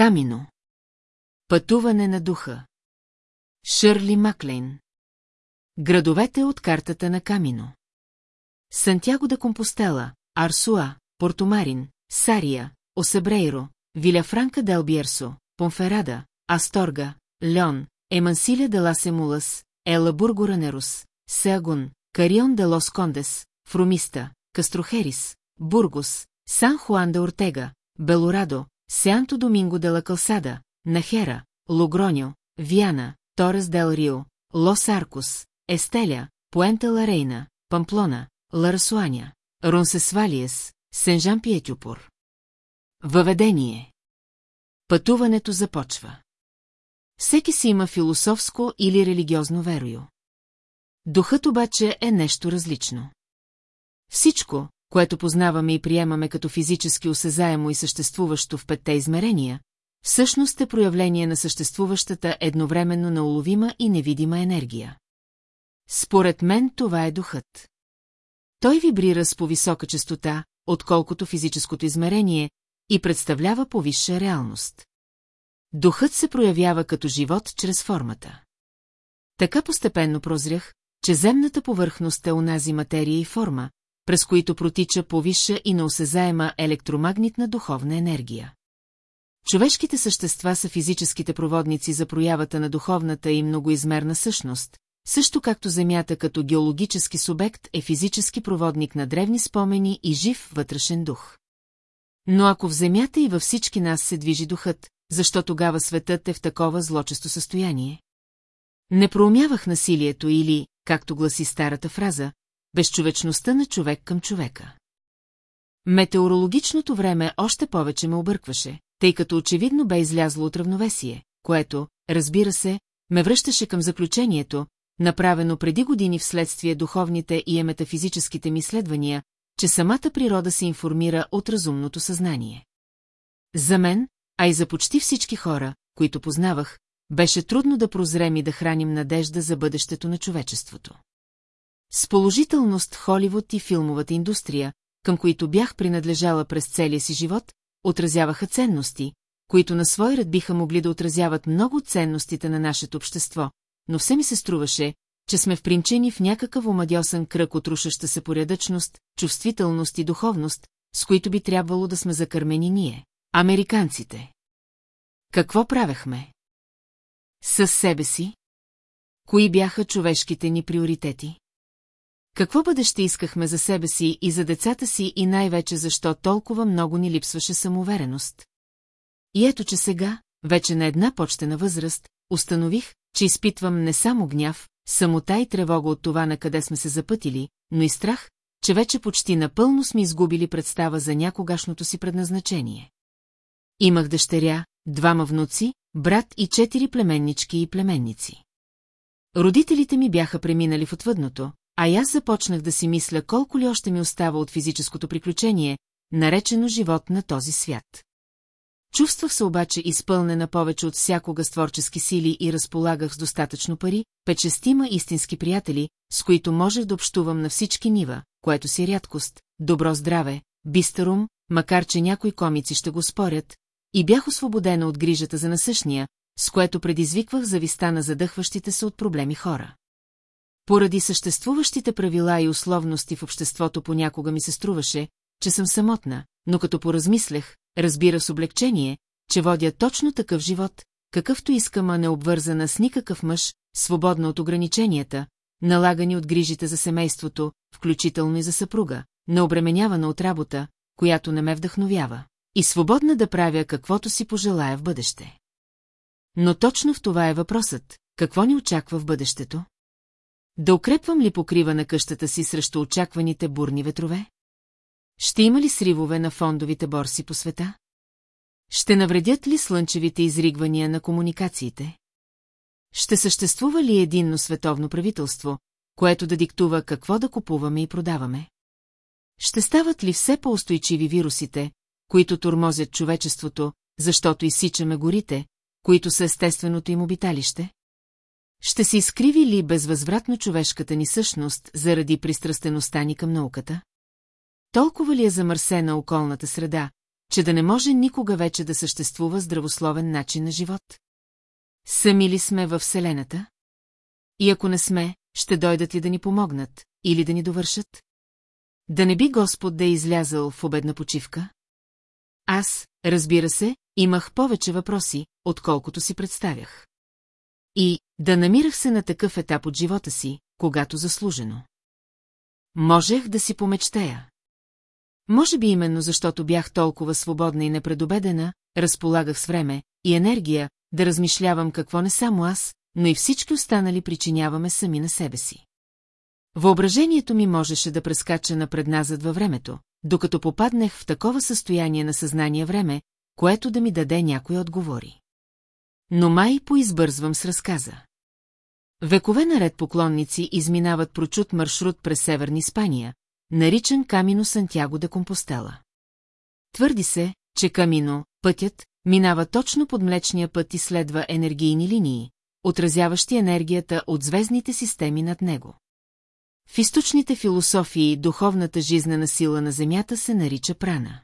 Камино. Пътуване на духа. Шърли Маклейн. Градовете от картата на Камино. Сантяго де Компостела, Арсуа, Портомарин, Сария, Осебрейро, Виляфранка дел Биерсо, Понферада, Асторга, Леон, Емансиля де ла Семулас, Ела Бургоранерус, Сеагун, Карион де Лос Кондес, Фрумиста, Кастрохерис, Бургос, Сан Хуан де Ортега, Белорадо, Сеанто Доминго де ла Калсада, Нахера, Логроньо, Виана, Торес дел Рио, Лос Аркус, Естеля, Пуента Ла Рейна, Памплона, Ларасуаня, Ронсесвалиес, Сенжан Пиетюпор. Въведение Пътуването започва. Всеки си има философско или религиозно верою. Духът обаче е нещо различно. Всичко, което познаваме и приемаме като физически осезаемо и съществуващо в петте измерения, всъщност е проявление на съществуващата едновременно науловима и невидима енергия. Според мен това е духът. Той вибрира с по-висока частота, отколкото физическото измерение, и представлява повисша реалност. Духът се проявява като живот чрез формата. Така постепенно прозрях, че земната повърхност е унази материя и форма, през които протича повисша и неосезаема електромагнитна духовна енергия. Човешките същества са физическите проводници за проявата на духовната и многоизмерна същност, също както Земята като геологически субект е физически проводник на древни спомени и жив вътрешен дух. Но ако в Земята и във всички нас се движи духът, защо тогава светът е в такова злочесто състояние? Не проумявах насилието или, както гласи старата фраза, безчовечността на човек към човека. Метеорологичното време още повече ме объркваше, тъй като очевидно бе излязло от равновесие, което, разбира се, ме връщаше към заключението, направено преди години вследствие духовните и метафизическите ми изследвания, че самата природа се информира от разумното съзнание. За мен, а и за почти всички хора, които познавах, беше трудно да прозрем и да храним надежда за бъдещето на човечеството. С положителност Холивуд и филмовата индустрия, към които бях принадлежала през целия си живот, отразяваха ценности, които на свой ред биха могли да отразяват много ценностите на нашето общество, но все ми се струваше, че сме впринчени в някакъв омадьосан кръг от рушаща се порядъчност, чувствителност и духовност, с които би трябвало да сме закърмени ние, американците. Какво правехме? Със себе си? Кои бяха човешките ни приоритети? Какво бъдеще искахме за себе си и за децата си и най-вече защо толкова много ни липсваше самоувереност? И ето, че сега, вече на една почтена възраст, установих, че изпитвам не само гняв, самота и тревога от това на къде сме се запътили, но и страх, че вече почти напълно сме изгубили представа за някогашното си предназначение. Имах дъщеря, двама внуци, брат и четири племеннички и племенници. Родителите ми бяха преминали в отвъдното, а аз започнах да си мисля колко ли още ми остава от физическото приключение, наречено живот на този свят. Чувствах се обаче изпълнена повече от всякога с творчески сили и разполагах с достатъчно пари, печестима истински приятели, с които можех да общувам на всички нива, което си рядкост, добро здраве, бистърум, макар че някои комици ще го спорят, и бях освободена от грижата за насъщния, с което предизвиквах зависта на задъхващите се от проблеми хора. Поради съществуващите правила и условности в обществото понякога ми се струваше, че съм самотна, но като поразмислех, разбира с облегчение, че водя точно такъв живот, какъвто искам, а не обвързана с никакъв мъж, свободна от ограниченията, налагани от грижите за семейството, включително и за съпруга, необременявана от работа, която не ме вдъхновява, и свободна да правя каквото си пожелая в бъдеще. Но точно в това е въпросът, какво ни очаква в бъдещето? Да укрепвам ли покрива на къщата си срещу очакваните бурни ветрове? Ще има ли сривове на фондовите борси по света? Ще навредят ли слънчевите изригвания на комуникациите? Ще съществува ли единно световно правителство, което да диктува какво да купуваме и продаваме? Ще стават ли все по-устойчиви вирусите, които тормозят човечеството, защото изсичаме горите, които са естественото им обиталище? Ще се изкриви ли безвъзвратно човешката ни същност заради пристрастеността ни към науката? Толкова ли е замърсена околната среда, че да не може никога вече да съществува здравословен начин на живот? Сами ли сме във Вселената? И ако не сме, ще дойдат ли да ни помогнат или да ни довършат? Да не би Господ да е излязъл в обедна почивка? Аз, разбира се, имах повече въпроси, отколкото си представях. И да намирах се на такъв етап от живота си, когато заслужено. Можех да си помечтая. Може би именно защото бях толкова свободна и непредобедена, разполагах с време и енергия да размишлявам какво не само аз, но и всички останали причиняваме сами на себе си. Въображението ми можеше да прескача напредназад във времето, докато попаднах в такова състояние на съзнание време, което да ми даде някой отговори. Но май поизбързвам с разказа. Векове наред поклонници изминават прочут маршрут през Северна Испания, наричан Камино Сантяго де Компостела. Твърди се, че Камино, пътят, минава точно под Млечния път и следва енергийни линии, отразяващи енергията от звездните системи над него. В източните философии духовната жизнена сила на Земята се нарича прана.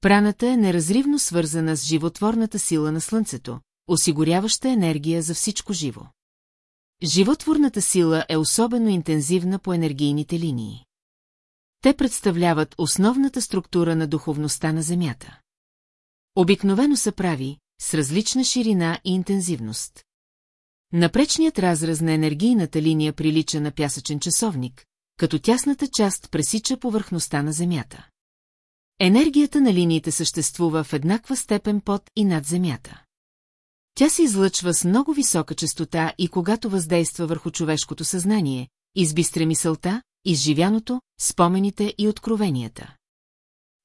Праната е неразривно свързана с животворната сила на Слънцето, осигуряваща енергия за всичко живо. Животворната сила е особено интензивна по енергийните линии. Те представляват основната структура на духовността на Земята. Обикновено са прави, с различна ширина и интензивност. Напречният разраз на енергийната линия прилича на пясъчен часовник, като тясната част пресича повърхността на Земята. Енергията на линиите съществува в еднаква степен под и над Земята. Тя се излъчва с много висока частота и когато въздейства върху човешкото съзнание, избистре мисълта, изживяното, спомените и откровенията.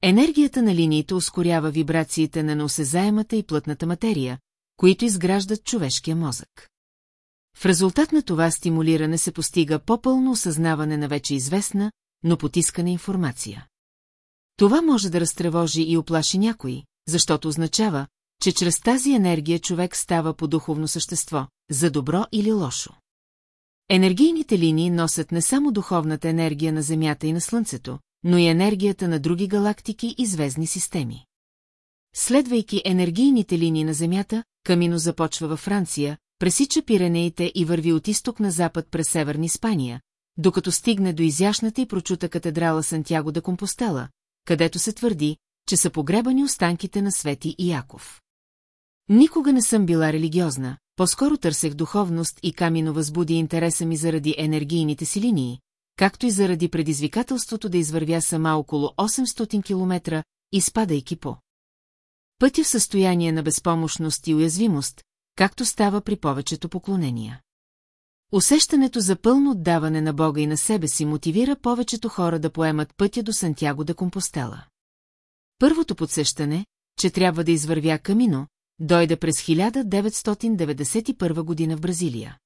Енергията на линиите ускорява вибрациите на неосезаемата и плътната материя, които изграждат човешкия мозък. В резултат на това стимулиране се постига по-пълно осъзнаване на вече известна, но потискана информация. Това може да разтревожи и оплаши някой, защото означава, че чрез тази енергия човек става по духовно същество, за добро или лошо. Енергийните линии носят не само духовната енергия на Земята и на Слънцето, но и енергията на други галактики и звездни системи. Следвайки енергийните линии на Земята, Камино започва във Франция, пресича Пиренеите и върви от изток на запад през Северна Испания, докато стигне до изящната и прочута катедрала Сантяго да Компостела, където се твърди, че са погребани останките на Свети и Яков. Никога не съм била религиозна, по-скоро търсех духовност и камино възбуди интереса ми заради енергийните си линии, както и заради предизвикателството да извървя сама около 800 км, изпадайки по. Пътя в състояние на безпомощност и уязвимост, както става при повечето поклонения. Усещането за пълно отдаване на Бога и на себе си мотивира повечето хора да поемат пътя до Сантяго да Компостела. Първото подсещане, че трябва да извървя камино, дойде през 1991 година в Бразилия.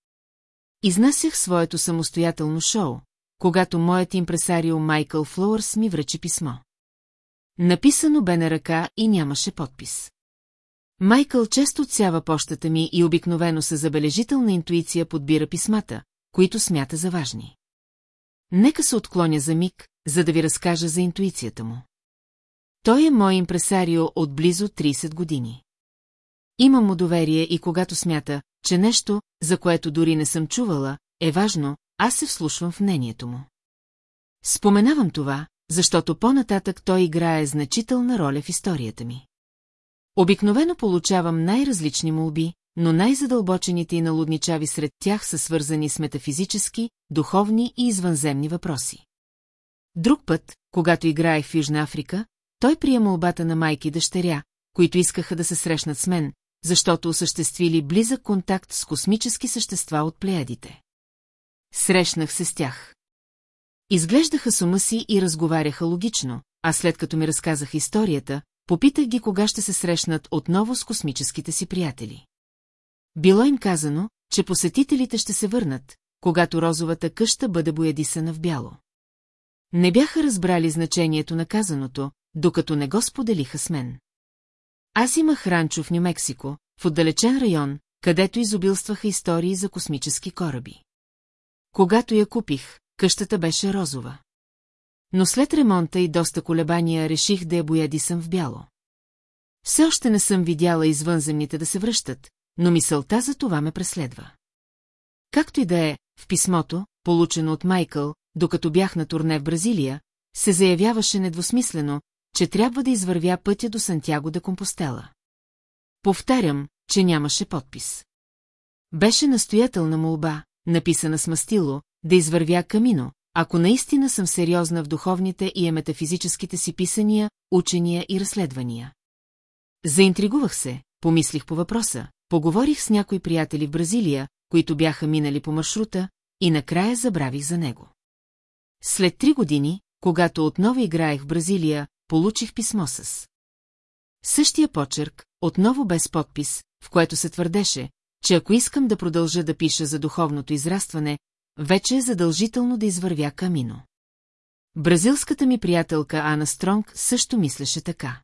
Изнасях своето самостоятелно шоу, когато моят импресарио Майкъл Флоърс ми връчи писмо. Написано бе на ръка и нямаше подпис. Майкъл често отсява пощата ми и обикновено със забележителна интуиция подбира писмата, които смята за важни. Нека се отклоня за миг, за да ви разкажа за интуицията му. Той е мой импресарио от близо 30 години. Имам му доверие и когато смята, че нещо, за което дори не съм чувала, е важно, аз се вслушвам в мнението му. Споменавам това, защото по-нататък той играе значителна роля в историята ми. Обикновено получавам най-различни молби, но най-задълбочените и налудничави сред тях са свързани с метафизически, духовни и извънземни въпроси. Друг път, когато играех в Южна Африка, той прие молбата на майки и дъщеря, които искаха да се срещнат с мен, защото осъществили близък контакт с космически същества от плеядите. Срещнах се с тях. Изглеждаха с ума си и разговаряха логично, а след като ми разказах историята, попитах ги кога ще се срещнат отново с космическите си приятели. Било им казано, че посетителите ще се върнат, когато розовата къща бъде боядисана в бяло. Не бяха разбрали значението на казаното, докато не го споделиха с мен. Аз имах ранчо в Нью-Мексико, в отдалечен район, където изобилстваха истории за космически кораби. Когато я купих, къщата беше розова. Но след ремонта и доста колебания реших да я боядисам в бяло. Все още не съм видяла извънземните да се връщат, но мисълта за това ме преследва. Както и да е, в писмото, получено от Майкъл, докато бях на турне в Бразилия, се заявяваше недвусмислено, че трябва да извървя пътя до Сантяго да Компостела. Повтарям, че нямаше подпис. Беше настоятелна молба, написана с мастило, да извървя камино, ако наистина съм сериозна в духовните и метафизическите си писания, учения и разследвания. Заинтригувах се, помислих по въпроса, поговорих с някои приятели в Бразилия, които бяха минали по маршрута, и накрая забравих за него. След три години, когато отново играех в Бразилия, получих писмо с. Същия почерк, отново без подпис, в което се твърдеше, че ако искам да продължа да пиша за духовното израстване, вече е задължително да извървя камино. Бразилската ми приятелка Ана Стронг също мислеше така.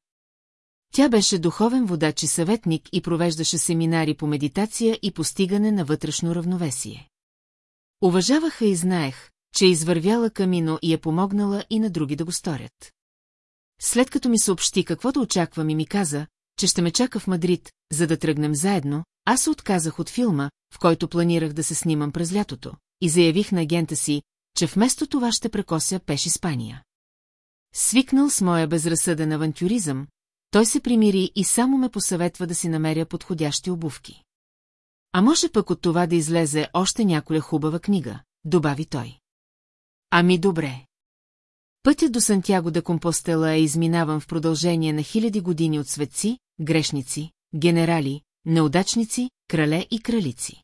Тя беше духовен водач и съветник и провеждаше семинари по медитация и постигане на вътрешно равновесие. Уважаваха и знаех, че извървяла камино и е помогнала и на други да го сторят. След като ми съобщи какво да очаквам и ми каза, че ще ме чака в Мадрид, за да тръгнем заедно, аз се отказах от филма, в който планирах да се снимам през лятото, и заявих на агента си, че вместо това ще прекося пеш Испания. Свикнал с моя безразсъден авантюризъм, той се примири и само ме посъветва да си намеря подходящи обувки. А може пък от това да излезе още няколя хубава книга, добави той. Ами добре. Пътят до Сантяго да Компостела е изминаван в продължение на хиляди години от светци, грешници, генерали, неудачници, крале и кралици.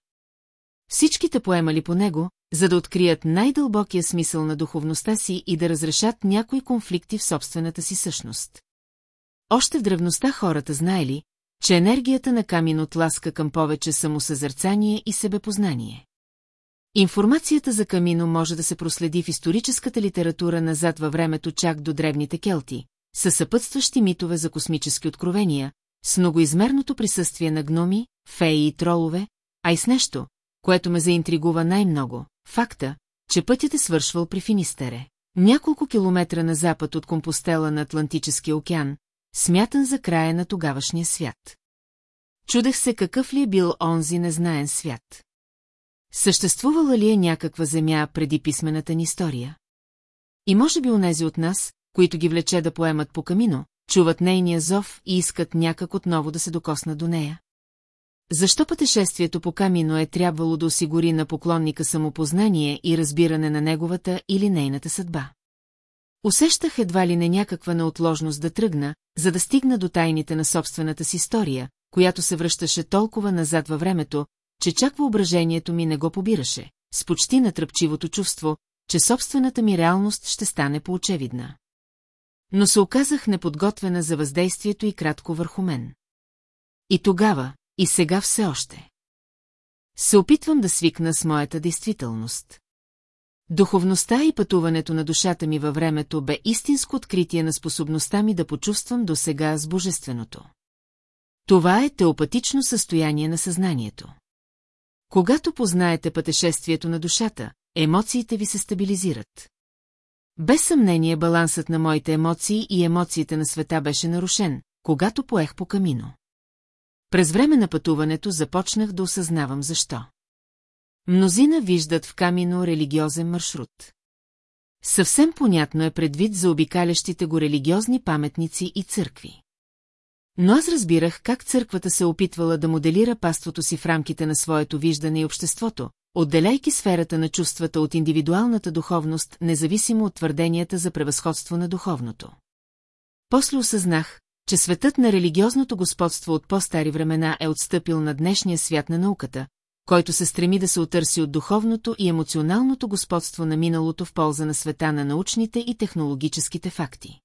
Всичките поемали по него, за да открият най-дълбокия смисъл на духовността си и да разрешат някои конфликти в собствената си същност. Още в древността хората знаели, че енергията на камин отласка към повече самосъзърцание и себепознание. Информацията за камино може да се проследи в историческата литература назад във времето чак до древните келти, със съпътстващи митове за космически откровения, с многоизмерното присъствие на гноми, феи и тролове, а и с нещо, което ме заинтригува най-много – факта, че пътят е свършвал при Финистере. Няколко километра на запад от компостела на Атлантическия океан, смятан за края на тогавашния свят. Чудех се какъв ли е бил онзи незнаен свят. Съществувала ли е някаква земя преди писмената ни история? И може би онези от нас, които ги влече да поемат по камино, чуват нейния зов и искат някак отново да се докоснат до нея? Защо пътешествието по камино е трябвало да осигури на поклонника самопознание и разбиране на неговата или нейната съдба? Усещах едва ли не някаква неотложност да тръгна, за да стигна до тайните на собствената си история, която се връщаше толкова назад във времето, че чак въображението ми не го побираше, с почти натръпчивото чувство, че собствената ми реалност ще стане поочевидна. Но се оказах неподготвена за въздействието и кратко върху мен. И тогава, и сега все още. Се опитвам да свикна с моята действителност. Духовността и пътуването на душата ми във времето бе истинско откритие на способността ми да почувствам до сега с божественото. Това е теопатично състояние на съзнанието. Когато познаете пътешествието на душата, емоциите ви се стабилизират. Без съмнение балансът на моите емоции и емоциите на света беше нарушен, когато поех по камино. През време на пътуването започнах да осъзнавам защо. Мнозина виждат в камино религиозен маршрут. Съвсем понятно е предвид за обикалящите го религиозни паметници и църкви. Но аз разбирах как църквата се опитвала да моделира паството си в рамките на своето виждане и обществото, отделяйки сферата на чувствата от индивидуалната духовност, независимо от твърденията за превъзходство на духовното. После осъзнах, че светът на религиозното господство от по-стари времена е отстъпил на днешния свят на науката, който се стреми да се отърси от духовното и емоционалното господство на миналото в полза на света на научните и технологическите факти.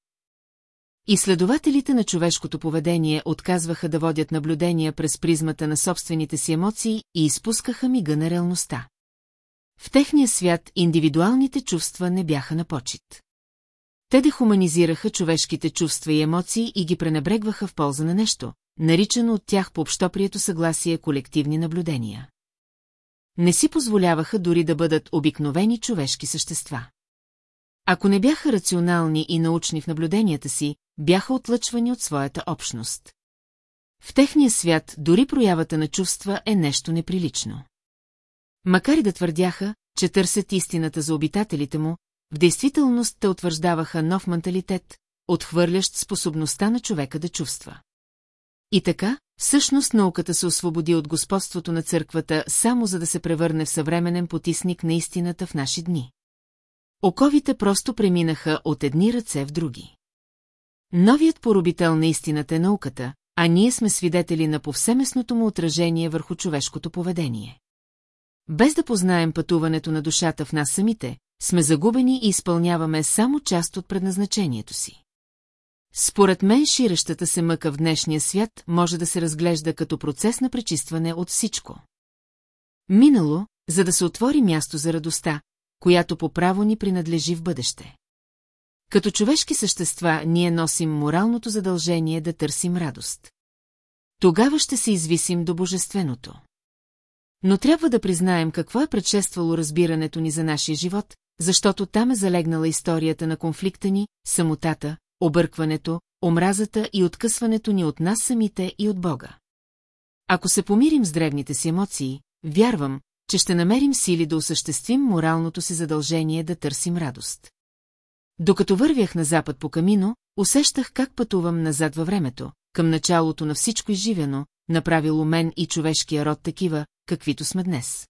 Изследователите на човешкото поведение отказваха да водят наблюдения през призмата на собствените си емоции и изпускаха мига на реалността. В техния свят индивидуалните чувства не бяха на почет. Те дехуманизираха човешките чувства и емоции и ги пренебрегваха в полза на нещо, наричано от тях по общоприето съгласие колективни наблюдения. Не си позволяваха дори да бъдат обикновени човешки същества. Ако не бяха рационални и научни в наблюденията си, бяха отлъчвани от своята общност. В техния свят дори проявата на чувства е нещо неприлично. Макар и да твърдяха, че търсят истината за обитателите му, в действителност те утвърждаваха нов менталитет, отхвърлящ способността на човека да чувства. И така, всъщност науката се освободи от господството на църквата само за да се превърне в съвременен потисник на истината в наши дни. Оковите просто преминаха от едни ръце в други. Новият поробител на истината е науката, а ние сме свидетели на повсеместното му отражение върху човешкото поведение. Без да познаем пътуването на душата в нас самите, сме загубени и изпълняваме само част от предназначението си. Според мен ширещата се мъка в днешния свят може да се разглежда като процес на пречистване от всичко. Минало, за да се отвори място за радостта, която по право ни принадлежи в бъдеще. Като човешки същества ние носим моралното задължение да търсим радост. Тогава ще се извисим до божественото. Но трябва да признаем какво е предшествало разбирането ни за нашия живот, защото там е залегнала историята на конфликта ни, самотата, объркването, омразата и откъсването ни от нас самите и от Бога. Ако се помирим с древните си емоции, вярвам, че ще намерим сили да осъществим моралното си задължение да търсим радост. Докато вървях на запад по камино, усещах как пътувам назад във времето, към началото на всичко изживено, направило мен и човешкия род такива, каквито сме днес.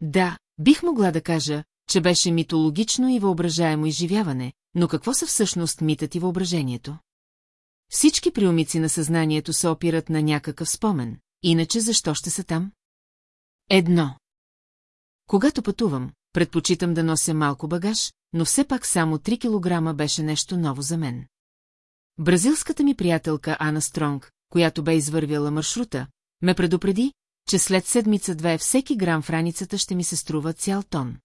Да, бих могла да кажа, че беше митологично и въображаемо изживяване, но какво са всъщност митът и въображението? Всички приумици на съзнанието се опират на някакъв спомен, иначе защо ще са там? Едно. Когато пътувам, предпочитам да нося малко багаж, но все пак само 3 килограма беше нещо ново за мен. Бразилската ми приятелка Ана Стронг, която бе извървяла маршрута, ме предупреди, че след седмица-две всеки грам в раницата ще ми се струва цял тон.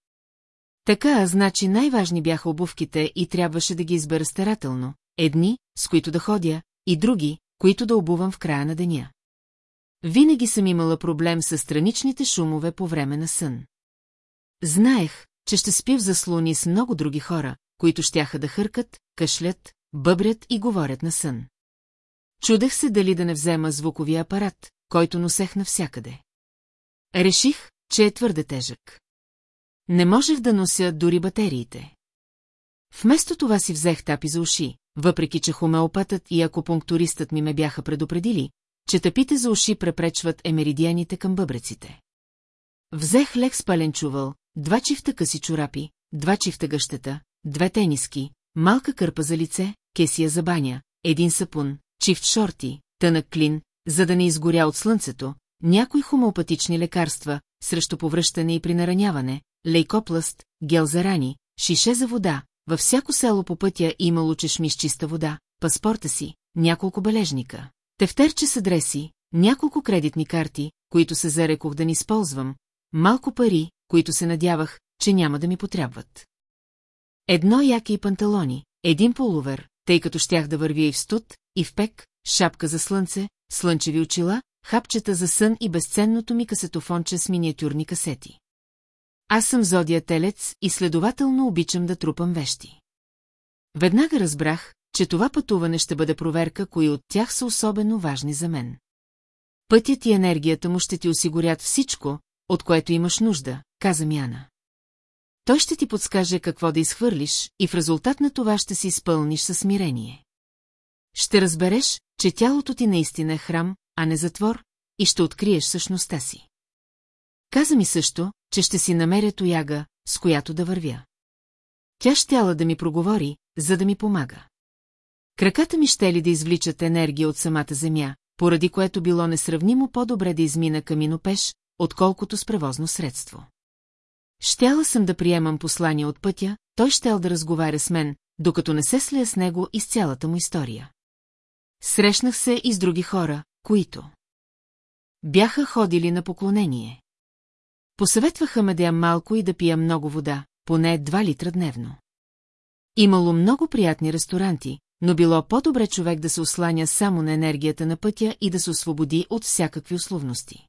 Така, значи най-важни бяха обувките и трябваше да ги избера старателно, едни, с които да ходя, и други, които да обувам в края на деня. Винаги съм имала проблем с страничните шумове по време на сън. Знаех, че ще спи в заслони с много други хора, които щяха да хъркат, кашлят, бъбрят и говорят на сън. Чудех се дали да не взема звуковия апарат, който носех навсякъде. Реших, че е твърде тежък. Не можех да нося дори батериите. Вместо това си взех тапи за уши, въпреки че хомеопатът и акупунктуристът ми ме бяха предупредили, че тъпите за уши препречват емеридианите към бъбреците. Взех лек спален чувал, два чифта къси чорапи, два чифта гъщета, две тениски, малка кърпа за лице, кесия за баня, един сапун, чифт шорти, тънък клин, за да не изгоря от слънцето, някои хомеопатични лекарства, срещу повръщане и при нараняване, лейкопласт, гел за рани, шише за вода, във всяко село по пътя имало чешми с чиста вода, паспорта си, няколко бележника, тефтерче с адреси, няколко кредитни карти, които се зарекох да ни използвам, малко пари, които се надявах, че няма да ми потребват. Едно яки и панталони, един полувер, тъй като щях да вървя и в студ, и в пек, шапка за слънце, слънчеви очила, хапчета за сън и безценното ми касетофонче с миниатюрни касети. Аз съм зодия телец и следователно обичам да трупам вещи. Веднага разбрах, че това пътуване ще бъде проверка, кои от тях са особено важни за мен. Пътят и енергията му ще ти осигурят всичко, от което имаш нужда, каза Мяна. Той ще ти подскаже какво да изхвърлиш и в резултат на това ще си изпълниш със смирение. Ще разбереш, че тялото ти наистина е храм, а не затвор, и ще откриеш същността си. Каза ми също, че ще си намеря тояга, с която да вървя. Тя щяла да ми проговори, за да ми помага. Краката ми ще ли да извличат енергия от самата земя, поради което било несравнимо по-добре да измина каминопеш, отколкото с превозно средство. Щяла съм да приемам послание от пътя, той щел да разговаря с мен, докато не се слея с него из цялата му история. Срещнах се и с други хора, които бяха ходили на поклонение. Посъветваха ме да ям малко и да пия много вода, поне 2 литра дневно. Имало много приятни ресторанти, но било по-добре човек да се осланя само на енергията на пътя и да се освободи от всякакви условности.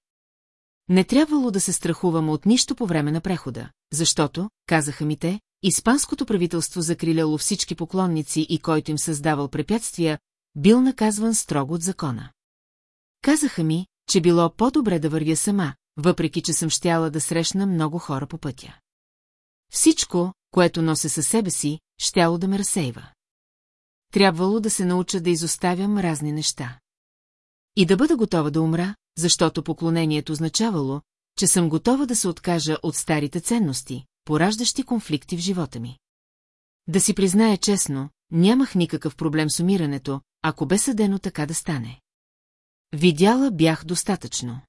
Не трябвало да се страхувам от нищо по време на прехода, защото, казаха ми те, испанското правителство закриляло всички поклонници и който им създавал препятствия, бил наказван строго от закона. Казаха ми, че било по-добре да вървя сама, въпреки че съм щяла да срещна много хора по пътя. Всичко, което нося със себе си, щяло да ме разсейва. Трябвало да се науча да изоставям разни неща. И да бъда готова да умра, защото поклонението означавало, че съм готова да се откажа от старите ценности, пораждащи конфликти в живота ми. Да си призная честно, нямах никакъв проблем с умирането, ако бе съдено така да стане. Видяла бях достатъчно.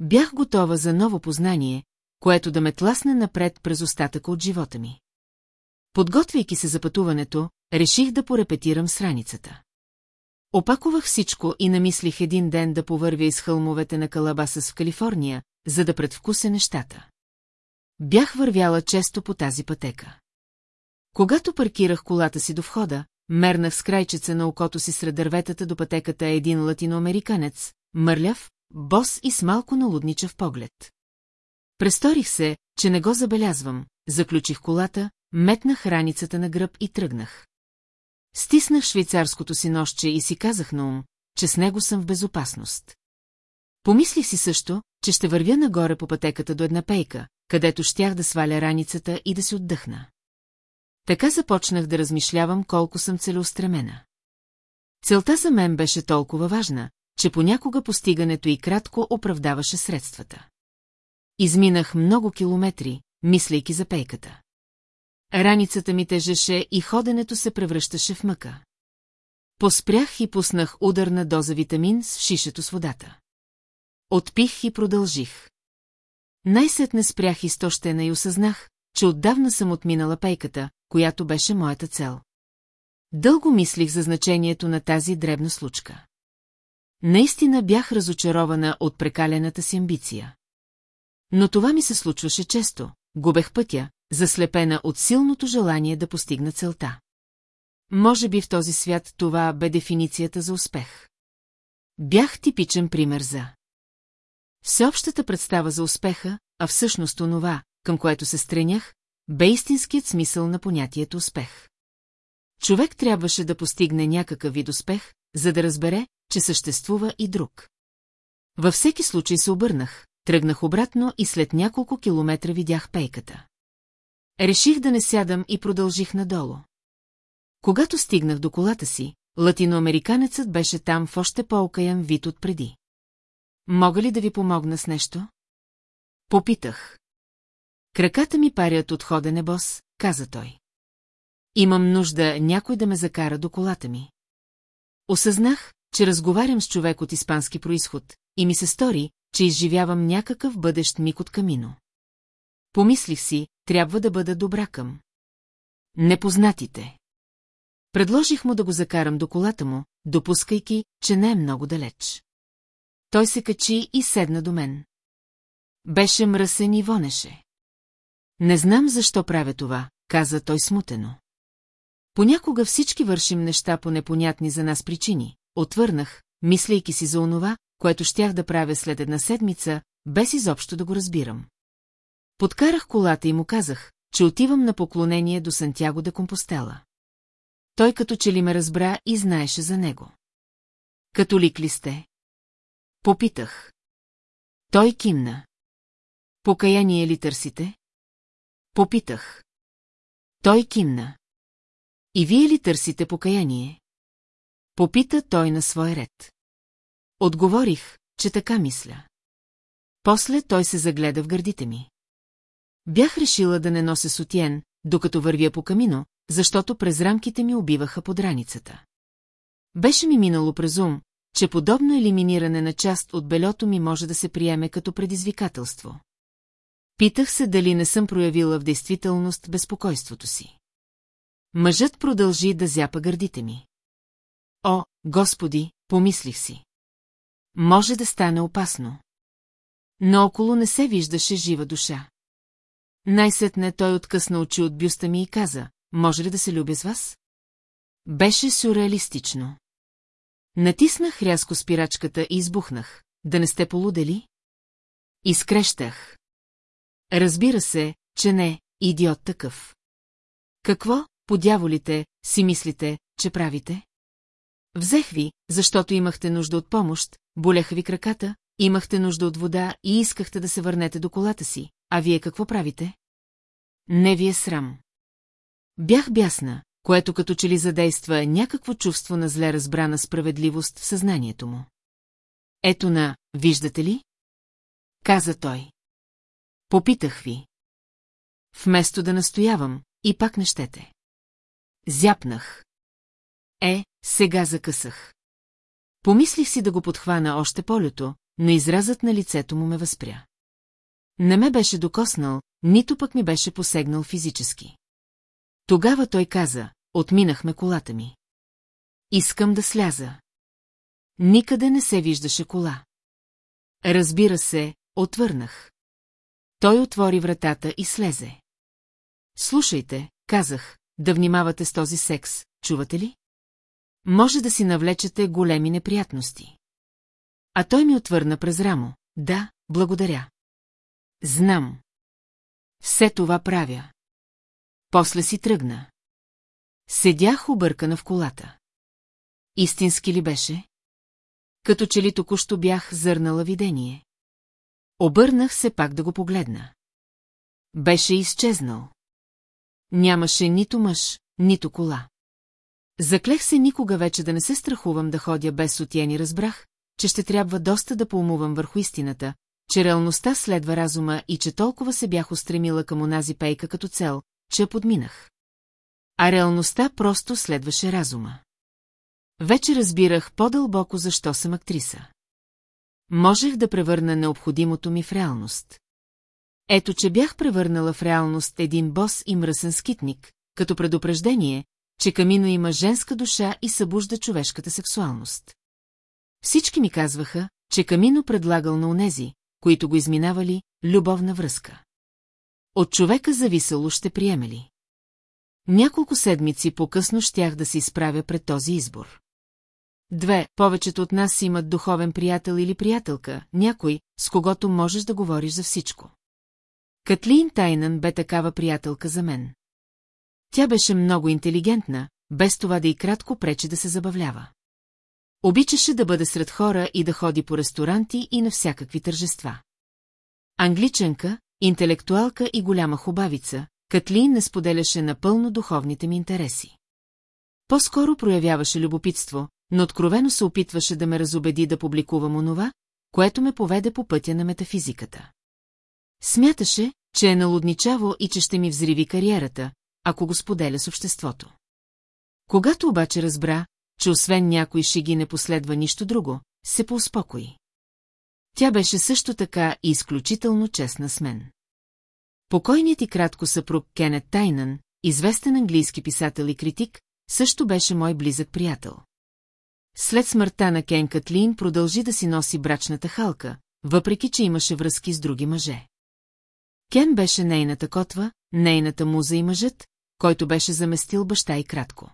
Бях готова за ново познание, което да ме тласне напред през остатъка от живота ми. Подготвяйки се за пътуването, реших да порепетирам сраницата. Опаковах всичко и намислих един ден да повървя из хълмовете на Калабасас в Калифорния, за да предвкуся нещата. Бях вървяла често по тази пътека. Когато паркирах колата си до входа, мернах с крайчеца на окото си сред дърветата до пътеката един латиноамериканец, мърляв, бос и с малко налудничав поглед. Престорих се, че не го забелязвам, заключих колата, метнах раницата на гръб и тръгнах. Стиснах швейцарското си нощче и си казах на ум, че с него съм в безопасност. Помислих си също, че ще вървя нагоре по пътеката до една пейка, където щях да сваля раницата и да си отдъхна. Така започнах да размишлявам колко съм целеустремена. Целта за мен беше толкова важна, че понякога постигането и кратко оправдаваше средствата. Изминах много километри, мислейки за пейката. Раницата ми тежеше и ходенето се превръщаше в мъка. Поспрях и пуснах ударна доза витамин с шишето с водата. Отпих и продължих. Най-сетне спрях изтощена и осъзнах, че отдавна съм отминала пейката, която беше моята цел. Дълго мислих за значението на тази дребна случка. Наистина бях разочарована от прекалената си амбиция. Но това ми се случваше често, губех пътя, заслепена от силното желание да постигна целта. Може би в този свят това бе дефиницията за успех. Бях типичен пример за. Всеобщата представа за успеха, а всъщност онова, към което се стренях, бе истинският смисъл на понятието успех. Човек трябваше да постигне някакъв вид успех, за да разбере, че съществува и друг. Във всеки случай се обърнах, тръгнах обратно и след няколко километра видях пейката. Реших да не сядам и продължих надолу. Когато стигнах до колата си, латиноамериканецът беше там в още по-окаян вид от преди. Мога ли да ви помогна с нещо? Попитах. Краката ми парят от ходене, бос, каза той. Имам нужда някой да ме закара до колата ми. Осъзнах, че разговарям с човек от испански происход, и ми се стори, че изживявам някакъв бъдещ миг от камино. Помислих си, трябва да бъда добра към. Непознатите. Предложих му да го закарам до колата му, допускайки, че не е много далеч. Той се качи и седна до мен. Беше мръсен и вонеше. Не знам защо правя това, каза той смутено. Понякога всички вършим неща по непонятни за нас причини. Отвърнах, мислейки си за онова, което щях да правя след една седмица, без изобщо да го разбирам. Подкарах колата и му казах, че отивам на поклонение до Сантяго де Компостела. Той като че ли ме разбра и знаеше за него. Католик ли сте? Попитах. Той кимна. Покаяние ли търсите? Попитах. Той кимна. И вие ли търсите покаяние? Попита той на свой ред. Отговорих, че така мисля. После той се загледа в гърдите ми. Бях решила да не нося сутиен, докато вървя по камино, защото през рамките ми убиваха под раницата. Беше ми минало през ум, че подобно елиминиране на част от белето ми може да се приеме като предизвикателство. Питах се дали не съм проявила в действителност безпокойството си. Мъжът продължи да зяпа гърдите ми. О, господи, помислих си. Може да стане опасно. Но около не се виждаше жива душа. Най-сетне той откъсна очи от бюста ми и каза, може ли да се любя с вас? Беше сюрреалистично. Натиснах рязко спирачката и избухнах. Да не сте полудели? Изкрещах. Разбира се, че не, идиот такъв. Какво, подяволите, си мислите, че правите? Взех ви, защото имахте нужда от помощ, болеха ви краката, имахте нужда от вода и искахте да се върнете до колата си. А вие какво правите? Не ви е срам. Бях бясна, което като че ли задейства някакво чувство на зле разбрана справедливост в съзнанието му. Ето на, виждате ли? Каза той. Попитах ви. Вместо да настоявам, и пак не щете. Зяпнах. Е, сега закъсах. Помислих си да го подхвана още полето, но изразът на лицето му ме възпря. Не ме беше докоснал, нито пък ми беше посегнал физически. Тогава той каза, отминахме колата ми. Искам да сляза. Никъде не се виждаше кола. Разбира се, отвърнах. Той отвори вратата и слезе. Слушайте, казах, да внимавате с този секс, чувате ли? Може да си навлечете големи неприятности. А той ми отвърна през рамо. Да, благодаря. Знам. Все това правя. После си тръгна. Седях объркана в колата. Истински ли беше? Като че ли току-що бях зърнала видение. Обърнах се пак да го погледна. Беше изчезнал. Нямаше нито мъж, нито кола. Заклех се никога вече да не се страхувам да ходя без сутиен разбрах, че ще трябва доста да поумувам върху истината, че реалността следва разума и че толкова се бях устремила към онази пейка като цел, че я подминах. А реалността просто следваше разума. Вече разбирах по-дълбоко защо съм актриса. Можех да превърна необходимото ми в реалност. Ето, че бях превърнала в реалност един бос и мръсен скитник, като предупреждение, че Камино има женска душа и събужда човешката сексуалност. Всички ми казваха, че Камино предлагал на онези, които го изминавали, любовна връзка. От човека зависело ще приеме ли. Няколко седмици по-късно щях да се изправя пред този избор. Две, повечето от нас имат духовен приятел или приятелка, някой, с когото можеш да говориш за всичко. Катлин Тайнан бе такава приятелка за мен. Тя беше много интелигентна, без това да и кратко пречи да се забавлява. Обичаше да бъде сред хора и да ходи по ресторанти и на всякакви тържества. Англичанка, интелектуалка и голяма хубавица, Катлин не споделяше напълно духовните ми интереси. По-скоро проявяваше любопитство, но откровено се опитваше да ме разобеди да публикувам онова, което ме поведе по пътя на метафизиката. Смяташе, че е налудничаво и че ще ми взриви кариерата, ако го споделя с обществото. Когато обаче разбра, че освен някой шеги не последва нищо друго, се поуспокои. Тя беше също така и изключително честна с мен. Покойният и кратко съпруг Кенет Тайнан, известен английски писател и критик, също беше мой близък приятел. След смъртта на Кен Катлин продължи да си носи брачната халка, въпреки че имаше връзки с други мъже. Кен беше нейната котва, нейната муза и мъжът, който беше заместил баща и кратко.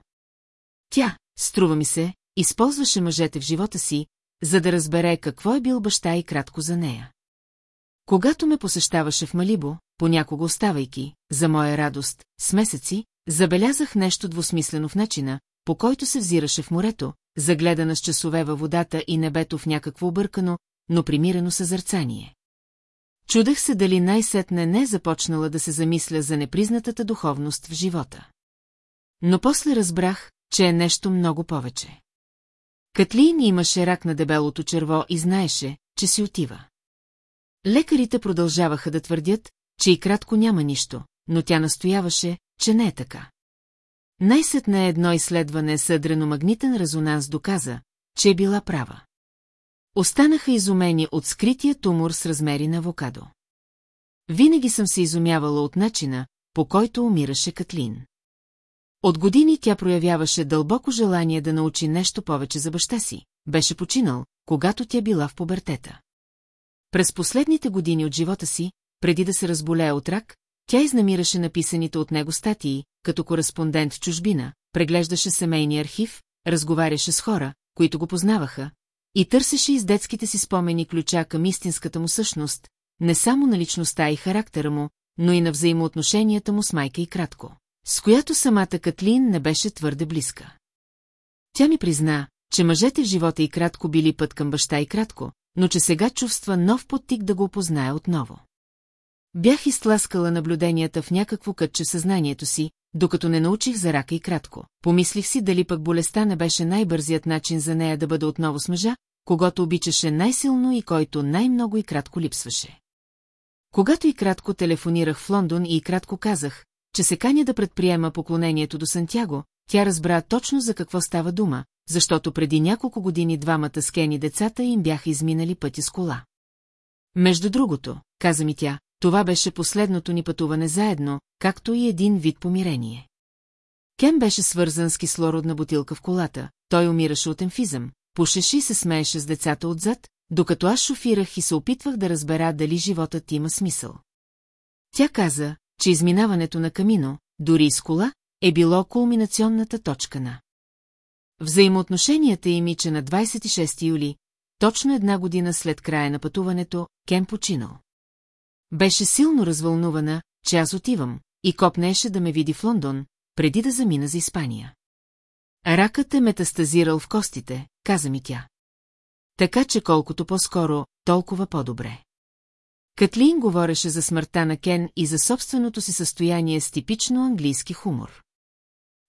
Тя, струва ми се, използваше мъжете в живота си, за да разбере какво е бил баща и кратко за нея. Когато ме посещаваше в Малибо, понякога оставайки, за моя радост, с месеци, забелязах нещо двусмислено в начина, по който се взираше в морето, загледана с часове във водата и небето в някакво объркано, но примирено съзърцание. Чудех се дали най-сетне не е започнала да се замисля за непризнатата духовност в живота. Но после разбрах, че е нещо много повече. Катлин имаше рак на дебелото черво и знаеше, че си отива. Лекарите продължаваха да твърдят, че и кратко няма нищо, но тя настояваше, че не е така. Най-сетне едно изследване с адреномагнитен резонанс доказа, че е била права. Останаха изумени от скрития тумор с размери на авокадо. Винаги съм се изумявала от начина, по който умираше Катлин. От години тя проявяваше дълбоко желание да научи нещо повече за баща си. Беше починал, когато тя била в пубертета. През последните години от живота си, преди да се разболее от рак, тя изнамираше написаните от него статии, като кореспондент в чужбина, преглеждаше семейния архив, разговаряше с хора, които го познаваха, и търсеше из детските си спомени ключа към истинската му същност, не само на личността и характера му, но и на взаимоотношенията му с майка и кратко, с която самата Катлин не беше твърде близка. Тя ми призна, че мъжете в живота и кратко били път към баща и кратко, но че сега чувства нов подтик да го опознае отново. Бях изтласкала наблюденията в някакво кътче съзнанието си, докато не научих за рака и кратко. Помислих си дали пък болестта не беше най-бързият начин за нея да бъде отново с мъжа, когато обичаше най-силно и който най-много и кратко липсваше. Когато и кратко телефонирах в Лондон и кратко казах, че се каня да предприема поклонението до Сантяго, тя разбра точно за какво става дума, защото преди няколко години двамата скени децата им бяха изминали пъти с кола. Между другото, каза ми тя, това беше последното ни пътуване заедно, както и един вид помирение. Кен беше свързан с кислородна бутилка в колата, той умираше от емфизъм, пушеше и се смееше с децата отзад, докато аз шофирах и се опитвах да разбера дали животът има смисъл. Тя каза, че изминаването на камино, дори с кола, е било кулминационната точка на. Взаимоотношенията им и че на 26 юли, точно една година след края на пътуването, Кен починал. Беше силно развълнувана, че аз отивам, и копнеше да ме види в Лондон, преди да замина за Испания. Ракът е метастазирал в костите, каза ми тя. Така че колкото по-скоро, толкова по-добре. Катлин говореше за смъртта на Кен и за собственото си състояние с типично английски хумор.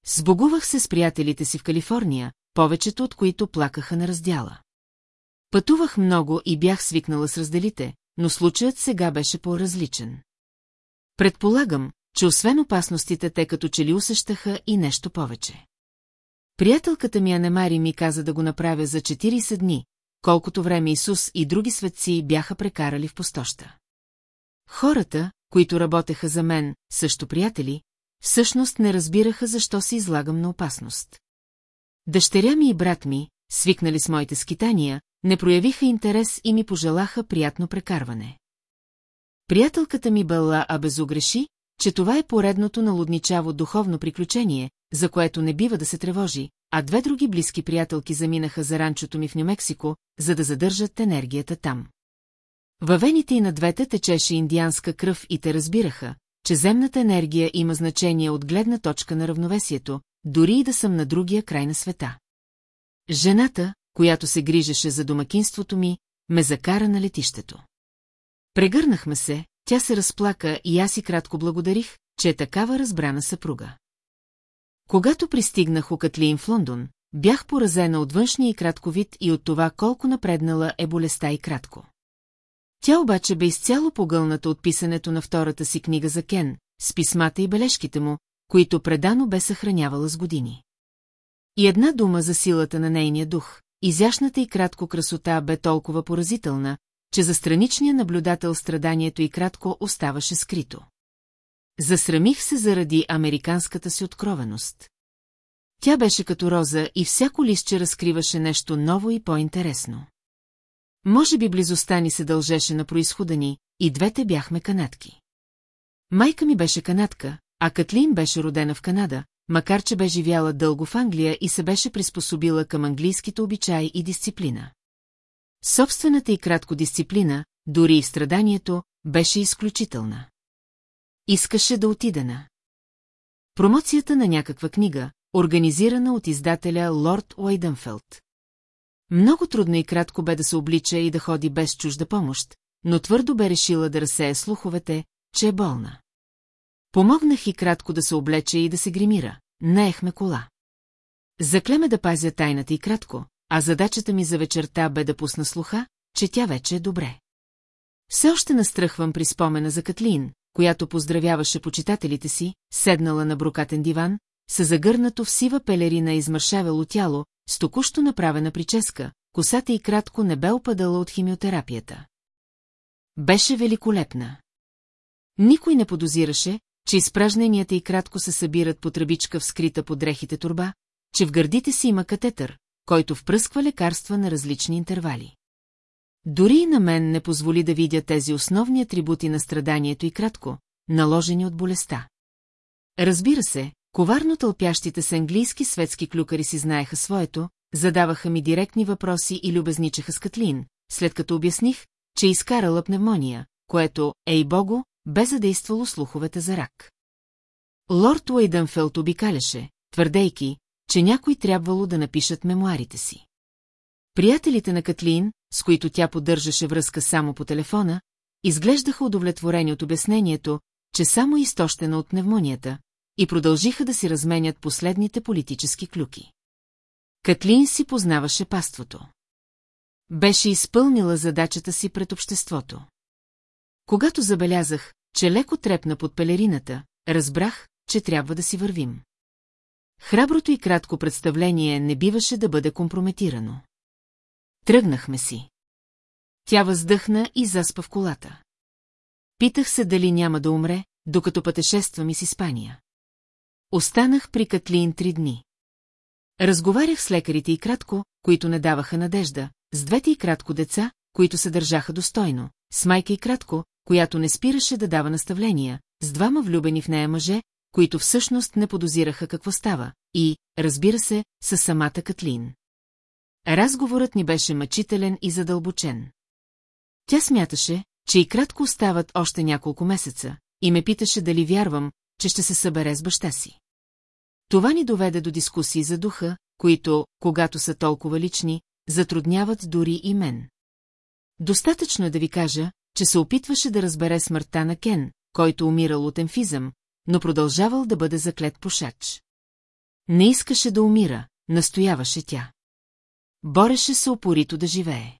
Сбогувах се с приятелите си в Калифорния, повечето от които плакаха на раздяла. Пътувах много и бях свикнала с разделите, но случаят сега беше по-различен. Предполагам, че освен опасностите, те като че ли усещаха и нещо повече. Приятелката ми Анемари ми каза да го направя за 40 дни, колкото време Исус и други светци бяха прекарали в пустоща. Хората, които работеха за мен, също приятели, всъщност не разбираха защо се излагам на опасност. Дъщеря ми и брат ми, свикнали с моите скитания, не проявиха интерес и ми пожелаха приятно прекарване. Приятелката ми Бълла абезогреши, че това е поредното налудничаво духовно приключение, за което не бива да се тревожи, а две други близки приятелки заминаха за ранчото ми в Нью-Мексико, за да задържат енергията там. Във вените и на двете течеше индианска кръв и те разбираха, че земната енергия има значение от гледна точка на равновесието, дори и да съм на другия край на света. Жената, която се грижеше за домакинството ми, ме закара на летището. Прегърнахме се, тя се разплака и аз и кратко благодарих, че е такава разбрана съпруга. Когато пристигнах у Катлин в Лондон, бях поразена от външния и кратко вид и от това колко напреднала е болестта и кратко. Тя обаче бе изцяло погълната от писането на втората си книга за Кен, с писмата и бележките му, които предано бе съхранявала с години. И една дума за силата на нейния дух, изящната и кратко красота бе толкова поразителна, че за страничния наблюдател страданието и кратко оставаше скрито. Засрамих се заради американската си откровеност. Тя беше като роза и всяко листче разкриваше нещо ново и по-интересно. Може би близостта ни се дължеше на происхода ни, и двете бяхме канатки. Майка ми беше канатка, а Катлин беше родена в Канада, макар че бе живяла дълго в Англия и се беше приспособила към английските обичаи и дисциплина. Собствената и кратко дисциплина, дори и страданието, беше изключителна. Искаше да отида на промоцията на някаква книга, организирана от издателя Лорд Уайдънфелд. Много трудно и кратко бе да се облича и да ходи без чужда помощ, но твърдо бе решила да разсее слуховете, че е болна. Помогнах и кратко да се облече и да се гримира. Наехме кола. Заклеме да пазя тайната и кратко, а задачата ми за вечерта бе да пусна слуха, че тя вече е добре. Все още настръхвам при спомена за Катлин, която поздравяваше почитателите си, седнала на брокатен диван, се загърнато в сива пелерина измършавело тяло, с току-що направена прическа, косата и кратко не бе опадала от химиотерапията. Беше великолепна. Никой не подозираше, че изпражненията и кратко се събират по тръбичка в скрита под дрехите турба, че в гърдите си има катетър, който впръсква лекарства на различни интервали. Дори и на мен не позволи да видя тези основни атрибути на страданието и кратко, наложени от болестта. Разбира се, коварно тълпящите се английски светски клюкари си знаеха своето, задаваха ми директни въпроси и любезничаха с Катлин, след като обясних, че изкарала пневмония, което, ей богу, бе задействало слуховете за рак. Лорд Уейдънфелд обикаляше, твърдейки, че някой трябвало да напишат мемуарите си. Приятелите на Катлин, с които тя поддържаше връзка само по телефона, изглеждаха удовлетворени от обяснението, че само изтощена от пневмонията, и продължиха да си разменят последните политически клюки. Катлин си познаваше паството. Беше изпълнила задачата си пред обществото. Когато забелязах, че леко трепна под пелерината, разбрах, че трябва да си вървим. Храброто и кратко представление не биваше да бъде компрометирано. Тръгнахме си. Тя въздъхна и заспа в колата. Питах се дали няма да умре, докато пътешествам из Испания. Останах при Катлин три дни. Разговарях с лекарите и кратко, които не даваха надежда, с двете и кратко деца, които се държаха достойно, с майка и кратко, която не спираше да дава наставления, с двама влюбени в нея мъже, които всъщност не подозираха какво става, и, разбира се, с самата Катлин. Разговорът ни беше мъчителен и задълбочен. Тя смяташе, че и кратко остават още няколко месеца, и ме питаше дали вярвам, че ще се събере с баща си. Това ни доведе до дискусии за духа, които, когато са толкова лични, затрудняват дори и мен. Достатъчно е да ви кажа, че се опитваше да разбере смъртта на Кен, който умирал от емфизъм, но продължавал да бъде заклет пушач. Не искаше да умира, настояваше тя. Бореше се опорито да живее.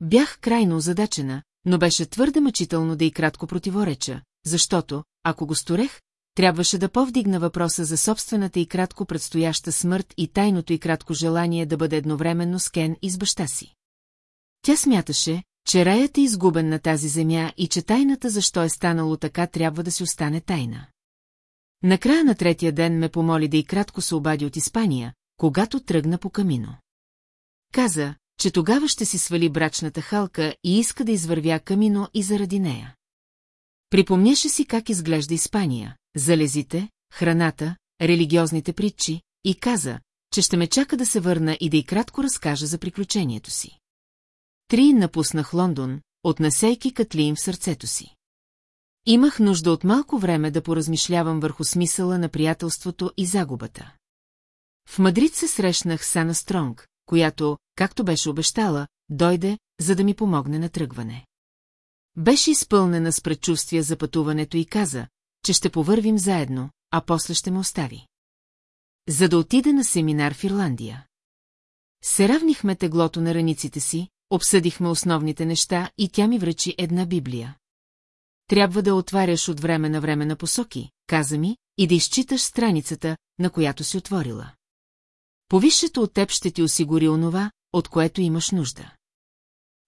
Бях крайно озадачена, но беше твърде мъчително да и кратко противореча, защото, ако го сторех, трябваше да повдигна въпроса за собствената и кратко предстояща смърт и тайното и кратко желание да бъде едновременно с Кен и с баща си. Тя смяташе, че раят е изгубен на тази земя и че тайната защо е станало така трябва да си остане тайна. Накрая на третия ден ме помоли да и кратко се обади от Испания, когато тръгна по камино. Каза, че тогава ще си свали брачната халка и иска да извървя камино и заради нея. Припомняше си как изглежда Испания, залезите, храната, религиозните притчи и каза, че ще ме чака да се върна и да и кратко разкажа за приключението си. Три напуснах Лондон, отнасейки Катлин в сърцето си. Имах нужда от малко време да поразмишлявам върху смисъла на приятелството и загубата. В Мадрид се срещнах с Ана Стронг, която, както беше обещала, дойде, за да ми помогне на тръгване. Беше изпълнена с предчувствия за пътуването и каза, че ще повървим заедно, а после ще ме остави. За да отида на семинар в Ирландия. Се равнихме теглото на раниците си, обсъдихме основните неща и тя ми връчи една Библия. Трябва да отваряш от време на време на посоки, каза ми, и да изчиташ страницата, на която си отворила. Повисшето от теб ще ти осигури онова, от което имаш нужда.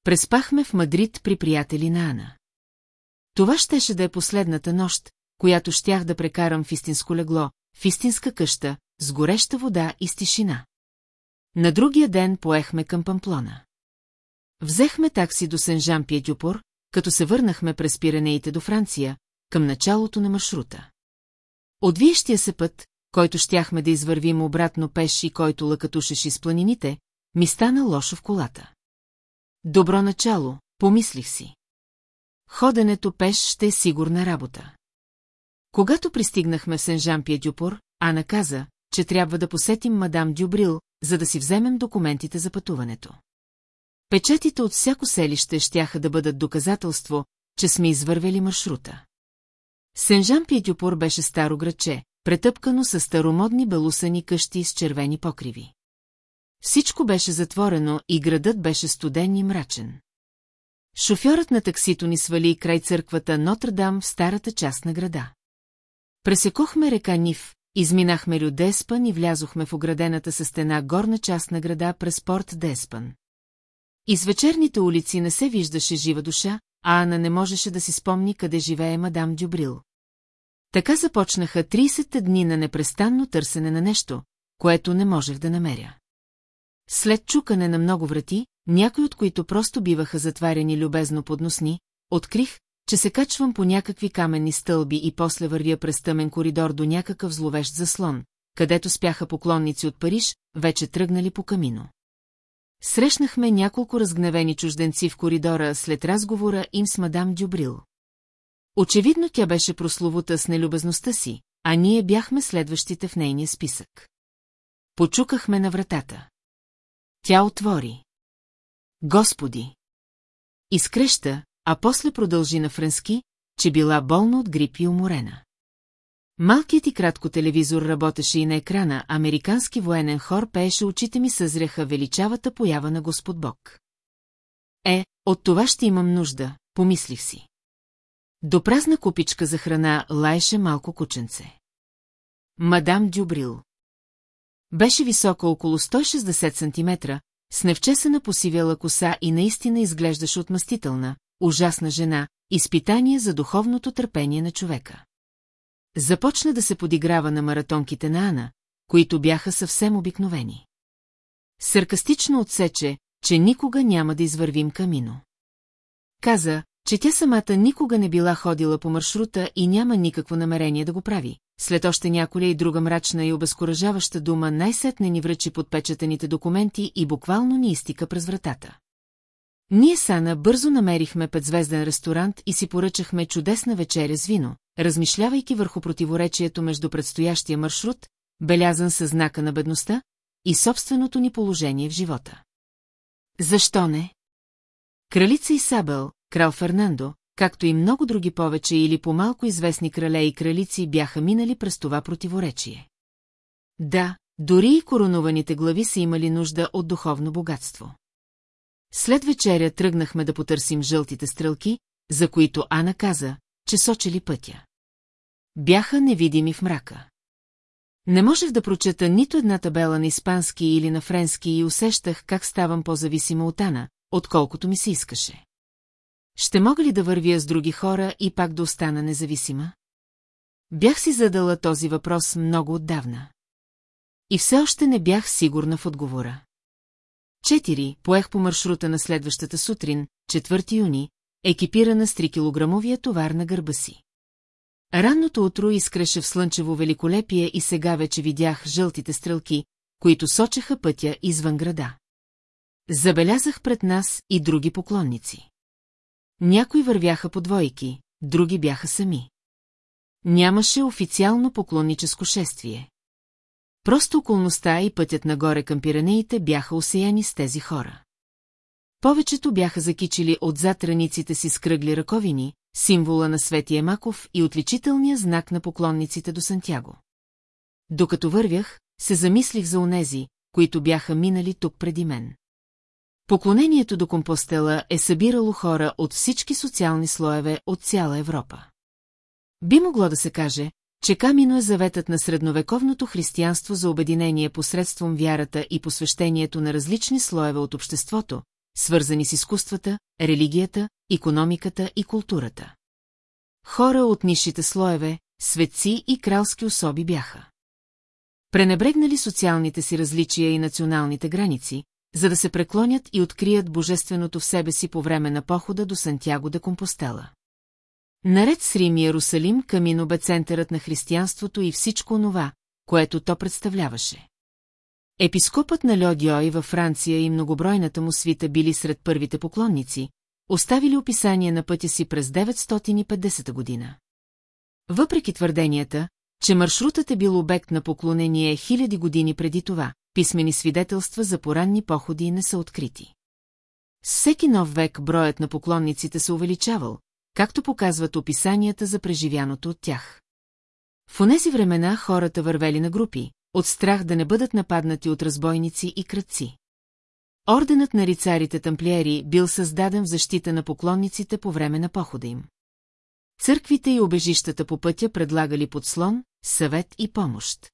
Преспахме в Мадрид при приятели на Ана. Това щеше да е последната нощ, която щях да прекарам в истинско легло, в истинска къща, с гореща вода и с тишина. На другия ден поехме към Памплона. Взехме такси до Сен-Жан-Пиетюпор, като се върнахме през Пиренеите до Франция, към началото на маршрута. Отвиещия се път, който щяхме да извървим обратно пеш и който лъкатушеше с планините, ми стана лошо в колата. Добро начало, помислих си. Ходенето пеш ще е сигурна работа. Когато пристигнахме в Сен-Жан-Пиедюпор, Ана каза, че трябва да посетим мадам Дюбрил, за да си вземем документите за пътуването. Печатите от всяко селище щяха да бъдат доказателство, че сме извървели маршрута. Сен-Жан-Пиедюпор беше старо градче, претъпкано с старомодни белусани къщи с червени покриви. Всичко беше затворено и градът беше студен и мрачен. Шофьорът на таксито ни свали край църквата Нотр-Дам в старата част на града. Пресекохме река Нив, изминахме Рю Деспан и влязохме в оградената със стена горна част на града през порт Деспан. Из вечерните улици не се виждаше жива душа, а Ана не можеше да си спомни къде живее мадам Дюбрил. Така започнаха 30 дни на непрестанно търсене на нещо, което не можех да намеря. След чукане на много врати, някои от които просто биваха затваряни любезно подносни, открих, че се качвам по някакви каменни стълби и после вървя през тъмен коридор до някакъв зловещ заслон, където спяха поклонници от Париж, вече тръгнали по камино. Срещнахме няколко разгневени чужденци в коридора след разговора им с мадам Дюбрил. Очевидно тя беше прословута с нелюбезността си, а ние бяхме следващите в нейния списък. Почукахме на вратата. Тя отвори. Господи! Изкреща, а после продължи на френски, че била болна от грип и уморена. Малкият и кратко телевизор работеше и на екрана, американски военен хор пееше очите ми съзряха величавата поява на Господ Бог. Е, от това ще имам нужда, помислих си. До празна купичка за храна лаеше малко кученце. Мадам Дюбрил. Беше висока около 160 см, с невчесана посивяла коса и наистина изглеждаше отмъстителна, ужасна жена, изпитание за духовното търпение на човека. Започна да се подиграва на маратонките на Ана, които бяха съвсем обикновени. Саркастично отсече, че никога няма да извървим камино. Каза, че тя самата никога не била ходила по маршрута и няма никакво намерение да го прави. След още няколя и друга мрачна и обезкуражаваща дума най-сетне ни връчи подпечатаните документи и буквално ни изтика през вратата. Ние с Ана бързо намерихме петзвезден ресторант и си поръчахме чудесна вечеря с вино, размишлявайки върху противоречието между предстоящия маршрут, белязан със знака на бедността, и собственото ни положение в живота. Защо не? Кралица Исабел, крал Фернандо, както и много други повече или по-малко известни крале и кралици бяха минали през това противоречие. Да, дори и коронованите глави са имали нужда от духовно богатство. След вечеря тръгнахме да потърсим жълтите стрелки, за които Ана каза, че сочели пътя. Бяха невидими в мрака. Не можех да прочета нито една табела на испански или на френски и усещах как ставам по-зависима от Ана, отколкото ми се искаше. Ще мога ли да вървя с други хора и пак да остана независима? Бях си задала този въпрос много отдавна. И все още не бях сигурна в отговора. Четири, поех по маршрута на следващата сутрин, 4 юни, екипирана с 3-килограмовия товар на гърба си. Ранното утро изкреше в слънчево великолепие и сега вече видях жълтите стрелки, които сочеха пътя извън града. Забелязах пред нас и други поклонници. Някои вървяха по двойки, други бяха сами. Нямаше официално поклонническо шествие. Просто околността и пътят нагоре към пиранеите бяха осеяни с тези хора. Повечето бяха закичили отзад раниците си с кръгли ръковини, символа на Светия Маков и отличителния знак на поклонниците до Сантяго. Докато вървях, се замислих за онези, които бяха минали тук преди мен. Поклонението до Компостела е събирало хора от всички социални слоеве от цяла Европа. Би могло да се каже, че Камино е заветът на средновековното християнство за обединение посредством вярата и посвещението на различни слоеве от обществото, свързани с изкуствата, религията, економиката и културата. Хора от нишите слоеве, светци и кралски особи бяха. Пренебрегнали социалните си различия и националните граници, за да се преклонят и открият божественото в себе си по време на похода до Сантяго де Компостела. Наред с Рим и Иерусалим, Камино бе центърът на християнството и всичко онова, което то представляваше. Епископът на Льодиой във Франция и многобройната му свита били сред първите поклонници, оставили описание на пътя си през 950 година. Въпреки твърденията, че маршрутът е бил обект на поклонение хиляди години преди това, писмени свидетелства за поранни походи не са открити. С всеки нов век броят на поклонниците се увеличавал, както показват описанията за преживяното от тях. В онези времена хората вървели на групи, от страх да не бъдат нападнати от разбойници и кръци. Орденът на рицарите тамплиери бил създаден в защита на поклонниците по време на похода им. Църквите и обежищата по пътя предлагали подслон, съвет и помощ.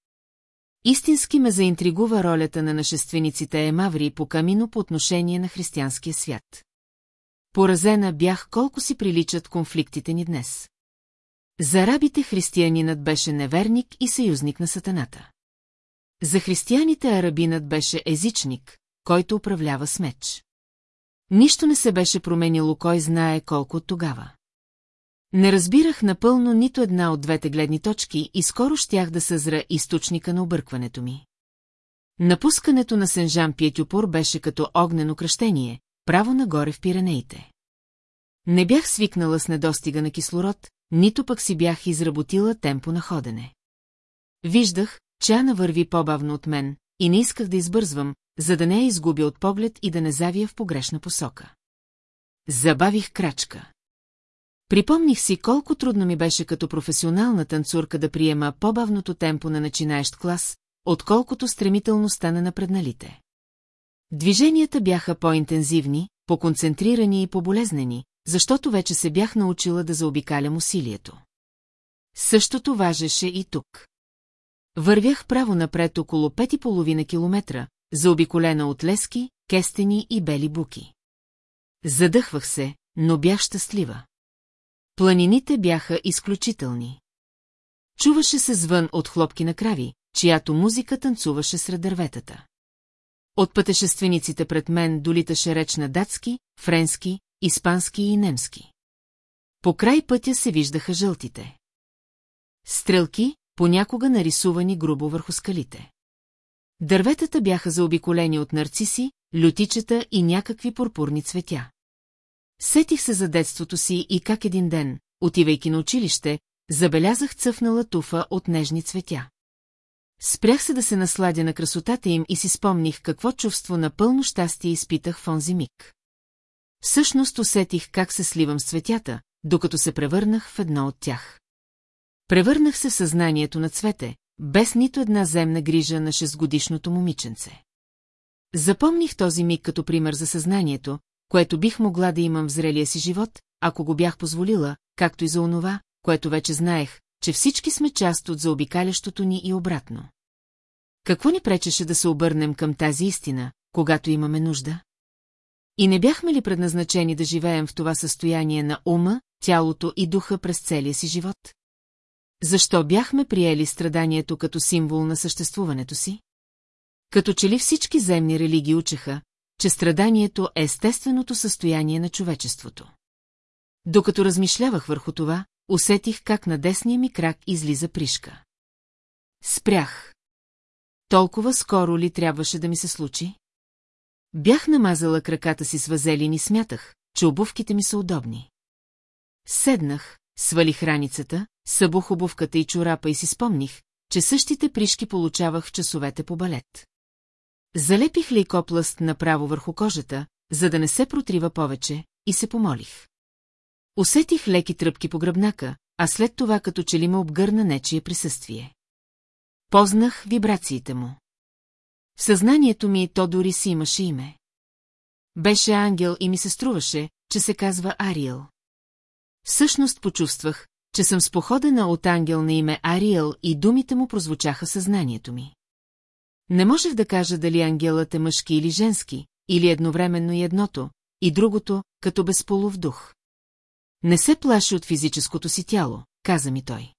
Истински ме заинтригува ролята на нашествениците Емаври по камино по отношение на християнския свят. Поразена бях колко си приличат конфликтите ни днес. За арабите християнинът беше неверник и съюзник на сатаната. За християните арабинът беше езичник, който управлява с меч. Нищо не се беше променило кой знае колко от тогава. Не разбирах напълно нито една от двете гледни точки и скоро щях да съзра източника на объркването ми. Напускането на Сенжан Пиетюпор беше като огнено кръщение, право нагоре в Пиренеите. Не бях свикнала с недостига на кислород, нито пък си бях изработила темпо на ходене. Виждах, че Ана върви по-бавно от мен и не исках да избързвам, за да не я изгубя от поглед и да не завия в погрешна посока. Забавих крачка. Припомних си колко трудно ми беше като професионална танцурка да приема по-бавното темпо на начинаещ клас, отколкото стремително стана на предналите. Движенията бяха по-интензивни, по-концентрирани и по-болезнени, защото вече се бях научила да заобикалям усилието. Същото важеше и тук. Вървях право напред около 5,5 километра, заобиколена от лески, кестени и бели буки. Задъхвах се, но бях щастлива. Планините бяха изключителни. Чуваше се звън от хлопки на крави, чиято музика танцуваше сред дърветата. От пътешествениците пред мен долиташе реч на датски, френски, испански и немски. По край пътя се виждаха жълтите. Стрелки, понякога нарисувани грубо върху скалите. Дърветата бяха заобиколени от нарциси, лютичета и някакви пурпурни цветя. Сетих се за детството си и как един ден, отивайки на училище, забелязах цъфнала туфа от нежни цветя. Спрях се да се насладя на красотата им и си спомних какво чувство на пълно щастие изпитах в онзи миг. Всъщност усетих как се сливам с цветята, докато се превърнах в едно от тях. Превърнах се в съзнанието на цвете, без нито една земна грижа на шестгодишното момиченце. Запомних този миг като пример за съзнанието, което бих могла да имам в зрелия си живот, ако го бях позволила, както и за онова, което вече знаех, че всички сме част от заобикалящото ни и обратно. Какво ни пречеше да се обърнем към тази истина, когато имаме нужда? И не бяхме ли предназначени да живеем в това състояние на ума, тялото и духа през целия си живот? Защо бяхме приели страданието като символ на съществуването си? Като че ли всички земни религии учеха, че страданието е естественото състояние на човечеството. Докато размишлявах върху това, усетих как на десния ми крак излиза пришка. Спрях. Толкова скоро ли трябваше да ми се случи? Бях намазала краката си с вазелин и смятах, че обувките ми са удобни. Седнах, свалих раницата, събух обувката и чорапа и си спомних, че същите пришки получавах в часовете по балет. Залепих лейкоплъст направо върху кожата, за да не се протрива повече, и се помолих. Усетих леки тръпки по гръбнака, а след това като че ли ме обгърна нечие присъствие. Познах вибрациите му. В съзнанието ми то дори си имаше име. Беше ангел и ми се струваше, че се казва Ариел. Всъщност почувствах, че съм споходена от ангел на име Ариел и думите му прозвучаха съзнанието ми. Не можех да кажа дали ангелът е мъжки или женски, или едновременно и едното, и другото, като безполов дух. Не се плаши от физическото си тяло, каза ми той.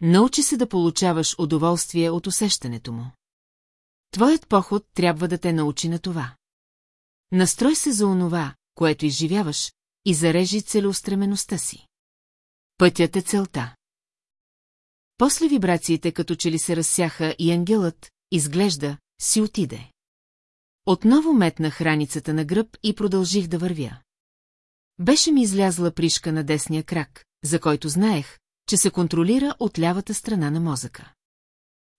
Научи се да получаваш удоволствие от усещането му. Твоят поход трябва да те научи на това. Настрой се за онова, което изживяваш, и зарежи целеустремеността си. Пътят е целта. После вибрациите като че ли се разсяха и ангелът, изглежда, си отиде. Отново метнах храницата на гръб и продължих да вървя. Беше ми излязла пришка на десния крак, за който знаех, че се контролира от лявата страна на мозъка.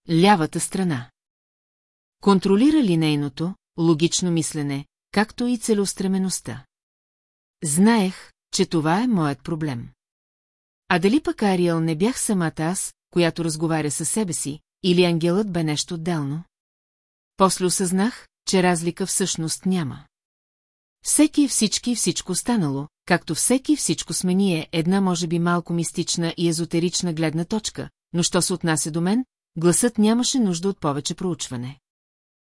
Лявата страна. Контролира линейното, логично мислене, както и целеустремеността. Знаех, че това е моят проблем. А дали пък Ариел не бях самата аз, която разговаря със себе си, или ангелът бе нещо отделно? После осъзнах, че разлика всъщност няма. Всеки и всички и всичко останало, както всеки всичко сме ние, една може би малко мистична и езотерична гледна точка, но що се отнася до мен, гласът нямаше нужда от повече проучване.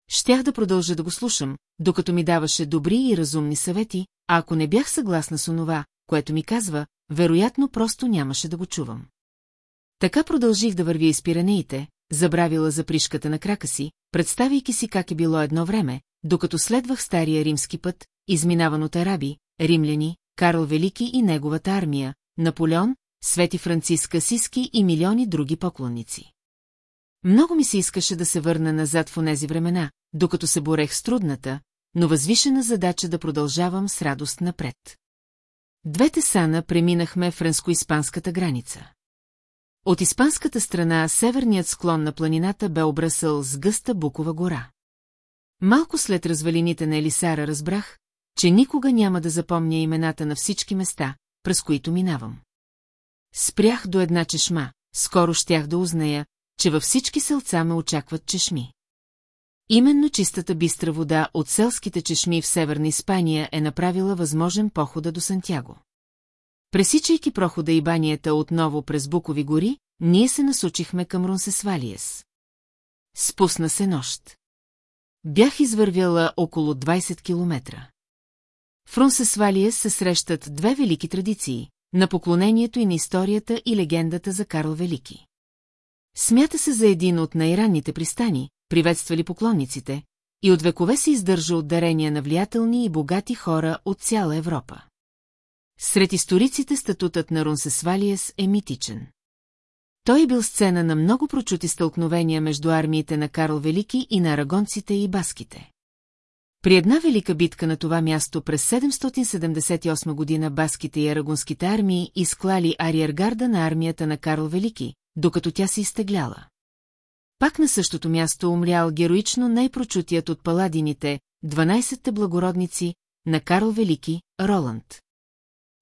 Щях да продължа да го слушам, докато ми даваше добри и разумни съвети, а ако не бях съгласна с онова, което ми казва, вероятно просто нямаше да го чувам. Така продължих да вървя из пиранеите, забравила за пришката на крака си, представяйки си как е било едно време, докато следвах стария римски път, изминаван от араби, римляни, Карл Велики и неговата армия, Наполеон, Свети Франциска Сиски и милиони други поклонници. Много ми се искаше да се върна назад в онези времена, докато се борех с трудната, но възвишена задача да продължавам с радост напред. Двете сана преминахме френско-испанската граница. От испанската страна северният склон на планината бе обръсъл с гъста букова гора. Малко след развалините на Елисара разбрах, че никога няма да запомня имената на всички места, през които минавам. Спрях до една чешма, скоро щях да узная, че във всички селца ме очакват чешми. Именно чистата бистра вода от селските чешми в Северна Испания е направила възможен похода до Сантяго. Пресичайки прохода и банията отново през Букови гори, ние се насучихме към Рунсесвалиес. Спусна се нощ. Бях извървяла около 20 километра. В Рунсесвалиес се срещат две велики традиции – на поклонението и на историята и легендата за Карл Велики. Смята се за един от най-ранните пристани, приветствали поклонниците, и от векове се издържа от дарения на влиятелни и богати хора от цяла Европа. Сред историците статутът на Рунсесвалиес е митичен. Той бил сцена на много прочути стълкновения между армиите на Карл Велики и на арагонците и баските. При една велика битка на това място през 778 година баските и арагонските армии изклали ариергарда на армията на Карл Велики, докато тя се изтегляла. Пак на същото място умрял героично най-прочутият от паладините, 12-те благородници, на Карл Велики, Роланд.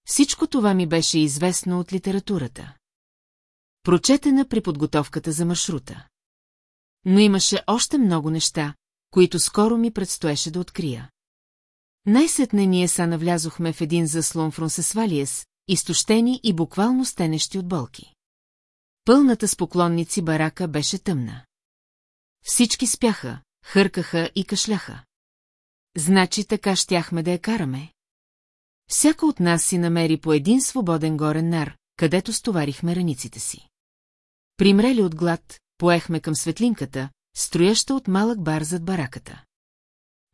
Всичко това ми беше известно от литературата. Прочетена при подготовката за маршрута. Но имаше още много неща, които скоро ми предстоеше да открия. Най-сетне ние са навлязохме в един заслон в Ронсесвалиес, изтощени и буквално стенещи от болки. Пълната с поклонници барака беше тъмна. Всички спяха, хъркаха и кашляха. Значи така щяхме да я караме. Всяка от нас си намери по един свободен горен нар, където стоварихме раниците си. Примрели от глад, поехме към светлинката, строяща от малък бар зад бараката.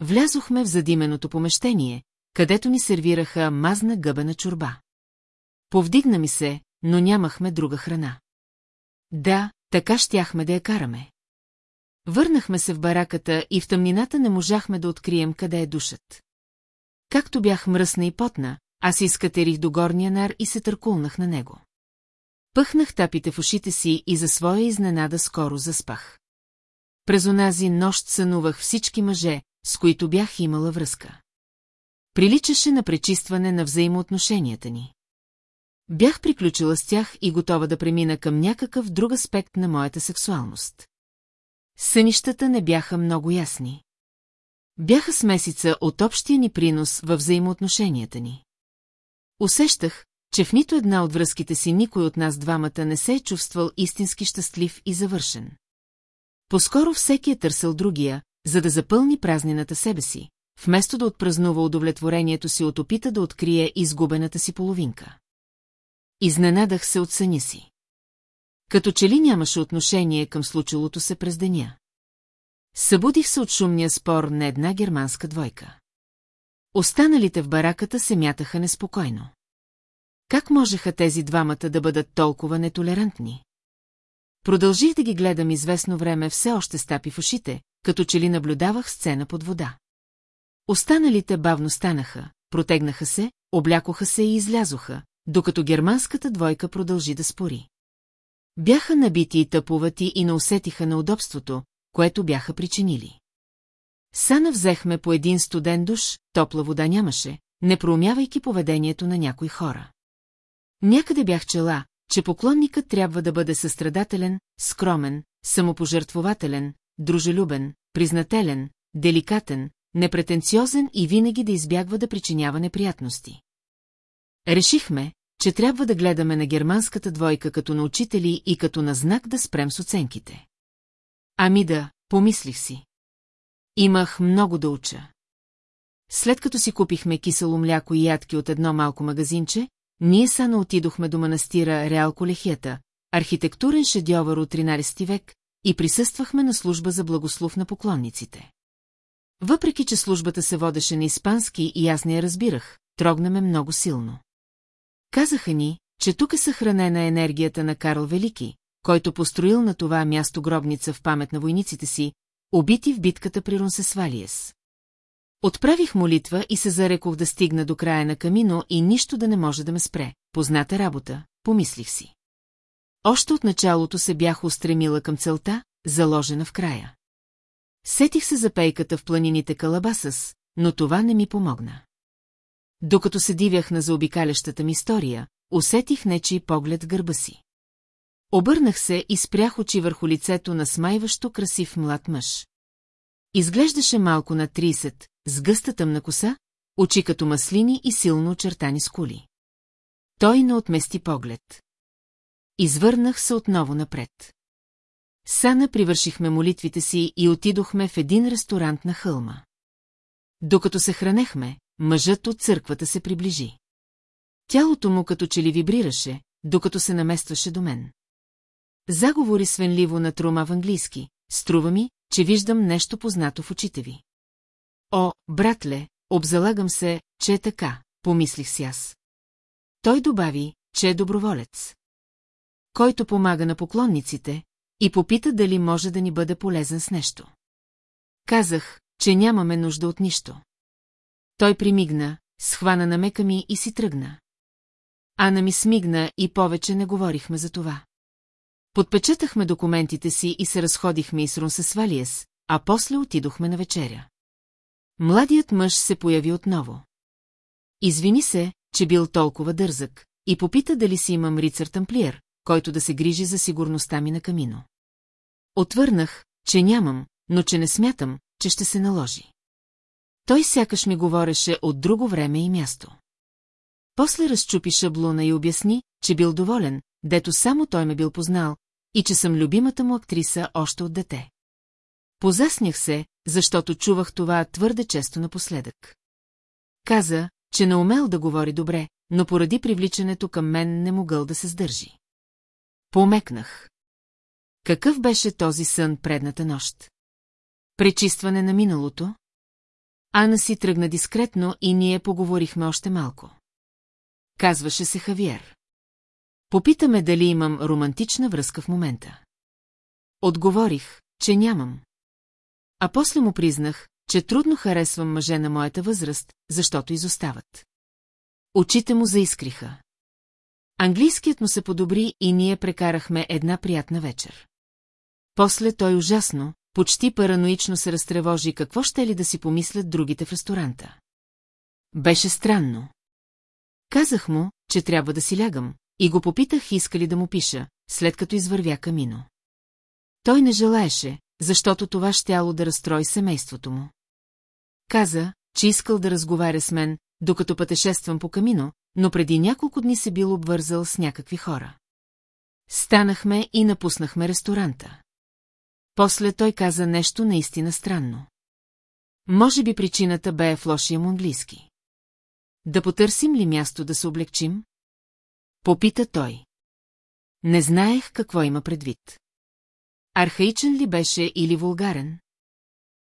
Влязохме в задименото помещение, където ни сервираха мазна гъбена чорба. Повдигна ми се, но нямахме друга храна. Да, така щяхме да я караме. Върнахме се в бараката и в тъмнината не можахме да открием къде е душът. Както бях мръсна и потна, аз изкатерих до горния нар и се търкулнах на него. Пъхнах тапите в ушите си и за своя изненада скоро заспах. През онази нощ сънувах всички мъже, с които бях имала връзка. Приличаше на пречистване на взаимоотношенията ни. Бях приключила с тях и готова да премина към някакъв друг аспект на моята сексуалност. Сънищата не бяха много ясни. Бяха смесица от общия ни принос във взаимоотношенията ни. Усещах, че в нито една от връзките си никой от нас двамата не се е чувствал истински щастлив и завършен. Поскоро всеки е търсил другия, за да запълни празнината себе си, вместо да отпразнува удовлетворението си от опита да открие изгубената си половинка. Изненадах се от съня си. Като че ли нямаше отношение към случилото се през деня. Събудих се от шумния спор на една германска двойка. Останалите в бараката се мятаха неспокойно. Как можеха тези двамата да бъдат толкова нетолерантни? Продължих да ги гледам известно време все още стапи в ушите, като че ли наблюдавах сцена под вода. Останалите бавно станаха, протегнаха се, облякоха се и излязоха, докато германската двойка продължи да спори. Бяха набити и тъпувати и не усетиха на удобството, което бяха причинили. Сана взехме по един студен душ, топла вода нямаше, не проумявайки поведението на някои хора. Някъде бях чела, че поклонникът трябва да бъде състрадателен, скромен, самопожертвователен, дружелюбен, признателен, деликатен, непретенциозен и винаги да избягва да причинява неприятности. Решихме, че трябва да гледаме на германската двойка като на учители и като на знак да спрем с оценките. Ами да, помислих си. Имах много да уча. След като си купихме кисело мляко и ядки от едно малко магазинче, ние сана отидохме до манастира Реал Колехията, архитектурен шедьовър от 13 век, и присъствахме на служба за благослов на поклонниците. Въпреки, че службата се водеше на испански и аз не я разбирах, трогна ме много силно. Казаха ни, че тук е съхранена енергията на Карл Велики, който построил на това място гробница в памет на войниците си, убити в битката при Рунсесвалиес. Отправих молитва и се зарекох да стигна до края на камино и нищо да не може да ме спре. Позната работа, помислих си. Още от началото се бях устремила към целта, заложена в края. Сетих се за пейката в планините Калабасас, но това не ми помогна. Докато се дивях на заобикалящата ми история, усетих нечи поглед гърба си. Обърнах се и спрях очи върху лицето на смайващо красив млад мъж. Изглеждаше малко на 30, с гъста тъмна коса, очи като маслини и силно очертани скули. Той не отмести поглед. Извърнах се отново напред. Сана привършихме молитвите си и отидохме в един ресторант на хълма. Докато се хранехме, мъжът от църквата се приближи. Тялото му като че ли вибрираше, докато се наместваше до мен. Заговори свенливо на трума в английски. Струва ми, че виждам нещо познато в очите ви. О, братле, обзалагам се, че е така, помислих си аз. Той добави, че е доброволец. Който помага на поклонниците и попита дали може да ни бъде полезен с нещо. Казах, че нямаме нужда от нищо. Той примигна, схвана на мека ми и си тръгна. Ана ми смигна и повече не говорихме за това. Подпечатахме документите си и се разходихме и с Рунсесвалиес, а после отидохме на вечеря. Младият мъж се появи отново. Извини се, че бил толкова дързък, и попита дали си имам рицар тамплиер, който да се грижи за сигурността ми на камино. Отвърнах, че нямам, но че не смятам, че ще се наложи. Той сякаш ми говореше от друго време и място. После разчупи шаблона и обясни, че бил доволен, дето само той ме бил познал, и че съм любимата му актриса още от дете. Позаснях се, защото чувах това твърде често напоследък. Каза, че не умел да говори добре, но поради привличането към мен не могъл да се сдържи. Помекнах. Какъв беше този сън предната нощ? Пречистване на миналото? Ана си тръгна дискретно и ние поговорихме още малко. Казваше се Хавиер. Попитаме дали имам романтична връзка в момента. Отговорих, че нямам. А после му признах, че трудно харесвам мъже на моята възраст, защото изостават. Очите му заискриха. Английският му се подобри и ние прекарахме една приятна вечер. После той ужасно, почти параноично се разтревожи какво ще ли да си помислят другите в ресторанта. Беше странно. Казах му, че трябва да си лягам, и го попитах иска ли да му пиша, след като извървя камино. Той не желаеше, защото това щяло да разстрои семейството му. Каза, че искал да разговаря с мен, докато пътешествам по камино, но преди няколко дни се бил обвързал с някакви хора. Станахме и напуснахме ресторанта. После той каза нещо наистина странно. Може би причината бе в лошия му английски. Да потърсим ли място да се облегчим? Попита той. Не знаех какво има предвид. Архаичен ли беше или вулгарен?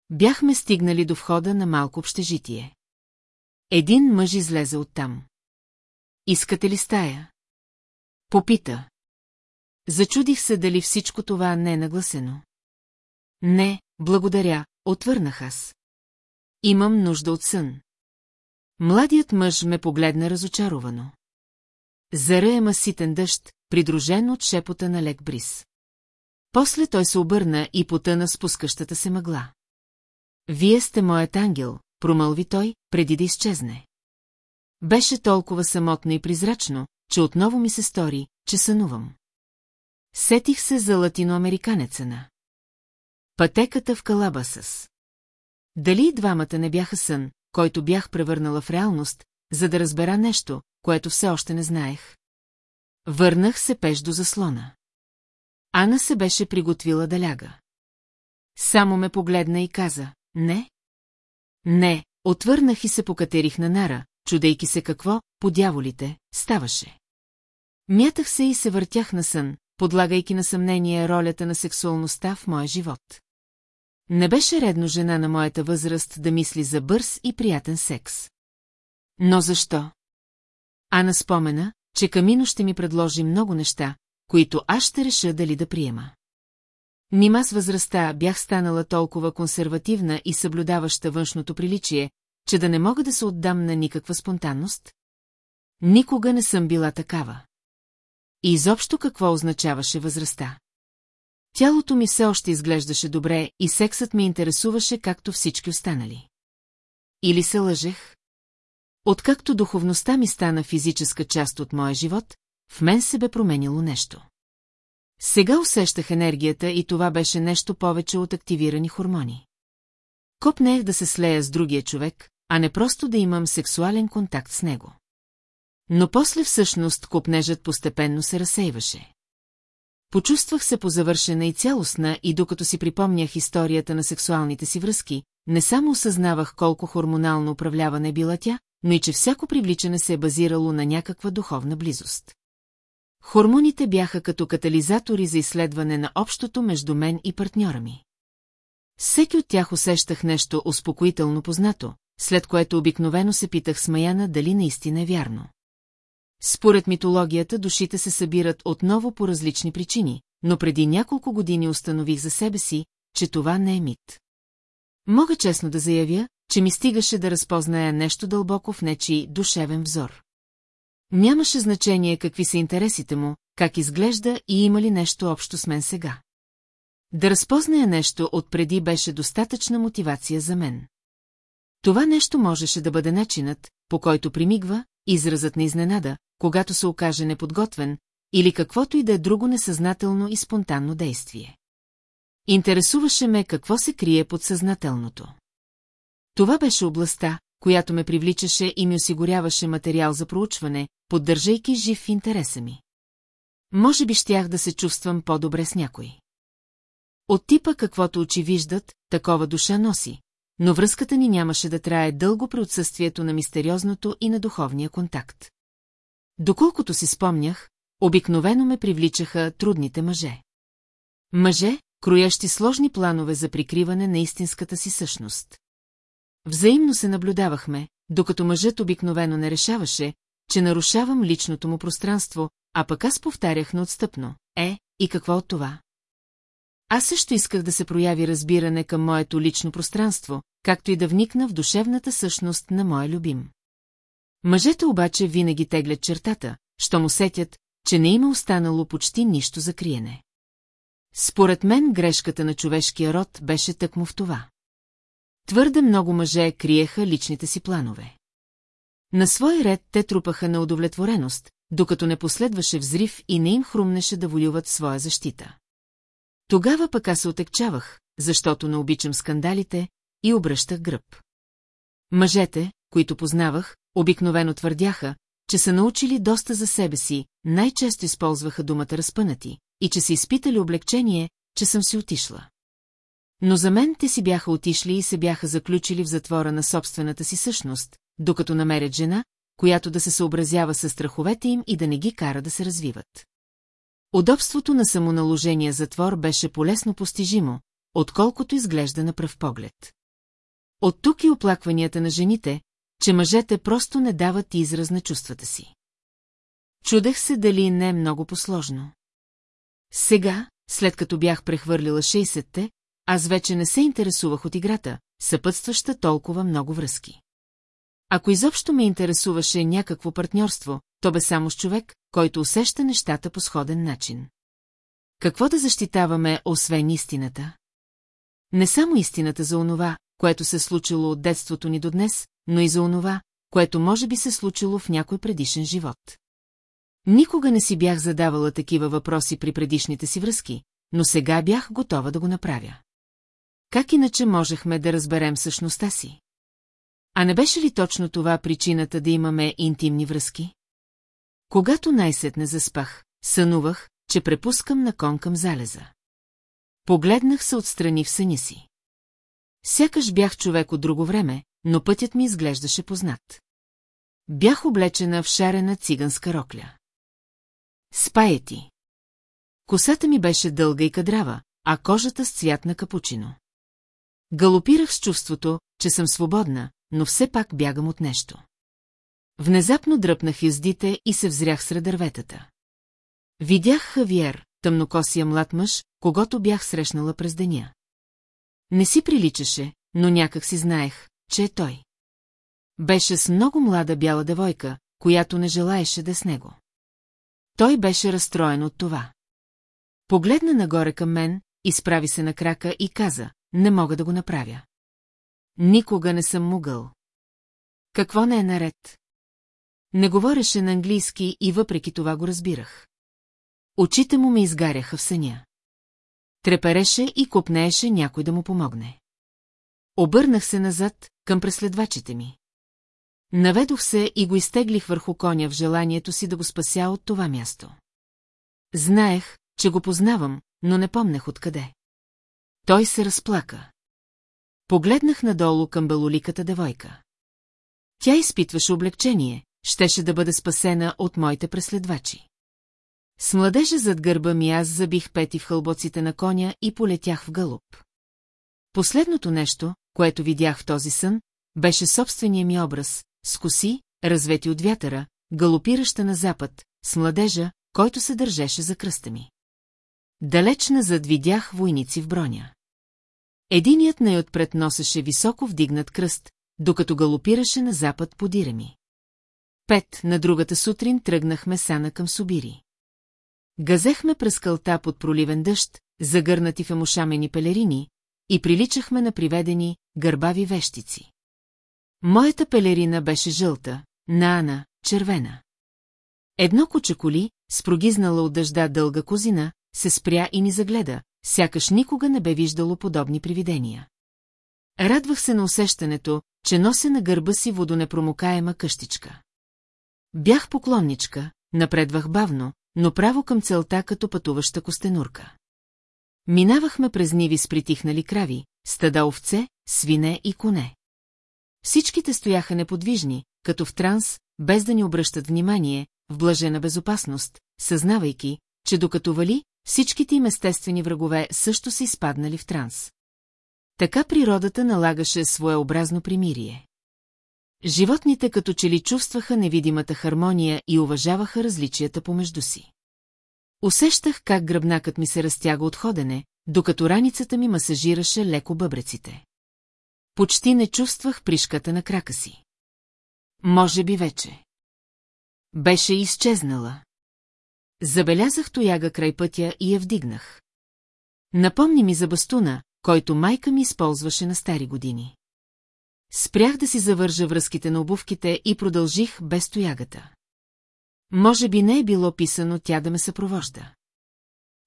Бяхме стигнали до входа на малко общежитие. Един мъж излезе оттам. Искате ли стая? Попита. Зачудих се дали всичко това не е нагласено. Не, благодаря, отвърнах аз. Имам нужда от сън. Младият мъж ме погледна разочаровано. Заръя маситен дъжд, придружен от шепота на лек бриз. После той се обърна и потъна спускащата се мъгла. Вие сте моят ангел, промълви той, преди да изчезне. Беше толкова самотно и призрачно, че отново ми се стори, че сънувам. Сетих се за латиноамериканеца на. Пътеката в Калабасъс. Дали и двамата не бяха сън, който бях превърнала в реалност, за да разбера нещо, което все още не знаех? Върнах се пеш до заслона. Ана се беше приготвила да ляга. Само ме погледна и каза, не? Не, отвърнах и се покатерих на нара, чудейки се какво, по дяволите, ставаше. Мятах се и се въртях на сън, подлагайки на съмнение ролята на сексуалността в моя живот. Не беше редно жена на моята възраст да мисли за бърз и приятен секс. Но защо? Ана спомена, че Камино ще ми предложи много неща, които аз ще реша дали да приема. Нима с възрастта бях станала толкова консервативна и съблюдаваща външното приличие, че да не мога да се отдам на никаква спонтанност? Никога не съм била такава. И изобщо какво означаваше възрастта? Тялото ми все още изглеждаше добре и сексът ме интересуваше както всички останали. Или се лъжех? Откакто духовността ми стана физическа част от моя живот, в мен се бе променило нещо. Сега усещах енергията и това беше нещо повече от активирани хормони. Копнех да се слея с другия човек, а не просто да имам сексуален контакт с него. Но после всъщност копнежът постепенно се разсейваше. Почувствах се позавършена и цялостна и докато си припомнях историята на сексуалните си връзки, не само осъзнавах колко хормонално управляване била тя, но и че всяко привличане се е базирало на някаква духовна близост. Хормоните бяха като катализатори за изследване на общото между мен и партньора ми. Всеки от тях усещах нещо успокоително познато, след което обикновено се питах с Маяна дали наистина е вярно. Според митологията душите се събират отново по различни причини, но преди няколко години установих за себе си, че това не е мит. Мога честно да заявя, че ми стигаше да разпозная нещо дълбоко в нечи душевен взор. Нямаше значение какви са интересите му, как изглежда и има ли нещо общо с мен сега. Да разпозная нещо отпреди беше достатъчна мотивация за мен. Това нещо можеше да бъде начинът, по който примигва, изразът на изненада, когато се окаже неподготвен, или каквото и да е друго несъзнателно и спонтанно действие. Интересуваше ме какво се крие под съзнателното. Това беше областта, която ме привличаше и ми осигуряваше материал за проучване, поддържайки жив интереса ми. Може би щях да се чувствам по-добре с някой. От типа каквото очи виждат, такова душа носи, но връзката ни нямаше да трае дълго при отсъствието на мистериозното и на духовния контакт. Доколкото си спомнях, обикновено ме привличаха трудните мъже. Мъже, кроящи сложни планове за прикриване на истинската си същност. Взаимно се наблюдавахме, докато мъжът обикновено не решаваше, че нарушавам личното му пространство, а пък аз повтарях неотстъпно. Е, и какво от това? Аз също исках да се прояви разбиране към моето лично пространство, както и да вникна в душевната същност на моя любим. Мъжете обаче винаги теглят чертата, що му сетят, че не има останало почти нищо за криене. Според мен грешката на човешкия род беше тъкмо в това. Твърде много мъже криеха личните си планове. На свой ред те трупаха на удовлетвореност, докато не последваше взрив и не им хрумнеше да волюват своя защита. Тогава пък аз се отекчавах, защото не обичам скандалите и обръщах гръб. Мъжете, които познавах, обикновено твърдяха, че са научили доста за себе си, най-често използваха думата разпънати, и че са изпитали облегчение, че съм си отишла. Но за мен те си бяха отишли и се бяха заключили в затвора на собствената си същност, докато намерят жена, която да се съобразява с страховете им и да не ги кара да се развиват. Удобството на самоналожения затвор беше полесно постижимо, отколкото изглежда на пръв поглед. От тук и оплакванията на жените, че мъжете просто не дават израз на чувствата си. Чудех се дали не е много посложно. Сега, след като бях прехвърлила 60-те, аз вече не се интересувах от играта, съпътстваща толкова много връзки. Ако изобщо ме интересуваше някакво партньорство, то бе само с човек, който усеща нещата по сходен начин. Какво да защитаваме, освен истината? Не само истината за онова, което се случило от детството ни до днес, но и за онова, което може би се случило в някой предишен живот. Никога не си бях задавала такива въпроси при предишните си връзки, но сега бях готова да го направя. Как иначе можехме да разберем същността си? А не беше ли точно това причината да имаме интимни връзки? Когато най-сетне заспах, сънувах, че препускам на кон към залеза. Погледнах се отстрани в съня си. Сякаш бях човек от друго време, но пътят ми изглеждаше познат. Бях облечена в шарена циганска рокля. Спаети. Косата ми беше дълга и кадрава, а кожата с цвят на капучино. Галопирах с чувството, че съм свободна, но все пак бягам от нещо. Внезапно дръпнах яздите и се взрях сред дърветата. Видях Хавиер, тъмнокосия млад мъж, когато бях срещнала през деня. Не си приличаше, но някак си знаех, че е той. Беше с много млада бяла девойка, която не желаеше да с него. Той беше разстроен от това. Погледна нагоре към мен, изправи се на крака и каза, не мога да го направя. Никога не съм могъл. Какво не е наред? Не говореше на английски и въпреки това го разбирах. Очите му ме изгаряха в съня. Трепереше и копнееше някой да му помогне. Обърнах се назад, към преследвачите ми. Наведох се и го изтеглих върху коня в желанието си да го спася от това място. Знаех, че го познавам, но не помнех откъде. Той се разплака. Погледнах надолу към белоликата девойка. Тя изпитваше облегчение, щеше да бъде спасена от моите преследвачи. С младежа зад гърба ми аз забих пети в хълбоците на коня и полетях в галуп. Последното нещо, което видях в този сън, беше собствения ми образ, с коси, развети от вятъра, галопираща на запад, с младежа, който се държеше за кръста ми. Далеч назад видях войници в броня. Единият най-отпред носеше високо вдигнат кръст, докато галопираше на запад по ми. Пет на другата сутрин тръгнахме сана към Субири. Газехме през кълта под проливен дъжд, загърнати в емушамени пелерини, и приличахме на приведени, гърбави вещици. Моята пелерина беше жълта, на Ана – червена. Едно куче коли, с прогизнала от дъжда дълга козина, се спря и ни загледа, сякаш никога не бе виждало подобни привидения. Радвах се на усещането, че нося на гърба си водонепромокаема къщичка. Бях поклонничка, напредвах бавно, но право към целта като пътуваща костенурка. Минавахме през ниви с притихнали крави, стада овце, свине и коне. Всичките стояха неподвижни, като в транс, без да ни обръщат внимание, в блажена безопасност, съзнавайки, че докато вали, всичките им естествени врагове също са изпаднали в транс. Така природата налагаше своеобразно примирие. Животните като че ли чувстваха невидимата хармония и уважаваха различията помежду си. Усещах как гръбнакът ми се разтяга от ходене, докато раницата ми масажираше леко бъбреците. Почти не чувствах пришката на крака си. Може би вече. Беше изчезнала. Забелязах тояга край пътя и я вдигнах. Напомни ми за бастуна, който майка ми използваше на стари години. Спрях да си завържа връзките на обувките и продължих без тоягата. Може би не е било писано тя да ме съпровожда.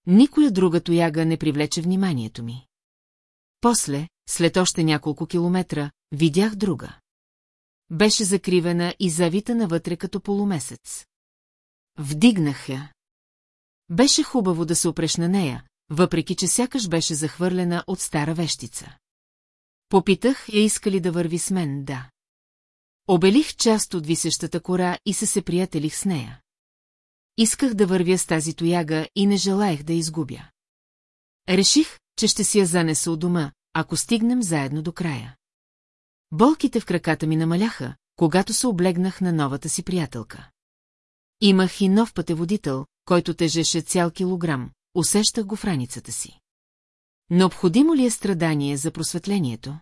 Никоя друга тояга не привлече вниманието ми. После, след още няколко километра, видях друга. Беше закривена и завита навътре като полумесец. Вдигнах я. Беше хубаво да се опреш на нея, въпреки че сякаш беше захвърлена от стара вещица. Попитах я искали да върви с мен, да. Обелих част от висещата кора и се се приятелих с нея. Исках да вървя с тази тояга и не желаях да изгубя. Реших, че ще си я занеса от дома, ако стигнем заедно до края. Болките в краката ми намаляха, когато се облегнах на новата си приятелка. Имах и нов пътеводител, който тежеше цял килограм, усещах го в раницата си. Необходимо ли е страдание за просветлението?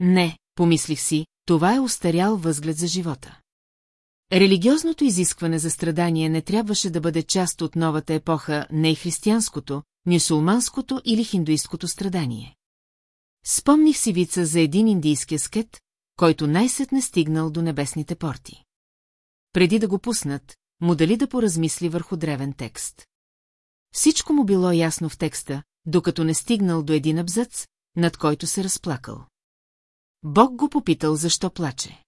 Не, помислих си, това е устарял възглед за живота. Религиозното изискване за страдание не трябваше да бъде част от новата епоха, не и християнското, нюсулманското или хиндуисткото страдание. Спомних си вица за един индийски скет, който най-сетне стигнал до небесните порти. Преди да го пуснат, му дали да поразмисли върху древен текст. Всичко му било ясно в текста, докато не стигнал до един абзац, над който се разплакал. Бог го попитал защо плаче.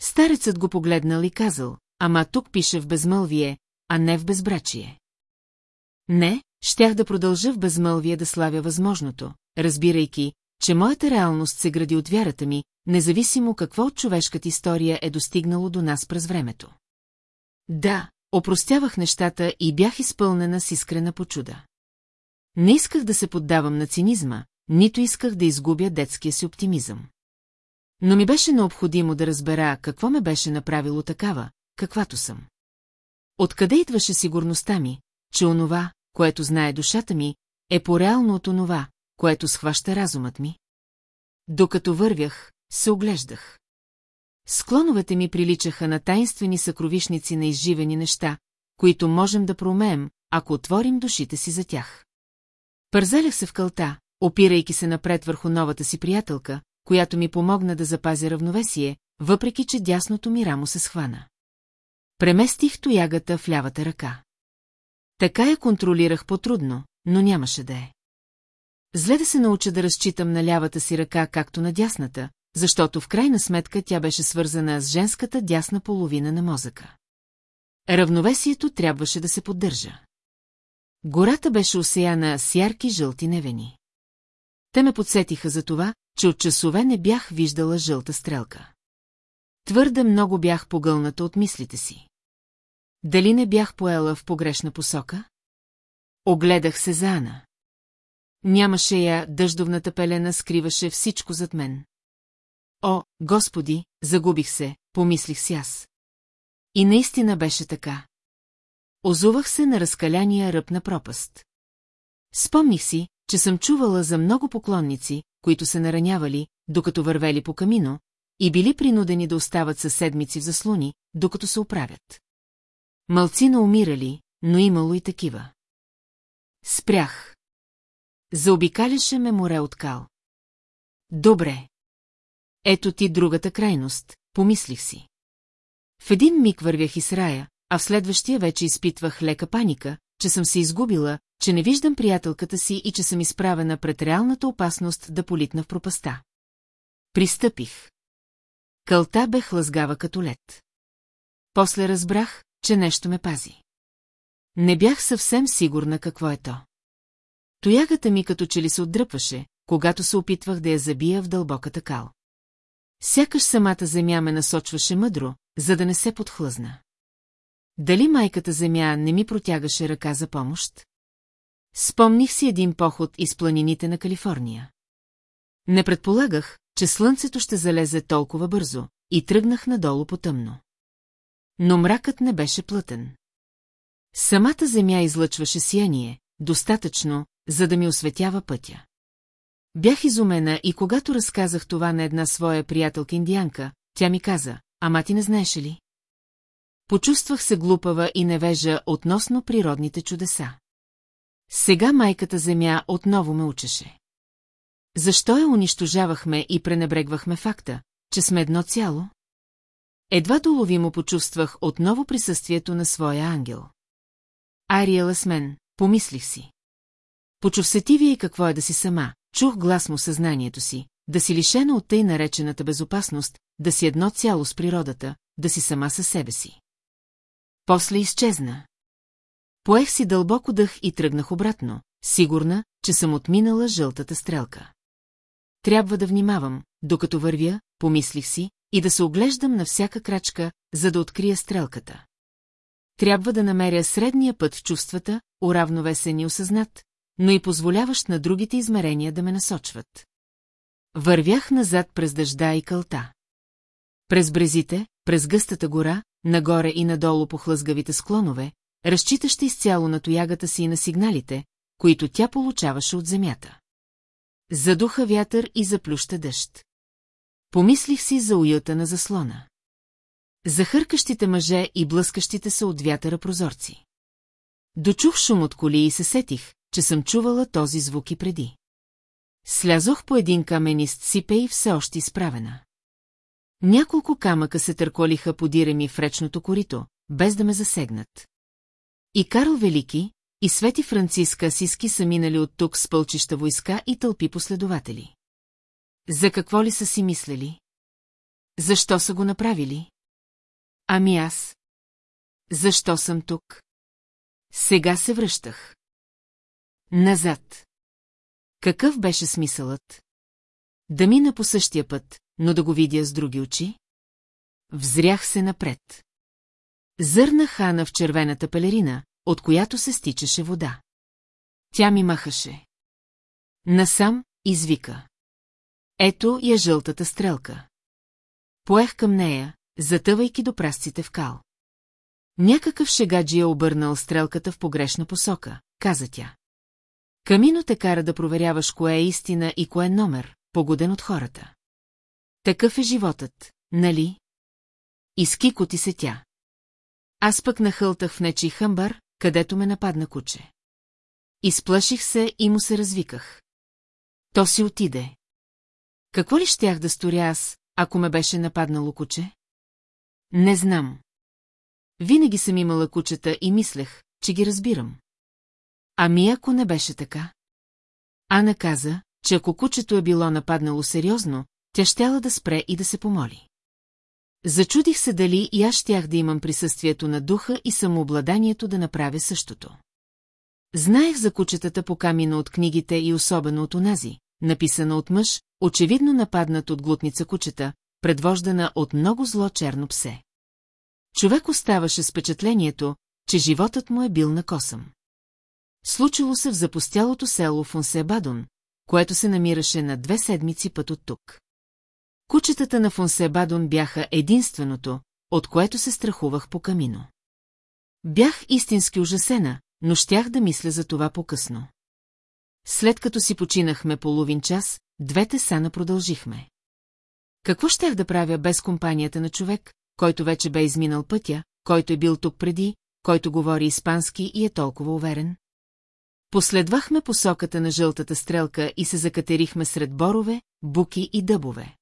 Старецът го погледнал и казал, ама тук пише в безмълвие, а не в безбрачие. Не, щях да продължа в безмълвие да славя възможното, разбирайки, че моята реалност се гради от вярата ми, независимо какво от човешката история е достигнало до нас през времето. Да, опростявах нещата и бях изпълнена с искрена почуда. Не исках да се поддавам на цинизма, нито исках да изгубя детския си оптимизъм. Но ми беше необходимо да разбера какво ме беше направило такава, каквато съм. Откъде идваше сигурността ми, че онова, което знае душата ми, е по-реално от онова, което схваща разумът ми? Докато вървях, се оглеждах. Склоновете ми приличаха на тайнствени съкровишници на изживени неща, които можем да проумеем, ако отворим душите си за тях. Пързалях се в кълта, опирайки се напред върху новата си приятелка, която ми помогна да запази равновесие, въпреки че дясното ми рамо се схвана. Преместих тоягата в лявата ръка. Така я контролирах по-трудно, но нямаше да е. Зле да се науча да разчитам на лявата си ръка, както на дясната, защото в крайна сметка тя беше свързана с женската дясна половина на мозъка. Равновесието трябваше да се поддържа. Гората беше осеяна с ярки жълти невени. Те ме подсетиха за това, че от часове не бях виждала жълта стрелка. Твърде много бях погълната от мислите си. Дали не бях поела в погрешна посока? Огледах се за Ана. Нямаше я, дъждовната пелена скриваше всичко зад мен. О, господи, загубих се, помислих си аз. И наистина беше така. Озувах се на разкаляния ръб на пропаст. Спомних си, че съм чувала за много поклонници, които се наранявали, докато вървели по камино, и били принудени да остават със седмици в заслуни, докато се оправят. Малцина умирали, но имало и такива. Спрях. Заобикаляше ме море от кал. Добре. Ето ти другата крайност, помислих си. В един миг вървях из рая, а в следващия вече изпитвах лека паника, че съм се изгубила, че не виждам приятелката си и че съм изправена пред реалната опасност да политна в пропаста. Пристъпих. Кълта бе хлъзгава като лед. После разбрах, че нещо ме пази. Не бях съвсем сигурна какво е то. Тоягата ми като че ли се отдръпваше, когато се опитвах да я забия в дълбоката кал. Сякаш самата земя ме насочваше мъдро, за да не се подхлъзна. Дали майката земя не ми протягаше ръка за помощ? Спомних си един поход из планините на Калифорния. Не предполагах, че слънцето ще залезе толкова бързо, и тръгнах надолу по тъмно. Но мракът не беше плътен. Самата земя излъчваше сияние, достатъчно, за да ми осветява пътя. Бях изумена и когато разказах това на една своя приятелка индианка, тя ми каза, ама ти не знаеш ли? Почувствах се глупава и невежа относно природните чудеса. Сега майката земя отново ме учеше. Защо я унищожавахме и пренебрегвахме факта, че сме едно цяло? Едва доловимо почувствах отново присъствието на своя ангел. Ариела с мен, помислих си. Почув се ти вие какво е да си сама, чух глас му съзнанието си, да си лишена от тъй наречената безопасност, да си едно цяло с природата, да си сама със себе си. После изчезна. Поех си дълбоко дъх и тръгнах обратно, сигурна, че съм отминала жълтата стрелка. Трябва да внимавам, докато вървя, помислих си, и да се оглеждам на всяка крачка, за да открия стрелката. Трябва да намеря средния път в чувствата, уравновесен и осъзнат, но и позволяващ на другите измерения да ме насочват. Вървях назад през дъжда и кълта. През брезите, през гъстата гора, нагоре и надолу по хлъзгавите склонове, разчитаща изцяло на тоягата си и на сигналите, които тя получаваше от земята. Задуха вятър и заплюща дъжд. Помислих си за уюта на заслона. За хъркащите мъже и блъскащите се от вятъра прозорци. Дочух шум от коли и се сетих, че съм чувала този звук и преди. Слязох по един каменист сипе и все още изправена. Няколко камъка се търколиха по диреми в речното корито, без да ме засегнат. И Карл Велики, и Свети Франциска Сиски са минали от тук с пълчища войска и тълпи последователи. За какво ли са си мислели? Защо са го направили? Ами аз. Защо съм тук? Сега се връщах. Назад. Какъв беше смисълът? Да мина по същия път, но да го видя с други очи? Взрях се напред. Зърна Хана в червената пелерина, от която се стичаше вода. Тя ми махаше. Насам извика. Ето я жълтата стрелка. Поех към нея, затъвайки до прасците в кал. Някакъв шегаджи е обърнал стрелката в погрешна посока, каза тя. Камино те кара да проверяваш кое е истина и кое е номер, погоден от хората. Такъв е животът, нали? Изкикоти се тя. Аз пък нахълтах в нечи хъмбар, където ме нападна куче. Изплаших се и му се развиках. То си отиде. Какво ли щях да сторя аз, ако ме беше нападнало куче? Не знам. Винаги съм имала кучета и мислех, че ги разбирам. Ами ако не беше така? Ана каза, че ако кучето е било нападнало сериозно, тя щяла да спре и да се помоли. Зачудих се дали и аз щях да имам присъствието на духа и самообладанието да направя същото. Знаех за кучетата по камина от книгите и особено от онази, написана от мъж, очевидно нападнат от глутница кучета, предвождана от много зло черно псе. Човек оставаше с впечатлението, че животът му е бил на косъм. Случило се в запустялото село Фонсебадон, което се намираше на две седмици път от тук. Кучетата на Фонсебадон бяха единственото, от което се страхувах по камино. Бях истински ужасена, но щях да мисля за това по-късно. След като си починахме половин час, двете сана продължихме. Какво щях да правя без компанията на човек, който вече бе изминал пътя, който е бил тук преди, който говори испански и е толкова уверен? Последвахме посоката на жълтата стрелка и се закатерихме сред борове, буки и дъбове.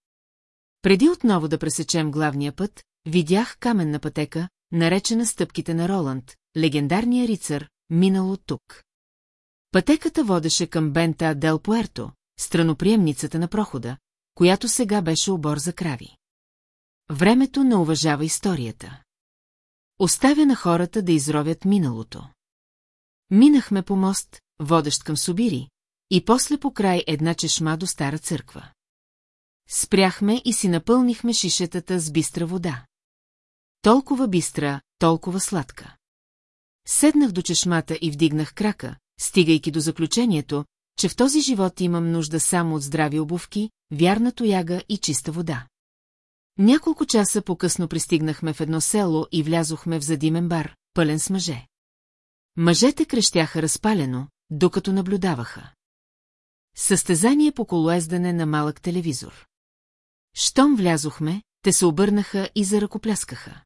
Преди отново да пресечем главния път, видях каменна пътека, наречена стъпките на Роланд, легендарния рицар, минал от тук. Пътеката водеше към Бента Дел Пуерто, страноприемницата на прохода, която сега беше обор за крави. Времето не уважава историята. Оставя на хората да изровят миналото. Минахме по мост, водещ към Собири, и после по край една чешма до стара църква. Спряхме и си напълнихме шишетата с бистра вода. Толкова бистра, толкова сладка. Седнах до чешмата и вдигнах крака, стигайки до заключението, че в този живот имам нужда само от здрави обувки, вярна тояга и чиста вода. Няколко часа по-късно пристигнахме в едно село и влязохме в задимен бар, пълен с мъже. Мъжете крещяха разпалено, докато наблюдаваха. Състезание по колоездане на малък телевизор. Щом влязохме, те се обърнаха и заръкопляскаха.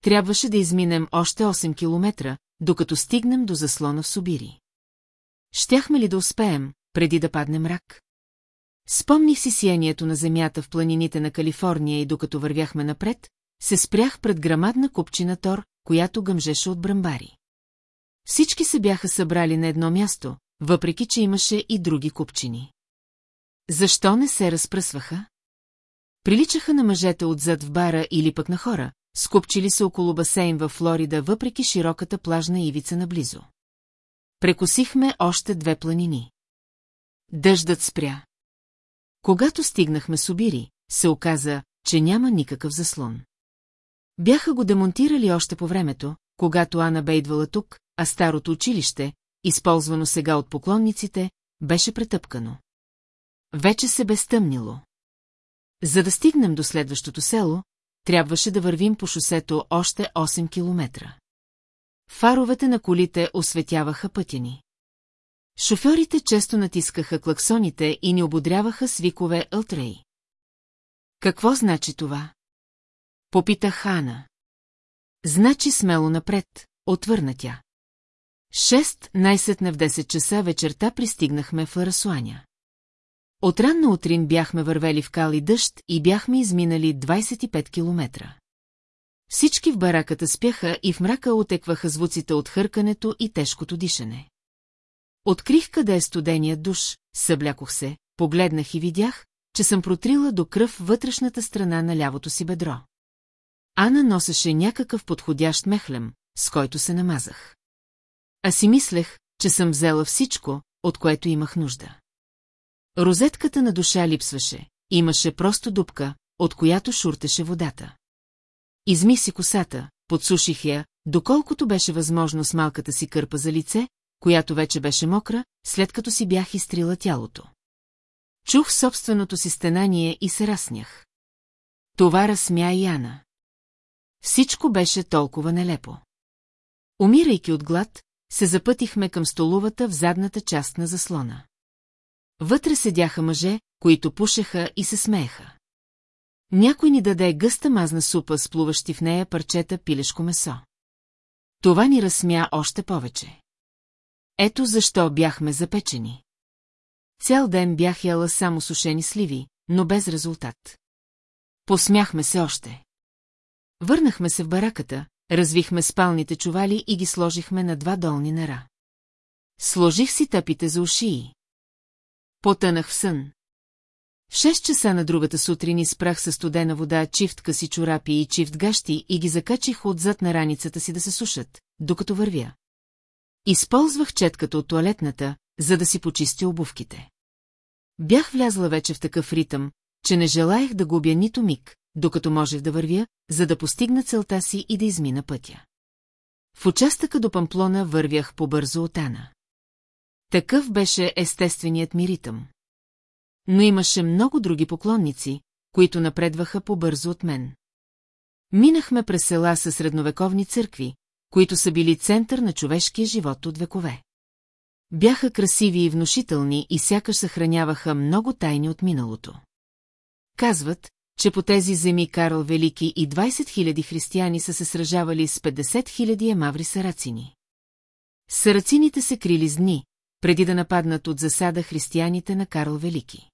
Трябваше да изминем още 8 километра, докато стигнем до заслона в Собири. Щяхме ли да успеем, преди да падне мрак? Спомних си сиянието на земята в планините на Калифорния и докато вървяхме напред, се спрях пред грамадна купчина тор, която гъмжеше от брамбари. Всички се бяха събрали на едно място, въпреки че имаше и други купчини. Защо не се разпръсваха? Приличаха на мъжете отзад в бара или пък на хора, скупчили се около басейн във Флорида, въпреки широката плажна ивица наблизо. Прекосихме още две планини. Дъждът спря. Когато стигнахме с Обири, се оказа, че няма никакъв заслон. Бяха го демонтирали още по времето, когато Ана бе идвала тук, а старото училище, използвано сега от поклонниците, беше претъпкано. Вече се бе стъмнило. За да стигнем до следващото село, трябваше да вървим по шосето още 8 километра. Фаровете на колите осветяваха пътя ни. Шофьорите често натискаха клаксоните и ни ободряваха с викове. Какво значи това? Попита Хана. Значи смело напред, отвърна тя. Шест, най-сетне в 10 часа вечерта пристигнахме в Арасуаня. От ранна утрин бяхме вървели в кал и дъжд и бяхме изминали 25 километра. Всички в бараката спяха и в мрака отекваха звуците от хъркането и тежкото дишане. Открих къде е студеният душ, съблякох се, погледнах и видях, че съм протрила до кръв вътрешната страна на лявото си бедро. Ана носеше някакъв подходящ мехлем, с който се намазах. А си мислех, че съм взела всичко, от което имах нужда. Розетката на душа липсваше, имаше просто дупка, от която шуртеше водата. Изми си косата, подсуших я, доколкото беше възможно с малката си кърпа за лице, която вече беше мокра, след като си бях изтрила тялото. Чух собственото си стенание и се раснях. Това разсмя Яна. Всичко беше толкова нелепо. Умирайки от глад, се запътихме към столовата в задната част на заслона. Вътре седяха мъже, които пушеха и се смееха. Някой ни даде гъста мазна супа с плуващи в нея парчета пилешко месо. Това ни разсмя още повече. Ето защо бяхме запечени. Цял ден бях яла само сушени сливи, но без резултат. Посмяхме се още. Върнахме се в бараката, развихме спалните чували и ги сложихме на два долни нера. Сложих си тъпите за ушии. Потънах в сън. В 6 часа на другата сутрин изпрах със студена вода чифт къси чорапи и чифт гащи и ги закачих отзад на раницата си да се сушат, докато вървя. Използвах четката от туалетната, за да си почистя обувките. Бях влязла вече в такъв ритъм, че не желаях да губя нито миг, докато можех да вървя, за да постигна целта си и да измина пътя. В участъка до Памплона вървях по-бързо от Ана. Такъв беше естественият ми ритъм. Но имаше много други поклонници, които напредваха по-бързо от мен. Минахме през села със средновековни църкви, които са били център на човешкия живот от векове. Бяха красиви и внушителни и сякаш съхраняваха много тайни от миналото. Казват, че по тези земи Карл Велики и 20 000 християни са се сражавали с 50 000 емаври сарацини. Сарацините се крили с дни, преди да нападнат от засада християните на Карл Велики.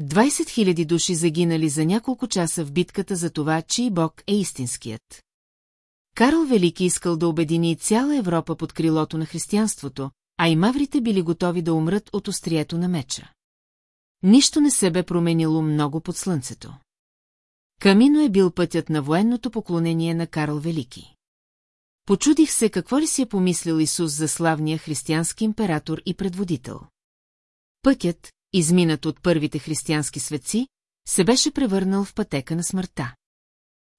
20 000 души загинали за няколко часа в битката за това, чий бог е истинският. Карл Велики искал да обедини цяла Европа под крилото на християнството, а и маврите били готови да умрат от острието на меча. Нищо не се бе променило много под слънцето. Камино е бил пътят на военното поклонение на Карл Велики. Почудих се какво ли си е помислил Исус за славния християнски император и предводител. Пътят, изминат от първите християнски светци, се беше превърнал в пътека на смъртта.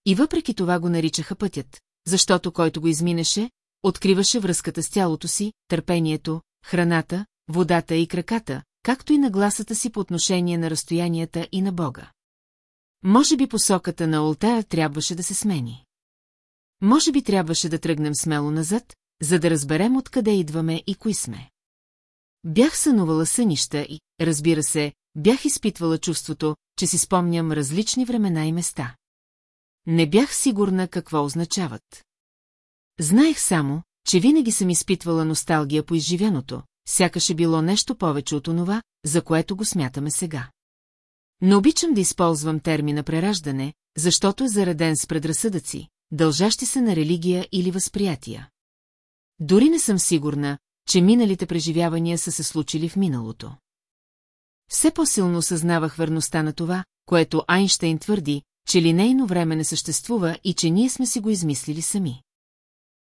И въпреки това го наричаха пътят, защото който го изминеше, откриваше връзката с тялото си, търпението, храната, водата и краката, както и на гласата си по отношение на разстоянията и на Бога. Може би посоката на Олтая трябваше да се смени. Може би трябваше да тръгнем смело назад, за да разберем откъде идваме и кои сме. Бях сънувала сънища и, разбира се, бях изпитвала чувството, че си спомням различни времена и места. Не бях сигурна какво означават. Знаех само, че винаги съм изпитвала носталгия по изживяното, сякаше било нещо повече от онова, за което го смятаме сега. Не обичам да използвам термина прераждане, защото е зареден с предразсъдъци, дължащи се на религия или възприятия. Дори не съм сигурна, че миналите преживявания са се случили в миналото. Все по-силно осъзнавах верността на това, което Айнштейн твърди, че линейно време не съществува и че ние сме си го измислили сами.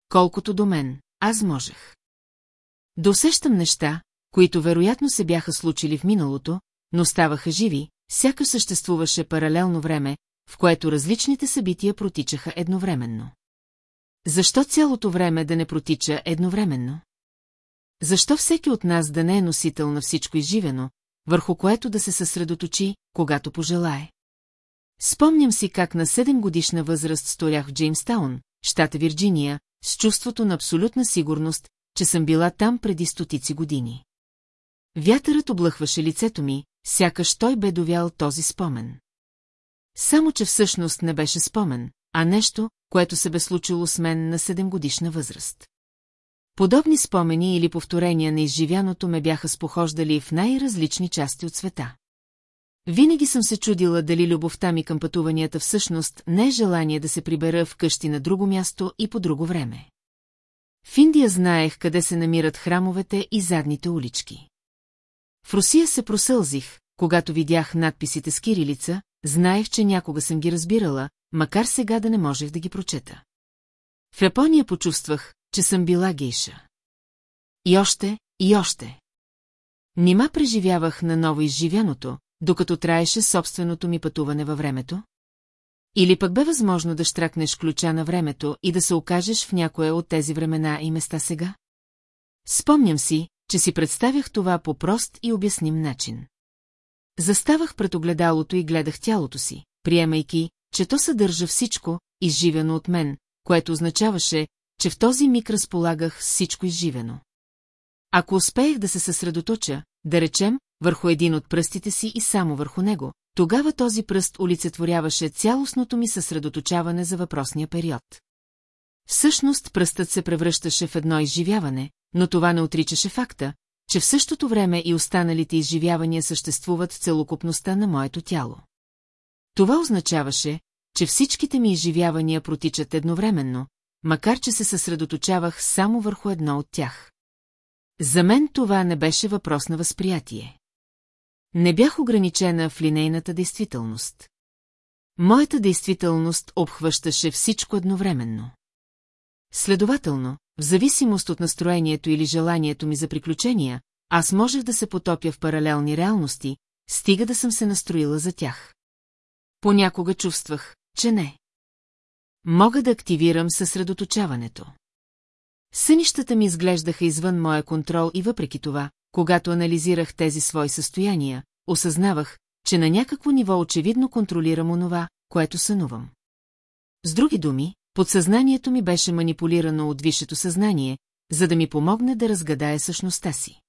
Колкото до мен, аз можех. Да усещам неща, които вероятно се бяха случили в миналото, но ставаха живи, сякаш съществуваше паралелно време, в което различните събития протичаха едновременно. Защо цялото време да не протича едновременно? Защо всеки от нас да не е носител на всичко изживено, върху което да се съсредоточи, когато пожелае? Спомням си как на 7 годишна възраст сторях в Джеймстаун, щата Вирджиния, с чувството на абсолютна сигурност, че съм била там преди стотици години. Вятърът облъхваше лицето ми, сякаш той бе довял този спомен. Само, че всъщност не беше спомен, а нещо, което се бе случило с мен на 7 годишна възраст. Подобни спомени или повторения на изживяното ме бяха спохождали в най-различни части от света. Винаги съм се чудила дали любовта ми към пътуванията всъщност не е желание да се прибера в къщи на друго място и по друго време. В Индия знаех къде се намират храмовете и задните улички. В Русия се просълзих, когато видях надписите с кирилица, знаех, че някога съм ги разбирала, макар сега да не можех да ги прочета. В Япония почувствах, че съм била гейша. И още, и още. Нима преживявах на ново изживяното, докато траеше собственото ми пътуване във времето? Или пък бе възможно да штракнеш ключа на времето и да се окажеш в някое от тези времена и места сега? Спомням си, че си представях това по прост и обясним начин. Заставах пред огледалото и гледах тялото си, приемайки, че то съдържа всичко, изживено от мен, което означаваше, че в този миг разполагах всичко изживено. Ако успеех да се съсредоточа, да речем, върху един от пръстите си и само върху него, тогава този пръст олицетворяваше цялостното ми съсредоточаване за въпросния период. Всъщност пръстът се превръщаше в едно изживяване, но това не отричаше факта, че в същото време и останалите изживявания съществуват в целокупността на моето тяло. Това означаваше, че всичките ми изживявания протичат едновременно, макар че се съсредоточавах само върху едно от тях. За мен това не беше въпрос на възприятие. Не бях ограничена в линейната действителност. Моята действителност обхващаше всичко едновременно. Следователно, в зависимост от настроението или желанието ми за приключения, аз можех да се потопя в паралелни реалности, стига да съм се настроила за тях. Понякога чувствах, че не. Мога да активирам съсредоточаването. Сънищата ми изглеждаха извън моя контрол и въпреки това, когато анализирах тези свои състояния, осъзнавах, че на някакво ниво очевидно контролирам онова, което сънувам. С други думи, подсъзнанието ми беше манипулирано от висшето съзнание, за да ми помогне да разгадая същността си.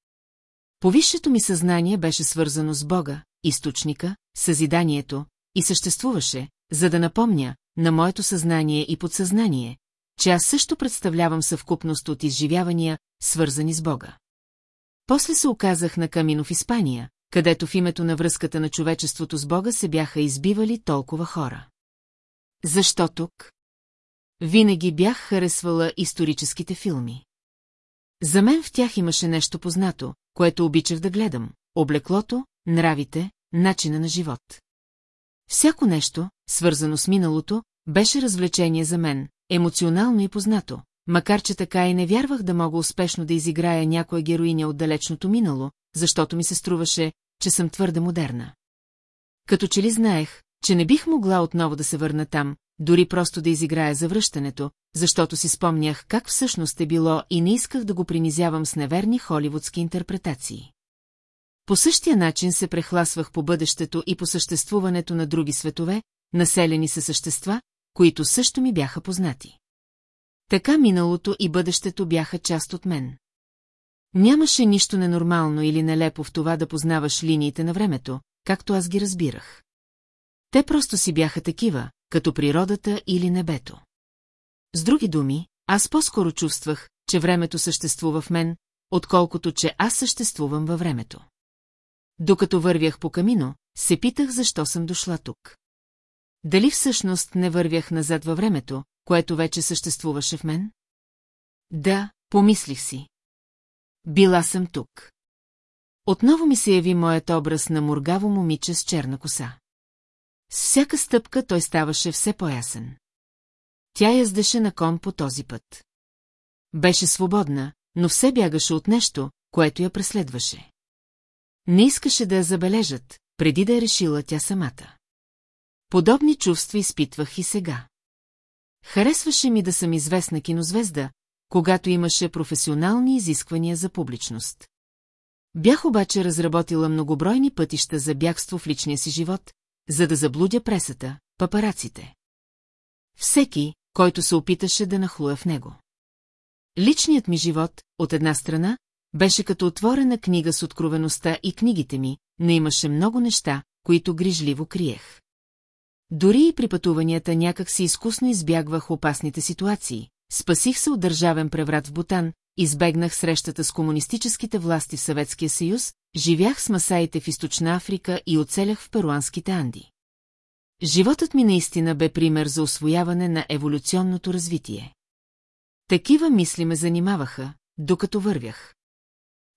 Повисшето ми съзнание беше свързано с Бога, източника, съзиданието, и съществуваше, за да напомня, на моето съзнание и подсъзнание, че аз също представлявам съвкупност от изживявания, свързани с Бога. После се оказах на Камино в Испания, където в името на връзката на човечеството с Бога се бяха избивали толкова хора. Защо тук? Винаги бях харесвала историческите филми. За мен в тях имаше нещо познато, което обичах да гледам – облеклото, нравите, начина на живот. Всяко нещо, свързано с миналото, беше развлечение за мен, емоционално и познато, макар че така и не вярвах да мога успешно да изиграя някоя героиня от далечното минало, защото ми се струваше, че съм твърде модерна. Като че ли знаех, че не бих могла отново да се върна там, дори просто да изиграя завръщането, защото си спомнях как всъщност е било и не исках да го принизявам с неверни холивудски интерпретации. По същия начин се прехласвах по бъдещето и по съществуването на други светове, населени със същества, които също ми бяха познати. Така миналото и бъдещето бяха част от мен. Нямаше нищо ненормално или нелепо в това да познаваш линиите на времето, както аз ги разбирах. Те просто си бяха такива, като природата или небето. С други думи, аз по-скоро чувствах, че времето съществува в мен, отколкото че аз съществувам във времето. Докато вървях по камино, се питах защо съм дошла тук. Дали всъщност не вървях назад във времето, което вече съществуваше в мен? Да, помислих си. Била съм тук. Отново ми се яви моят образ на мургаво момиче с черна коса. С всяка стъпка той ставаше все по-ясен. Тя яздеше на кон по този път. Беше свободна, но все бягаше от нещо, което я преследваше. Не искаше да я забележат, преди да е решила тя самата. Подобни чувства изпитвах и сега. Харесваше ми да съм известна кинозвезда, когато имаше професионални изисквания за публичност. Бях обаче разработила многобройни пътища за бягство в личния си живот, за да заблудя пресата, папараците. Всеки, който се опиташе да нахлуя в него. Личният ми живот, от една страна, беше като отворена книга с откровеността и книгите ми, но имаше много неща, които грижливо криех. Дори и при пътуванията някак си изкусно избягвах опасните ситуации, спасих се от държавен преврат в Бутан, избегнах срещата с комунистическите власти в Съветския съюз, живях с масаите в Източна Африка и оцелях в перуанските Анди. Животът ми наистина бе пример за освояване на еволюционното развитие. Такива мисли ме занимаваха, докато вървях.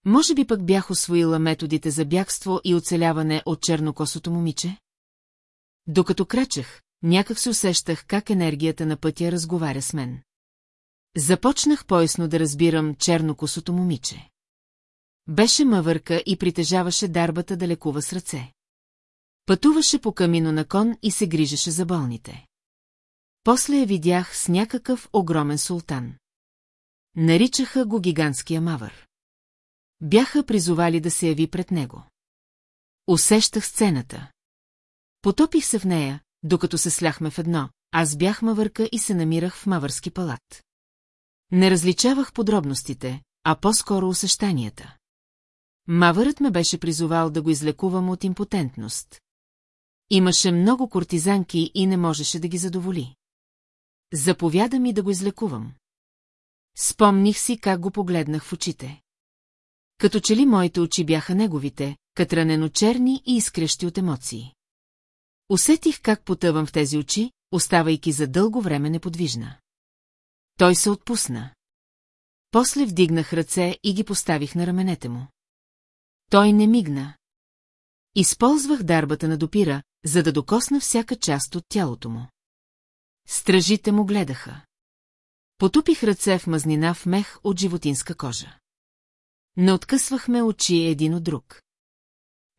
Може би пък бях освоила методите за бягство и оцеляване от чернокосото момиче? Докато крачех, някак се усещах как енергията на пътя разговаря с мен. Започнах поясно да разбирам чернокосото момиче. Беше мъвърка и притежаваше дарбата да лекува с ръце. Пътуваше по камино на кон и се грижеше за болните. После я видях с някакъв огромен султан. Наричаха го гигантския мавър. Бяха призовали да се яви пред него. Усещах сцената. Потопих се в нея, докато се сляхме в едно, аз бях мавърка и се намирах в мавърски палат. Не различавах подробностите, а по-скоро усещанията. Мавърът ме беше призовал да го излекувам от импотентност. Имаше много кортизанки и не можеше да ги задоволи. Заповяда ми да го излекувам. Спомних си как го погледнах в очите. Като че ли моите очи бяха неговите, катранено черни и изкрещи от емоции. Усетих как потъвам в тези очи, оставайки за дълго време неподвижна. Той се отпусна. После вдигнах ръце и ги поставих на раменете му. Той не мигна. Използвах дарбата на допира, за да докосна всяка част от тялото му. Стражите му гледаха. Потупих ръце в мазнина в мех от животинска кожа. Не откъсвахме очи един от друг.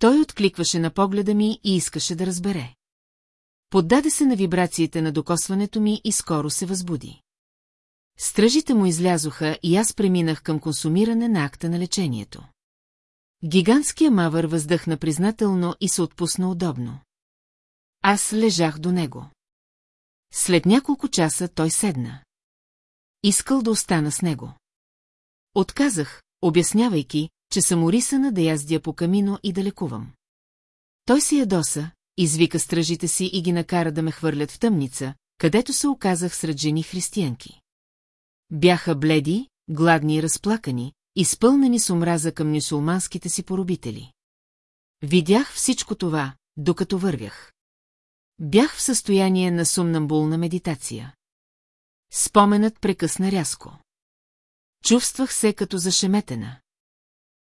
Той откликваше на погледа ми и искаше да разбере. Поддаде се на вибрациите на докосването ми и скоро се възбуди. Стражите му излязоха и аз преминах към консумиране на акта на лечението. Гигантския мавър въздъхна признателно и се отпусна удобно. Аз лежах до него. След няколко часа той седна. Искал да остана с него. Отказах, обяснявайки, че съм урисана да яздя по камино и да лекувам. Той се ядоса, извика стражите си и ги накара да ме хвърлят в тъмница, където се оказах сред жени християнки. Бяха бледи, гладни и разплакани, изпълнени с омраза към нюсулманските си поробители. Видях всичко това, докато вървях. Бях в състояние на сумнамбулна медитация. Споменът прекъсна рязко. Чувствах се като зашеметена.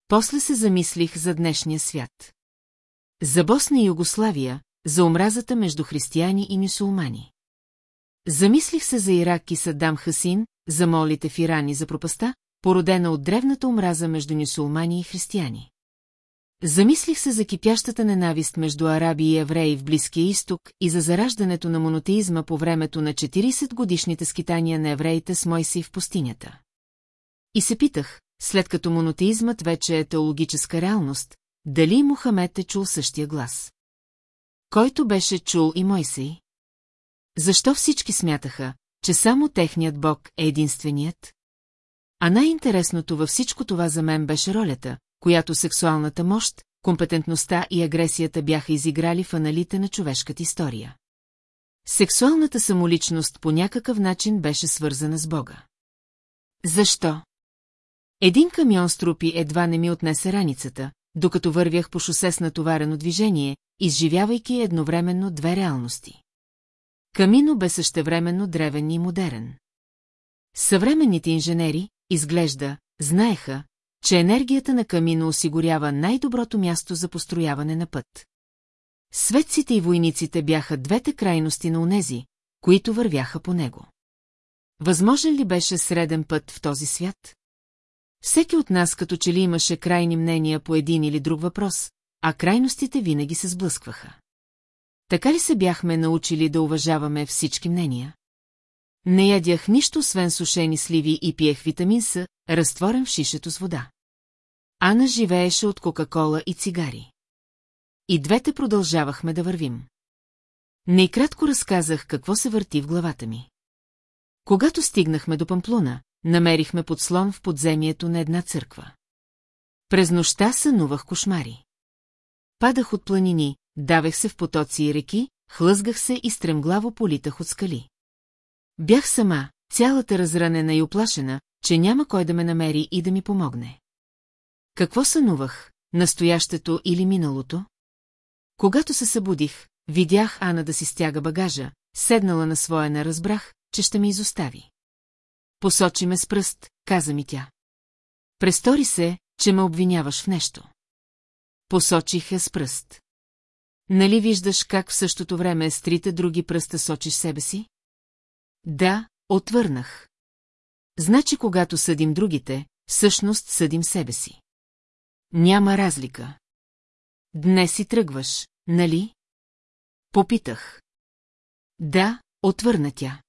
После се замислих за днешния свят. За Босна и Югославия, за омразата между християни и мюсулмани. Замислих се за Ирак и Саддам Хасин, за молите в Иран и за пропаста, породена от древната омраза между мюсулмани и християни. Замислих се за кипящата ненавист между араби и евреи в Близкия изток и за зараждането на монотеизма по времето на 40-годишните скитания на евреите с Мойси в пустинята. И се питах, след като монотеизмът вече е теологическа реалност, дали Мухамед е чул същия глас. Който беше чул и Мойсей? Защо всички смятаха, че само техният бог е единственият? А най-интересното във всичко това за мен беше ролята, която сексуалната мощ, компетентността и агресията бяха изиграли в аналите на човешката история. Сексуалната самоличност по някакъв начин беше свързана с Бога. Защо? Един камион с трупи едва не ми отнесе раницата, докато вървях по шосе с натоварено движение, изживявайки едновременно две реалности. Камино бе същевременно древен и модерен. Съвременните инженери, изглежда, знаеха, че енергията на камино осигурява най-доброто място за построяване на път. Светците и войниците бяха двете крайности на унези, които вървяха по него. Възможен ли беше среден път в този свят? Всеки от нас като че ли имаше крайни мнения по един или друг въпрос, а крайностите винаги се сблъскваха. Така ли се бяхме научили да уважаваме всички мнения? Не ядях нищо, освен сушени сливи и пиех витамин С, разтворен в шишето с вода. Ана живееше от Кока-кола и цигари. И двете продължавахме да вървим. Нейкратко разказах какво се върти в главата ми. Когато стигнахме до Памплуна, намерихме подслон в подземието на една църква. През нощта сънувах кошмари. Падах от планини, давех се в потоци и реки, хлъзгах се и стремглаво политах от скали. Бях сама, цялата разранена и оплашена, че няма кой да ме намери и да ми помогне. Какво сънувах, настоящето или миналото? Когато се събудих, видях Ана да си стяга багажа, седнала на своя не разбрах, че ще ме изостави. Посочи ме с пръст, каза ми тя. Престори се, че ме обвиняваш в нещо. Посочих я с пръст. Нали виждаш как в същото време с трите други пръста сочиш себе си? Да, отвърнах. Значи, когато съдим другите, всъщност съдим себе си. Няма разлика. Днес си тръгваш, нали? Попитах. Да, отвърна тя.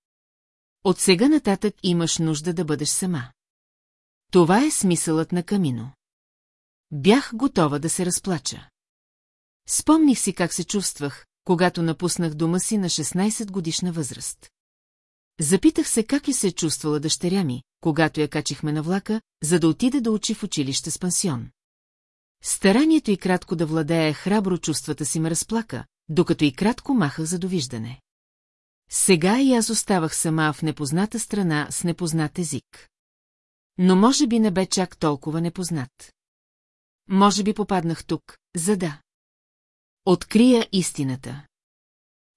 От сега нататък имаш нужда да бъдеш сама. Това е смисълът на камино. Бях готова да се разплача. Спомних си как се чувствах, когато напуснах дома си на 16 годишна възраст. Запитах се как ли се е чувствала дъщеря ми, когато я качихме на влака, за да отиде да учи в училище с пансион. Старанието и кратко да владее храбро чувствата си ме разплака, докато и кратко махах за довиждане. Сега и аз оставах сама в непозната страна с непознат език. но може би не бе чак толкова непознат. Може би попаднах тук, за да... Открия истината.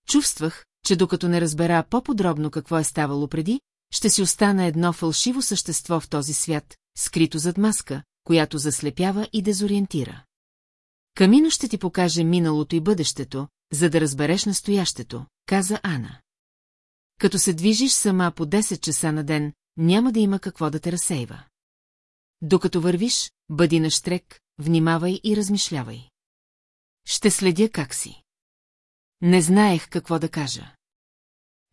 Чувствах, че докато не разбера по-подробно какво е ставало преди, ще си остана едно фалшиво същество в този свят, скрито зад маска, която заслепява и дезориентира. Камино ще ти покаже миналото и бъдещето, за да разбереш настоящето, каза Ана. Като се движиш сама по 10 часа на ден, няма да има какво да те разсейва. Докато вървиш, бъди на штрек, внимавай и размишлявай. Ще следя как си. Не знаех какво да кажа.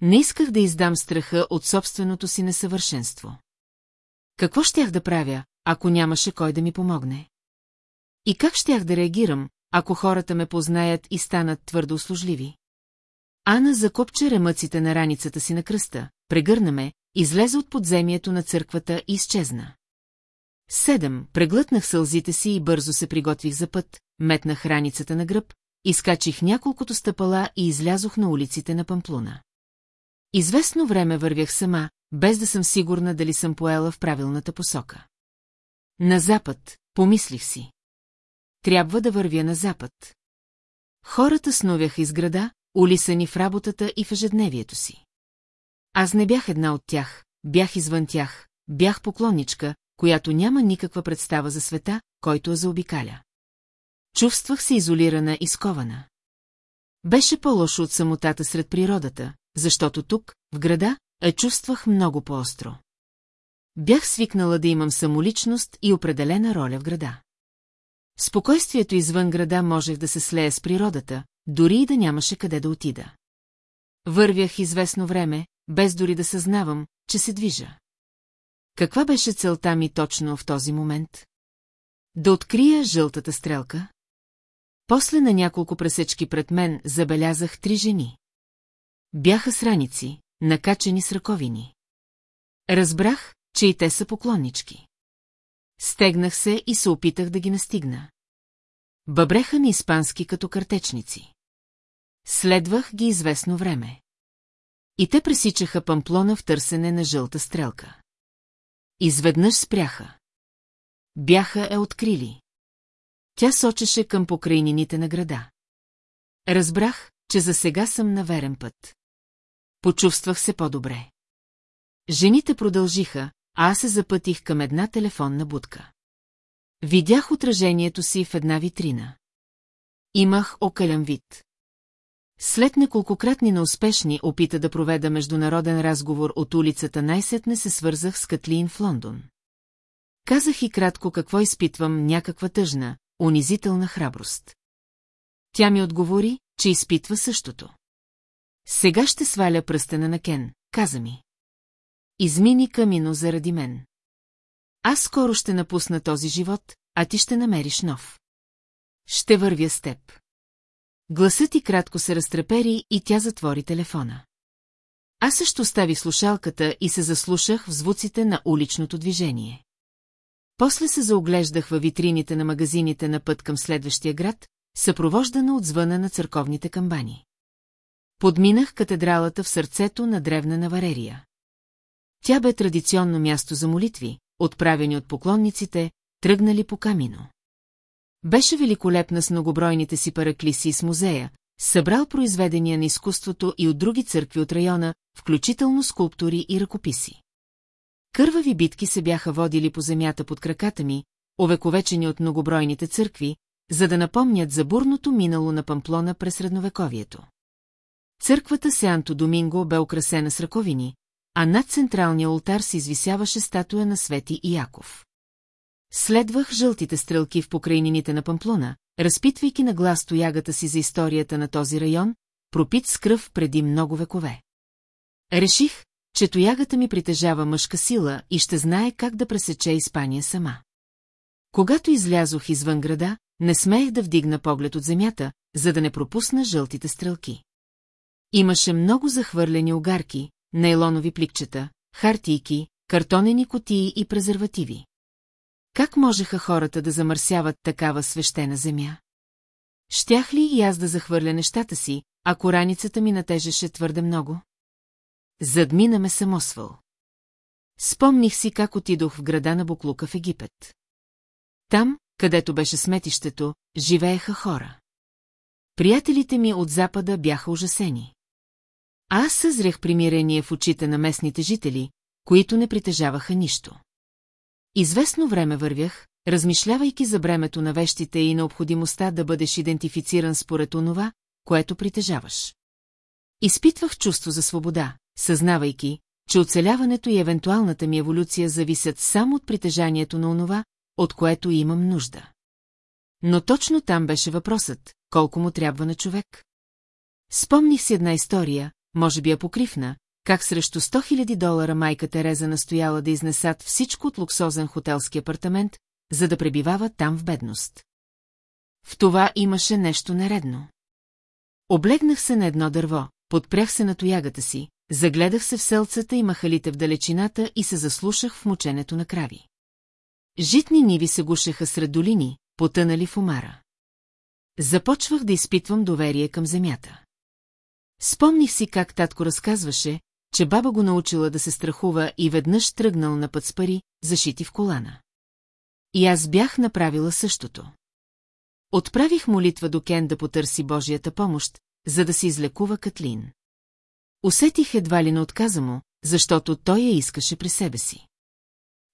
Не исках да издам страха от собственото си несъвършенство. Какво щях да правя, ако нямаше кой да ми помогне? И как щях да реагирам, ако хората ме познаят и станат твърдо услужливи? Ана закопче ремъците на раницата си на кръста, прегърна ме, излезе от подземието на църквата и изчезна. Седем, преглътнах сълзите си и бързо се приготвих за път, метнах раницата на гръб, изкачих няколкото стъпала и излязох на улиците на Памплуна. Известно време вървях сама, без да съм сигурна дали съм поела в правилната посока. На запад, помислих си. Трябва да вървя на запад. Хората сновяха из града, улисани в работата и в ежедневието си. Аз не бях една от тях, бях извън тях, бях поклонничка, която няма никаква представа за света, който я заобикаля. Чувствах се изолирана и скована. Беше по-лошо от самотата сред природата, защото тук, в града, я чувствах много по-остро. Бях свикнала да имам самоличност и определена роля в града. Спокойствието извън града можех да се слея с природата, дори и да нямаше къде да отида. Вървях известно време, без дори да съзнавам, че се движа. Каква беше целта ми точно в този момент? Да открия жълтата стрелка? После на няколко пресечки пред мен забелязах три жени. Бяха с раници, накачени с ръковини. Разбрах, че и те са поклоннички. Стегнах се и се опитах да ги настигна. Бъбреха на испански като картечници. Следвах ги известно време. И те пресичаха памплона в търсене на жълта стрелка. Изведнъж спряха. Бяха е открили. Тя сочеше към покрайнините на града. Разбрах, че за сега съм на верен път. Почувствах се по-добре. Жените продължиха, а аз се запътих към една телефонна будка. Видях отражението си в една витрина. Имах окален вид. След неколкократни неуспешни опита да проведа международен разговор от улицата най-сетне се свързах с Катлин в Лондон. Казах и кратко какво изпитвам някаква тъжна, унизителна храброст. Тя ми отговори, че изпитва същото. Сега ще сваля пръстена на Кен, каза ми. Измини камино заради мен. Аз скоро ще напусна този живот, а ти ще намериш нов. Ще вървя с теб. Гласът ти кратко се разтрепери и тя затвори телефона. Аз също стави слушалката и се заслушах в звуците на уличното движение. После се заоглеждах във витрините на магазините на път към следващия град, съпровождана от звъна на църковните камбани. Подминах катедралата в сърцето на древна Наварерия. Тя бе традиционно място за молитви, отправени от поклонниците, тръгнали по камино. Беше великолепна с многобройните си параклиси с музея, събрал произведения на изкуството и от други църкви от района, включително скулптури и ръкописи. Кървави битки се бяха водили по земята под краката ми, овековечени от многобройните църкви, за да напомнят за бурното минало на Памплона през средновековието. Църквата Сеанто Доминго бе украсена с ръковини, а над централния ултар се извисяваше статуя на Свети и Яков. Следвах жълтите стрелки в покрайнините на Памплона, разпитвайки на глас тоягата си за историята на този район, пропит с кръв преди много векове. Реших, че тоягата ми притежава мъжка сила и ще знае как да пресече Испания сама. Когато излязох извън града, не смеех да вдигна поглед от земята, за да не пропусна жълтите стрелки. Имаше много захвърлени огарки, нейлонови пликчета, хартийки, картонени котии и презервативи. Как можеха хората да замърсяват такава свещена земя? Щях ли и аз да захвърля нещата си, ако раницата ми натежеше твърде много? Задмина ме самосвъл. Спомних си как отидох в града на Буклука в Египет. Там, където беше сметището, живееха хора. Приятелите ми от запада бяха ужасени. А аз съзрях примирение в очите на местните жители, които не притежаваха нищо. Известно време вървях, размишлявайки за бремето на вещите и необходимостта да бъдеш идентифициран според онова, което притежаваш. Изпитвах чувство за свобода, съзнавайки, че оцеляването и евентуалната ми еволюция зависят само от притежанието на онова, от което имам нужда. Но точно там беше въпросът, колко му трябва на човек. Спомних си една история, може би апокривна, как срещу 100 000 долара майка Тереза настояла да изнесат всичко от луксозен хотелски апартамент, за да пребивава там в бедност. В това имаше нещо нередно. Облегнах се на едно дърво, подпрях се на тоягата си, загледах се в селцата и махалите в далечината и се заслушах в мученето на крави. Житни ниви се гушеха сред долини, потънали в омара. Започвах да изпитвам доверие към земята. Спомних си как татко разказваше, че баба го научила да се страхува и веднъж тръгнал на път с пари, зашити в колана. И аз бях направила същото. Отправих молитва до Кен да потърси Божията помощ, за да се излекува Катлин. Усетих едва ли не отказа му, защото той я искаше при себе си.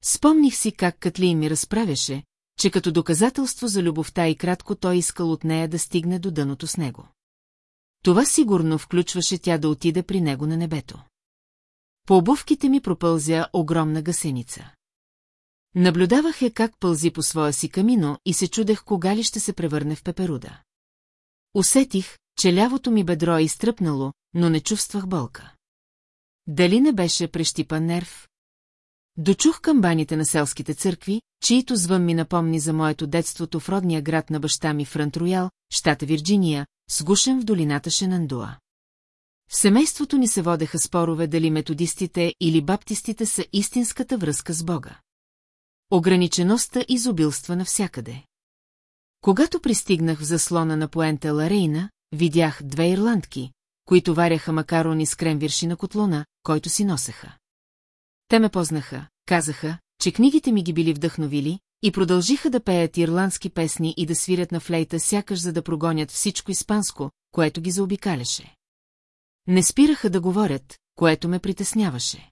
Спомних си как Катлин ми разправяше, че като доказателство за любовта и кратко той искал от нея да стигне до дъното с него. Това сигурно включваше тя да отиде при него на небето. По обувките ми пропълзя огромна гасеница. Наблюдавах я как пълзи по своя си камино и се чудех кога ли ще се превърне в пеперуда. Усетих, че лявото ми бедро е изтръпнало, но не чувствах болка. Дали не беше прещипан нерв? Дочух камбаните на селските църкви, чието звън ми напомни за моето детството в родния град на баща ми Франт Роял, щата Вирджиния, сгушен в долината Шенандуа. В семейството ни се водеха спорове дали методистите или баптистите са истинската връзка с Бога. Ограничеността изобилства навсякъде. Когато пристигнах в заслона на поента Ларейна, видях две ирландки, които варяха макарони с кремвирши на котлона, който си носеха. Те ме познаха, казаха, че книгите ми ги били вдъхновили, и продължиха да пеят ирландски песни и да свирят на флейта, сякаш за да прогонят всичко испанско, което ги заобикаляше. Не спираха да говорят, което ме притесняваше.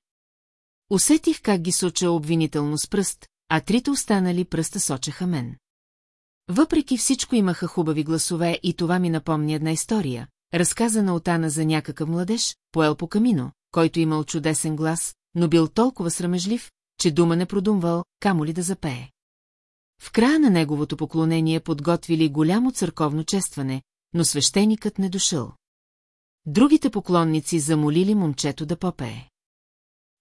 Усетих как ги соча обвинително с пръст, а трите останали пръста сочеха мен. Въпреки всичко имаха хубави гласове и това ми напомни една история, разказана от Ана за някакъв младеж, поел по камино, който имал чудесен глас, но бил толкова срамежлив, че дума не продумвал, камо ли да запее. В края на неговото поклонение подготвили голямо църковно честване, но свещеникът не дошъл. Другите поклонници замолили момчето да попее.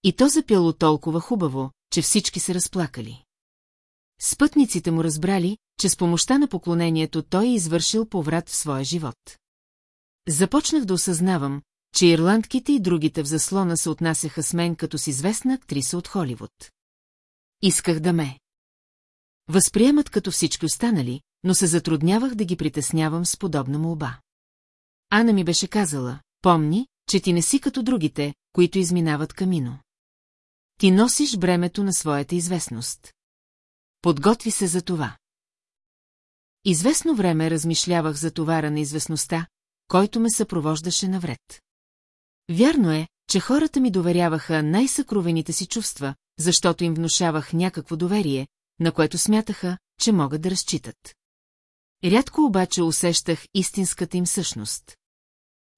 И то запяло толкова хубаво, че всички се разплакали. Спътниците му разбрали, че с помощта на поклонението той е извършил поврат в своя живот. Започнах да осъзнавам, че ирландките и другите в заслона се отнасяха с мен като с известна актриса от Холивуд. Исках да ме. Възприемат като всички останали, но се затруднявах да ги притеснявам с подобна молба. Ана ми беше казала, помни, че ти не си като другите, които изминават камино. Ти носиш бремето на своята известност. Подготви се за това. Известно време размишлявах за товара на известността, който ме съпровождаше навред. Вярно е, че хората ми доверяваха най-съкровените си чувства, защото им внушавах някакво доверие, на което смятаха, че могат да разчитат. Рядко обаче усещах истинската им същност.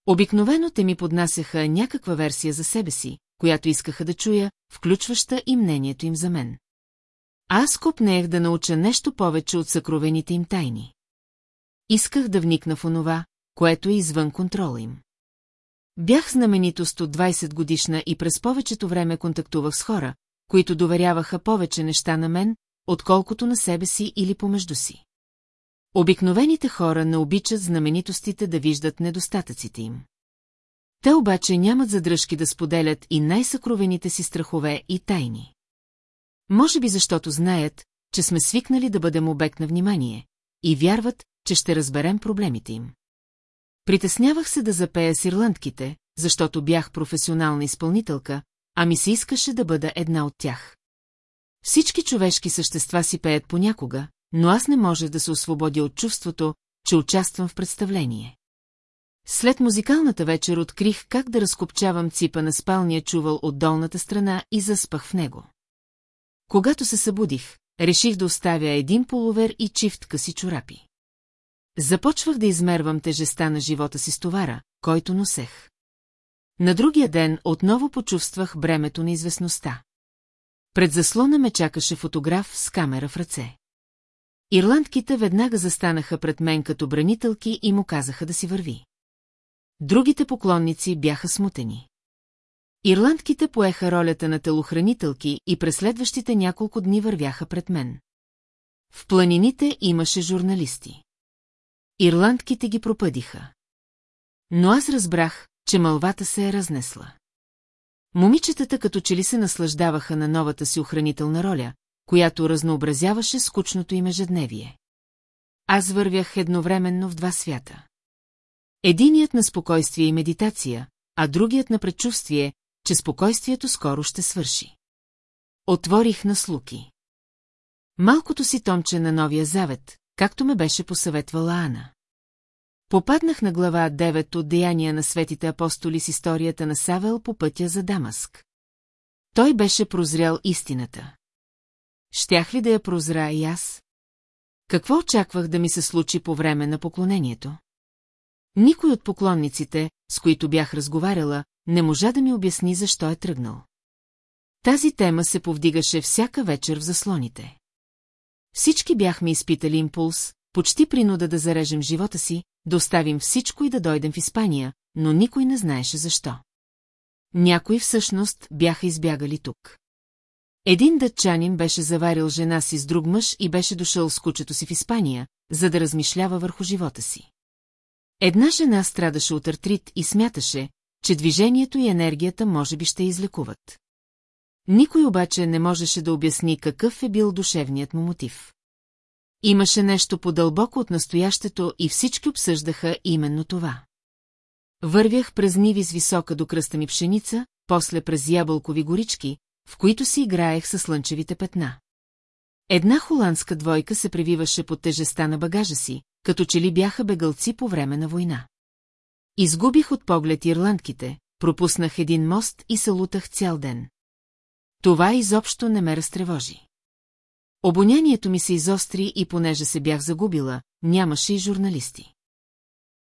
Обикновено те ми поднасяха някаква версия за себе си, която искаха да чуя, включваща и мнението им за мен. Аз копнех да науча нещо повече от съкровените им тайни. Исках да вникна в онова, което е извън контрола им. Бях знаменитост от 20 годишна и през повечето време контактувах с хора, които доверяваха повече неща на мен, отколкото на себе си или помежду си. Обикновените хора не обичат знаменитостите да виждат недостатъците им. Те обаче нямат задръжки да споделят и най-съкровените си страхове и тайни. Може би защото знаят, че сме свикнали да бъдем обект на внимание и вярват, че ще разберем проблемите им. Притеснявах се да запея с ирландките, защото бях професионална изпълнителка, а ми се искаше да бъда една от тях. Всички човешки същества си пеят понякога, но аз не можех да се освободя от чувството, че участвам в представление. След музикалната вечер открих как да разкопчавам ципа на спалния чувал от долната страна и заспах в него. Когато се събудих, реших да оставя един полувер и чифт къси чорапи. Започвах да измервам тежеста на живота си с товара, който носех. На другия ден отново почувствах бремето на известността. Пред заслона ме чакаше фотограф с камера в ръце. Ирландките веднага застанаха пред мен като бранителки и му казаха да си върви. Другите поклонници бяха смутени. Ирландките поеха ролята на телохранителки и през следващите няколко дни вървяха пред мен. В планините имаше журналисти. Ирландките ги пропъдиха. Но аз разбрах, че мълвата се е разнесла. Момичетата като че ли се наслаждаваха на новата си охранителна роля, която разнообразяваше скучното им ежедневие. Аз вървях едновременно в два свята. Единият на спокойствие и медитация, а другият на предчувствие, че спокойствието скоро ще свърши. Отворих на слуки. Малкото си томче на Новия Завет, както ме беше посъветвала Ана. Попаднах на глава 9 от Деяния на светите апостоли с историята на Савел по пътя за Дамаск. Той беше прозрял истината. Щях ли да я прозра и аз? Какво очаквах да ми се случи по време на поклонението? Никой от поклонниците, с които бях разговаряла, не можа да ми обясни защо е тръгнал. Тази тема се повдигаше всяка вечер в заслоните. Всички бяхме изпитали импулс, почти принуда да зарежем живота си, да оставим всичко и да дойдем в Испания, но никой не знаеше защо. Някои всъщност бяха избягали тук. Един дъчанин беше заварил жена си с друг мъж и беше дошъл с кучето си в Испания, за да размишлява върху живота си. Една жена страдаше от артрит и смяташе, че движението и енергията може би ще излекуват. Никой обаче не можеше да обясни какъв е бил душевният му мотив. Имаше нещо по-дълбоко от настоящето и всички обсъждаха именно това. Вървях през ниви с висока до кръста ми пшеница, после през ябълкови горички, в които си играех със слънчевите петна. Една холандска двойка се превиваше под тежеста на багажа си, като че ли бяха бегалци по време на война. Изгубих от поглед ирландките, пропуснах един мост и се лутах цял ден. Това изобщо не ме разтревожи. Обонянието ми се изостри и понеже се бях загубила, нямаше и журналисти.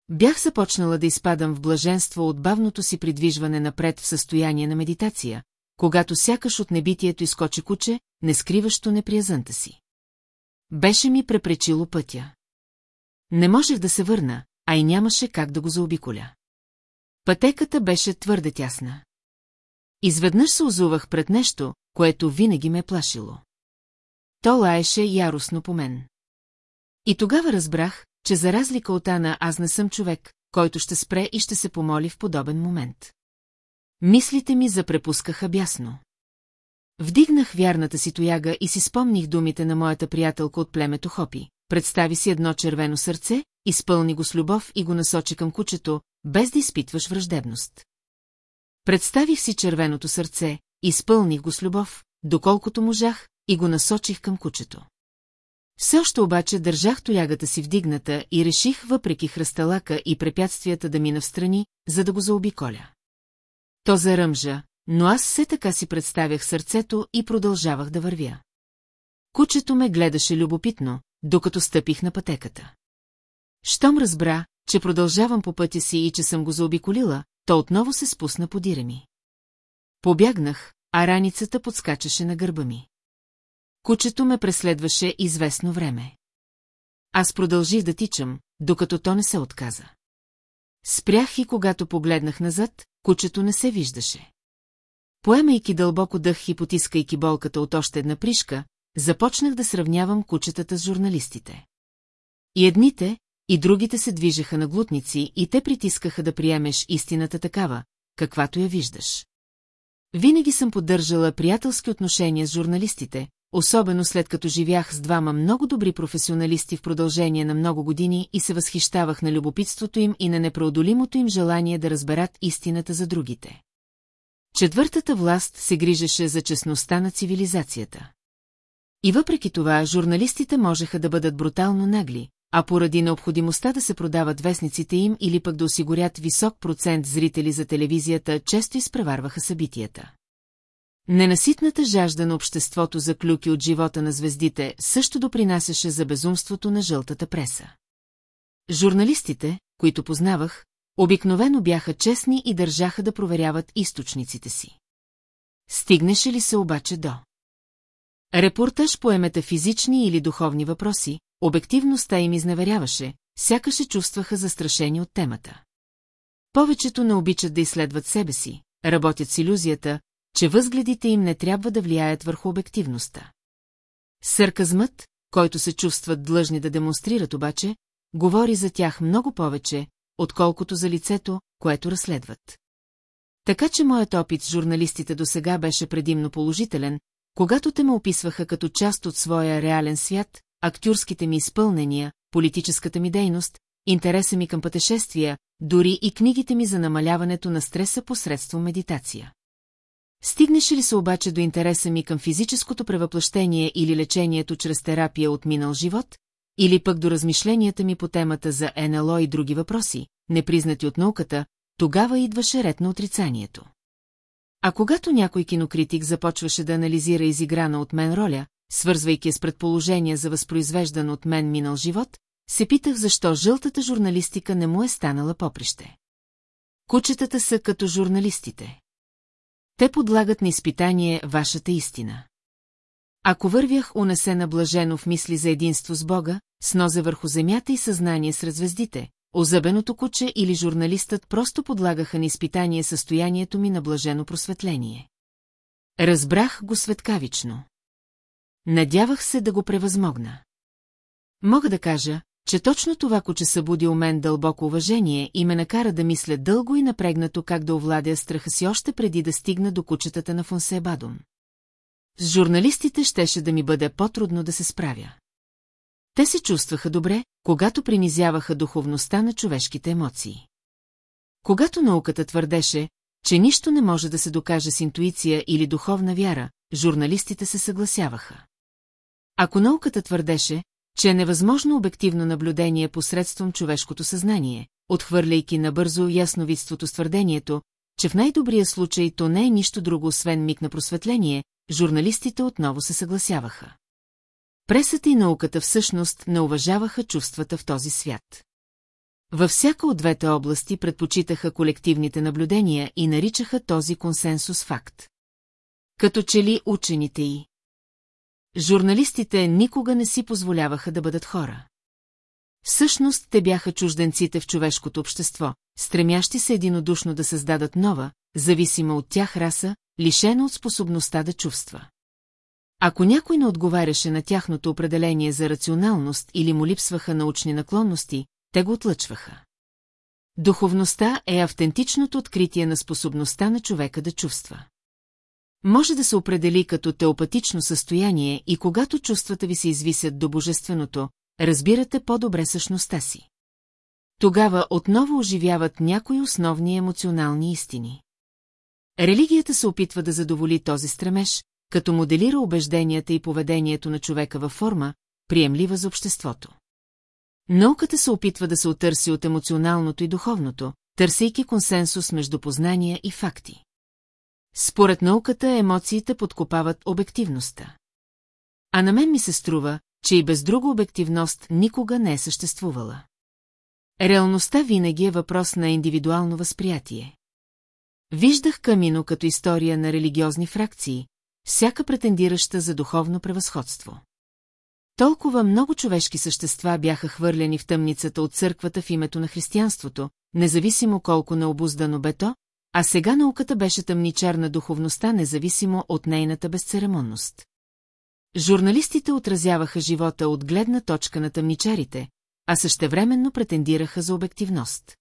Бях започнала да изпадам в блаженство от бавното си придвижване напред в състояние на медитация, когато сякаш от небитието изкочи куче, не скриващо неприязънта си. Беше ми препречило пътя. Не можех да се върна, а и нямаше как да го заобиколя. Пътеката беше твърде тясна. Изведнъж се озувах пред нещо, което винаги ме е плашило. То лаеше яростно по мен. И тогава разбрах, че за разлика от Ана аз не съм човек, който ще спре и ще се помоли в подобен момент. Мислите ми запрепускаха бясно. Вдигнах вярната си тояга и си спомних думите на моята приятелка от племето Хопи. Представи си едно червено сърце, изпълни го с любов и го насочи към кучето, без да изпитваш враждебност. Представих си червеното сърце, изпълних го с любов, доколкото можах, и го насочих към кучето. Все още обаче държах тоягата си вдигната и реших, въпреки хръсталака и препятствията да мина в страни, за да го заобиколя. То заръмжа, но аз все така си представях сърцето и продължавах да вървя. Кучето ме гледаше любопитно, докато стъпих на пътеката. Щом разбра, че продължавам по пътя си и че съм го заобиколила, то отново се спусна по ми. Побягнах, а раницата подскачаше на гърба ми. Кучето ме преследваше известно време. Аз продължих да тичам, докато то не се отказа. Спрях и когато погледнах назад, кучето не се виждаше. Поемайки дълбоко дъх и потискайки болката от още една пришка, започнах да сравнявам кучетата с журналистите. И едните, и другите се движеха на глутници и те притискаха да приемеш истината такава, каквато я виждаш. Винаги съм поддържала приятелски отношения с журналистите, особено след като живях с двама много добри професионалисти в продължение на много години и се възхищавах на любопитството им и на непреодолимото им желание да разберат истината за другите. Четвъртата власт се грижеше за честността на цивилизацията. И въпреки това, журналистите можеха да бъдат брутално нагли, а поради необходимостта да се продават вестниците им или пък да осигурят висок процент зрители за телевизията, често изпреварваха събитията. Ненаситната жажда на обществото за клюки от живота на звездите също допринасяше за безумството на жълтата преса. Журналистите, които познавах, обикновено бяха честни и държаха да проверяват източниците си. Стигнеше ли се обаче до? Репортаж по метафизични или духовни въпроси, обективността им изневеряваше, сякаше чувстваха застрашени от темата. Повечето не обичат да изследват себе си, работят с иллюзията, че възгледите им не трябва да влияят върху обективността. Сарказмът, който се чувстват длъжни да демонстрират обаче, говори за тях много повече, отколкото за лицето, което разследват. Така че моят опит с журналистите до сега беше предимно положителен, когато те ме описваха като част от своя реален свят, актюрските ми изпълнения, политическата ми дейност, интереса ми към пътешествия, дори и книгите ми за намаляването на стреса посредством медитация. Стигнеше ли се обаче до интереса ми към физическото превъплъщение или лечението чрез терапия от минал живот, или пък до размишленията ми по темата за НЛО и други въпроси, непризнати от науката, тогава идваше ред на отрицанието. А когато някой кинокритик започваше да анализира изиграна от мен роля, свързвайки с предположения за възпроизвеждан от мен минал живот, се питах защо жълтата журналистика не му е станала поприще. Кучетата са като журналистите. Те подлагат на изпитание вашата истина. Ако вървях унесена блажено в мисли за единство с Бога, с нозе върху земята и съзнание сред звездите, озъбеното куче или журналистът просто подлагаха на изпитание състоянието ми на блажено просветление. Разбрах го светкавично. Надявах се да го превъзмогна. Мога да кажа, че точно това куче събуди у мен дълбоко уважение и ме накара да мисля дълго и напрегнато как да овладя страха си още преди да стигна до кучетата на Фонсебадон. С журналистите щеше да ми бъде по-трудно да се справя. Те се чувстваха добре, когато принизяваха духовността на човешките емоции. Когато науката твърдеше, че нищо не може да се докаже с интуиция или духовна вяра, журналистите се съгласяваха. Ако науката твърдеше, че е невъзможно обективно наблюдение посредством човешкото съзнание, отхвърляйки набързо ясновидството с твърдението, че в най-добрия случай то не е нищо друго освен миг на просветление, журналистите отново се съгласяваха. Пресата и науката всъщност не уважаваха чувствата в този свят. Във всяка от двете области предпочитаха колективните наблюдения и наричаха този консенсус факт. Като че ли учените и Журналистите никога не си позволяваха да бъдат хора. Всъщност те бяха чужденците в човешкото общество, стремящи се единодушно да създадат нова, зависима от тях раса, лишена от способността да чувства. Ако някой не отговаряше на тяхното определение за рационалност или му липсваха научни наклонности, те го отлъчваха. Духовността е автентичното откритие на способността на човека да чувства. Може да се определи като теопатично състояние и когато чувствата ви се извисят до божественото, разбирате по-добре същността си. Тогава отново оживяват някои основни емоционални истини. Религията се опитва да задоволи този стремеж, като моделира убежденията и поведението на човека във форма, приемлива за обществото. Науката се опитва да се отърси от емоционалното и духовното, търсейки консенсус между познания и факти. Според науката емоциите подкопават обективността. А на мен ми се струва, че и без друга обективност никога не е съществувала. Реалността винаги е въпрос на индивидуално възприятие. Виждах Камино като история на религиозни фракции, всяка претендираща за духовно превъзходство. Толкова много човешки същества бяха хвърлени в тъмницата от църквата в името на християнството, независимо колко необуздано бе то, а сега науката беше тъмничар на духовността, независимо от нейната безцеремонност. Журналистите отразяваха живота от гледна точка на тъмничарите, а същевременно претендираха за обективност.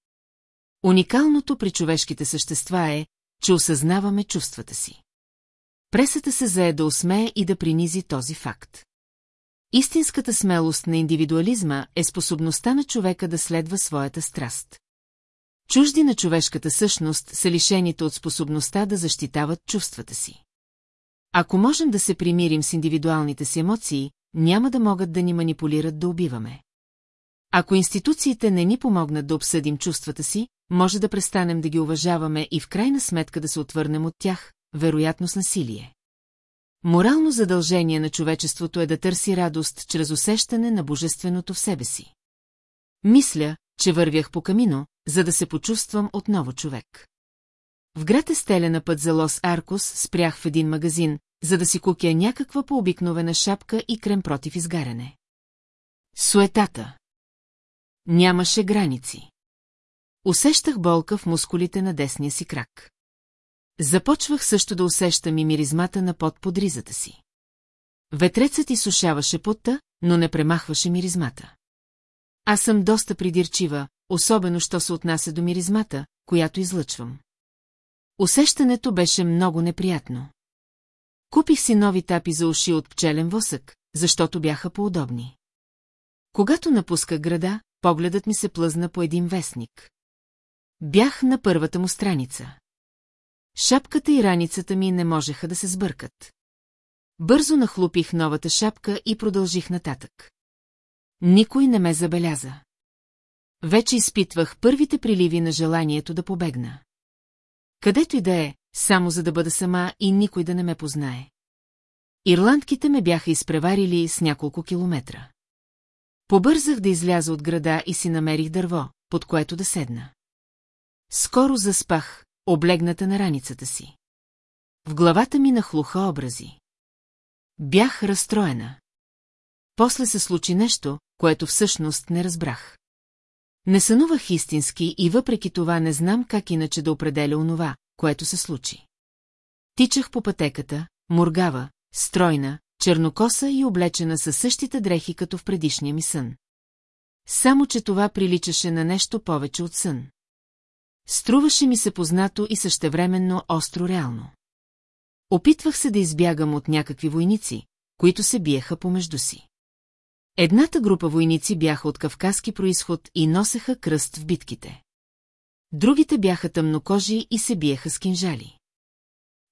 Уникалното при човешките същества е, че осъзнаваме чувствата си. Пресата се зае да усмее и да принизи този факт. Истинската смелост на индивидуализма е способността на човека да следва своята страст. Чужди на човешката същност са лишените от способността да защитават чувствата си. Ако можем да се примирим с индивидуалните си емоции, няма да могат да ни манипулират да убиваме. Ако институциите не ни помогнат да обсъдим чувствата си, може да престанем да ги уважаваме и в крайна сметка да се отвърнем от тях, вероятно с насилие. Морално задължение на човечеството е да търси радост чрез усещане на божественото в себе си. Мисля, че вървях по камино, за да се почувствам отново човек. В град Естеля на път за Лос Аркос спрях в един магазин, за да си купя някаква пообикновена шапка и крем против изгаряне. Суетата. Нямаше граници. Усещах болка в мускулите на десния си крак. Започвах също да усещам и миризмата на пот под ризата си. Ветрецът изсушаваше потта, но не премахваше миризмата. Аз съм доста придирчива, особено що се отнася до миризмата, която излъчвам. Усещането беше много неприятно. Купих си нови тапи за уши от пчелен восък, защото бяха поудобни. Когато напусках града, погледът ми се плъзна по един вестник. Бях на първата му страница. Шапката и раницата ми не можеха да се сбъркат. Бързо нахлупих новата шапка и продължих нататък. Никой не ме забеляза. Вече изпитвах първите приливи на желанието да побегна. Където и да е, само за да бъда сама и никой да не ме познае. Ирландките ме бяха изпреварили с няколко километра. Побързах да изляза от града и си намерих дърво, под което да седна. Скоро заспах, облегната на раницата си. В главата ми нахлуха образи. Бях разстроена. После се случи нещо, което всъщност не разбрах. Не сънувах истински и въпреки това не знам как иначе да определя онова, което се случи. Тичах по пътеката, моргава, стройна, чернокоса и облечена със същите дрехи като в предишния ми сън. Само, че това приличаше на нещо повече от сън. Струваше ми се познато и същевременно остро реално. Опитвах се да избягам от някакви войници, които се биеха помежду си. Едната група войници бяха от кавказски происход и носеха кръст в битките. Другите бяха тъмнокожи и се биеха с кинжали.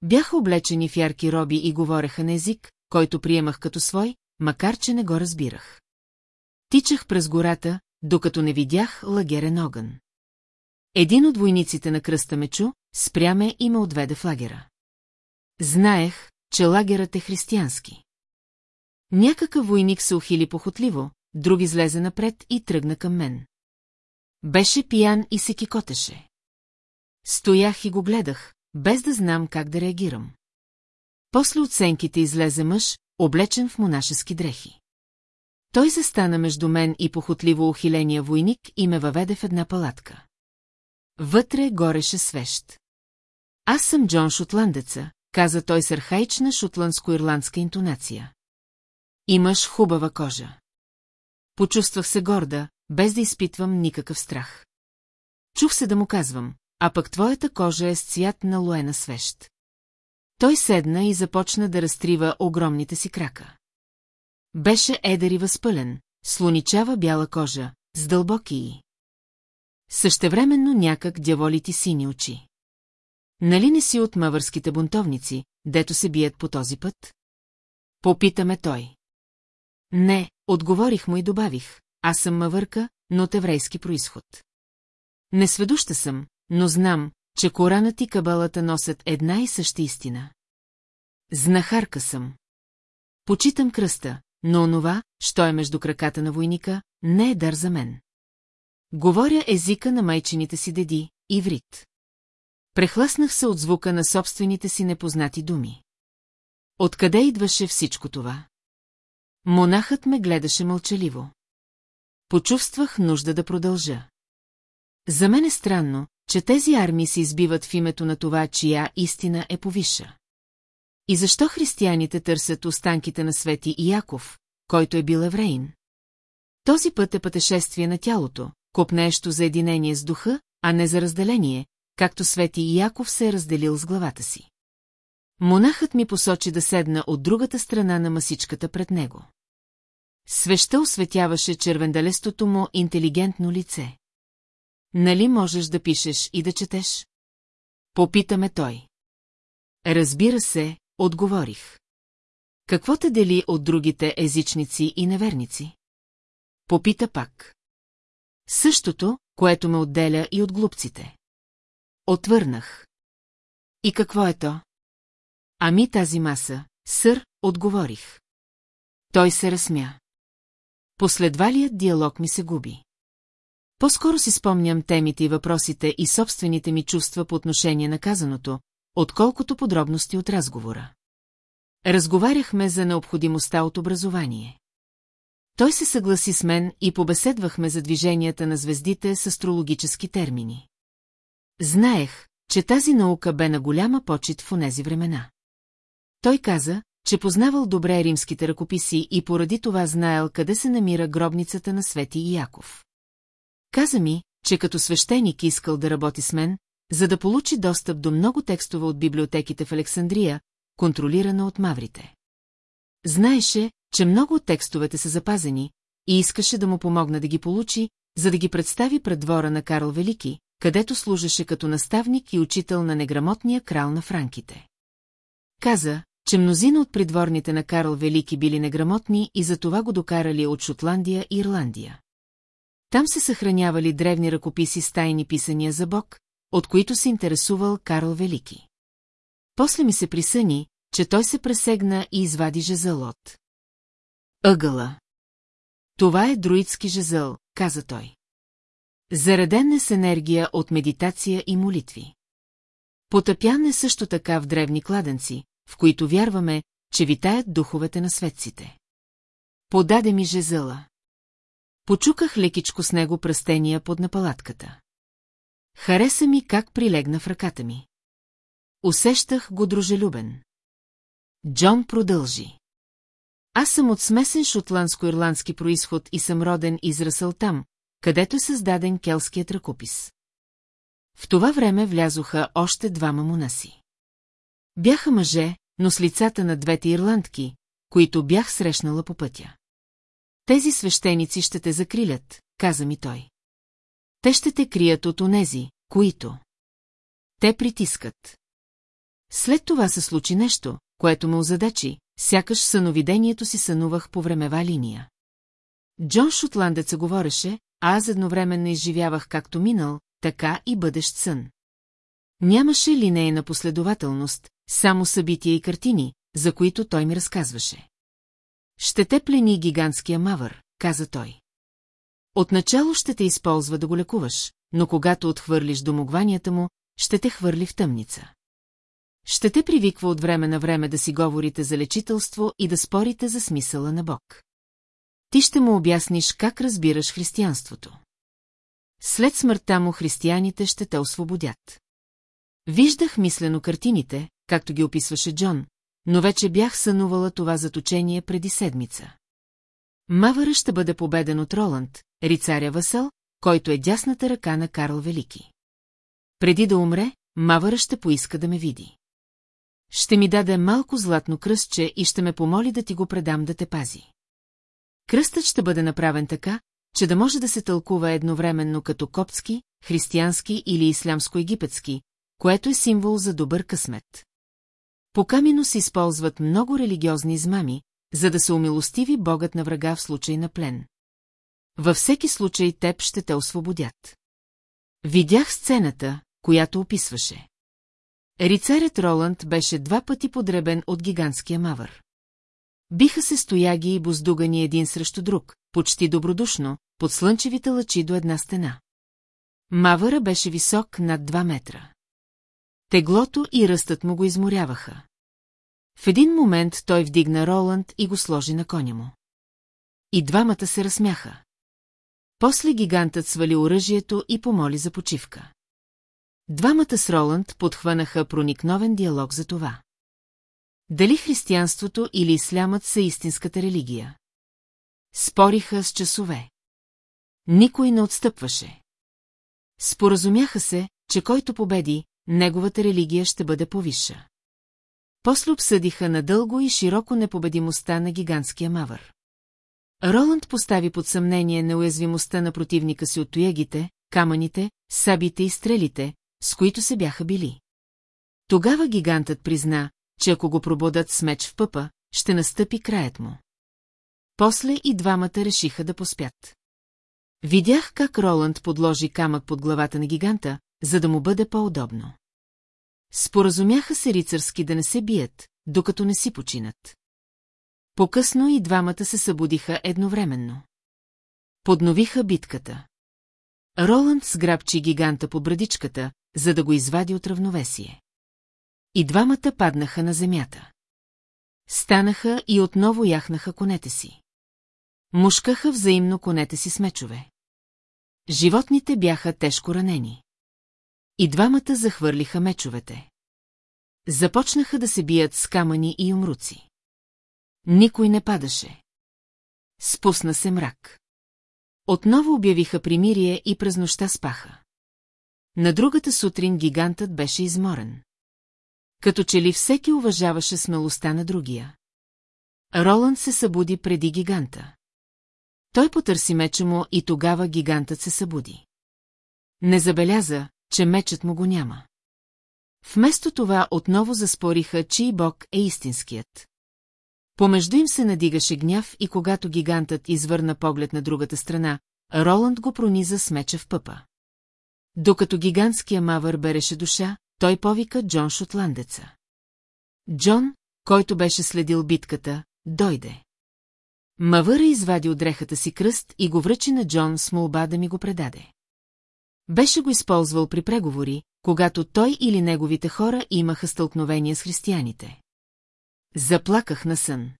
Бяха облечени в ярки роби и говореха на език, който приемах като свой, макар че не го разбирах. Тичах през гората, докато не видях лагерен огън. Един от войниците на кръста ме чу, спряме и ме отведе в лагера. Знаех, че лагерът е християнски. Някакъв войник се ухили похотливо, друг излезе напред и тръгна към мен. Беше пиян и се кикотеше. Стоях и го гледах, без да знам как да реагирам. После оценките излезе мъж, облечен в монашески дрехи. Той застана между мен и похотливо ухиления войник и ме въведе в една палатка. Вътре гореше свещ. Аз съм Джон Шотландеца, каза той с архаична шотландско-ирландска интонация. Имаш хубава кожа. Почувствах се горда, без да изпитвам никакъв страх. Чух се да му казвам, а пък твоята кожа е с цвят на лоена свещ. Той седна и започна да разтрива огромните си крака. Беше едър и възпълен, слоничава бяла кожа, с дълбоки и. Същевременно някак дяволити сини очи. Нали не си от мавърските бунтовници, дето се бият по този път? Попитаме той. Не, отговорих му и добавих. Аз съм мавърка, но от еврейски происход. Несведуща съм, но знам, че Коранът и Кабалата носят една и съща истина. Знахарка съм. Почитам кръста, но онова, що е между краката на войника, не е дар за мен. Говоря езика на майчините си деди, иврит. Прехлъснах се от звука на собствените си непознати думи. Откъде идваше всичко това? Монахът ме гледаше мълчаливо. Почувствах нужда да продължа. За мен е странно, че тези армии се избиват в името на това, чия истина е повиша. И защо християните търсят останките на Свети Яков, който е бил евреин? Този път е пътешествие на тялото, копнещо за единение с духа, а не за разделение, както Свети Яков се е разделил с главата си. Монахът ми посочи да седна от другата страна на масичката пред него. Свеща осветяваше червендалестото му интелигентно лице. нали можеш да пишеш и да четеш? Попитаме той. Разбира се, отговорих. Какво те дели от другите езичници и неверници? Попита пак. Същото, което ме отделя и от глупците. Отвърнах. И какво е то? Ами тази маса, сър, отговорих. Той се разсмя. Последвалият диалог ми се губи. По-скоро си спомням темите и въпросите и собствените ми чувства по отношение на казаното, отколкото подробности от разговора. Разговаряхме за необходимостта от образование. Той се съгласи с мен и побеседвахме за движенията на звездите с астрологически термини. Знаех, че тази наука бе на голяма почет в онези времена. Той каза, че познавал добре римските ръкописи и поради това знаел къде се намира гробницата на Свети Яков. Каза ми, че като свещеник искал да работи с мен, за да получи достъп до много текстове от библиотеките в Александрия, контролирана от маврите. Знаеше, че много от текстовете са запазени и искаше да му помогна да ги получи, за да ги представи пред двора на Карл Велики, където служеше като наставник и учител на неграмотния крал на франките. Каза, че мнозина от придворните на Карл Велики били неграмотни и за това го докарали от Шотландия и Ирландия. Там се съхранявали древни ръкописи с тайни писания за Бог, от които се интересувал Карл Велики. После ми се присъни, че той се пресегна и извади жезъл от. Ъгъла. Това е друидски жезъл, каза той. Зареден е с енергия от медитация и молитви. Потъпян е също така в древни кладенци, в които вярваме, че витаят духовете на светците. Подаде ми жезъла. Почуках лекичко с него пръстения под напалатката. Хареса ми как прилегна в ръката ми. Усещах го дружелюбен. Джон продължи. Аз съм от смесен шотландско-ирландски происход и съм роден израсъл там, където е създаден келският ръкопис. В това време влязоха още двама монаси. Бяха мъже, но с лицата на двете ирландки, които бях срещнала по пътя. Тези свещеници ще те закрилят, каза ми той. Те ще те крият от онези, които... Те притискат. След това се случи нещо, което ме озадачи, сякаш съновидението си сънувах по времева линия. Джон Шотландеца говореше, а аз едновременно изживявах както минал, така и бъдещ сън. Нямаше линейна последователност, само събития и картини, за които той ми разказваше. Ще те плени гигантския мавър, каза той. Отначало ще те използва да го лекуваш, но когато отхвърлиш домогванията му, ще те хвърли в тъмница. Ще те привиква от време на време да си говорите за лечителство и да спорите за смисъла на Бог. Ти ще му обясниш как разбираш християнството. След смъртта му християните ще те освободят. Виждах мислено картините, както ги описваше Джон, но вече бях сънувала това заточение преди седмица. Мавъра ще бъде победен от Роланд, рицаря Васъл, който е дясната ръка на Карл Велики. Преди да умре, Мавъра ще поиска да ме види. Ще ми даде малко златно кръстче и ще ме помоли да ти го предам да те пази. Кръстът ще бъде направен така, че да може да се тълкува едновременно като коптски, християнски или ислямско-египетски, което е символ за добър късмет. По камино се използват много религиозни измами, за да се умилостиви богът на врага в случай на плен. Във всеки случай теб ще те освободят. Видях сцената, която описваше. Рицарят Роланд беше два пъти подребен от гигантския мавър. Биха се стояги и боздугани един срещу друг, почти добродушно, под слънчевите лъчи до една стена. Мавъра беше висок над 2 метра. Теглото и ръстът му го изморяваха. В един момент той вдигна Роланд и го сложи на коня му. И двамата се разсмяха. После гигантът свали оръжието и помоли за почивка. Двамата с Роланд подхванаха проникновен диалог за това. Дали християнството или ислямът са истинската религия? Спориха с часове. Никой не отстъпваше. Споразумяха се, че който победи, неговата религия ще бъде повисша. После обсъдиха надълго и широко непобедимостта на гигантския мавър. Роланд постави под съмнение неуязвимостта на противника си от тоягите, камъните, сабите и стрелите, с които се бяха били. Тогава гигантът призна, че ако го пробудат с меч в пъпа, ще настъпи краят му. После и двамата решиха да поспят. Видях как Роланд подложи камък под главата на гиганта, за да му бъде по-удобно. Споразумяха се рицарски да не се бият, докато не си починат. По-късно и двамата се събудиха едновременно. Подновиха битката. Роланд сграбчи гиганта по брадичката, за да го извади от равновесие. И двамата паднаха на земята. Станаха и отново яхнаха конете си. Мушкаха взаимно конете си с мечове. Животните бяха тежко ранени. И двамата захвърлиха мечовете. Започнаха да се бият с камъни и умруци. Никой не падаше. Спусна се мрак. Отново обявиха примирие и през нощта спаха. На другата сутрин гигантът беше изморен. Като че ли всеки уважаваше смелостта на другия. Роланд се събуди преди гиганта. Той потърси меча му и тогава гигантът се събуди. Не забеляза, че мечът му го няма. Вместо това отново заспориха, чий бог е истинският. Помежду им се надигаше гняв и когато гигантът извърна поглед на другата страна, Роланд го прониза с меча в пъпа. Докато гигантския мавър береше душа, той повика Джон Шотландеца. Джон, който беше следил битката, дойде. Мавъра извади от дрехата си кръст и го връчи на Джон с молба да ми го предаде. Беше го използвал при преговори, когато той или неговите хора имаха стълкновения с християните. Заплаках на сън.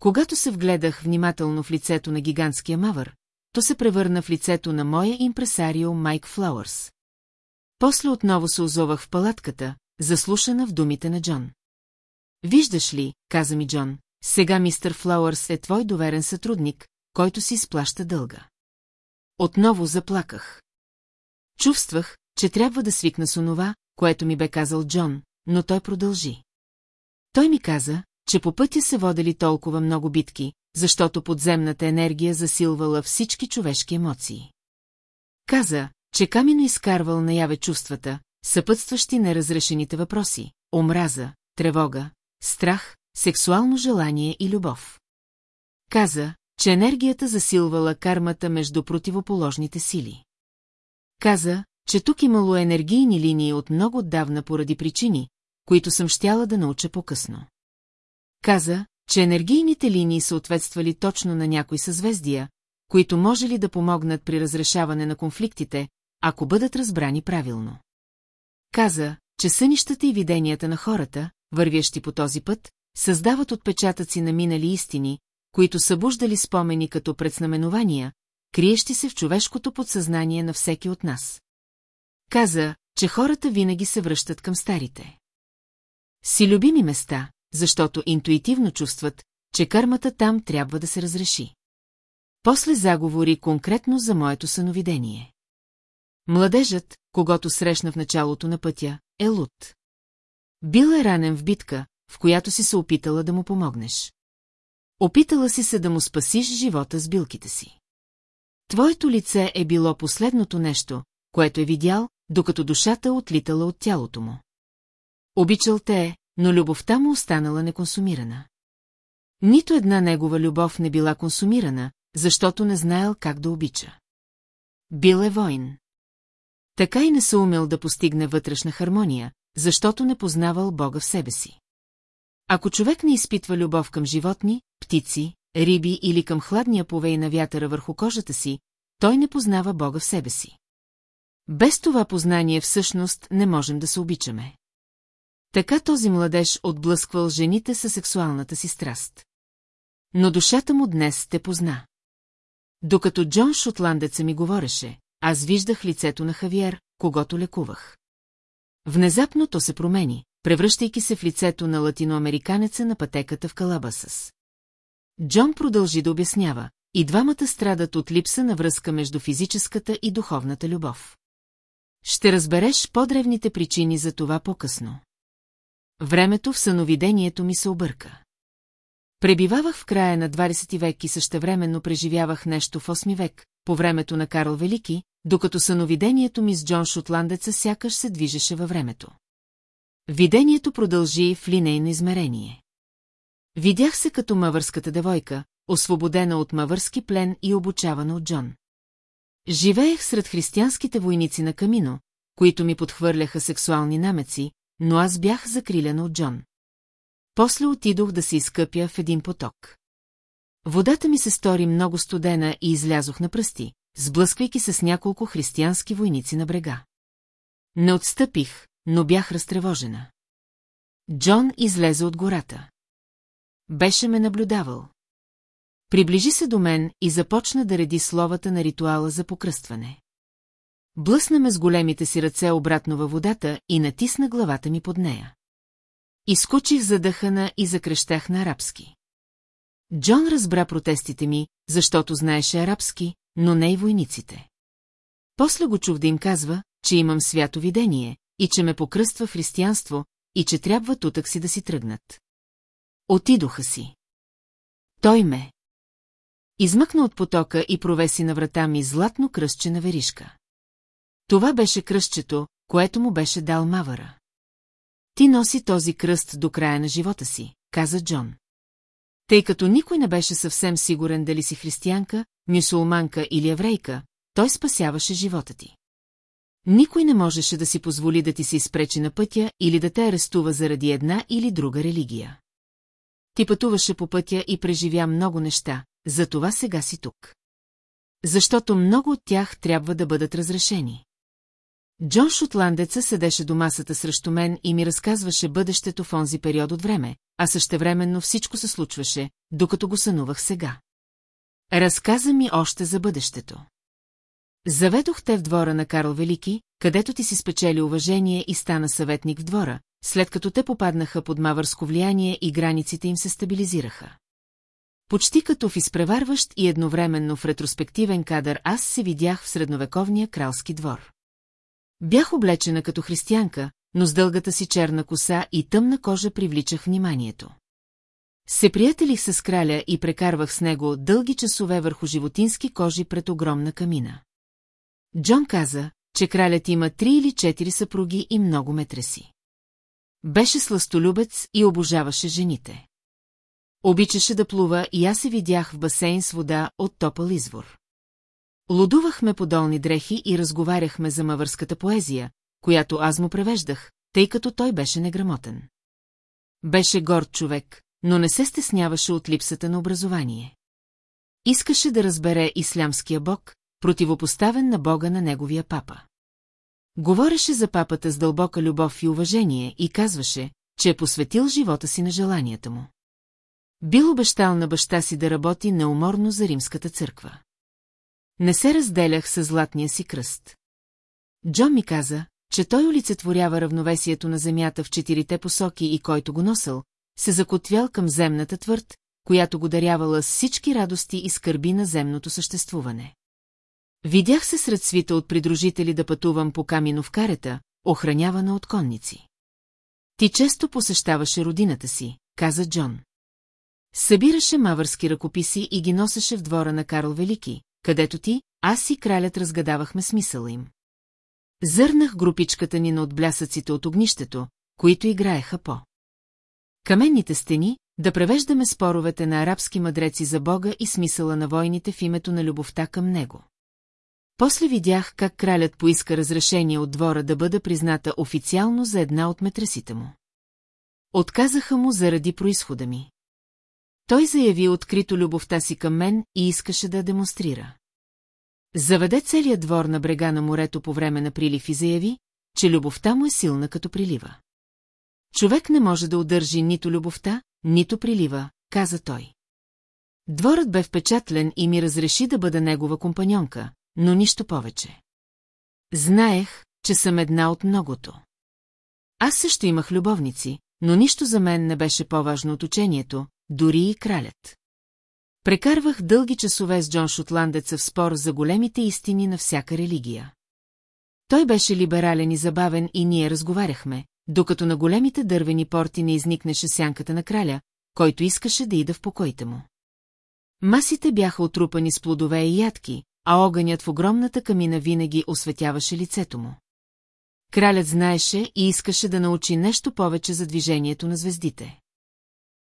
Когато се вгледах внимателно в лицето на гигантския мавър, то се превърна в лицето на моя импресарио Майк Флауърс. После отново се озовах в палатката, заслушана в думите на Джон. Виждаш ли, каза ми Джон, сега мистър Флауърс е твой доверен сътрудник, който си изплаща дълга. Отново заплаках. Чувствах, че трябва да свикна с онова, което ми бе казал Джон, но той продължи. Той ми каза, че по пътя се водели толкова много битки, защото подземната енергия засилвала всички човешки емоции. Каза, че камено изкарвал наяве чувствата, съпътстващи неразрешените въпроси, омраза, тревога, страх, сексуално желание и любов. Каза, че енергията засилвала кармата между противоположните сили. Каза, че тук имало енергийни линии от много отдавна поради причини, които съм щяла да науча по-късно. Каза, че енергийните линии съответствали точно на някои съзвездия, които може ли да помогнат при разрешаване на конфликтите, ако бъдат разбрани правилно. Каза, че сънищата и виденията на хората, вървящи по този път, създават отпечатъци на минали истини, които събуждали спомени като предзнаменования, криещи се в човешкото подсъзнание на всеки от нас. Каза, че хората винаги се връщат към старите. Си любими места, защото интуитивно чувстват, че кармата там трябва да се разреши. После заговори конкретно за моето съновидение. Младежът, когато срещна в началото на пътя, е луд. Бил е ранен в битка, в която си се опитала да му помогнеш. Опитала си се да му спасиш живота с билките си. Твоето лице е било последното нещо, което е видял, докато душата отлитала от тялото му. Обичал те е, но любовта му останала неконсумирана. Нито една негова любов не била консумирана, защото не знаел как да обича. Бил е войн. Така и не се умел да постигне вътрешна хармония, защото не познавал Бога в себе си. Ако човек не изпитва любов към животни, птици, риби или към хладния повей на вятъра върху кожата си, той не познава Бога в себе си. Без това познание всъщност не можем да се обичаме. Така този младеж отблъсквал жените със сексуалната си страст. Но душата му днес те позна. Докато Джон Шотландеца ми говореше, аз виждах лицето на Хавиер, когато лекувах. Внезапно то се промени, превръщайки се в лицето на латиноамериканеца на пътеката в Калабасас. Джон продължи да обяснява, и двамата страдат от липса на връзка между физическата и духовната любов. Ще разбереш по-древните причини за това по-късно. Времето в съновидението ми се обърка. Пребивавах в края на 20 век и същевременно преживявах нещо в 8 век, по времето на Карл Велики, докато съновидението ми с Джон Шотландеца сякаш се движеше във времето. Видението продължи в линейно измерение. Видях се като мавърската девойка, освободена от мавърски плен и обучавана от Джон. Живеех сред християнските войници на Камино, които ми подхвърляха сексуални намеци, но аз бях закрилена от Джон. После отидох да се изкъпя в един поток. Водата ми се стори много студена и излязох на пръсти, сблъсквайки се с няколко християнски войници на брега. Не отстъпих, но бях разтревожена. Джон излезе от гората. Беше ме наблюдавал. Приближи се до мен и започна да реди словата на ритуала за покръстване. Блъсна ме с големите си ръце обратно във водата и натисна главата ми под нея. Изкочих задъхана и закрещах на арабски. Джон разбра протестите ми, защото знаеше арабски, но не и войниците. После го чух да им казва, че имам свято видение и че ме покръства християнство и че трябва тутък си да си тръгнат. Отидоха си. Той ме. Измъкна от потока и провеси на врата ми златно кръстче на веришка. Това беше кръстчето, което му беше дал Мавара. Ти носи този кръст до края на живота си, каза Джон. Тъй като никой не беше съвсем сигурен дали си християнка, мюсулманка или еврейка, той спасяваше живота ти. Никой не можеше да си позволи да ти се изпречи на пътя или да те арестува заради една или друга религия. Ти пътуваше по пътя и преживя много неща, затова сега си тук. Защото много от тях трябва да бъдат разрешени. Джон Шотландеца седеше до масата срещу мен и ми разказваше бъдещето в онзи период от време, а същевременно всичко се случваше, докато го сънувах сега. Разказа ми още за бъдещето. Заведох те в двора на Карл Велики, където ти си спечели уважение и стана съветник в двора, след като те попаднаха под мавърско влияние и границите им се стабилизираха. Почти като в изпреварващ и едновременно в ретроспективен кадър аз се видях в средновековния кралски двор. Бях облечена като християнка, но с дългата си черна коса и тъмна кожа привличах вниманието. Се приятелих с краля и прекарвах с него дълги часове върху животински кожи пред огромна камина. Джон каза, че кралят има три или четири съпруги и много метреси. Беше сластолюбец и обожаваше жените. Обичаше да плува и аз се видях в басейн с вода от топъл извор. Лудувахме по долни дрехи и разговаряхме за мавърската поезия, която аз му превеждах, тъй като той беше неграмотен. Беше горд човек, но не се стесняваше от липсата на образование. Искаше да разбере ислямския бог, противопоставен на бога на неговия папа. Говореше за папата с дълбока любов и уважение и казваше, че е посветил живота си на желанията му. Бил обещал на баща си да работи неуморно за римската църква. Не се разделях с златния си кръст. Джон ми каза, че той олицетворява равновесието на земята в четирите посоки и който го носил, се закотвял към земната твърд, която го дарявала с всички радости и скърби на земното съществуване. Видях се сред свита от придружители да пътувам по камино в карета, охранявана от конници. Ти често посещаваше родината си, каза Джон. Събираше мавърски ръкописи и ги носеше в двора на Карл Велики, където ти, аз и кралят разгадавахме смисъла им. Зърнах групичката ни на отблясъците от огнището, които играеха по. Каменните стени, да превеждаме споровете на арабски мъдреци за Бога и смисъла на войните в името на любовта към него. После видях как кралят поиска разрешение от двора да бъда призната официално за една от метресите му. Отказаха му заради происхода ми. Той заяви открито любовта си към мен и искаше да демонстрира. Заведе целият двор на брега на морето по време на прилив и заяви, че любовта му е силна като прилива. Човек не може да удържи нито любовта, нито прилива, каза той. Дворът бе впечатлен и ми разреши да бъда негова компаньонка, но нищо повече. Знаех, че съм една от многото. Аз също имах любовници, но нищо за мен не беше по-важно от учението, дори и кралят. Прекарвах дълги часове с Джон Шотландеца в спор за големите истини на всяка религия. Той беше либерален и забавен и ние разговаряхме, докато на големите дървени порти не изникнеше сянката на краля, който искаше да ида в покоите му. Масите бяха отрупани с плодове и ядки, а огънят в огромната камина винаги осветяваше лицето му. Кралят знаеше и искаше да научи нещо повече за движението на звездите.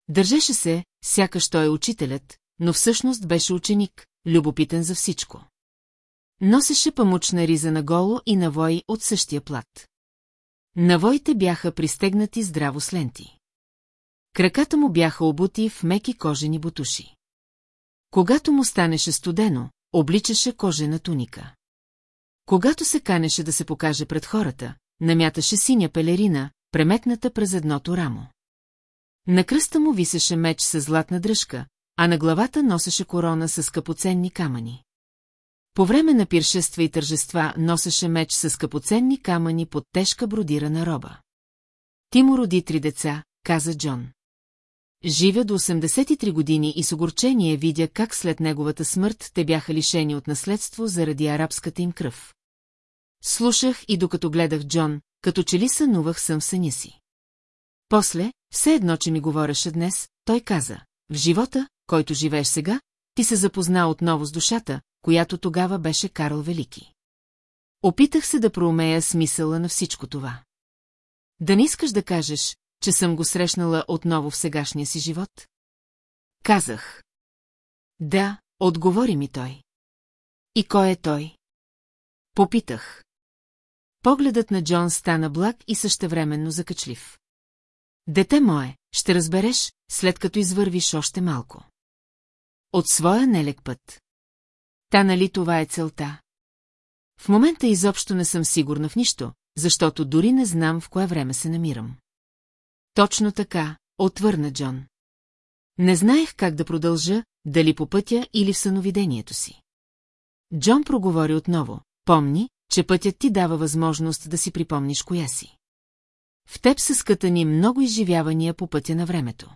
Държеше се, сякаш той е учителят, но всъщност беше ученик, любопитен за всичко. Носеше памучна риза наголо и навой от същия плат. Навоите бяха пристегнати здраво с ленти. Краката му бяха обути в меки кожени бутуши. Когато му станеше студено, обличаше кожена туника. Когато се канеше да се покаже пред хората, намяташе синя пелерина, преметната през едното рамо. На кръста му висеше меч с златна дръжка, а на главата носеше корона с скъпоценни камъни. По време на пиршества и тържества носеше меч с скъпоценни камъни под тежка бродирана роба. Ти му роди три деца, каза Джон. Живя до 83 години и с огорчение видя как след неговата смърт те бяха лишени от наследство заради арабската им кръв. Слушах и докато гледах Джон, като че ли сънувах съм в съня си. После, все едно, че ми говореше днес, той каза, в живота, който живееш сега, ти се запозна отново с душата, която тогава беше Карл Велики. Опитах се да проумея смисъла на всичко това. Да не искаш да кажеш, че съм го срещнала отново в сегашния си живот? Казах. Да, отговори ми той. И кой е той? Попитах. Погледът на Джон стана благ и същевременно закачлив. Дете мое, ще разбереш, след като извървиш още малко. От своя нелек път. Та нали това е целта? В момента изобщо не съм сигурна в нищо, защото дори не знам в кое време се намирам. Точно така, отвърна Джон. Не знаех как да продължа, дали по пътя или в съновидението си. Джон проговори отново. Помни, че пътят ти дава възможност да си припомниш коя си. В теб са скътани много изживявания по пътя на времето.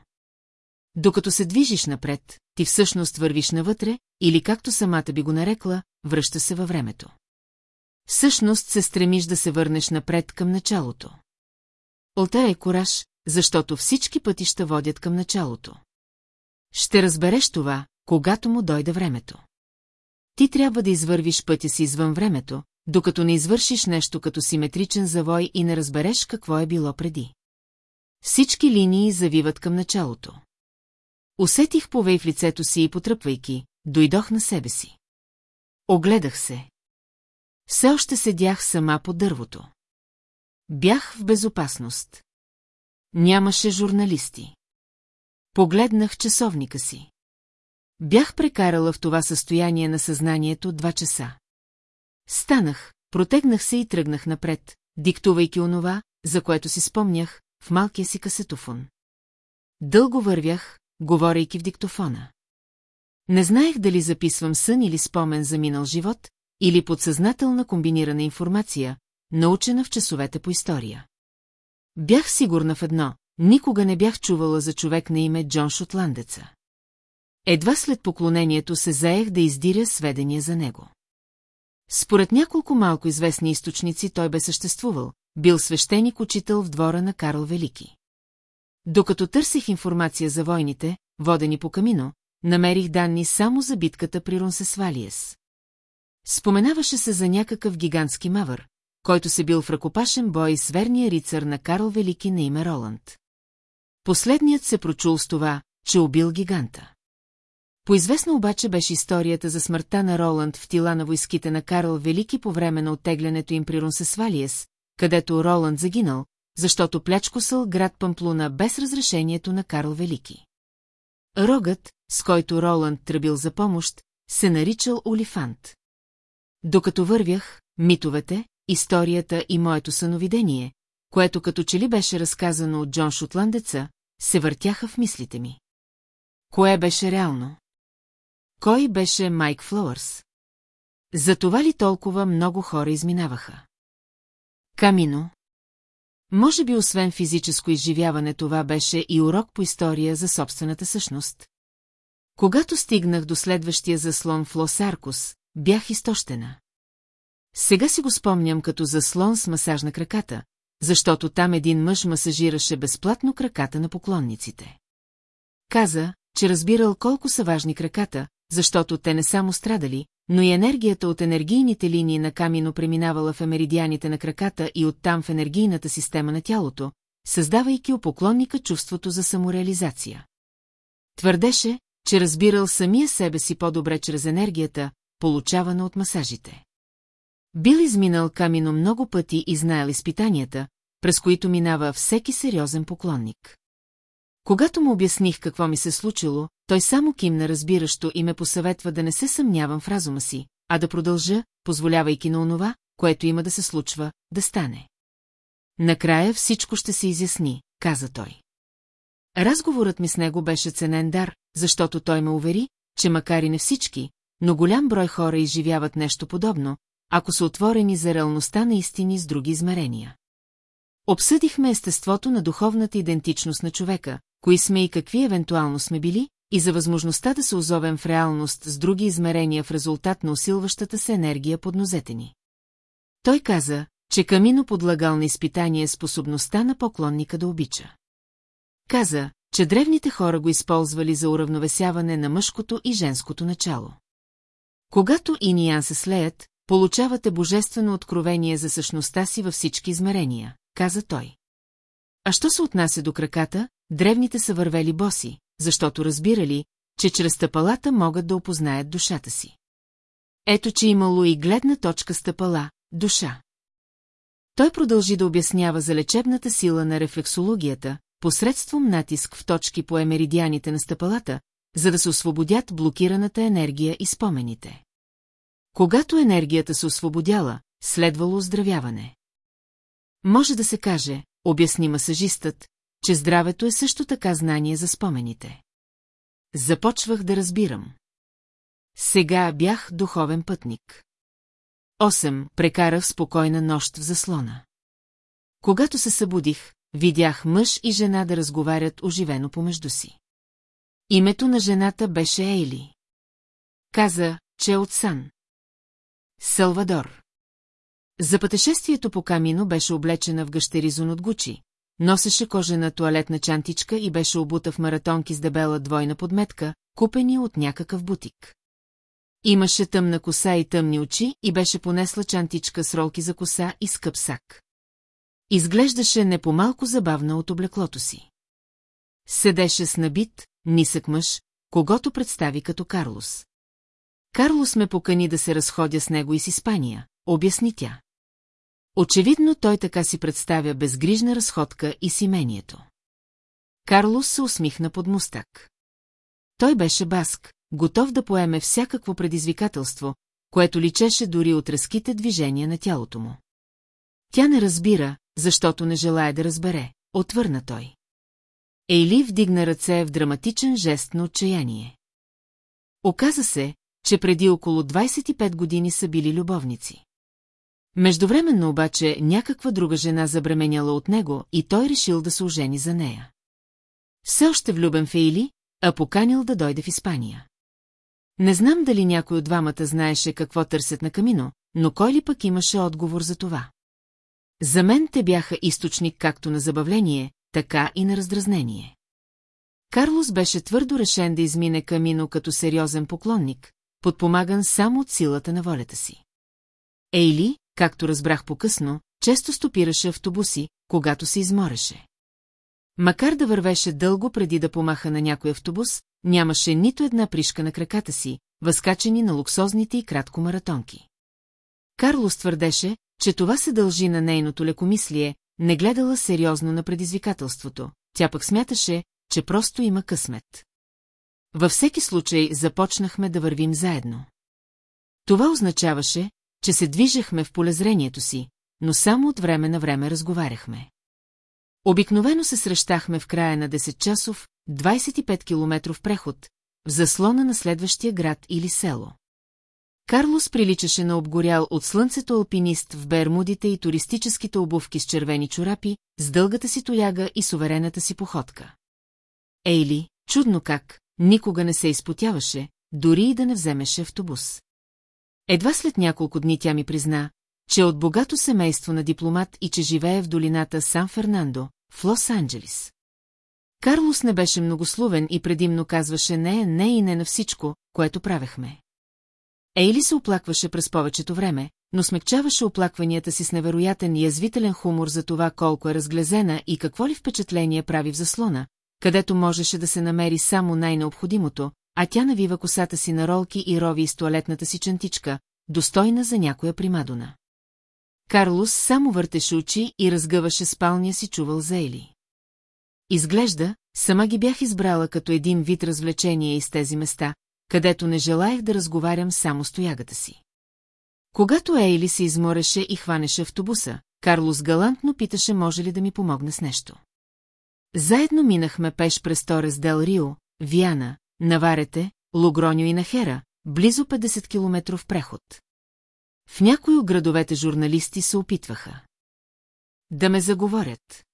Докато се движиш напред, ти всъщност вървиш навътре, или както самата би го нарекла, връща се във времето. Всъщност се стремиш да се върнеш напред към началото. Олта е кораж, защото всички пътища водят към началото. Ще разбереш това, когато му дойде времето. Ти трябва да извървиш пътя си извън времето, докато не извършиш нещо като симетричен завой и не разбереш какво е било преди. Всички линии завиват към началото. Усетих повей в лицето си и потръпвайки, дойдох на себе си. Огледах се. Все още седях сама под дървото. Бях в безопасност. Нямаше журналисти. Погледнах часовника си. Бях прекарала в това състояние на съзнанието два часа. Станах, протегнах се и тръгнах напред, диктувайки онова, за което си спомнях, в малкия си касетофон. Дълго вървях, говорейки в диктофона. Не знаех дали записвам сън или спомен за минал живот, или подсъзнателна комбинирана информация, научена в часовете по история. Бях сигурна в едно, никога не бях чувала за човек на име Джон Шотландеца. Едва след поклонението се заех да издиря сведения за него. Според няколко малко известни източници той бе съществувал, бил свещеник учител в двора на Карл Велики. Докато търсих информация за войните, водени по камино, намерих данни само за битката при Ронсесвалиес. Споменаваше се за някакъв гигантски мавър, който се бил в ръкопашен бой с верния рицар на Карл Велики на име Роланд. Последният се прочул с това, че убил гиганта. Поизвестна обаче беше историята за смъртта на Роланд в тила на войските на Карл Велики по време на оттеглянето им при Ронсесвалиес, където Роланд загинал, защото плячкосъл град Памплуна без разрешението на Карл Велики. Рогът, с който Роланд тръбил за помощ, се наричал Олифант. Докато вървях, митовете, историята и моето съновидение, което като че ли беше разказано от Джон Шотландеца, се въртяха в мислите ми. Кое беше реално? Кой беше Майк Флоърс? За това ли толкова много хора изминаваха? Камино. Може би освен физическо изживяване това беше и урок по история за собствената същност. Когато стигнах до следващия заслон в Лос-Аркус, бях изтощена. Сега си го спомням като заслон с масаж на краката, защото там един мъж масажираше безплатно краката на поклонниците. Каза, че разбирал колко са важни краката, защото те не само страдали, но и енергията от енергийните линии на камино преминавала в емеридианите на краката и оттам в енергийната система на тялото, създавайки у поклонника чувството за самореализация. Твърдеше, че разбирал самия себе си по-добре чрез енергията, получавана от масажите. Бил изминал камино много пъти и знаел изпитанията, през които минава всеки сериозен поклонник. Когато му обясних какво ми се случило, той само кимна разбиращо и ме посъветва да не се съмнявам в разума си, а да продължа, позволявайки на онова, което има да се случва, да стане. Накрая всичко ще се изясни, каза той. Разговорът ми с него беше ценен дар, защото той ме увери, че макар и не всички, но голям брой хора изживяват нещо подобно, ако са отворени за реалността на истини с други измерения. Обсъдихме естеството на духовната идентичност на човека, кои сме и какви евентуално сме били, и за възможността да се озовем в реалност с други измерения в резултат на усилващата се енергия под нозете ни. Той каза, че Камино подлагал на изпитание способността на поклонника да обича. Каза, че древните хора го използвали за уравновесяване на мъжкото и женското начало. Когато и Ниан се слеят, получавате божествено откровение за същността си във всички измерения, каза той. А що се отнася до краката, древните са вървели боси, защото разбирали, че чрез стъпалата могат да опознаят душата си. Ето, че имало и гледна точка стъпала – душа. Той продължи да обяснява за лечебната сила на рефлексологията, посредством натиск в точки по емеридианите на стъпалата, за да се освободят блокираната енергия и спомените. Когато енергията се освободяла, следвало оздравяване. Може да се каже, обясни масажистът, че здравето е също така знание за спомените. Започвах да разбирам. Сега бях духовен пътник. 8. Прекарах спокойна нощ в заслона. Когато се събудих, видях мъж и жена да разговарят оживено помежду си. Името на жената беше Ейли. Каза, че е от Сан. Салвадор. За пътешествието по камино беше облечена в гъщеризон от Гучи, носеше кожена туалетна чантичка и беше обута в маратонки с дебела двойна подметка, купени от някакъв бутик. Имаше тъмна коса и тъмни очи и беше понесла чантичка с ролки за коса и скъп сак. Изглеждаше не по-малко забавна от облеклото си. Седеше с набит, нисък мъж, когато представи като Карлос. Карлос ме покани да се разходя с него и с Испания, обясни тя. Очевидно той така си представя безгрижна разходка и симението. Карлос се усмихна под мустак. Той беше баск, готов да поеме всякакво предизвикателство, което личеше дори от резките движения на тялото му. Тя не разбира, защото не желая да разбере, отвърна той. Ейли вдигна ръце в драматичен жест на отчаяние. Оказа се, че преди около 25 години са били любовници. Междувременно обаче някаква друга жена забременяла от него и той решил да се ожени за нея. Все още влюбен в Ейли, а поканил да дойде в Испания. Не знам дали някой от двамата знаеше какво търсят на камино, но кой ли пък имаше отговор за това. За мен те бяха източник както на забавление, така и на раздразнение. Карлос беше твърдо решен да измине камино като сериозен поклонник, подпомаган само от силата на волята си. Ейли, както разбрах по-късно, често стопираше автобуси, когато се измореше. Макар да вървеше дълго преди да помаха на някой автобус, нямаше нито една пришка на краката си, възкачени на луксозните и кратко маратонки. Карлос твърдеше, че това се дължи на нейното лекомислие, не гледала сериозно на предизвикателството, тя пък смяташе, че просто има късмет. Във всеки случай започнахме да вървим заедно. Това означаваше, че се движехме в полезрението си, но само от време на време разговаряхме. Обикновено се срещахме в края на 10-часов, 25 километров преход, в заслона на следващия град или село. Карлос приличаше на обгорял от слънцето алпинист в бермудите и туристическите обувки с червени чорапи, с дългата си толяга и суверената си походка. Ейли, чудно как, никога не се изпотяваше, дори и да не вземеше автобус. Едва след няколко дни тя ми призна, че е от богато семейство на дипломат и че живее в долината Сан-Фернандо, в Лос-Анджелис. Карлос не беше многословен и предимно казваше не, не и не на всичко, което правехме. Ейли се оплакваше през повечето време, но смекчаваше оплакванията си с невероятен и язвителен хумор за това колко е разглезена и какво ли впечатление прави в заслона, където можеше да се намери само най-необходимото, а тя навива косата си на ролки и рови из туалетната си чантичка, достойна за някоя примадона. Карлос само въртеше очи и разгъваше спалния си чувал за Ели. Изглежда, сама ги бях избрала като един вид развлечение из тези места, където не желаях да разговарям само с тоягата си. Когато Ейли се измореше и хванеше автобуса, Карлос галантно питаше може ли да ми помогне с нещо. Заедно минахме пеш през Торес Дел Рио, Виана, Наварете, Логроньо и Нахера, близо 50 километров преход. В някои от градовете журналисти се опитваха. Да ме заговорят.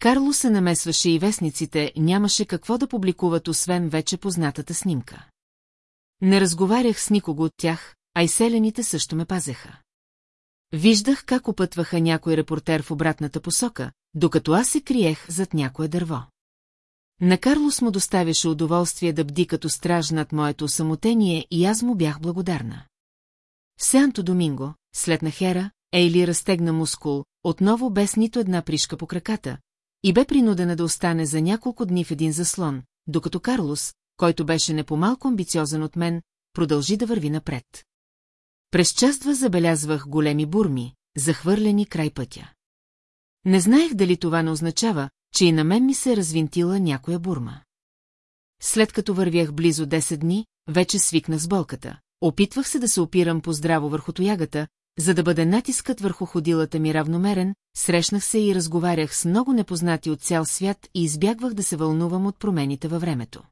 Карло се намесваше и вестниците, нямаше какво да публикуват, освен вече познатата снимка. Не разговарях с никого от тях, а и селените също ме пазеха. Виждах как опътваха някой репортер в обратната посока, докато аз се криех зад някое дърво. На Карлос му доставяше удоволствие да бди като страж над моето самотение и аз му бях благодарна. В Сеанто Доминго, след на Хера, Ейли разтегна мускул, отново без нито една пришка по краката, и бе принудена да остане за няколко дни в един заслон, докато Карлос, който беше не по-малко амбициозен от мен, продължи да върви напред. През частва забелязвах големи бурми, захвърлени край пътя. Не знаех дали това не означава, че и на мен ми се е развинтила някоя бурма. След като вървях близо 10 дни, вече свикнах с болката. Опитвах се да се опирам по-здраво върху тоягата, за да бъде натискът върху ходилата ми равномерен, срещнах се и разговарях с много непознати от цял свят и избягвах да се вълнувам от промените във времето.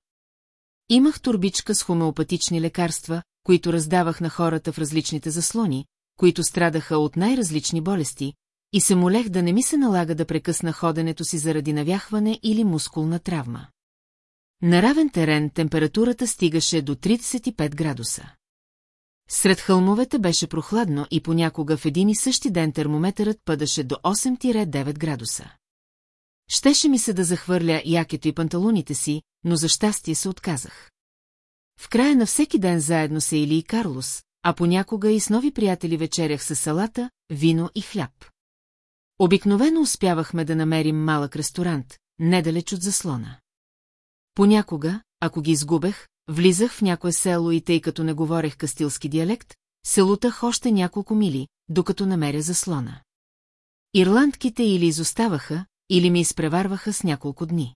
Имах турбичка с хомеопатични лекарства, които раздавах на хората в различните заслони, които страдаха от най-различни болести, и се молех да не ми се налага да прекъсна ходенето си заради навяхване или мускулна травма. На равен терен температурата стигаше до 35 градуса. Сред хълмовете беше прохладно и понякога в един и същи ден термометърът падаше до 8-9 градуса. Щеше ми се да захвърля якето и панталоните си, но за щастие се отказах. В края на всеки ден заедно се Или и Карлос, а понякога и с нови приятели вечерях с салата, вино и хляб. Обикновено успявахме да намерим малък ресторант, недалеч от заслона. Понякога, ако ги изгубех, влизах в някое село и тъй като не говорех кастилски диалект, се лутах още няколко мили, докато намеря заслона. Ирландките или изоставаха, или ми изпреварваха с няколко дни.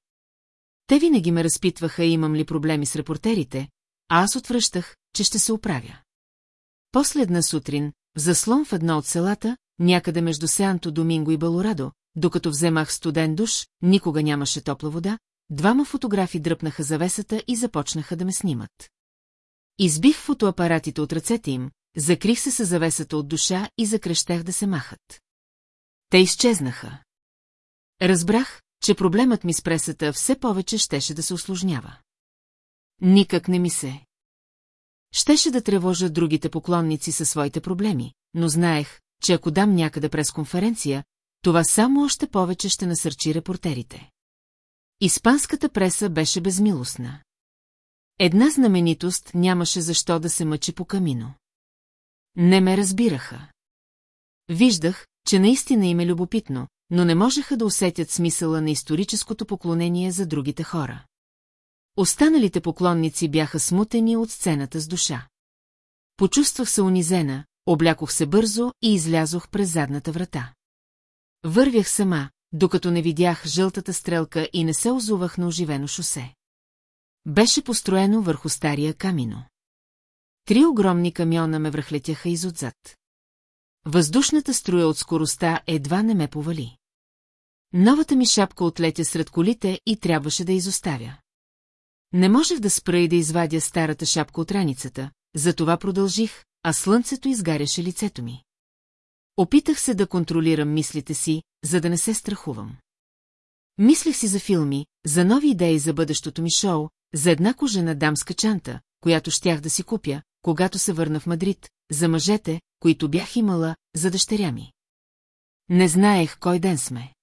Те винаги ме разпитваха имам ли проблеми с репортерите, а аз отвръщах, че ще се оправя. Последна сутрин, в заслон в едно от селата, някъде между Сеанто Доминго и Балорадо, докато вземах студен душ, никога нямаше топла вода, двама фотографи дръпнаха завесата и започнаха да ме снимат. Избих фотоапаратите от ръцете им, закрих се с завесата от душа и закрещах да се махат. Те изчезнаха. Разбрах, че проблемът ми с пресата все повече щеше да се осложнява. Никак не ми се. Щеше да тревожа другите поклонници със своите проблеми, но знаех, че ако дам някъде през конференция, това само още повече ще насърчи репортерите. Испанската преса беше безмилостна. Една знаменитост нямаше защо да се мъчи по камино. Не ме разбираха. Виждах, че наистина им е любопитно, но не можеха да усетят смисъла на историческото поклонение за другите хора. Останалите поклонници бяха смутени от сцената с душа. Почувствах се унизена, облякох се бързо и излязох през задната врата. Вървях сама, докато не видях жълтата стрелка и не се озувах на оживено шосе. Беше построено върху стария камино. Три огромни камиона ме връхлетяха изотзад. Въздушната струя от скоростта едва не ме повали. Новата ми шапка отлетя сред колите и трябваше да изоставя. Не можех да спра и да извадя старата шапка от раницата, затова продължих, а слънцето изгаряше лицето ми. Опитах се да контролирам мислите си, за да не се страхувам. Мислех си за филми, за нови идеи за бъдещото ми шоу, за една кожена дамска чанта, която щях да си купя, когато се върна в Мадрид, за мъжете, които бях имала, за дъщеря ми. Не знаех кой ден сме.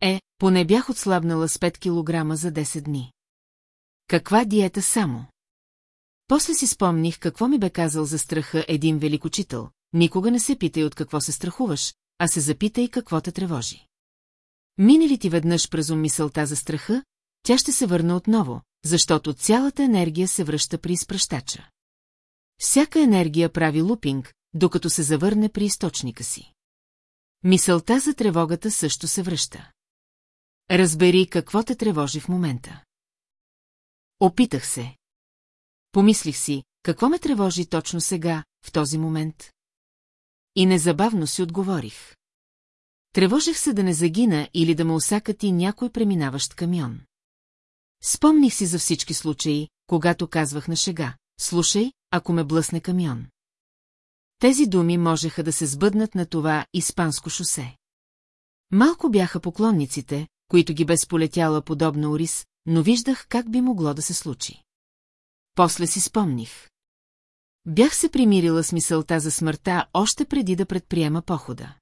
Е, Поне бях отслабнала с 5 килограма за 10 дни. Каква диета само? После си спомних какво ми бе казал за страха един велик учител. Никога не се питай от какво се страхуваш, а се запитай какво те тревожи. Мине ли ти веднъж през мисълта за страха, тя ще се върне отново, защото цялата енергия се връща при изпращача. Всяка енергия прави лупинг, докато се завърне при източника си. Мисълта за тревогата също се връща. Разбери какво те тревожи в момента. Опитах се. Помислих си, какво ме тревожи точно сега, в този момент. И незабавно си отговорих. Тревожех се да не загина или да ме усакати някой преминаващ камион. Спомних си за всички случаи, когато казвах на шега. Слушай, ако ме блъсне камион. Тези думи можеха да се сбъднат на това испанско шосе. Малко бяха поклонниците, които ги бе сполетяла подобна Орис, но виждах как би могло да се случи. После си спомних. Бях се примирила с мисълта за смъртта още преди да предприема похода.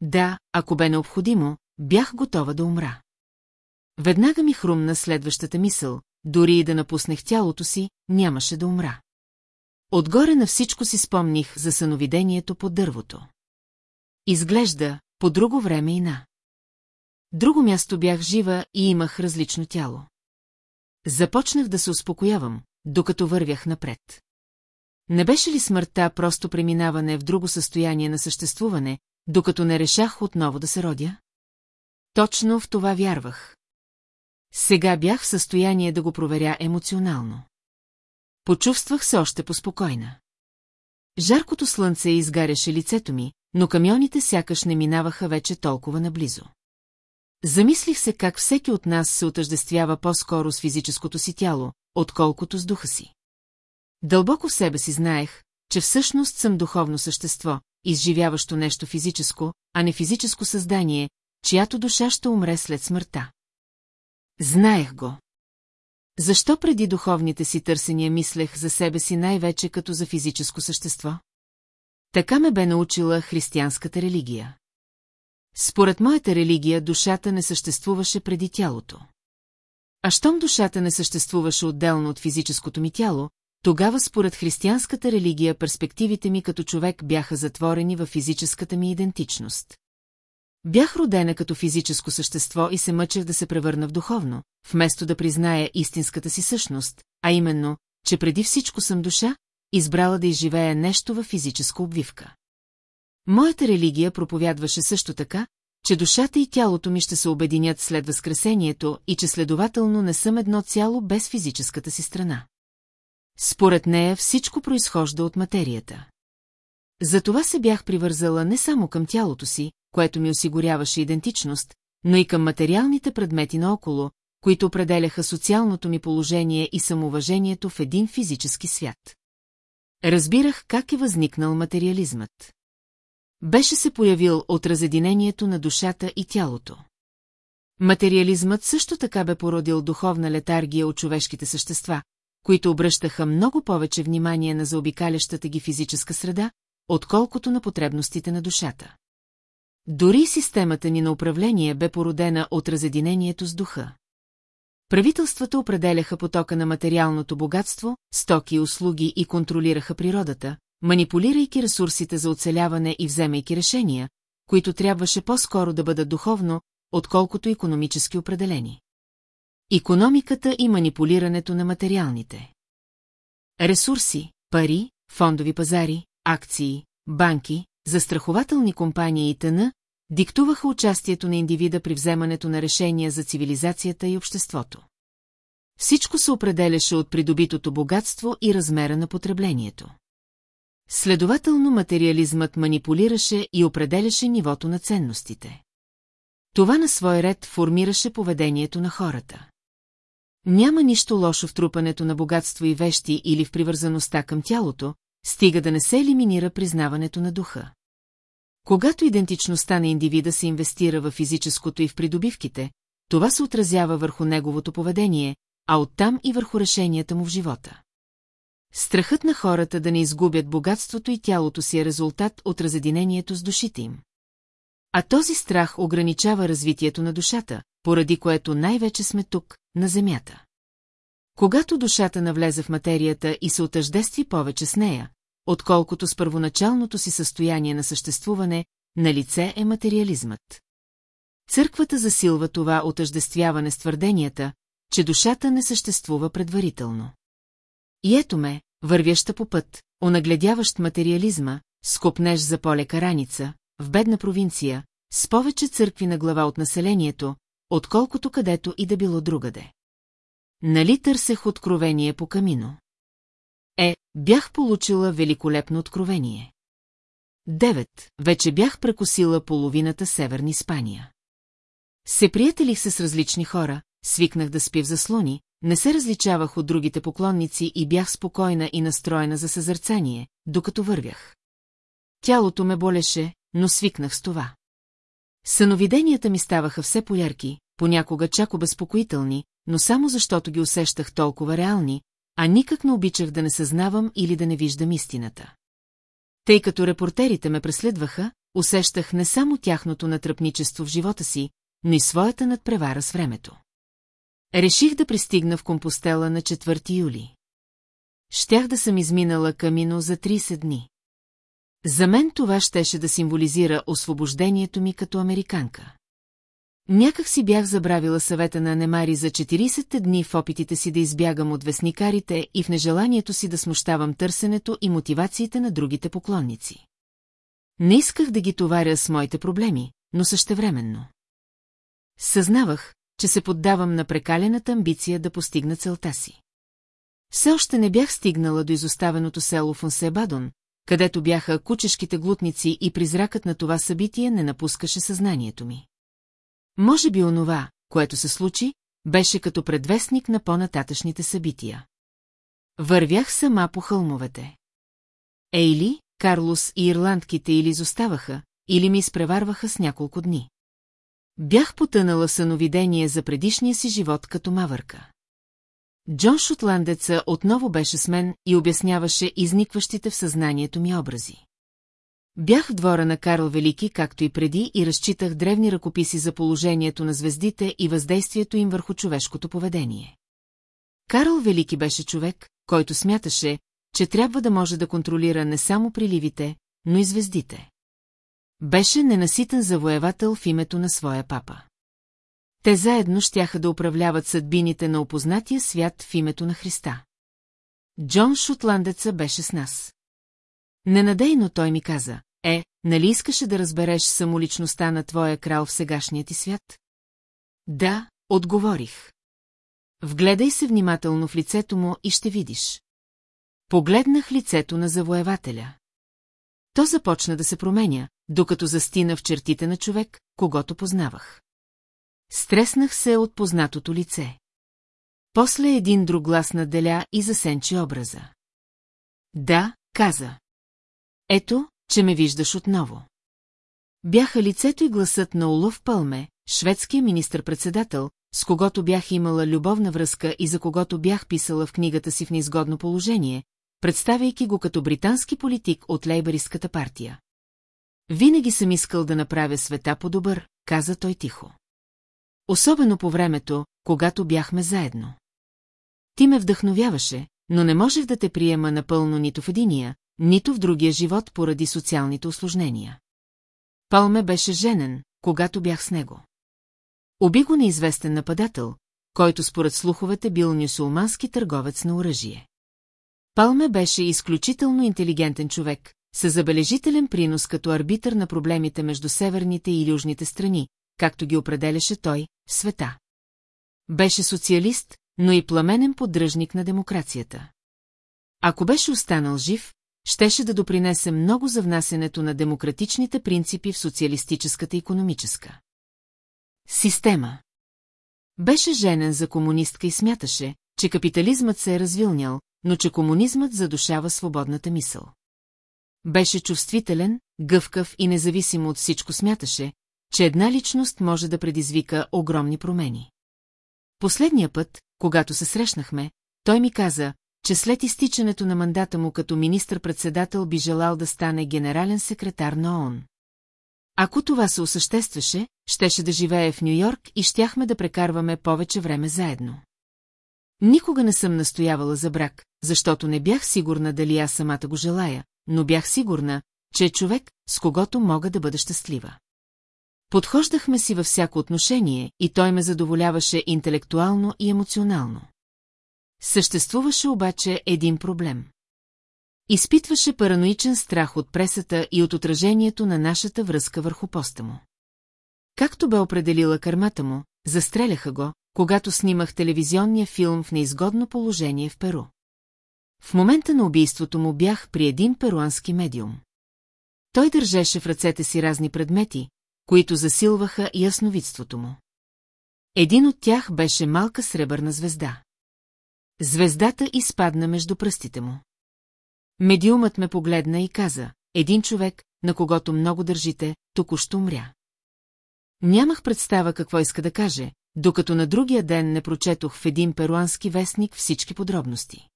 Да, ако бе необходимо, бях готова да умра. Веднага ми хрумна следващата мисъл, дори и да напуснех тялото си, нямаше да умра. Отгоре на всичко си спомних за съновидението под дървото. Изглежда, по друго време и на. Друго място бях жива и имах различно тяло. Започнах да се успокоявам, докато вървях напред. Не беше ли смъртта просто преминаване в друго състояние на съществуване, докато не решах отново да се родя? Точно в това вярвах. Сега бях в състояние да го проверя емоционално. Почувствах се още поспокойна. Жаркото слънце изгаряше лицето ми, но камионите сякаш не минаваха вече толкова наблизо. Замислих се как всеки от нас се отъждествява по-скоро с физическото си тяло, отколкото с духа си. Дълбоко в себе си знаех, че всъщност съм духовно същество, изживяващо нещо физическо, а не физическо създание, чиято душа ще умре след смъртта. Знаех го. Защо преди духовните си търсения мислех за себе си най-вече като за физическо същество? Така ме бе научила християнската религия. Според моята религия душата не съществуваше преди тялото. А щом душата не съществуваше отделно от физическото ми тяло, тогава според християнската религия перспективите ми като човек бяха затворени във физическата ми идентичност. Бях родена като физическо същество и се мъчех да се превърна в духовно, вместо да призная истинската си същност, а именно, че преди всичко съм душа, избрала да изживея нещо във физическа обвивка. Моята религия проповядваше също така, че душата и тялото ми ще се обединят след възкресението и че следователно не съм едно цяло без физическата си страна. Според нея всичко произхожда от материята. Затова се бях привързала не само към тялото си, което ми осигуряваше идентичност, но и към материалните предмети наоколо, които определяха социалното ми положение и самоуважението в един физически свят. Разбирах как е възникнал материализмът. Беше се появил от разединението на душата и тялото. Материализмът също така бе породил духовна летаргия от човешките същества, които обръщаха много повече внимание на заобикалящата ги физическа среда, отколкото на потребностите на душата. Дори системата ни на управление бе породена от разединението с духа. Правителствата определяха потока на материалното богатство, стоки и услуги и контролираха природата, манипулирайки ресурсите за оцеляване и вземайки решения, които трябваше по-скоро да бъдат духовно, отколкото економически определени. Икономиката и манипулирането на материалните. Ресурси, пари, фондови пазари, акции, банки, застрахователни компании и т.н. диктуваха участието на индивида при вземането на решения за цивилизацията и обществото. Всичко се определяше от придобитото богатство и размера на потреблението. Следователно материализмът манипулираше и определяше нивото на ценностите. Това на свой ред формираше поведението на хората. Няма нищо лошо в трупането на богатство и вещи или в привързаността към тялото, стига да не се елиминира признаването на духа. Когато идентичността на индивида се инвестира в физическото и в придобивките, това се отразява върху неговото поведение, а оттам и върху решенията му в живота. Страхът на хората да не изгубят богатството и тялото си е резултат от разединението с душите им. А този страх ограничава развитието на душата, поради което най-вече сме тук, на Земята. Когато душата навлезе в материята и се отъждестви повече с нея, отколкото с първоначалното си състояние на съществуване, на лице е материализмът. Църквата засилва това отъждествяване с твърденията, че душата не съществува предварително. И ето ме, вървяща по път, онагледяващ материализма, скопнеш за полека раница, в бедна провинция, с повече църкви на глава от населението, отколкото където и да било другаде. Нали търсех откровение по камино? Е, бях получила великолепно откровение. Девет, вече бях прекусила половината северни Испания. Се приятелих се с различни хора, свикнах да спи в заслони, не се различавах от другите поклонници и бях спокойна и настроена за съзърцание, докато вървях. Тялото ме болеше, но свикнах с това. Съновиденията ми ставаха все поярки, понякога чак обезпокоителни, но само защото ги усещах толкова реални, а никак не обичах да не съзнавам или да не виждам истината. Тъй като репортерите ме преследваха, усещах не само тяхното натръпничество в живота си, но и своята надпревара с времето. Реших да пристигна в Компостела на 4 юли. Щях да съм изминала камино за 30 дни. За мен това щеше да символизира освобождението ми като американка. Някак си бях забравила съвета на Анемари за 40 дни в опитите си да избягам от вестникарите и в нежеланието си да смущавам търсенето и мотивациите на другите поклонници. Не исках да ги товаря с моите проблеми, но същевременно. Съзнавах, че се поддавам на прекалената амбиция да постигна целта си. Все още не бях стигнала до изоставеното село Фонсебадон, където бяха кучешките глутници и призракът на това събитие не напускаше съзнанието ми. Може би онова, което се случи, беше като предвестник на по-нататъчните събития. Вървях сама по хълмовете. Ейли, Карлос и ирландките или изоставаха, или ми изпреварваха с няколко дни. Бях потънала съновидение за предишния си живот като мавърка. Джон Шотландеца отново беше с мен и обясняваше изникващите в съзнанието ми образи. Бях в двора на Карл Велики, както и преди, и разчитах древни ръкописи за положението на звездите и въздействието им върху човешкото поведение. Карл Велики беше човек, който смяташе, че трябва да може да контролира не само приливите, но и звездите. Беше ненаситен завоевател в името на своя папа. Те заедно щяха да управляват съдбините на опознатия свят в името на Христа. Джон Шотландеца беше с нас. Ненадейно той ми каза, е, нали искаше да разбереш самоличността на твоя крал в сегашния ти свят? Да, отговорих. Вгледай се внимателно в лицето му и ще видиш. Погледнах лицето на завоевателя. То започна да се променя, докато застина в чертите на човек, когато познавах. Стреснах се от познатото лице. После един друг глас наделя и засенчи образа. Да, каза. Ето, че ме виждаш отново. Бяха лицето и гласът на Олов Пълме, шведския министр-председател, с когото бях имала любовна връзка и за когото бях писала в книгата си в неизгодно положение, представяйки го като британски политик от лейбаристската партия. Винаги съм искал да направя света по-добър, каза той тихо. Особено по времето, когато бяхме заедно. Ти ме вдъхновяваше, но не можех да те приема напълно нито в единия, нито в другия живот поради социалните осложнения. Палме беше женен, когато бях с него. Оби го неизвестен нападател, който според слуховете бил нюсулмански търговец на оръжие. Палме беше изключително интелигентен човек, със забележителен принос като арбитър на проблемите между северните и южните страни, както ги определяше той, света. Беше социалист, но и пламенен поддръжник на демокрацията. Ако беше останал жив, щеше да допринесе много за внасенето на демократичните принципи в социалистическата економическа система. Беше женен за комунистка и смяташе, че капитализмът се е развилнял, но че комунизмът задушава свободната мисъл. Беше чувствителен, гъвкав и независимо от всичко смяташе, че една личност може да предизвика огромни промени. Последния път, когато се срещнахме, той ми каза, че след изтичането на мандата му като министр-председател би желал да стане генерален секретар на ООН. Ако това се осъществаше, щеше да живее в Нью-Йорк и щяхме да прекарваме повече време заедно. Никога не съм настоявала за брак, защото не бях сигурна дали аз самата го желая, но бях сигурна, че е човек, с когото мога да бъда щастлива. Подхождахме си във всяко отношение и той ме задоволяваше интелектуално и емоционално. Съществуваше обаче един проблем. Изпитваше параноичен страх от пресата и от отражението на нашата връзка върху поста му. Както бе определила кърмата му, застреляха го, когато снимах телевизионния филм в неизгодно положение в Перу. В момента на убийството му бях при един перуански медиум. Той държеше в ръцете си разни предмети, които засилваха ясновидството му. Един от тях беше малка сребърна звезда. Звездата изпадна между пръстите му. Медиумът ме погледна и каза, един човек, на когото много държите, току-що умря. Нямах представа какво иска да каже, докато на другия ден не прочетох в един перуански вестник всички подробности.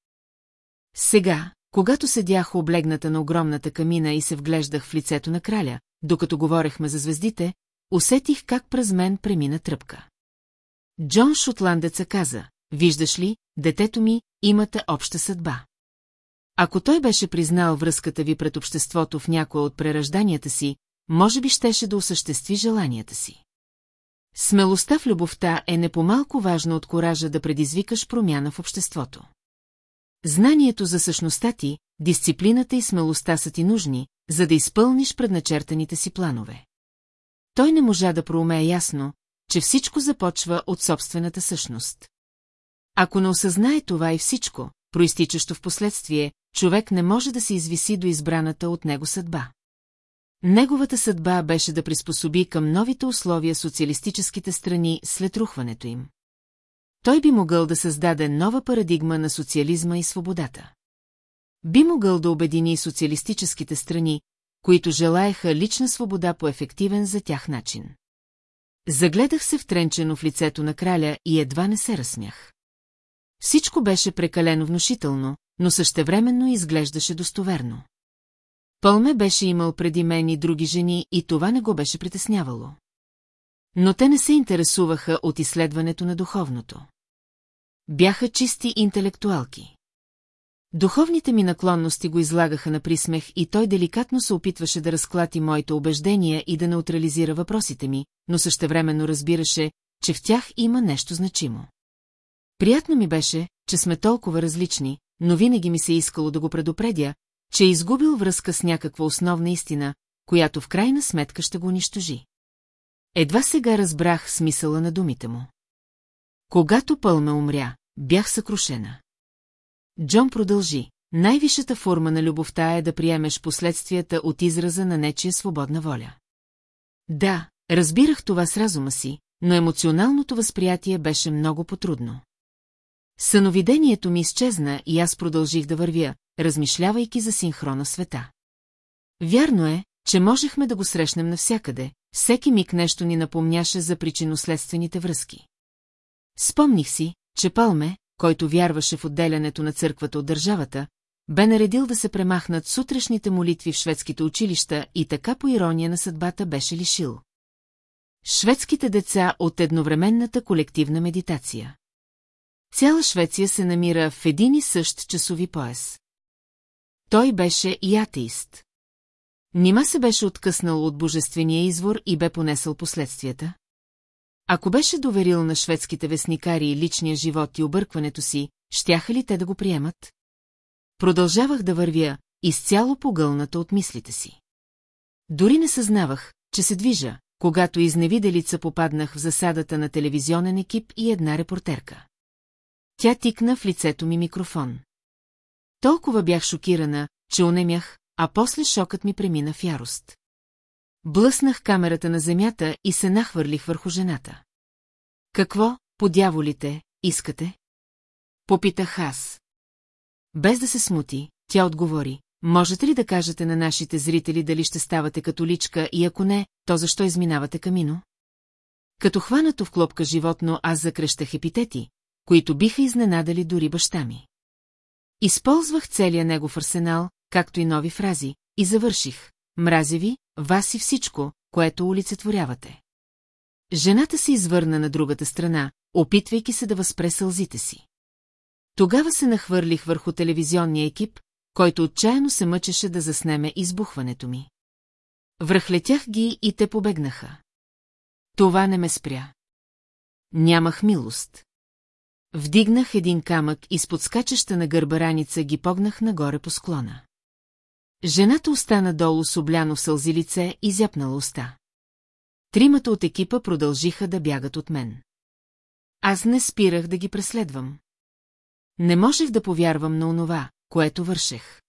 Сега, когато седях облегната на огромната камина и се вглеждах в лицето на краля, докато говорехме за звездите, усетих как през мен премина тръпка. Джон Шотландеца каза, виждаш ли, детето ми, имате обща съдба. Ако той беше признал връзката ви пред обществото в някоя от преражданията си, може би щеше да осъществи желанията си. Смелостта в любовта е не по-малко важна от коража да предизвикаш промяна в обществото. Знанието за същността ти, дисциплината и смелостта са ти нужни, за да изпълниш предначертаните си планове. Той не можа да проумее ясно, че всичко започва от собствената същност. Ако не осъзнае това и всичко, проистичащо в последствие, човек не може да се извиси до избраната от него съдба. Неговата съдба беше да приспособи към новите условия социалистическите страни след рухването им. Той би могъл да създаде нова парадигма на социализма и свободата. Би могъл да обедини социалистическите страни, които желаеха лична свобода по ефективен за тях начин. Загледах се втренчено в лицето на краля и едва не се разсмях. Всичко беше прекалено внушително, но същевременно изглеждаше достоверно. Пълме беше имал преди мен и други жени и това не го беше притеснявало. Но те не се интересуваха от изследването на духовното. Бяха чисти интелектуалки. Духовните ми наклонности го излагаха на присмех и той деликатно се опитваше да разклати моите убеждения и да неутрализира въпросите ми, но същевременно разбираше, че в тях има нещо значимо. Приятно ми беше, че сме толкова различни, но винаги ми се искало да го предупредя, че е изгубил връзка с някаква основна истина, която в крайна сметка ще го унищожи. Едва сега разбрах смисъла на думите му. Когато Пълме умря, бях съкрушена. Джон продължи. Най-висшата форма на любовта е да приемеш последствията от израза на нечия свободна воля. Да, разбирах това с разума си, но емоционалното възприятие беше много потрудно. Съновидението ми изчезна и аз продължих да вървя, размишлявайки за синхрона света. Вярно е, че можехме да го срещнем навсякъде, всеки миг нещо ни напомняше за причинно-следствените връзки. Спомних си, че Палме, който вярваше в отделянето на църквата от държавата, бе наредил да се премахнат сутрешните молитви в шведските училища и така по ирония на съдбата беше лишил. Шведските деца от едновременната колективна медитация. Цяла Швеция се намира в един и същ часови пояс. Той беше и атеист. Нима се беше откъснал от божествения извор и бе понесъл последствията? Ако беше доверил на шведските вестникари личния живот и объркването си, щяха ли те да го приемат? Продължавах да вървя, изцяло погълната от мислите си. Дори не съзнавах, че се движа, когато изневиделица попаднах в засадата на телевизионен екип и една репортерка. Тя тикна в лицето ми микрофон. Толкова бях шокирана, че онемях, а после шокът ми премина в ярост. Блъснах камерата на земята и се нахвърлих върху жената. Какво, по дяволите, искате? Попитах аз. Без да се смути, тя отговори. Можете ли да кажете на нашите зрители дали ще ставате католичка и ако не, то защо изминавате камино? Като хванато в клопка животно, аз закръщах епитети, които биха изненадали дори баща ми. Използвах целия негов арсенал, както и нови фрази, и завърших. Мразя ви, вас и всичко, което олицетворявате. Жената се извърна на другата страна, опитвайки се да възпре сълзите си. Тогава се нахвърлих върху телевизионния екип, който отчаяно се мъчеше да заснеме избухването ми. Връхлетях ги и те побегнаха. Това не ме спря. Нямах милост. Вдигнах един камък и с подскачаща на гърба раница ги погнах нагоре по склона. Жената остана долу с обляно сълзи лице и зяпнала уста. Тримата от екипа продължиха да бягат от мен. Аз не спирах да ги преследвам. Не можех да повярвам на онова, което вършех.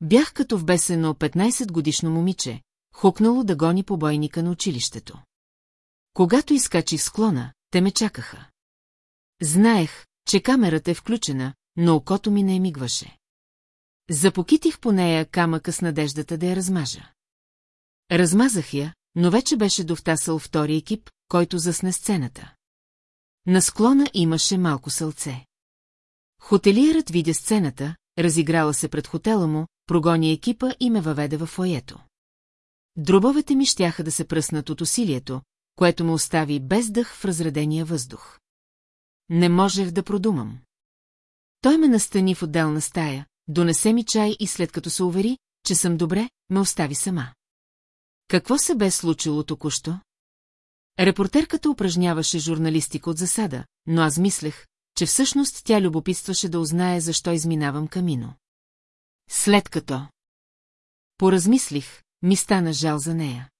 Бях като в бесено 15-годишно момиче, хукнало да гони побойника на училището. Когато изкачих склона, те ме чакаха. Знаех, че камерата е включена, но окото ми не емигваше. Запокитих по нея камъка с надеждата да я размажа. Размазах я, но вече беше довтасал втори екип, който засне сцената. На склона имаше малко сълце. Хотелиерът видя сцената, разиграла се пред хотела му, прогони екипа и ме въведе в фоето. Дробовете ми щяха да се пръснат от усилието, което ме остави без дъх в разредения въздух. Не можех да продумам. Той ме настани в отделна стая, донесе ми чай и след като се увери, че съм добре, ме остави сама. Какво се бе случило току-що? Репортерката упражняваше журналистика от засада, но аз мислех, че всъщност тя любопитстваше да узнае защо изминавам камино. След като... Поразмислих, ми стана жал за нея.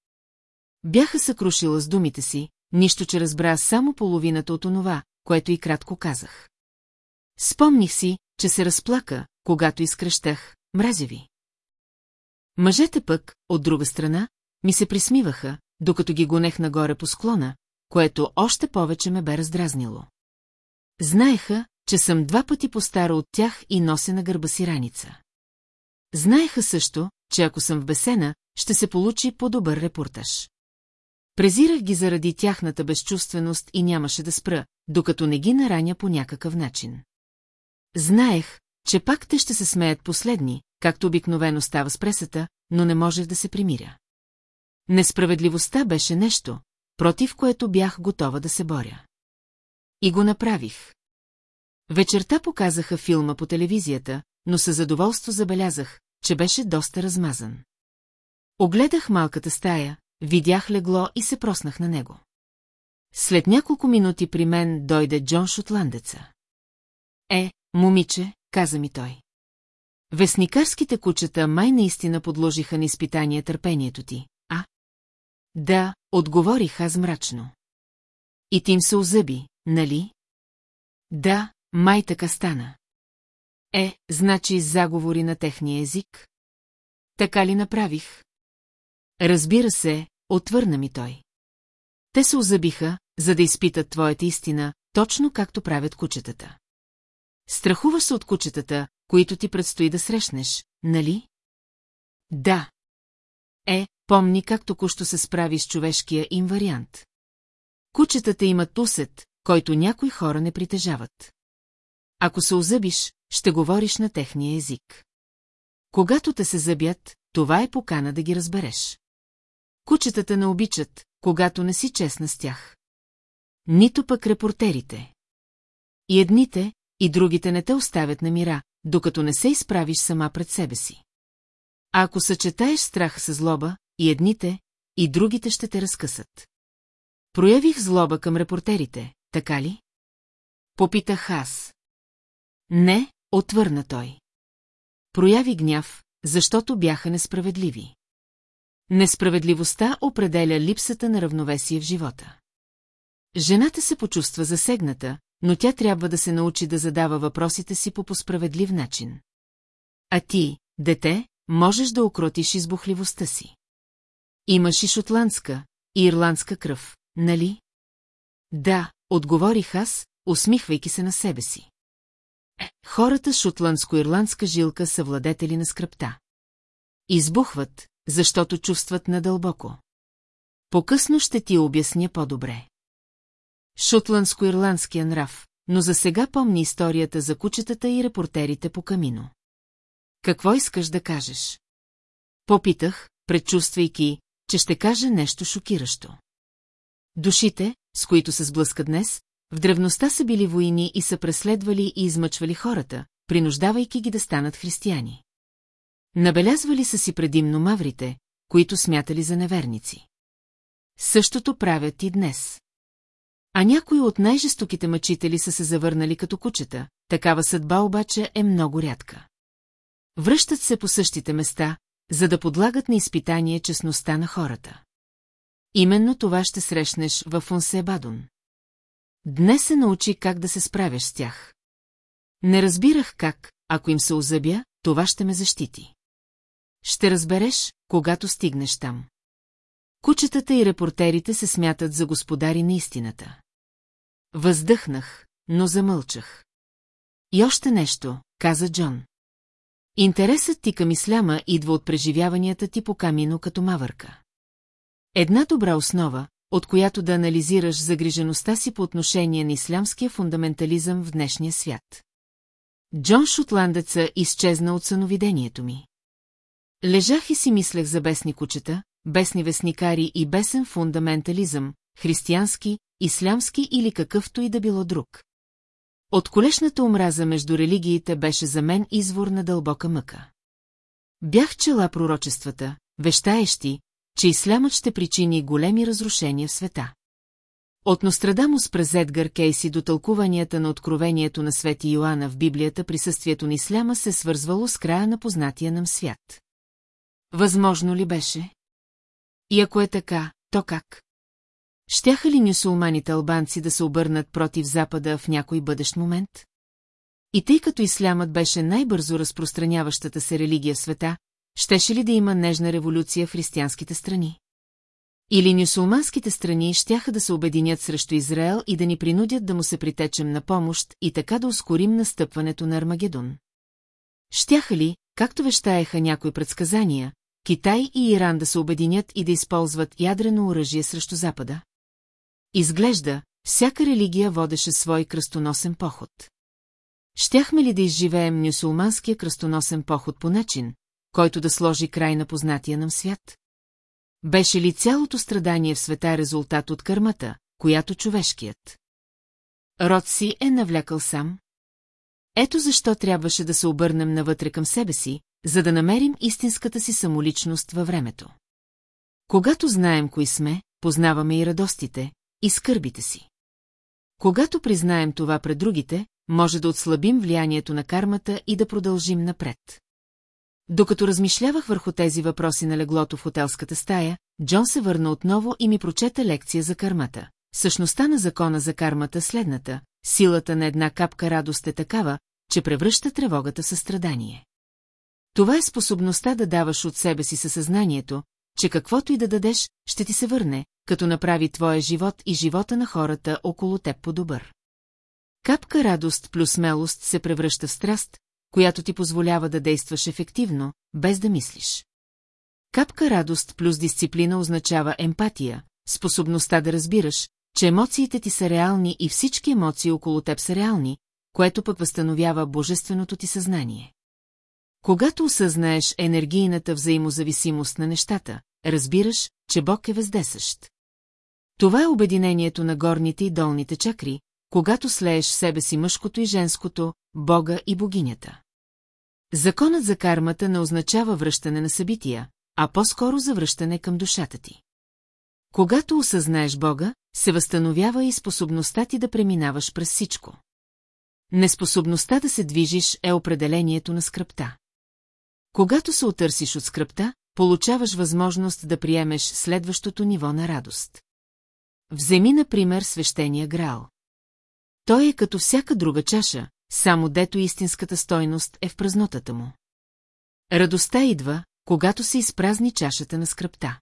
Бяха съкрушила с думите си, нищо, че разбра само половината от онова, което и кратко казах. Спомних си, че се разплака, когато изкръщах, мразя ви. Мъжете пък, от друга страна, ми се присмиваха, докато ги гонех нагоре по склона, което още повече ме бе раздразнило. Знаеха, че съм два пъти по-стара от тях и нося на гърба си раница. Знаеха също, че ако съм в бесена, ще се получи по-добър репортаж. Презирах ги заради тяхната безчувственост и нямаше да спра, докато не ги нараня по някакъв начин. Знаех, че пак те ще се смеят последни, както обикновено става с пресата, но не можех да се примиря. Несправедливостта беше нещо, против което бях готова да се боря. И го направих. Вечерта показаха филма по телевизията, но със задоволство забелязах, че беше доста размазан. Огледах малката стая, видях легло и се проснах на него. След няколко минути при мен дойде Джон Шотландеца. Е, момиче, каза ми той. Вестникарските кучета май наистина подложиха на изпитание търпението ти, а? Да, отговорих аз мрачно. И ти им се озъби, нали? Да, май така стана. Е, значи заговори на техния език? Така ли направих? Разбира се, отвърна ми той. Те се озъбиха, за да изпитат твоята истина, точно както правят кучетата. Страхуваш се от кучетата, които ти предстои да срещнеш, нали? Да. Е, помни как току-що се справи с човешкия им вариант. Кучетата имат усет, който някои хора не притежават. Ако се озъбиш, ще говориш на техния език. Когато те се забят, това е покана да ги разбереш. Кучетата не обичат, когато не си честна с тях. Нито пък репортерите. И едните, и другите не те оставят на мира, докато не се изправиш сама пред себе си. А ако съчетаеш страх с злоба, и едните, и другите ще те разкъсат. Проявих злоба към репортерите, така ли? Попитах аз. Не, отвърна той. Прояви гняв, защото бяха несправедливи. Несправедливостта определя липсата на равновесие в живота. Жената се почувства засегната, но тя трябва да се научи да задава въпросите си по посправедлив начин. А ти, дете, можеш да окротиш избухливостта си. Имаш и шотландска, и ирландска кръв, нали? Да, отговорих аз, усмихвайки се на себе си. Хората с шотландско-ирландска жилка са владетели на скръпта. Избухват, защото чувстват надълбоко. По-късно ще ти обясня по-добре. Шотландско-ирландския нрав, но за сега помни историята за кучетата и репортерите по камино. Какво искаш да кажеш? Попитах, предчувствайки, че ще кажа нещо шокиращо. Душите, с които се сблъска днес, в древността са били войни и са преследвали и измъчвали хората, принуждавайки ги да станат християни. Набелязвали са си предимно маврите, които смятали за неверници. Същото правят и днес. А някои от най-жестоките мъчители са се завърнали като кучета, такава съдба обаче е много рядка. Връщат се по същите места, за да подлагат на изпитание честността на хората. Именно това ще срещнеш в Фонсебадун. Днес се научи как да се справяш с тях. Не разбирах как, ако им се озъбя, това ще ме защити. Ще разбереш, когато стигнеш там. Кучетата и репортерите се смятат за господари на истината. Въздъхнах, но замълчах. И още нещо, каза Джон. Интересът ти към исляма идва от преживяванията ти по камино като мавърка. Една добра основа, от която да анализираш загрижеността си по отношение на ислямския фундаментализъм в днешния свят. Джон Шотландеца изчезна от съновидението ми. Лежах и си мислех за бесни кучета, бесни вестникари и бесен фундаментализъм, християнски, ислямски или какъвто и да било друг. От колешната омраза между религиите беше за мен извор на дълбока мъка. Бях чела пророчествата, вещаещи, че ислямът ще причини големи разрушения в света. От Нострадамус през Едгар Кейси до тълкуванията на откровението на Свети Йоанна в Библията присъствието на исляма се свързвало с края на познатия нам свят. Възможно ли беше? И ако е така, то как? Щяха ли нюсулманите албанци да се обърнат против Запада в някой бъдещ момент? И тъй като ислямът беше най-бързо разпространяващата се религия в света, щеше ли да има нежна революция в християнските страни? Или нюсулманските страни щяха да се обединят срещу Израел и да ни принудят да му се притечем на помощ и така да ускорим настъпването на Армагедон? Щяха ли, както вещаеха някои предсказания, Китай и Иран да се обединят и да използват ядрено оръжие срещу Запада? Изглежда, всяка религия водеше свой кръстоносен поход. Щяхме ли да изживеем нюсулманския кръстоносен поход по начин, който да сложи край на познатия нам свят? Беше ли цялото страдание в света резултат от кърмата, която човешкият? Род си е навлякал сам? Ето защо трябваше да се обърнем навътре към себе си, за да намерим истинската си самоличност във времето. Когато знаем кои сме, познаваме и радостите, и скърбите си. Когато признаем това пред другите, може да отслабим влиянието на кармата и да продължим напред. Докато размишлявах върху тези въпроси на леглото в хотелската стая, Джон се върна отново и ми прочета лекция за кармата. Същността на закона за кармата следната. Силата на една капка радост е такава, че превръща тревогата състрадание. Това е способността да даваш от себе си със съзнанието, че каквото и да дадеш, ще ти се върне, като направи твоя живот и живота на хората около теб по-добър. Капка радост плюс смелост се превръща в страст, която ти позволява да действаш ефективно, без да мислиш. Капка радост плюс дисциплина означава емпатия, способността да разбираш, че емоциите ти са реални и всички емоции около теб са реални, което пък възстановява божественото ти съзнание. Когато осъзнаеш енергийната взаимозависимост на нещата, разбираш, че Бог е въздесъщ. Това е обединението на горните и долните чакри, когато слееш в себе си мъжкото и женското, Бога и богинята. Законът за кармата не означава връщане на събития, а по-скоро завръщане към душата ти. Когато осъзнаеш Бога, се възстановява и способността ти да преминаваш през всичко. Неспособността да се движиш е определението на скръпта. Когато се отърсиш от скръпта, получаваш възможност да приемеш следващото ниво на радост. Вземи, например, свещения грал. Той е като всяка друга чаша, само дето истинската стойност е в празнотата му. Радостта идва, когато се изпразни чашата на скръпта.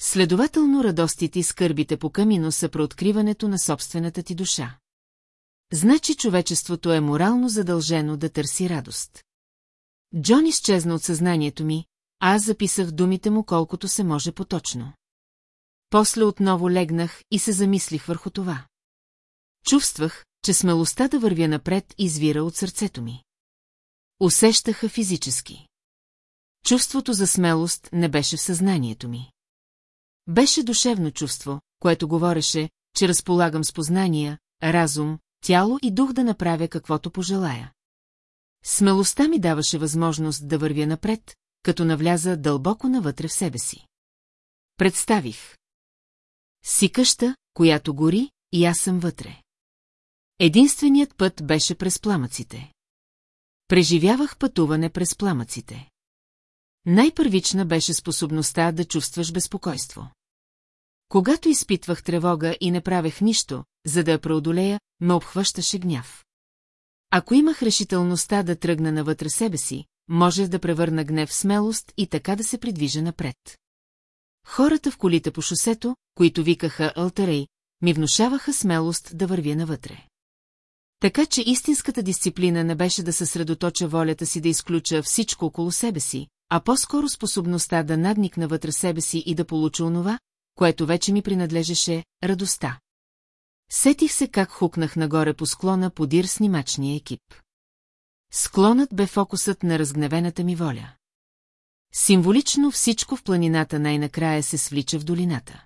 Следователно радостите и скърбите по камино са прооткриването на собствената ти душа. Значи човечеството е морално задължено да търси радост. Джон изчезна от съзнанието ми, аз записах думите му колкото се може поточно. После отново легнах и се замислих върху това. Чувствах, че смелостта да вървя напред извира от сърцето ми. Усещаха физически. Чувството за смелост не беше в съзнанието ми. Беше душевно чувство, което говореше, че разполагам с познания, разум, тяло и дух да направя каквото пожелая. Смелостта ми даваше възможност да вървя напред, като навляза дълбоко навътре в себе си. Представих. Си къща, която гори, и аз съм вътре. Единственият път беше през пламъците. Преживявах пътуване през пламъците. Най-първична беше способността да чувстваш безпокойство. Когато изпитвах тревога и не правех нищо, за да я преодолея, ме обхващаше гняв. Ако имах решителността да тръгна навътре себе си, можех да превърна гнев в смелост и така да се придвижа напред. Хората в колите по шосето, които викаха Алтарей, ми внушаваха смелост да вървя навътре. Така че истинската дисциплина не беше да съсредоточа волята си да изключа всичко около себе си, а по-скоро способността да надникна вътре себе си и да получа онова, което вече ми принадлежеше – радостта. Сетих се как хукнах нагоре по склона подир снимачния екип. Склонът бе фокусът на разгневената ми воля. Символично всичко в планината най-накрая се свлича в долината.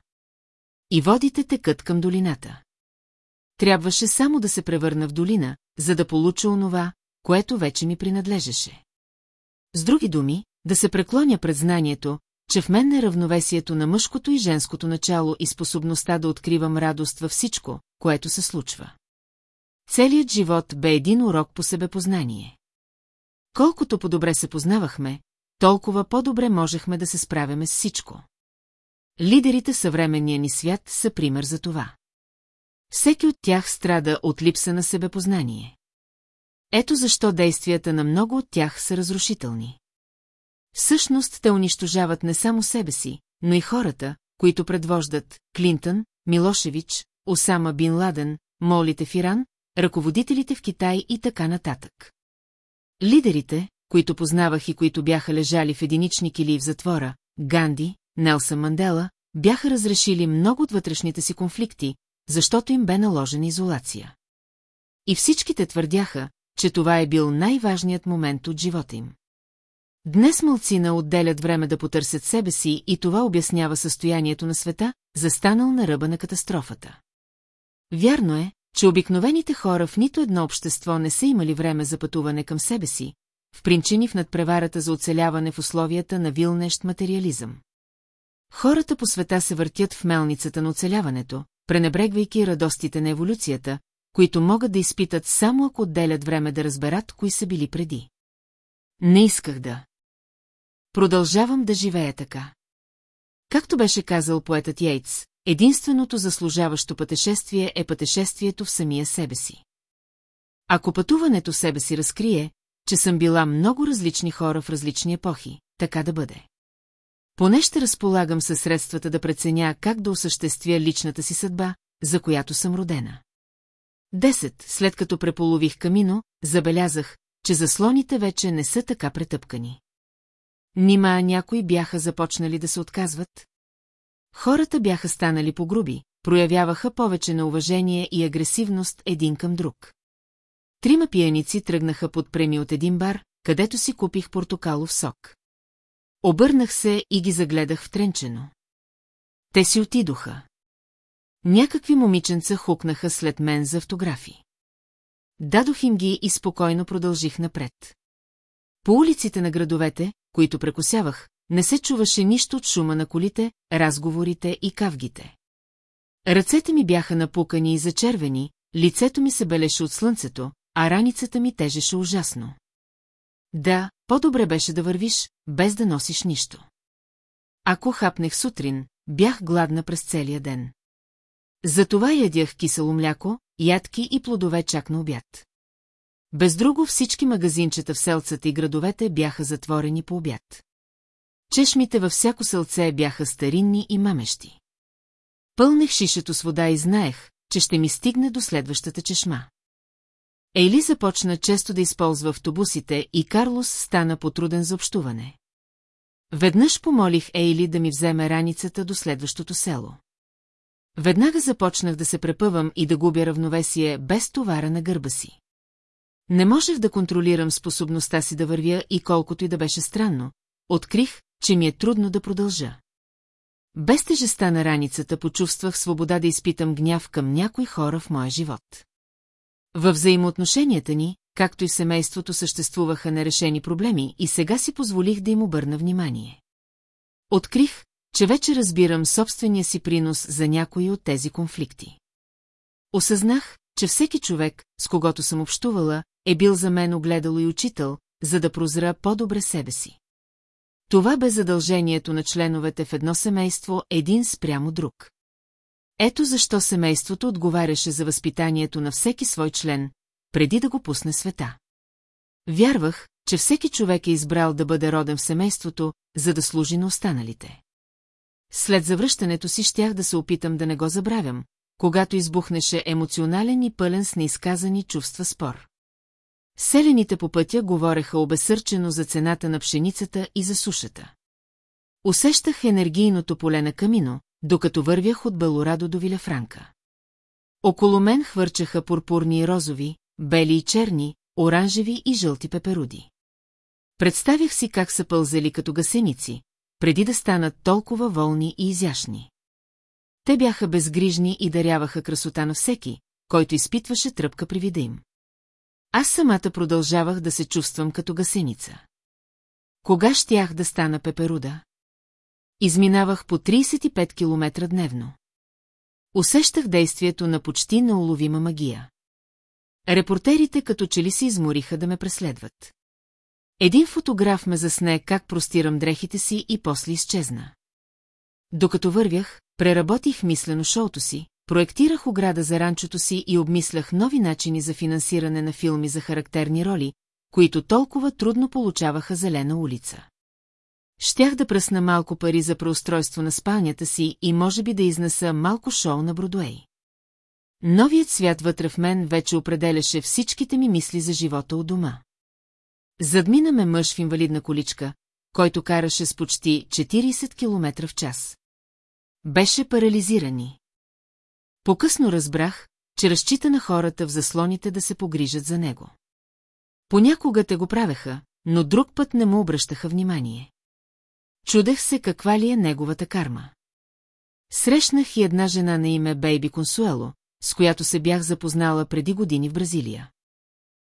И водите текат към долината. Трябваше само да се превърна в долина, за да получа онова, което вече ми принадлежеше. С други думи, да се преклоня пред знанието, че в мен е равновесието на мъжкото и женското начало и способността да откривам радост във всичко, което се случва. Целият живот бе един урок по себепознание. Колкото по-добре се познавахме, толкова по-добре можехме да се справяме с всичко. Лидерите съвременния ни свят са пример за това. Всеки от тях страда от липса на себепознание. Ето защо действията на много от тях са разрушителни. Всъщност те унищожават не само себе си, но и хората, които предвождат Клинтън, Милошевич, Осама Бин Ладен, молите в Иран, ръководителите в Китай и така нататък. Лидерите, които познавах и които бяха лежали в единични кили в затвора, Ганди, Нелсън Мандела, бяха разрешили много от вътрешните си конфликти, защото им бе наложена изолация. И всичките твърдяха, че това е бил най-важният момент от живота им. Днес мълцина отделят време да потърсят себе си и това обяснява състоянието на света, застанал на ръба на катастрофата. Вярно е, че обикновените хора в нито едно общество не са имали време за пътуване към себе си, в принчини в надпреварата за оцеляване в условията на вилнещ материализъм. Хората по света се въртят в мелницата на оцеляването, пренебрегвайки радостите на еволюцията, които могат да изпитат само ако отделят време да разберат, кои са били преди. Не исках да. Продължавам да живея така. Както беше казал поетът Йейтс, единственото заслужаващо пътешествие е пътешествието в самия себе си. Ако пътуването себе си разкрие, че съм била много различни хора в различни епохи, така да бъде. Поне ще разполагам със средствата да преценя как да осъществя личната си съдба, за която съм родена. Десет, след като преполових камино, забелязах, че заслоните вече не са така претъпкани. Нима някои бяха започнали да се отказват? Хората бяха станали погруби, проявяваха повече на уважение и агресивност един към друг. Трима пияници тръгнаха под преми от един бар, където си купих портокалов сок. Обърнах се и ги загледах втренчено. Те си отидоха. Някакви момиченца хукнаха след мен за автографи. Дадох им ги и спокойно продължих напред. По улиците на градовете, които прекосявах, не се чуваше нищо от шума на колите, разговорите и кавгите. Ръцете ми бяха напукани и зачервени, лицето ми се белеше от слънцето, а раницата ми тежеше ужасно. Да, по-добре беше да вървиш, без да носиш нищо. Ако хапнех сутрин, бях гладна през целия ден. Затова ядях кисело мляко, ядки и плодове чак на обяд. Без друго всички магазинчета в селцата и градовете бяха затворени по обяд. Чешмите във всяко селце бяха старинни и мамещи. Пълнех шишето с вода и знаех, че ще ми стигне до следващата чешма. Ейли започна често да използва автобусите и Карлос стана потруден за общуване. Веднъж помолих Ейли да ми вземе раницата до следващото село. Веднага започнах да се препъвам и да губя равновесие без товара на гърба си. Не можех да контролирам способността си да вървя и колкото и да беше странно, открих, че ми е трудно да продължа. Без тежеста на раницата почувствах свобода да изпитам гняв към някои хора в моя живот. Във взаимоотношенията ни, както и семейството съществуваха нерешени проблеми и сега си позволих да им обърна внимание. Открих, че вече разбирам собствения си принос за някои от тези конфликти. Осъзнах, че всеки човек, с когото съм общувала, е бил за мен огледало и учител, за да прозра по-добре себе си. Това бе задължението на членовете в едно семейство един спрямо друг. Ето защо семейството отговаряше за възпитанието на всеки свой член, преди да го пусне света. Вярвах, че всеки човек е избрал да бъде роден в семейството, за да служи на останалите. След завръщането си щях да се опитам да не го забравям, когато избухнеше емоционален и пълен с неизказани чувства спор. Селените по пътя говореха обесърчено за цената на пшеницата и за сушата. Усещах енергийното поле на камино, докато вървях от Белорадо до Виляфранка. Около мен хвърчаха пурпурни и розови, бели и черни, оранжеви и жълти пеперуди. Представях си как са пълзели като гасеници, преди да станат толкова волни и изящни. Те бяха безгрижни и даряваха красота на всеки, който изпитваше тръпка при вида им. Аз самата продължавах да се чувствам като гасеница. Кога щях да стана пеперуда? Изминавах по 35 км дневно. Усещах действието на почти неуловима магия. Репортерите като че ли се измориха да ме преследват. Един фотограф ме засне как простирам дрехите си и после изчезна. Докато вървях, преработих мислено шоуто си, проектирах ограда за ранчото си и обмислях нови начини за финансиране на филми за характерни роли, които толкова трудно получаваха зелена улица. Щях да пръсна малко пари за преустройство на спалнята си и може би да изнеса малко шоу на Бродуей. Новият свят вътре в мен вече определяше всичките ми мисли за живота у дома. Задмина ме мъж в инвалидна количка, който караше с почти 40 км в час. Беше парализирани. Покъсно разбрах, че разчита на хората в заслоните да се погрижат за него. Понякога те го правеха, но друг път не му обръщаха внимание. Чудех се каква ли е неговата карма. Срещнах и една жена на име Бейби Консуело, с която се бях запознала преди години в Бразилия.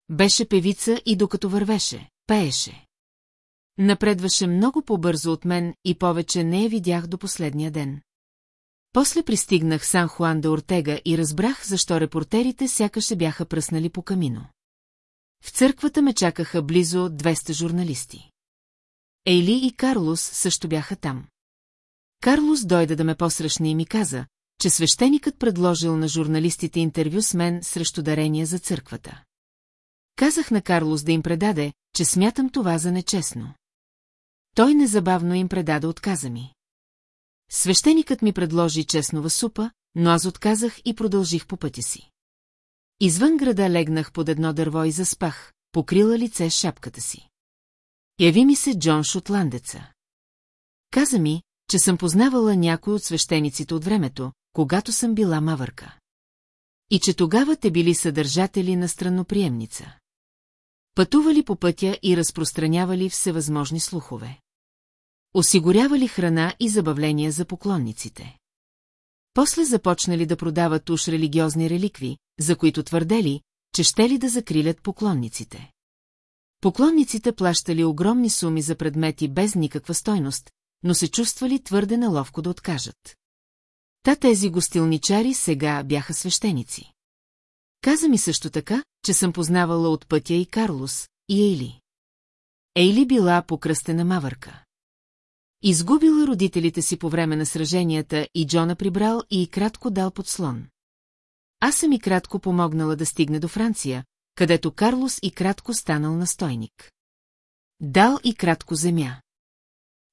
Беше певица и докато вървеше, пееше. Напредваше много по-бързо от мен и повече не я видях до последния ден. После пристигнах Сан Хуан де Ортега и разбрах, защо репортерите сякаш се бяха пръснали по камино. В църквата ме чакаха близо 200 журналисти. Ейли и Карлос също бяха там. Карлос дойде да ме посрещне и ми каза, че свещеникът предложил на журналистите интервю с мен срещу дарение за църквата. Казах на Карлос да им предаде, че смятам това за нечестно. Той незабавно им предаде отказа ми. Свещеникът ми предложи честнова супа, но аз отказах и продължих по пътя си. Извън града легнах под едно дърво и заспах, покрила лице шапката си. Яви ми се Джон Шотландеца. Каза ми, че съм познавала някой от свещениците от времето, когато съм била мавърка. И че тогава те били съдържатели на странноприемница. Пътували по пътя и разпространявали всевъзможни слухове. Осигурявали храна и забавления за поклонниците. После започнали да продават уж религиозни реликви, за които твърдели, че ще ли да закрилят поклонниците. Поклонниците плащали огромни суми за предмети без никаква стойност, но се чувствали твърде наловко да откажат. Та тези гостилничари сега бяха свещеници. Каза ми също така, че съм познавала от пътя и Карлос, и Ейли. Ейли била покръстена мавърка. Изгубила родителите си по време на сраженията и Джона прибрал и кратко дал подслон. Аз съм и кратко помогнала да стигне до Франция, където Карлос и кратко станал настойник. Дал и кратко земя.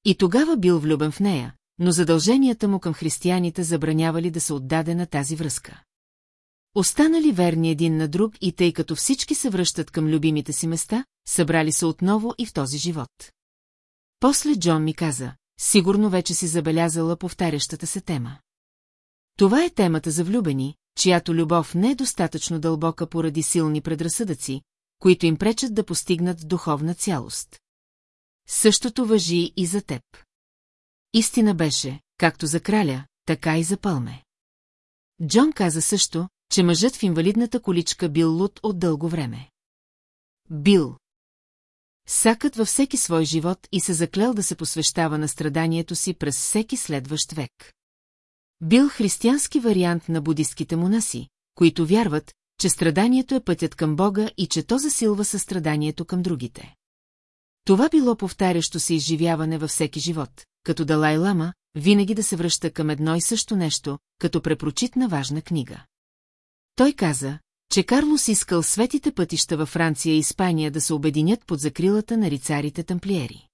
И тогава бил влюбен в нея, но задълженията му към християните забранявали да се отдаде на тази връзка. Останали верни един на друг и тъй като всички се връщат към любимите си места, събрали се отново и в този живот. После Джон ми каза, сигурно вече си забелязала повтарящата се тема. Това е темата за влюбени, чиято любов не е достатъчно дълбока поради силни предразсъдъци, които им пречат да постигнат духовна цялост. Същото въжи и за теб. Истина беше, както за краля, така и за пълме. Джон каза също, че мъжът в инвалидната количка бил луд от дълго време. Бил. Сакът във всеки свой живот и се заклел да се посвещава на страданието си през всеки следващ век. Бил християнски вариант на будистките монаси, които вярват, че страданието е пътят към Бога и че то засилва състраданието към другите. Това било повтарящо се изживяване във всеки живот, като Далай Лама, винаги да се връща към едно и също нещо, като препрочитна важна книга. Той каза, че Карлос искал светите пътища във Франция и Испания да се обединят под закрилата на рицарите тамплиери.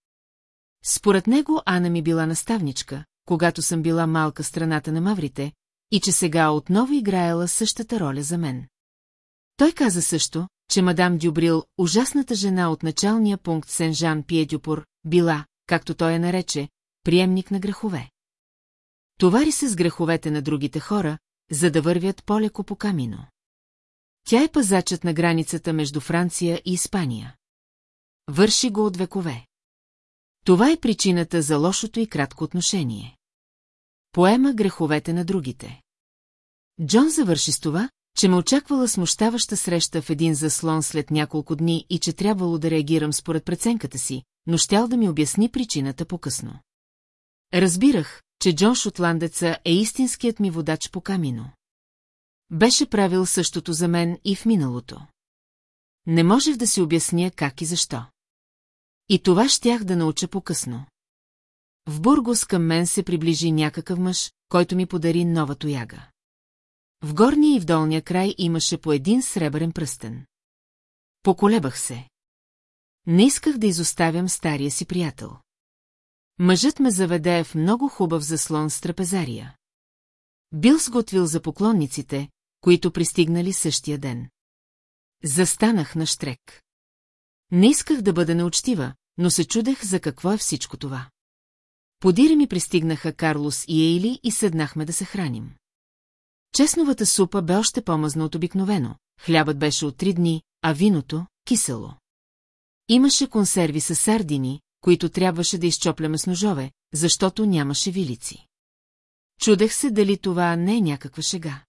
Според него Ана ми била наставничка, когато съм била малка страната на маврите, и че сега отново играела същата роля за мен. Той каза също, че мадам Дюбрил, ужасната жена от началния пункт Сен-Жан Пиедюпор, била, както той я нарече, приемник на грехове. Товари се с греховете на другите хора, за да вървят полеко по камино. Тя е пазачът на границата между Франция и Испания. Върши го от векове. Това е причината за лошото и кратко отношение. Поема греховете на другите. Джон завърши с това, че ме очаквала смущаваща среща в един заслон след няколко дни и че трябвало да реагирам според преценката си, но щял да ми обясни причината по-късно. Разбирах, че Джон Шотландеца е истинският ми водач по камино. Беше правил същото за мен и в миналото. Не можех да си обясня как и защо. И това щях да науча по-късно. В Бургос към мен се приближи някакъв мъж, който ми подари нова тояга. В горния и в долния край имаше по един сребърен пръстен. Поколебах се. Не исках да изоставям стария си приятел. Мъжът ме заведе в много хубав заслон с трапезария. Бил сготвил за поклонниците, които пристигнали същия ден. Застанах на штрек. Не исках да бъда неучтива, но се чудех за какво е всичко това. Подире ми пристигнаха Карлос и Ейли и седнахме да се храним. Честновата супа бе още по-мазна от обикновено, хлябът беше от три дни, а виното – кисело. Имаше консерви с сардини, които трябваше да изчопляме с ножове, защото нямаше вилици. Чудех се дали това не е някаква шега.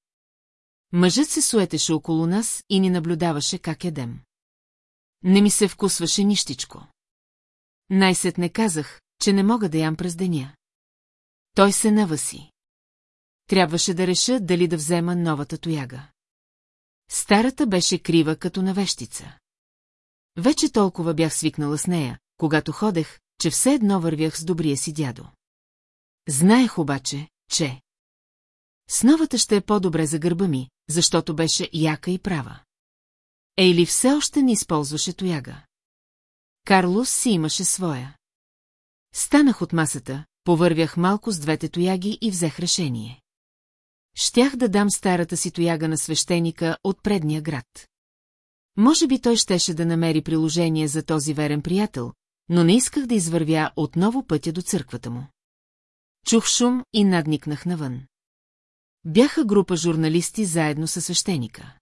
Мъжът се суетеше около нас и ни наблюдаваше как едем. Не ми се вкусваше нищичко. Най-сетне казах, че не мога да ям през деня. Той се наваси. Трябваше да реша дали да взема новата тояга. Старата беше крива като на вещица. Вече толкова бях свикнала с нея, когато ходех, че все едно вървях с добрия си дядо. Знаех обаче, че... С новата ще е по-добре за гърба ми, защото беше яка и права. Ейли все още не използваше тояга. Карлос си имаше своя. Станах от масата, повървях малко с двете тояги и взех решение. Щях да дам старата си тояга на свещеника от предния град. Може би той щеше да намери приложение за този верен приятел, но не исках да извървя отново пътя до църквата му. Чух шум и надникнах навън. Бяха група журналисти заедно със свещеника.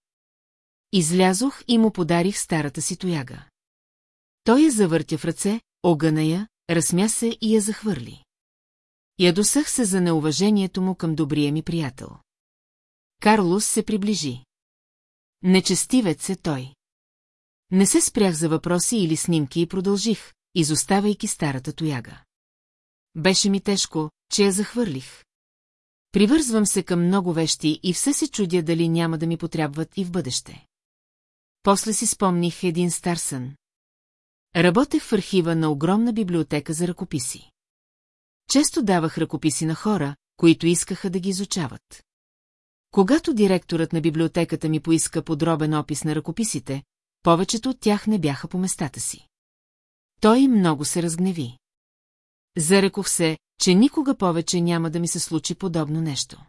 Излязох и му подарих старата си тояга. Той я завъртя в ръце, огъна я, разсмя се и я захвърли. Ядосах се за неуважението му към добрия ми приятел. Карлос се приближи. Нечестивец е той. Не се спрях за въпроси или снимки и продължих, изоставайки старата тояга. Беше ми тежко, че я захвърлих. Привързвам се към много вещи и все се чудя дали няма да ми потрябват и в бъдеще. После си спомних един стар сън. Работех в архива на огромна библиотека за ръкописи. Често давах ръкописи на хора, които искаха да ги изучават. Когато директорът на библиотеката ми поиска подробен опис на ръкописите, повечето от тях не бяха по местата си. Той много се разгневи. Зарекох се, че никога повече няма да ми се случи подобно нещо.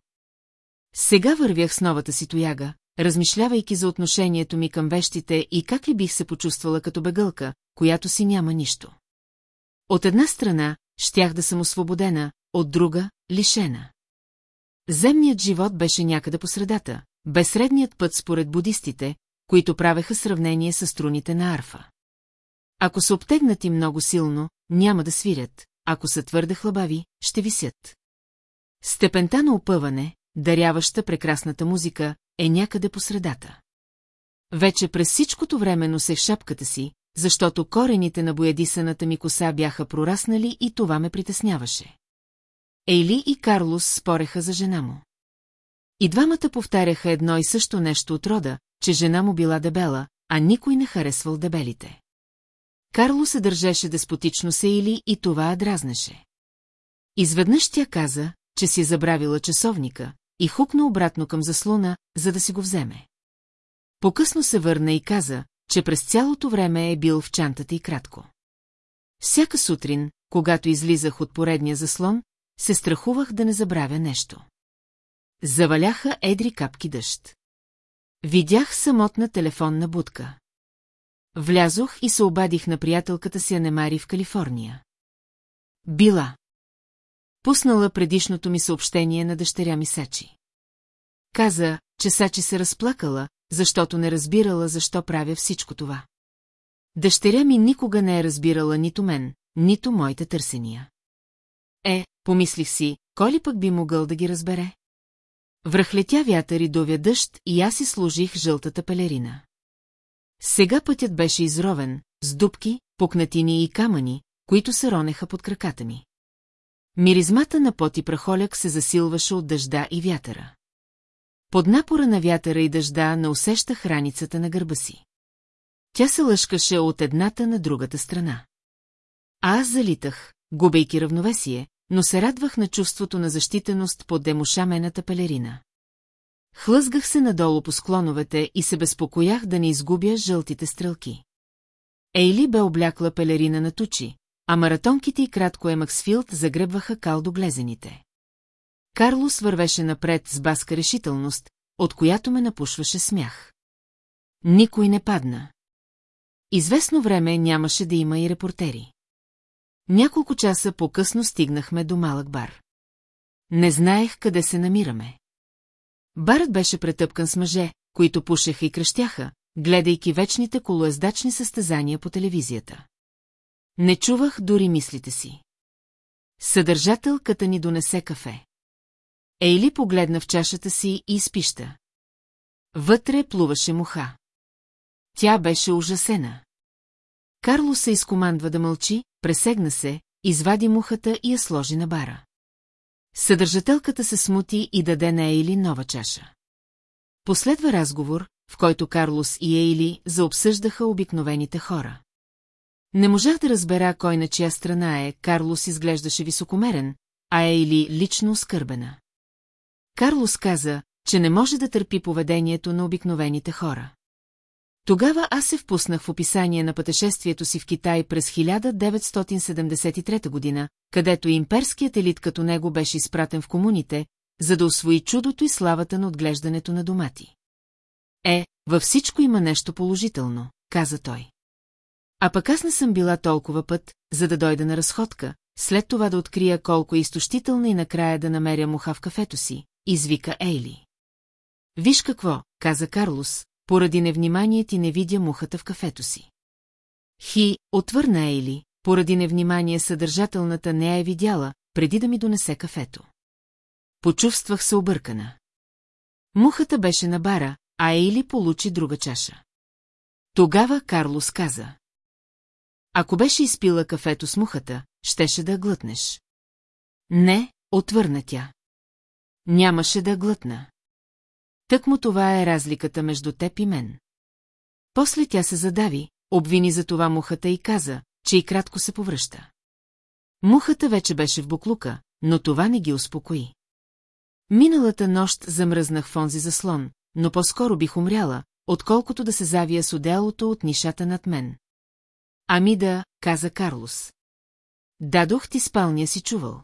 Сега вървях с новата си тояга, размишлявайки за отношението ми към вещите и как ли бих се почувствала като бегълка, която си няма нищо. От една страна, щях да съм освободена, от друга – лишена. Земният живот беше някъде по средата, безсредният път според будистите, които правеха сравнение с струните на арфа. Ако са обтегнати много силно, няма да свирят, ако са твърде хлабави, ще висят. Степента на опъване, даряваща прекрасната музика, е някъде по средата. Вече през всичкото време носех шапката си, защото корените на боядисаната ми коса бяха прораснали и това ме притесняваше. Ейли и Карлос спореха за жена му. И двамата повтаряха едно и също нещо от рода, че жена му била дебела, а никой не харесвал дебелите. Карло се държеше деспотично се или и това дразнеше. Изведнъж тя каза, че си е забравила часовника и хукна обратно към заслона, за да си го вземе. Покъсно се върна и каза, че през цялото време е бил в чантата и кратко. Всяка сутрин, когато излизах от поредния заслон, се страхувах да не забравя нещо. Заваляха едри капки дъжд. Видях самотна телефонна будка. Влязох и се обадих на приятелката си Анемари в Калифорния. Била. Пуснала предишното ми съобщение на дъщеря ми Сачи. Каза, че Сачи се разплакала, защото не разбирала защо правя всичко това. Дъщеря ми никога не е разбирала нито мен, нито моите търсения. Е, помислих си, кой ли пък би могъл да ги разбере? Връхлетя вятър и довя дъжд и аз си служих жълтата пелерина. Сега пътят беше изровен, с дубки, пукнатини и камъни, които се ронеха под краката ми. Миризмата на пот и прахоляк се засилваше от дъжда и вятъра. Под напора на вятъра и дъжда не усещах раницата на гърба си. Тя се лъшкаше от едната на другата страна. А аз залитах, губейки равновесие, но се радвах на чувството на защитеност под демошамената пелерина. Хлъзгах се надолу по склоновете и се безпокоях да не изгубя жълтите стрелки. Ейли бе облякла пелерина на тучи, а маратонките и кратко Емаксфилд загребваха кал до глезените. Карлос вървеше напред с баска решителност, от която ме напушваше смях. Никой не падна. Известно време нямаше да има и репортери. Няколко часа по-късно стигнахме до малък бар. Не знаех къде се намираме. Барът беше претъпкан с мъже, които пушеха и кръщяха, гледайки вечните колоездачни състезания по телевизията. Не чувах дори мислите си. Съдържателката ни донесе кафе. Ейли погледна в чашата си и изпища. Вътре плуваше муха. Тя беше ужасена. Карло се изкомандва да мълчи, пресегна се, извади мухата и я сложи на бара. Съдържателката се смути и даде на Ейли нова чаша. Последва разговор, в който Карлос и Ейли заобсъждаха обикновените хора. Не можах да разбера кой на чия страна е, Карлос изглеждаше високомерен, а Ейли лично оскърбена. Карлос каза, че не може да търпи поведението на обикновените хора. Тогава аз се впуснах в описание на пътешествието си в Китай през 1973 година, където имперският елит като него беше изпратен в комуните, за да освои чудото и славата на отглеждането на домати. Е, във всичко има нещо положително, каза той. А пък аз не съм била толкова път, за да дойда на разходка, след това да открия колко е изтощителна и накрая да намеря муха в кафето си, извика Ейли. Виж какво, каза Карлос, поради невнимание ти не видя мухата в кафето си. Хи, отвърна Ейли, поради невнимание съдържателната не я е видяла, преди да ми донесе кафето. Почувствах се объркана. Мухата беше на бара, а Ейли получи друга чаша. Тогава Карлос каза. Ако беше изпила кафето с мухата, щеше да глътнеш. Не, отвърна тя. Нямаше да глътна. Тък му това е разликата между теб и мен. После тя се задави, обвини за това мухата и каза, че и кратко се повръща. Мухата вече беше в буклука, но това не ги успокои. Миналата нощ замръзнах в онзи заслон, но по-скоро бих умряла, отколкото да се завия с отделото от нишата над мен. Ами да, каза Карлос. Дадох ти спалния си чувал.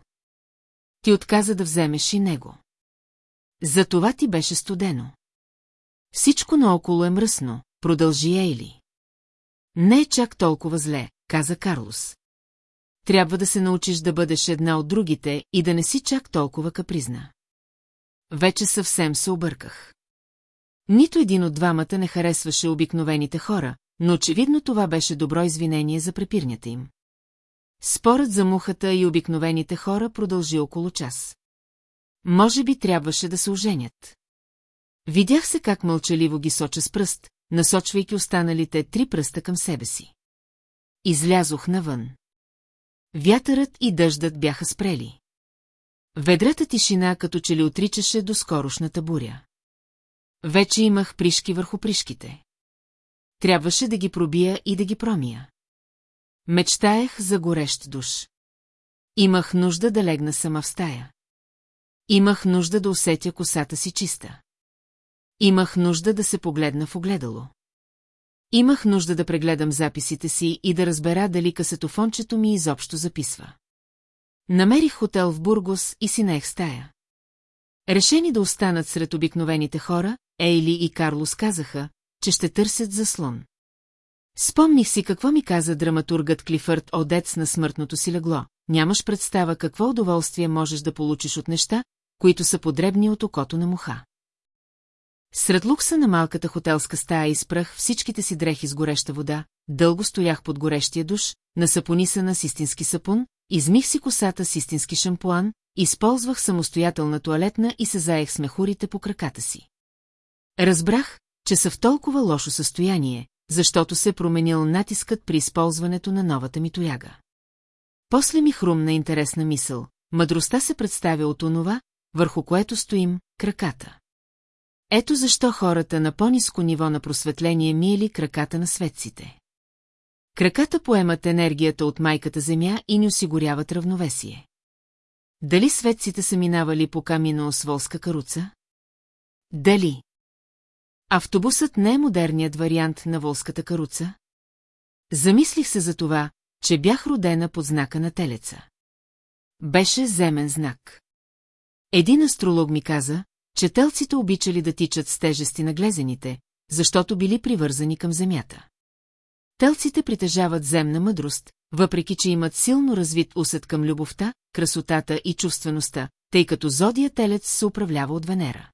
Ти отказа да вземеш и него. За това ти беше студено. Всичко наоколо е мръсно, продължи Ейли. Не е чак толкова зле, каза Карлос. Трябва да се научиш да бъдеш една от другите и да не си чак толкова капризна. Вече съвсем се обърках. Нито един от двамата не харесваше обикновените хора, но очевидно това беше добро извинение за препирнята им. Спорът за мухата и обикновените хора продължи около час. Може би трябваше да се оженят. Видях се как мълчаливо ги соча с пръст, насочвайки останалите три пръста към себе си. Излязох навън. Вятърът и дъждът бяха спрели. Ведрата тишина като че ли отричаше до скорошната буря. Вече имах пришки върху пришките. Трябваше да ги пробия и да ги промия. Мечтаех за горещ душ. Имах нужда да легна сама в стая. Имах нужда да усетя косата си чиста. Имах нужда да се погледна в огледало. Имах нужда да прегледам записите си и да разбера дали касетофончето ми изобщо записва. Намерих хотел в Бургос и си наех стая. Решени да останат сред обикновените хора, Ейли и Карлос казаха, че ще търсят заслон. Спомних си какво ми каза драматургът Клифърт Одец на смъртното си легло. Нямаш представа какво удоволствие можеш да получиш от неща, които са подребни от окото на муха. Сред лукса на малката хотелска стая изпрах всичките си дрехи с гореща вода, дълго стоях под горещия душ, насапонисана с истински сапун, измих си косата с истински шампуан, използвах самостоятелна туалетна и се заех с мехурите по краката си. Разбрах, че са в толкова лошо състояние, защото се променил натискът при използването на новата ми тояга. После ми хрумна интересна мисъл. Мъдростта се представя от онова, върху което стоим, краката. Ето защо хората на по-низко ниво на просветление миели краката на светците. Краката поемат енергията от майката земя и ни осигуряват равновесие. Дали светците са минавали по камино с волска каруца? Дали? Автобусът не е модерният вариант на волската каруца? Замислих се за това, че бях родена под знака на телеца. Беше земен знак. Един астролог ми каза, че телците обичали да тичат с тежести на глезените, защото били привързани към земята. Телците притежават земна мъдрост, въпреки че имат силно развит усет към любовта, красотата и чувствеността, тъй като зодия телец се управлява от Венера.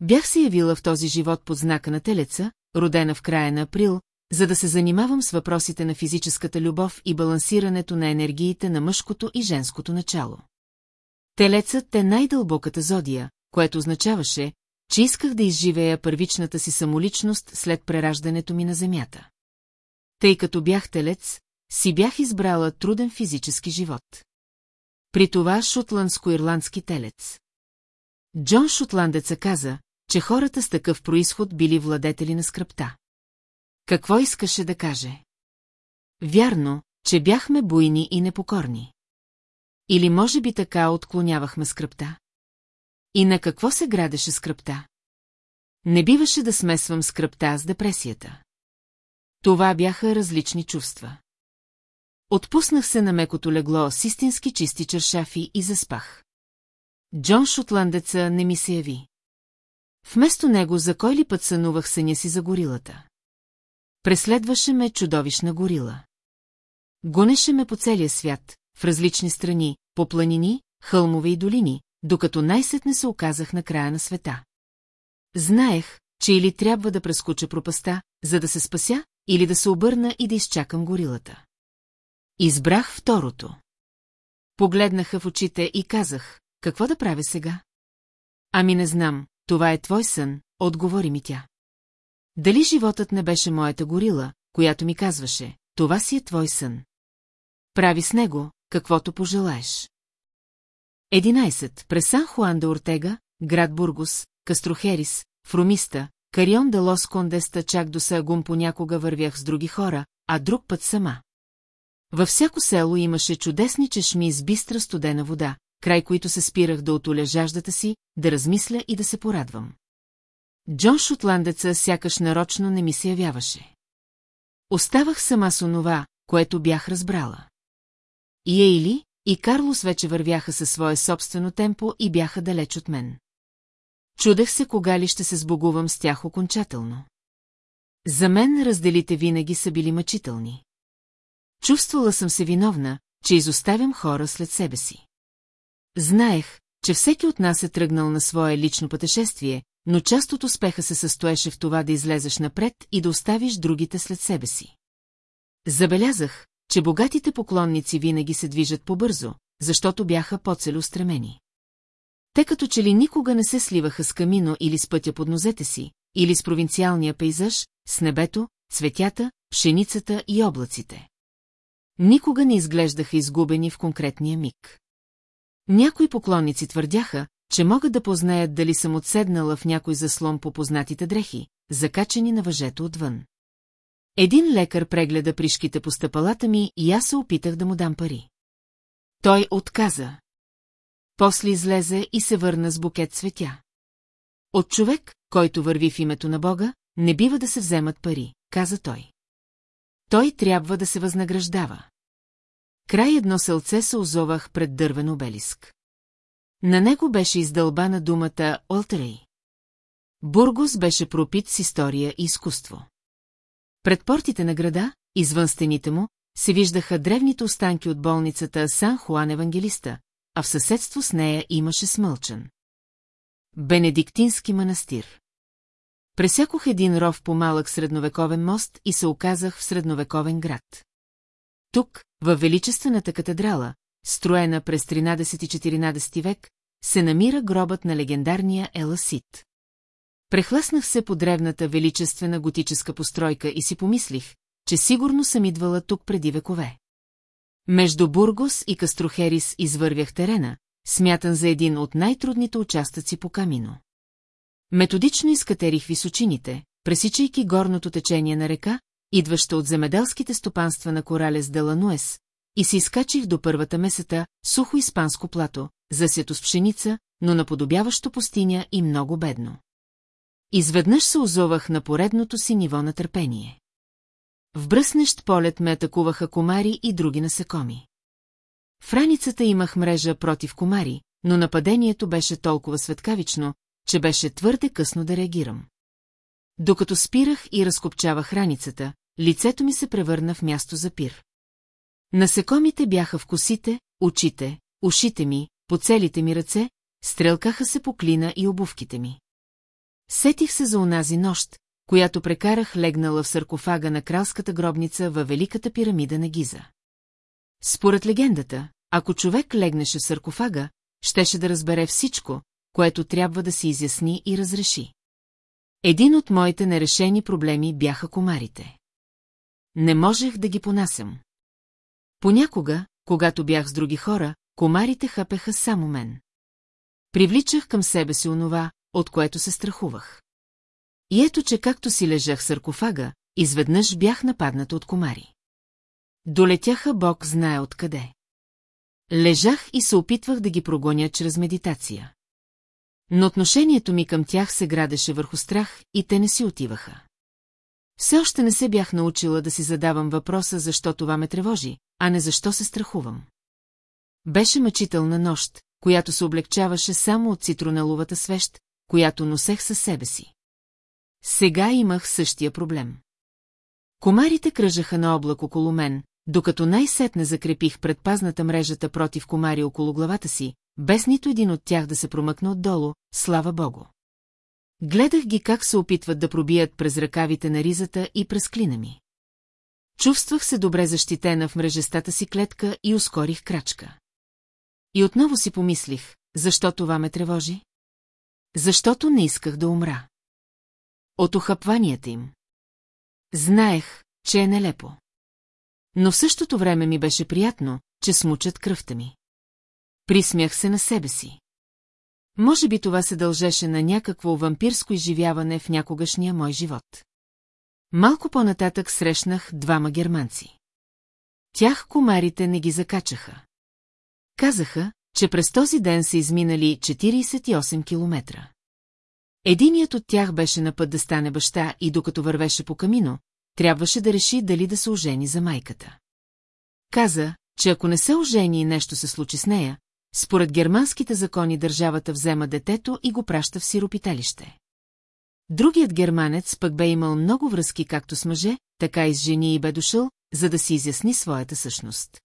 Бях се явила в този живот под знака на телеца, родена в края на април, за да се занимавам с въпросите на физическата любов и балансирането на енергиите на мъжкото и женското начало. Телецът е най-дълбоката зодия, което означаваше, че исках да изживея първичната си самоличност след прераждането ми на земята. Тъй като бях телец, си бях избрала труден физически живот. При това шотландско-ирландски телец. Джон Шотландеца каза, че хората с такъв происход били владетели на скръпта. Какво искаше да каже? Вярно, че бяхме буйни и непокорни. Или може би така отклонявахме скръпта? И на какво се градеше скръпта? Не биваше да смесвам скръпта с депресията. Това бяха различни чувства. Отпуснах се на мекото легло с истински чисти чершафи и заспах. Джон Шотландеца не ми се яви. Вместо него за кой ли път сънувах съня си за горилата. Преследваше ме чудовищна горила. Гонеше ме по целия свят, в различни страни, по планини, хълмове и долини, докато най-сетне се оказах на края на света. Знаех, че или трябва да прескоча пропаста, за да се спася, или да се обърна и да изчакам горилата. Избрах второто. Погледнаха в очите и казах, какво да правя сега? Ами не знам, това е твой сън, отговори ми тя. Дали животът не беше моята горила, която ми казваше, това си е твой сън. Прави с него, каквото пожелаеш. 11. През Сан Хуан де Ортега, град Бургус, Кастрохерис, Фрумиста, Карион де Лос Кондеста чак до Сагум понякога вървях с други хора, а друг път сама. Във всяко село имаше чудесни чешми с бистра студена вода, край които се спирах да отоля жаждата си, да размисля и да се порадвам. Джон Шотландеца сякаш нарочно не ми се явяваше. Оставах сама с онова, което бях разбрала. И Ейли, и Карлос вече вървяха със свое собствено темпо и бяха далеч от мен. Чудех се кога ли ще се сбогувам с тях окончателно. За мен разделите винаги са били мъчителни. Чувствала съм се виновна, че изоставям хора след себе си. Знаех, че всеки от нас е тръгнал на свое лично пътешествие, но част от успеха се състоеше в това да излезеш напред и да оставиш другите след себе си. Забелязах, че богатите поклонници винаги се движат по-бързо, защото бяха по-целеустремени. Те като че ли никога не се сливаха с камино или с пътя под нозете си, или с провинциалния пейзаж, с небето, цветята, пшеницата и облаците. Никога не изглеждаха изгубени в конкретния миг. Някои поклонници твърдяха, че могат да познаят дали съм отседнала в някой заслон по познатите дрехи, закачени на въжето отвън. Един лекар прегледа пришките по стъпалата ми и аз се опитах да му дам пари. Той отказа. После излезе и се върна с букет цветя. От човек, който върви в името на Бога, не бива да се вземат пари, каза той. Той трябва да се възнаграждава. Край едно селце се озовах пред дървен обелиск. На него беше издълбана думата Олтрей. Бургос беше пропит с история и изкуство. Пред портите на града, извън стените му, се виждаха древните останки от болницата Сан Хуан Евангелиста, а в съседство с нея имаше смълчен. Бенедиктински манастир. Пресякох един ров по малък средновековен мост и се оказах в средновековен град. Тук, във величествената катедрала, строена през 13-14 век, се намира гробът на легендарния Еласит. Прехласнах се по древната величествена готическа постройка и си помислих, че сигурно съм идвала тук преди векове. Между Бургос и Кастрохерис извървях терена, смятан за един от най-трудните участъци по камино. Методично изкатерих височините, пресичайки горното течение на река, идваща от земеделските стопанства на Коралес де Лануес, и се изкачих до първата месета, сухо испанско плато, засято с пшеница, но наподобяващо пустиня и много бедно. Изведнъж се озовах на поредното си ниво на търпение. В бръснещ полет ме атакуваха комари и други насекоми. В раницата имах мрежа против комари, но нападението беше толкова светкавично, че беше твърде късно да реагирам. Докато спирах и разкопчавах раницата, лицето ми се превърна в място за пир. Насекомите бяха в косите, очите, ушите ми, по целите ми ръце, стрелкаха се по клина и обувките ми. Сетих се за онази нощ, която прекарах легнала в саркофага на кралската гробница във Великата пирамида на Гиза. Според легендата, ако човек легнеше в саркофага, щеше да разбере всичко, което трябва да се изясни и разреши. Един от моите нерешени проблеми бяха комарите. Не можех да ги понасям. Понякога, когато бях с други хора, комарите хапеха само мен. Привличах към себе си онова, от което се страхувах. И ето, че както си лежах саркофага, изведнъж бях нападната от комари. Долетяха Бог знае откъде. Лежах и се опитвах да ги прогоня чрез медитация. Но отношението ми към тях се градеше върху страх и те не си отиваха. Все още не се бях научила да си задавам въпроса, защо това ме тревожи, а не защо се страхувам. Беше мъчителна нощ, която се облегчаваше само от цитронеловата свещ, която носех със себе си. Сега имах същия проблем. Комарите кръжаха на облак около мен, докато най-сетне закрепих предпазната мрежата против комари около главата си, без нито един от тях да се промъкна отдолу, слава богу. Гледах ги как се опитват да пробият през ръкавите на ризата и през клина ми. Чувствах се добре защитена в мрежестата си клетка и ускорих крачка. И отново си помислих, защо това ме тревожи? Защото не исках да умра. От охапванията им. Знаех, че е нелепо. Но в същото време ми беше приятно, че смучат кръвта ми. Присмях се на себе си. Може би това се дължеше на някакво вампирско изживяване в някогашния мой живот. Малко по-нататък срещнах двама германци. Тях комарите не ги закачаха. Казаха, че през този ден са изминали 48 километра. Единият от тях беше на път да стане баща и докато вървеше по камино, трябваше да реши дали да се ожени за майката. Каза, че ако не се ожени и нещо се случи с нея, според германските закони държавата взема детето и го праща в сиропиталище. Другият германец пък бе имал много връзки както с мъже, така и с жени и бе дошъл, за да си изясни своята същност.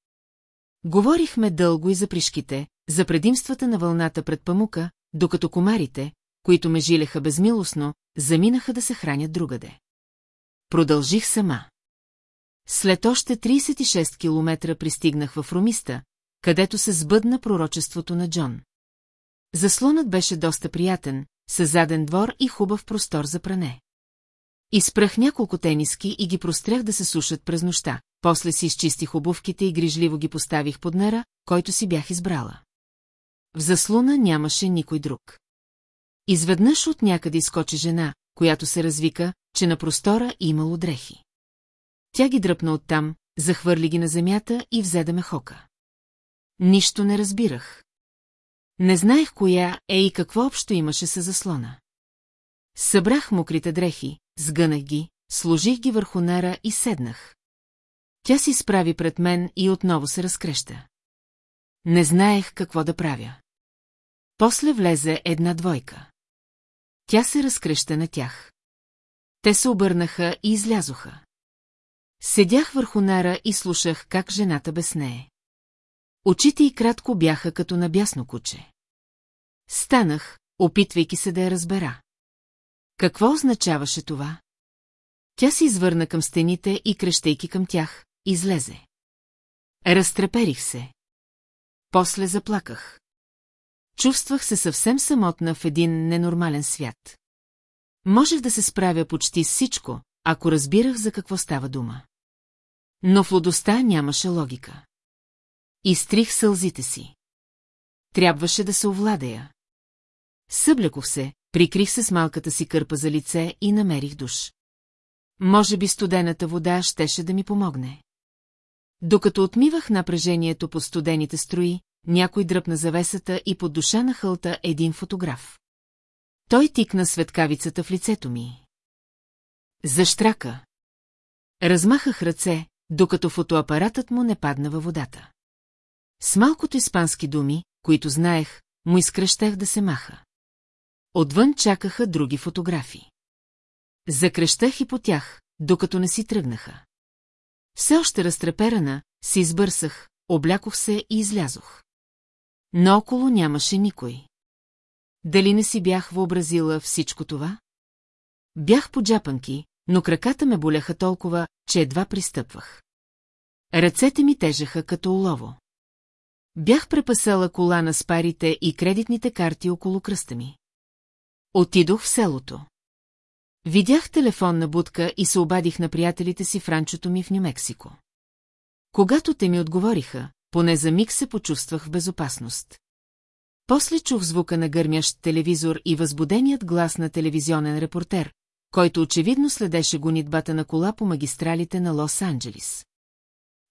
Говорихме дълго и за пришките, за предимствата на вълната пред памука, докато комарите, които ме жилеха безмилостно, заминаха да се хранят другаде. Продължих сама. След още 36 километра пристигнах в Ромиста, където се сбъдна пророчеството на Джон. Заслонът беше доста приятен, с заден двор и хубав простор за пране. Изпрах няколко тениски и ги прострях да се сушат през нощта. После си изчистих обувките и грижливо ги поставих под нера, който си бях избрала. В заслуна нямаше никой друг. Изведнъж от някъде изкочи жена, която се развика, че на простора имало дрехи. Тя ги дръпна оттам, захвърли ги на земята и взе да ме хока. Нищо не разбирах. Не знаех коя е и какво общо имаше с заслона. Събрах мокрите дрехи, сгънах ги, сложих ги върху нара и седнах. Тя си справи пред мен и отново се разкреща. Не знаех какво да правя. После влезе една двойка. Тя се разкреща на тях. Те се обърнаха и излязоха. Седях върху нара и слушах как жената безнее. Очите й кратко бяха като на бясно куче. Станах, опитвайки се да я разбера. Какво означаваше това? Тя се извърна към стените и крещейки към тях, излезе. Разтреперих се. После заплаках. Чувствах се съвсем самотна в един ненормален свят. Можех да се справя почти с всичко, ако разбирах за какво става дума. Но в лудостта нямаше логика. Изтрих сълзите си. Трябваше да се овладея. Съблекох се, прикрих се с малката си кърпа за лице и намерих душ. Може би студената вода щеше да ми помогне. Докато отмивах напрежението по студените строи, някой дръпна завесата и под душа на хълта един фотограф. Той тикна светкавицата в лицето ми. Заштрака. Размахах ръце, докато фотоапаратът му не падна във водата. С малкото испански думи, които знаех, му изкръщах да се маха. Отвън чакаха други фотографи. Закръщах и по тях, докато не си тръгнаха. Все още разтреперана, се избърсах, облякох се и излязох. Но около нямаше никой. Дали не си бях въобразила всичко това? Бях по джапанки, но краката ме боляха толкова, че едва пристъпвах. Ръцете ми тежаха като олово. Бях препасала колана с парите и кредитните карти около кръста ми. Отидох в селото. Видях телефонна будка и се обадих на приятелите си в ранчото ми в Нью-Мексико. Когато те ми отговориха, поне за миг се почувствах в безопасност. После чух звука на гърмящ телевизор и възбуденият глас на телевизионен репортер, който очевидно следеше гонитбата на кола по магистралите на Лос-Анджелис.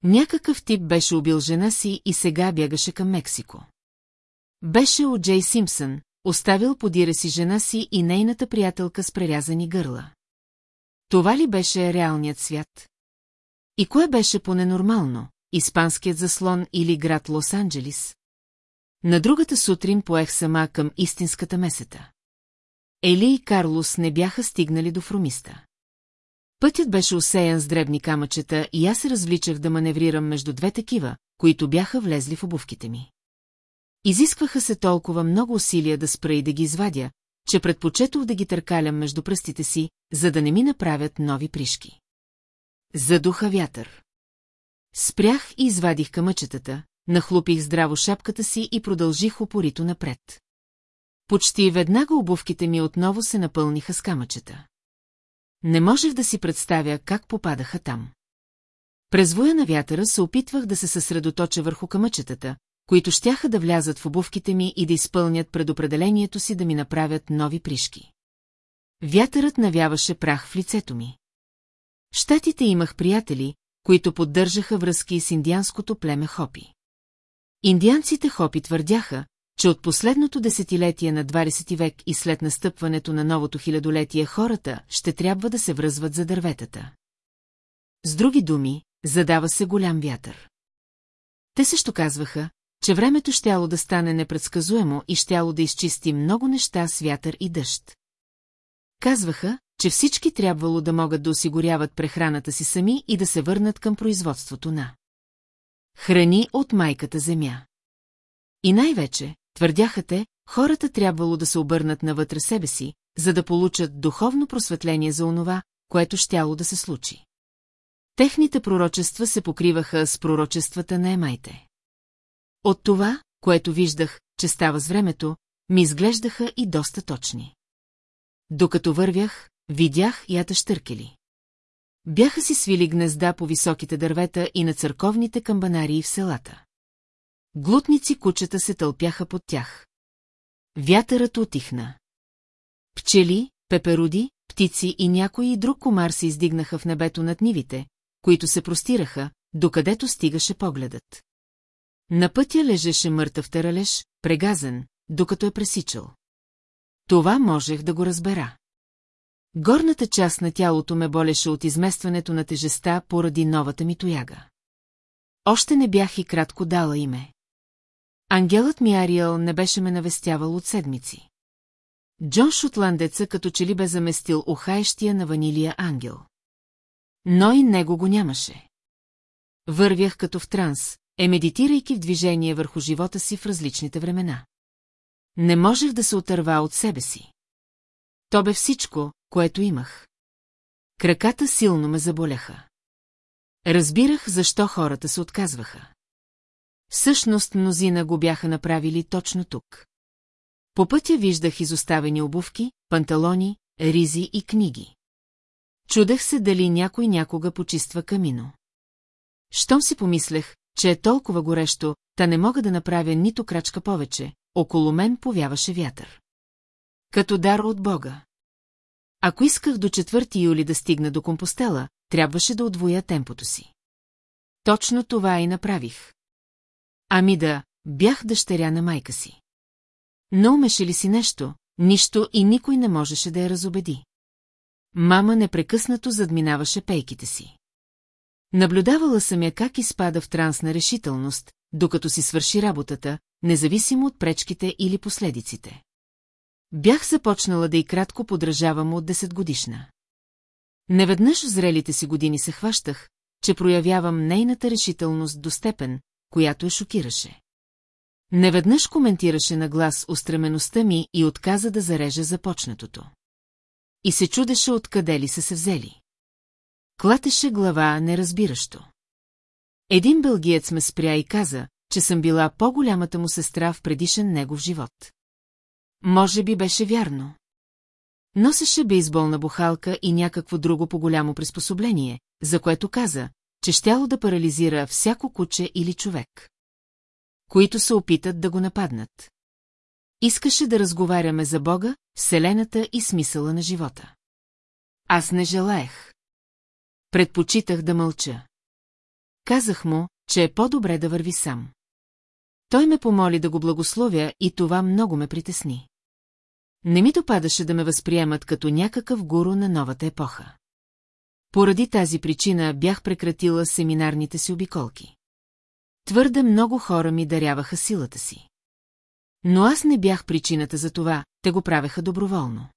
Някакъв тип беше убил жена си и сега бягаше към Мексико. Беше от Джей Симпсън, оставил подира си жена си и нейната приятелка с прерязани гърла. Това ли беше реалният свят? И кое беше по-ненормално, испанският заслон или град Лос-Анджелис? На другата сутрин поех сама към истинската месета. Ели и Карлос не бяха стигнали до фрумиста. Пътят беше усеян с дребни камъчета и аз се развличах да маневрирам между две такива, които бяха влезли в обувките ми. Изискваха се толкова много усилия да спра и да ги извадя, че предпочетох да ги търкалям между пръстите си, за да не ми направят нови пришки. Задуха вятър. Спрях и извадих камъчетата, нахлупих здраво шапката си и продължих упорито напред. Почти веднага обувките ми отново се напълниха с камъчета. Не можех да си представя как попадаха там. През воя на вятъра се опитвах да се съсредоточа върху камъчетата, които щяха да влязат в обувките ми и да изпълнят предопределението си да ми направят нови пришки. Вятърът навяваше прах в лицето ми. Штатите имах приятели, които поддържаха връзки с индианското племе Хопи. Индианците Хопи твърдяха, че от последното десетилетие на 20 век и след настъпването на новото хилядолетие хората ще трябва да се връзват за дърветата. С други думи, задава се голям вятър. Те също казваха, че времето щяло да стане непредсказуемо и щяло да изчисти много неща с вятър и дъжд. Казваха, че всички трябвало да могат да осигуряват прехраната си сами и да се върнат към производството на храни от майката земя. И най-вече, твърдяха те, хората трябвало да се обърнат навътре себе си, за да получат духовно просветление за онова, което щяло да се случи. Техните пророчества се покриваха с пророчествата на емайте. От това, което виждах, че става с времето, ми изглеждаха и доста точни. Докато вървях, видях ята штъркели. Бяха си свили гнезда по високите дървета и на църковните камбанарии в селата. Глутници кучета се тълпяха под тях. Вятърът отихна. Пчели, пеперуди, птици и някой и друг комар се издигнаха в небето над нивите, които се простираха, докъдето стигаше погледът. На пътя лежеше мъртъв тералеж, прегазен, докато е пресичал. Това можех да го разбера. Горната част на тялото ме болеше от изместването на тежеста поради новата ми тояга. Още не бях и кратко дала име. Ангелът ми Ариел не беше ме навестявал от седмици. Джон Шотландеца като че ли бе заместил ухаещия на ванилия ангел. Но и него го нямаше. Вървях като в транс, е медитирайки в движение върху живота си в различните времена. Не можех да се отърва от себе си. То бе всичко, което имах. Краката силно ме заболяха. Разбирах, защо хората се отказваха. Всъщност мнозина го бяха направили точно тук. По пътя виждах изоставени обувки, панталони, ризи и книги. Чудех се дали някой някога почиства камино. Щом си помислех, че е толкова горещо, та не мога да направя нито крачка повече, около мен повяваше вятър. Като дар от Бога. Ако исках до 4 юли да стигна до компостела, трябваше да отвоя темпото си. Точно това и направих. Ами да, бях дъщеря на майка си. Но умеше ли си нещо, нищо и никой не можеше да я разобеди. Мама непрекъснато задминаваше пейките си. Наблюдавала съм я как изпада в транс на решителност, докато си свърши работата, независимо от пречките или последиците. Бях започнала да и кратко подражавам от 10 годишна. Неведнъж в зрелите си години се хващах, че проявявам нейната решителност до степен, която я шокираше. Неведнъж коментираше на глас устремеността ми и отказа да зареже започнатото. И се чудеше откъде ли са се взели. Клатеше глава неразбиращо. Един бългиец ме спря и каза, че съм била по-голямата му сестра в предишен негов живот. Може би беше вярно. Носеше бейсболна бухалка и някакво друго по-голямо приспособление, за което каза, че щяло да парализира всяко куче или човек. Които се опитат да го нападнат. Искаше да разговаряме за Бога, Вселената и смисъла на живота. Аз не желаех. Предпочитах да мълча. Казах му, че е по-добре да върви сам. Той ме помоли да го благословя и това много ме притесни. Не ми допадаше да ме възприемат като някакъв гуру на новата епоха. Поради тази причина бях прекратила семинарните си обиколки. Твърде много хора ми даряваха силата си. Но аз не бях причината за това, те го правеха доброволно.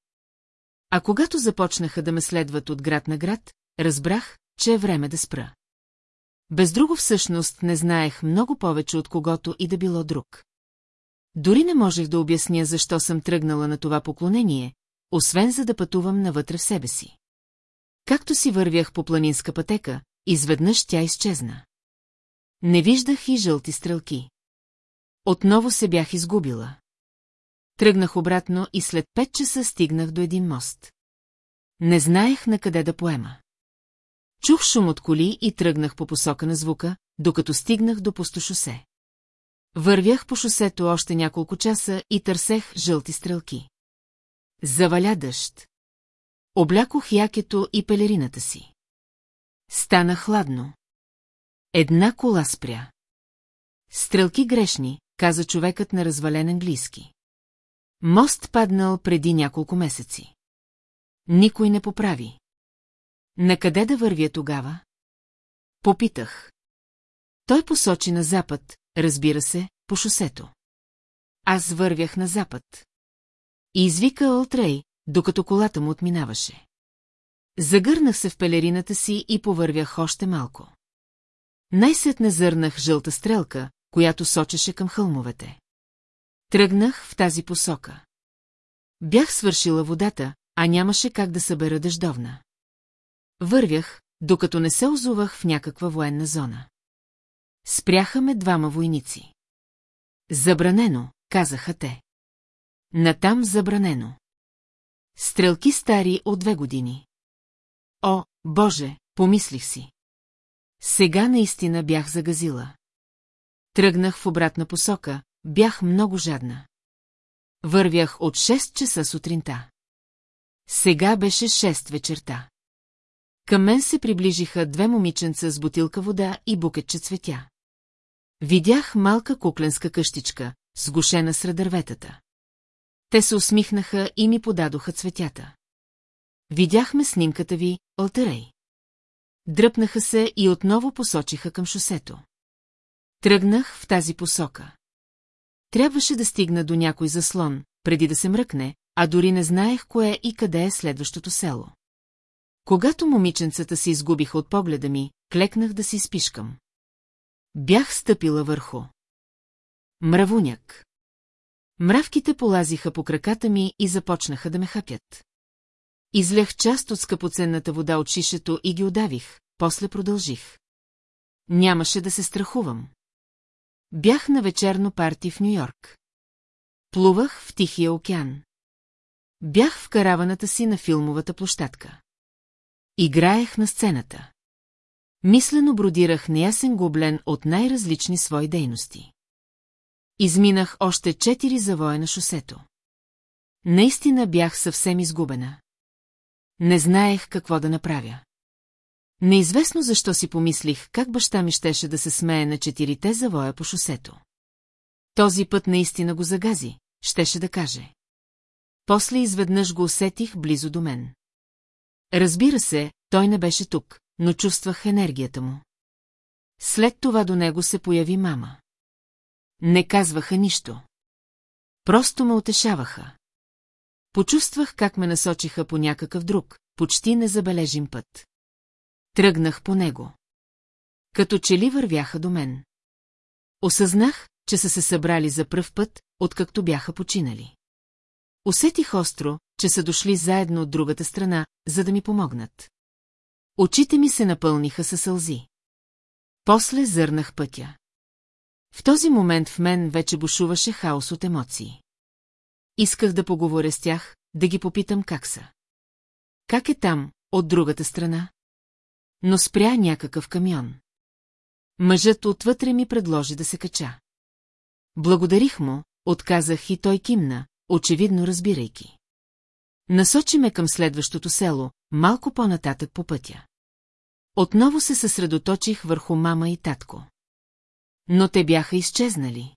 А когато започнаха да ме следват от град на град, разбрах, че е време да спра. Без друго всъщност не знаех много повече от когото и да било друг. Дори не можех да обясня защо съм тръгнала на това поклонение, освен за да пътувам навътре в себе си. Както си вървях по планинска пътека, изведнъж тя изчезна. Не виждах и жълти стрелки. Отново се бях изгубила. Тръгнах обратно и след пет часа стигнах до един мост. Не знаех на къде да поема. Чух шум от коли и тръгнах по посока на звука, докато стигнах до пусто шосе. Вървях по шосето още няколко часа и търсех жълти стрелки. Заваля дъжд. Облякох якето и пелерината си. Стана хладно. Една кола спря. Стрелки грешни, каза човекът на развален английски. Мост паднал преди няколко месеци. Никой не поправи. Накъде да вървя тогава? Попитах. Той посочи на запад, разбира се, по шосето. Аз вървях на запад. И извика Алтрей, докато колата му отминаваше. Загърнах се в пелерината си и повървях още малко. Най-сетне зърнах жълта стрелка, която сочеше към хълмовете. Тръгнах в тази посока. Бях свършила водата, а нямаше как да събера дъждовна. Вървях, докато не се озувах в някаква военна зона. Спряха ме двама войници. Забранено, казаха те. Натам забранено. Стрелки стари от две години. О, Боже, помислих си. Сега наистина бях загазила. Тръгнах в обратна посока, бях много жадна. Вървях от 6 часа сутринта. Сега беше 6 вечерта. Към мен се приближиха две момиченца с бутилка вода и букетче цветя. Видях малка кукленска къщичка, сгушена сред дърветата. Те се усмихнаха и ми подадоха цветята. Видяхме снимката ви, Алтерей. Дръпнаха се и отново посочиха към шосето. Тръгнах в тази посока. Трябваше да стигна до някой заслон, преди да се мръкне, а дори не знаех кое и къде е следващото село. Когато момиченцата се изгубиха от погледа ми, клекнах да си спишкам. Бях стъпила върху. Мравуняк. Мравките полазиха по краката ми и започнаха да ме хапят. Излях част от скъпоценната вода от шишето и ги удавих, после продължих. Нямаше да се страхувам. Бях на вечерно парти в Нью-Йорк. Плувах в Тихия океан. Бях в караваната си на филмовата площадка. Играех на сцената. Мислено бродирах неясен гоблен от най-различни свои дейности. Изминах още четири завоя на шосето. Наистина бях съвсем изгубена. Не знаех какво да направя. Неизвестно защо си помислих как баща ми щеше да се смее на четирите завоя по шосето. Този път наистина го загази, щеше да каже. После изведнъж го усетих близо до мен. Разбира се, той не беше тук, но чувствах енергията му. След това до него се появи мама. Не казваха нищо. Просто ме утешаваха. Почувствах как ме насочиха по някакъв друг, почти незабележим път. Тръгнах по него. Като че ли вървяха до мен. Осъзнах, че са се събрали за пръв път, откакто бяха починали. Усетих остро, че са дошли заедно от другата страна, за да ми помогнат. Очите ми се напълниха със сълзи. После зърнах пътя. В този момент в мен вече бушуваше хаос от емоции. Исках да поговоря с тях, да ги попитам как са. Как е там, от другата страна? Но спря някакъв камион. Мъжът отвътре ми предложи да се кача. Благодарих му, отказах и той кимна, очевидно разбирайки. Насочи ме към следващото село, малко по-нататък по пътя. Отново се съсредоточих върху мама и татко. Но те бяха изчезнали.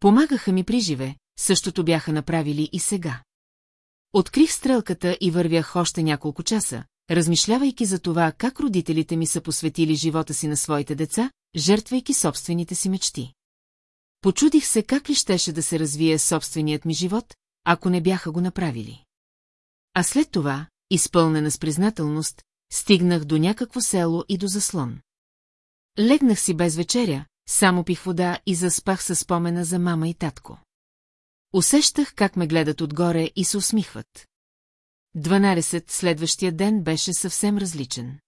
Помагаха ми при живе, същото бяха направили и сега. Открих стрелката и вървях още няколко часа, размишлявайки за това как родителите ми са посветили живота си на своите деца, жертвайки собствените си мечти. Почудих се как ли щеше да се развие собственият ми живот, ако не бяха го направили. А след това, изпълнена с признателност, стигнах до някакво село и до заслон. Легнах си без вечеря, само пих вода и заспах със спомена за мама и татко. Усещах как ме гледат отгоре и се усмихват. 12 следващия ден беше съвсем различен.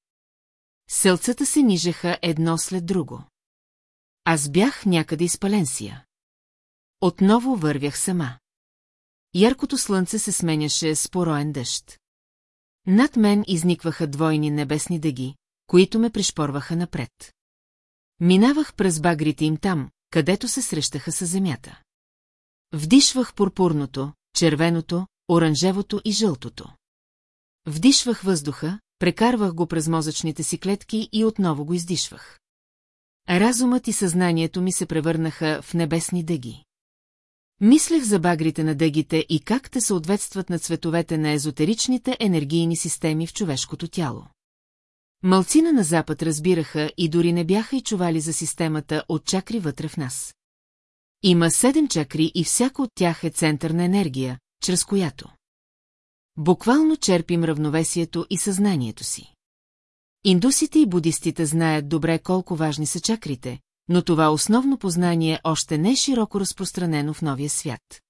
Селцата се нижеха едно след друго. Аз бях някъде из Паленсия. Отново вървях сама. Яркото слънце се сменяше с пороен дъжд. Над мен изникваха двойни небесни дъги, които ме пришпорваха напред. Минавах през багрите им там, където се срещаха с земята. Вдишвах пурпурното, червеното, оранжевото и жълтото. Вдишвах въздуха, прекарвах го през мозъчните си клетки и отново го издишвах. Разумът и съзнанието ми се превърнаха в небесни дъги. Мислех за багрите на дъгите и как те съответстват на цветовете на езотеричните енергийни системи в човешкото тяло. Малцина на запад разбираха и дори не бяха и чували за системата от чакри вътре в нас. Има седем чакри и всяко от тях е център на енергия, чрез която. Буквално черпим равновесието и съзнанието си. Индусите и будистите знаят добре колко важни са чакрите, но това основно познание още не е широко разпространено в новия свят.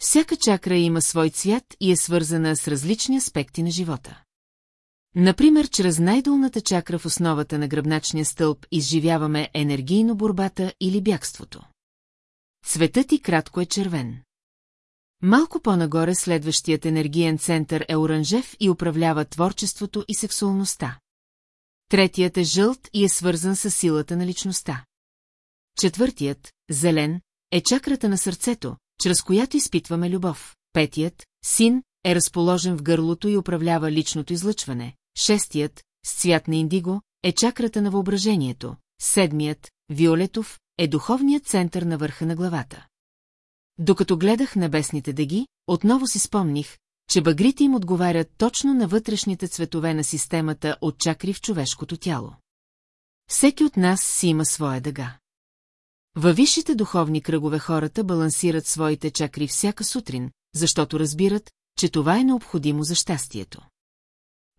Всяка чакра има свой цвят и е свързана с различни аспекти на живота. Например, чрез най-долната чакра в основата на гръбначния стълб изживяваме енергийно борбата или бягството. Цветът и кратко е червен. Малко по-нагоре следващият енергиен център е оранжев и управлява творчеството и сексуалността. Третият е жълт и е свързан с силата на личността. Четвъртият, зелен, е чакрата на сърцето, чрез която изпитваме любов. Петият, син, е разположен в гърлото и управлява личното излъчване. Шестият, с цвят на индиго, е чакрата на въображението. Седмият, виолетов, е духовният център на върха на главата. Докато гледах небесните дъги, отново си спомних, че багрите им отговарят точно на вътрешните цветове на системата от чакри в човешкото тяло. Всеки от нас си има своя дъга. Във висшите духовни кръгове хората балансират своите чакри всяка сутрин, защото разбират, че това е необходимо за щастието.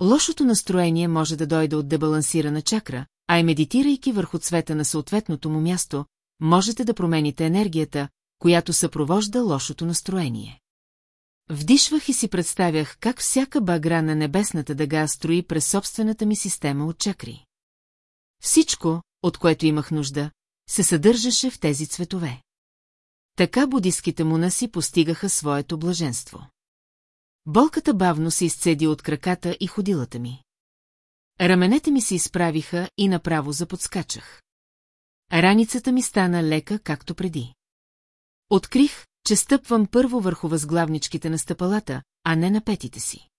Лошото настроение може да дойде от дебалансирана чакра, а и медитирайки върху цвета на съответното му място, можете да промените енергията, която съпровожда лошото настроение. Вдишвах и си представях как всяка багра на небесната дъга строи през собствената ми система от чакри. Всичко, от което имах нужда, се съдържаше в тези цветове. Така будиските мунаси постигаха своето блаженство. Болката бавно се изцеди от краката и ходилата ми. Раменете ми се изправиха и направо заподскачах. Раницата ми стана лека, както преди. Открих, че стъпвам първо върху възглавничките на стъпалата, а не на петите си.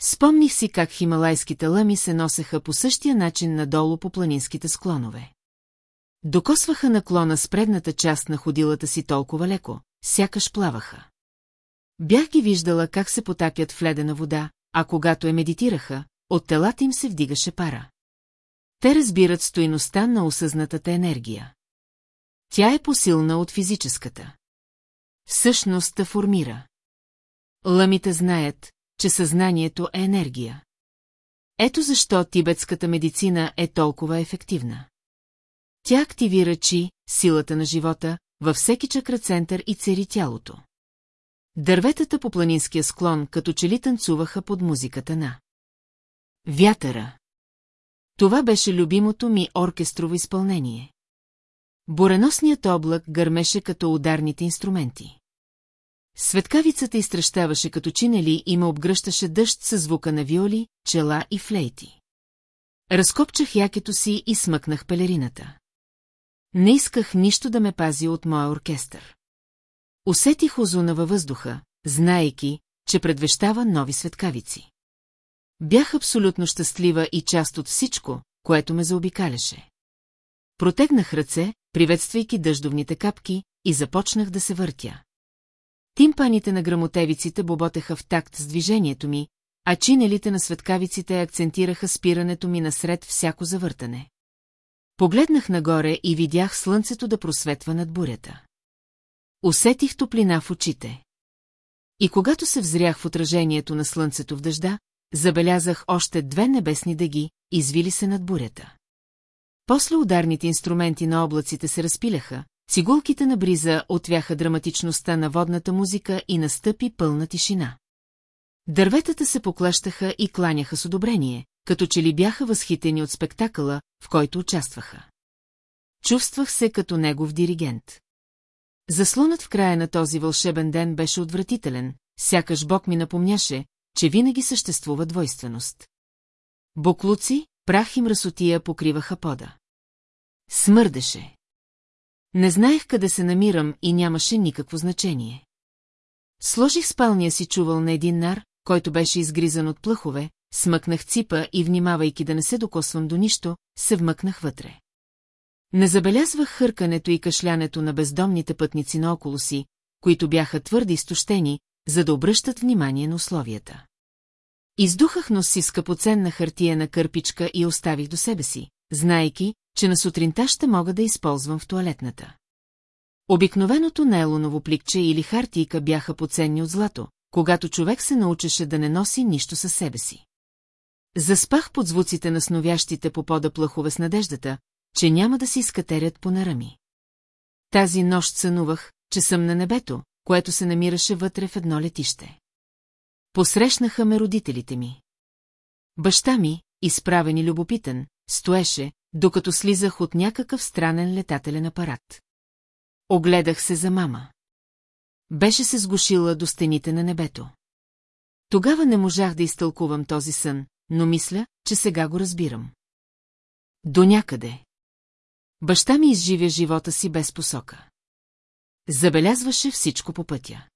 Спомних си как хималайските лъми се носеха по същия начин надолу по планинските склонове. Докосваха наклона с предната част на ходилата си толкова леко, сякаш плаваха. Бях ги виждала как се потапят в ледена вода, а когато е медитираха, от телата им се вдигаше пара. Те разбират стоиността на осъзнатата енергия. Тя е посилна от физическата. Всъщност да формира. Лъмите знаят, че съзнанието е енергия. Ето защо тибетската медицина е толкова ефективна. Тя активира чи, силата на живота, във всеки чакрацентър и цери тялото. Дърветата по планинския склон като че ли танцуваха под музиката на. Вятъра. Това беше любимото ми оркестрово изпълнение. Буреносният облак гърмеше като ударните инструменти. Светкавицата изтръщаваше като чинели и ме обгръщаше дъжд със звука на виоли, чела и флейти. Разкопчах якето си и смъкнах пелерината. Не исках нищо да ме пази от моя оркестър. Усетих озуна във въздуха, знаейки, че предвещава нови светкавици. Бях абсолютно щастлива и част от всичко, което ме заобикаляше. Протегнах ръце, приветствайки дъждовните капки, и започнах да се въртя. Тимпаните на грамотевиците боботеха в такт с движението ми, а чинелите на светкавиците акцентираха спирането ми насред всяко завъртане. Погледнах нагоре и видях слънцето да просветва над бурята. Усетих топлина в очите. И когато се взрях в отражението на слънцето в дъжда, забелязах още две небесни дъги, извили се над бурята. После ударните инструменти на облаците се разпиляха, цигулките на бриза отвяха драматичността на водната музика и настъпи пълна тишина. Дърветата се поклащаха и кланяха с одобрение, като че ли бяха възхитени от спектакъла, в който участваха. Чувствах се като негов диригент. Заслонът в края на този вълшебен ден беше отвратителен, сякаш Бог ми напомняше, че винаги съществува двойственост. Боклуци, прах и мръсотия покриваха пода. Смърдеше. Не знаех къде се намирам и нямаше никакво значение. Сложих спалния си чувал на един нар, който беше изгризан от плъхове, смъкнах ципа и, внимавайки да не се докосвам до нищо, се вмъкнах вътре. Не забелязвах хъркането и кашлянето на бездомните пътници наоколо си, които бяха твърде изтощени, за да обръщат внимание на условията. Издухах носи скъпоценна хартия на кърпичка и оставих до себе си, знайки, че на сутринта ще мога да използвам в туалетната. Обикновеното нейлоново пликче или хартийка бяха поценни от злато, когато човек се научеше да не носи нищо със себе си. Заспах под звуците на сновящите по пода плъхове с надеждата, че няма да си изкатерят по нарами. Тази нощ сънувах, че съм на небето, което се намираше вътре в едно летище. Посрещнаха ме родителите ми. Баща ми, изправен и любопитен, стоеше, докато слизах от някакъв странен летателен апарат. Огледах се за мама. беше се сгушила до стените на небето. Тогава не можах да изтълкувам този сън, но мисля, че сега го разбирам. До някъде. Баща ми изживя живота си без посока. Забелязваше всичко по пътя.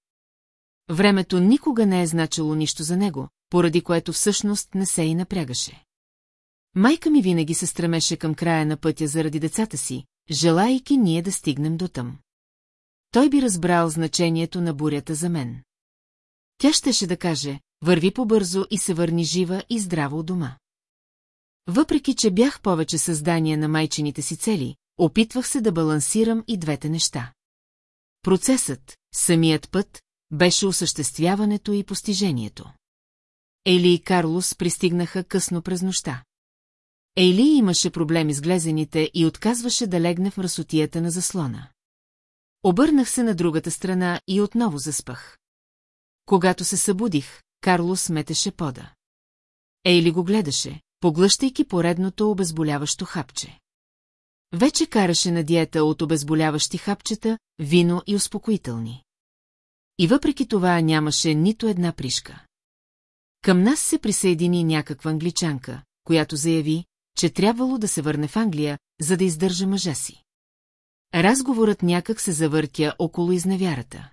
Времето никога не е значило нищо за него, поради което всъщност не се и напрягаше. Майка ми винаги се стремеше към края на пътя заради децата си, желайки ние да стигнем до там. Той би разбрал значението на бурята за мен. Тя щеше да каже, върви побързо и се върни жива и здрава у дома. Въпреки, че бях повече създание на майчините си цели, опитвах се да балансирам и двете неща. Процесът, самият път, беше осъществяването и постижението. Ели и Карлос пристигнаха късно през нощта. Ейли имаше проблеми с глезените и отказваше да легне в мръсотията на заслона. Обърнах се на другата страна и отново заспах. Когато се събудих, Карлос метеше пода. Ейли го гледаше, поглъщайки поредното обезболяващо хапче. Вече караше на диета от обезболяващи хапчета, вино и успокоителни. И въпреки това нямаше нито една пришка. Към нас се присъедини някаква англичанка, която заяви, че трябвало да се върне в Англия, за да издържа мъжа си. Разговорът някак се завъртя около изневярата.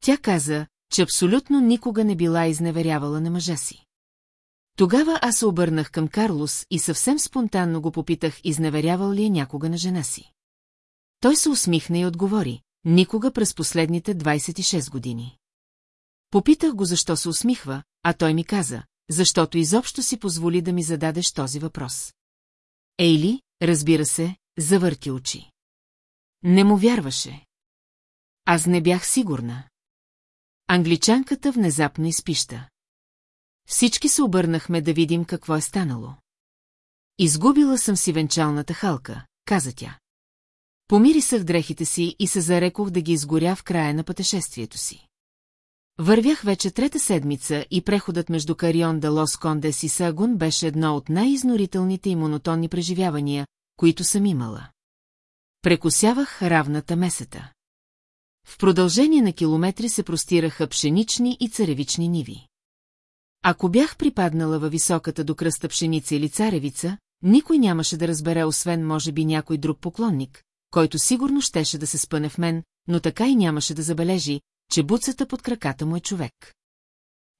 Тя каза, че абсолютно никога не била изневерявала на мъжа си. Тогава аз се обърнах към Карлос и съвсем спонтанно го попитах, изневерявал ли е някога на жена си. Той се усмихна и отговори, никога през последните 26 години. Попитах го защо се усмихва, а той ми каза, защото изобщо си позволи да ми зададеш този въпрос. Ейли, разбира се, завърти очи. Не му вярваше. Аз не бях сигурна. Англичанката внезапно изпища. Всички се обърнахме да видим какво е станало. Изгубила съм си венчалната халка, каза тя. Помирисах дрехите си и се зарекох да ги изгоря в края на пътешествието си. Вървях вече трета седмица и преходът между Карион да Лос Кондес и Сагун беше едно от най-изнорителните и монотонни преживявания, които съм имала. Прекосявах равната месета. В продължение на километри се простираха пшенични и царевични ниви. Ако бях припаднала във високата до кръста пшеница или царевица, никой нямаше да разбере, освен може би някой друг поклонник, който сигурно щеше да се спъне в мен, но така и нямаше да забележи, че буцата под краката му е човек.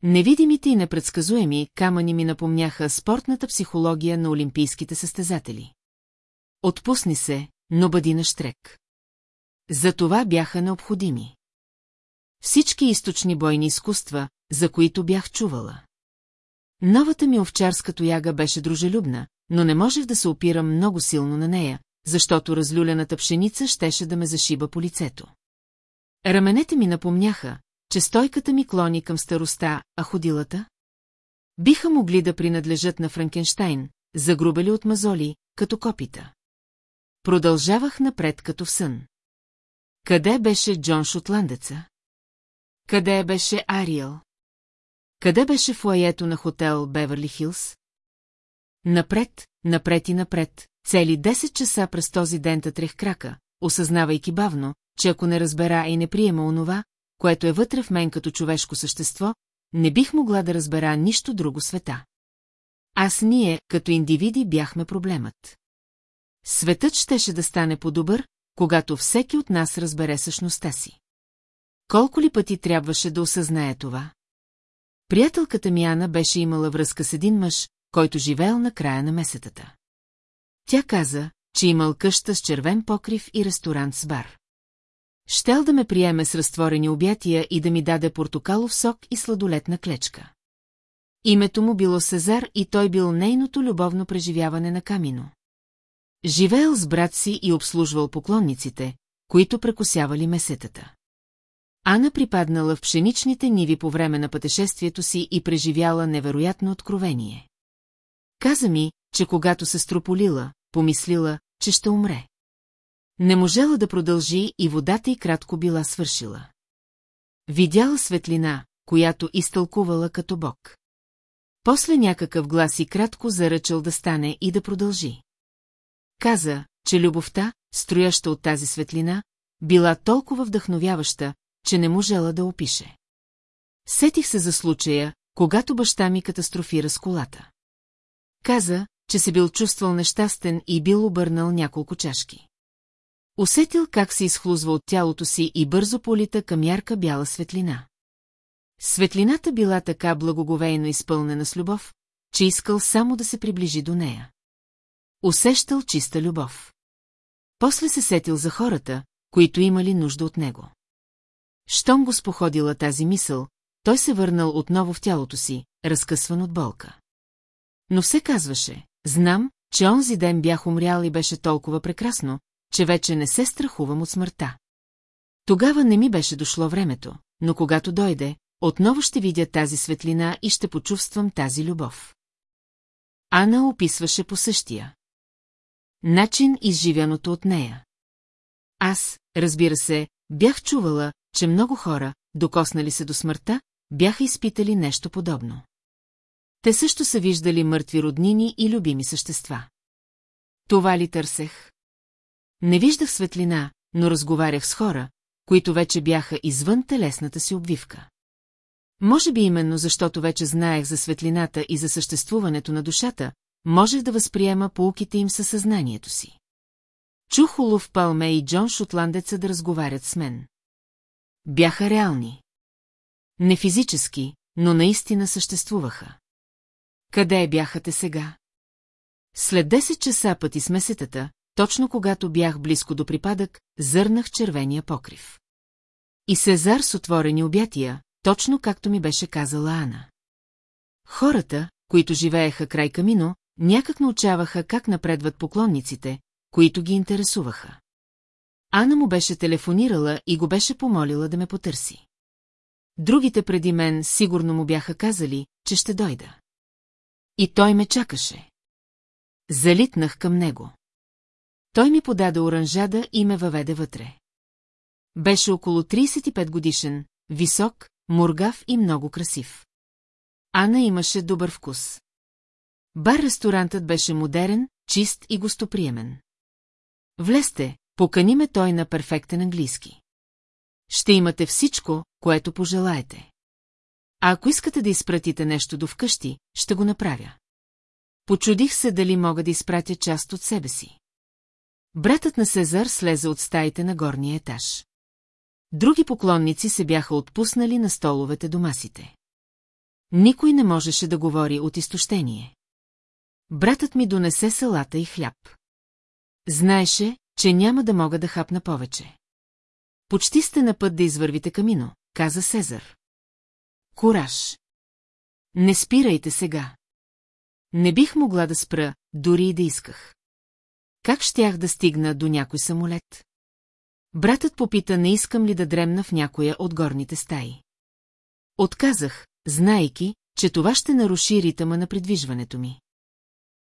Невидимите и непредсказуеми камъни ми напомняха спортната психология на олимпийските състезатели. Отпусни се, но бъди на штрек. За това бяха необходими. Всички източни бойни изкуства, за които бях чувала. Новата ми овчарска тояга беше дружелюбна, но не можех да се опирам много силно на нея, защото разлюлената пшеница щеше да ме зашиба по лицето. Раменете ми напомняха, че стойката ми клони към староста, а ходилата? Биха могли да принадлежат на Франкенштайн, загрубели от мазоли, като копита. Продължавах напред като в сън. Къде беше Джон Шотландеца? Къде беше Ариел? Къде беше фуаето на хотел Беверли Хилс? Напред, напред и напред, цели 10 часа през този ден трех крака, осъзнавайки бавно, че ако не разбера и не приема онова, което е вътре в мен като човешко същество, не бих могла да разбера нищо друго света. Аз ние, като индивиди, бяхме проблемът. Светът щеше да стане по-добър, когато всеки от нас разбере същността си. Колко ли пъти трябваше да осъзнае това? Приятелката ми Ана беше имала връзка с един мъж, който живеел на края на месетата. Тя каза, че имал къща с червен покрив и ресторант с бар. Щел да ме приеме с разтворени обятия и да ми даде портокалов сок и сладолетна клечка. Името му било Сезар и той бил нейното любовно преживяване на камино. Живеел с брат си и обслужвал поклонниците, които прекосявали месетата. Ана припаднала в пшеничните ниви по време на пътешествието си и преживяла невероятно откровение. Каза ми, че когато се строполила, помислила, че ще умре. Не можела да продължи и водата й кратко била свършила. Видяла светлина, която изтълкувала като бог. После някакъв глас и кратко заръчал да стане и да продължи. Каза, че любовта, строяща от тази светлина, била толкова вдъхновяваща, че не можела да опише. Сетих се за случая, когато баща ми катастрофира с колата. Каза, че се бил чувствал нещастен и бил обърнал няколко чашки. Усетил как се изхлузва от тялото си и бързо полита към ярка бяла светлина. Светлината била така благоговейно изпълнена с любов, че искал само да се приближи до нея. Усещал чиста любов. После се сетил за хората, които имали нужда от него. Щом го споходила тази мисъл, той се върнал отново в тялото си, разкъсван от болка. Но все казваше, знам, че онзи ден бях умрял и беше толкова прекрасно, че вече не се страхувам от смъртта. Тогава не ми беше дошло времето, но когато дойде, отново ще видя тази светлина и ще почувствам тази любов. Ана описваше по същия. Начин изживяното от нея. Аз, разбира се, бях чувала, че много хора, докоснали се до смъртта, бяха изпитали нещо подобно. Те също са виждали мъртви роднини и любими същества. Това ли търсех? Не виждах светлина, но разговарях с хора, които вече бяха извън телесната си обвивка. Може би именно защото вече знаех за светлината и за съществуването на душата, можех да възприема полуките им със съзнанието си. Чух Улов Палме и Джон Шотландеца да разговарят с мен. Бяха реални. Не физически, но наистина съществуваха. Къде бяха те сега? След 10 часа пъти с месетата, точно когато бях близко до припадък, зърнах червения покрив. И Сезар с отворени обятия, точно както ми беше казала Ана. Хората, които живееха край камино, някак научаваха как напредват поклонниците, които ги интересуваха. Ана му беше телефонирала и го беше помолила да ме потърси. Другите преди мен сигурно му бяха казали, че ще дойда. И той ме чакаше. Залитнах към него. Той ми подаде оранжада и ме въведе вътре. Беше около 35 годишен, висок, мургав и много красив. Ана имаше добър вкус. Бар-ресторантът беше модерен, чист и гостоприемен. Влезте, покани ме той на перфектен английски. Ще имате всичко, което пожелаете. А ако искате да изпратите нещо до вкъщи, ще го направя. Почудих се дали мога да изпратя част от себе си. Братът на Сезар слезе от стаите на горния етаж. Други поклонници се бяха отпуснали на столовете до масите. Никой не можеше да говори от изтощение. Братът ми донесе салата и хляб. Знаеше, че няма да мога да хапна повече. Почти сте на път да извървите камино, каза Сезар. Кураж. Не спирайте сега. Не бих могла да спра, дори и да исках. Как щях да стигна до някой самолет? Братът попита, не искам ли да дремна в някоя от горните стаи. Отказах, знайки, че това ще наруши ритъма на придвижването ми.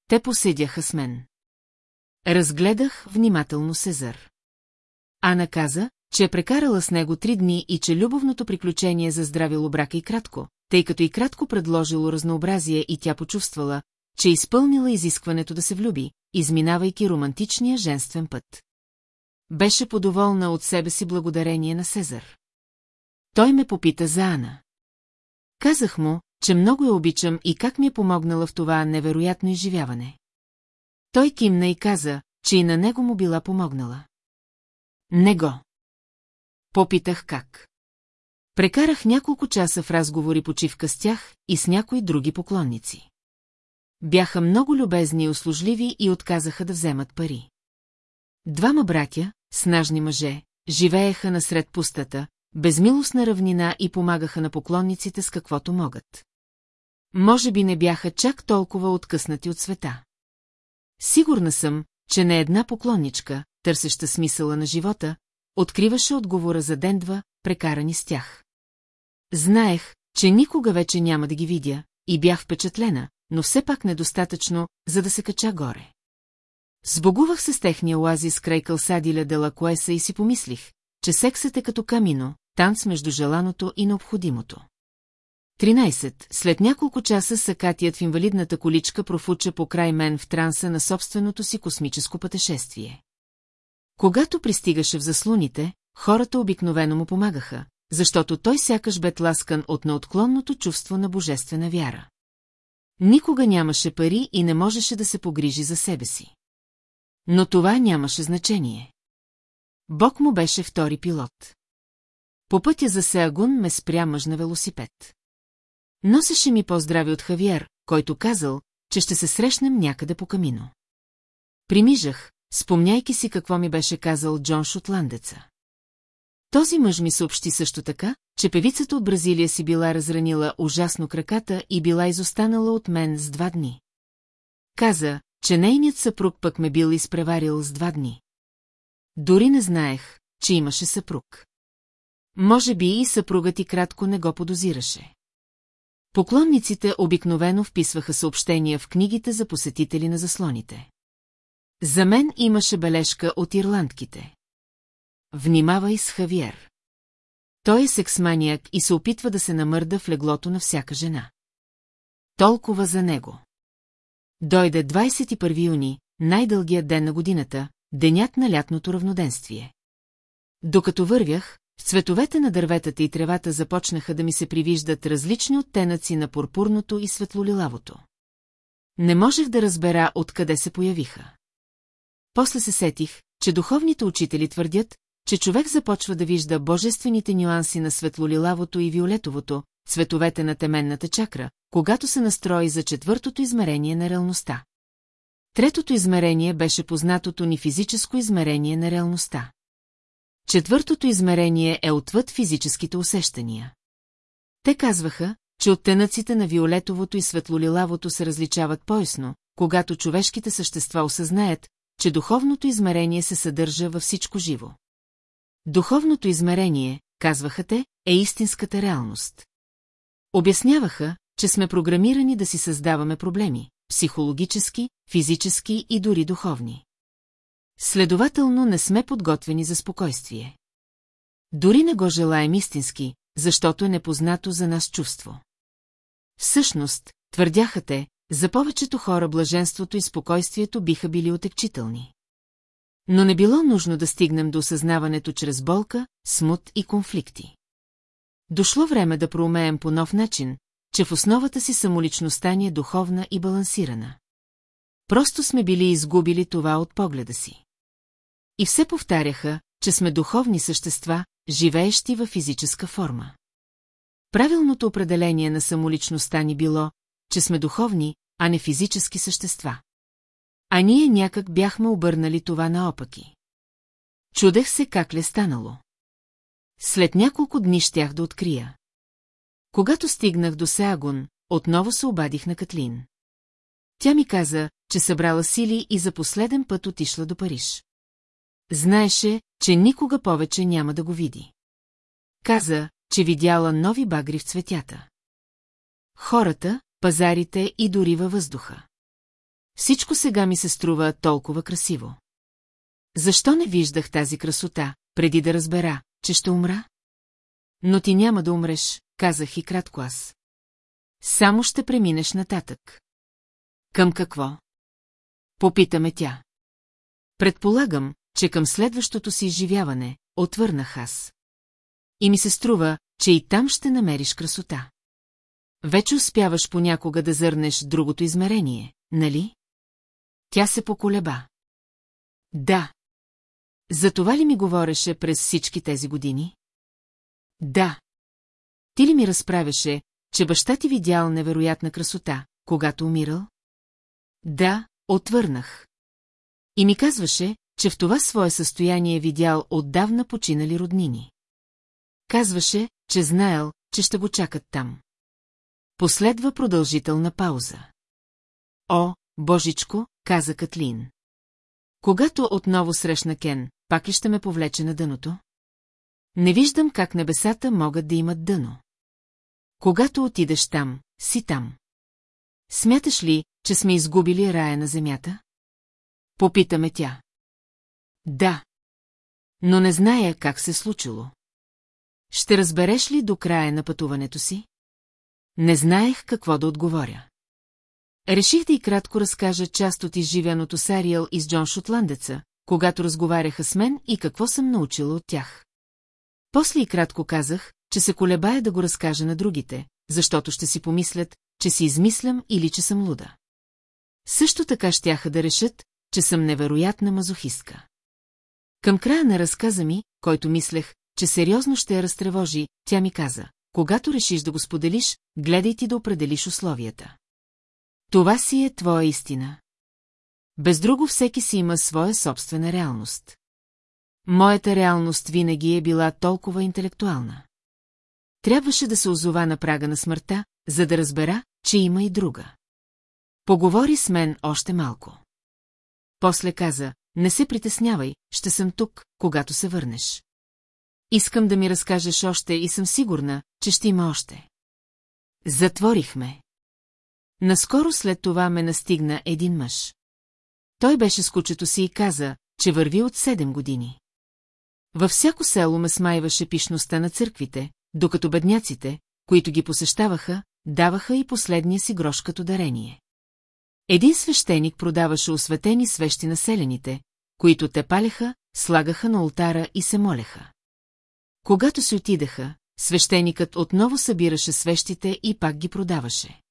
Те поседяха с мен. Разгледах внимателно Сезар. Ана каза, че е прекарала с него три дни и че любовното приключение заздравило брака и кратко, тъй като и кратко предложило разнообразие и тя почувствала, че е изпълнила изискването да се влюби, изминавайки романтичния женствен път. Беше подоволна от себе си благодарение на Сезар. Той ме попита за Ана. Казах му, че много я обичам и как ми е помогнала в това невероятно изживяване. Той кимна и каза, че и на него му била помогнала. Не го. Попитах как. Прекарах няколко часа в разговори почивка с тях и с някои други поклонници. Бяха много любезни и услужливи и отказаха да вземат пари. Двама братя, снажни мъже, живееха насред пустата, безмилостна равнина и помагаха на поклонниците с каквото могат. Може би не бяха чак толкова откъснати от света. Сигурна съм, че не една поклонничка, търсеща смисъла на живота, откриваше отговора за ден-два, прекарани с тях. Знаех, че никога вече няма да ги видя, и бях впечатлена, но все пак недостатъчно, за да се кача горе. Сбогувах се с техния оазис край Калсадиля де Лакуеса и си помислих, че сексът е като камино, танц между желаното и необходимото. 13. След няколко часа сакатият в инвалидната количка профуча по край мен в транса на собственото си космическо пътешествие. Когато пристигаше в заслуните, хората обикновено му помагаха, защото той сякаш бе тласкан от неотклонното чувство на божествена вяра. Никога нямаше пари и не можеше да се погрижи за себе си. Но това нямаше значение. Бог му беше втори пилот. По пътя за Сеагун ме спря мъж на велосипед. Носеше ми поздрави от Хавиер, който казал, че ще се срещнем някъде по камино. Примижах, спомняйки си какво ми беше казал Джон Шотландеца. Този мъж ми съобщи също така, че певицата от Бразилия си била разранила ужасно краката и била изостанала от мен с два дни. Каза, че нейният съпруг пък ме бил изпреварил с два дни. Дори не знаех, че имаше съпруг. Може би и съпругът ти кратко не го подозираше. Поклонниците обикновено вписваха съобщения в книгите за посетители на заслоните. За мен имаше бележка от ирландките. Внимавай с Хавиер. Той е сексманиак и се опитва да се намърда в леглото на всяка жена. Толкова за него. Дойде 21 юни, най-дългият ден на годината, денят на лятното равноденствие. Докато вървях, цветовете на дърветата и тревата започнаха да ми се привиждат различни оттенъци на пурпурното и светлолилавото. Не можех да разбера откъде се появиха. После се сетих, че духовните учители твърдят, че човек започва да вижда божествените нюанси на светлолилавото и виолетовото, цветовете на теменната чакра, когато се настрои за четвъртото измерение на реалността. Третото измерение беше познатото ни физическо измерение на реалността. Четвъртото измерение е отвъд физическите усещания. Те казваха, че оттенъците на виолетовото и светлолилавото се различават поясно, когато човешките същества осъзнаят, че духовното измерение се съдържа във всичко живо. Духовното измерение, казваха те, е истинската реалност. Обясняваха, че сме програмирани да си създаваме проблеми – психологически, физически и дори духовни. Следователно не сме подготвени за спокойствие. Дори не го желаем истински, защото е непознато за нас чувство. Всъщност, твърдяха те, за повечето хора блаженството и спокойствието биха били отекчителни. Но не било нужно да стигнем до осъзнаването чрез болка, смут и конфликти. Дошло време да проумеем по нов начин, че в основата си самоличността ни е духовна и балансирана. Просто сме били изгубили това от погледа си. И все повтаряха, че сме духовни същества, живеещи във физическа форма. Правилното определение на самоличността ни било, че сме духовни, а не физически същества. А ние някак бяхме обърнали това наопаки. Чудех се как ли е станало. След няколко дни щях да открия. Когато стигнах до Сеагун, отново се обадих на Катлин. Тя ми каза, че събрала сили и за последен път отишла до Париж. Знаеше, че никога повече няма да го види. Каза, че видяла нови багри в цветята. Хората, пазарите и дори във въздуха. Всичко сега ми се струва толкова красиво. Защо не виждах тази красота, преди да разбера, че ще умра? Но ти няма да умреш, казах и кратко аз. Само ще преминеш нататък. Към какво? Попитаме тя. Предполагам, че към следващото си изживяване, отвърнах аз. И ми се струва, че и там ще намериш красота. Вече успяваш понякога да зърнеш другото измерение, нали? Тя се поколеба. Да. За това ли ми говореше през всички тези години? Да. Ти ли ми разправяше, че баща ти видял невероятна красота, когато умирал? Да, отвърнах. И ми казваше, че в това свое състояние е видял отдавна починали роднини. Казваше, че знаел, че ще го чакат там. Последва продължителна пауза. О, божичко, каза Катлин. Когато отново срещна Кен, пак ли ще ме повлече на дъното? Не виждам как небесата могат да имат дъно. Когато отидеш там, си там. Смяташ ли, че сме изгубили рая на земята? Попитаме тя. Да. Но не зная как се случило. Ще разбереш ли до края на пътуването си? Не знаех какво да отговоря. Реших да и кратко разкажа част от изживяното с Ариел и с Джон Шотландеца, когато разговаряха с мен и какво съм научила от тях. После и кратко казах, че се колебая да го разкажа на другите, защото ще си помислят, че си измислям или че съм луда. Също така щяха да решат, че съм невероятна мазохистка. Към края на разказа ми, който мислех, че сериозно ще я разтревожи, тя ми каза, когато решиш да го споделиш, гледай ти да определиш условията. Това си е твоя истина. Без друго всеки си има своя собствена реалност. Моята реалност винаги е била толкова интелектуална. Трябваше да се озова на прага на смъртта, за да разбера, че има и друга. Поговори с мен още малко. После каза, не се притеснявай, ще съм тук, когато се върнеш. Искам да ми разкажеш още и съм сигурна, че ще има още. Затворихме. Наскоро след това ме настигна един мъж. Той беше с кучето си и каза, че върви от седем години. Във всяко село ме смайваше пишността на църквите, докато бедняците, които ги посещаваха, даваха и последния си грош като дарение. Един свещеник продаваше осветени свещи на селените, които те палеха, слагаха на ултара и се молеха. Когато се отидаха, свещеникът отново събираше свещите и пак ги продаваше.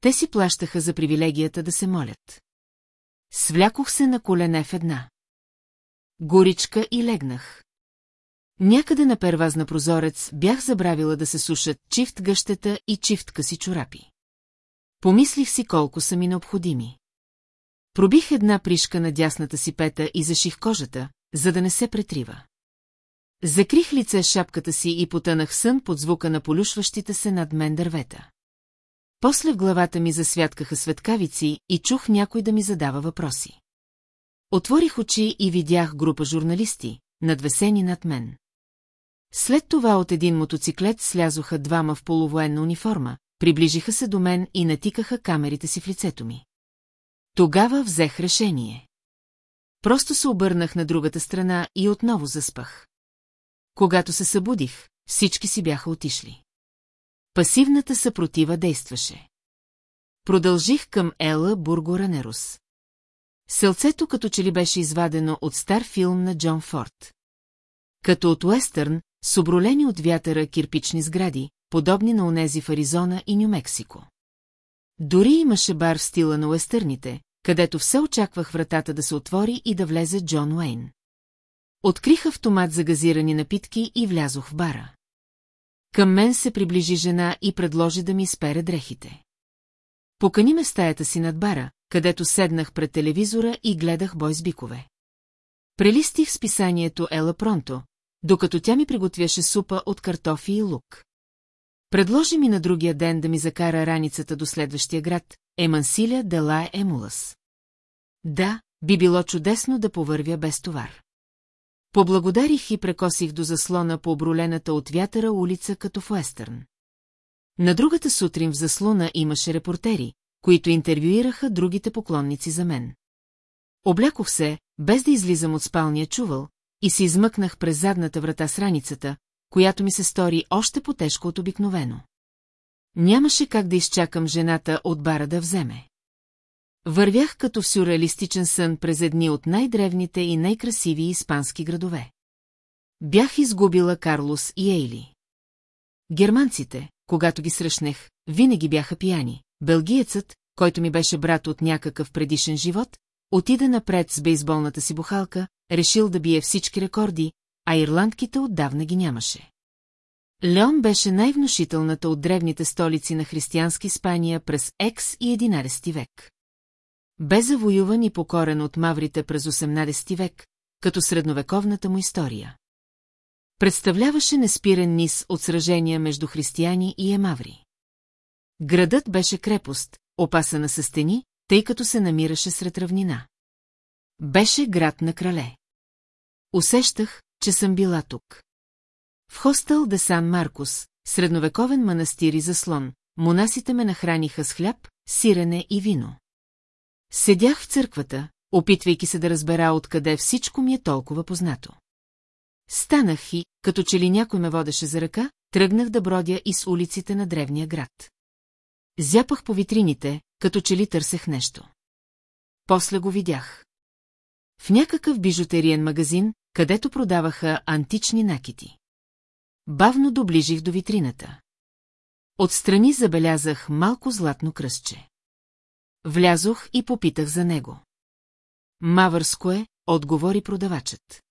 Те си плащаха за привилегията да се молят. Свлякох се на колене в една. Горичка и легнах. Някъде на первазна прозорец бях забравила да се сушат чифт гъщета и чифт къси чорапи. Помислих си колко са ми необходими. Пробих една пришка на дясната си пета и заших кожата, за да не се претрива. Закрих лице шапката си и потънах сън под звука на полюшващите се над мен дървета. После в главата ми засвяткаха светкавици и чух някой да ми задава въпроси. Отворих очи и видях група журналисти, надвесени над мен. След това от един мотоциклет слязоха двама в полувоенна униформа, приближиха се до мен и натикаха камерите си в лицето ми. Тогава взех решение. Просто се обърнах на другата страна и отново заспах. Когато се събудих, всички си бяха отишли. Пасивната съпротива действаше. Продължих към Ела Бургоранерус. Селцето като че ли беше извадено от стар филм на Джон Форд. Като от уестърн, с обролени от вятъра кирпични сгради, подобни на онези в Аризона и Нью-Мексико. Дори имаше бар в стила на уестърните, където все очаквах вратата да се отвори и да влезе Джон Уейн. Открих автомат за газирани напитки и влязох в бара. Към мен се приближи жена и предложи да ми изпере дрехите. Покани ме стаята си над бара, където седнах пред телевизора и гледах бой с бикове. Прелистих списанието Ела Пронто, докато тя ми приготвяше супа от картофи и лук. Предложи ми на другия ден да ми закара раницата до следващия град, Емансиля Дела Емулас. Да, би било чудесно да повървя без товар. Поблагодарих и прекосих до заслона по обролената от вятъра улица като в Уестърн. На другата сутрин в заслона имаше репортери, които интервюираха другите поклонници за мен. Облякох се, без да излизам от спалния чувал, и се измъкнах през задната врата с раницата, която ми се стори още по-тежко от обикновено. Нямаше как да изчакам жената от бара да вземе. Вървях като в сюрреалистичен сън през едни от най-древните и най-красиви испански градове. Бях изгубила Карлос и Ейли. Германците, когато ги срещнах, винаги бяха пияни. Белгиецът, който ми беше брат от някакъв предишен живот, отида напред с бейсболната си бухалка, решил да бие всички рекорди, а ирландките отдавна ги нямаше. Леон беше най-внушителната от древните столици на християнски Испания през Екс и 11 век. Бе завоюван и покорен от маврите през 18 век, като средновековната му история. Представляваше неспирен низ от сражения между християни и емаври. Градът беше крепост, опасана с стени, тъй като се намираше сред равнина. Беше град на крале. Усещах, че съм била тук. В хостел де Сан Маркус, средновековен манастир и заслон, монасите ме нахраниха с хляб, сирене и вино. Седях в църквата, опитвайки се да разбера откъде всичко ми е толкова познато. Станах и, като че ли някой ме водеше за ръка, тръгнах да бродя из улиците на древния град. Зяпах по витрините, като че ли търсех нещо. После го видях. В някакъв бижутериен магазин, където продаваха антични накити. бавно доближих до витрината. Отстрани забелязах малко златно кръстче. Влязох и попитах за него. Мавърско е, отговори продавачът.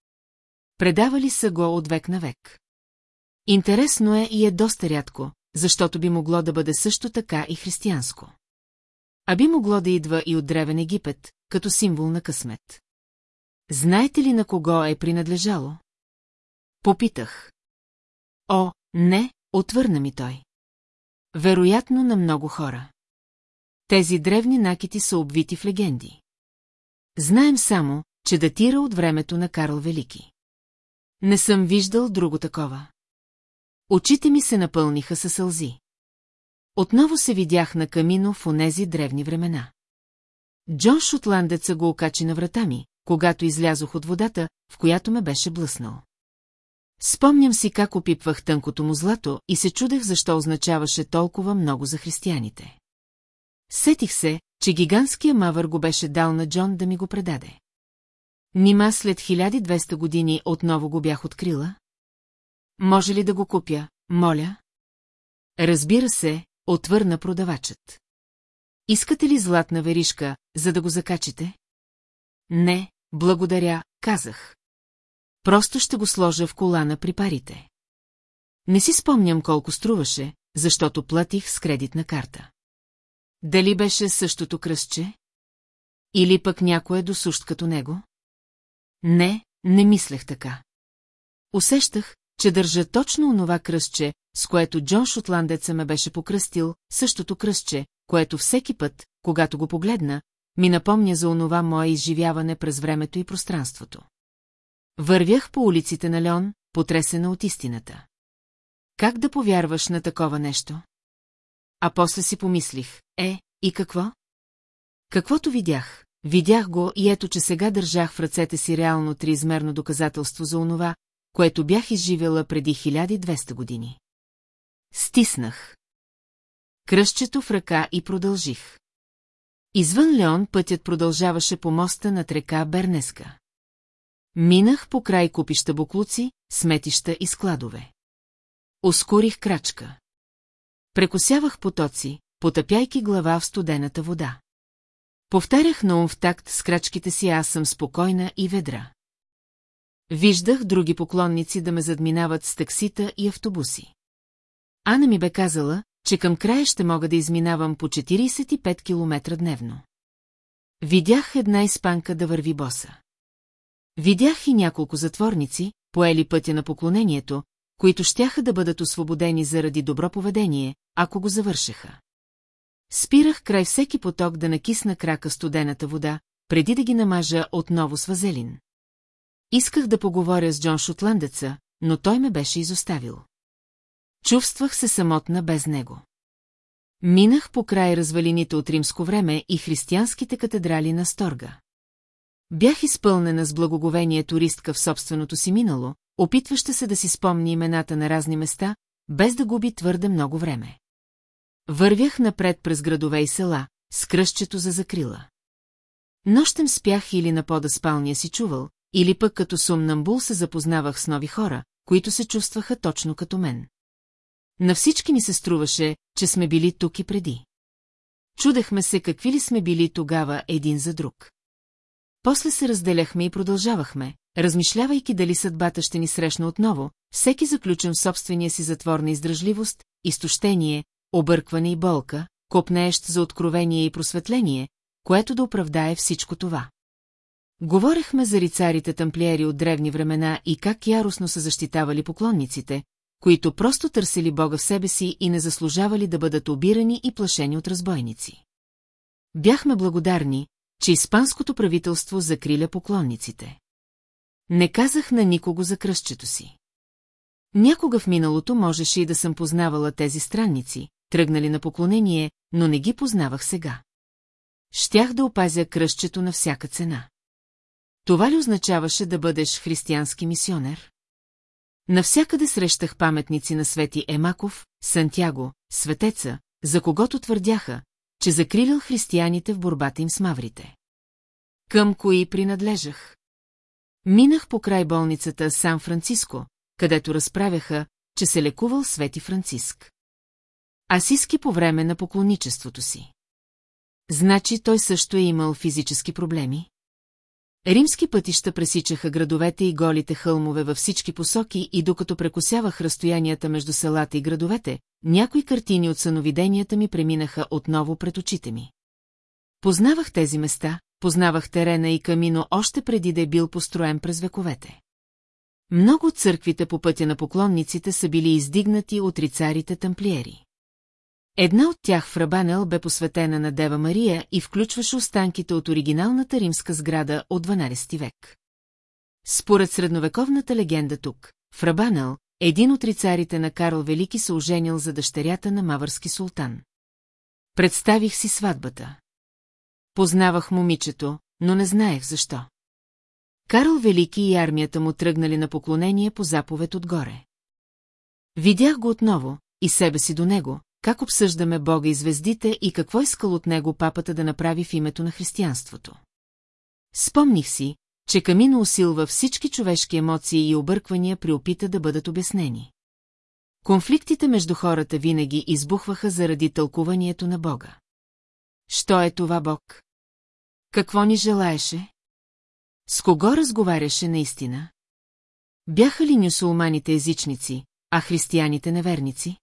Предавали са го от век на век. Интересно е и е доста рядко, защото би могло да бъде също така и християнско. А би могло да идва и от древен Египет, като символ на късмет. Знаете ли на кого е принадлежало? Попитах. О, не, отвърна ми той. Вероятно на много хора. Тези древни накити са обвити в легенди. Знаем само, че датира от времето на Карл Велики. Не съм виждал друго такова. Очите ми се напълниха със сълзи. Отново се видях на камино в онези древни времена. Джон Шотландеца го окачи на врата ми, когато излязох от водата, в която ме беше блъснал. Спомням си как опипвах тънкото му злато и се чудех защо означаваше толкова много за християните. Сетих се, че гигантския мавър го беше дал на Джон да ми го предаде. Нима след 1200 години отново го бях открила? Може ли да го купя, моля? Разбира се, отвърна продавачът. Искате ли златна веришка, за да го закачите? Не, благодаря, казах. Просто ще го сложа в колана при парите. Не си спомням колко струваше, защото платих с кредитна карта. Дали беше същото кръстче? Или пък някое досущ като него? Не, не мислех така. Усещах, че държа точно онова кръстче, с което Джон Шотландеца ме беше покръстил, същото кръстче, което всеки път, когато го погледна, ми напомня за онова мое изживяване през времето и пространството. Вървях по улиците на Леон, потресена от истината. Как да повярваш на такова нещо? А после си помислих, е, и какво? Каквото видях, видях го и ето, че сега държах в ръцете си реално триизмерно доказателство за онова, което бях изживела преди 1200 години. Стиснах. Кръщето в ръка и продължих. Извън Леон пътят продължаваше по моста над река Бернеска. Минах по край купища буклуци, сметища и складове. Оскорих крачка. Прекосявах потоци, потъпяйки глава в студената вода. Повтарях на ум в такт с крачките си аз съм спокойна и ведра. Виждах други поклонници да ме задминават с таксита и автобуси. Ана ми бе казала, че към края ще мога да изминавам по 45 км дневно. Видях една испанка да върви боса. Видях и няколко затворници, поели пътя на поклонението, които щяха да бъдат освободени заради добро поведение, ако го завършеха. Спирах край всеки поток да накисна крака студената вода, преди да ги намажа отново с вазелин. Исках да поговоря с Джон Шотландеца, но той ме беше изоставил. Чувствах се самотна без него. Минах по край развалините от римско време и християнските катедрали на Сторга. Бях изпълнена с благоговение туристка в собственото си минало, опитваща се да си спомни имената на разни места, без да губи твърде много време. Вървях напред през градове и села, с кръщето за закрила. Нощем спях или на пода спалния си чувал, или пък като сумнамбул се запознавах с нови хора, които се чувстваха точно като мен. На всички ни се струваше, че сме били тук и преди. Чудехме се какви ли сме били тогава един за друг. После се разделяхме и продължавахме, размишлявайки дали съдбата ще ни срещна отново, всеки заключен в собствения си затвор на издръжливост, изтощение, объркване и болка, копнеещ за откровение и просветление, което да оправдае всичко това. Говорехме за рицарите тамплиери от древни времена и как яростно са защитавали поклонниците, които просто търсили Бога в себе си и не заслужавали да бъдат обирани и плашени от разбойници. Бяхме благодарни, че испанското правителство закриля поклонниците. Не казах на никого за кръстчето си. Някога в миналото можеше и да съм познавала тези странници, тръгнали на поклонение, но не ги познавах сега. Щях да опазя кръщето на всяка цена. Това ли означаваше да бъдеш християнски мисионер? Навсякъде срещах паметници на Свети Емаков, Сантяго, Светеца, за когото твърдяха, че закрилял християните в борбата им с маврите. Към кои принадлежах? Минах по край болницата Сан-Франциско, където разправяха, че се лекувал Свети Франциск. Асиски по време на поклонничеството си. Значи той също е имал физически проблеми? Римски пътища пресичаха градовете и голите хълмове във всички посоки и докато прекусявах разстоянията между селата и градовете, някои картини от съновиденията ми преминаха отново пред очите ми. Познавах тези места, познавах терена и камино още преди да е бил построен през вековете. Много църквите по пътя на поклонниците са били издигнати от рицарите тамплиери. Една от тях в Рабанел бе посветена на Дева Мария и включваше останките от оригиналната римска сграда от 12 век. Според средновековната легенда тук, в Рабанел, един от рицарите на Карл Велики се оженил за дъщерята на мавърски султан. Представих си сватбата. Познавах момичето, но не знаех защо. Карл Велики и армията му тръгнали на поклонение по заповед отгоре. Видях го отново, и себе си до него, как обсъждаме Бога и звездите и какво искал от него папата да направи в името на християнството. Спомних си, че Камино усилва всички човешки емоции и обърквания при опита да бъдат обяснени. Конфликтите между хората винаги избухваха заради тълкуванието на Бога. Що е това Бог? Какво ни желаеше? С кого разговаряше наистина? Бяха ли нюсулманите езичници, а християните неверници?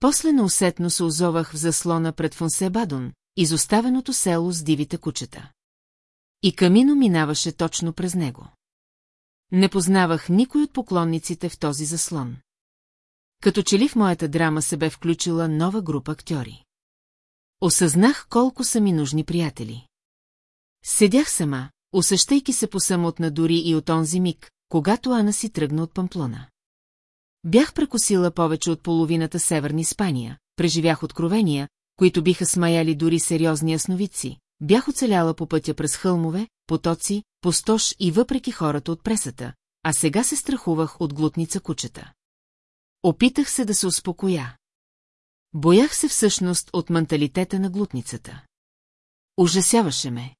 После неусетно се озовах в заслона пред Фонсебадон, изоставеното село с дивите кучета. И камино минаваше точно през него. Не познавах никой от поклонниците в този заслон. Като че ли в моята драма се бе включила нова група актьори. Осъзнах колко са ми нужни приятели. Седях сама, усещайки се посамотна дори и от онзи миг, когато Ана си тръгна от Памплона. Бях прекосила повече от половината северни Испания, преживях откровения, които биха смаяли дори сериозни ясновидци, бях оцеляла по пътя през хълмове, потоци, постош и въпреки хората от пресата, а сега се страхувах от глутница кучета. Опитах се да се успокоя. Боях се всъщност от менталитета на глутницата. Ужасяваше ме.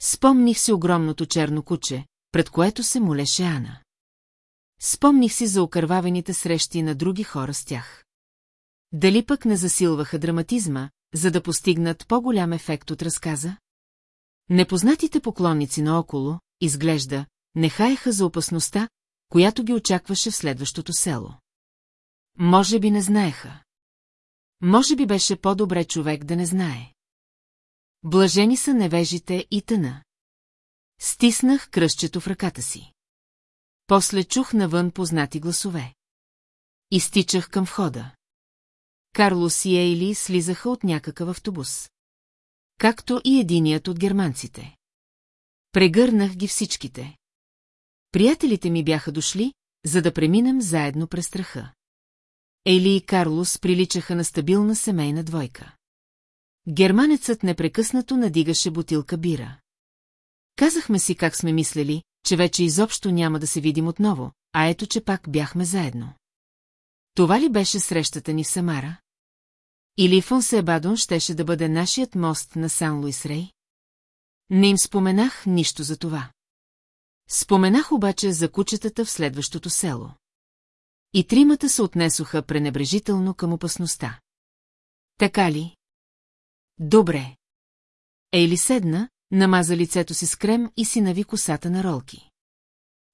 Спомних си огромното черно куче, пред което се молеше Ана. Спомних си за окървавените срещи на други хора с тях. Дали пък не засилваха драматизма, за да постигнат по-голям ефект от разказа? Непознатите поклонници наоколо, изглежда, не хаеха за опасността, която ги очакваше в следващото село. Може би не знаеха. Може би беше по-добре човек да не знае. Блажени са невежите и тъна. Стиснах кръщето в ръката си. После чух навън познати гласове. Изтичах към входа. Карлос и Ейли слизаха от някакъв автобус. Както и единият от германците. Прегърнах ги всичките. Приятелите ми бяха дошли, за да преминем заедно през страха. Ейли и Карлос приличаха на стабилна семейна двойка. Германецът непрекъснато надигаше бутилка бира. Казахме си как сме мислели, че вече изобщо няма да се видим отново, а ето, че пак бяхме заедно. Това ли беше срещата ни в Самара? Или Фонсебадон щеше да бъде нашият мост на Сан Луис Рей? Не им споменах нищо за това. Споменах обаче за кучетата в следващото село. И тримата се отнесоха пренебрежително към опасността. Така ли? Добре. Ейли седна, намаза лицето си с крем и си нави косата на ролки.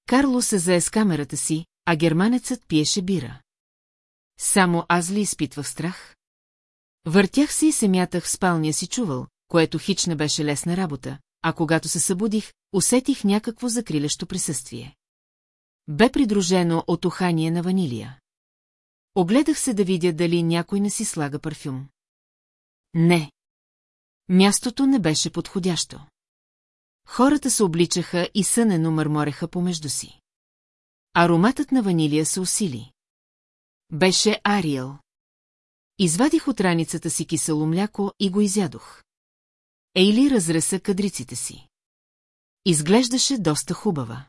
Карло се зае с камерата си, а германецът пиеше бира. Само аз ли изпитвах страх? Въртях се и се мятах в спалния си чувал, което хич не беше лесна работа, а когато се събудих, усетих някакво закрилящо присъствие. Бе придружено от ухание на ванилия. Огледах се да видя дали някой не си слага парфюм. Не. Мястото не беше подходящо. Хората се обличаха и сънено мърмореха помежду си. Ароматът на ванилия се усили. Беше Ариел. Извадих от раницата си кисело мляко и го изядох. Ейли разреса кадриците си. Изглеждаше доста хубава.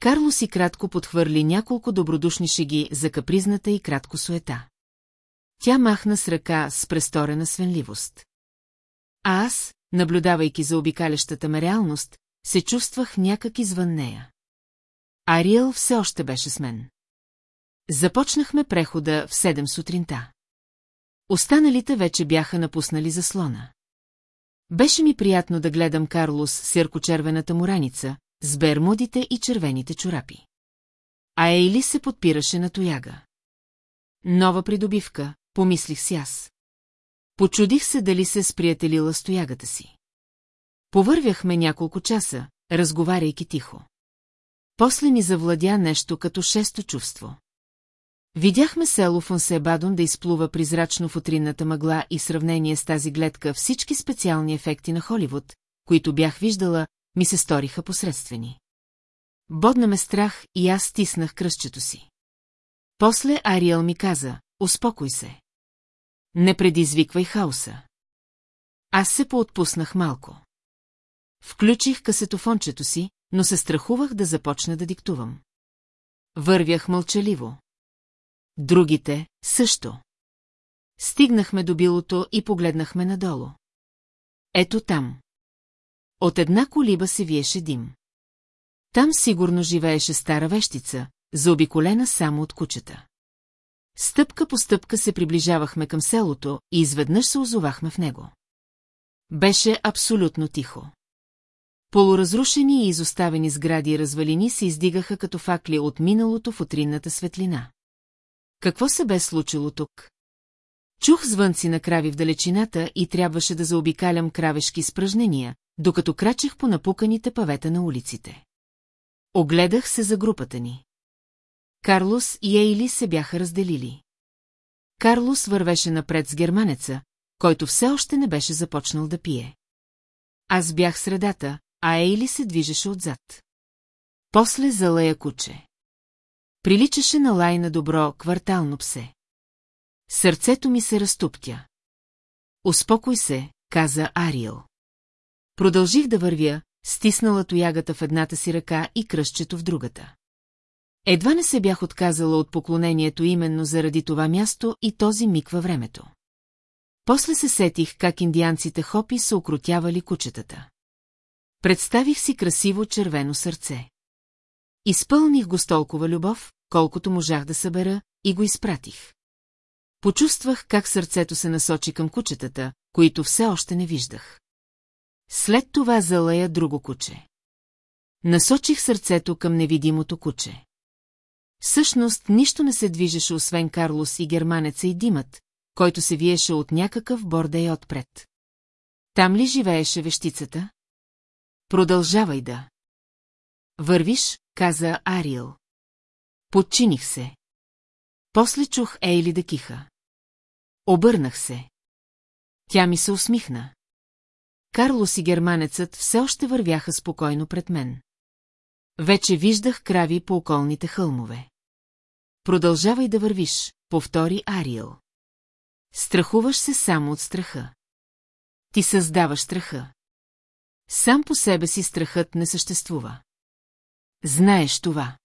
Карло си кратко подхвърли няколко добродушни шеги за капризната и кратко суета. Тя махна с ръка с престорена свенливост. А аз, наблюдавайки за обикалящата ме реалност, се чувствах някак извън нея. Ариел все още беше с мен. Започнахме прехода в 7 сутринта. Останалите вече бяха напуснали заслона. Беше ми приятно да гледам Карлос с яркочервената му раница, с бермудите и червените чорапи. А Ейли се подпираше на тояга. Нова придобивка, помислих си аз. Почудих се дали се сприятелила с тоягата си. Повървяхме няколко часа, разговаряйки тихо. После ни завладя нещо като шесто чувство. Видяхме село Фонсебадон да изплува призрачно в утринната мъгла и в сравнение с тази гледка всички специални ефекти на Холивуд, които бях виждала, ми се сториха посредствени. Бодна ме страх и аз стиснах кръстчето си. После Ариел ми каза, успокой се. Не предизвиквай хаоса. Аз се поотпуснах малко. Включих касетофончето си, но се страхувах да започна да диктувам. Вървях мълчаливо. Другите също. Стигнахме до билото и погледнахме надолу. Ето там. От една колиба се виеше дим. Там сигурно живееше стара вещица, заобиколена само от кучета. Стъпка по стъпка се приближавахме към селото и изведнъж се озовахме в него. Беше абсолютно тихо. Полуразрушени и изоставени сгради и развалини се издигаха като факли от миналото в утринната светлина. Какво се бе случило тук? Чух звънци на крави в далечината и трябваше да заобикалям кравешки спръжнения, докато крачех по напуканите павета на улиците. Огледах се за групата ни. Карлос и Ейли се бяха разделили. Карлос вървеше напред с германеца, който все още не беше започнал да пие. Аз бях средата, а Ейли се движеше отзад. После залая куче. Приличаше на лай на добро квартално псе. Сърцето ми се разтуптя. Успокой се, каза Ариел. Продължих да вървя, стиснала тоягата в едната си ръка и кръщчето в другата. Едва не се бях отказала от поклонението именно заради това място и този миг във времето. После се сетих как индианците хопи са окрутявали кучетата. Представих си красиво червено сърце. Изпълних го с толкова любов, колкото можах да събера, и го изпратих. Почувствах как сърцето се насочи към кучетата, които все още не виждах. След това залая друго куче. Насочих сърцето към невидимото куче. Всъщност нищо не се движеше освен Карлос и германеца и димът, който се виеше от някакъв бордей отпред. Там ли живееше вещицата? Продължавай да. Вървиш, каза Ариел. Подчиних се. После чух Ейли да киха. Обърнах се. Тя ми се усмихна. Карлос и германецът все още вървяха спокойно пред мен. Вече виждах крави по околните хълмове. Продължавай да вървиш, повтори Ариел. Страхуваш се само от страха. Ти създаваш страха. Сам по себе си страхът не съществува. Знаеш това.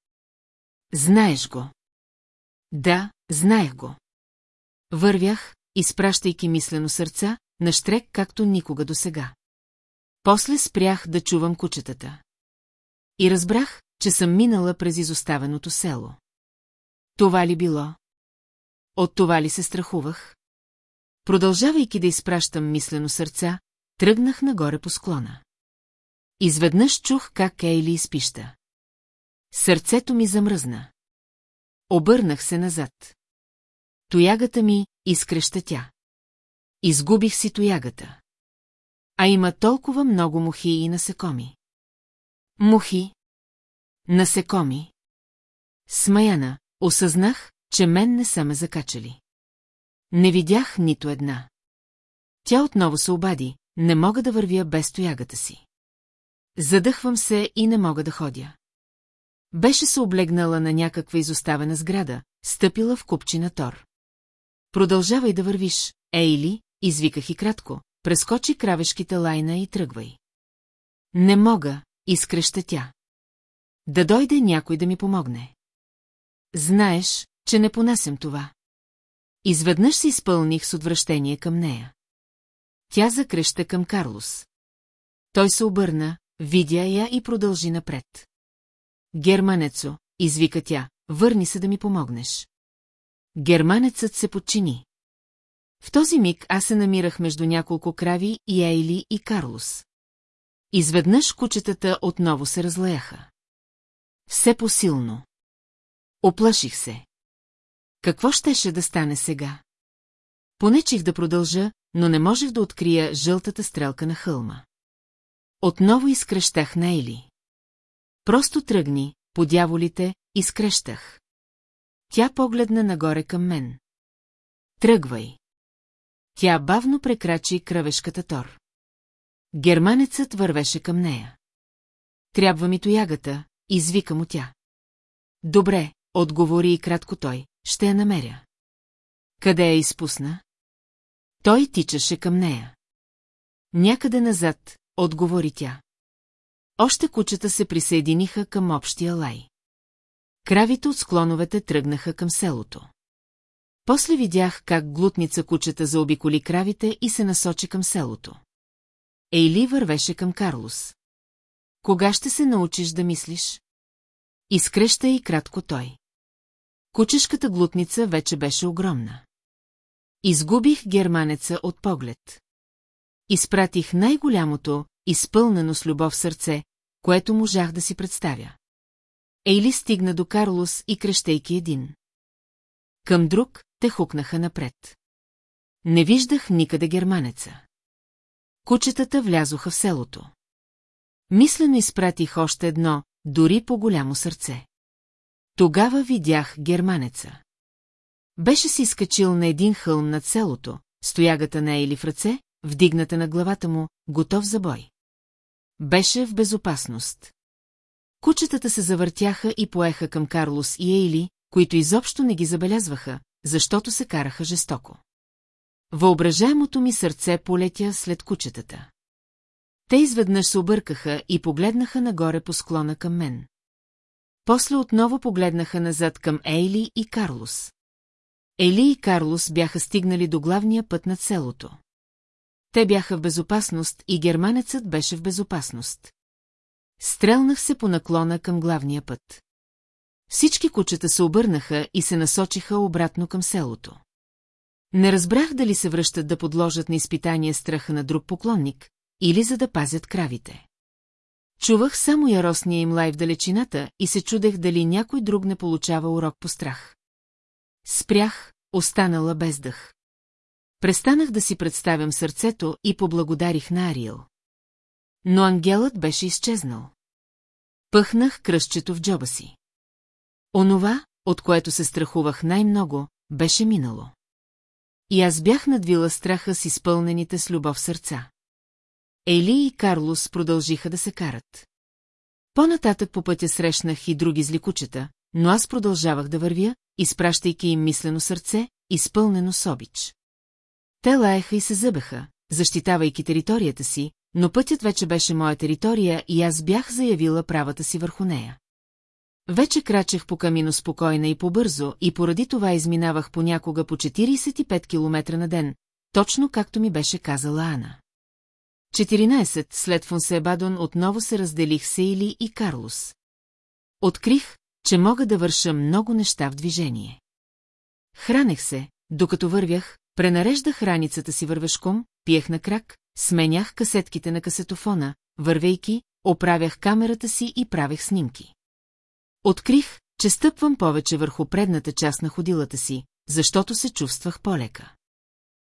Знаеш го. Да, знаех го. Вървях, изпращайки мислено сърца, на штрек както никога досега. После спрях да чувам кучетата. И разбрах, че съм минала през изоставеното село. Това ли било? От това ли се страхувах? Продължавайки да изпращам мислено сърца, тръгнах нагоре по склона. Изведнъж чух как Кейли изпища. Сърцето ми замръзна. Обърнах се назад. Тоягата ми изкреща тя. Изгубих си тоягата. А има толкова много мухи и насекоми. Мухи. Насекоми. Смаяна, осъзнах, че мен не са ме закачали. Не видях нито една. Тя отново се обади, не мога да вървя без тоягата си. Задъхвам се и не мога да ходя. Беше се облегнала на някаква изоставена сграда, стъпила в купчина тор. Продължавай да вървиш, Ейли, извиках и кратко, прескочи кравешките лайна и тръгвай. Не мога, изкреща тя. Да дойде някой да ми помогне. Знаеш, че не понасям това. Изведнъж се изпълних с отвращение към нея. Тя закреща към Карлос. Той се обърна, видя я и продължи напред. Германецо, извика тя, върни се да ми помогнеш. германецът се подчини. В този миг аз се намирах между няколко крави и Ейли и Карлос. Изведнъж кучетата отново се разлеяха. Все посилно. Оплаших се. Какво щеше да стане сега? Понечих да продължа, но не можех да открия жълтата стрелка на хълма. Отново изкрещах на Ейли. Просто тръгни, по дяволите, изкрещах. Тя погледна нагоре към мен. Тръгвай. Тя бавно прекрачи кръвешката тор. Германецът вървеше към нея. Трябва ми тоягата, извика му тя. Добре, отговори и кратко той, ще я намеря. Къде я изпусна? Той тичаше към нея. Някъде назад, отговори тя. Още кучета се присъединиха към общия лай. Кравите от склоновете тръгнаха към селото. После видях как глутница кучета заобиколи кравите и се насочи към селото. Ейли вървеше към Карлос. Кога ще се научиш да мислиш? Изкреща и кратко той. Кучешката глутница вече беше огромна. Изгубих германеца от поглед. Изпратих най-голямото, изпълнено с любов сърце, което можах да си представя. Ейли стигна до Карлос и крещейки един. Към друг те хукнаха напред. Не виждах никъде германеца. Кучетата влязоха в селото. Мислено изпратих още едно, дори по голямо сърце. Тогава видях германеца. Беше си изкачил на един хълм над селото, стоягата на Ейли в ръце, вдигната на главата му, готов за бой. Беше в безопасност. Кучетата се завъртяха и поеха към Карлос и Ейли, които изобщо не ги забелязваха, защото се караха жестоко. Въображаемото ми сърце полетя след кучетата. Те изведнъж се объркаха и погледнаха нагоре по склона към мен. После отново погледнаха назад към Ейли и Карлос. Ели и Карлос бяха стигнали до главния път на селото. Те бяха в безопасност и германецът беше в безопасност. Стрелнах се по наклона към главния път. Всички кучета се обърнаха и се насочиха обратно към селото. Не разбрах дали се връщат да подложат на изпитание страха на друг поклонник, или за да пазят кравите. Чувах само яростния им лай в далечината и се чудех дали някой друг не получава урок по страх. Спрях, останала без дъх. Престанах да си представям сърцето и поблагодарих на Ариел. Но ангелът беше изчезнал. Пъхнах кръстчето в джоба си. Онова, от което се страхувах най-много, беше минало. И аз бях надвила страха с изпълнените с любов сърца. Ели и Карлос продължиха да се карат. По-нататък по пътя срещнах и други зликучета, но аз продължавах да вървя, изпращайки им мислено сърце, изпълнено с обич. Те лаеха и се зъбеха, защитавайки територията си, но пътят вече беше моя територия и аз бях заявила правата си върху нея. Вече крачех по камино спокойна и побързо и поради това изминавах понякога по 45 км на ден, точно както ми беше казала Ана. 14 след Фонсебадон отново се разделих с Ейли и Карлос. Открих, че мога да върша много неща в движение. Хранех се, докато вървях, пренареждах раницата си вървешком, пиех на крак, сменях касетките на касетофона, вървейки, оправях камерата си и правех снимки. Открих, че стъпвам повече върху предната част на ходилата си, защото се чувствах полека.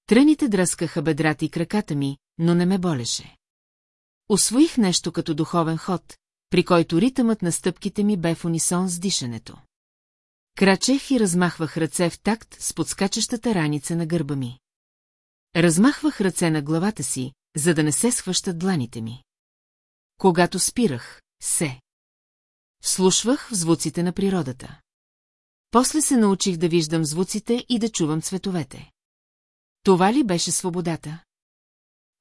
Тръните дръскаха бедрата и краката ми, но не ме болеше. Освоих нещо като духовен ход, при който ритъмът на стъпките ми бе в унисон с дишането. Крачех и размахвах ръце в такт с подскачащата раница на гърба ми. Размахвах ръце на главата си, за да не се схващат дланите ми. Когато спирах, се. Слушвах звуците на природата. После се научих да виждам звуците и да чувам цветовете. Това ли беше свободата?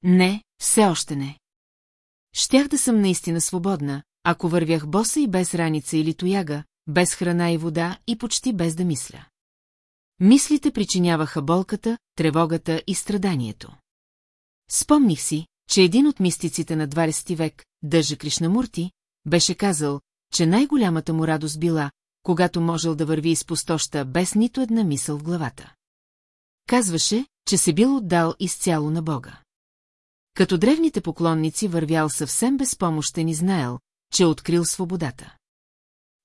Не, все още не. Щях да съм наистина свободна, ако вървях боса и без раница или тояга, без храна и вода и почти без да мисля. Мислите причиняваха болката, тревогата и страданието. Спомних си, че един от мистиците на 20 век, Държа Кришнамурти, беше казал, че най-голямата му радост била, когато можел да върви из пустоща без нито една мисъл в главата. Казваше, че се бил отдал изцяло на Бога. Като древните поклонници вървял съвсем безпомощен и знаел, че е открил свободата.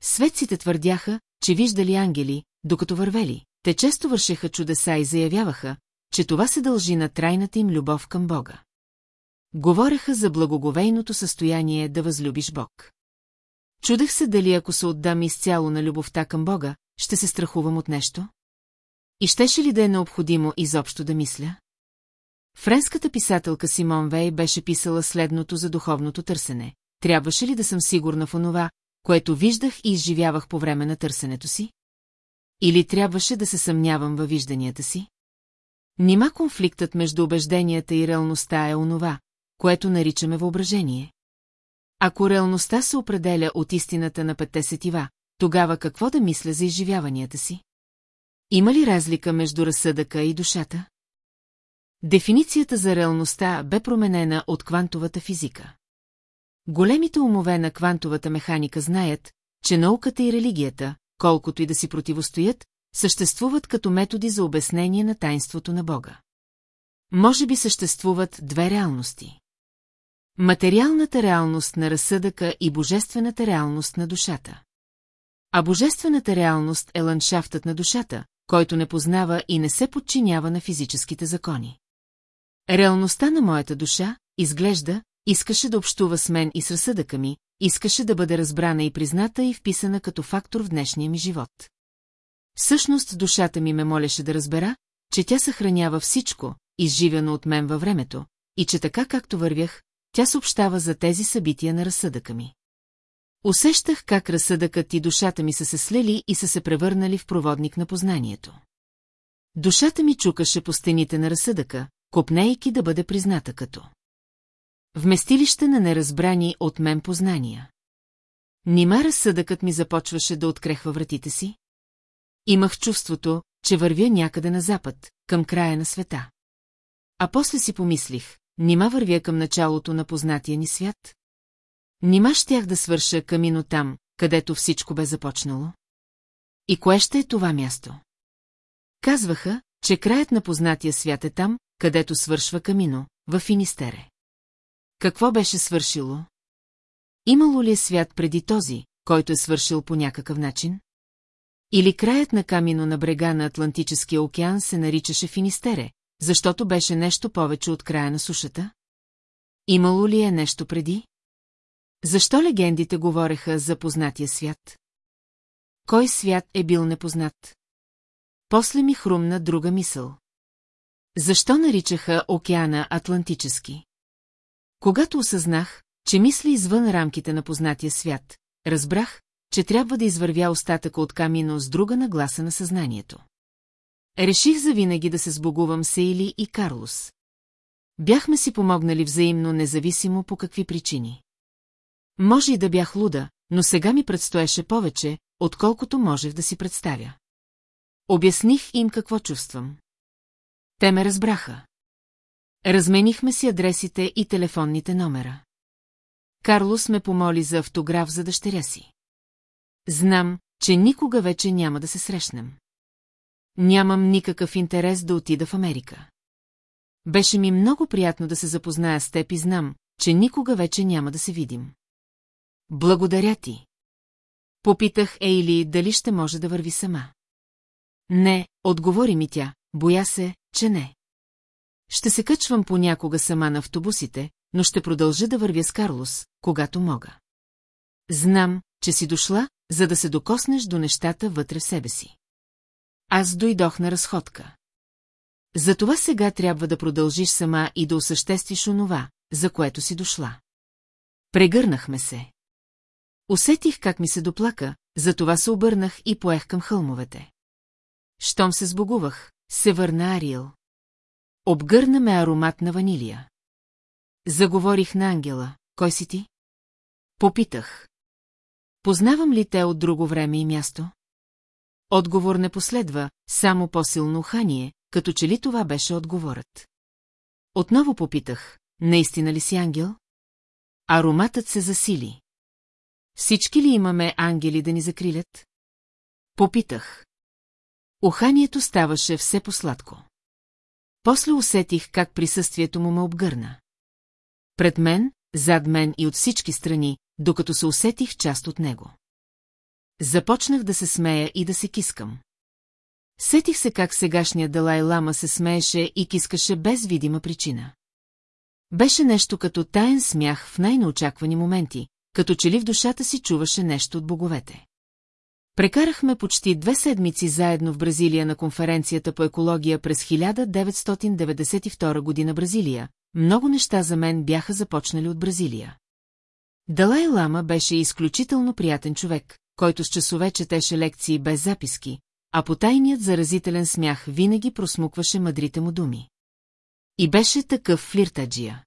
Светците твърдяха, че виждали ангели, докато вървели. Те често вършеха чудеса и заявяваха, че това се дължи на трайната им любов към Бога. Говореха за благоговейното състояние да възлюбиш Бог. Чудех се дали ако се отдам изцяло на любовта към Бога, ще се страхувам от нещо? И щеше ли да е необходимо изобщо да мисля? Френската писателка Симон Вей беше писала следното за духовното търсене. Трябваше ли да съм сигурна в онова, което виждах и изживявах по време на търсенето си? Или трябваше да се съмнявам във вижданията си? Нима конфликтът между убежденията и реалността е онова, което наричаме въображение. Ако реалността се определя от истината на петте сетива, тогава какво да мисля за изживяванията си? Има ли разлика между разсъдъка и душата? Дефиницията за реалността бе променена от квантовата физика. Големите умове на квантовата механика знаят, че науката и религията, колкото и да си противостоят, съществуват като методи за обяснение на тайнството на Бога. Може би съществуват две реалности. Материалната реалност на разсъдъка и божествената реалност на душата. А божествената реалност е ландшафтът на душата, който не познава и не се подчинява на физическите закони. Реалността на моята душа, изглежда, искаше да общува с мен и с разсъдъка ми, искаше да бъде разбрана и призната и вписана като фактор в днешния ми живот. Всъщност душата ми ме молеше да разбера, че тя съхранява всичко, изживяно от мен във времето, и че така както вървях, тя съобщава за тези събития на разсъдъка ми. Усещах как разсъдъкът и душата ми са се слели и са се превърнали в проводник на познанието. Душата ми чукаше по стените на разсъдъка, копнейки да бъде призната като. Вместилище на неразбрани от мен познания. Нима разсъдъкът ми започваше да открехва вратите си? Имах чувството, че вървя някъде на запад, към края на света. А после си помислих, нима вървя към началото на познатия ни свят? Нима щях да свърша камино там, където всичко бе започнало? И кое ще е това място? Казваха, че краят на познатия свят е там, където свършва камино, в Финистере. Какво беше свършило? Имало ли е свят преди този, който е свършил по някакъв начин? Или краят на камино на брега на Атлантическия океан се наричаше Финистере, защото беше нещо повече от края на сушата? Имало ли е нещо преди? Защо легендите говореха за познатия свят? Кой свят е бил непознат? После ми хрумна друга мисъл. Защо наричаха океана Атлантически? Когато осъзнах, че мисли извън рамките на познатия свят, разбрах, че трябва да извървя остатъка от камино с друга нагласа на съзнанието. Реших завинаги да се сбогувам с Ейли и Карлос. Бяхме си помогнали взаимно, независимо по какви причини. Може и да бях луда, но сега ми предстоеше повече, отколкото можех да си представя. Обясних им какво чувствам. Те ме разбраха. Разменихме си адресите и телефонните номера. Карлос ме помоли за автограф за дъщеря си. Знам, че никога вече няма да се срещнем. Нямам никакъв интерес да отида в Америка. Беше ми много приятно да се запозная с теб и знам, че никога вече няма да се видим. Благодаря ти. Попитах Ейли дали ще може да върви сама. Не, отговори ми тя, боя се, че не. Ще се качвам понякога сама на автобусите, но ще продължа да вървя с Карлос, когато мога. Знам, че си дошла, за да се докоснеш до нещата вътре в себе си. Аз дойдох на разходка. Затова сега трябва да продължиш сама и да осъществиш онова, за което си дошла. Прегърнахме се. Усетих как ми се доплака, затова се обърнах и поех към хълмовете. Щом се сбогувах, се върна Ариел. Обгърна ме аромат на ванилия. Заговорих на Ангела. Кой си ти? Попитах. Познавам ли те от друго време и място? Отговор не последва, само по-силно ухание, като че ли това беше отговорът. Отново попитах, наистина ли си ангел? Ароматът се засили. Всички ли имаме ангели да ни закрилят? Попитах. Уханието ставаше все по-сладко. После усетих как присъствието му ме обгърна. Пред мен, зад мен и от всички страни, докато се усетих част от него. Започнах да се смея и да се кискам. Сетих се как сегашният Далай Лама се смееше и кискаше без видима причина. Беше нещо като таен смях в най-неочаквани моменти, като че ли в душата си чуваше нещо от боговете. Прекарахме почти две седмици заедно в Бразилия на конференцията по екология през 1992 година Бразилия. Много неща за мен бяха започнали от Бразилия. Далай Лама беше изключително приятен човек, който с часове четеше лекции без записки, а потайният заразителен смях винаги просмукваше мъдрите му думи. И беше такъв флиртаджия.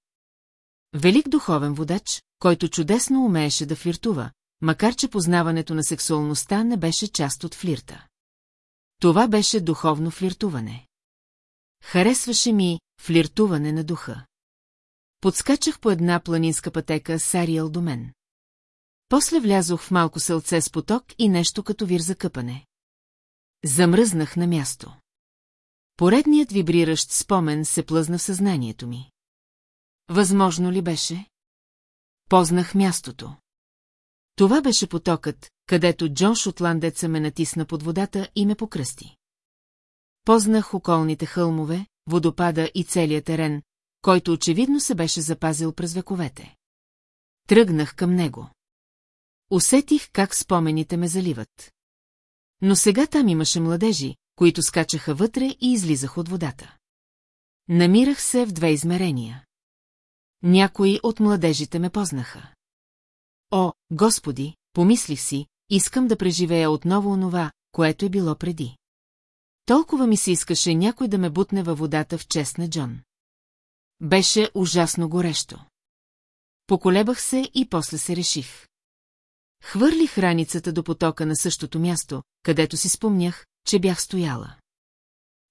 Велик духовен водач, който чудесно умееше да флиртува, макар че познаването на сексуалността не беше част от флирта. Това беше духовно флиртуване. Харесваше ми флиртуване на духа. Подскачах по една планинска пътека с Ариел до мен. После влязох в малко селце с поток и нещо като вир за къпане. Замръзнах на място. Поредният вибриращ спомен се плъзна в съзнанието ми. Възможно ли беше? Познах мястото. Това беше потокът, където Джон Шотландеца ме натисна под водата и ме покръсти. Познах околните хълмове, водопада и целият терен, който очевидно се беше запазил през вековете. Тръгнах към него. Усетих как спомените ме заливат. Но сега там имаше младежи, които скачаха вътре и излизах от водата. Намирах се в две измерения. Някои от младежите ме познаха. О, Господи, помислих си, искам да преживея отново онова, което е било преди. Толкова ми се искаше някой да ме бутне във водата в чест на Джон. Беше ужасно горещо. Поколебах се и после се реших. Хвърлих раницата до потока на същото място, където си спомнях, че бях стояла.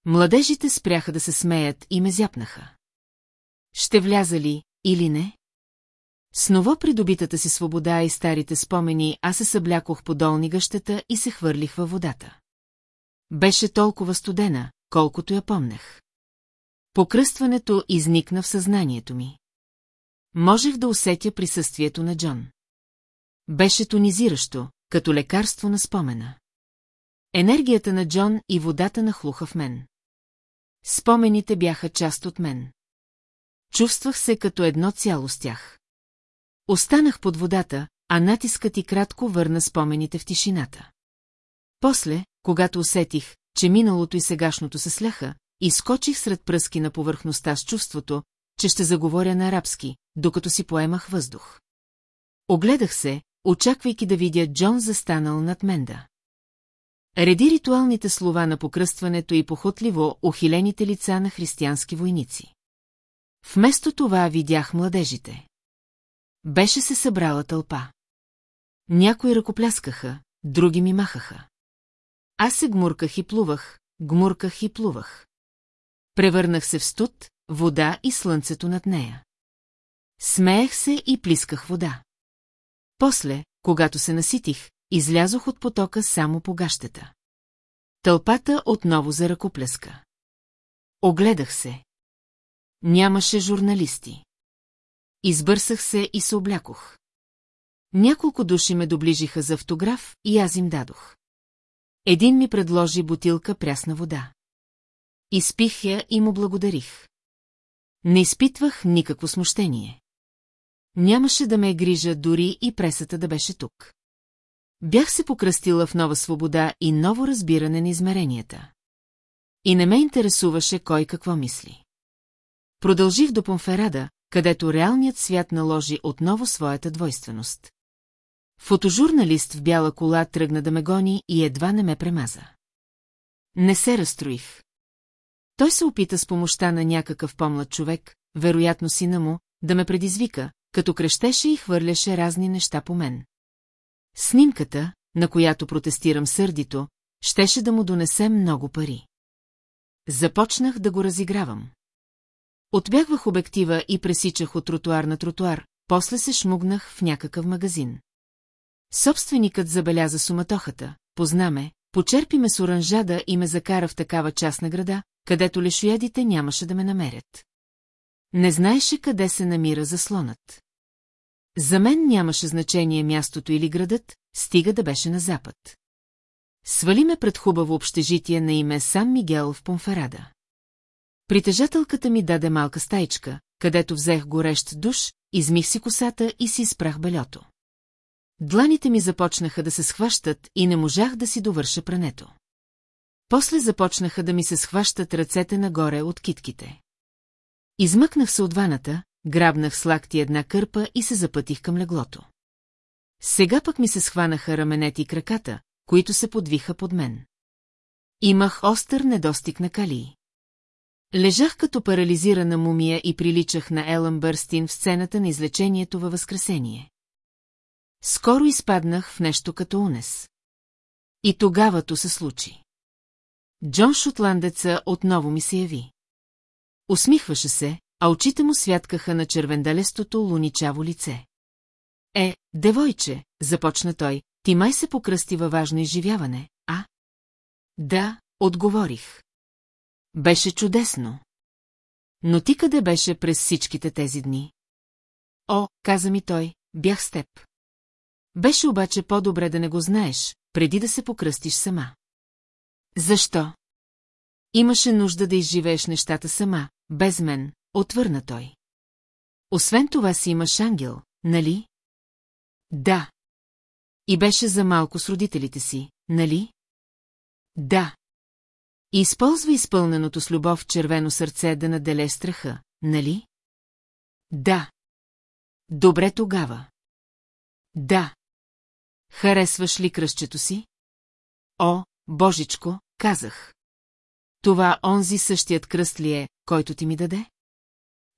Младежите спряха да се смеят и ме зяпнаха. Ще вляза ли или не? С ново придобитата си свобода и старите спомени, аз се съблякох по долни гъщата и се хвърлих във водата. Беше толкова студена, колкото я помнех. Покръстването изникна в съзнанието ми. Можех да усетя присъствието на Джон. Беше тонизиращо, като лекарство на спомена. Енергията на Джон и водата нахлуха в мен. Спомените бяха част от мен. Чувствах се като едно цяло с тях. Останах под водата, а натискът и кратко върна спомените в тишината. После, когато усетих, че миналото и сегашното се сляха, изкочих сред пръски на повърхността с чувството, че ще заговоря на арабски, докато си поемах въздух. Огледах се, очаквайки да видя Джон застанал над Менда. Реди ритуалните слова на покръстването и похотливо ухилените лица на християнски войници. Вместо това видях младежите. Беше се събрала тълпа. Някои ръкопляскаха, други ми махаха. Аз се гмурках и плувах, гмурках и плувах. Превърнах се в студ, вода и слънцето над нея. Смеех се и плисках вода. После, когато се наситих, излязох от потока само по гащета. Тълпата отново за ръкопляска. Огледах се. Нямаше журналисти. Избърсах се и се облякох. Няколко души ме доближиха за автограф и аз им дадох. Един ми предложи бутилка прясна вода. Изпих я и му благодарих. Не изпитвах никакво смущение. Нямаше да ме е грижа дори и пресата да беше тук. Бях се покръстила в нова свобода и ново разбиране на измеренията. И не ме интересуваше кой какво мисли. Продължих до Понферада, където реалният свят наложи отново своята двойственост. Фотожурналист в бяла кола тръгна да ме гони и едва не ме премаза. Не се разстроих. Той се опита с помощта на някакъв помлад човек, вероятно сина му, да ме предизвика, като крещеше и хвърляше разни неща по мен. Снимката, на която протестирам сърдито, щеше да му донесе много пари. Започнах да го разигравам. Отбягвах обектива и пресичах от тротуар на тротуар, после се шмугнах в някакъв магазин. Собственикът забеляза суматохата, познаме, почерпи ме с оранжада и ме закара в такава част на града, където лешоядите нямаше да ме намерят. Не знаеше къде се намира заслонът. За мен нямаше значение мястото или градът, стига да беше на запад. Свали ме пред хубаво общежитие на име Сан Мигел в Понферада. Притежателката ми даде малка стайчка, където взех горещ душ, измих си косата и си спрах белето. Дланите ми започнаха да се схващат и не можах да си довърша прането. После започнаха да ми се схващат ръцете нагоре от китките. Измъкнах се от ваната, грабнах с лакти една кърпа и се запътих към леглото. Сега пък ми се схванаха раменете и краката, които се подвиха под мен. Имах остър недостиг на калии. Лежах като парализирана мумия и приличах на Елън Бърстин в сцената на излечението във Възкресение. Скоро изпаднах в нещо като унес. И тогава то се случи. Джон Шотландеца отново ми се яви. Усмихваше се, а очите му святкаха на червендалестото луничаво лице. Е, девойче, започна той, ти май се покръсти във важно изживяване, а? Да, отговорих. Беше чудесно. Но ти къде беше през всичките тези дни? О, каза ми той, бях с теб. Беше обаче по-добре да не го знаеш, преди да се покръстиш сама. Защо? Имаше нужда да изживееш нещата сама, без мен, отвърна той. Освен това си имаш ангел, нали? Да. И беше за малко с родителите си, нали? Да. И използва изпълненото с любов червено сърце да наделе страха, нали? Да. Добре тогава. Да. Харесваш ли кръщето си? О, божичко, казах. Това онзи същият кръст ли е, който ти ми даде?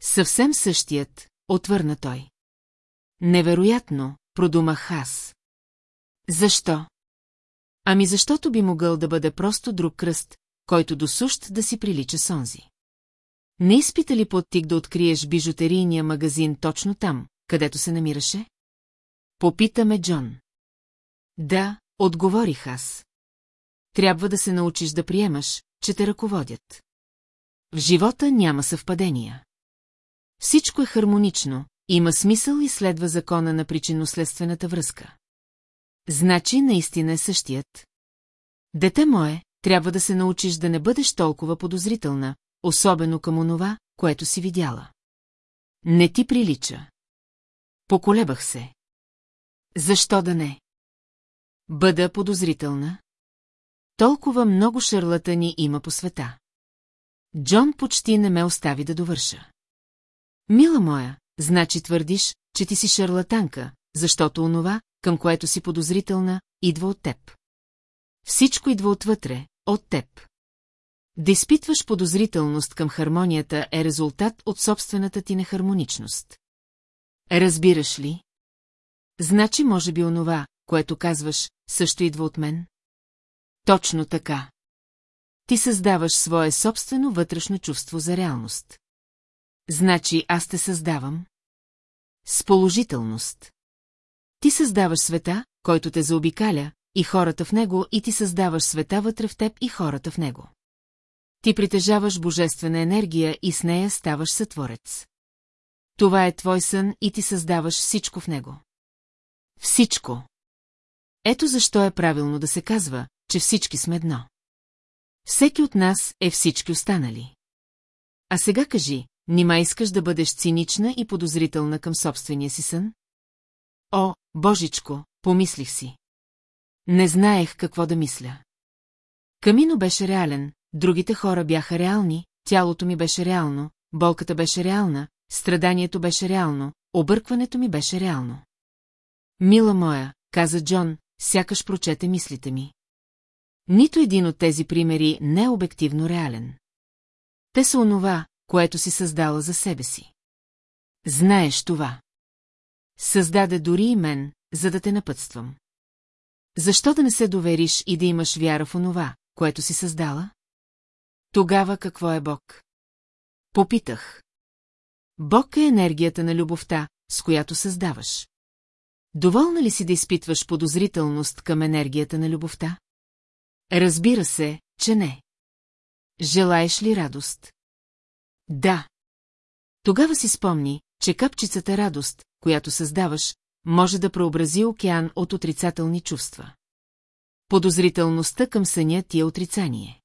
Съвсем същият, отвърна той. Невероятно, продумах аз. Защо? Ами защото би могъл да бъде просто друг кръст, който до сущ да си прилича с онзи. Не изпита ли подтик да откриеш бижутерийния магазин точно там, където се намираше? Попитаме Джон. Да, отговорих аз. Трябва да се научиш да приемаш, че те ръководят. В живота няма съвпадения. Всичко е хармонично, има смисъл и следва закона на причинно-следствената връзка. Значи наистина е същият. Дете мое, трябва да се научиш да не бъдеш толкова подозрителна, особено към онова, което си видяла. Не ти прилича. Поколебах се. Защо да не? Бъда подозрителна. Толкова много шарлатани има по света. Джон почти не ме остави да довърша. Мила моя, значи твърдиш, че ти си шарлатанка, защото онова, към което си подозрителна, идва от теб. Всичко идва отвътре, от теб. Да изпитваш подозрителност към хармонията е резултат от собствената ти нехармоничност. Разбираш ли? Значи може би онова, което казваш, също идва от мен? Точно така. Ти създаваш свое собствено вътрешно чувство за реалност. Значи аз те създавам? С положителност. Ти създаваш света, който те заобикаля, и хората в него, и ти създаваш света вътре в теб и хората в него. Ти притежаваш божествена енергия и с нея ставаш сътворец. Това е твой сън и ти създаваш всичко в него. Всичко. Ето защо е правилно да се казва, че всички сме едно. Всеки от нас е всички останали. А сега кажи, нима искаш да бъдеш цинична и подозрителна към собствения си сън? О, божичко, помислих си. Не знаех какво да мисля. Камино беше реален, другите хора бяха реални, тялото ми беше реално, болката беше реална, страданието беше реално, объркването ми беше реално. Мила моя, каза Джон, сякаш прочете мислите ми. Нито един от тези примери не е обективно реален. Те са онова, което си създала за себе си. Знаеш това. Създаде дори и мен, за да те напътствам. Защо да не се довериш и да имаш вяра в онова, което си създала? Тогава какво е Бог? Попитах. Бог е енергията на любовта, с която създаваш. Доволна ли си да изпитваш подозрителност към енергията на любовта? Разбира се, че не. Желаеш ли радост? Да. Тогава си спомни, че капчицата радост, която създаваш, може да преобрази океан от отрицателни чувства. Подозрителността към съня ти е отрицание.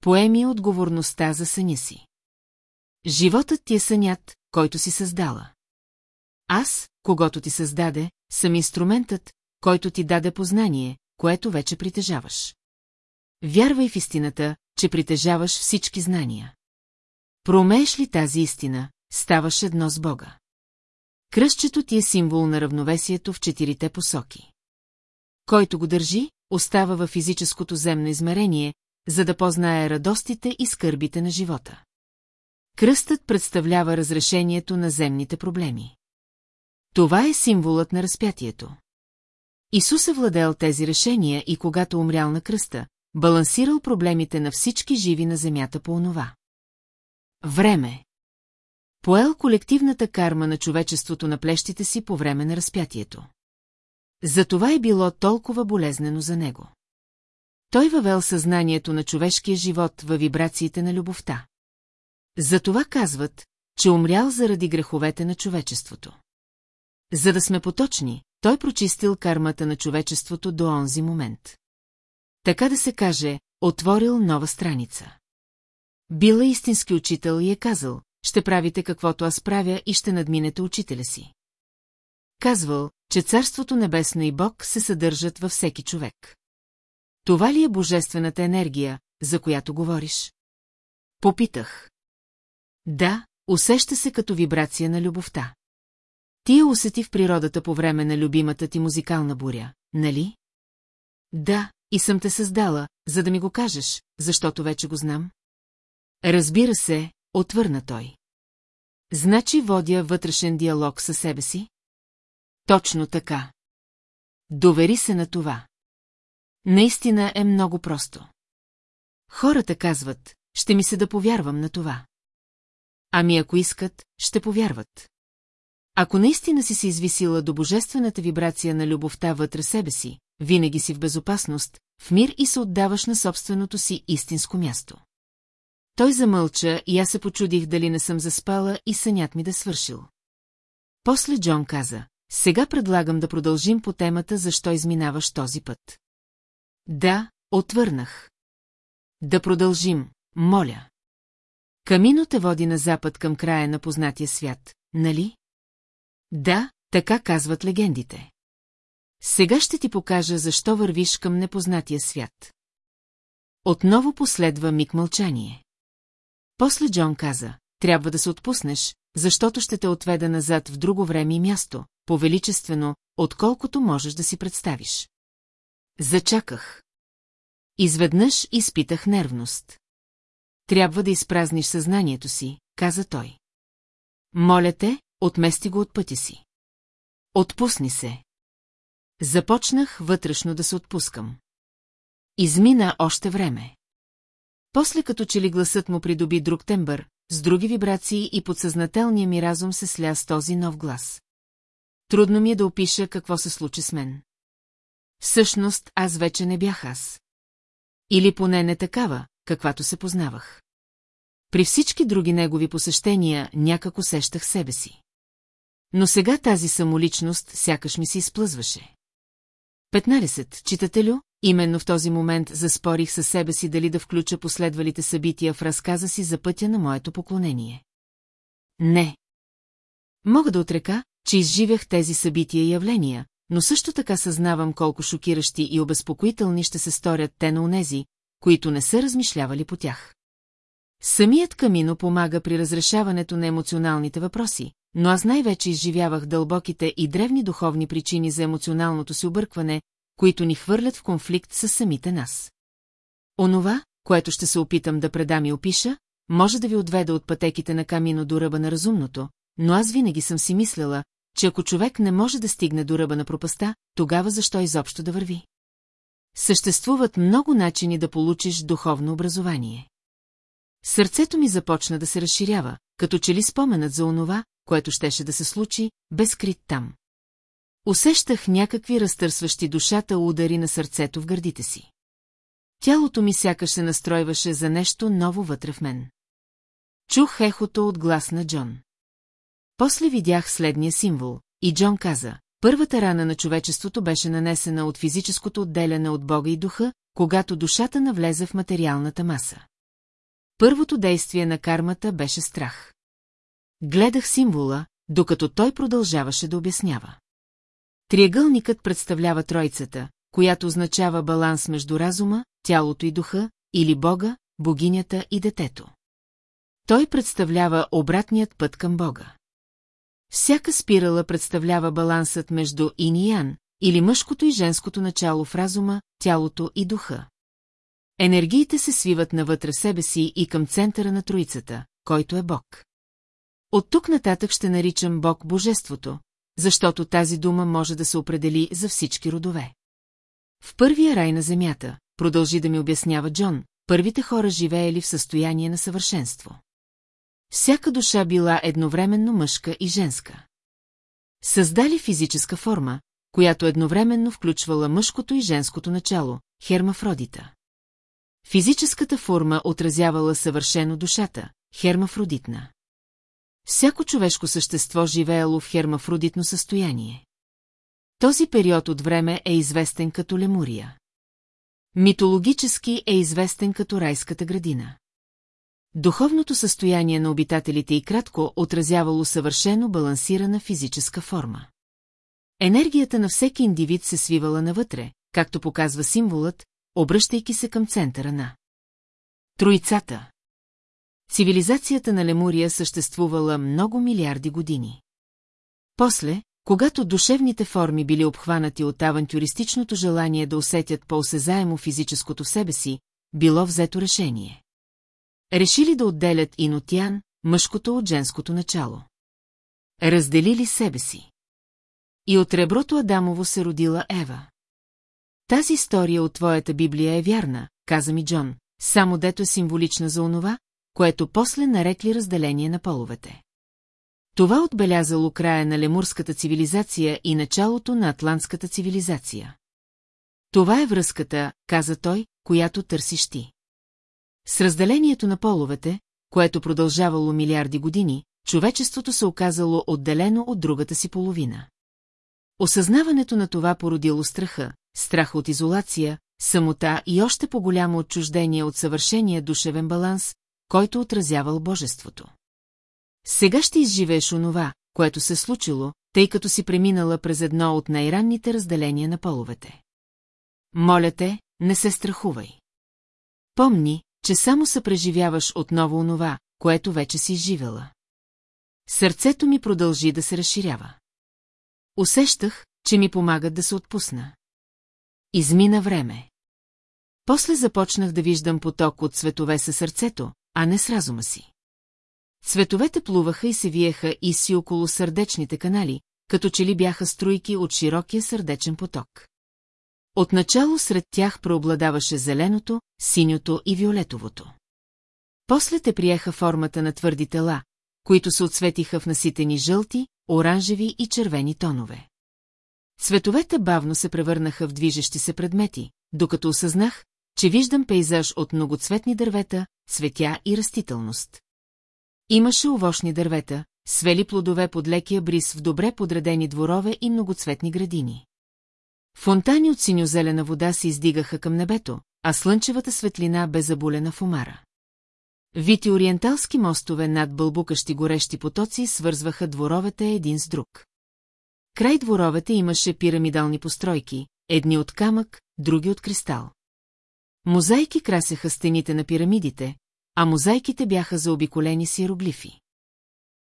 Поеми отговорността за съня си. Животът ти е сънят, който си създала. Аз, когато ти създаде, съм инструментът, който ти даде познание, което вече притежаваш. Вярвай в истината, че притежаваш всички знания. Промееш ли тази истина, ставаш едно с Бога. Кръстчето ти е символ на равновесието в четирите посоки. Който го държи, остава във физическото земно измерение, за да познае радостите и скърбите на живота. Кръстът представлява разрешението на земните проблеми. Това е символът на разпятието. Исус е владел тези решения и когато умрял на кръста, балансирал проблемите на всички живи на земята по онова. Време. Поел колективната карма на човечеството на плещите си по време на разпятието. Затова е било толкова болезнено за него. Той въвел съзнанието на човешкия живот във вибрациите на любовта. Затова казват, че умрял заради греховете на човечеството. За да сме поточни, той прочистил кармата на човечеството до онзи момент. Така да се каже, отворил нова страница. Бил е истински учител и е казал, ще правите каквото аз правя и ще надминете учителя си. Казвал, че Царството Небесно и Бог се съдържат във всеки човек. Това ли е божествената енергия, за която говориш? Попитах. Да, усеща се като вибрация на любовта. Ти я усети в природата по време на любимата ти музикална буря, нали? Да, и съм те създала, за да ми го кажеш, защото вече го знам. Разбира се, отвърна той. Значи водя вътрешен диалог със себе си? Точно така. Довери се на това. Наистина е много просто. Хората казват, ще ми се да повярвам на това. Ами ако искат, ще повярват. Ако наистина си се извисила до божествената вибрация на любовта вътре себе си, винаги си в безопасност, в мир и се отдаваш на собственото си истинско място. Той замълча и аз се почудих дали не съм заспала и сънят ми да свършил. После Джон каза, сега предлагам да продължим по темата защо изминаваш този път. Да, отвърнах. Да продължим, моля. Камино те води на запад към края на познатия свят, нали? Да, така казват легендите. Сега ще ти покажа защо вървиш към непознатия свят. Отново последва миг мълчание. После Джон каза, трябва да се отпуснеш, защото ще те отведа назад в друго време и място, повеличествено, отколкото можеш да си представиш. Зачаках. Изведнъж изпитах нервност. Трябва да изпразниш съзнанието си, каза той. Моля те, отмести го от пътя си. Отпусни се. Започнах вътрешно да се отпускам. Измина още време. После като че ли гласът му придоби друг тембър, с други вибрации и подсъзнателния ми разум се сля с този нов глас. Трудно ми е да опиша какво се случи с мен. Всъщност, аз вече не бях аз. Или поне не такава, каквато се познавах. При всички други негови посещения някак усещах себе си. Но сега тази самоличност сякаш ми се изплъзваше. 15. Читателю, именно в този момент заспорих със себе си дали да включа последвалите събития в разказа си за пътя на моето поклонение. Не. Мога да отрека, че изживях тези събития и явления, но също така съзнавам колко шокиращи и обезпокоителни ще се сторят те на унези, които не са размишлявали по тях. Самият камино помага при разрешаването на емоционалните въпроси, но аз най-вече изживявах дълбоките и древни духовни причини за емоционалното си объркване, които ни хвърлят в конфликт с самите нас. Онова, което ще се опитам да предам и опиша, може да ви отведа от пътеките на камино до ръба на разумното, но аз винаги съм си мислела, че ако човек не може да стигне до ръба на пропаста, тогава защо изобщо да върви? Съществуват много начини да получиш духовно образование. Сърцето ми започна да се разширява, като че ли споменът за онова, което щеше да се случи, бе скрит там. Усещах някакви разтърсващи душата удари на сърцето в гърдите си. тялото ми сякаш се настройваше за нещо ново вътре в мен. Чух ехото от глас на Джон. После видях следния символ, и Джон каза, първата рана на човечеството беше нанесена от физическото отделяне от Бога и духа, когато душата навлезе в материалната маса. Първото действие на кармата беше страх. Гледах символа, докато той продължаваше да обяснява. Триъгълникът представлява тройцата, която означава баланс между разума, тялото и духа, или Бога, богинята и детето. Той представлява обратният път към Бога. Всяка спирала представлява балансът между ин и или мъжкото и женското начало в разума, тялото и духа. Енергиите се свиват навътре себе си и към центъра на троицата, който е Бог. От тук нататък ще наричам Бог Божеството, защото тази дума може да се определи за всички родове. В първия рай на земята, продължи да ми обяснява Джон, първите хора живеели в състояние на съвършенство. Всяка душа била едновременно мъжка и женска. Създали физическа форма, която едновременно включвала мъжкото и женското начало, хермафродита. Физическата форма отразявала съвършено душата, хермафродитна. Всяко човешко същество живеело в хермафродитно състояние. Този период от време е известен като Лемурия. Митологически е известен като райската градина. Духовното състояние на обитателите и кратко отразявало съвършено балансирана физическа форма. Енергията на всеки индивид се свивала навътре, както показва символът, обръщайки се към центъра на. Троицата Цивилизацията на Лемурия съществувала много милиарди години. После, когато душевните форми били обхванати от авантюристичното желание да усетят по-осезаемо физическото в себе си, било взето решение. Решили да отделят инотян, мъжкото от женското начало. Разделили себе си. И от реброто Адамово се родила Ева. Тази история от твоята Библия е вярна, каза ми Джон, само дето е символична за онова, което после нарекли разделение на половете. Това отбелязало края на лемурската цивилизация и началото на атлантската цивилизация. Това е връзката, каза той, която търсиш ти. С разделението на половете, което продължавало милиарди години, човечеството се оказало отделено от другата си половина. Осъзнаването на това породило страха, страха от изолация, самота и още по-голямо отчуждение от съвършения душевен баланс, който отразявал божеството. Сега ще изживееш онова, което се случило, тъй като си преминала през едно от най-ранните разделения на половете. Моля те, не се страхувай. Помни, че само съпреживяваш отново онова, което вече си изживела. Сърцето ми продължи да се разширява. Усещах, че ми помагат да се отпусна. Измина време. После започнах да виждам поток от цветове със сърцето, а не с разума си. Цветовете плуваха и се виеха и си около сърдечните канали, като че ли бяха струйки от широкия сърдечен поток. Отначало сред тях преобладаваше зеленото, синьото и виолетовото. После те приеха формата на твърди тела, които се отсветиха в наситени жълти, оранжеви и червени тонове. Цветовете бавно се превърнаха в движещи се предмети, докато осъзнах, че виждам пейзаж от многоцветни дървета, цветя и растителност. Имаше овощни дървета, свели плодове под лекия бриз в добре подредени дворове и многоцветни градини. Фонтани от синьозелена вода се издигаха към небето, а слънчевата светлина бе заболена в омара. Вити ориенталски мостове над бълбукащи горещи потоци свързваха дворовете един с друг. Край дворовете имаше пирамидални постройки, едни от камък, други от кристал. Мозайки красеха стените на пирамидите, а мозайките бяха заобиколени с иероглифи.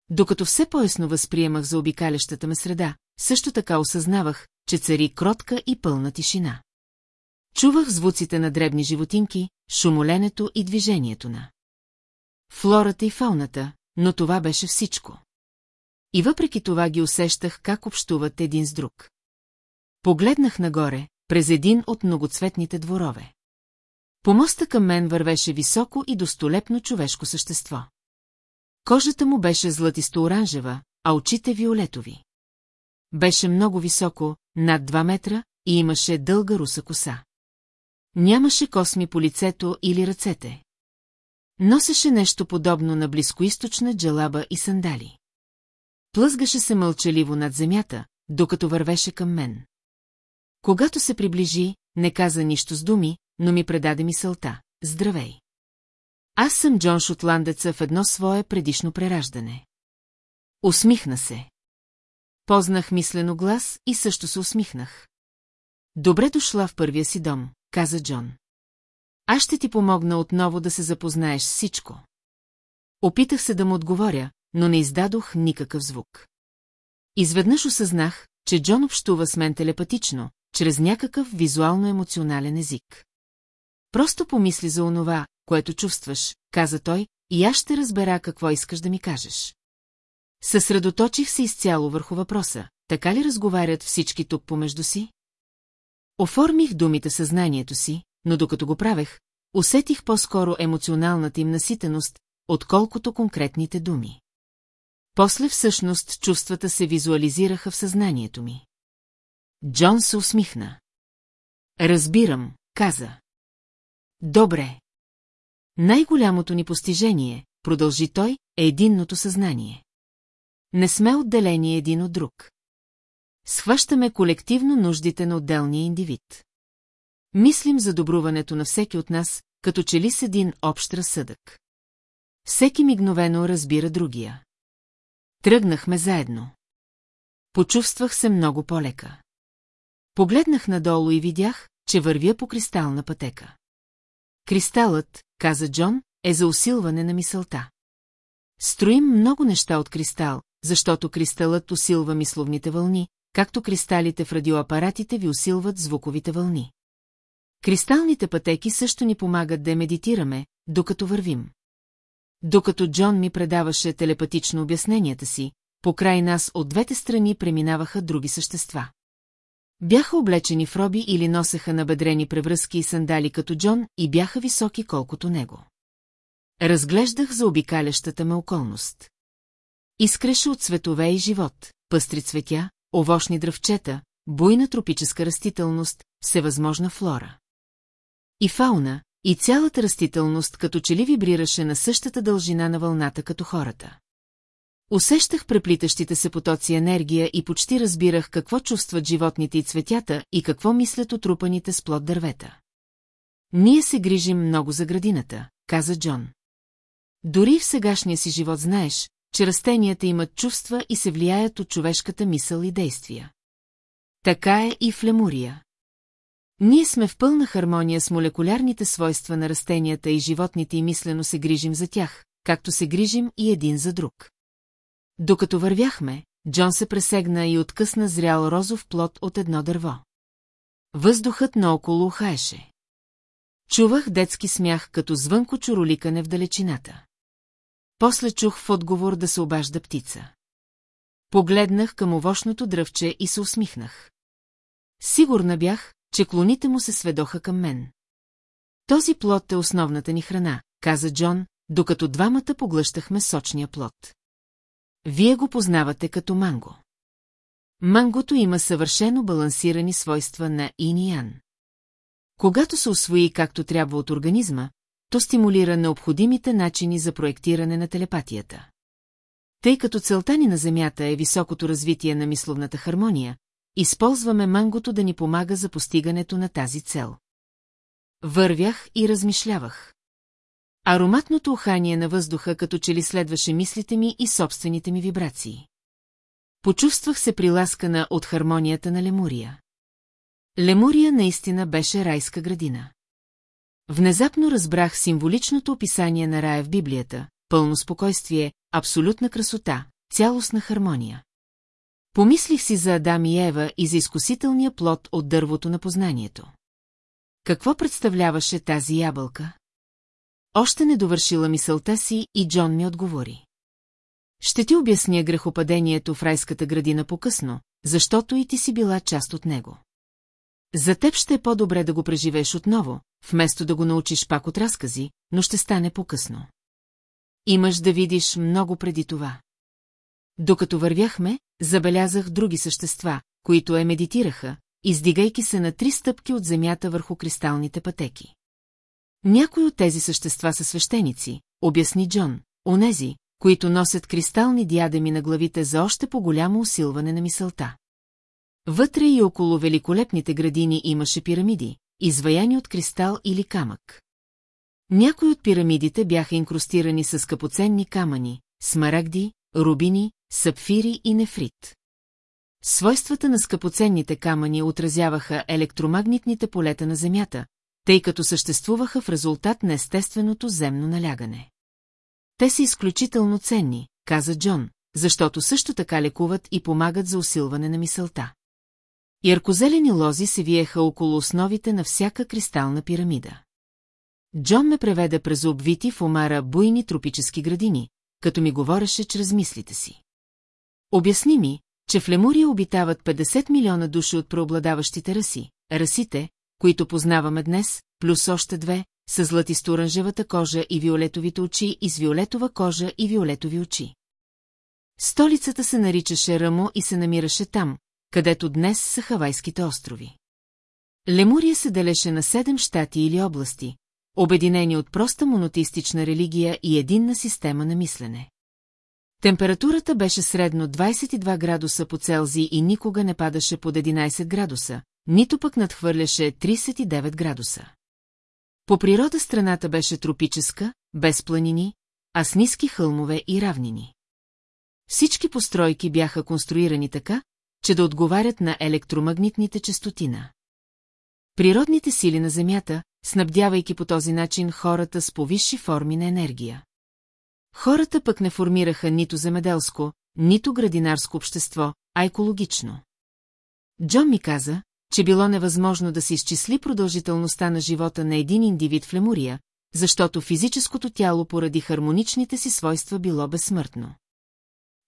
Докато все по-ясно възприемах за обикалящата ме среда, също така осъзнавах, че цари кротка и пълна тишина. Чувах звуците на дребни животинки, шумоленето и движението на флората и фауната, но това беше всичко. И въпреки това ги усещах как общуват един с друг. Погледнах нагоре, през един от многоцветните дворове. По моста към мен вървеше високо и достолепно човешко същество. Кожата му беше златисто-оранжева, а очите виолетови. Беше много високо, над 2 метра, и имаше дълга руса коса. Нямаше косми по лицето или ръцете. Носеше нещо подобно на близкоисточна джалаба и сандали. Плъзгаше се мълчаливо над земята, докато вървеше към мен. Когато се приближи, не каза нищо с думи, но ми предаде мисълта. Здравей! Аз съм Джон Шотландеца в едно свое предишно прераждане. Усмихна се. Познах мислено глас и също се усмихнах. Добре дошла в първия си дом, каза Джон. Аз ще ти помогна отново да се запознаеш с всичко. Опитах се да му отговоря, но не издадох никакъв звук. Изведнъж осъзнах, че Джон общува с мен телепатично, чрез някакъв визуално-емоционален език. Просто помисли за онова, което чувстваш, каза той, и аз ще разбера какво искаш да ми кажеш. Съсредоточих се изцяло върху въпроса, така ли разговарят всички тук помежду си? Оформих думите съзнанието си, но докато го правех, усетих по-скоро емоционалната им наситеност, отколкото конкретните думи. После всъщност чувствата се визуализираха в съзнанието ми. Джон се усмихна. Разбирам, каза. Добре. Най-голямото ни постижение, продължи той, е единното съзнание. Не сме отделени един от друг. Схващаме колективно нуждите на отделния индивид. Мислим за добруването на всеки от нас, като че ли с един общ разсъдък. Всеки мигновено разбира другия. Тръгнахме заедно. Почувствах се много по-лека. Погледнах надолу и видях, че вървя по кристална пътека. Кристалът, каза Джон, е за усилване на мисълта. Строим много неща от кристал, защото кристалът усилва мисловните вълни, както кристалите в радиоапаратите ви усилват звуковите вълни. Кристалните пътеки също ни помагат да медитираме, докато вървим. Докато Джон ми предаваше телепатично обясненията си, покрай нас от двете страни преминаваха други същества. Бяха облечени в роби или носеха набедрени превръзки и сандали като Джон и бяха високи колкото него. Разглеждах за обикалящата ме околност. Изкреше от цветове и живот, пъстри цветя, овощни дръвчета, буйна тропическа растителност, всевъзможна флора. И фауна, и цялата растителност като че ли вибрираше на същата дължина на вълната като хората. Усещах преплитащите се потоци енергия и почти разбирах какво чувстват животните и цветята и какво мислят отрупаните с плод дървета. Ние се грижим много за градината, каза Джон. Дори в сегашния си живот знаеш, че растенията имат чувства и се влияят от човешката мисъл и действия. Така е и в Лемурия. Ние сме в пълна хармония с молекулярните свойства на растенията и животните и мислено се грижим за тях, както се грижим и един за друг. Докато вървяхме, Джон се пресегна и откъсна зрял розов плод от едно дърво. Въздухът наоколо ухаеше. Чувах детски смях като звънко чуроликане в далечината. После чух в отговор да се обажда птица. Погледнах към овощното дръвче и се усмихнах. Сигурна бях, че клоните му се сведоха към мен. Този плод е основната ни храна, каза Джон, докато двамата поглъщахме сочния плод. Вие го познавате като манго. Мангото има съвършено балансирани свойства на иниян. Когато се освои както трябва от организма, то стимулира необходимите начини за проектиране на телепатията. Тъй като целта ни на Земята е високото развитие на мисловната хармония, използваме мангото да ни помага за постигането на тази цел. Вървях и размишлявах. Ароматното ухание на въздуха като че ли следваше мислите ми и собствените ми вибрации. Почувствах се приласкана от хармонията на Лемурия. Лемурия наистина беше райска градина. Внезапно разбрах символичното описание на рая в Библията, пълно спокойствие, абсолютна красота, цялостна хармония. Помислих си за Адам и Ева и за изкусителния плод от дървото на познанието. Какво представляваше тази ябълка? Още не довършила мисълта си и Джон ми отговори. Ще ти обясня грехопадението в райската градина по-късно, защото и ти си била част от него. За теб ще е по-добре да го преживееш отново, вместо да го научиш пак от разкази, но ще стане по-късно. Имаш да видиш много преди това. Докато вървяхме, забелязах други същества, които е медитираха, издигайки се на три стъпки от земята върху кристалните пътеки. Някои от тези същества са свещеници, обясни Джон, онези, които носят кристални диадеми на главите за още по-голямо усилване на мисълта. Вътре и около великолепните градини имаше пирамиди, изваяни от кристал или камък. Някои от пирамидите бяха инкрустирани с скъпоценни камъни, смарагди, рубини, сапфири и нефрит. Свойствата на скъпоценните камъни отразяваха електромагнитните полета на Земята, тъй като съществуваха в резултат на естественото земно налягане. Те са изключително ценни, каза Джон, защото също така лекуват и помагат за усилване на мисълта. Яркозелени лози се виеха около основите на всяка кристална пирамида. Джон ме преведе през обвити в омара буйни тропически градини, като ми говореше чрез мислите си. Обясни ми, че в Лемурия обитават 50 милиона души от преобладаващите раси, расите, които познаваме днес, плюс още две, с златисто-оранжевата кожа и виолетовите очи и с виолетова кожа и виолетови очи. Столицата се наричаше Рамо и се намираше там, където днес са Хавайските острови. Лемурия се делеше на седем щати или области, обединени от проста монотеистична религия и единна система на мислене. Температурата беше средно 22 градуса по Целзий и никога не падаше под 11 градуса, нито пък надхвърляше 39 градуса. По природа страната беше тропическа, без планини, а с ниски хълмове и равнини. Всички постройки бяха конструирани така, че да отговарят на електромагнитните частотина. Природните сили на Земята, снабдявайки по този начин хората с повисши форми на енергия. Хората пък не формираха нито земеделско, нито градинарско общество, а екологично. Джон ми каза, че било невъзможно да се изчисли продължителността на живота на един индивид в Лемурия, защото физическото тяло поради хармоничните си свойства било безсмъртно.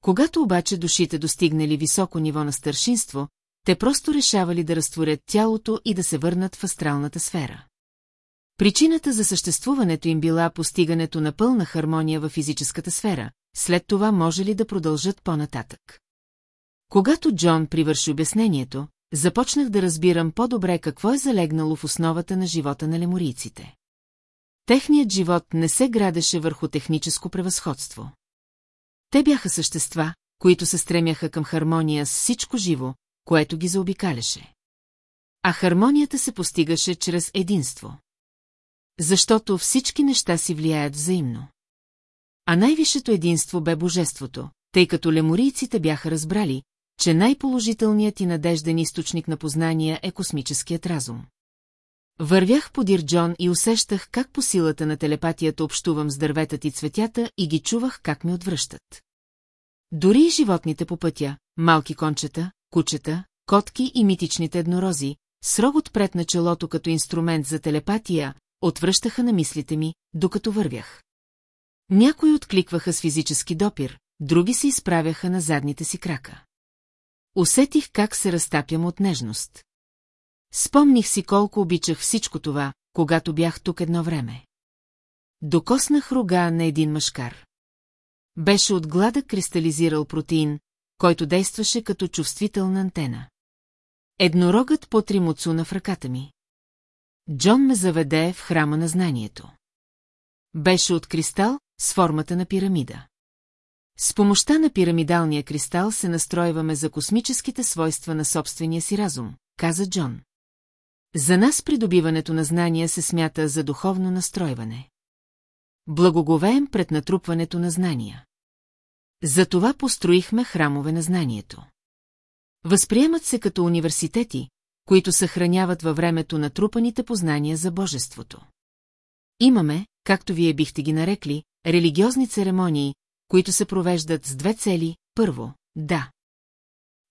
Когато обаче душите достигнали високо ниво на старшинство, те просто решавали да разтворят тялото и да се върнат в астралната сфера. Причината за съществуването им била постигането на пълна хармония в физическата сфера, след това може ли да продължат по-нататък. Когато Джон привърши обяснението, започнах да разбирам по-добре какво е залегнало в основата на живота на леморийците. Техният живот не се градеше върху техническо превъзходство. Те бяха същества, които се стремяха към хармония с всичко живо, което ги заобикаляше. А хармонията се постигаше чрез единство. Защото всички неща си влияят взаимно. А най-висшето единство бе божеството, тъй като леморийците бяха разбрали, че най-положителният и надежден източник на познания е космическият разум. Вървях подир Джон и усещах как по силата на телепатията общувам с дърветата и цветята и ги чувах как ме отвръщат. Дори и животните по пътя, малки кончета, кучета, котки и митичните еднорози, с рог отпред на челото като инструмент за телепатия, отвръщаха на мислите ми, докато вървях. Някои откликваха с физически допир, други се изправяха на задните си крака. Усетих как се разтапям от нежност. Спомних си колко обичах всичко това, когато бях тук едно време. Докоснах рога на един мъжкар. Беше от глада кристализирал протеин, който действаше като чувствителна антена. Еднорогът потри муцуна в ръката ми. Джон ме заведе в храма на знанието. Беше от кристал с формата на пирамида. С помощта на пирамидалния кристал се настройваме за космическите свойства на собствения си разум, каза Джон. За нас придобиването на знания се смята за духовно настройване. Благоговеем пред натрупването на знания. Затова построихме храмове на знанието. Възприемат се като университети, които съхраняват във времето натрупаните познания за божеството. Имаме, както вие бихте ги нарекли, религиозни церемонии, които се провеждат с две цели. Първо, да.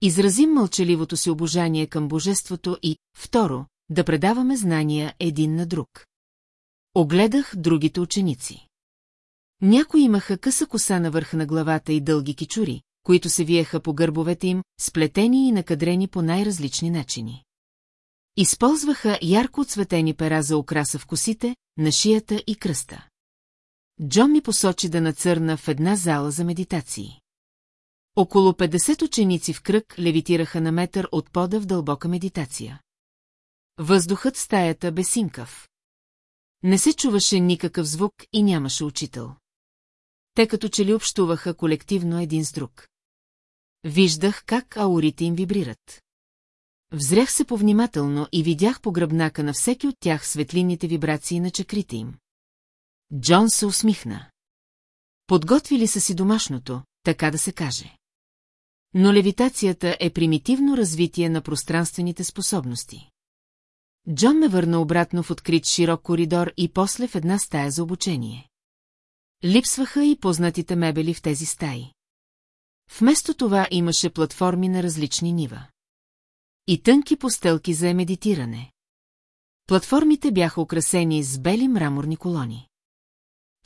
Изразим мълчаливото си обожание към божеството и, второ, да предаваме знания един на друг. Огледах другите ученици. Някои имаха къса коса на върха на главата и дълги кичури, които се виеха по гърбовете им, сплетени и накадрени по най-различни начини. Използваха ярко отсветени пера за украса в косите, на шията и кръста. Джон ми посочи да нацърна в една зала за медитации. Около 50 ученици в кръг левитираха на метър от пода в дълбока медитация. Въздухът в стаята бе синкав. Не се чуваше никакъв звук и нямаше учител. Те като че ли общуваха колективно един с друг. Виждах как аурите им вибрират. Взрях се повнимателно и видях по гръбнака на всеки от тях светлинните вибрации на чакрите им. Джон се усмихна. Подготвили са си домашното, така да се каже. Но левитацията е примитивно развитие на пространствените способности. Джон ме върна обратно в открит широк коридор и после в една стая за обучение. Липсваха и познатите мебели в тези стаи. Вместо това имаше платформи на различни нива. И тънки постелки за медитиране. Платформите бяха украсени с бели мраморни колони.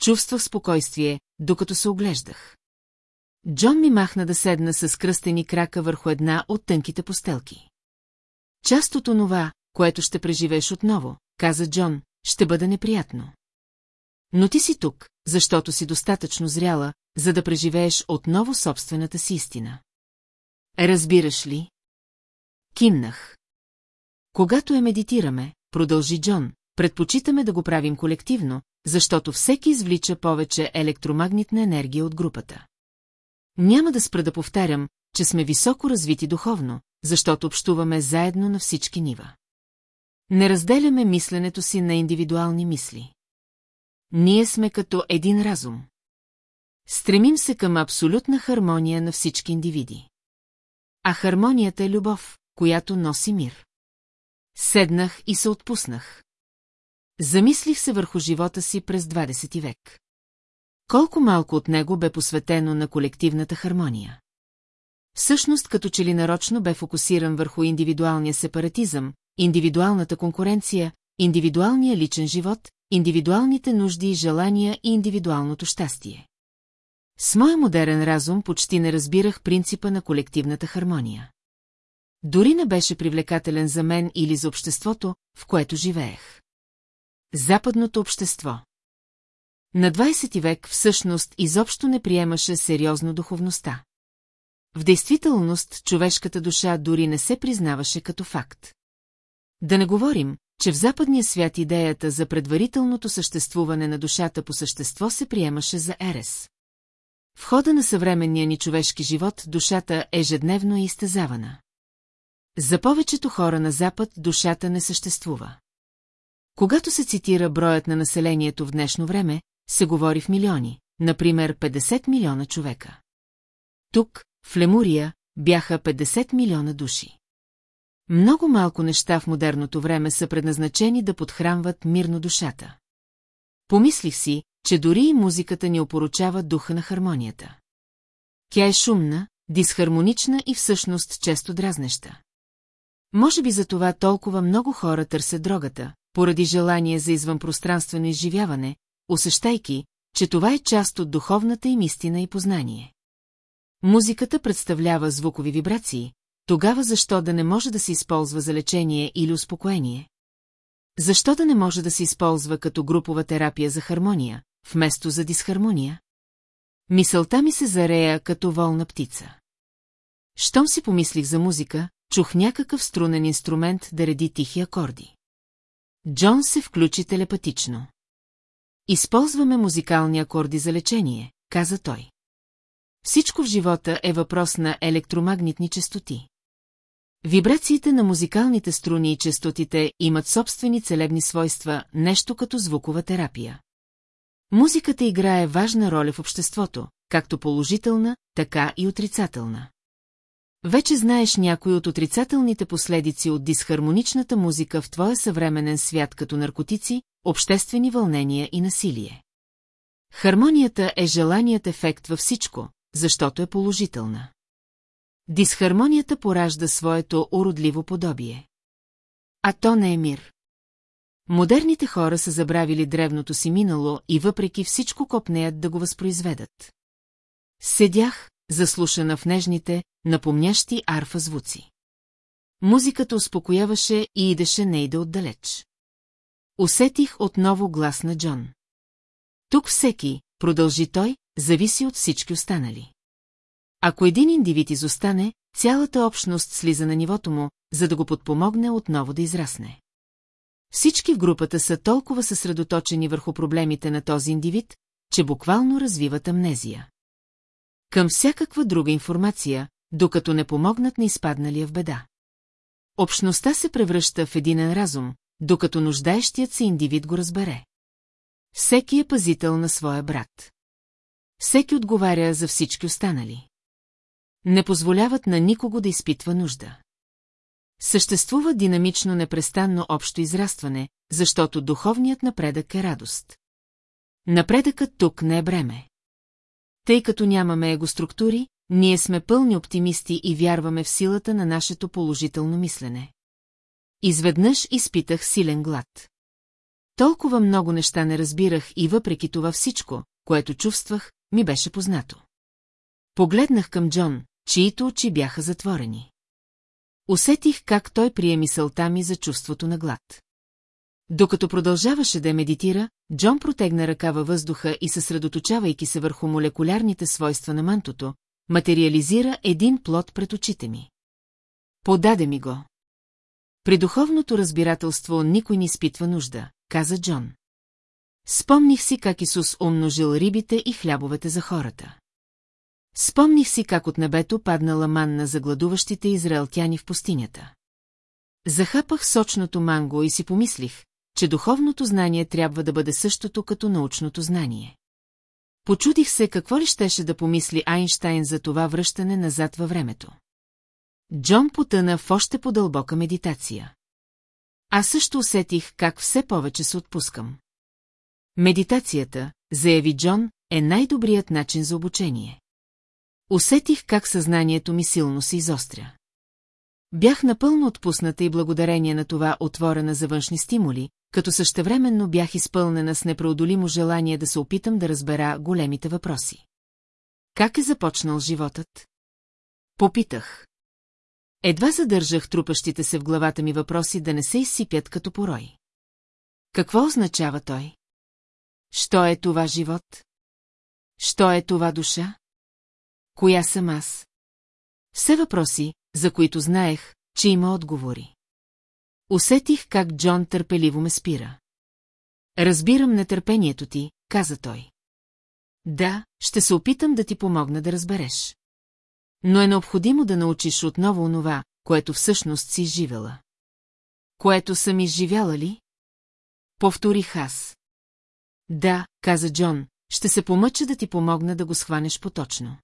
Чувствах спокойствие, докато се оглеждах. Джон ми махна да седна с кръстени крака върху една от тънките постелки. Част от онова, което ще преживееш отново, каза Джон, ще бъде неприятно. Но ти си тук, защото си достатъчно зряла, за да преживееш отново собствената си истина. Разбираш ли? Кимнах. Когато я медитираме, продължи Джон, предпочитаме да го правим колективно, защото всеки извлича повече електромагнитна енергия от групата. Няма да спра да повтарям, че сме високо развити духовно, защото общуваме заедно на всички нива. Не разделяме мисленето си на индивидуални мисли. Ние сме като един разум. Стремим се към абсолютна хармония на всички индивиди. А хармонията е любов, която носи мир. Седнах и се отпуснах. Замислих се върху живота си през 20 век. Колко малко от него бе посветено на колективната хармония. Всъщност като че ли нарочно бе фокусиран върху индивидуалния сепаратизъм, индивидуалната конкуренция, индивидуалния личен живот, индивидуалните нужди и желания и индивидуалното щастие. С моя модерен разум почти не разбирах принципа на колективната хармония. Дори не беше привлекателен за мен или за обществото, в което живеех. Западното общество На 20 век всъщност изобщо не приемаше сериозно духовността. В действителност човешката душа дори не се признаваше като факт. Да не говорим, че в западния свят идеята за предварителното съществуване на душата по същество се приемаше за ерес. В хода на съвременния ни човешки живот душата ежедневно е изтезавана. За повечето хора на Запад душата не съществува. Когато се цитира броят на населението в днешно време, се говори в милиони, например 50 милиона човека. Тук, в Лемурия, бяха 50 милиона души. Много малко неща в модерното време са предназначени да подхранват мирно душата. Помислих си, че дори и музиката ни опоручава духа на хармонията. Тя е шумна, дисхармонична и всъщност често дразнеща. Може би за това толкова много хора търсят дрогата, поради желание за извънпространствено изживяване, усещайки, че това е част от духовната им истина и познание. Музиката представлява звукови вибрации, тогава защо да не може да се използва за лечение или успокоение? Защо да не може да се използва като групова терапия за хармония, вместо за дисхармония? Мисълта ми се зарея като волна птица. Щом си помислих за музика, чух някакъв струнен инструмент да реди тихи акорди. Джон се включи телепатично. Използваме музикални акорди за лечение, каза той. Всичко в живота е въпрос на електромагнитни частоти. Вибрациите на музикалните струни и частотите имат собствени целебни свойства, нещо като звукова терапия. Музиката играе важна роля в обществото, както положителна, така и отрицателна. Вече знаеш някои от отрицателните последици от дисхармоничната музика в твоя съвременен свят като наркотици, обществени вълнения и насилие. Хармонията е желаният ефект във всичко, защото е положителна. Дисхармонията поражда своето уродливо подобие. А то не е мир. Модерните хора са забравили древното си минало и въпреки всичко копнеят да го възпроизведат. Седях, заслушана в нежните, напомнящи арфа звуци. Музиката успокояваше и идеше нейде отдалеч. Усетих отново глас на Джон. Тук всеки, продължи той, зависи от всички останали. Ако един индивид изостане, цялата общност слиза на нивото му, за да го подпомогне отново да израсне. Всички в групата са толкова съсредоточени върху проблемите на този индивид, че буквално развиват амнезия. Към всякаква друга информация, докато не помогнат на изпадналия в беда. Общността се превръща в единен разум, докато нуждаещият се индивид го разбере. Всеки е пазител на своя брат. Всеки отговаря за всички останали. Не позволяват на никого да изпитва нужда. Съществува динамично непрестанно общо израстване, защото духовният напредък е радост. Напредъкът тук не е бреме. Тъй като нямаме егоструктури, ние сме пълни оптимисти и вярваме в силата на нашето положително мислене. Изведнъж изпитах силен глад. Толкова много неща не разбирах и въпреки това всичко, което чувствах, ми беше познато. Погледнах към Джон, чието очи бяха затворени. Усетих как той прие мисълта ми за чувството на глад. Докато продължаваше да медитира, Джон протегна ръка във въздуха и съсредоточавайки се върху молекулярните свойства на мантото, материализира един плод пред очите ми. Подаде ми го. При духовното разбирателство никой не изпитва нужда, каза Джон. Спомних си как Исус умножил рибите и хлябовете за хората. Спомних си как от небето паднала манна за гладуващите израелтяни в пустинята. Захапах сочното манго и си помислих, че духовното знание трябва да бъде същото като научното знание. Почудих се какво ли щеше да помисли Айнштайн за това връщане назад във времето. Джон потъна в още по-дълбока медитация. Аз също усетих как все повече се отпускам. Медитацията, заяви Джон, е най-добрият начин за обучение. Усетих как съзнанието ми силно се изостря. Бях напълно отпусната и благодарение на това отворена за външни стимули, като същевременно бях изпълнена с непреодолимо желание да се опитам да разбера големите въпроси. Как е започнал животът? Попитах. Едва задържах трупащите се в главата ми въпроси да не се изсипят като порой. Какво означава той? Що е това живот? Що е това душа? Коя съм аз? Все въпроси, за които знаех, че има отговори. Усетих как Джон търпеливо ме спира. Разбирам нетърпението ти, каза той. Да, ще се опитам да ти помогна да разбереш. Но е необходимо да научиш отново онова, което всъщност си изживела. Което съм изживяла ли? Повторих аз. Да, каза Джон, ще се помъча да ти помогна да го схванеш поточно.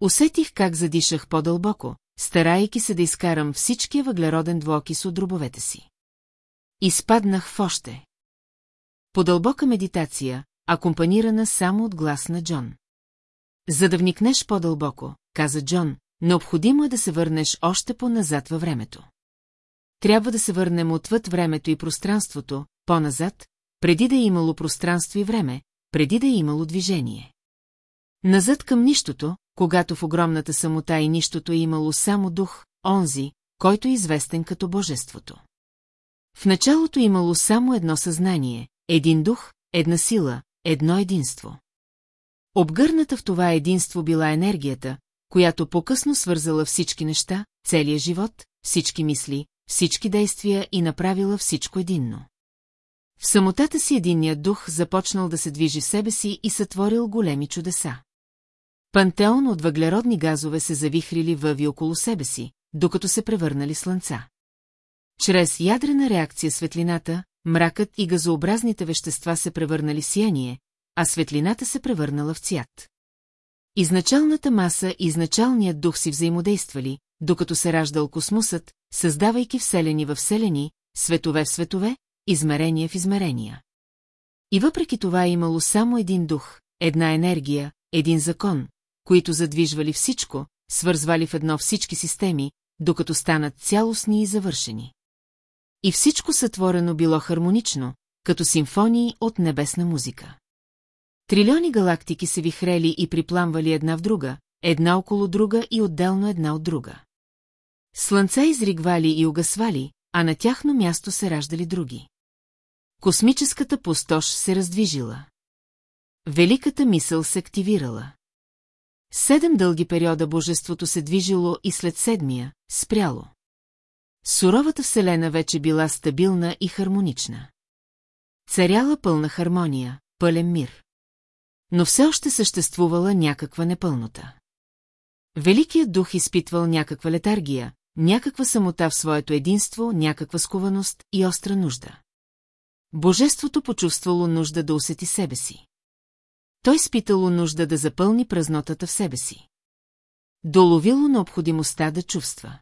Усетих как задишах по-дълбоко, старайки се да изкарам всичкия въглероден двуокис от дробовете си. Изпаднах в още. По дълбока медитация, акомпанирана само от глас на Джон. За да вникнеш по-дълбоко, каза Джон, необходимо е да се върнеш още по-назад във времето. Трябва да се върнем отвъд времето и пространството, по-назад, преди да е имало пространство и време, преди да е имало движение. Назад към нищото, когато в огромната самота и нищото е имало само дух, онзи, който е известен като божеството. В началото имало само едно съзнание, един дух, една сила, едно единство. Обгърната в това единство била енергията, която по-късно свързала всички неща, целия живот, всички мисли, всички действия и направила всичко единно. В самотата си единният дух започнал да се движи в себе си и сътворил големи чудеса. Пантеон от въглеродни газове се завихрили въви около себе си, докато се превърнали слънца. Чрез ядрена реакция светлината, мракът и газообразните вещества се превърнали в сияние, а светлината се превърнала в цвят. Изначалната маса и изначалният дух си взаимодействали, докато се раждал космосът, създавайки вселени във вселени, светове в светове, измерения в измерения. И въпреки това е имало само един дух, една енергия, един закон, които задвижвали всичко, свързвали в едно всички системи, докато станат цялостни и завършени. И всичко сътворено било хармонично, като симфонии от небесна музика. Трилиони галактики се вихрели и припламвали една в друга, една около друга и отделно една от друга. Слънца изригвали и угасвали, а на тяхно място се раждали други. Космическата пустош се раздвижила. Великата мисъл се активирала. Седем дълги периода божеството се движило и след седмия – спряло. Суровата вселена вече била стабилна и хармонична. Царяла пълна хармония, пълен мир. Но все още съществувала някаква непълнота. Великият дух изпитвал някаква летаргия, някаква самота в своето единство, някаква скованост и остра нужда. Божеството почувствало нужда да усети себе си. Той спитало нужда да запълни празнотата в себе си. Доловило необходимостта да чувства.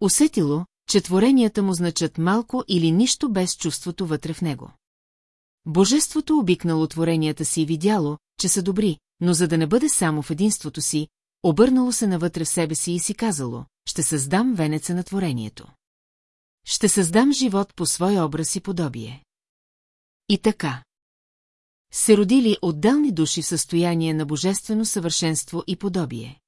Усетило, че творенията му значат малко или нищо без чувството вътре в него. Божеството обикнало творенията си и видяло, че са добри, но за да не бъде само в единството си, обърнало се навътре в себе си и си казало, ще създам венеца на творението. Ще създам живот по свой образ и подобие. И така. Се родили отделни души в състояние на божествено съвършенство и подобие.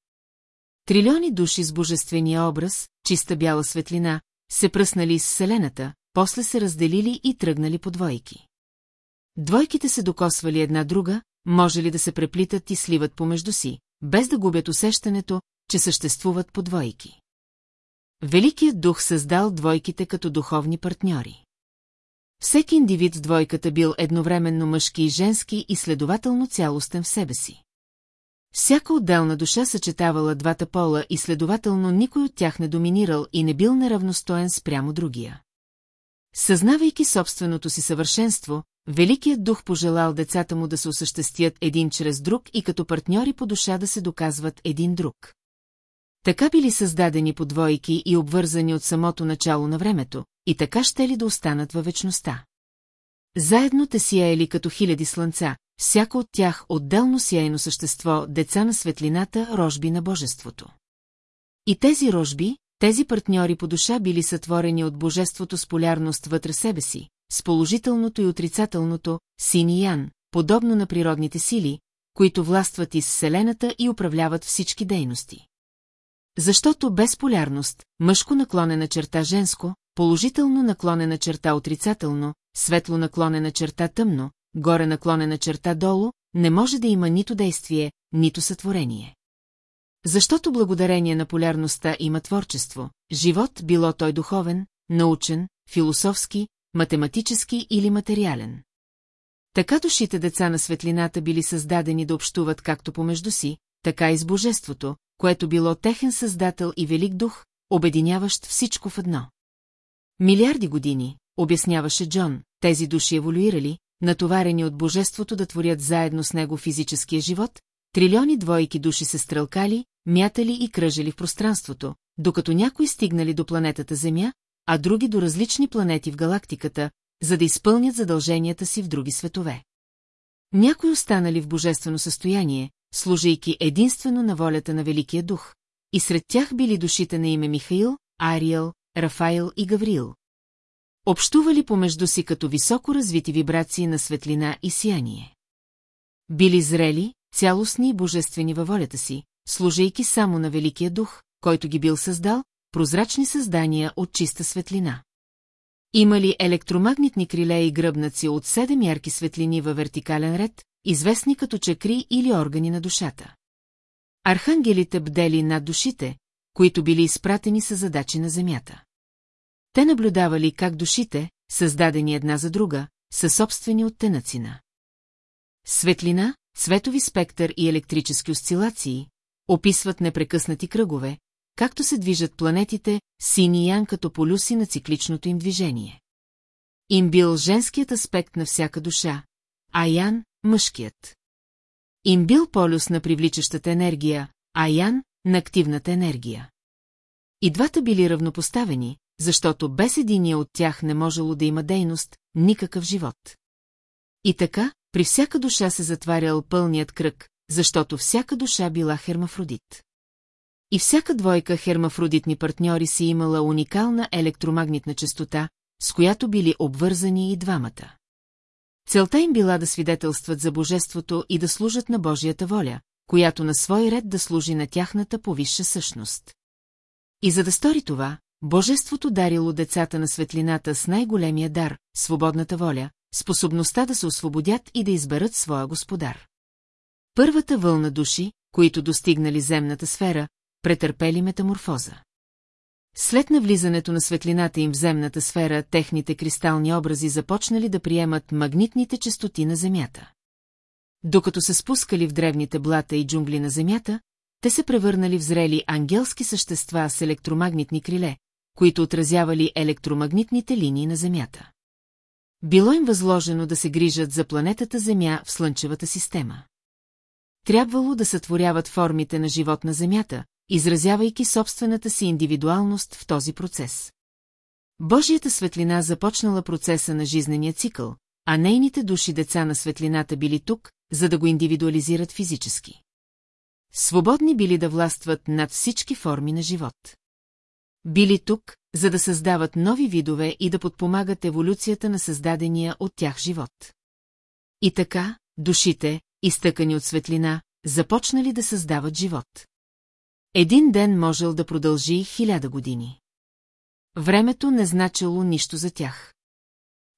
Трилиони души с божествения образ, чиста бяла светлина, се пръснали с Вселената, после се разделили и тръгнали по двойки. Двойките се докосвали една друга, може ли да се преплитат и сливат помежду си, без да губят усещането, че съществуват по двойки. Великият дух създал двойките като духовни партньори. Всеки индивид с двойката бил едновременно мъжки и женски и следователно цялостен в себе си. Всяка отделна душа съчетавала двата пола и следователно никой от тях не доминирал и не бил неравностоен спрямо другия. Съзнавайки собственото си съвършенство, Великият дух пожелал децата му да се осъществят един чрез друг и като партньори по душа да се доказват един друг. Така били създадени по двойки и обвързани от самото начало на времето, и така ще ли да останат във вечността. Заедно те сияели като хиляди слънца, всяко от тях отделно сияйно същество, деца на светлината, рожби на божеството. И тези рожби, тези партньори по душа били сътворени от божеството с полярност вътре себе си, с положителното и отрицателното, син и ян, подобно на природните сили, които властват из Вселената и управляват всички дейности. Защото без полярност, мъжко наклонена черта женско, положително наклонена черта отрицателно, светло наклонена черта тъмно, горе наклонена черта долу, не може да има нито действие, нито сътворение. Защото благодарение на полярността има творчество, живот било той духовен, научен, философски, математически или материален. Така душите деца на светлината били създадени да общуват както помежду си, така и с Божеството, което било техен създател и велик дух, обединяващ всичко в едно. Милиарди години, обясняваше Джон, тези души еволюирали, натоварени от Божеството да творят заедно с него физическия живот, трилиони двойки души се стрелкали, мятали и кръжели в пространството, докато някои стигнали до планетата Земя, а други до различни планети в галактиката, за да изпълнят задълженията си в други светове. Някои останали в божествено състояние, служейки единствено на волята на Великия дух, и сред тях били душите на име Михаил, Ариел, Рафаил и Гавриил. Общували помежду си като високо развити вибрации на светлина и сияние. Били зрели, цялостни и божествени във волята си, служейки само на Великия дух, който ги бил създал, прозрачни създания от чиста светлина. Имали електромагнитни криле и гръбнаци от седем ярки светлини във вертикален ред, известни като чакри или органи на душата. Архангелите бдели над душите, които били изпратени с задачи на Земята. Те наблюдавали как душите, създадени една за друга, са собствени от тенацина. Светлина, светови спектър и електрически осцилации описват непрекъснати кръгове, както се движат планетите, сини ян като полюси на цикличното им движение. Им бил женският аспект на всяка душа, а Ян – мъжкият. Им бил полюс на привличащата енергия, а Ян – на активната енергия. И двата били равнопоставени, защото без единия от тях не можело да има дейност, никакъв живот. И така, при всяка душа се затварял пълният кръг, защото всяка душа била хермафродит. И всяка двойка хермафродитни партньори си имала уникална електромагнитна частота, с която били обвързани и двамата. Целта им била да свидетелстват за божеството и да служат на Божията воля, която на свой ред да служи на тяхната повисша същност. И за да стори това, Божеството дарило децата на светлината с най-големия дар, свободната воля, способността да се освободят и да изберат своя господар. Първата вълна души, които достигнали земната сфера, претърпели метаморфоза. След навлизането на светлината им в земната сфера, техните кристални образи започнали да приемат магнитните частоти на Земята. Докато се спускали в древните блата и джунгли на Земята, те се превърнали в зрели ангелски същества с електромагнитни криле, които отразявали електромагнитните линии на Земята. Било им възложено да се грижат за планетата Земя в Слънчевата система. Трябвало да сътворяват формите на живот на Земята, изразявайки собствената си индивидуалност в този процес. Божията светлина започнала процеса на жизнения цикъл, а нейните души деца на светлината били тук, за да го индивидуализират физически. Свободни били да властват над всички форми на живот. Били тук, за да създават нови видове и да подпомагат еволюцията на създадения от тях живот. И така, душите, изтъкани от светлина, започнали да създават живот. Един ден можел да продължи хиляда години. Времето не значило нищо за тях.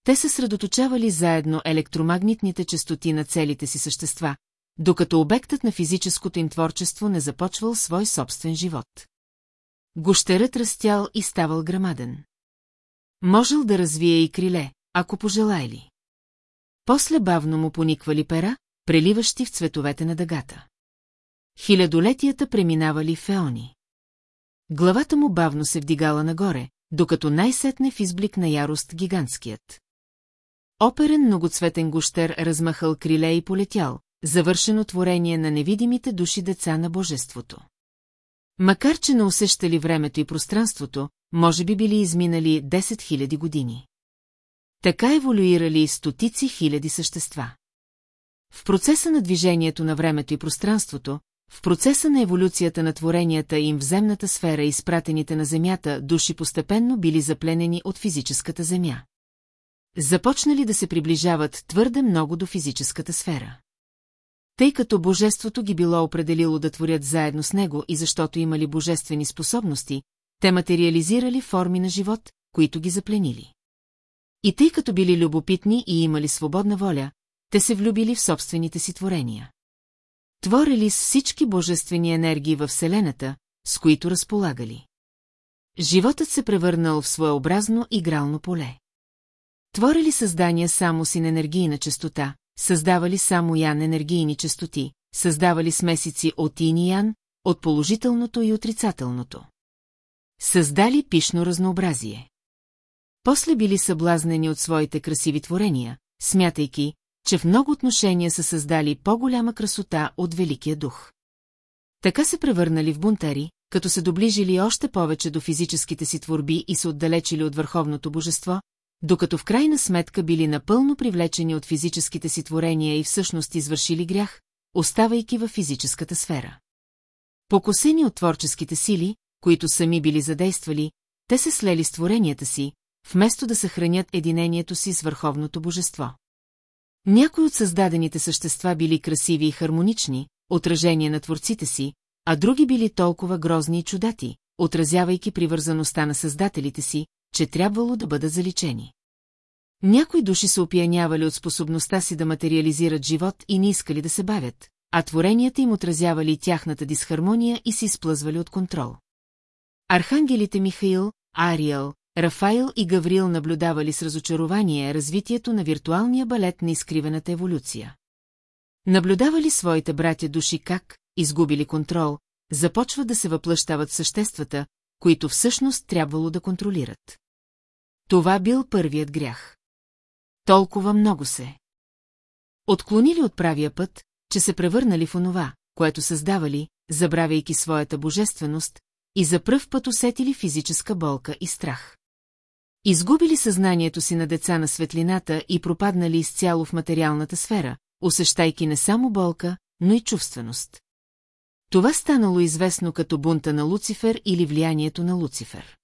Те се средоточавали заедно електромагнитните частоти на целите си същества, докато обектът на физическото им творчество не започвал свой собствен живот. Гощерът растял и ставал грамаден. Можел да развие и криле, ако пожелайли. После бавно му пониквали пера, преливащи в цветовете на дъгата. Хилядолетията преминавали в еони. Главата му бавно се вдигала нагоре, докато най-сетне в изблик на ярост гигантският. Оперен многоцветен гущер размахал криле и полетял, завършено творение на невидимите души деца на божеството. Макар, че не усещали времето и пространството, може би били изминали 10 000 години. Така еволюирали стотици хиляди същества. В процеса на движението на времето и пространството, в процеса на еволюцията на творенията им в земната сфера и изпратените на Земята души постепенно били запленени от физическата Земя. Започнали да се приближават твърде много до физическата сфера. Тъй като божеството ги било определило да творят заедно с него и защото имали божествени способности, те материализирали форми на живот, които ги запленили. И тъй като били любопитни и имали свободна воля, те се влюбили в собствените си творения. Творили с всички божествени енергии във Вселената, с които разполагали. Животът се превърнал в своеобразно игрално поле. Творили създания само с енергийна частота, създавали само ян енергийни частоти, създавали смесици от ин и ян, от положителното и отрицателното. Създали пишно разнообразие. После били съблазнени от своите красиви творения, смятайки, че в много отношения са създали по-голяма красота от Великия дух. Така се превърнали в бунтари, като се доближили още повече до физическите си творби и се отдалечили от върховното божество, докато в крайна сметка били напълно привлечени от физическите си творения и всъщност извършили грях, оставайки във физическата сфера. Покосени от творческите сили, които сами били задействали, те се слели с творенията си, вместо да съхранят единението си с върховното божество. Някои от създадените същества били красиви и хармонични, отражение на творците си, а други били толкова грозни и чудати, отразявайки привързаността на създателите си, че трябвало да бъдат заличени. Някои души се опиянявали от способността си да материализират живот и не искали да се бавят, а творенията им отразявали тяхната дисхармония и се изплъзвали от контрол. Архангелите Михаил, Ариел, Рафаил и Гаврил наблюдавали с разочарование развитието на виртуалния балет на изкривената еволюция. Наблюдавали своите братя души как, изгубили контрол, започват да се въплъщават съществата, които всъщност трябвало да контролират. Това бил първият грях. Толкова много се. Отклонили от правия път, че се превърнали в онова, което създавали, забравяйки своята божественост, и за пръв път усетили физическа болка и страх. Изгубили съзнанието си на деца на светлината и пропаднали изцяло в материалната сфера, усещайки не само болка, но и чувственост. Това станало известно като бунта на Луцифер или влиянието на Луцифер.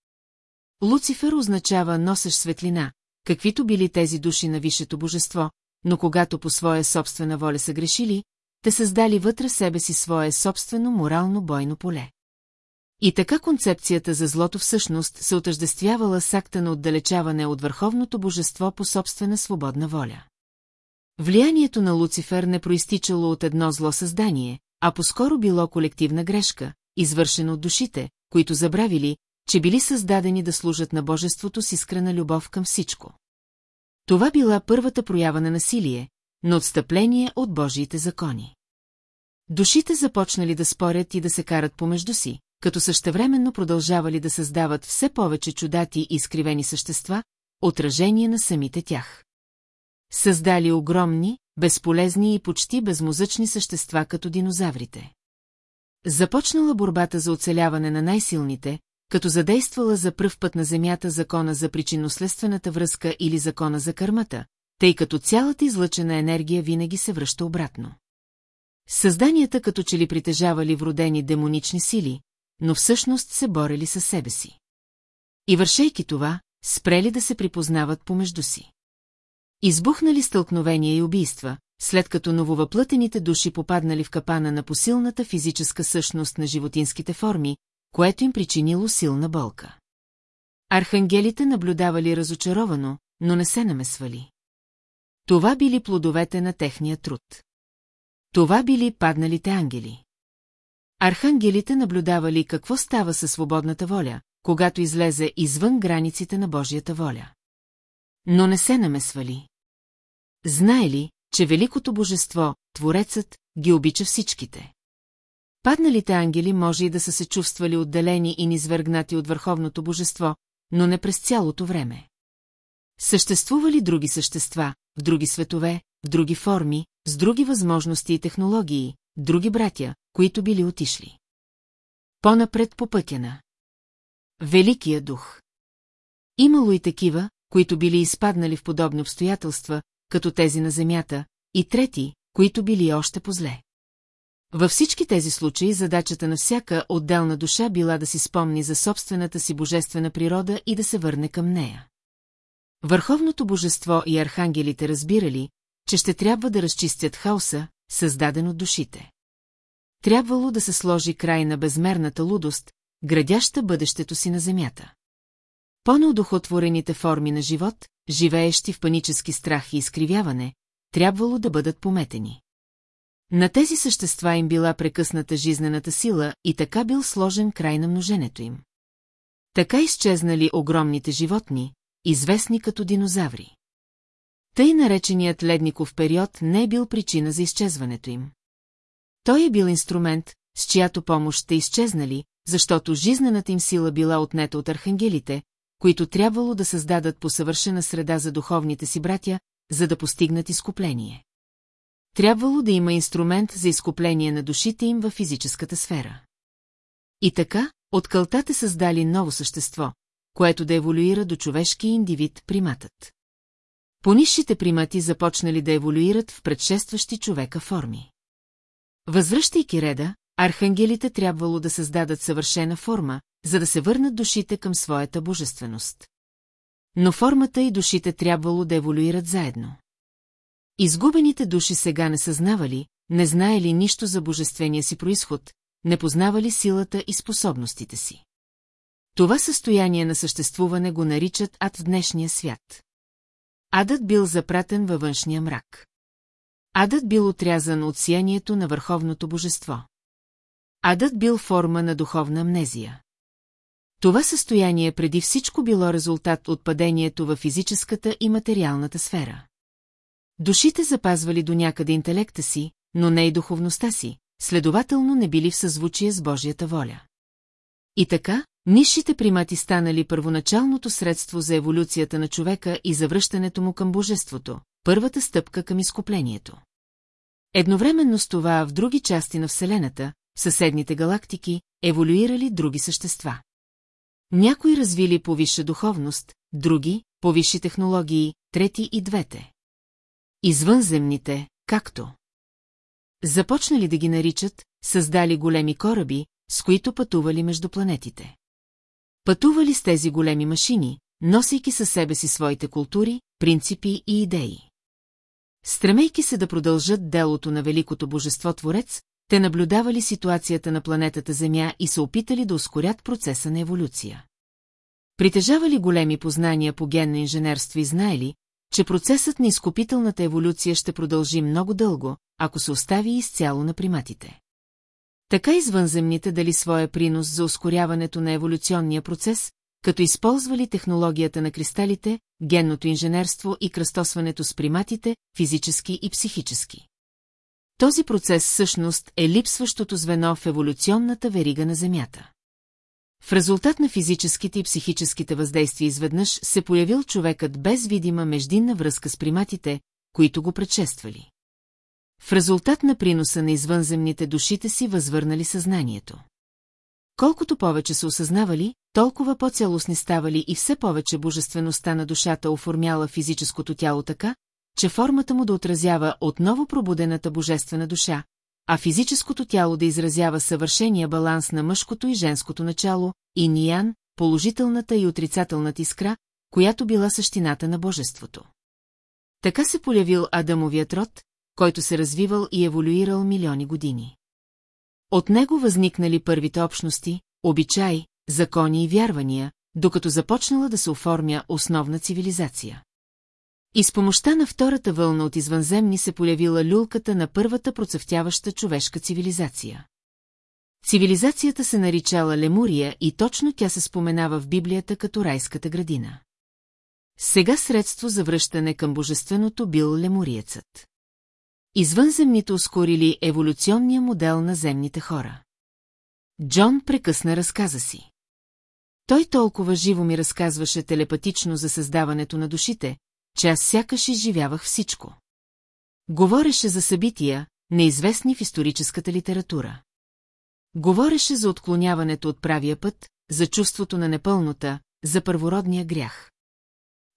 Луцифер означава носещ светлина, каквито били тези души на висшето божество, но когато по своя собствена воля са грешили, те създали вътре себе си свое собствено морално бойно поле. И така концепцията за злото всъщност се отъждествявала с акта на отдалечаване от върховното божество по собствена свободна воля. Влиянието на Луцифер не проистичало от едно зло създание, а по-скоро било колективна грешка, извършена от душите, които забравили, че били създадени да служат на божеството с искрена любов към всичко. Това била първата проява на насилие, но отстъпление от Божиите закони. Душите започнали да спорят и да се карат помежду си, като същевременно продължавали да създават все повече чудати и изкривени същества, отражение на самите тях. Създали огромни, безполезни и почти безмозъчни същества като динозаврите. Започнала борбата за оцеляване на най-силните, като задействала за пръв път на Земята закона за причинно-следствената връзка или закона за кърмата, тъй като цялата излъчена енергия винаги се връща обратно. Създанията като че ли притежавали вродени демонични сили, но всъщност се борели със себе си. И вършейки това, спрели да се припознават помежду си. Избухнали стълкновения и убийства, след като нововъплътените души попаднали в капана на посилната физическа същност на животинските форми, което им причинило силна болка. Архангелите наблюдавали разочаровано, но не се намесвали. Това били плодовете на техния труд. Това били падналите ангели. Архангелите наблюдавали какво става със свободната воля, когато излезе извън границите на Божията воля. Но не се намесвали. Знаели, че великото божество, Творецът, ги обича всичките. Падналите ангели може и да са се чувствали отделени и низвергнати от върховното божество, но не през цялото време. Съществували други същества, в други светове, в други форми, с други възможности и технологии, други братя, които били отишли. По-напред по пътя на Великия дух. Имало и такива, които били изпаднали в подобни обстоятелства, като тези на Земята, и трети, които били още по-зле. Във всички тези случаи задачата на всяка отделна душа била да си спомни за собствената си божествена природа и да се върне към нея. Върховното божество и архангелите разбирали, че ще трябва да разчистят хаоса, създаден от душите. Трябвало да се сложи край на безмерната лудост, градяща бъдещето си на земята. По-неудохотворените форми на живот, живеещи в панически страх и изкривяване, трябвало да бъдат пометени. На тези същества им била прекъсната жизнената сила и така бил сложен край на множенето им. Така изчезнали огромните животни, известни като динозаври. Тъй нареченият ледников период не е бил причина за изчезването им. Той е бил инструмент, с чиято помощ сте изчезнали, защото жизнената им сила била отнета от архангелите, които трябвало да създадат по съвършена среда за духовните си братя, за да постигнат изкупление. Трябвало да има инструмент за изкупление на душите им във физическата сфера. И така, от кълтата създали ново същество, което да еволюира до човешки индивид приматът. Понисшите примати започнали да еволюират в предшестващи човека форми. Възвръщайки реда, архангелите трябвало да създадат съвършена форма, за да се върнат душите към своята божественост. Но формата и душите трябвало да еволюират заедно. Изгубените души сега не съзнавали, не знаели нищо за божествения си происход, не познавали силата и способностите си. Това състояние на съществуване го наричат ад в днешния свят. Адът бил запратен във външния мрак. Адът бил отрязан от сиянието на върховното божество. Адът бил форма на духовна амнезия. Това състояние преди всичко било резултат от падението във физическата и материалната сфера. Душите запазвали до някъде интелекта си, но не и духовността си, следователно не били в съзвучие с Божията воля. И така, нисшите примати станали първоначалното средство за еволюцията на човека и завръщането му към божеството, първата стъпка към изкуплението. Едновременно с това в други части на Вселената, в съседните галактики, еволюирали други същества. Някои развили по-висша духовност, други – по-висши технологии, трети и двете. Извънземните, както. Започнали да ги наричат, създали големи кораби, с които пътували между планетите. Пътували с тези големи машини, носейки със себе си своите култури, принципи и идеи. Стремейки се да продължат делото на великото божество Творец, те наблюдавали ситуацията на планетата Земя и се опитали да ускорят процеса на еволюция. Притежавали големи познания по генно инженерство и знаели, че процесът на изкупителната еволюция ще продължи много дълго, ако се остави изцяло на приматите. Така извънземните дали своя принос за ускоряването на еволюционния процес, като използвали технологията на кристалите, генното инженерство и кръстосването с приматите, физически и психически. Този процес всъщност е липсващото звено в еволюционната верига на Земята. В резултат на физическите и психическите въздействия изведнъж се появил човекът без видима междинна връзка с приматите, които го предшествали. В резултат на приноса на извънземните душите си възвърнали съзнанието. Колкото повече се осъзнавали, толкова по-цялостни ставали и все повече божествеността на душата оформяла физическото тяло така, че формата му да отразява отново пробудената божествена душа, а физическото тяло да изразява съвършения баланс на мъжкото и женското начало, и ниян, положителната и отрицателната искра, която била същината на божеството. Така се полявил Адамовият род, който се развивал и еволюирал милиони години. От него възникнали първите общности, обичаи, закони и вярвания, докато започнала да се оформя основна цивилизация. И с помощта на втората вълна от извънземни се полявила люлката на първата процъфтяваща човешка цивилизация. Цивилизацията се наричала Лемурия и точно тя се споменава в Библията като райската градина. Сега средство за връщане към божественото бил лемуриецът. Извънземните ускорили еволюционния модел на земните хора. Джон прекъсна разказа си. Той толкова живо ми разказваше телепатично за създаването на душите, че аз сякаш изживявах всичко. Говореше за събития, неизвестни в историческата литература. Говореше за отклоняването от правия път, за чувството на непълнота, за първородния грях.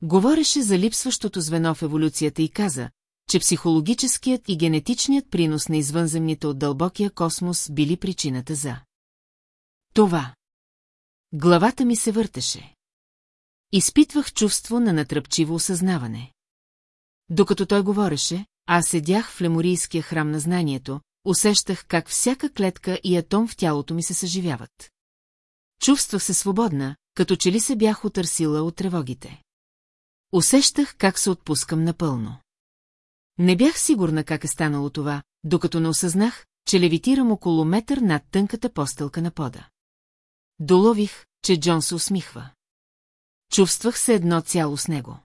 Говореше за липсващото звено в еволюцията и каза, че психологическият и генетичният принос на извънземните от дълбокия космос били причината за това. Главата ми се въртеше. Изпитвах чувство на натръпчиво осъзнаване. Докато той говореше, аз седях в леморийския храм на знанието, усещах как всяка клетка и атом в тялото ми се съживяват. Чувствах се свободна, като че ли се бях отърсила от тревогите. Усещах как се отпускам напълно. Не бях сигурна как е станало това, докато не осъзнах, че левитирам около метър над тънката постелка на пода. Долових, че Джон се усмихва. Чувствах се едно цяло с него.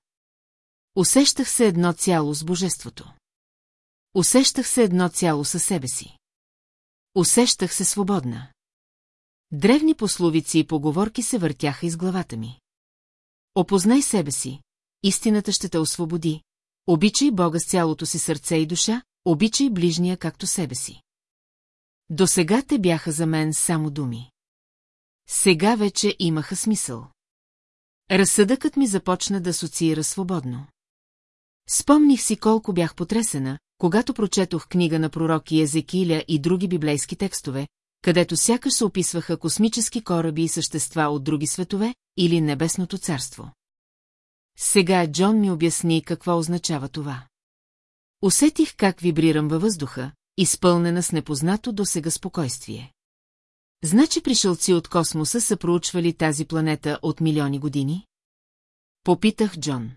Усещах се едно цяло с божеството. Усещах се едно цяло със себе си. Усещах се свободна. Древни пословици и поговорки се въртяха из главата ми. Опознай себе си, истината ще те освободи. Обичай Бога с цялото си сърце и душа, обичай ближния както себе си. До сега те бяха за мен само думи. Сега вече имаха смисъл. Разсъдъкът ми започна да асоциира свободно. Спомних си колко бях потресена, когато прочетох книга на пророки Езекиля и други библейски текстове, където сякаш се описваха космически кораби и същества от други светове или Небесното царство. Сега Джон ми обясни какво означава това. Усетих как вибрирам във въздуха, изпълнена с непознато до сега спокойствие. Значи пришелци от космоса са проучвали тази планета от милиони години? Попитах Джон.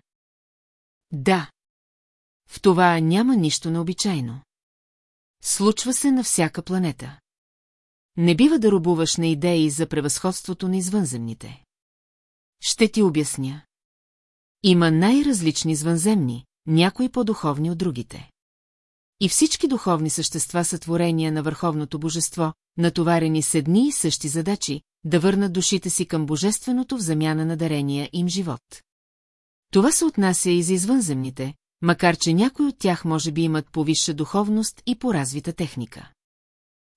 Да. В това няма нищо необичайно. Случва се на всяка планета. Не бива да рубуваш на идеи за превъзходството на извънземните. Ще ти обясня. Има най-различни извънземни, някои по-духовни от другите. И всички духовни същества са творения на върховното божество, натоварени с едни и същи задачи, да върнат душите си към божественото в замяна на дарения им живот. Това се отнася и за извънземните, макар че някои от тях може би имат повисша духовност и поразвита техника.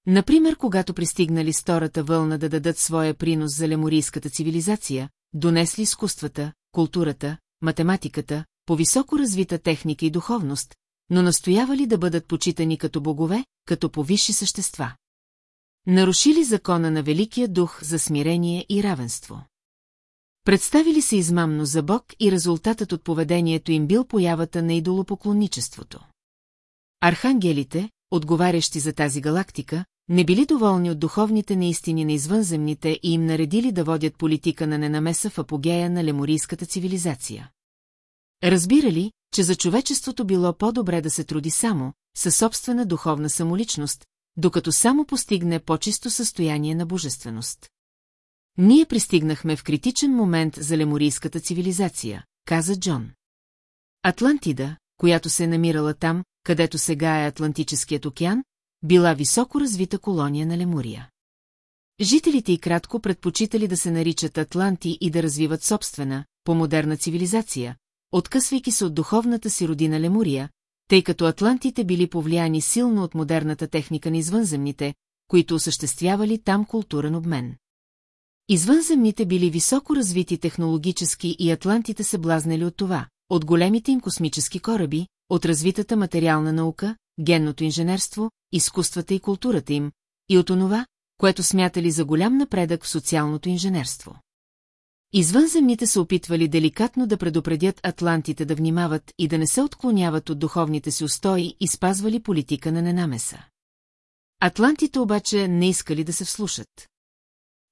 Например, когато пристигнали втората вълна да дадат своя принос за леморийската цивилизация, донесли изкуствата, културата, математиката, по високо развита техника и духовност, но настоявали да бъдат почитани като богове, като повисши същества. Нарушили закона на Великия дух за смирение и равенство. Представили се измамно за Бог и резултатът от поведението им бил появата на идолопоклонничеството. Архангелите, отговарящи за тази галактика, не били доволни от духовните неистини на извънземните и им наредили да водят политика на ненамеса в апогея на леморийската цивилизация. Разбирали, че за човечеството било по-добре да се труди само, със собствена духовна самоличност, докато само постигне по-чисто състояние на божественост. Ние пристигнахме в критичен момент за леморийската цивилизация, каза Джон. Атлантида, която се е намирала там, където сега е Атлантическият океан, била високо развита колония на Лемурия. Жителите и кратко предпочитали да се наричат Атланти и да развиват собствена, по-модерна цивилизация, откъсвайки се от духовната си родина Лемурия, тъй като атлантите били повлияни силно от модерната техника на извънземните, които осъществявали там културен обмен. Извънземните били високо развити технологически и атлантите се блазнали от това, от големите им космически кораби, от развитата материална наука, генното инженерство, изкуствата и културата им, и от онова, което смятали за голям напредък в социалното инженерство. Извънземните се опитвали деликатно да предупредят атлантите да внимават и да не се отклоняват от духовните си устои и спазвали политика на ненамеса. Атлантите обаче не искали да се вслушат.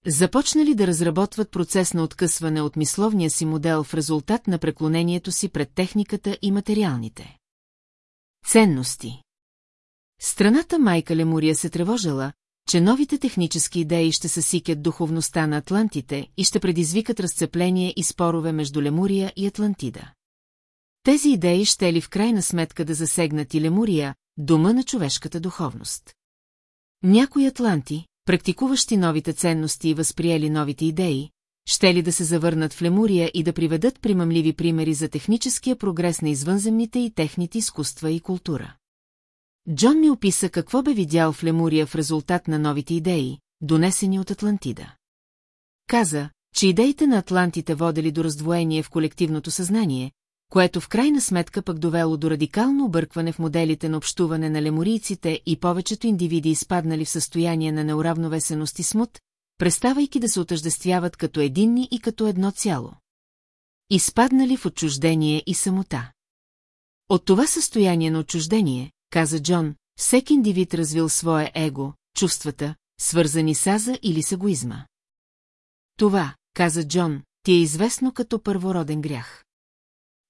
Започнали да разработват процес на откъсване от мисловния си модел в резултат на преклонението си пред техниката и материалните. Ценности Страната майка Лемурия се тревожила, че новите технически идеи ще съсикят духовността на атлантите и ще предизвикат разцепление и спорове между Лемурия и Атлантида. Тези идеи ще ли в крайна сметка да засегнат и Лемурия, дома на човешката духовност. Някои атланти, практикуващи новите ценности и възприели новите идеи, ще ли да се завърнат в Лемурия и да приведат примамливи примери за техническия прогрес на извънземните и техните изкуства и култура. Джон ми описа какво бе видял в Лемурия в резултат на новите идеи, донесени от Атлантида. Каза, че идеите на Атлантите водели до раздвоение в колективното съзнание, което в крайна сметка пък довело до радикално объркване в моделите на общуване на леморийците и повечето индивиди изпаднали в състояние на неуравновесеност и смут, преставайки да се отъждествяват като единни и като едно цяло. Изпаднали в отчуждение и самота. От това състояние на отчуждение, каза Джон, всеки индивид развил свое его, чувствата, свързани с аза или с егоизма. Това, каза Джон, ти е известно като първороден грях.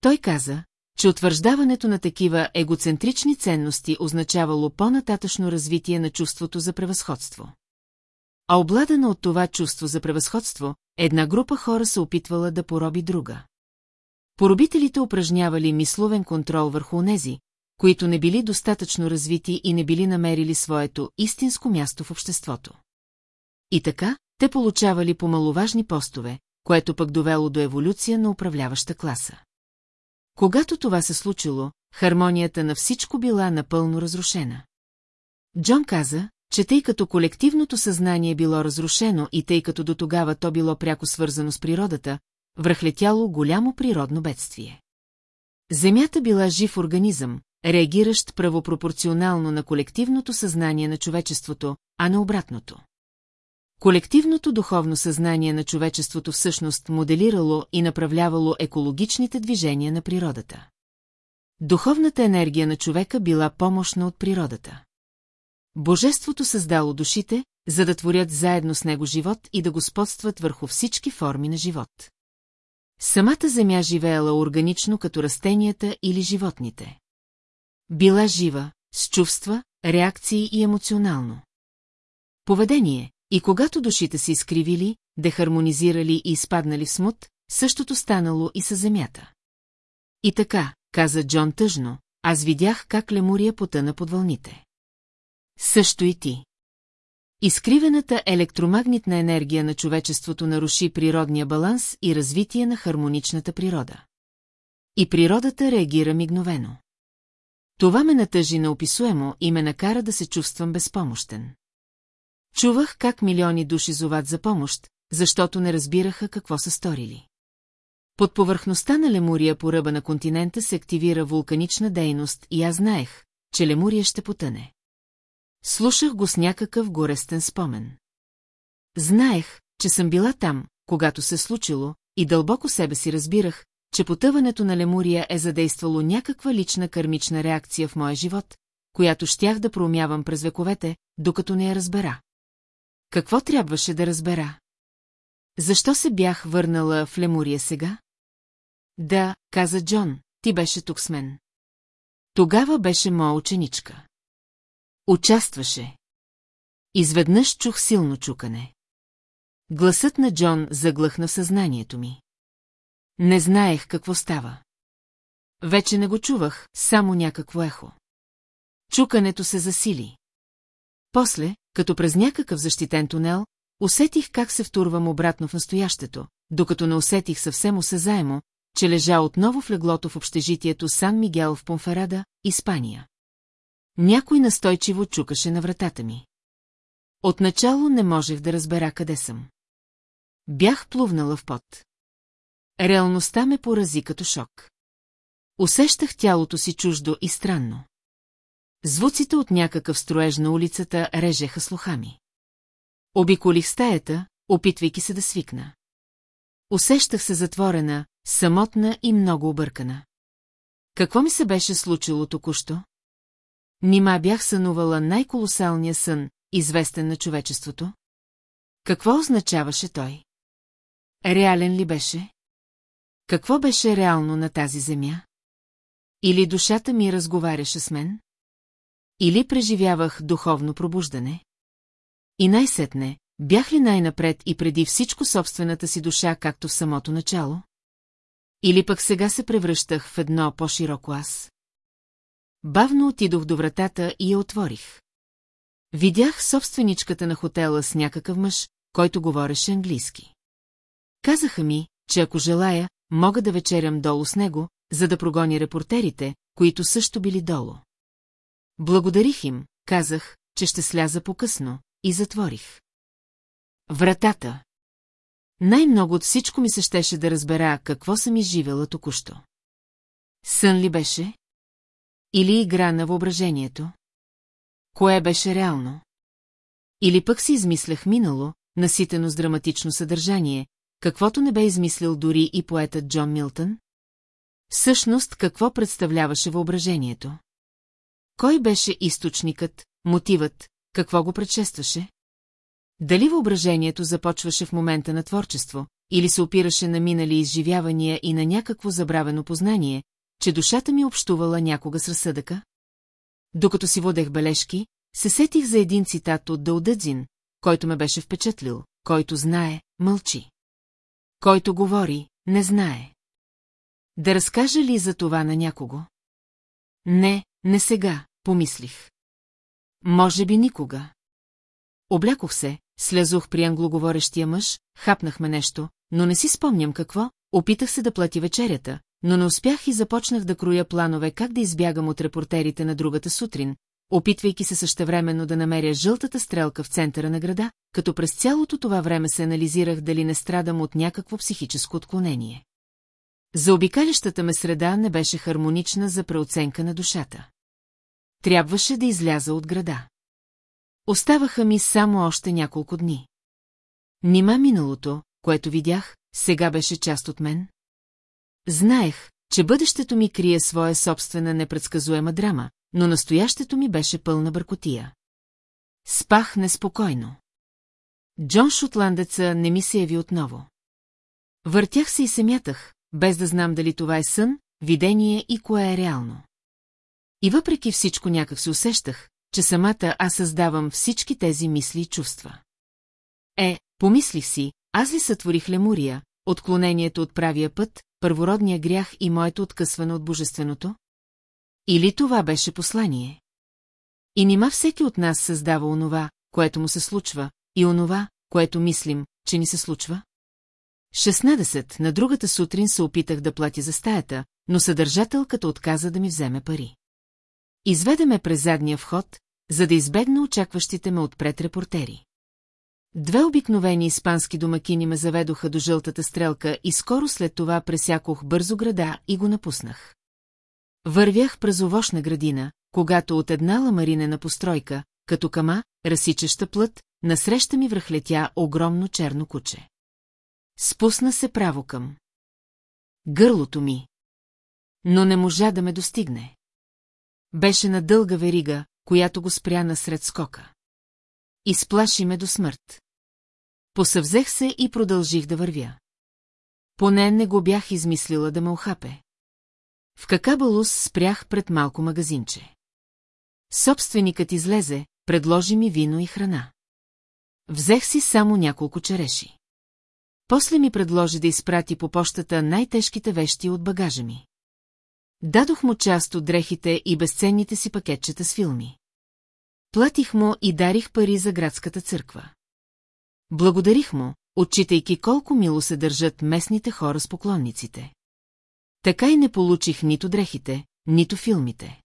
Той каза, че утвърждаването на такива егоцентрични ценности означавало по-нататъчно развитие на чувството за превъзходство. А обладана от това чувство за превъзходство, една група хора се опитвала да пороби друга. Поробителите упражнявали мисловен контрол върху онези, които не били достатъчно развити и не били намерили своето истинско място в обществото. И така, те получавали помаловажни постове, което пък довело до еволюция на управляваща класа. Когато това се случило, хармонията на всичко била напълно разрушена. Джон каза, че тъй като колективното съзнание било разрушено и тъй като до тогава то било пряко свързано с природата, връхлетяло голямо природно бедствие. Земята била жив организъм, реагиращ правопропорционално на колективното съзнание на човечеството, а на обратното. Колективното духовно съзнание на човечеството всъщност моделирало и направлявало екологичните движения на природата. Духовната енергия на човека била помощна от природата. Божеството създало душите, за да творят заедно с него живот и да господстват върху всички форми на живот. Самата земя живеела органично като растенията или животните. Била жива, с чувства, реакции и емоционално. Поведение, и когато душите се изкривили, дехармонизирали и изпаднали в смут, същото станало и с земята. И така, каза Джон тъжно, аз видях как лемурия потъна под вълните. Също и ти. Изкривената електромагнитна енергия на човечеството наруши природния баланс и развитие на хармоничната природа. И природата реагира мигновено. Това ме натъжи неописуемо и ме накара да се чувствам безпомощен. Чувах как милиони души зоват за помощ, защото не разбираха какво са сторили. Под повърхността на Лемурия по ръба на континента се активира вулканична дейност и аз знаех, че Лемурия ще потъне. Слушах го с някакъв горестен спомен. Знаех, че съм била там, когато се случило, и дълбоко себе си разбирах, че потъването на Лемурия е задействало някаква лична кармична реакция в моя живот, която щях да проумявам през вековете, докато не я разбера. Какво трябваше да разбера? Защо се бях върнала в Лемурия сега? Да, каза Джон, ти беше тук с мен. Тогава беше моя ученичка. Участваше. Изведнъж чух силно чукане. Гласът на Джон заглъхна съзнанието ми. Не знаех какво става. Вече не го чувах, само някакво ехо. Чукането се засили. После, като през някакъв защитен тунел, усетих как се втурвам обратно в настоящето, докато не усетих съвсем осезаемо, че лежа отново в леглото в общежитието Сан Мигел в Понферада, Испания. Някой настойчиво чукаше на вратата ми. Отначало не можех да разбера къде съм. Бях плувнала в пот. Реалността ме порази като шок. Усещах тялото си чуждо и странно. Звуците от някакъв строеж на улицата режеха слуха ми. Обиколих стаята, опитвайки се да свикна. Усещах се затворена, самотна и много объркана. Какво ми се беше случило току-що? Нима бях сънувала най-колосалния сън, известен на човечеството? Какво означаваше той? Реален ли беше? Какво беше реално на тази земя? Или душата ми разговаряше с мен? Или преживявах духовно пробуждане? И най-сетне, бях ли най-напред и преди всичко собствената си душа, както в самото начало? Или пък сега се превръщах в едно по-широко аз? Бавно отидох до вратата и я отворих. Видях собственичката на хотела с някакъв мъж, който говореше английски. Казаха ми, че ако желая, мога да вечерям долу с него, за да прогони репортерите, които също били долу. Благодарих им, казах, че ще сляза по-късно, и затворих. Вратата. Най-много от всичко ми се щеше да разбера какво съм изживела току-що. Сън ли беше? Или игра на въображението? Кое беше реално? Или пък си измислях минало, наситено с драматично съдържание, каквото не бе измислил дори и поетът Джон Милтън? Всъщност, какво представляваше въображението? Кой беше източникът, мотивът, какво го предшестваше? Дали въображението започваше в момента на творчество, или се опираше на минали изживявания и на някакво забравено познание, че душата ми общувала някога с разсъдъка? Докато си водех бележки, се сетих за един цитат от Дълдъдзин, който ме беше впечатлил, който знае, мълчи. Който говори, не знае. Да разкажа ли за това на някого? Не, не сега, помислих. Може би никога. Облякох се, слязох при англоговорещия мъж, хапнахме нещо, но не си спомням какво, опитах се да плати вечерята, но не успях и започнах да кроя планове как да избягам от репортерите на другата сутрин, опитвайки се същевременно да намеря жълтата стрелка в центъра на града, като през цялото това време се анализирах дали не страдам от някакво психическо отклонение. За обикалищата ме среда не беше хармонична за преоценка на душата. Трябваше да изляза от града. Оставаха ми само още няколко дни. Нима миналото, което видях, сега беше част от мен? Знаех, че бъдещето ми крие своя собствена непредсказуема драма, но настоящето ми беше пълна бъркотия. Спах неспокойно. Джон Шотландеца не ми се яви отново. Въртях се и се мятах, без да знам дали това е сън, видение и кое е реално. И въпреки всичко някак се усещах, че самата аз създавам всички тези мисли и чувства. Е, помислих си, аз ли сътворих Лемурия, отклонението от правия път, първородния грях и моето откъсване от божественото? Или това беше послание? И нима всеки от нас създава онова, което му се случва, и онова, което мислим, че ни се случва? 16. На другата сутрин се опитах да платя за стаята, но съдържателката отказа да ми вземе пари. Изведеме през задния вход, за да избегна очакващите ме отпред репортери. Две обикновени испански домакини ме заведоха до жълтата стрелка и скоро след това пресякох бързо града и го напуснах. Вървях през овощна градина, когато от една ламаринена постройка, като кама, разсичаща плът, насреща ми връхлетя огромно черно куче. Спусна се право към. Гърлото ми. Но не можа да ме достигне. Беше на дълга верига, която го спря насред скока. Изплаши ме до смърт. Посъвзех се и продължих да вървя. Поне не го бях измислила да ме охапе. В Какабалус спрях пред малко магазинче. Собственикът излезе, предложи ми вино и храна. Взех си само няколко череши. После ми предложи да изпрати по почтата най-тежките вещи от багажа ми. Дадох му част от дрехите и безценните си пакетчета с филми. Платих му и дарих пари за градската църква. Благодарих му, отчитайки колко мило се държат местните хора с поклонниците. Така и не получих нито дрехите, нито филмите.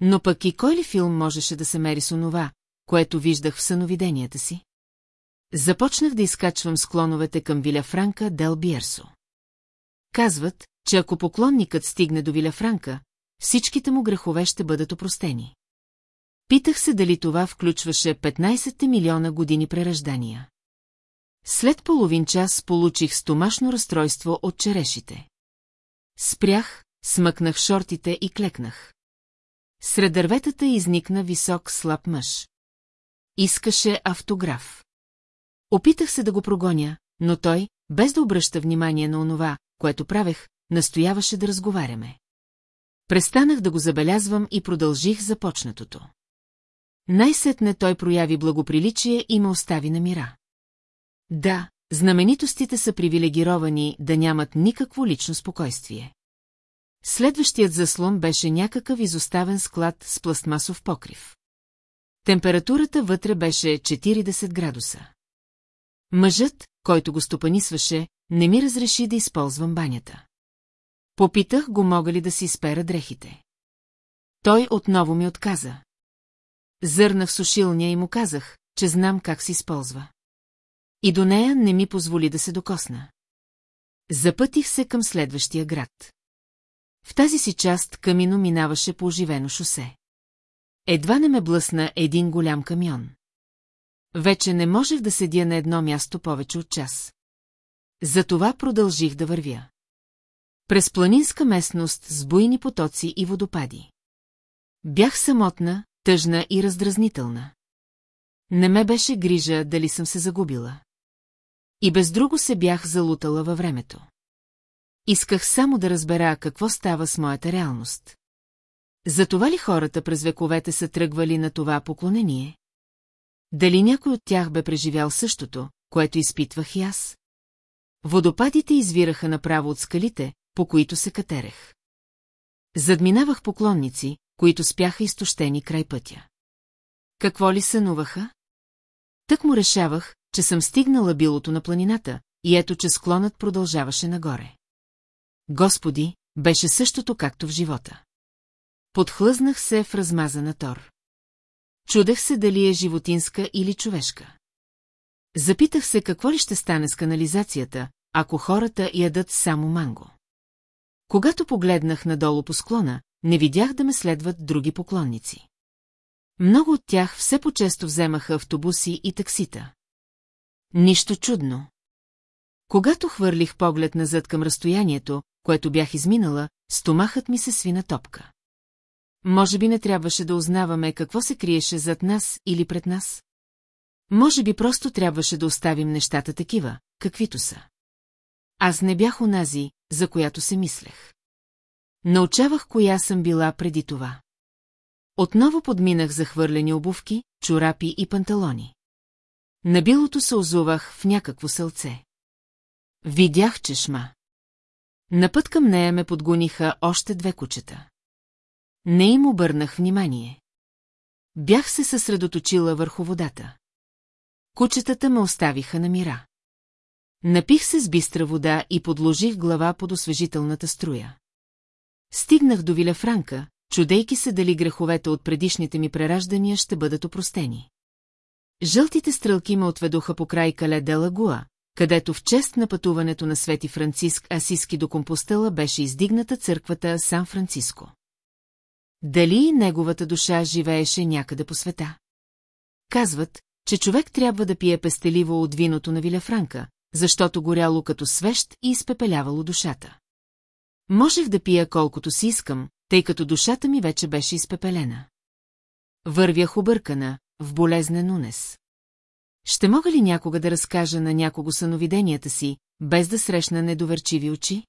Но пък и кой ли филм можеше да се мери с онова, което виждах в съновиденията си? Започнах да изкачвам склоновете към Виля Франка Дел Биерсо. Казват, че ако поклонникът стигне до Виля Франка, всичките му грехове ще бъдат опростени. Питах се дали това включваше 15 милиона години прераждания. След половин час получих стомашно разстройство от черешите. Спрях, смъкнах шортите и клекнах. Сред дърветата изникна висок слаб мъж. Искаше автограф. Опитах се да го прогоня, но той, без да обръща внимание на онова, което правех, настояваше да разговаряме. Престанах да го забелязвам и продължих започнатото. Най-сетне той прояви благоприличие и ме остави на мира. Да, знаменитостите са привилегировани да нямат никакво лично спокойствие. Следващият заслон беше някакъв изоставен склад с пластмасов покрив. Температурата вътре беше 40 градуса. Мъжът, който го стопанисваше, не ми разреши да използвам банята. Попитах го мога ли да си изпера дрехите. Той отново ми отказа. Зърнах сушилния и му казах, че знам как се използва. И до нея не ми позволи да се докосна. Запътих се към следващия град. В тази си част камино минаваше по оживено шосе. Едва не ме блъсна един голям камион. Вече не можех да седя на едно място повече от час. Затова продължих да вървя. През планинска местност с буйни потоци и водопади. Бях самотна, тъжна и раздразнителна. Не ме беше грижа дали съм се загубила. И без друго се бях залутала във времето. Исках само да разбера какво става с моята реалност. Затова ли хората през вековете са тръгвали на това поклонение? Дали някой от тях бе преживял същото, което изпитвах и аз? Водопадите извираха направо от скалите, по които се катерех. Задминавах поклонници, които спяха изтощени край пътя. Какво ли сънуваха? Тък му решавах, че съм стигнала билото на планината, и ето, че склонът продължаваше нагоре. Господи, беше същото както в живота. Подхлъзнах се в размазана тор. Чудех се дали е животинска или човешка. Запитах се какво ли ще стане с канализацията, ако хората ядат само манго. Когато погледнах надолу по склона, не видях да ме следват други поклонници. Много от тях все по-често вземаха автобуси и таксита. Нищо чудно. Когато хвърлих поглед назад към разстоянието, което бях изминала, стомахът ми се свина топка. Може би не трябваше да узнаваме какво се криеше зад нас или пред нас. Може би просто трябваше да оставим нещата такива, каквито са. Аз не бях онази, за която се мислех. Научавах коя съм била преди това. Отново подминах захвърлени обувки, чорапи и панталони. На билото се озувах в някакво сълце. Видях чешма. На път към нея ме подгониха още две кучета. Не им обърнах внимание. Бях се съсредоточила върху водата. Кучетата ме оставиха на мира. Напих се с бистра вода и подложих глава под освежителната струя. Стигнах до Виля Франка, чудейки се дали греховете от предишните ми прераждания ще бъдат опростени. Жълтите стрелки ме отведоха по край Кале де Лагуа, където в чест на пътуването на Свети Франциск Асиски до Компостела беше издигната църквата Сан-Франциско. Дали неговата душа живееше някъде по света? Казват, че човек трябва да пие пестеливо от виното на Виляфранка, защото горяло като свещ и изпепелявало душата. Можех да пия колкото си искам, тъй като душата ми вече беше изпепелена. Вървях объркана, в болезнен унес. Ще мога ли някога да разкажа на някого съновиденията си, без да срещна недоверчиви очи?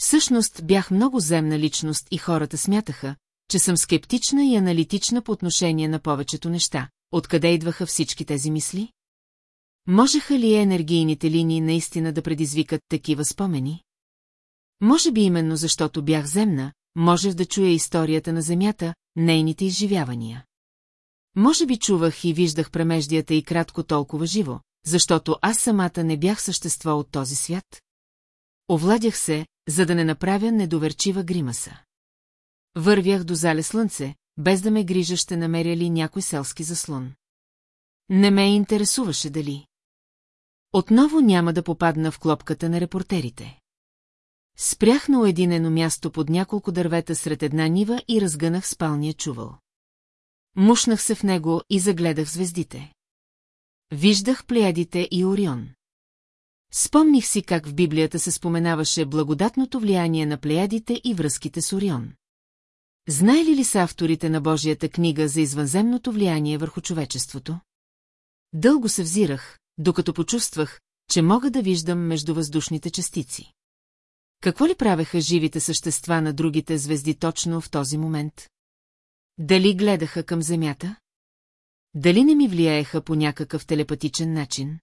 Всъщност бях много земна личност и хората смятаха, че съм скептична и аналитична по отношение на повечето неща. Откъде идваха всички тези мисли? Можеха ли енергийните линии наистина да предизвикат такива спомени? Може би именно защото бях земна, можех да чуя историята на Земята, нейните изживявания. Може би чувах и виждах премеждията и кратко толкова живо, защото аз самата не бях същество от този свят. Овладях се, за да не направя недоверчива гримаса. Вървях до зале слънце, без да ме грижа ще намеря ли някой селски заслон. Не ме интересуваше дали. Отново няма да попадна в клопката на репортерите. Спрях на уединено място под няколко дървета сред една нива и разгънах спалния чувал. Мушнах се в него и загледах звездите. Виждах плеядите и Орион. Спомних си как в Библията се споменаваше благодатното влияние на плеядите и връзките с Орион. Знаели ли са авторите на Божията книга за извънземното влияние върху човечеството? Дълго се взирах, докато почувствах, че мога да виждам междувъздушните частици. Какво ли правеха живите същества на другите звезди точно в този момент? Дали гледаха към Земята? Дали не ми влияеха по някакъв телепатичен начин?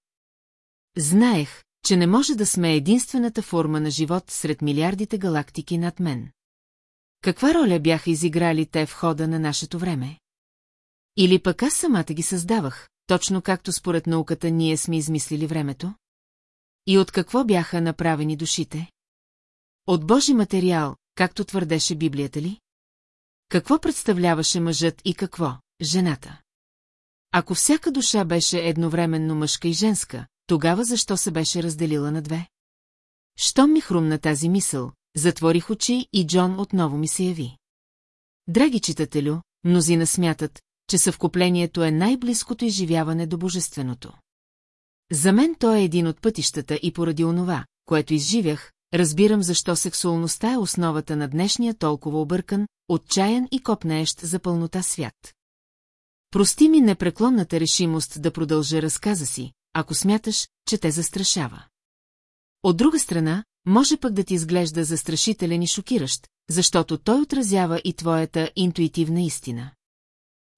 Знаех, че не може да сме единствената форма на живот сред милиардите галактики над мен. Каква роля бяха изиграли те в хода на нашето време? Или пък аз самата ги създавах, точно както според науката ние сме измислили времето? И от какво бяха направени душите? От Божи материал, както твърдеше Библията ли? Какво представляваше мъжът и какво – жената? Ако всяка душа беше едновременно мъжка и женска, тогава защо се беше разделила на две? Щом ми хрумна тази мисъл, затворих очи и Джон отново ми се яви. Драги читателю, мнозина смятат, че съвкуплението е най-близкото изживяване до божественото. За мен то е един от пътищата и поради онова, което изживях, разбирам защо сексуалността е основата на днешния толкова объркан, отчаян и копнеещ за пълнота свят. Прости ми непреклонната решимост да продължа разказа си, ако смяташ, че те застрашава. От друга страна, може пък да ти изглежда застрашителен и шокиращ, защото той отразява и твоята интуитивна истина.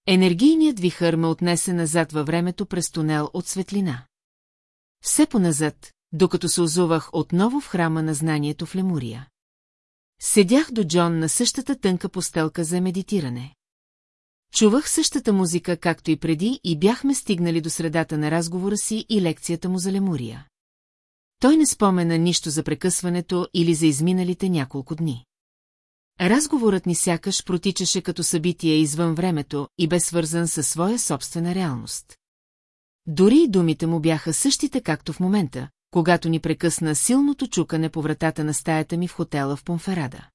Енергийният вихър ме отнесе назад във времето през тунел от светлина. Все поназад, докато се озувах отново в храма на знанието в Лемурия. Седях до Джон на същата тънка постелка за медитиране. Чувах същата музика, както и преди, и бяхме стигнали до средата на разговора си и лекцията му за Лемурия. Той не спомена нищо за прекъсването или за изминалите няколко дни. Разговорът ни сякаш протичаше като събитие извън времето и бе свързан със своя собствена реалност. Дори и думите му бяха същите както в момента, когато ни прекъсна силното чукане по вратата на стаята ми в хотела в Понферада.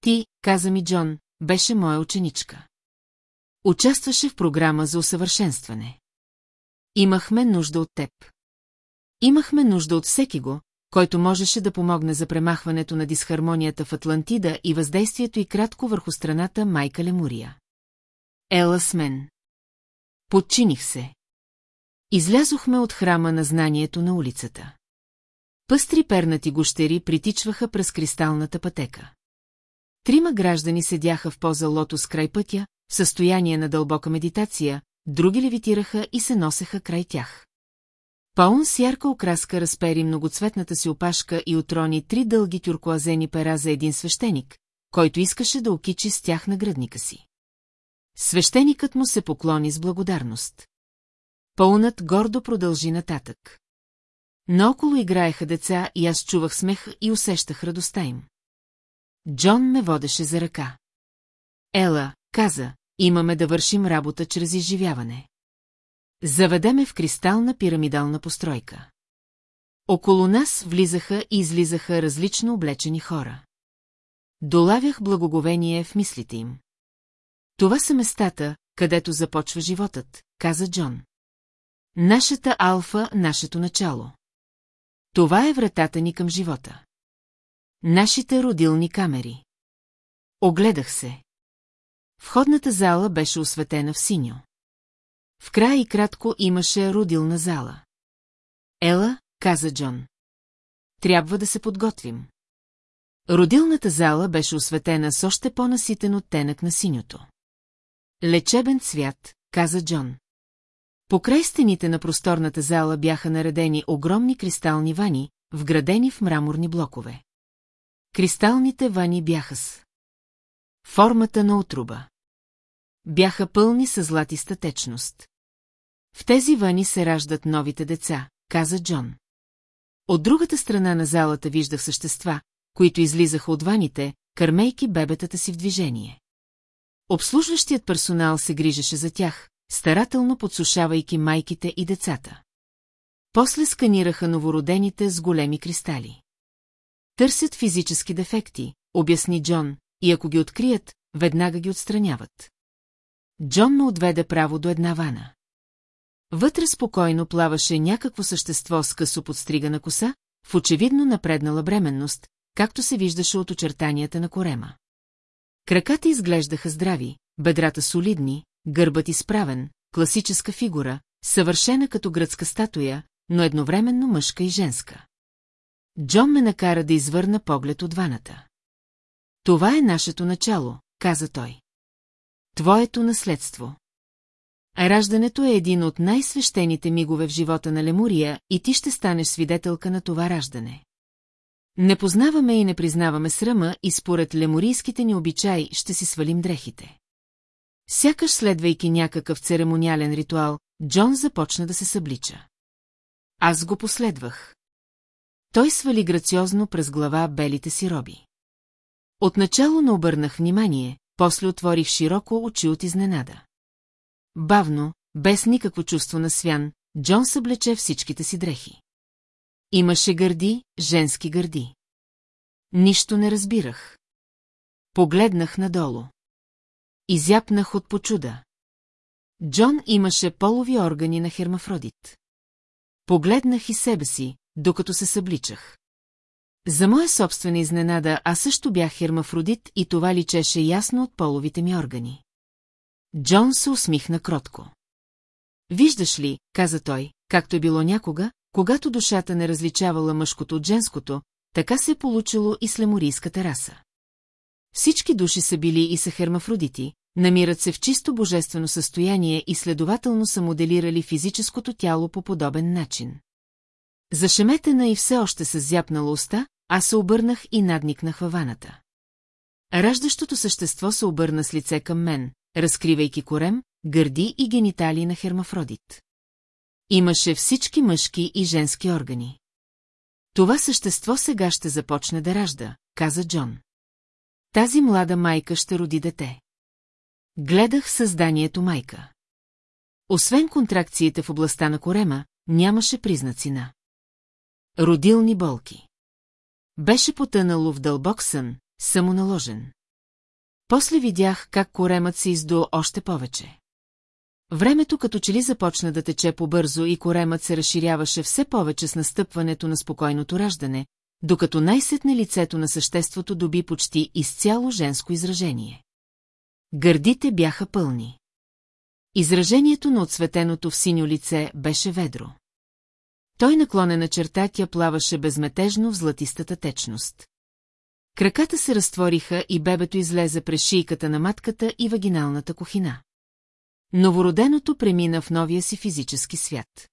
Ти, каза ми Джон, беше моя ученичка. Участваше в програма за усъвършенстване. Имахме нужда от теб. Имахме нужда от всеки го, който можеше да помогне за премахването на дисхармонията в Атлантида и въздействието и кратко върху страната Майка Лемурия. Ела с мен. Подчиних се. Излязохме от храма на знанието на улицата. Пъстри пернати гущери притичваха през кристалната пътека. Трима граждани седяха в поза лотос край пътя, в състояние на дълбока медитация, други левитираха и се носеха край тях. Паун с ярка окраска разпери многоцветната си опашка и отрони три дълги тюркоазени пера за един свещеник, който искаше да окичи с тях на градника си. Свещеникът му се поклони с благодарност. Пълнат гордо продължи нататък. Наоколо играеха деца и аз чувах смех и усещах радостта им. Джон ме водеше за ръка. Ела, каза, имаме да вършим работа чрез изживяване. Заведеме в кристална пирамидална постройка. Около нас влизаха и излизаха различно облечени хора. Долавях благоговение в мислите им. Това са местата, където започва животът, каза Джон. Нашата алфа, нашето начало. Това е вратата ни към живота. Нашите родилни камери. Огледах се. Входната зала беше осветена в синьо. В края и кратко имаше родилна зала. Ела, каза Джон. Трябва да се подготвим. Родилната зала беше осветена с още по-наситен оттенък на синьото. Лечебен цвят, каза Джон. Покрай стените на просторната зала бяха наредени огромни кристални вани, вградени в мраморни блокове. Кристалните вани бяха с формата на отруба. Бяха пълни с златиста течност. В тези вани се раждат новите деца, каза Джон. От другата страна на залата виждах същества, които излизаха от ваните, кърмейки бебетата си в движение. Обслужващият персонал се грижеше за тях, старателно подсушавайки майките и децата. После сканираха новородените с големи кристали. Търсят физически дефекти, обясни Джон, и ако ги открият, веднага ги отстраняват. Джон ме отведе право до една вана. Вътре спокойно плаваше някакво същество с късо подстригана коса, в очевидно напреднала бременност, както се виждаше от очертанията на корема. Краката изглеждаха здрави, бедрата солидни, гърбът изправен, класическа фигура, съвършена като гръцка статуя, но едновременно мъжка и женска. Джон ме накара да извърна поглед от ваната. Това е нашето начало, каза той. Твоето наследство. Раждането е един от най-свещените мигове в живота на Лемурия и ти ще станеш свидетелка на това раждане. Не познаваме и не признаваме срама и според леморийските ни обичаи ще си свалим дрехите. Сякаш следвайки някакъв церемониален ритуал, Джон започна да се съблича. Аз го последвах. Той свали грациозно през глава белите си роби. Отначало не обърнах внимание, после отворих широко очи от изненада. Бавно, без никакво чувство на свян, Джон съблече всичките си дрехи. Имаше гърди, женски гърди. Нищо не разбирах. Погледнах надолу. Изяпнах от почуда. Джон имаше полови органи на хермафродит. Погледнах и себе си, докато се събличах. За моя собствена изненада аз също бях хермафродит и това личеше ясно от половите ми органи. Джон се усмихна кротко. Виждаш ли, каза той, както е било някога, когато душата не различавала мъжкото от женското, така се е получило и с леморийската раса. Всички души са били и са хермафродити, намират се в чисто божествено състояние и следователно са моделирали физическото тяло по подобен начин. Зашеметена и все още с зяпнала уста, аз се обърнах и надникнах във ваната. Раждащото същество се обърна с лице към мен, разкривайки корем, гърди и гениталии на хермафродит. Имаше всички мъжки и женски органи. Това същество сега ще започне да ражда, каза Джон. Тази млада майка ще роди дете. Гледах създанието майка. Освен контракциите в областта на корема, нямаше признаци на родилни болки. Беше потънало в дълбок сън, самоналожен. После видях как коремът се издо още повече. Времето като че ли започна да тече побързо и коремът се разширяваше все повече с настъпването на спокойното раждане, докато най-сетне лицето на съществото доби почти изцяло женско изражение. Гърдите бяха пълни. Изражението на отсветеното в синьо лице беше ведро. Той наклонена черта тя плаваше безметежно в златистата течност. Краката се разтвориха и бебето излезе през шийката на матката и вагиналната кухина. Новороденото премина в новия си физически свят.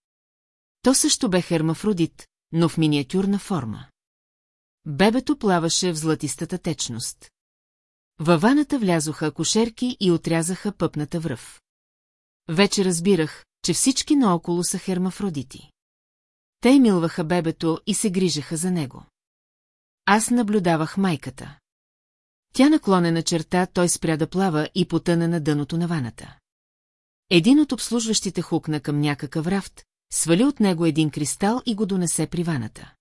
То също бе хермафродит, но в миниатюрна форма. Бебето плаваше в златистата течност. Във ваната влязоха акушерки и отрязаха пъпната връв. Вече разбирах, че всички наоколо са хермафродити. Те милваха бебето и се грижаха за него. Аз наблюдавах майката. Тя наклонена черта, той спря да плава и потъна на дъното на ваната. Един от обслужващите хукна към някакъв рафт, свали от него един кристал и го донесе при ваната.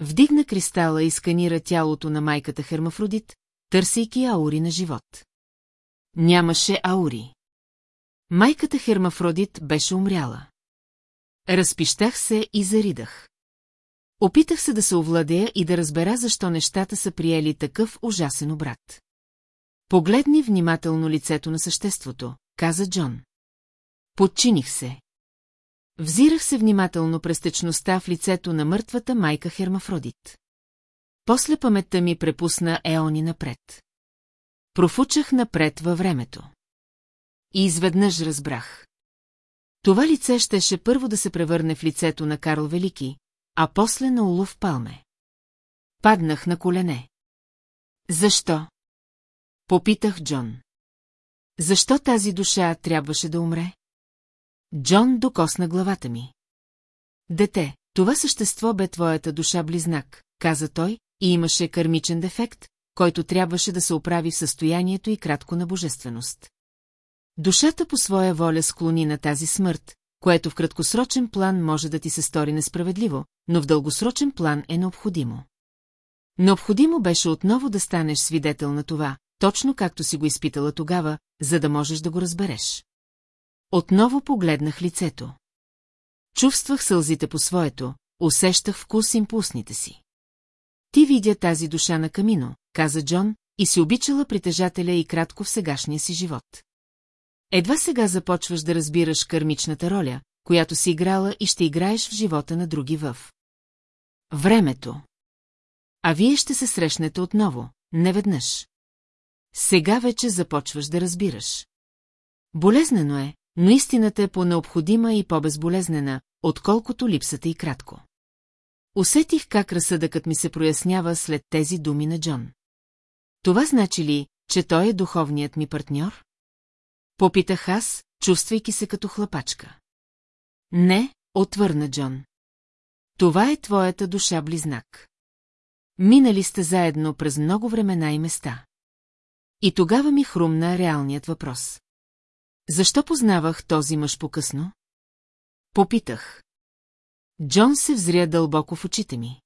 Вдигна кристала и сканира тялото на майката Хермафродит, търсейки аури на живот. Нямаше аури. Майката Хермафродит беше умряла. Разпищах се и заридах. Опитах се да се овладея и да разбера защо нещата са приели такъв ужасен обрат. Погледни внимателно лицето на съществото, каза Джон. Подчиних се. Взирах се внимателно през течността в лицето на мъртвата майка Хермафродит. После паметта ми препусна еони напред. Профучах напред във времето. И изведнъж разбрах. Това лице щеше първо да се превърне в лицето на Карл Велики, а после на Улов Палме. Паднах на колене. Защо? Попитах Джон. Защо тази душа трябваше да умре? Джон докосна главата ми. Дете, това същество бе твоята душа-близнак, каза той, и имаше кармичен дефект, който трябваше да се оправи в състоянието и кратко на божественост. Душата по своя воля склони на тази смърт, което в краткосрочен план може да ти се стори несправедливо, но в дългосрочен план е необходимо. Необходимо беше отново да станеш свидетел на това, точно както си го изпитала тогава, за да можеш да го разбереш. Отново погледнах лицето. Чувствах сълзите по своето, усещах вкус им по устните си. Ти видя тази душа на камино, каза Джон, и си обичала притежателя и кратко в сегашния си живот. Едва сега започваш да разбираш кърмичната роля, която си играла и ще играеш в живота на други във. Времето. А вие ще се срещнете отново, неведнъж. Сега вече започваш да разбираш. Болезнено е, но истината е по-необходима и по-безболезнена, отколкото липсата и кратко. Усетих как разсъдъкът ми се прояснява след тези думи на Джон. Това значи ли, че той е духовният ми партньор? Попитах аз, чувствайки се като хлапачка. Не, отвърна Джон. Това е твоята душа-близнак. Минали сте заедно през много времена и места. И тогава ми хрумна реалният въпрос. Защо познавах този мъж по-късно? Попитах. Джон се взря дълбоко в очите ми.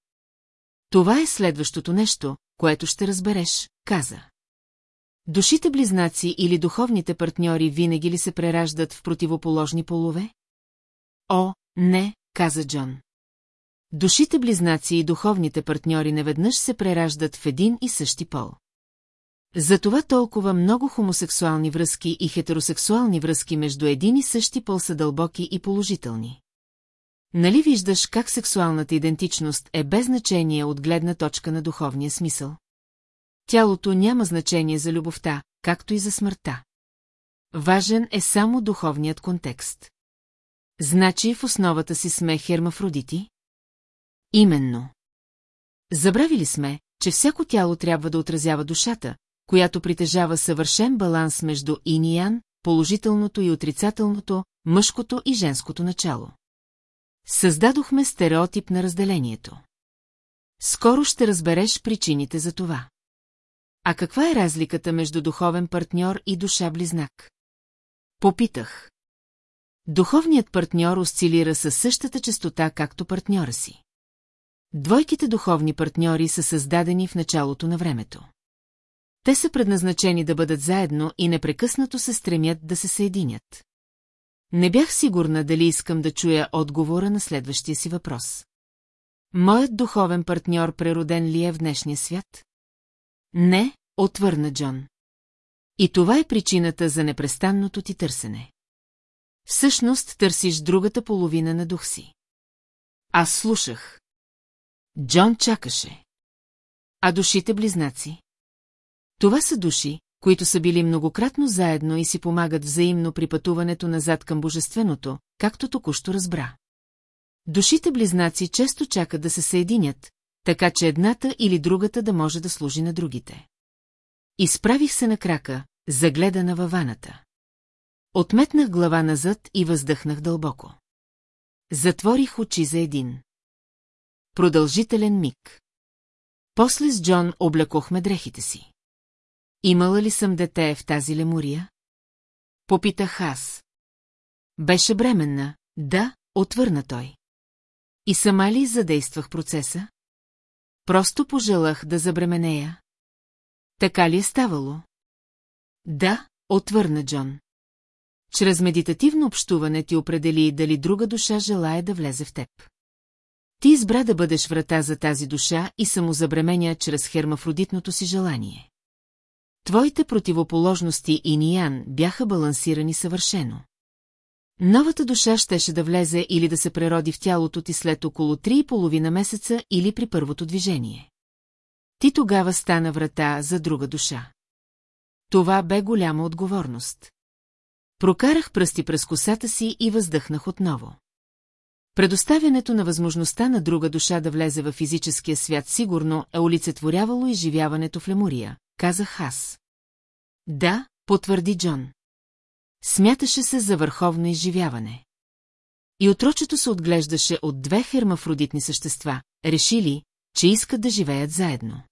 Това е следващото нещо, което ще разбереш, каза. Душите близнаци или духовните партньори винаги ли се прераждат в противоположни полове? О, не, каза Джон. Душите близнаци и духовните партньори неведнъж се прераждат в един и същи пол. Затова толкова много хомосексуални връзки и хетеросексуални връзки между един и същи пол са дълбоки и положителни. Нали виждаш как сексуалната идентичност е без значение от гледна точка на духовния смисъл? Тялото няма значение за любовта, както и за смъртта. Важен е само духовният контекст. Значи в основата си сме хермафродити? Именно. Забравили сме, че всяко тяло трябва да отразява душата, която притежава съвършен баланс между ин и ян, положителното и отрицателното, мъжкото и женското начало. Създадохме стереотип на разделението. Скоро ще разбереш причините за това. А каква е разликата между духовен партньор и душа-близнак? Попитах. Духовният партньор осцилира със същата частота, както партньора си. Двойките духовни партньори са създадени в началото на времето. Те са предназначени да бъдат заедно и непрекъснато се стремят да се съединят. Не бях сигурна дали искам да чуя отговора на следващия си въпрос. Моят духовен партньор прероден ли е в днешния свят? Не, отвърна Джон. И това е причината за непрестанното ти търсене. Всъщност търсиш другата половина на дух си. Аз слушах. Джон чакаше. А душите близнаци? Това са души, които са били многократно заедно и си помагат взаимно при пътуването назад към Божественото, както току-що разбра. Душите близнаци често чакат да се съединят, така че едната или другата да може да служи на другите. Изправих се на крака, загледана във ваната. Отметнах глава назад и въздъхнах дълбоко. Затворих очи за един. Продължителен миг. После с Джон облекохме дрехите си. Имала ли съм дете в тази лемурия? Попитах аз. Беше бременна, да, отвърна той. И сама ли задействах процеса? Просто пожелах да забременея. Така ли е ставало? Да, отвърна Джон. Чрез медитативно общуване ти определи дали друга душа желая да влезе в теб. Ти избра да бъдеш врата за тази душа и самозабременя чрез хермафродитното си желание. Твоите противоположности и ниян бяха балансирани съвършено. Новата душа щеше да влезе или да се прероди в тялото ти след около три и половина месеца или при първото движение. Ти тогава стана врата за друга душа. Това бе голяма отговорност. Прокарах пръсти през косата си и въздъхнах отново. Предоставянето на възможността на друга душа да влезе в физическия свят сигурно е олицетворявало изживяването в Лемурия, казах аз. Да, потвърди Джон. Смяташе се за върховно изживяване. И отрочето се отглеждаше от две хермафродитни същества, решили, че искат да живеят заедно.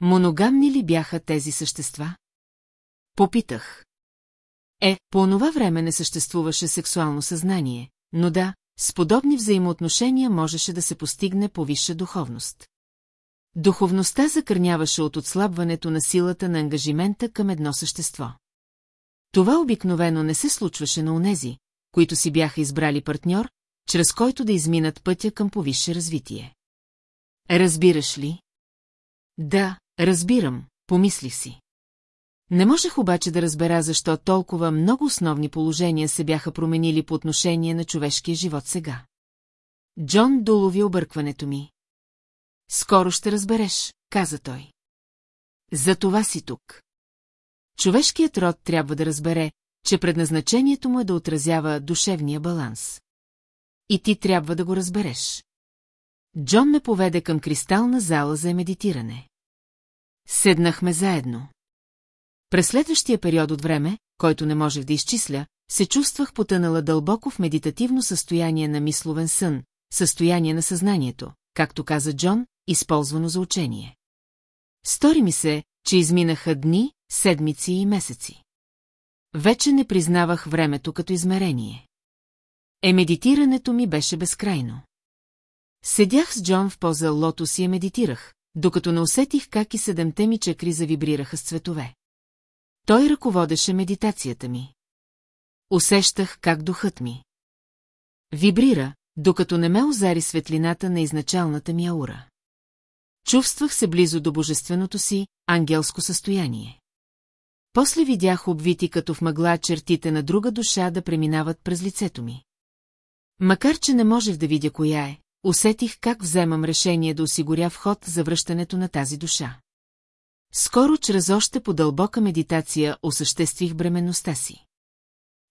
Моногамни ли бяха тези същества? Попитах. Е, по онова време не съществуваше сексуално съзнание, но да, с подобни взаимоотношения можеше да се постигне повисша духовност. Духовността закърняваше от отслабването на силата на ангажимента към едно същество. Това обикновено не се случваше на унези, които си бяха избрали партньор, чрез който да изминат пътя към повисше развитие. Разбираш ли? Да, разбирам, помислих си. Не можех обаче да разбера защо толкова много основни положения се бяха променили по отношение на човешкия живот сега. Джон долови объркването ми. Скоро ще разбереш, каза той. За това си тук. Човешкият род трябва да разбере, че предназначението му е да отразява душевния баланс. И ти трябва да го разбереш. Джон ме поведе към кристална зала за медитиране. Седнахме заедно. През следващия период от време, който не можех да изчисля, се чувствах потънала дълбоко в медитативно състояние на мисловен сън, състояние на съзнанието, както каза Джон, използвано за учение. Стори ми се, че изминаха дни, седмици и месеци. Вече не признавах времето като измерение. Е, медитирането ми беше безкрайно. Седях с Джон в поза лотос и я медитирах, докато не усетих как и седемте ми чакри завибрираха с цветове. Той ръководеше медитацията ми. Усещах как духът ми. Вибрира, докато не ме озари светлината на изначалната ми аура. Чувствах се близо до божественото си, ангелско състояние. После видях обвити като в мъгла чертите на друга душа да преминават през лицето ми. Макар, че не можех да видя коя е, усетих как вземам решение да осигуря вход за връщането на тази душа. Скоро, чрез още по-дълбока медитация, осъществих бременността си.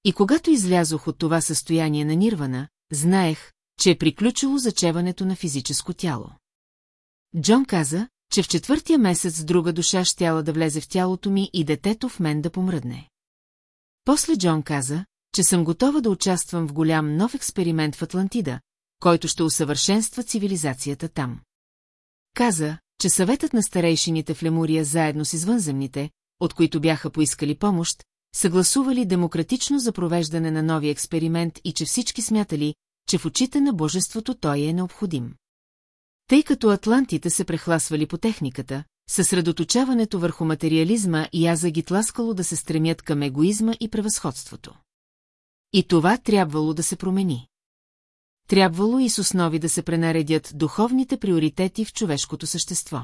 И когато излязох от това състояние на нирвана, знаех, че е приключило зачеването на физическо тяло. Джон каза, че в четвъртия месец друга душа щяла да влезе в тялото ми и детето в мен да помръдне. После Джон каза, че съм готова да участвам в голям нов експеримент в Атлантида, който ще усъвършенства цивилизацията там. Каза, че съветът на старейшините в Лемурия заедно с извънземните, от които бяха поискали помощ, съгласували демократично за провеждане на нови експеримент и че всички смятали, че в очите на божеството той е необходим. Тъй като атлантите се прехласвали по техниката, съсредоточаването върху материализма и аза ги тласкало да се стремят към егоизма и превъзходството. И това трябвало да се промени. Трябвало и с основи да се пренаредят духовните приоритети в човешкото същество.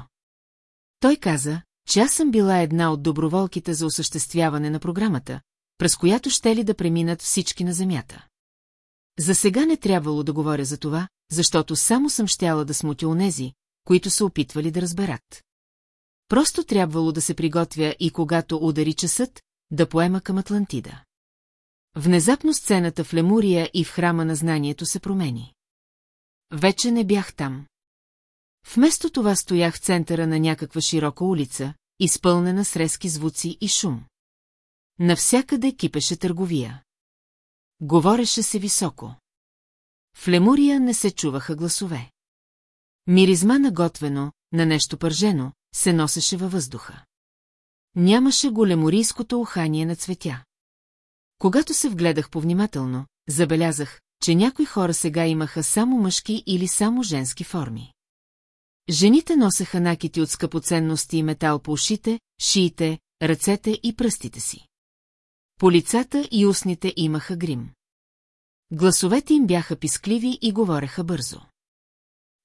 Той каза, че аз съм била една от доброволките за осъществяване на програмата, през която ще ли да преминат всички на Земята. За сега не трябвало да говоря за това, защото само съм щяла да смутя онези, които се опитвали да разберат. Просто трябвало да се приготвя и когато удари часът, да поема към Атлантида. Внезапно сцената в Лемурия и в храма на знанието се промени. Вече не бях там. Вместо това стоях в центъра на някаква широка улица, изпълнена с резки звуци и шум. Навсякъде кипеше търговия. Говореше се високо. В Лемурия не се чуваха гласове. Миризма на готвено, на нещо пържено, се носеше във въздуха. Нямаше големорийското ухание на цветя. Когато се вгледах повнимателно, забелязах, че някои хора сега имаха само мъжки или само женски форми. Жените носеха накити от скъпоценности и метал по ушите, шиите, ръцете и пръстите си. По лицата и устните имаха грим. Гласовете им бяха пискливи и говореха бързо.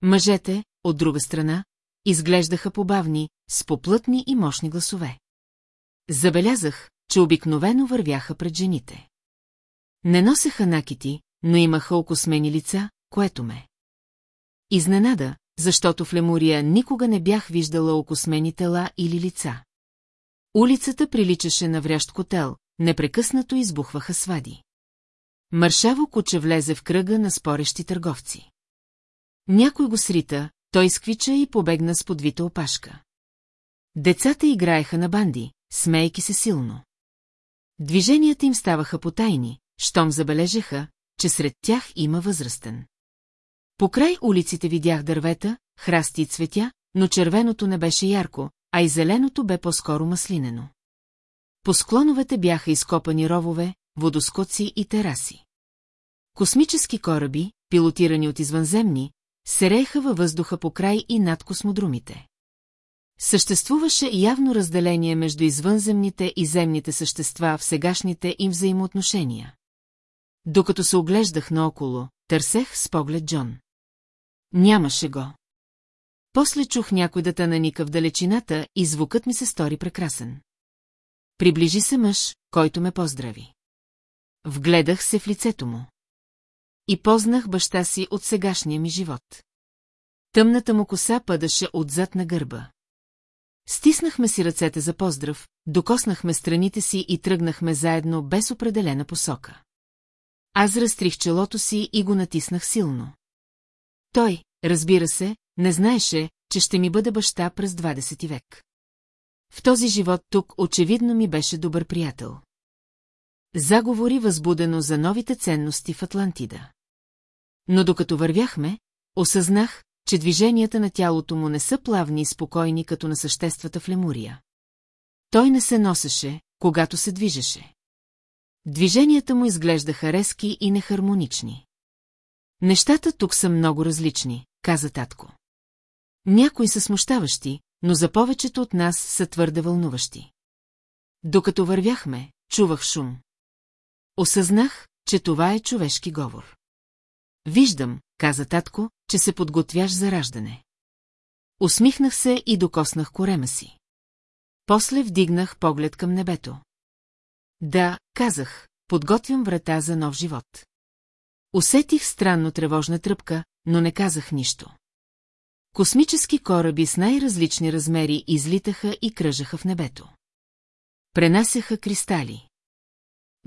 Мъжете, от друга страна, изглеждаха побавни, с поплътни и мощни гласове. Забелязах, че обикновено вървяха пред жените. Не носеха накити, но имаха окосмени лица, което ме. Изненада, защото в Лемурия никога не бях виждала окосмени тела или лица. Улицата приличаше на врящ котел, непрекъснато избухваха свади. Маршаво куче влезе в кръга на спорещи търговци. Някой го срита, той сквича и побегна с подвита опашка. Децата играеха на банди, смейки се силно. Движенията им ставаха потайни, щом забележеха, че сред тях има възрастен. Покрай улиците видях дървета, храсти и цветя, но червеното не беше ярко, а и зеленото бе по-скоро маслинено. По склоновете бяха изкопани ровове, водоскоци и тераси. Космически кораби, пилотирани от извънземни, серееха във въздуха по край и над космодрумите. Съществуваше явно разделение между извънземните и земните същества в сегашните им взаимоотношения. Докато се оглеждах наоколо, търсех с поглед Джон. Нямаше го. После чух някой да наника в далечината и звукът ми се стори прекрасен. Приближи се мъж, който ме поздрави. Вгледах се в лицето му. И познах баща си от сегашния ми живот. Тъмната му коса падаше отзад на гърба. Стиснахме си ръцете за поздрав, докоснахме страните си и тръгнахме заедно без определена посока. Аз разтрих челото си и го натиснах силно. Той, разбира се, не знаеше, че ще ми бъде баща през 20 век. В този живот тук очевидно ми беше добър приятел. Заговори възбудено за новите ценности в Атлантида. Но докато вървяхме, осъзнах, че движенията на тялото му не са плавни и спокойни като на съществата в Лемурия. Той не се носеше, когато се движеше. Движенията му изглеждаха резки и нехармонични. Нещата тук са много различни, каза татко. Някои са смущаващи, но за повечето от нас са твърде вълнуващи. Докато вървяхме, чувах шум. Осъзнах, че това е човешки говор. Виждам, каза татко, че се подготвяш за раждане. Усмихнах се и докоснах корема си. После вдигнах поглед към небето. Да, казах, подготвям врата за нов живот. Усетих странно тревожна тръпка, но не казах нищо. Космически кораби с най-различни размери излитаха и кръжаха в небето. Пренасяха кристали.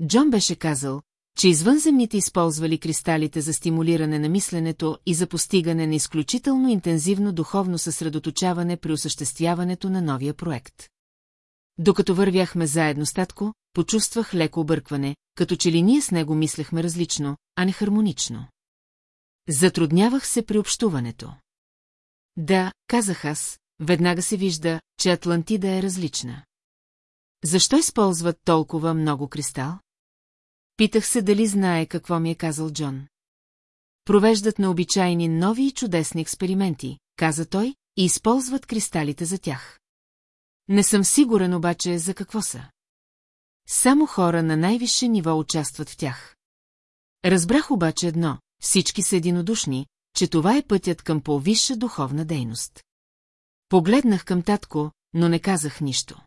Джон беше казал, че извънземните използвали кристалите за стимулиране на мисленето и за постигане на изключително интензивно духовно съсредоточаване при осъществяването на новия проект. Докато вървяхме заедно с татко, почувствах леко объркване, като че ли ние с него мислехме различно, а не хармонично. Затруднявах се при общуването. Да, казах аз, веднага се вижда, че Атлантида е различна. Защо използват толкова много кристал? Питах се дали знае какво ми е казал Джон. Провеждат на обичайни нови и чудесни експерименти, каза той, и използват кристалите за тях. Не съм сигурен обаче за какво са. Само хора на най-висше ниво участват в тях. Разбрах обаче едно, всички са единодушни, че това е пътят към по-висша духовна дейност. Погледнах към татко, но не казах нищо.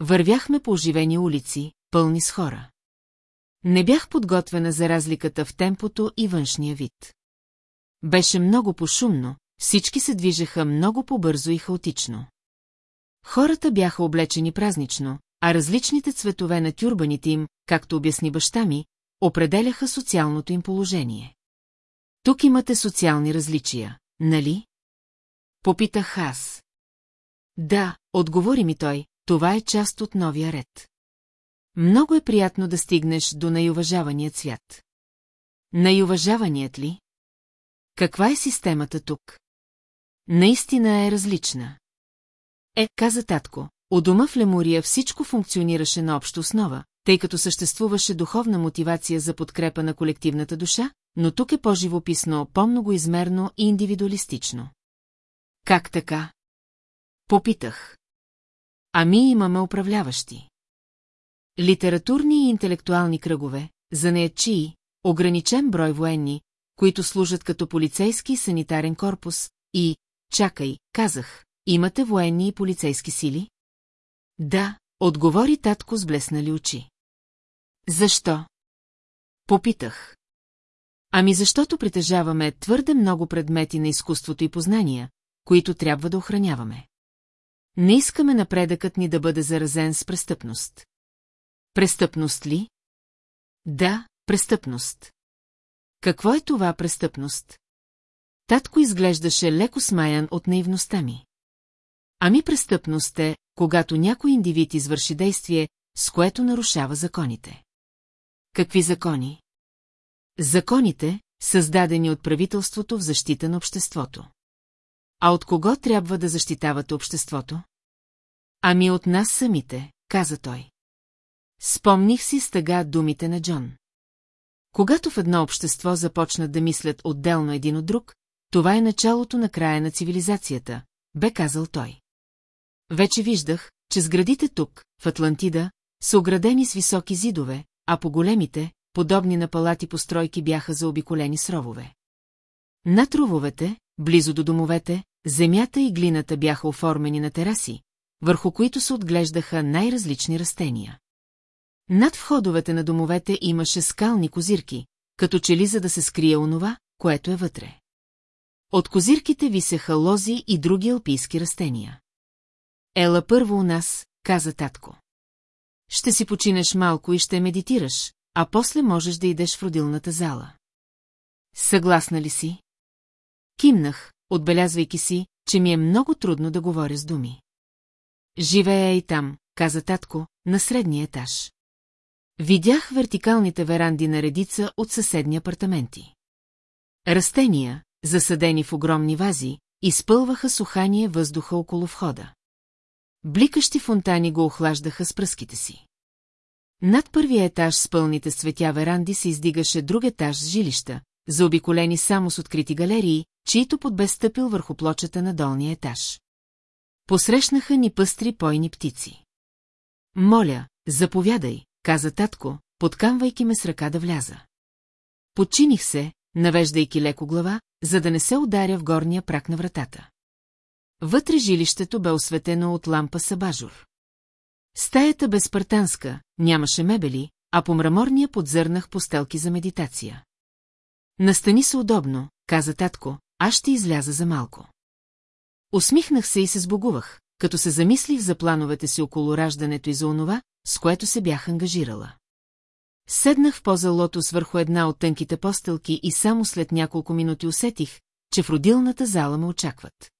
Вървяхме по оживени улици, пълни с хора. Не бях подготвена за разликата в темпото и външния вид. Беше много пошумно, всички се движеха много по-бързо и хаотично. Хората бяха облечени празнично, а различните цветове на тюрбаните им, както обясни баща ми, определяха социалното им положение. Тук имате социални различия, нали? Попитах аз. Да, отговори ми той, това е част от новия ред. Много е приятно да стигнеш до най-уважаваният свят. Най-уважаваният ли? Каква е системата тук? Наистина е различна. Е, каза татко, у дома в Лемурия всичко функционираше на обща основа, тъй като съществуваше духовна мотивация за подкрепа на колективната душа, но тук е по-живописно, по-многоизмерно и индивидуалистично. Как така? Попитах. Ами имаме управляващи. Литературни и интелектуални кръгове, занаячии, ограничен брой военни, които служат като полицейски и санитарен корпус, и, чакай, казах, имате военни и полицейски сили? Да, отговори татко с блеснали очи. Защо? Попитах. Ами защото притежаваме твърде много предмети на изкуството и познания, които трябва да охраняваме. Не искаме напредъкът ни да бъде заразен с престъпност. Престъпност ли? Да, престъпност. Какво е това престъпност? Татко изглеждаше леко смаян от наивността ми. Ами престъпност е, когато някой индивид извърши действие, с което нарушава законите. Какви закони? Законите, създадени от правителството в защита на обществото. А от кого трябва да защитавате обществото? Ами от нас самите, каза той. Спомних си с тъга думите на Джон. Когато в едно общество започнат да мислят отделно един от друг, това е началото на края на цивилизацията, бе казал той. Вече виждах, че сградите тук, в Атлантида, са оградени с високи зидове, а по големите, подобни на палати постройки бяха заобиколени с ровове. Над рововете, близо до домовете, земята и глината бяха оформени на тераси, върху които се отглеждаха най-различни растения. Над входовете на домовете имаше скални козирки, като че ли за да се скрие онова, което е вътре. От козирките висеха лози и други алпийски растения. Ела първо у нас, каза татко. Ще си починеш малко и ще медитираш, а после можеш да идеш в родилната зала. Съгласна ли си? Кимнах, отбелязвайки си, че ми е много трудно да говоря с думи. Живея и там, каза татко, на средния етаж. Видях вертикалните веранди на редица от съседни апартаменти. Растения, засадени в огромни вази, изпълваха сухание въздуха около входа. Бликащи фонтани го охлаждаха с пръските си. Над първия етаж с пълните с цветя веранди се издигаше друг етаж с жилища, заобиколени само с открити галерии, чието под бе стъпил върху плочата на долния етаж. Посрещнаха ни пъстри пойни птици. Моля, заповядай, каза татко, подкамвайки ме с ръка да вляза. Подчиних се, навеждайки леко глава, за да не се ударя в горния прак на вратата. Вътре жилището бе осветено от лампа сабажур. Стаята бе спартанска, нямаше мебели, а по мраморния подзърнах постелки за медитация. Настани се удобно, каза татко, аз ще изляза за малко. Усмихнах се и се сбогувах, като се замислих за плановете си около раждането и за онова, с което се бях ангажирала. Седнах в поза лотос върху една от тънките постелки и само след няколко минути усетих, че в родилната зала ме очакват.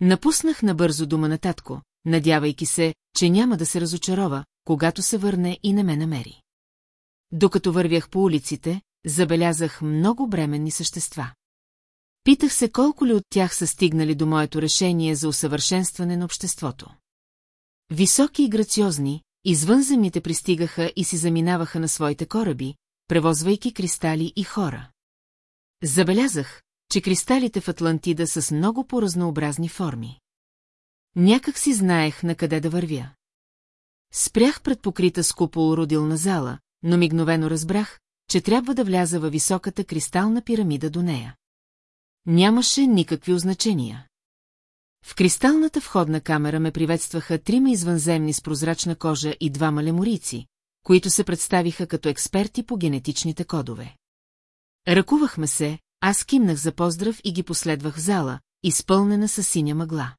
Напуснах набързо дума на татко, надявайки се, че няма да се разочарова, когато се върне и не ме намери. Докато вървях по улиците, забелязах много бременни същества. Питах се колко ли от тях са стигнали до моето решение за усъвършенстване на обществото. Високи и грациозни, извънземните пристигаха и си заминаваха на своите кораби, превозвайки кристали и хора. Забелязах, че кристалите в Атлантида са с много по-разнообразни форми. Някак си знаех на къде да вървя. Спрях пред покрита с купол родилна зала, но мигновено разбрах, че трябва да вляза във високата кристална пирамида до нея. Нямаше никакви означения. В кристалната входна камера ме приветстваха трима извънземни с прозрачна кожа и двама леморийци, които се представиха като експерти по генетичните кодове. Ръкувахме се, аз кимнах за поздрав и ги последвах в зала, изпълнена с синя мъгла.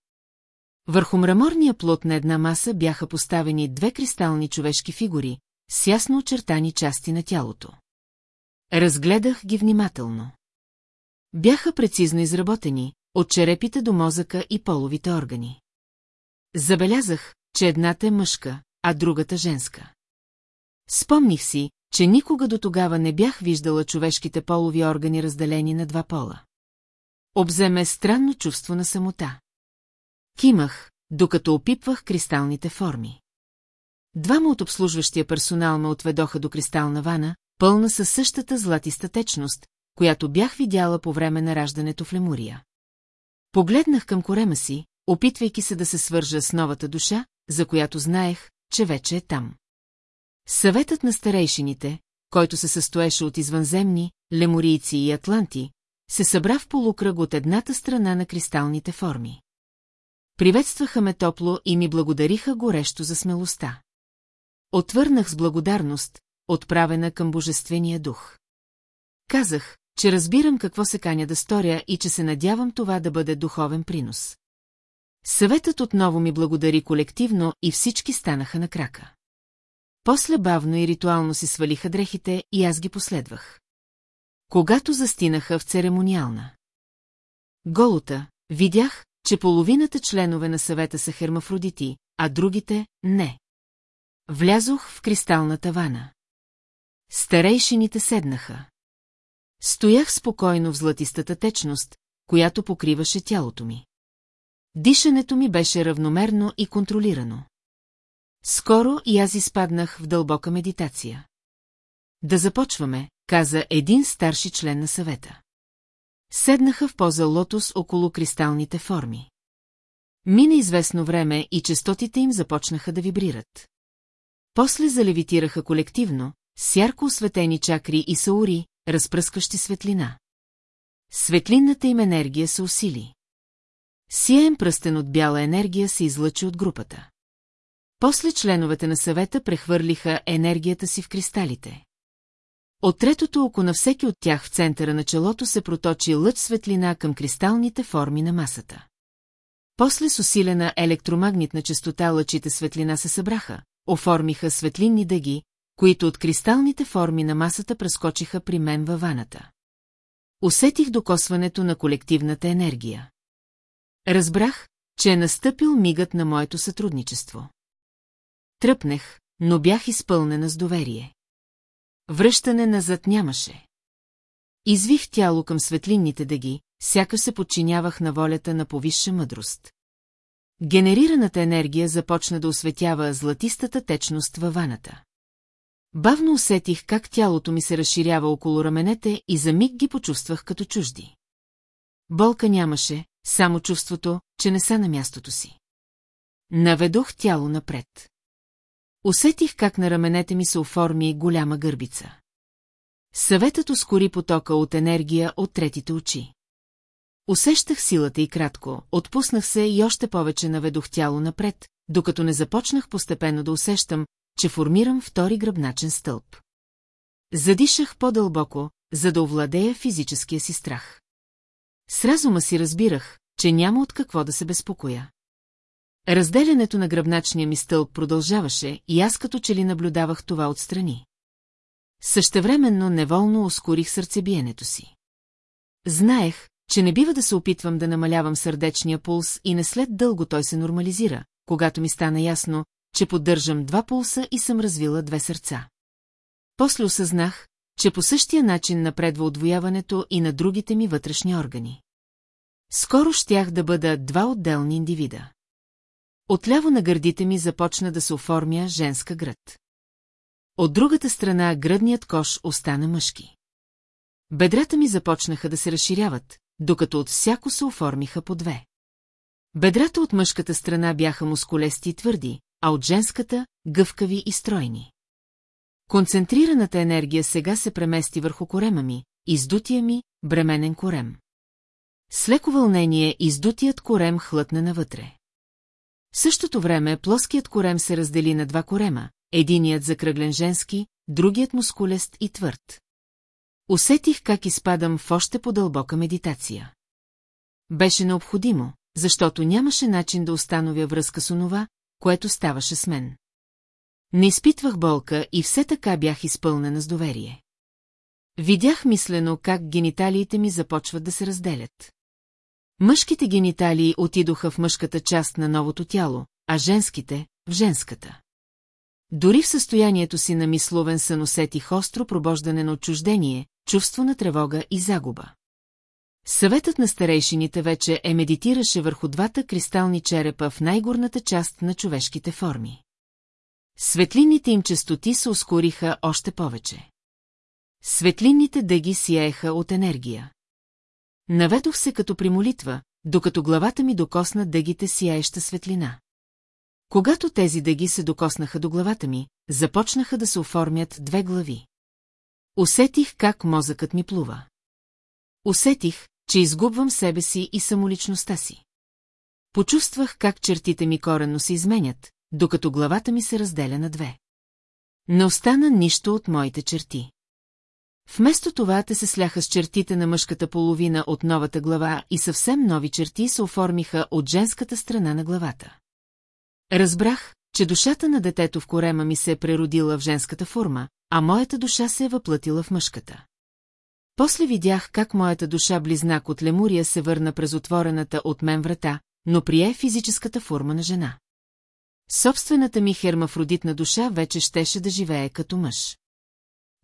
Върху мраморния плот на една маса бяха поставени две кристални човешки фигури, с ясно очертани части на тялото. Разгледах ги внимателно. Бяха прецизно изработени, от черепите до мозъка и половите органи. Забелязах, че едната е мъжка, а другата женска. Спомних си, че никога до тогава не бях виждала човешките полови органи разделени на два пола. Обземе странно чувство на самота. Кимах, докато опипвах кристалните форми. Двама от обслужващия персонал ме отведоха до кристална вана, пълна със същата златиста течност, която бях видяла по време на раждането в Лемурия. Погледнах към корема си, опитвайки се да се свържа с новата душа, за която знаех, че вече е там. Съветът на старейшините, който се състоеше от извънземни, леморийци и атланти, се събра в полукръг от едната страна на кристалните форми. Приветстваха ме топло и ми благодариха горещо за смелостта. Отвърнах с благодарност, отправена към Божествения дух. Казах, че разбирам какво се каня да сторя и че се надявам това да бъде духовен принос. Съветът отново ми благодари колективно и всички станаха на крака. После бавно и ритуално си свалиха дрехите и аз ги последвах. Когато застинаха в церемониална. Голота, видях, че половината членове на съвета са хермафродити, а другите – не. Влязох в кристалната вана. Старейшините седнаха. Стоях спокойно в златистата течност, която покриваше тялото ми. Дишането ми беше равномерно и контролирано. Скоро и аз изпаднах в дълбока медитация. Да започваме, каза един старши член на съвета. Седнаха в поза лотос около кристалните форми. Мина известно време и частотите им започнаха да вибрират. После залевитираха колективно, с ярко осветени чакри и саури, разпръскащи светлина. Светлинната им енергия се усили. Сиен пръстен от бяла енергия се излъчи от групата. После членовете на съвета прехвърлиха енергията си в кристалите. От третото око на всеки от тях в центъра на челото се проточи лъч светлина към кристалните форми на масата. После с усилена електромагнитна частота лъчите светлина се събраха, оформиха светлинни дъги, които от кристалните форми на масата прескочиха при мен във ваната. Усетих докосването на колективната енергия. Разбрах, че е настъпил мигът на моето сътрудничество. Тръпнех, но бях изпълнена с доверие. Връщане назад нямаше. Извих тяло към светлинните дъги, сякаш се подчинявах на волята на повисша мъдрост. Генерираната енергия започна да осветява златистата течност във ваната. Бавно усетих как тялото ми се разширява около раменете и за миг ги почувствах като чужди. Болка нямаше, само чувството, че не са на мястото си. Наведох тяло напред. Усетих как на раменете ми се оформи голяма гърбица. Съветът ускори потока от енергия от третите очи. Усещах силата и кратко, отпуснах се и още повече наведох тяло напред, докато не започнах постепенно да усещам, че формирам втори гръбначен стълб. Задишах по-дълбоко, за да овладея физическия си страх. С разума си разбирах, че няма от какво да се безпокоя. Разделянето на гръбначния ми стълб продължаваше и аз като че ли наблюдавах това отстрани. Същевременно неволно ускорих сърцебиенето си. Знаех, че не бива да се опитвам да намалявам сърдечния пулс и не след дълго той се нормализира, когато ми стана ясно, че поддържам два пулса и съм развила две сърца. После осъзнах, че по същия начин напредва отвояването и на другите ми вътрешни органи. Скоро щях да бъда два отделни индивида. Отляво на гърдите ми започна да се оформя женска гръд. От другата страна гръдният кош остана мъжки. Бедрата ми започнаха да се разширяват, докато от всяко се оформиха по две. Бедрата от мъжката страна бяха мускулести и твърди, а от женската – гъвкави и стройни. Концентрираната енергия сега се премести върху корема ми, издутия ми, бременен корем. С леко вълнение издутият корем хлътна навътре. В същото време плоският корем се раздели на два корема, единият закръглен женски, другият мускулест и твърд. Усетих как изпадам в още по-дълбока медитация. Беше необходимо, защото нямаше начин да установя връзка с онова, което ставаше с мен. Не изпитвах болка и все така бях изпълнена с доверие. Видях мислено как гениталиите ми започват да се разделят. Мъжките гениталии отидоха в мъжката част на новото тяло, а женските – в женската. Дори в състоянието си на мисловен сън усетих остро пробождане на отчуждение, чувство на тревога и загуба. Съветът на старейшините вече е медитираше върху двата кристални черепа в най-горната част на човешките форми. Светлинните им частоти се ускориха още повече. Светлинните дъги сияеха от енергия. Наведох се като при молитва, докато главата ми докосна дъгите сияеща светлина. Когато тези дъги се докоснаха до главата ми, започнаха да се оформят две глави. Усетих как мозъкът ми плува. Усетих, че изгубвам себе си и самоличността си. Почувствах как чертите ми коренно се изменят, докато главата ми се разделя на две. Не остана нищо от моите черти. Вместо това те се сляха с чертите на мъжката половина от новата глава и съвсем нови черти се оформиха от женската страна на главата. Разбрах, че душата на детето в корема ми се е преродила в женската форма, а моята душа се е въплатила в мъжката. После видях как моята душа близнак от Лемурия се върна през отворената от мен врата, но прие физическата форма на жена. Собствената ми хермафродитна душа вече щеше да живее като мъж.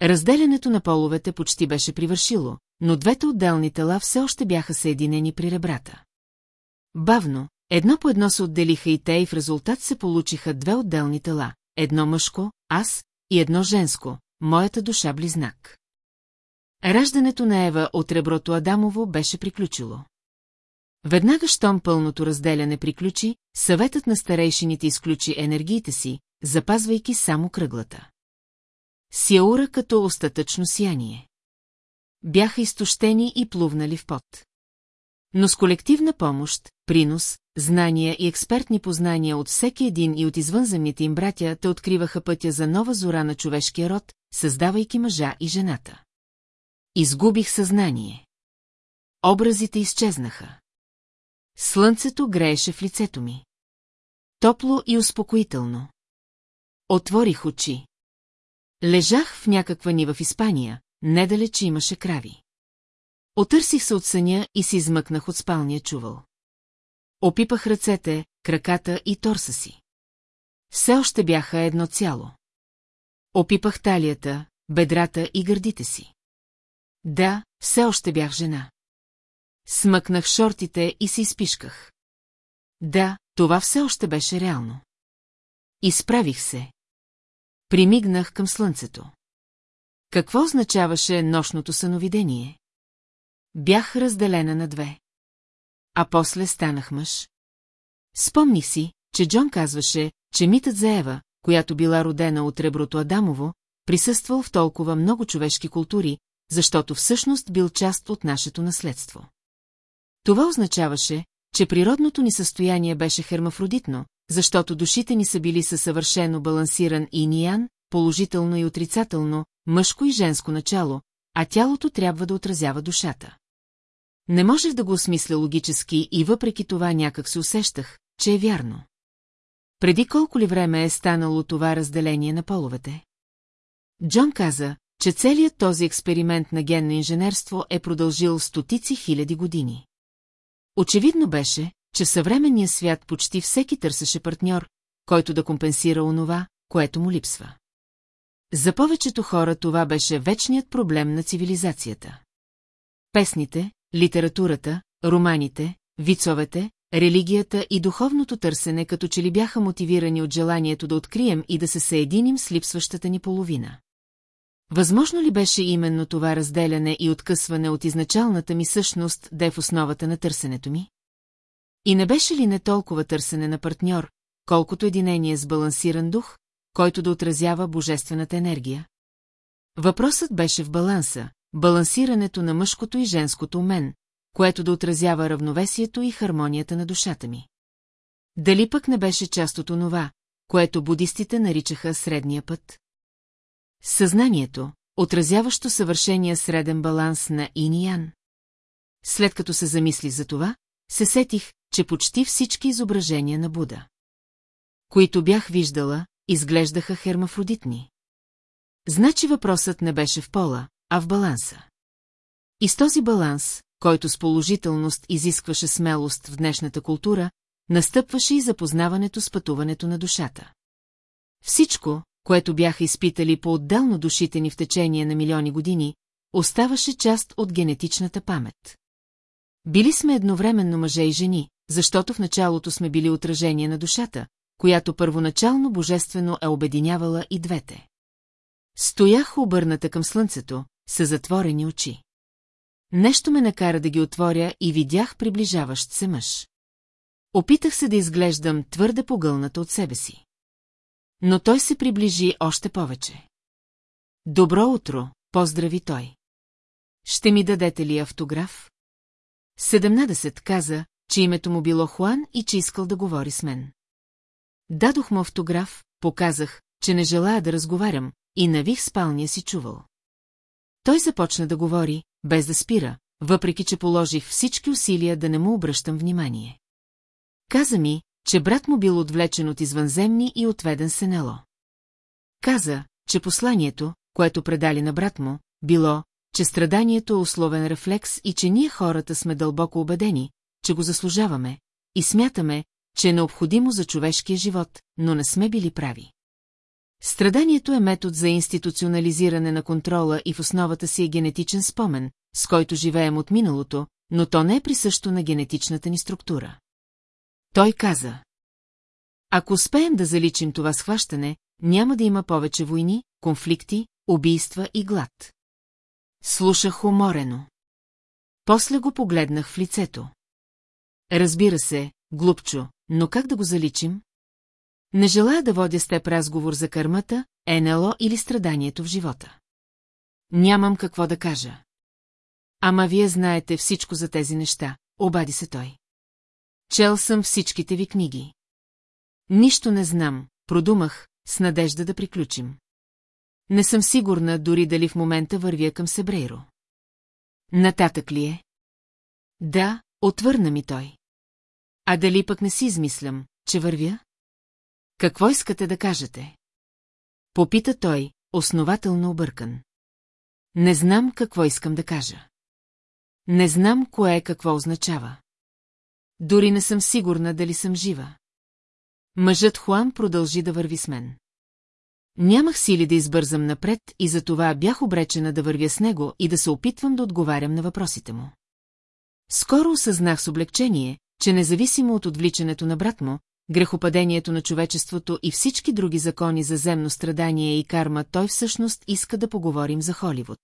Разделянето на половете почти беше привършило, но двете отделни тела все още бяха съединени при ребрата. Бавно, едно по едно се отделиха и те и в резултат се получиха две отделни тела, едно мъжко, аз, и едно женско, моята душа-близнак. Раждането на Ева от реброто Адамово беше приключило. Веднага, щом пълното разделяне приключи, съветът на старейшините изключи енергиите си, запазвайки само кръглата. Сяура като остатъчно сияние. Бяха изтощени и плувнали в пот. Но с колективна помощ, принос, знания и експертни познания от всеки един и от извънземните им братя те откриваха пътя за нова зора на човешкия род, създавайки мъжа и жената. Изгубих съзнание. Образите изчезнаха. Слънцето грееше в лицето ми. Топло и успокоително. Отворих очи. Лежах в някаква нива в Испания, недалече имаше крави. Отърсих се от съня и се измъкнах от спалния чувал. Опипах ръцете, краката и торса си. Все още бяха едно цяло. Опипах талията, бедрата и гърдите си. Да, все още бях жена. Смъкнах шортите и се изпишках. Да, това все още беше реално. Изправих се. Примигнах към слънцето. Какво означаваше нощното съновидение? Бях разделена на две. А после станах мъж. Спомних си, че Джон казваше, че митът за Ева, която била родена от реброто Адамово, присъствал в толкова много човешки култури, защото всъщност бил част от нашето наследство. Това означаваше, че природното ни състояние беше хермафродитно, защото душите ни са били със съвършено балансиран и ниян, положително и отрицателно, мъжко и женско начало, а тялото трябва да отразява душата. Не можех да го осмисля логически и въпреки това някак се усещах, че е вярно. Преди колко ли време е станало това разделение на половете? Джон каза, че целият този експеримент на генно инженерство е продължил стотици хиляди години. Очевидно беше, че в съвременния свят почти всеки търсеше партньор, който да компенсира онова, което му липсва. За повечето хора това беше вечният проблем на цивилизацията. Песните, литературата, романите, вицовете, религията и духовното търсене като че ли бяха мотивирани от желанието да открием и да се съединим с липсващата ни половина. Възможно ли беше именно това разделяне и откъсване от изначалната ми същност да е в основата на търсенето ми? И не беше ли не толкова търсене на партньор, колкото единение с балансиран дух, който да отразява божествената енергия? Въпросът беше в баланса, балансирането на мъжкото и женското мен, което да отразява равновесието и хармонията на душата ми. Дали пък не беше част от онова, което будистите наричаха средния път? Съзнанието, отразяващо съвършения среден баланс на Иниян. След като се замисли за това, се сетих, че почти всички изображения на Буда, които бях виждала, изглеждаха хермафродитни. Значи въпросът не беше в пола, а в баланса. И с този баланс, който с положителност изискваше смелост в днешната култура, настъпваше и запознаването с пътуването на душата. Всичко, което бяха изпитали по-отделно душите ни в течение на милиони години, оставаше част от генетичната памет. Били сме едновременно мъже и жени, защото в началото сме били отражение на душата, която първоначално божествено е обединявала и двете. Стоях обърната към слънцето, с затворени очи. Нещо ме накара да ги отворя и видях приближаващ се мъж. Опитах се да изглеждам твърде погълната от себе си. Но той се приближи още повече. Добро утро, поздрави той. Ще ми дадете ли автограф? Седемнадесет каза, че името му било Хуан и че искал да говори с мен. Дадох му автограф, показах, че не желая да разговарям, и навих спалния си чувал. Той започна да говори, без да спира, въпреки че положих всички усилия да не му обръщам внимание. Каза ми, че брат му бил отвлечен от извънземни и отведен сенело. Каза, че посланието, което предали на брат му, било, че страданието е условен рефлекс и че ние хората сме дълбоко убедени, че го заслужаваме, и смятаме, че е необходимо за човешкия живот, но не сме били прави. Страданието е метод за институционализиране на контрола и в основата си е генетичен спомен, с който живеем от миналото, но то не е присъщо на генетичната ни структура. Той каза. Ако успеем да заличим това схващане, няма да има повече войни, конфликти, убийства и глад. Слушах уморено. После го погледнах в лицето. Разбира се, глупчо, но как да го заличим? Не желая да водя с теб разговор за кърмата, НЛО или страданието в живота. Нямам какво да кажа. Ама вие знаете всичко за тези неща, обади се той. Чел съм всичките ви книги. Нищо не знам, продумах, с надежда да приключим. Не съм сигурна дори дали в момента вървя към Себрейро. Нататък ли е? Да, отвърна ми той. А дали пък не си измислям, че вървя? Какво искате да кажете? Попита той, основателно объркан. Не знам какво искам да кажа. Не знам кое какво означава. Дори не съм сигурна дали съм жива. Мъжът Хуан продължи да върви с мен. Нямах сили да избързам напред и затова бях обречена да вървя с него и да се опитвам да отговарям на въпросите му. Скоро осъзнах с облегчение, че независимо от отвличането на брат му, грехопадението на човечеството и всички други закони за земно страдание и карма, той всъщност иска да поговорим за Холивуд.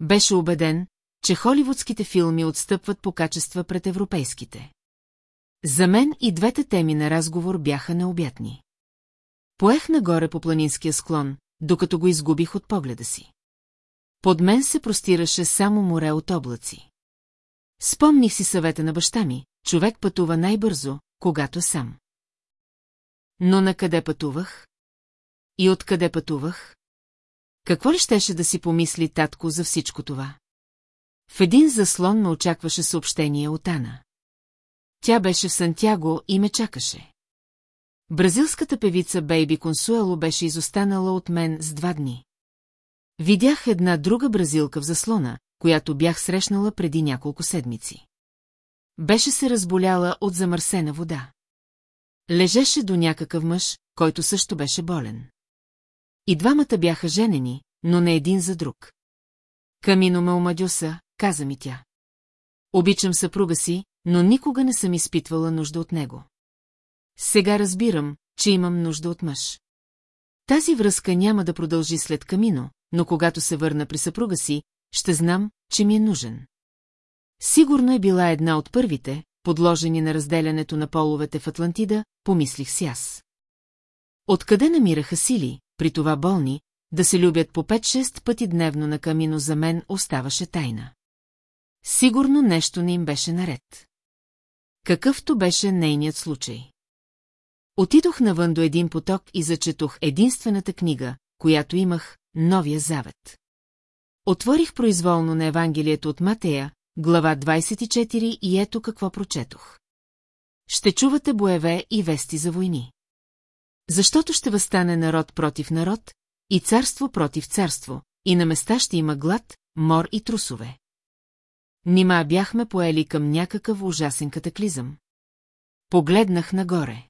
Беше убеден, че холивудските филми отстъпват по качества пред европейските. За мен и двете теми на разговор бяха необятни. Поех нагоре по планинския склон, докато го изгубих от погледа си. Под мен се простираше само море от облаци. Спомних си съвета на баща ми, човек пътува най-бързо, когато сам. Но на къде пътувах? И откъде пътувах? Какво ли щеше да си помисли татко за всичко това? В един заслон ме очакваше съобщение от Ана. Тя беше в Сантяго и ме чакаше. Бразилската певица Бейби Консуело беше изостанала от мен с два дни. Видях една друга бразилка в заслона, която бях срещнала преди няколко седмици. Беше се разболяла от замърсена вода. Лежеше до някакъв мъж, който също беше болен. И двамата бяха женени, но не един за друг. Камино ме омадюса, каза ми тя. Обичам съпруга си, но никога не съм изпитвала нужда от него. Сега разбирам, че имам нужда от мъж. Тази връзка няма да продължи след камино, но когато се върна при съпруга си, ще знам, че ми е нужен. Сигурно е била една от първите, подложени на разделянето на половете в Атлантида, помислих си аз. Откъде намираха сили, при това болни, да се любят по 5-6 пъти дневно на камино за мен оставаше тайна. Сигурно нещо не им беше наред. Какъвто беше нейният случай. Отидох навън до един поток и зачетох единствената книга, която имах, Новия завет. Отворих произволно на Евангелието от Матея, глава 24 и ето какво прочетох. Ще чувате боеве и вести за войни. Защото ще възстане народ против народ и царство против царство, и на места ще има глад, мор и трусове. Нима бяхме поели към някакъв ужасен катаклизъм. Погледнах нагоре.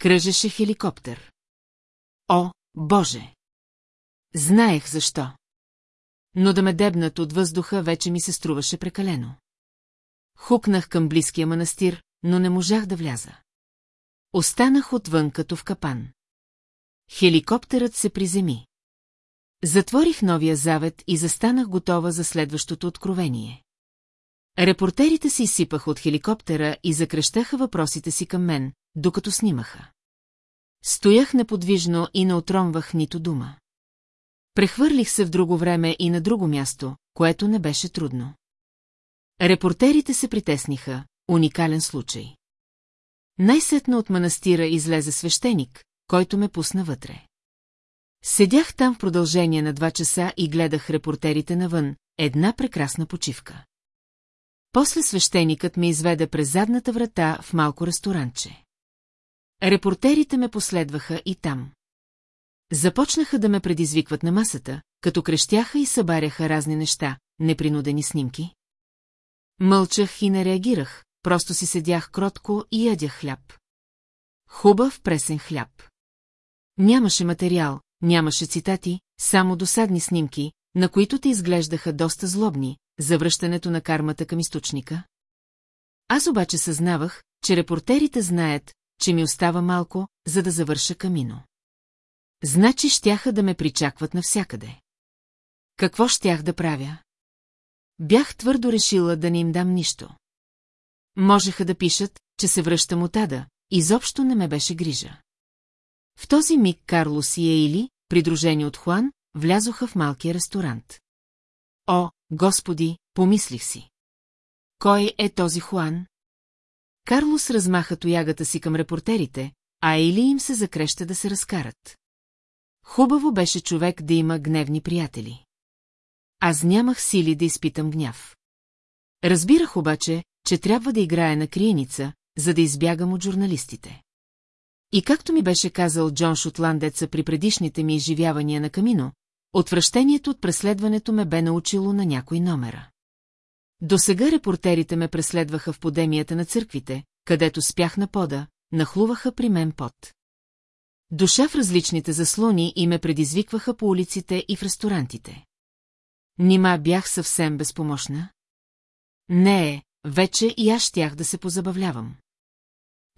Кръжеше хеликоптер. О, Боже! Знаех защо. Но да ме дебнат от въздуха вече ми се струваше прекалено. Хукнах към близкия манастир, но не можах да вляза. Останах отвън като в капан. Хеликоптерът се приземи. Затворих новия завет и застанах готова за следващото откровение. Репортерите се изсипаха от хеликоптера и закрещаха въпросите си към мен, докато снимаха. Стоях неподвижно и не отромвах нито дума. Прехвърлих се в друго време и на друго място, което не беше трудно. Репортерите се притесниха, уникален случай. Най-сетно от манастира излезе свещеник, който ме пусна вътре. Седях там в продължение на два часа и гледах репортерите навън, една прекрасна почивка. После свещеникът ме изведе през задната врата в малко ресторанче. Репортерите ме последваха и там. Започнаха да ме предизвикват на масата, като крещяха и събаряха разни неща, непринудени снимки. Мълчах и не реагирах, просто си седях кротко и ядях хляб. Хубав пресен хляб. Нямаше материал, нямаше цитати, само досадни снимки, на които те изглеждаха доста злобни, за връщането на кармата към източника. Аз обаче съзнавах, че репортерите знаят, че ми остава малко, за да завърша камино. Значи щяха да ме причакват навсякъде. Какво щях да правя? Бях твърдо решила да не им дам нищо. Можеха да пишат, че се връщам от Ада, изобщо не ме беше грижа. В този миг Карлос и Ейли, придружени от Хуан, влязоха в малкия ресторант. О, господи, помислих си. Кой е този Хуан? Карлос размаха тоягата си към репортерите, а Ейли им се закреща да се разкарат. Хубаво беше човек да има гневни приятели. Аз нямах сили да изпитам гняв. Разбирах обаче, че трябва да играя на криеница, за да избягам от журналистите. И както ми беше казал Джон Шотландеца при предишните ми изживявания на камино, отвращението от преследването ме бе научило на някой номера. До сега репортерите ме преследваха в подемията на църквите, където спях на пода, нахлуваха при мен пот. Душа в различните заслони и ме предизвикваха по улиците и в ресторантите. Нима бях съвсем безпомощна? Не е, вече и аз щях да се позабавлявам.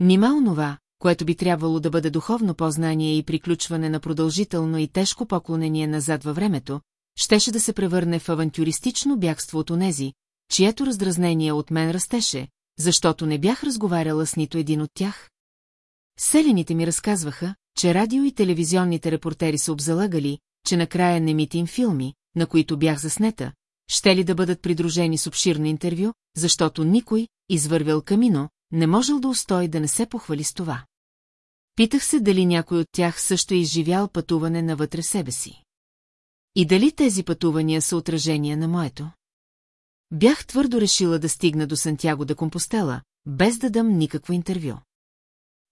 Нима онова, което би трябвало да бъде духовно познание и приключване на продължително и тежко поклонение назад във времето, щеше да се превърне в авантюристично бягство от онези, чието раздразнение от мен растеше, защото не бях разговаряла с нито един от тях. Селените ми разказваха, че радио и телевизионните репортери са обзалагали, че накрая немите им филми, на които бях заснета, ще ли да бъдат придружени с обширно интервю, защото никой, извървял камино, не можел да устои да не се похвали с това. Питах се дали някой от тях също е изживял пътуване навътре себе си. И дали тези пътувания са отражения на моето? Бях твърдо решила да стигна до Сантяго да Компостела, без да дам никакво интервю.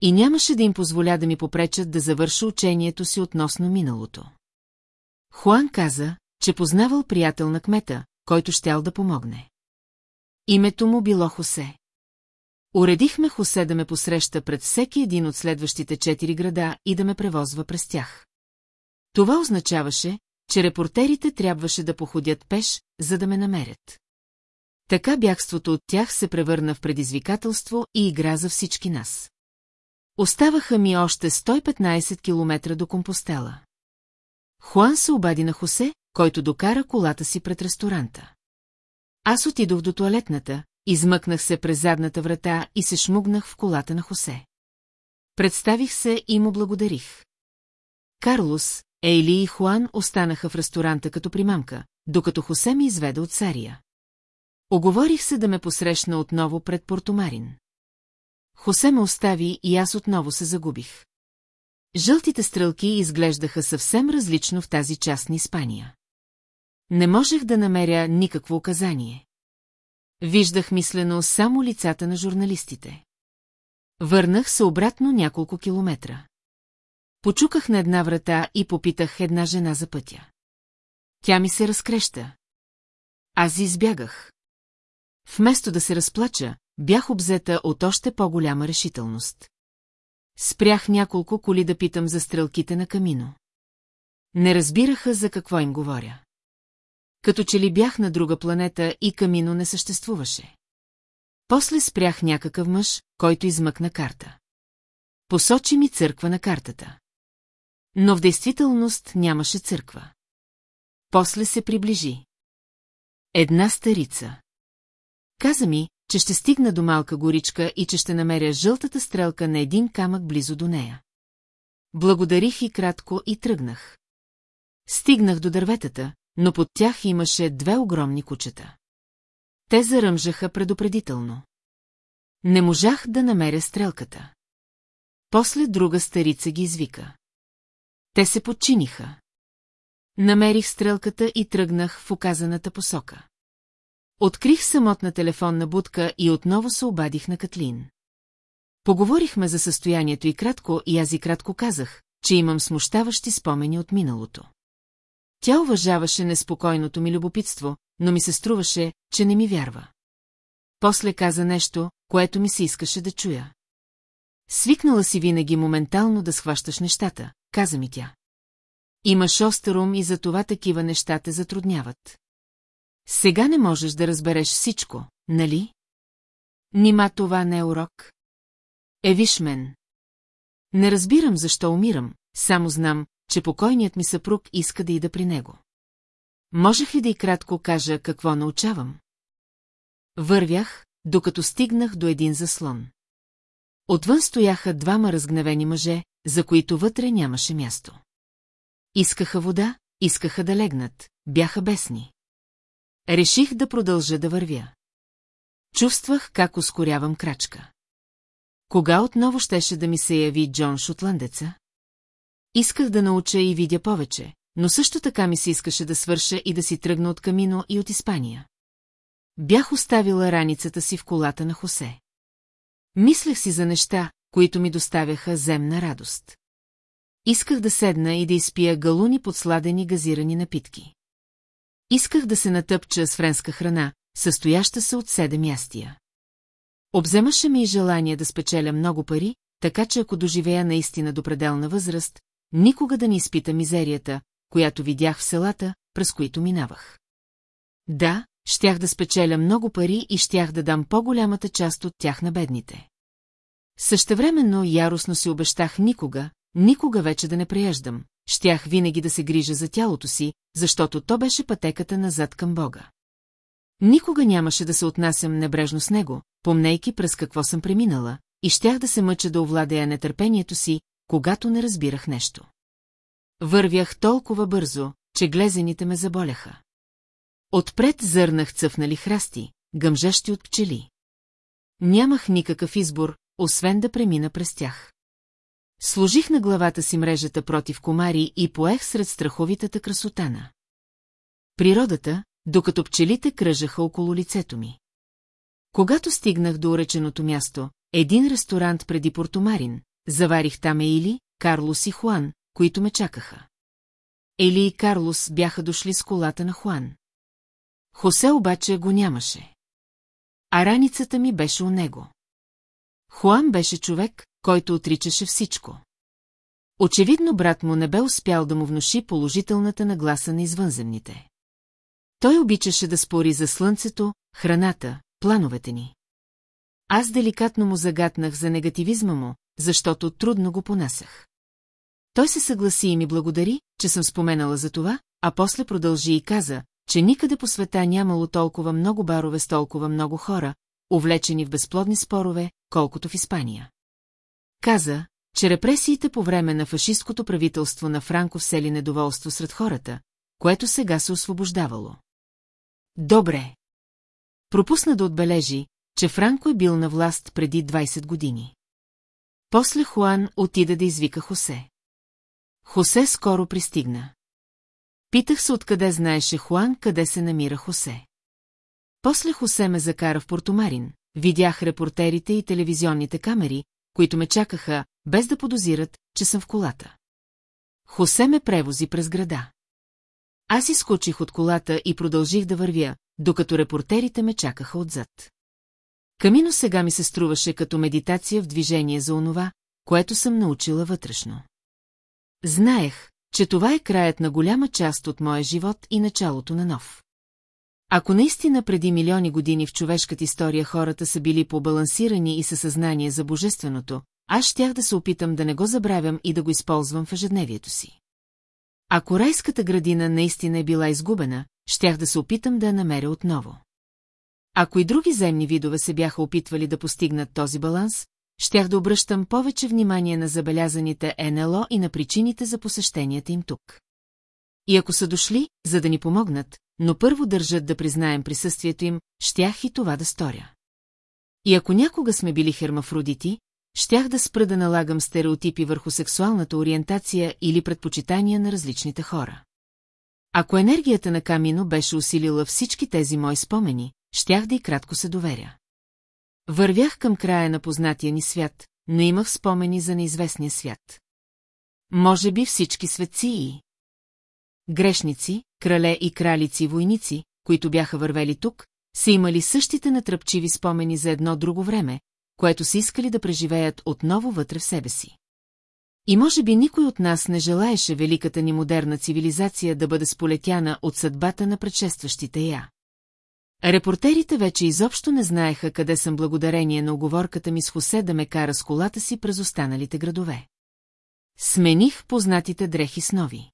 И нямаше да им позволя да ми попречат да завърша учението си относно миналото. Хуан каза, че познавал приятел на кмета, който щял да помогне. Името му било Хосе. Уредихме Хосе да ме посреща пред всеки един от следващите четири града и да ме превозва през тях. Това означаваше, че репортерите трябваше да походят пеш, за да ме намерят. Така бягството от тях се превърна в предизвикателство и игра за всички нас. Оставаха ми още 115 километра до Компостела. Хуан се обади на Хосе, който докара колата си пред ресторанта. Аз отидох до туалетната, измъкнах се през задната врата и се шмугнах в колата на Хосе. Представих се и му благодарих. Карлос, Ейли и Хуан останаха в ресторанта като примамка, докато Хосе ми изведе от Сария. Оговорих се да ме посрещна отново пред Портомарин. Хосе ме остави и аз отново се загубих. Жълтите стрелки изглеждаха съвсем различно в тази част на Испания. Не можех да намеря никакво указание. Виждах мислено само лицата на журналистите. Върнах се обратно няколко километра. Почуках на една врата и попитах една жена за пътя. Тя ми се разкреща. Аз избягах. Вместо да се разплача, бях обзета от още по-голяма решителност. Спрях няколко коли да питам за стрелките на камино. Не разбираха за какво им говоря. Като че ли бях на друга планета и камино не съществуваше. После спрях някакъв мъж, който измъкна карта. Посочи ми църква на картата. Но в действителност нямаше църква. После се приближи. Една старица. Каза ми, че ще стигна до малка горичка и че ще намеря жълтата стрелка на един камък близо до нея. Благодарих и кратко и тръгнах. Стигнах до дърветата, но под тях имаше две огромни кучета. Те заръмжаха предупредително. Не можах да намеря стрелката. После друга старица ги извика. Те се подчиниха. Намерих стрелката и тръгнах в оказаната посока. Открих самотна телефонна будка и отново се обадих на Катлин. Поговорихме за състоянието и кратко и аз и кратко казах, че имам смущаващи спомени от миналото. Тя уважаваше неспокойното ми любопитство, но ми се струваше, че не ми вярва. После каза нещо, което ми се искаше да чуя. Свикнала си винаги моментално да схващаш нещата, каза ми тя. Имаш остър ум и за това такива неща те затрудняват. Сега не можеш да разбереш всичко, нали? Нима това не е урок? Е, виж мен. Не разбирам защо умирам, само знам, че покойният ми съпруг иска да ида при него. Можех ли да и кратко кажа какво научавам? Вървях, докато стигнах до един заслон. Отвън стояха двама разгневени мъже, за които вътре нямаше място. Искаха вода, искаха да легнат, бяха бесни. Реших да продължа да вървя. Чувствах как ускорявам крачка. Кога отново щеше да ми се яви Джон Шотландеца? Исках да науча и видя повече, но също така ми се искаше да свърша и да си тръгна от Камино и от Испания. Бях оставила раницата си в колата на Хосе. Мислех си за неща, които ми доставяха земна радост. Исках да седна и да изпия галуни под сладени газирани напитки. Исках да се натъпча с френска храна, състояща се от седем ястия. Обземаше ми и желание да спечеля много пари, така че ако доживея наистина до пределна възраст, никога да не изпита мизерията, която видях в селата, през които минавах. Да, щях да спечеля много пари и щях да дам по-голямата част от тях на бедните. Същевременно яростно си обещах никога, никога вече да не преяждам, щях винаги да се грижа за тялото си, защото то беше пътеката назад към Бога. Никога нямаше да се отнасям небрежно с него, помнейки през какво съм преминала, и щях да се мъча да овладея нетърпението си, когато не разбирах нещо. Вървях толкова бързо, че глезените ме заболяха. Отпред зърнах цъфнали храсти, гъмжащи от пчели. Нямах никакъв избор, освен да премина през тях. Сложих на главата си мрежата против комари и поех сред страховитата красотана. Природата, докато пчелите кръжаха около лицето ми. Когато стигнах до уреченото място, един ресторант преди Портомарин, заварих там Ели, Карлос и Хуан, които ме чакаха. Ели и Карлос бяха дошли с колата на Хуан. Хосе обаче го нямаше. А раницата ми беше у него. Хуан беше човек, който отричаше всичко. Очевидно брат му не бе успял да му внуши положителната нагласа на извънземните. Той обичаше да спори за слънцето, храната, плановете ни. Аз деликатно му загатнах за негативизма му, защото трудно го понасях. Той се съгласи и ми благодари, че съм споменала за това, а после продължи и каза, че никъде по света нямало толкова много барове с толкова много хора, увлечени в безплодни спорове, колкото в Испания. Каза, че репресиите по време на фашистското правителство на Франко всели недоволство сред хората, което сега се освобождавало. Добре. Пропусна да отбележи, че Франко е бил на власт преди 20 години. После Хуан отида да извика Хосе. Хосе скоро пристигна. Питах се откъде знаеше Хуан, къде се намира Хосе. После Хосе ме закара в Портомарин, видях репортерите и телевизионните камери, които ме чакаха, без да подозират, че съм в колата. Хосе ме превози през града. Аз изкочих от колата и продължих да вървя, докато репортерите ме чакаха отзад. Камино сега ми се струваше като медитация в движение за онова, което съм научила вътрешно. Знаех, че това е краят на голяма част от моя живот и началото на нов. Ако наистина преди милиони години в човешката история хората са били побалансирани и със съзнание за божественото, аз щях да се опитам да не го забравям и да го използвам в ежедневието си. Ако райската градина наистина е била изгубена, щях да се опитам да я намеря отново. Ако и други земни видове се бяха опитвали да постигнат този баланс, щях да обръщам повече внимание на забелязаните НЛО и на причините за посещенията им тук. И ако са дошли, за да ни помогнат, но първо държат да признаем присъствието им, щях и това да сторя. И ако някога сме били хермафродити, щях да спра да налагам стереотипи върху сексуалната ориентация или предпочитания на различните хора. Ако енергията на Камино беше усилила всички тези мои спомени, щях да и кратко се доверя. Вървях към края на познатия ни свят, но имах спомени за неизвестния свят. Може би всички светци и... Грешници, крале и кралици и войници, които бяха вървели тук, са имали същите натръпчиви спомени за едно друго време, което са искали да преживеят отново вътре в себе си. И може би никой от нас не желаеше великата ни модерна цивилизация да бъде сполетяна от съдбата на предшестващите я. Репортерите вече изобщо не знаеха къде съм благодарение на оговорката ми с Хосе да ме кара с колата си през останалите градове. Смених познатите дрехи с нови.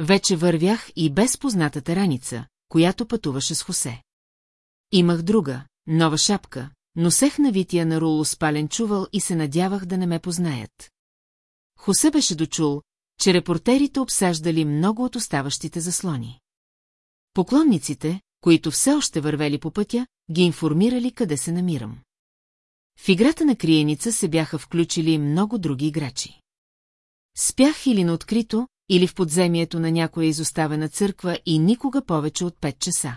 Вече вървях и без познатата раница, която пътуваше с Хосе. Имах друга, нова шапка, носех навития на руло спален чувал и се надявах да не ме познаят. Хосе беше дочул, че репортерите обсаждали много от оставащите заслони. Поклонниците, които все още вървели по пътя, ги информирали къде се намирам. В играта на криеница се бяха включили много други играчи. Спях или на открито, или в подземието на някоя изоставена църква и никога повече от 5 часа.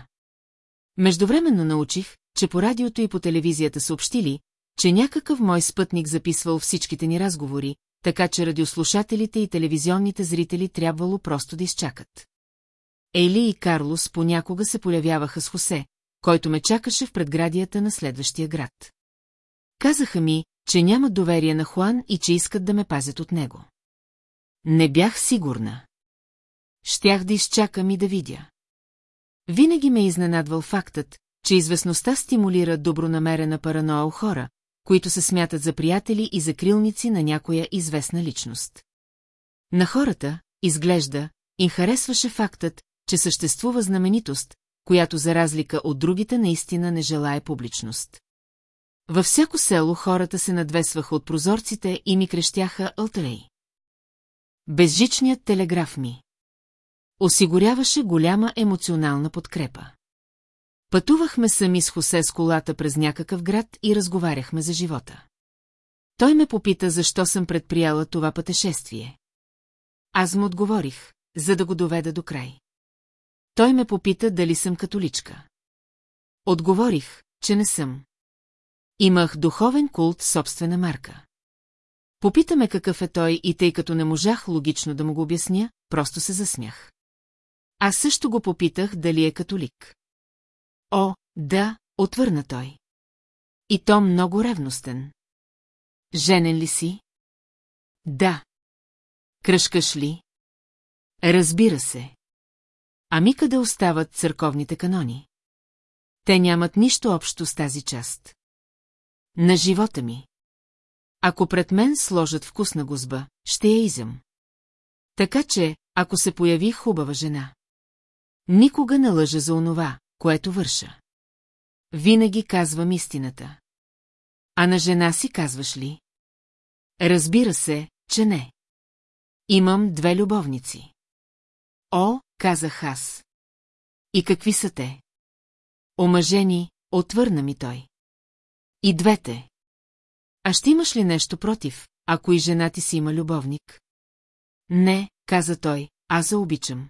Междувременно научих, че по радиото и по телевизията съобщили, че някакъв мой спътник записвал всичките ни разговори, така че радиослушателите и телевизионните зрители трябвало просто да изчакат. Ели и Карлос понякога се появяваха с Хосе, който ме чакаше в предградията на следващия град. Казаха ми, че нямат доверие на Хуан и че искат да ме пазят от него. Не бях сигурна. Щях да изчакам и да видя. Винаги ме изненадвал фактът, че известността стимулира добронамерена параноа у хора, които се смятат за приятели и закрилници на някоя известна личност. На хората, изглежда, им харесваше фактът, че съществува знаменитост, която за разлика от другите наистина не желая публичност. Във всяко село хората се надвесваха от прозорците и ми крещяха Алтрей. Безжичният телеграф ми. Осигуряваше голяма емоционална подкрепа. Пътувахме сами с Хосе с колата през някакъв град и разговаряхме за живота. Той ме попита, защо съм предприяла това пътешествие. Аз му отговорих, за да го доведа до край. Той ме попита дали съм католичка. Отговорих, че не съм. Имах духовен култ собствена марка. Попитаме какъв е той и тъй като не можах логично да му го обясня, просто се засмях. Аз също го попитах дали е католик. О, да, отвърна той. И то много ревностен. Женен ли си? Да. Кръшкаш ли? Разбира се. Ами къде остават църковните канони? Те нямат нищо общо с тази част. На живота ми. Ако пред мен сложат вкусна гузба, ще я изям. Така че, ако се появи хубава жена. Никога не лъжа за онова, което върша. Винаги казвам истината. А на жена си казваш ли? Разбира се, че не. Имам две любовници. О, казах аз. И какви са те? Омъжени, отвърна ми той. И двете. А ще имаш ли нещо против, ако и жена ти си има любовник? Не, каза той, аз заобичам.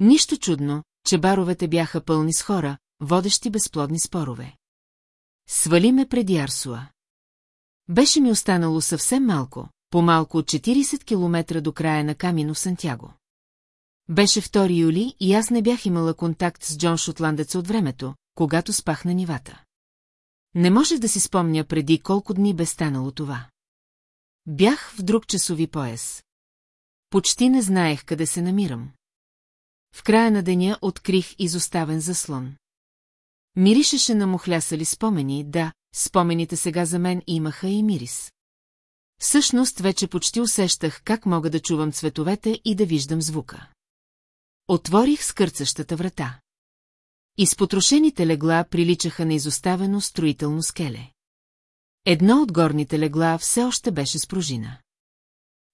Нищо чудно, че баровете бяха пълни с хора, водещи безплодни спорове. Свали ме преди Арсуа. Беше ми останало съвсем малко, по-малко от 40 км до края на Камино в Сантяго. Беше 2 юли и аз не бях имала контакт с Джон Шотландеца от времето, когато спах на нивата. Не може да си спомня преди колко дни бе станало това. Бях в друг часови пояс. Почти не знаех къде се намирам. В края на деня открих изоставен заслон. Миришеше на мухлясали спомени, да, спомените сега за мен имаха и мирис. Всъщност вече почти усещах как мога да чувам цветовете и да виждам звука. Отворих скърцащата врата. Изпотрошените легла приличаха на изоставено строително скеле. Едно от горните легла все още беше с пружина.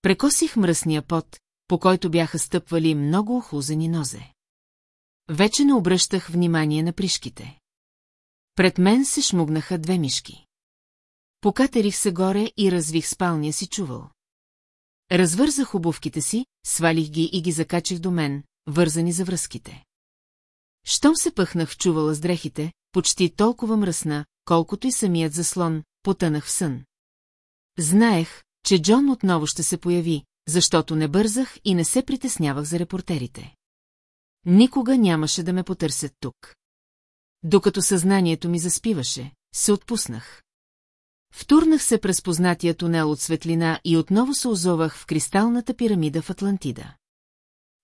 Прекосих мръсния пот, по който бяха стъпвали много охлузени нозе. Вече не обръщах внимание на пришките. Пред мен се шмугнаха две мишки. Покатерих се горе и развих спалния си чувал. Развързах обувките си, свалих ги и ги закачих до мен, вързани за връзките. Щом се пъхнах чувала с дрехите, почти толкова мръсна, колкото и самият заслон, потънах в сън. Знаех, че Джон отново ще се появи, защото не бързах и не се притеснявах за репортерите. Никога нямаше да ме потърсят тук. Докато съзнанието ми заспиваше, се отпуснах. Втурнах се през познатия тунел от светлина и отново се озовах в кристалната пирамида в Атлантида.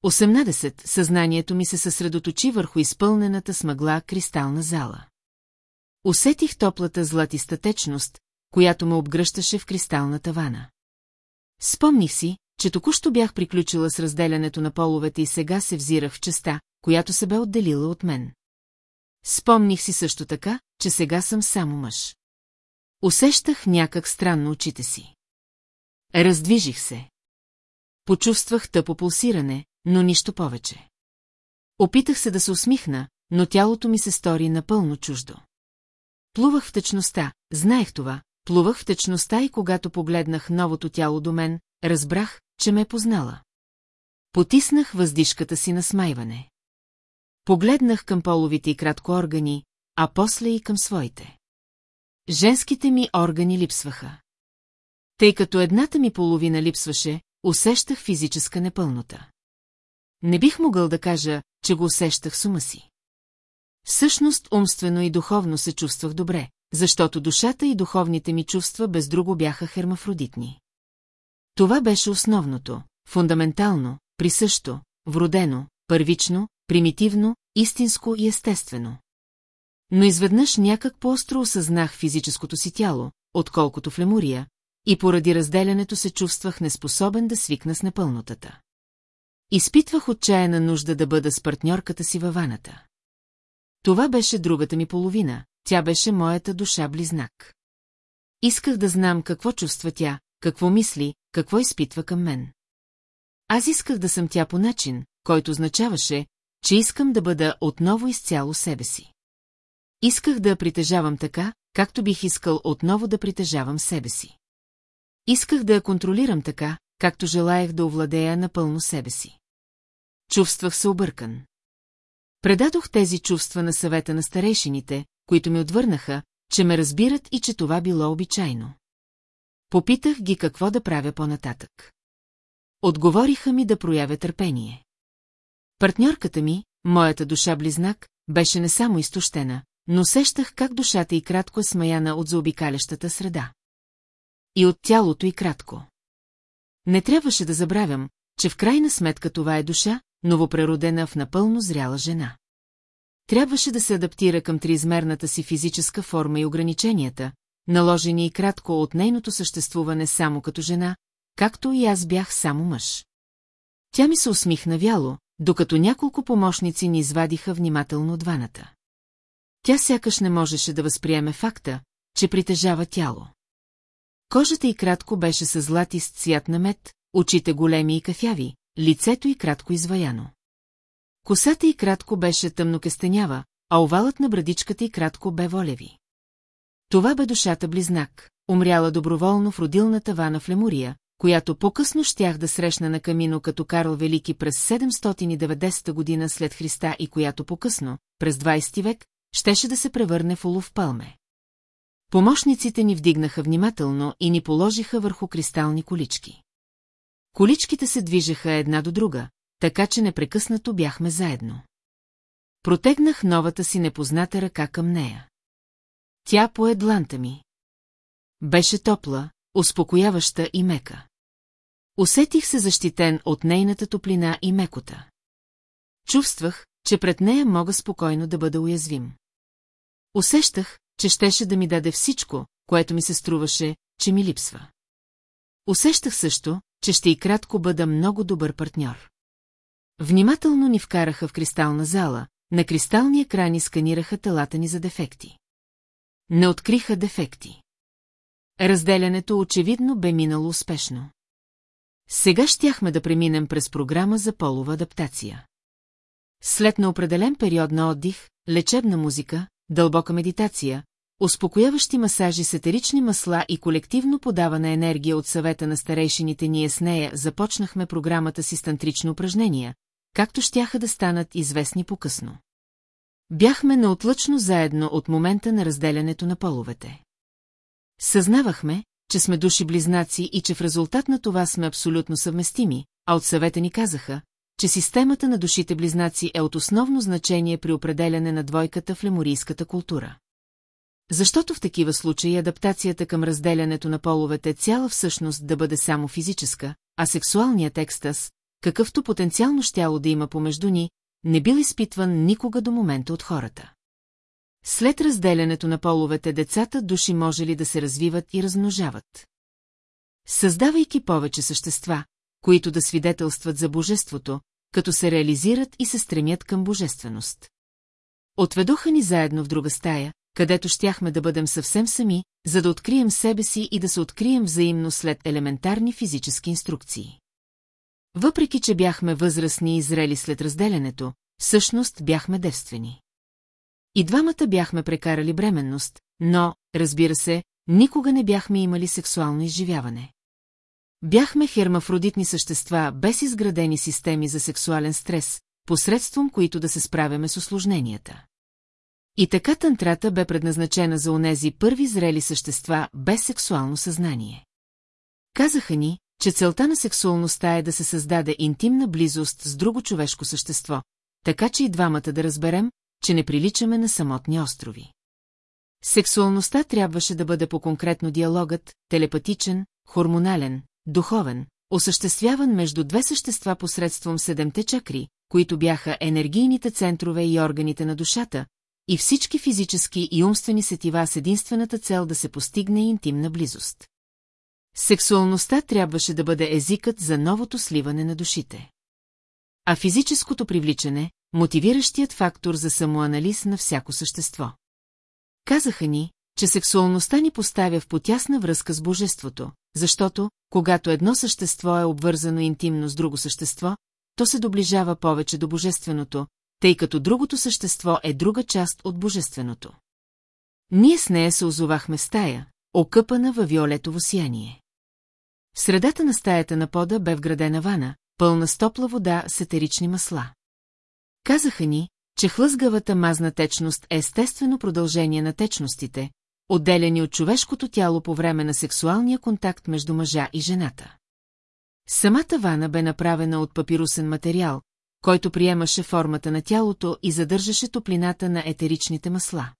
18. Съзнанието ми се съсредоточи върху изпълнената с мъгла кристална зала. Усетих топлата златиста течност, която ме обгръщаше в кристалната вана. Спомних си, че току-що бях приключила с разделянето на половете и сега се взирах в частта, която се бе отделила от мен. Спомних си също така, че сега съм само мъж. Усещах някак странно очите си. Раздвижих се. Почувствах тъпо пулсиране, но нищо повече. Опитах се да се усмихна, но тялото ми се стори напълно чуждо. Плувах в течността, знаех това, плувах в течността и когато погледнах новото тяло до мен, разбрах, че ме е познала. Потиснах въздишката си на смайване. Погледнах към половите и кратко органи, а после и към своите. Женските ми органи липсваха. Тъй като едната ми половина липсваше, усещах физическа непълнота. Не бих могъл да кажа, че го усещах с ума си. Всъщност умствено и духовно се чувствах добре, защото душата и духовните ми чувства без друго бяха хермафродитни. Това беше основното, фундаментално, присъщо, вродено, първично, примитивно, истинско и естествено. Но изведнъж някак по-остро осъзнах физическото си тяло, отколкото в Лемурия, и поради разделянето се чувствах неспособен да свикна с непълнотата. Изпитвах отчаяна нужда да бъда с партньорката си във ваната. Това беше другата ми половина, тя беше моята душа-близнак. Исках да знам какво чувства тя, какво мисли, какво изпитва към мен. Аз исках да съм тя по начин, който означаваше, че искам да бъда отново изцяло себе си. Исках да я притежавам така, както бих искал отново да притежавам себе си. Исках да я контролирам така, както желаях да овладея напълно себе си. Чувствах се объркан. Предадох тези чувства на съвета на старейшините, които ми отвърнаха, че ме разбират и че това било обичайно. Попитах ги какво да правя по-нататък. Отговориха ми да проявя търпение. Партньорката ми, моята душа-близнак, беше не само изтощена, но сещах как душата й кратко е смаяна от заобикалящата среда. И от тялото й кратко. Не трябваше да забравям, че в крайна сметка това е душа, новопреродена в напълно зряла жена. Трябваше да се адаптира към триизмерната си физическа форма и ограниченията, наложени и кратко от нейното съществуване само като жена, както и аз бях само мъж. Тя ми се усмихна вяло, докато няколко помощници ни извадиха внимателно от ваната. Тя сякаш не можеше да възприеме факта, че притежава тяло. Кожата й кратко беше с златист цвят на мед, очите големи и кафяви, лицето й кратко изваяно. Косата й кратко беше тъмнокестенява, а овалът на брадичката й кратко бе волеви. Това бе душата близнак, умряла доброволно в родилната вана в Лемурия, която по-късно щях да срещна на камино като Карл Велики през 790 година след Христа и която по-късно, през 20 век, щеше да се превърне в улов пълме. Помощниците ни вдигнаха внимателно и ни положиха върху кристални колички. Количките се движеха една до друга, така че непрекъснато бяхме заедно. Протегнах новата си непозната ръка към нея. Тя пое дланта ми. Беше топла, успокояваща и мека. Усетих се защитен от нейната топлина и мекота. Чувствах, че пред нея мога спокойно да бъда уязвим. Усещах, че щеше да ми даде всичко, което ми се струваше, че ми липсва. Усещах също, че ще и кратко бъда много добър партньор. Внимателно ни вкараха в кристална зала, на кристални екрани сканираха телата ни за дефекти. Не откриха дефекти. Разделянето очевидно бе минало успешно. Сега щяхме да преминем през програма за полова адаптация. След на определен период на отдих, лечебна музика, дълбока медитация, успокояващи масажи с етерични масла и колективно подавана енергия от съвета на старейшините ние с нея започнахме програмата си с тантрични упражнения, както щяха да станат известни по-късно. Бяхме неотлъчно заедно от момента на разделянето на половете. Съзнавахме, че сме души-близнаци и че в резултат на това сме абсолютно съвместими, а от съвета ни казаха, че системата на душите-близнаци е от основно значение при определяне на двойката в леморийската култура. Защото в такива случаи адаптацията към разделянето на половете цяла всъщност да бъде само физическа, а сексуалният екстаз, какъвто потенциално щяло да има помежду ни, не бил изпитван никога до момента от хората. След разделянето на половете децата души може ли да се развиват и размножават. Създавайки повече същества, които да свидетелстват за божеството, като се реализират и се стремят към божественост. Отведоха ни заедно в друга стая, където щяхме да бъдем съвсем сами, за да открием себе си и да се открием взаимно след елементарни физически инструкции. Въпреки, че бяхме възрастни и зрели след разделянето, всъщност бяхме девствени. И двамата бяхме прекарали бременност, но, разбира се, никога не бяхме имали сексуално изживяване. Бяхме хермафродитни същества без изградени системи за сексуален стрес, посредством които да се справяме с осложненията. И така тантрата бе предназначена за онези първи зрели същества без сексуално съзнание. Казаха ни, че целта на сексуалността е да се създаде интимна близост с друго човешко същество, така че и двамата да разберем, че не приличаме на самотни острови. Сексуалността трябваше да бъде по-конкретно диалогът, телепатичен, хормонален, духовен, осъществяван между две същества посредством седемте чакри, които бяха енергийните центрове и органите на душата, и всички физически и умствени сетива с единствената цел да се постигне интимна близост. Сексуалността трябваше да бъде езикът за новото сливане на душите. А физическото привличане – мотивиращият фактор за самоанализ на всяко същество. Казаха ни, че сексуалността ни поставя в потясна връзка с божеството, защото, когато едно същество е обвързано интимно с друго същество, то се доближава повече до божественото, тъй като другото същество е друга част от божественото. Ние с нея се озовахме стая, окъпана във виолетово сияние. В средата на стаята на пода бе вградена вана, пълна с топла вода с етерични масла. Казаха ни, че хлъзгавата мазна течност е естествено продължение на течностите, отделени от човешкото тяло по време на сексуалния контакт между мъжа и жената. Самата вана бе направена от папирусен материал, който приемаше формата на тялото и задържаше топлината на етеричните масла.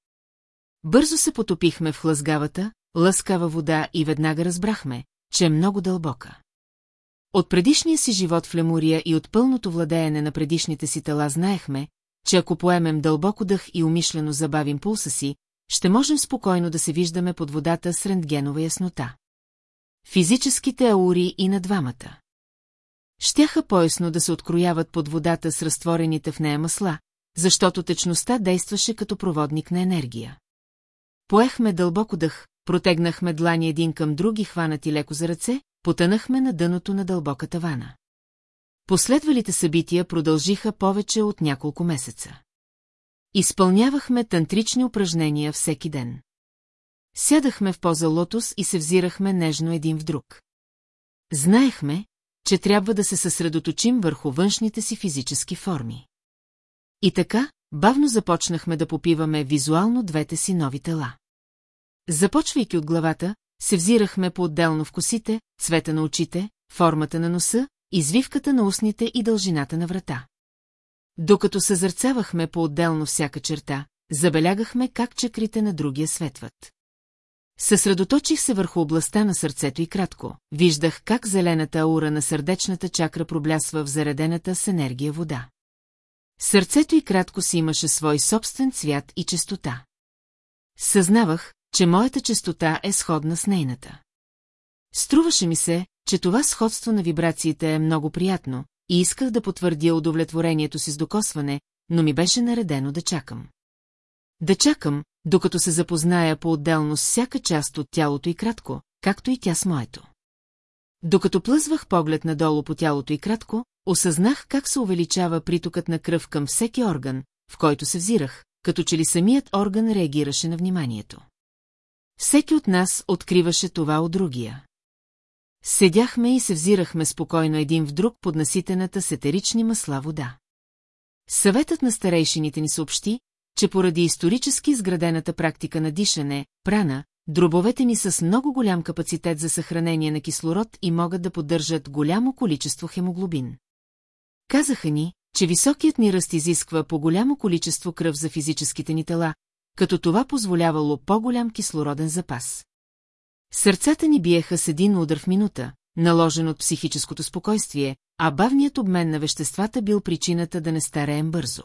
Бързо се потопихме в хлъзгавата, лъскава вода и веднага разбрахме, че е много дълбока. От предишния си живот в Лемурия и от пълното владеене на предишните си тела знаехме, че ако поемем дълбоко дъх и умишлено забавим пулса си, ще можем спокойно да се виждаме под водата с рентгенова яснота. Физическите аури и на двамата. Щяха поясно да се открояват под водата с разтворените в нея масла, защото течността действаше като проводник на енергия. Поехме дълбоко дъх, протегнахме длани един към други хванати леко за ръце, потънахме на дъното на дълбоката вана. Последвалите събития продължиха повече от няколко месеца. Изпълнявахме тантрични упражнения всеки ден. Сядахме в поза лотос и се взирахме нежно един в друг. Знаехме, че трябва да се съсредоточим върху външните си физически форми. И така, бавно започнахме да попиваме визуално двете си нови тела. Започвайки от главата, се взирахме по-отделно в косите, цвета на очите, формата на носа, извивката на устните и дължината на врата. Докато съзърцавахме по-отделно всяка черта, забелягахме как чакрите на другия светват. Съсредоточих се върху областта на сърцето и кратко. Виждах как зелената аура на сърдечната чакра проблясва в заредената с енергия вода. Сърцето и кратко си имаше свой собствен цвят и честота. Съзнавах, че моята честота е сходна с нейната. Струваше ми се, че това сходство на вибрациите е много приятно, и исках да потвърдя удовлетворението си с докосване, но ми беше наредено да чакам. Да чакам, докато се запозная по-отделно с всяка част от тялото и кратко, както и тя с моето. Докато плъзвах поглед надолу по тялото и кратко, осъзнах как се увеличава притокът на кръв към всеки орган, в който се взирах, като че ли самият орган реагираше на вниманието. Всеки от нас откриваше това от другия. Седяхме и се взирахме спокойно един в друг под наситената с етерични масла вода. Съветът на старейшините ни съобщи, че поради исторически изградената практика на дишане, прана, дробовете ни са с много голям капацитет за съхранение на кислород и могат да поддържат голямо количество хемоглобин. Казаха ни, че високият ни ръст изисква по голямо количество кръв за физическите ни тела, като това позволявало по-голям кислороден запас. Сърцата ни биеха с един удар в минута, наложен от психическото спокойствие, а бавният обмен на веществата бил причината да не стареем бързо.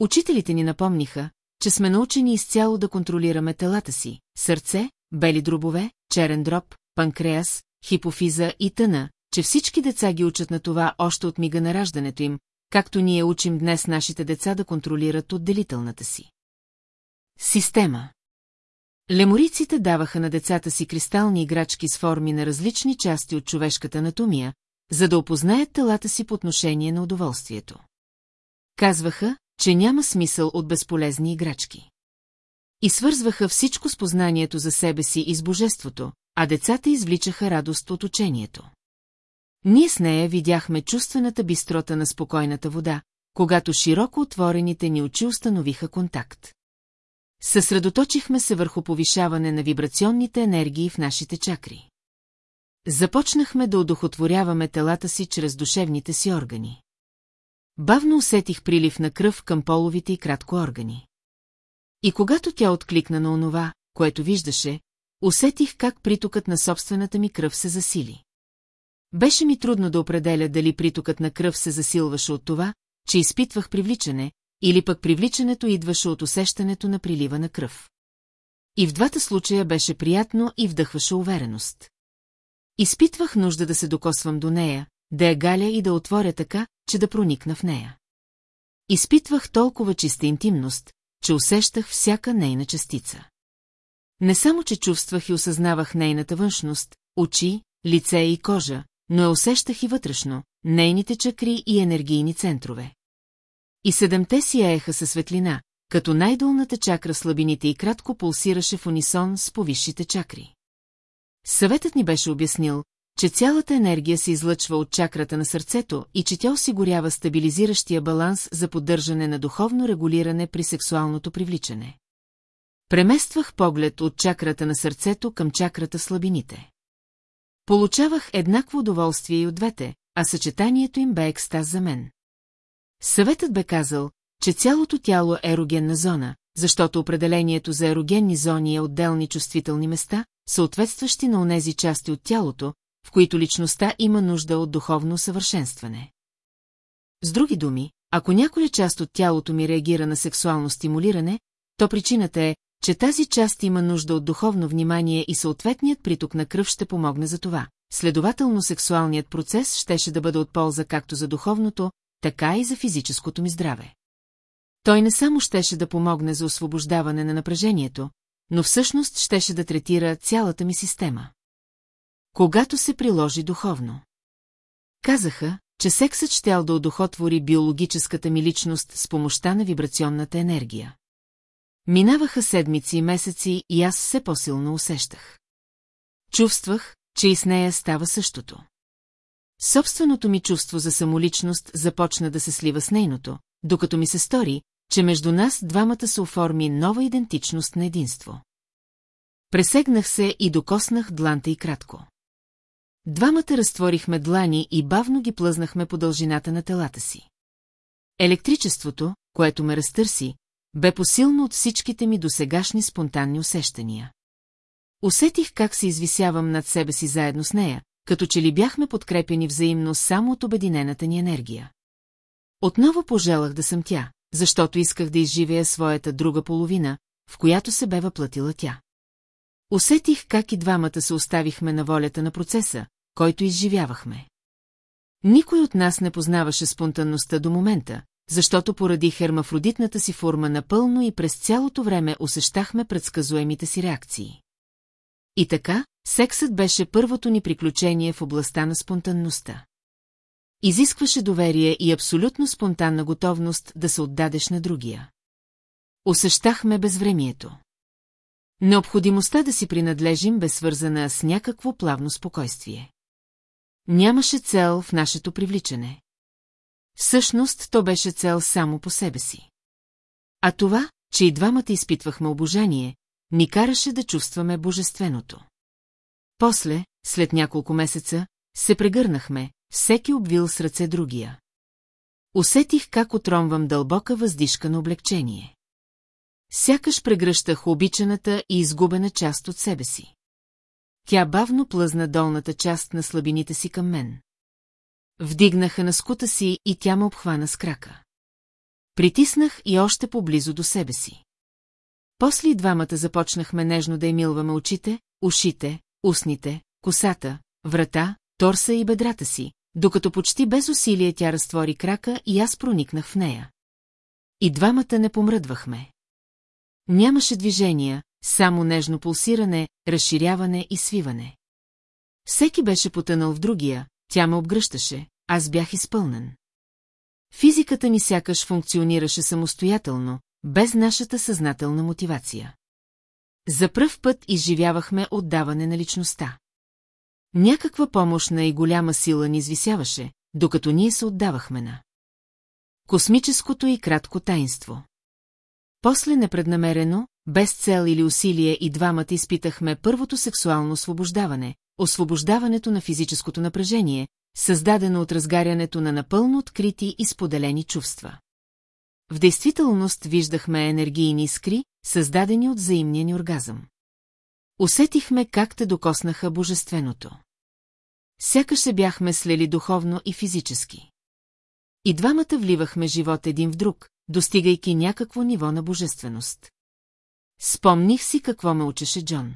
Учителите ни напомниха, че сме научени изцяло да контролираме телата си, сърце, бели дробове, черен дроб, панкреас, хипофиза и тъна, че всички деца ги учат на това още от мига на раждането им, както ние учим днес нашите деца да контролират отделителната си. Система Лемориците даваха на децата си кристални играчки с форми на различни части от човешката анатомия, за да опознаят телата си по отношение на удоволствието. Казваха, че няма смисъл от безполезни играчки. И свързваха всичко с познанието за себе си и с божеството, а децата извличаха радост от учението. Ние с нея видяхме чувствената бистрота на спокойната вода, когато широко отворените ни очи установиха контакт. Съсредоточихме се върху повишаване на вибрационните енергии в нашите чакри. Започнахме да удохотворяваме телата си чрез душевните си органи. Бавно усетих прилив на кръв към половите и кратко органи. И когато тя откликна на онова, което виждаше, усетих как притокът на собствената ми кръв се засили. Беше ми трудно да определя дали притокът на кръв се засилваше от това, че изпитвах привличане, или пък привличането идваше от усещането на прилива на кръв. И в двата случая беше приятно и вдъхваше увереност. Изпитвах нужда да се докосвам до нея, да я галя и да отворя така, че да проникна в нея. Изпитвах толкова чиста интимност, че усещах всяка нейна частица. Не само, че чувствах и осъзнавах нейната външност, очи, лице и кожа, но я усещах и вътрешно, нейните чакри и енергийни центрове. И седемте сияеха със светлина, като най-долната чакра слабините и кратко пулсираше в унисон с повисшите чакри. Съветът ни беше обяснил, че цялата енергия се излъчва от чакрата на сърцето и че тя осигурява стабилизиращия баланс за поддържане на духовно регулиране при сексуалното привличане. Премествах поглед от чакрата на сърцето към чакрата слабините. Получавах еднакво удоволствие и от двете, а съчетанието им бе екстаз за мен. Съветът бе казал, че цялото тяло е ерогенна зона, защото определението за ерогенни зони е отделни чувствителни места, съответстващи на онези части от тялото, в които личността има нужда от духовно съвършенстване. С други думи, ако някоя част от тялото ми реагира на сексуално стимулиране, то причината е, че тази част има нужда от духовно внимание и съответният приток на кръв ще помогне за това. Следователно сексуалният процес щеше да бъде от полза както за духовното, така и за физическото ми здраве. Той не само щеше да помогне за освобождаване на напрежението, но всъщност щеше да третира цялата ми система. Когато се приложи духовно. Казаха, че сексът щял да одухотвори биологическата ми личност с помощта на вибрационната енергия. Минаваха седмици и месеци и аз все по-силно усещах. Чувствах, че и с нея става същото. Собственото ми чувство за самоличност започна да се слива с нейното, докато ми се стори, че между нас двамата се оформи нова идентичност на единство. Пресегнах се и докоснах дланта и кратко. Двамата разтворихме длани и бавно ги плъзнахме по дължината на телата си. Електричеството, което ме разтърси, бе посилно от всичките ми досегашни спонтанни усещания. Усетих как се извисявам над себе си заедно с нея, като че ли бяхме подкрепени взаимно само от обединената ни енергия. Отново пожелах да съм тя, защото исках да изживея своята друга половина, в която се бе въплатила тя. Усетих как и двамата се оставихме на волята на процеса, който изживявахме. Никой от нас не познаваше спонтанността до момента, защото поради хермафродитната си форма напълно и през цялото време усещахме предсказуемите си реакции. И така, сексът беше първото ни приключение в областта на спонтанността. Изискваше доверие и абсолютно спонтанна готовност да се отдадеш на другия. Усещахме безвремието. Необходимостта да си принадлежим бе свързана с някакво плавно спокойствие. Нямаше цел в нашето привличане. Всъщност, то беше цел само по себе си. А това, че и двамата изпитвахме обожание, ни караше да чувстваме божественото. После, след няколко месеца, се прегърнахме, всеки обвил с ръце другия. Усетих как отромвам дълбока въздишка на облегчение. Сякаш прегръщах обичаната и изгубена част от себе си. Тя бавно плъзна долната част на слабините си към мен. Вдигнаха на скута си и тя ме обхвана с крака. Притиснах и още поблизо до себе си. После и двамата започнахме нежно да емилваме очите, ушите, устните, косата, врата, торса и бедрата си, докато почти без усилие тя разтвори крака и аз проникнах в нея. И двамата не помръдвахме. Нямаше движения, само нежно пулсиране, разширяване и свиване. Всеки беше потънал в другия, тя ме обгръщаше, аз бях изпълнен. Физиката ни сякаш функционираше самостоятелно, без нашата съзнателна мотивация. За пръв път изживявахме отдаване на личността. Някаква помощна и голяма сила ни извисяваше, докато ние се отдавахме на космическото и кратко таинство. После непреднамерено, без цел или усилие и двамата изпитахме първото сексуално освобождаване, освобождаването на физическото напрежение, създадено от разгарянето на напълно открити и споделени чувства. В действителност виждахме енергийни искри, създадени от взаимния ни оргазъм. Усетихме как те докоснаха божественото. Сякаш се бяхме слели духовно и физически. И двамата вливахме живот един в друг, достигайки някакво ниво на божественост. Спомних си какво ме учеше Джон.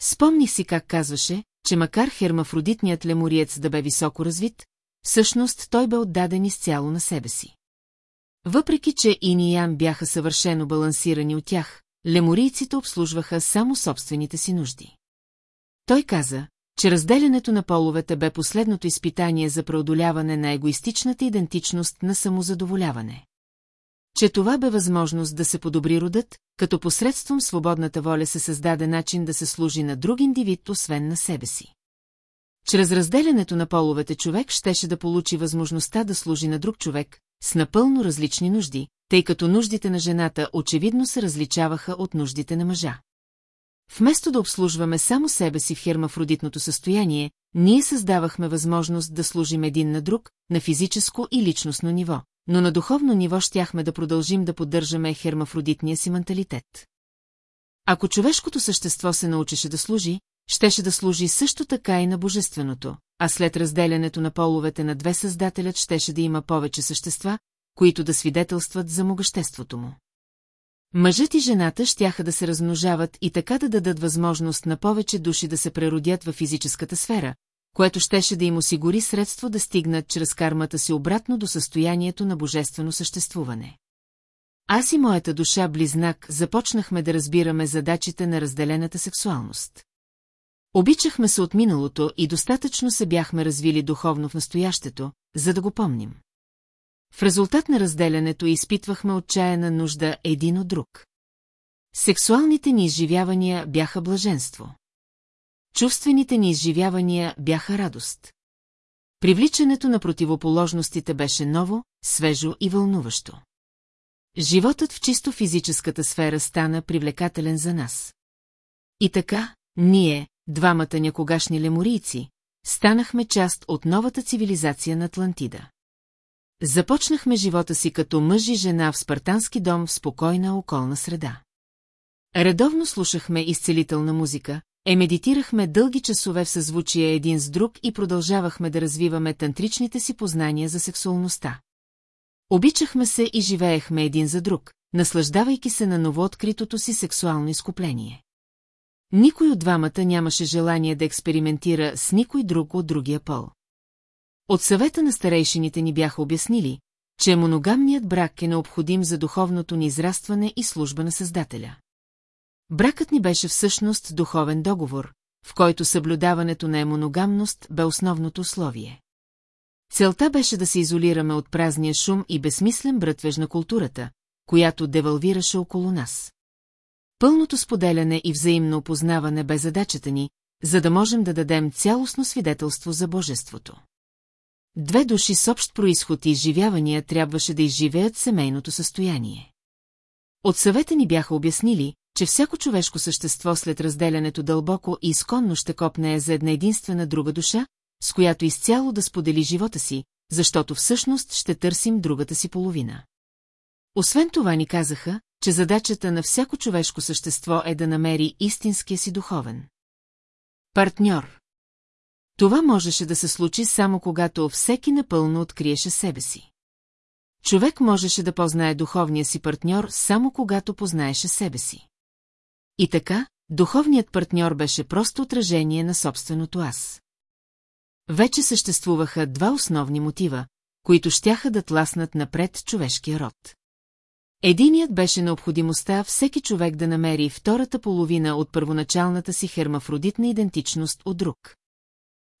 Спомних си как казваше, че макар хермафродитният лемориец да бе високо развит, всъщност той бе отдаден изцяло на себе си. Въпреки, че Ин и Ян бяха съвършено балансирани от тях, леморийците обслужваха само собствените си нужди. Той каза, че разделянето на половете бе последното изпитание за преодоляване на егоистичната идентичност на самозадоволяване. Че това бе възможност да се подобри родът, като посредством свободната воля се създаде начин да се служи на друг индивид, освен на себе си. Чрез разделянето на половете човек щеше да получи възможността да служи на друг човек, с напълно различни нужди, тъй като нуждите на жената очевидно се различаваха от нуждите на мъжа. Вместо да обслужваме само себе си в хермафродитното състояние, ние създавахме възможност да служим един на друг, на физическо и личностно ниво, но на духовно ниво щяхме да продължим да поддържаме хермафродитния си менталитет. Ако човешкото същество се научеше да служи, щеше да служи също така и на божественото, а след разделянето на половете на две създателят щеше да има повече същества, които да свидетелстват за могъществото му. Мъжът и жената щяха да се размножават и така да дадат възможност на повече души да се преродят във физическата сфера, което щеше да им осигури средство да стигнат чрез кармата си обратно до състоянието на божествено съществуване. Аз и моята душа близнак започнахме да разбираме задачите на разделената сексуалност. Обичахме се от миналото и достатъчно се бяхме развили духовно в настоящето, за да го помним. В резултат на разделянето изпитвахме отчаяна нужда един от друг. Сексуалните ни изживявания бяха блаженство. Чувствените ни изживявания бяха радост. Привличането на противоположностите беше ново, свежо и вълнуващо. Животът в чисто физическата сфера стана привлекателен за нас. И така, ние, двамата някогашни леморийци, станахме част от новата цивилизация на Атлантида. Започнахме живота си като мъж и жена в спартански дом в спокойна околна среда. Редовно слушахме изцелителна музика, е медитирахме дълги часове в съзвучие един с друг и продължавахме да развиваме тантричните си познания за сексуалността. Обичахме се и живеехме един за друг, наслаждавайки се на новооткритото си сексуално изкупление. Никой от двамата нямаше желание да експериментира с никой друг от другия пол. От съвета на старейшините ни бяха обяснили, че моногамният брак е необходим за духовното ни израстване и служба на Създателя. Бракът ни беше всъщност духовен договор, в който съблюдаването на емоногамност бе основното условие. Целта беше да се изолираме от празния шум и безсмислен брътвеж на културата, която девалвираше около нас. Пълното споделяне и взаимно опознаване бе задачата ни, за да можем да дадем цялостно свидетелство за божеството. Две души с общ происход и изживявания трябваше да изживеят семейното състояние. От съвета ни бяха обяснили, че всяко човешко същество след разделянето дълбоко и изконно ще копне за една единствена друга душа, с която изцяло да сподели живота си, защото всъщност ще търсим другата си половина. Освен това ни казаха, че задачата на всяко човешко същество е да намери истинския си духовен. Партньор. Това можеше да се случи само когато всеки напълно откриеше себе си. Човек можеше да познае духовния си партньор само когато познаеше себе си. И така, духовният партньор беше просто отражение на собственото аз. Вече съществуваха два основни мотива, които щяха да тласнат напред човешкия род. Единият беше необходимостта всеки човек да намери втората половина от първоначалната си хермафродитна идентичност от друг.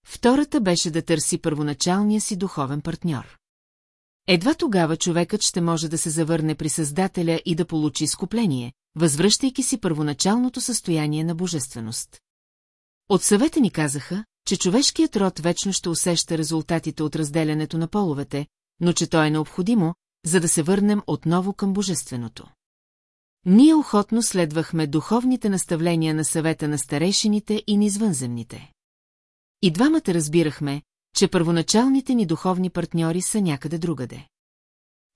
Втората беше да търси първоначалния си духовен партньор. Едва тогава човекът ще може да се завърне при Създателя и да получи изкупление, възвръщайки си първоначалното състояние на божественост. От съвета ни казаха, че човешкият род вечно ще усеща резултатите от разделянето на половете, но че то е необходимо, за да се върнем отново към божественото. Ние охотно следвахме духовните наставления на съвета на старейшините и низвънземните. И двамата разбирахме, че първоначалните ни духовни партньори са някъде другаде.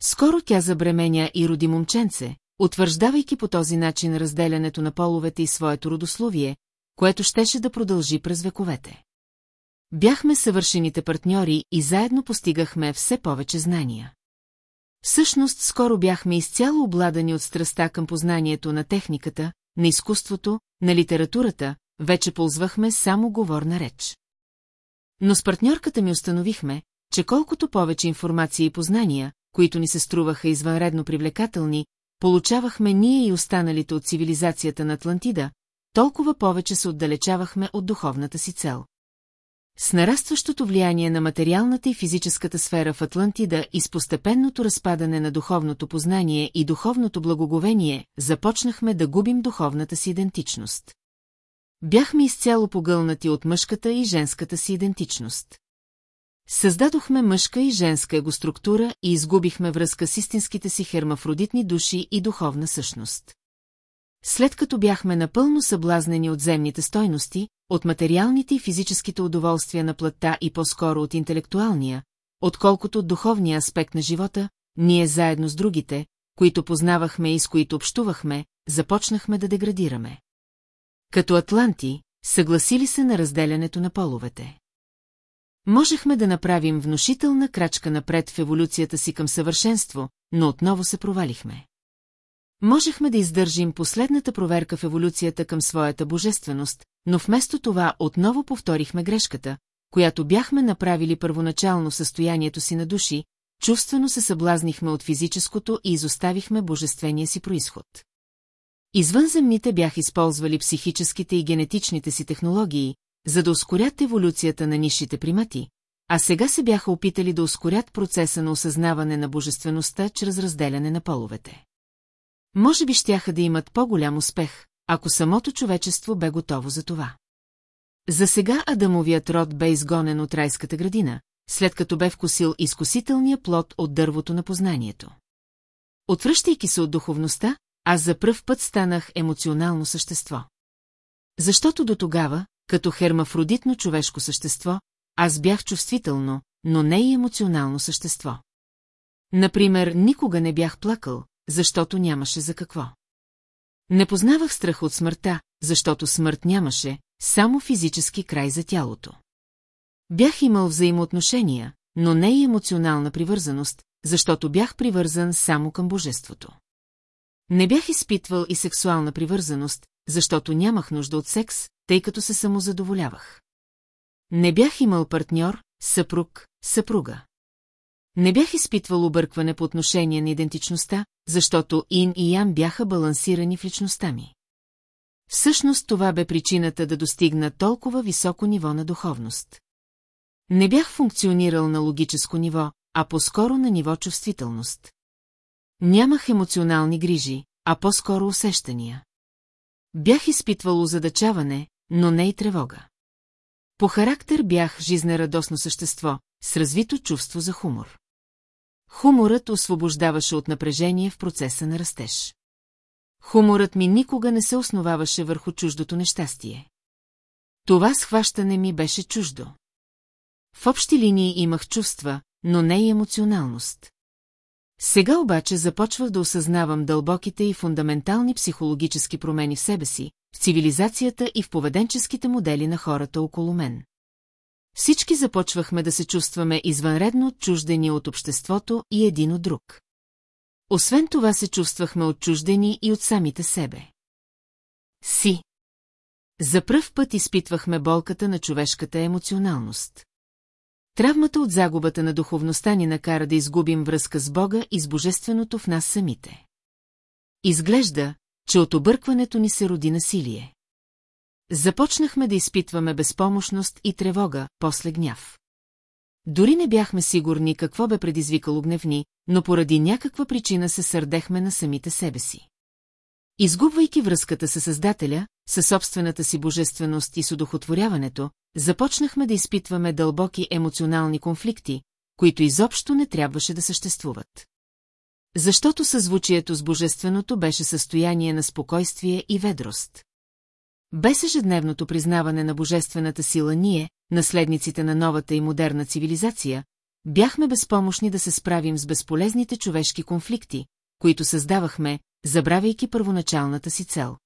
Скоро тя забременя и роди момченце, утвърждавайки по този начин разделянето на половете и своето родословие, което щеше да продължи през вековете. Бяхме съвършените партньори и заедно постигахме все повече знания. Всъщност, скоро бяхме изцяло обладани от страста към познанието на техниката, на изкуството, на литературата, вече ползвахме само говорна реч. Но с партньорката ми установихме, че колкото повече информация и познания, които ни се струваха извънредно привлекателни, получавахме ние и останалите от цивилизацията на Атлантида, толкова повече се отдалечавахме от духовната си цел. С нарастващото влияние на материалната и физическата сфера в Атлантида и с постепенното разпадане на духовното познание и духовното благоговение, започнахме да губим духовната си идентичност. Бяхме изцяло погълнати от мъжката и женската си идентичност. Създадохме мъжка и женска егоструктура и изгубихме връзка с истинските си хермафродитни души и духовна същност. След като бяхме напълно съблазнени от земните стойности, от материалните и физическите удоволствия на плътта и по-скоро от интелектуалния, отколкото от духовния аспект на живота, ние заедно с другите, които познавахме и с които общувахме, започнахме да деградираме. Като атланти, съгласили се на разделянето на половете. Можехме да направим внушителна крачка напред в еволюцията си към съвършенство, но отново се провалихме. Можехме да издържим последната проверка в еволюцията към своята божественост, но вместо това отново повторихме грешката, която бяхме направили първоначално състоянието си на души, чувствено се съблазнихме от физическото и изоставихме божествения си происход. Извънземните бях използвали психическите и генетичните си технологии, за да ускорят еволюцията на нишите примати, а сега се бяха опитали да ускорят процеса на осъзнаване на божествеността чрез разделяне на половете. Може би щяха да имат по-голям успех, ако самото човечество бе готово за това. За сега Адамовият род бе изгонен от райската градина, след като бе вкусил изкусителния плод от дървото на познанието. Отвръщайки се от духовността, аз за пръв път станах емоционално същество. Защото до тогава, като хермафродитно човешко същество, аз бях чувствително, но не и емоционално същество. Например, никога не бях плакал, защото нямаше за какво. Не познавах страх от смъртта, защото смърт нямаше, само физически край за тялото. Бях имал взаимоотношения, но не и емоционална привързаност, защото бях привързан само към божеството. Не бях изпитвал и сексуална привързаност, защото нямах нужда от секс, тъй като се самозадоволявах. Не бях имал партньор, съпруг, съпруга. Не бях изпитвал объркване по отношение на идентичността, защото Ин и Ян бяха балансирани в личността ми. Всъщност това бе причината да достигна толкова високо ниво на духовност. Не бях функционирал на логическо ниво, а по-скоро на ниво чувствителност. Нямах емоционални грижи, а по-скоро усещания. Бях изпитвал озадачаване, но не и тревога. По характер бях жизнерадосно същество, с развито чувство за хумор. Хуморът освобождаваше от напрежение в процеса на растеж. Хуморът ми никога не се основаваше върху чуждото нещастие. Това схващане ми беше чуждо. В общи линии имах чувства, но не и емоционалност. Сега обаче започвах да осъзнавам дълбоките и фундаментални психологически промени в себе си, в цивилизацията и в поведенческите модели на хората около мен. Всички започвахме да се чувстваме извънредно отчуждени от обществото и един от друг. Освен това се чувствахме отчуждени и от самите себе. Си. За пръв път изпитвахме болката на човешката емоционалност. Травмата от загубата на духовността ни накара да изгубим връзка с Бога и с Божественото в нас самите. Изглежда, че от объркването ни се роди насилие. Започнахме да изпитваме безпомощност и тревога, после гняв. Дори не бяхме сигурни какво бе предизвикало гневни, но поради някаква причина се сърдехме на самите себе си. Изгубвайки връзката с Създателя, със собствената си божественост и с удохотворяването, започнахме да изпитваме дълбоки емоционални конфликти, които изобщо не трябваше да съществуват. Защото съзвучието с божественото беше състояние на спокойствие и ведрост. Без ежедневното признаване на божествената сила ние, наследниците на новата и модерна цивилизация, бяхме безпомощни да се справим с безполезните човешки конфликти, които създавахме, забравяйки първоначалната си цел.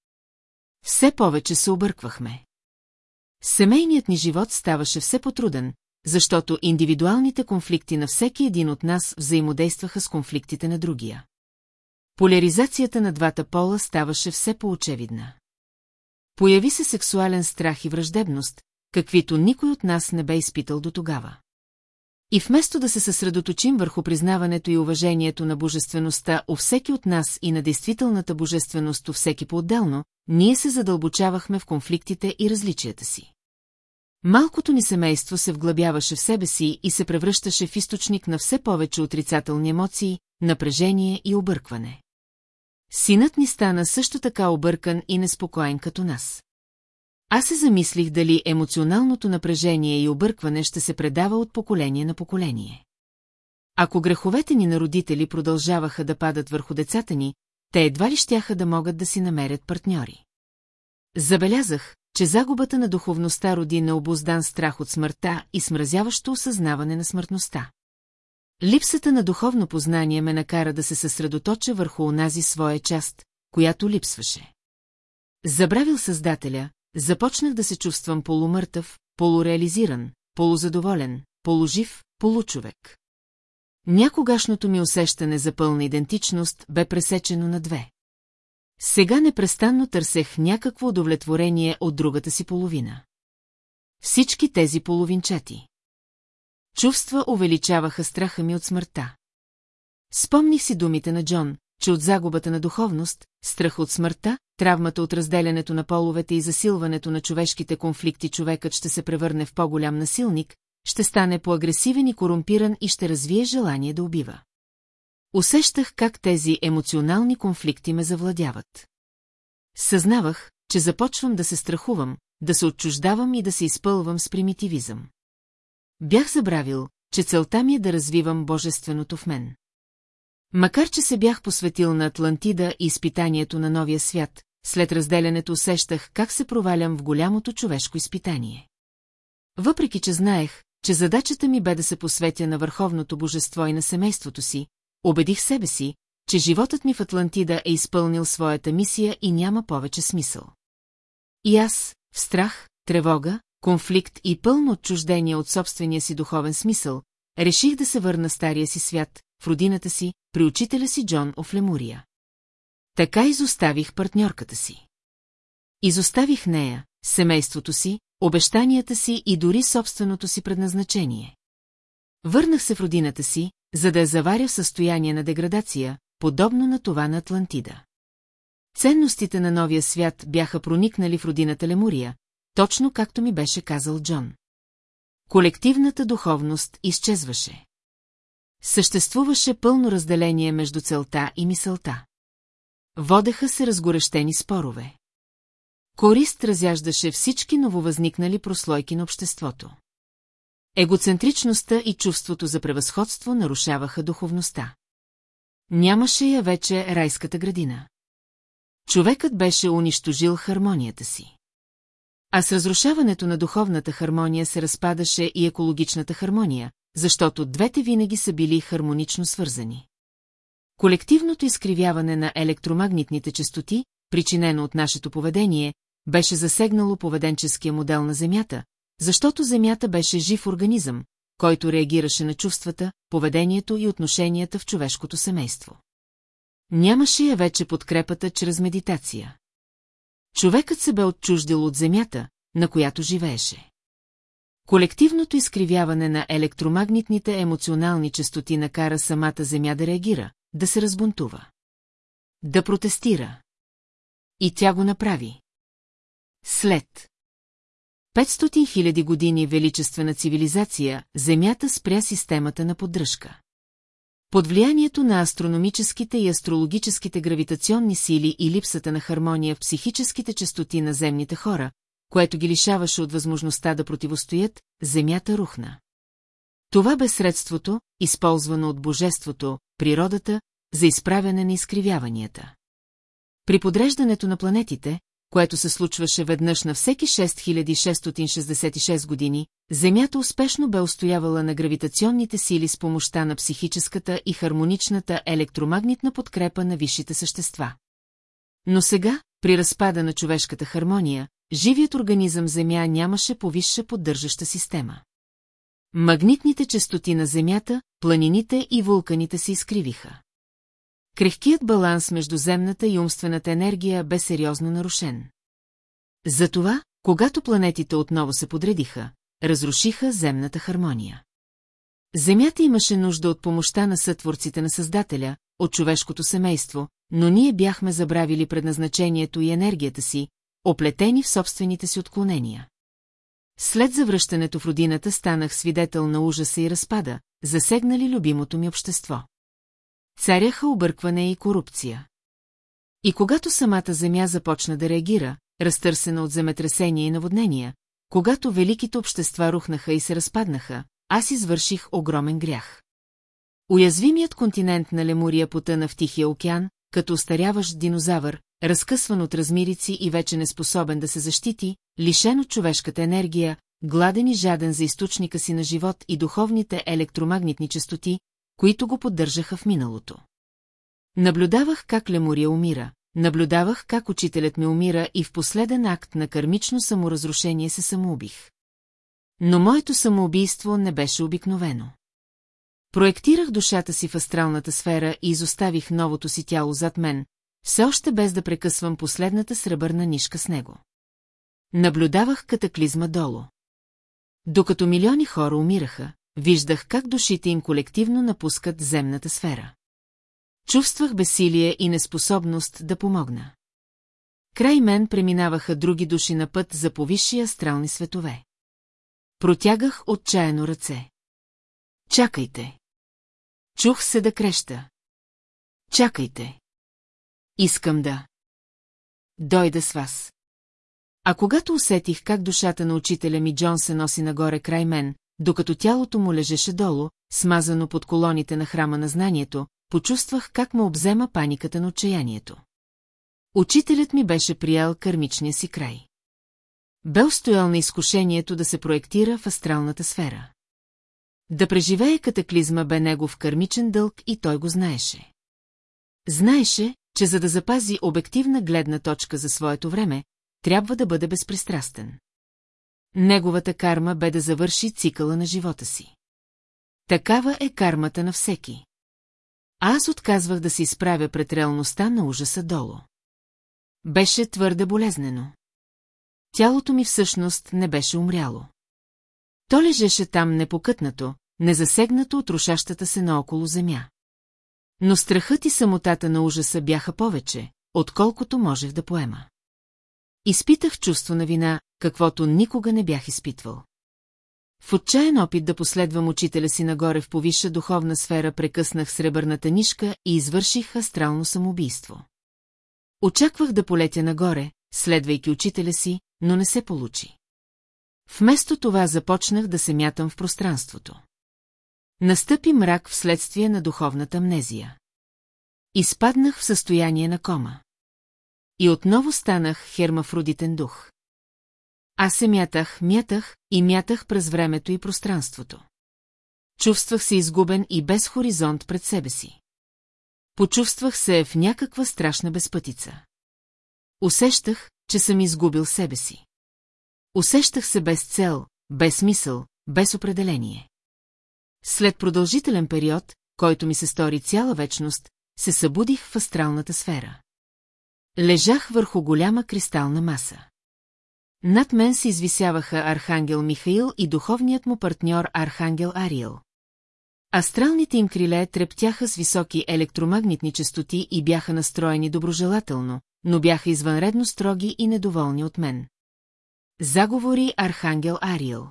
Все повече се обърквахме. Семейният ни живот ставаше все потруден, защото индивидуалните конфликти на всеки един от нас взаимодействаха с конфликтите на другия. Поляризацията на двата пола ставаше все по-очевидна. Появи се сексуален страх и враждебност, каквито никой от нас не бе изпитал до тогава. И вместо да се съсредоточим върху признаването и уважението на божествеността у всеки от нас и на действителната божественост у всеки по-отделно, ние се задълбочавахме в конфликтите и различията си. Малкото ни семейство се вглъбяваше в себе си и се превръщаше в източник на все повече отрицателни емоции, напрежение и объркване. Синът ни стана също така объркан и неспокоен като нас. Аз се замислих дали емоционалното напрежение и объркване ще се предава от поколение на поколение. Ако греховете ни на родители продължаваха да падат върху децата ни, те едва ли щяха да могат да си намерят партньори. Забелязах, че загубата на духовността роди необоздан страх от смъртта и смразяващо осъзнаване на смъртността. Липсата на духовно познание ме накара да се съсредоточа върху онази своя част, която липсваше. Забравил Създателя, започнах да се чувствам полумъртъв, полуреализиран, полузадоволен, полужив, получовек. Някогашното ми усещане за пълна идентичност бе пресечено на две. Сега непрестанно търсех някакво удовлетворение от другата си половина. Всички тези половинчати. Чувства увеличаваха страха ми от смъртта. Спомних си думите на Джон, че от загубата на духовност, страх от смъртта, травмата от разделянето на половете и засилването на човешките конфликти човекът ще се превърне в по-голям насилник, ще стане по-агресивен и корумпиран и ще развие желание да убива. Усещах как тези емоционални конфликти ме завладяват. Съзнавах, че започвам да се страхувам, да се отчуждавам и да се изпълвам с примитивизъм. Бях забравил, че целта ми е да развивам божественото в мен. Макар, че се бях посветил на Атлантида и изпитанието на новия свят, след разделянето усещах как се провалям в голямото човешко изпитание. Въпреки, че знаех, че задачата ми бе да се посветя на върховното божество и на семейството си, убедих себе си, че животът ми в Атлантида е изпълнил своята мисия и няма повече смисъл. И аз, в страх, тревога, конфликт и пълно отчуждение от собствения си духовен смисъл, реших да се върна стария си свят, в родината си, при учителя си Джон Офлемурия. Така изоставих партньорката си. Изоставих нея, семейството си, обещанията си и дори собственото си предназначение. Върнах се в родината си, за да я заваря в състояние на деградация, подобно на това на Атлантида. Ценностите на новия свят бяха проникнали в родината Лемурия, точно както ми беше казал Джон. Колективната духовност изчезваше. Съществуваше пълно разделение между целта и мисълта. Водеха се разгорещени спорове. Корист разяждаше всички нововъзникнали прослойки на обществото. Егоцентричността и чувството за превъзходство нарушаваха духовността. Нямаше я вече райската градина. Човекът беше унищожил хармонията си. А с разрушаването на духовната хармония се разпадаше и екологичната хармония, защото двете винаги са били хармонично свързани. Колективното изкривяване на електромагнитните частоти, причинено от нашето поведение, беше засегнало поведенческия модел на Земята, защото Земята беше жив организъм, който реагираше на чувствата, поведението и отношенията в човешкото семейство. Нямаше я вече подкрепата чрез медитация. Човекът се бе отчуждил от земята, на която живееше. Колективното изкривяване на електромагнитните емоционални частоти накара самата Земя да реагира, да се разбунтува. Да протестира. И тя го направи. След 500 000 години величествена цивилизация, Земята спря системата на поддръжка. Под влиянието на астрономическите и астрологическите гравитационни сили и липсата на хармония в психическите частоти на земните хора, което ги лишаваше от възможността да противостоят, Земята рухна. Това бе средството, използвано от Божеството, природата, за изправяне на изкривяванията. При подреждането на планетите, което се случваше веднъж на всеки 6666 години, Земята успешно бе устоявала на гравитационните сили с помощта на психическата и хармоничната електромагнитна подкрепа на висшите същества. Но сега, при разпада на човешката хармония, живият организъм Земя нямаше повисша поддържаща система. Магнитните частоти на Земята, планините и вулканите се изкривиха. Крехкият баланс между земната и умствената енергия бе сериозно нарушен. Затова, когато планетите отново се подредиха, разрушиха земната хармония. Земята имаше нужда от помощта на сътворците на Създателя, от човешкото семейство, но ние бяхме забравили предназначението и енергията си, оплетени в собствените си отклонения. След завръщането в родината станах свидетел на ужаса и разпада, засегнали любимото ми общество. Царяха объркване и корупция. И когато самата земя започна да реагира, разтърсена от земетресения и наводнения, когато великите общества рухнаха и се разпаднаха, аз извърших огромен грях. Уязвимият континент на Лемурия потъна в Тихия океан, като устаряващ динозавър, разкъсван от размирици и вече неспособен да се защити, лишен от човешката енергия, гладен и жаден за източника си на живот и духовните електромагнитни частоти, които го поддържаха в миналото. Наблюдавах как Лемурия умира, наблюдавах как учителят ми умира и в последен акт на кармично саморазрушение се самоубих. Но моето самоубийство не беше обикновено. Проектирах душата си в астралната сфера и изоставих новото си тяло зад мен, все още без да прекъсвам последната сребърна нишка с него. Наблюдавах катаклизма долу. Докато милиони хора умираха, виждах как душите им колективно напускат земната сфера. Чувствах бесилие и неспособност да помогна. Край мен преминаваха други души на път за повисши астрални светове. Протягах отчаяно ръце. Чакайте. Чух се да креща. Чакайте. Искам да. Дойда с вас. А когато усетих как душата на учителя ми Джон се носи нагоре край мен, докато тялото му лежеше долу, смазано под колоните на храма на знанието, почувствах как му обзема паниката на отчаянието. Учителят ми беше приял кърмичния си край. Бе устоял на изкушението да се проектира в астралната сфера. Да преживее катаклизма бе негов кърмичен дълг и той го знаеше. Знаеше, че за да запази обективна гледна точка за своето време, трябва да бъде безпристрастен. Неговата карма бе да завърши цикъла на живота си. Такава е кармата на всеки. Аз отказвах да се изправя пред реалността на ужаса долу. Беше твърде болезнено. Тялото ми всъщност не беше умряло. То лежеше там непокътнато, незасегнато от рушащата се наоколо земя. Но страхът и самотата на ужаса бяха повече, отколкото можех да поема. Изпитах чувство на вина, каквото никога не бях изпитвал. В отчаян опит да последвам учителя си нагоре в повисша духовна сфера прекъснах сребърната нишка и извърших астрално самоубийство. Очаквах да полетя нагоре, следвайки учителя си, но не се получи. Вместо това започнах да се мятам в пространството. Настъпи мрак вследствие на духовната амнезия. Изпаднах в състояние на кома. И отново станах хермафродитен дух. Аз се мятах, мятах и мятах през времето и пространството. Чувствах се изгубен и без хоризонт пред себе си. Почувствах се в някаква страшна безпътица. Усещах, че съм изгубил себе си. Усещах се без цел, без смисъл, без определение. След продължителен период, който ми се стори цяла вечност, се събудих в астралната сфера. Лежах върху голяма кристална маса. Над мен се извисяваха Архангел Михаил и духовният му партньор Архангел Ариел. Астралните им криле трептяха с високи електромагнитни частоти и бяха настроени доброжелателно, но бяха извънредно строги и недоволни от мен. Заговори Архангел Ариел.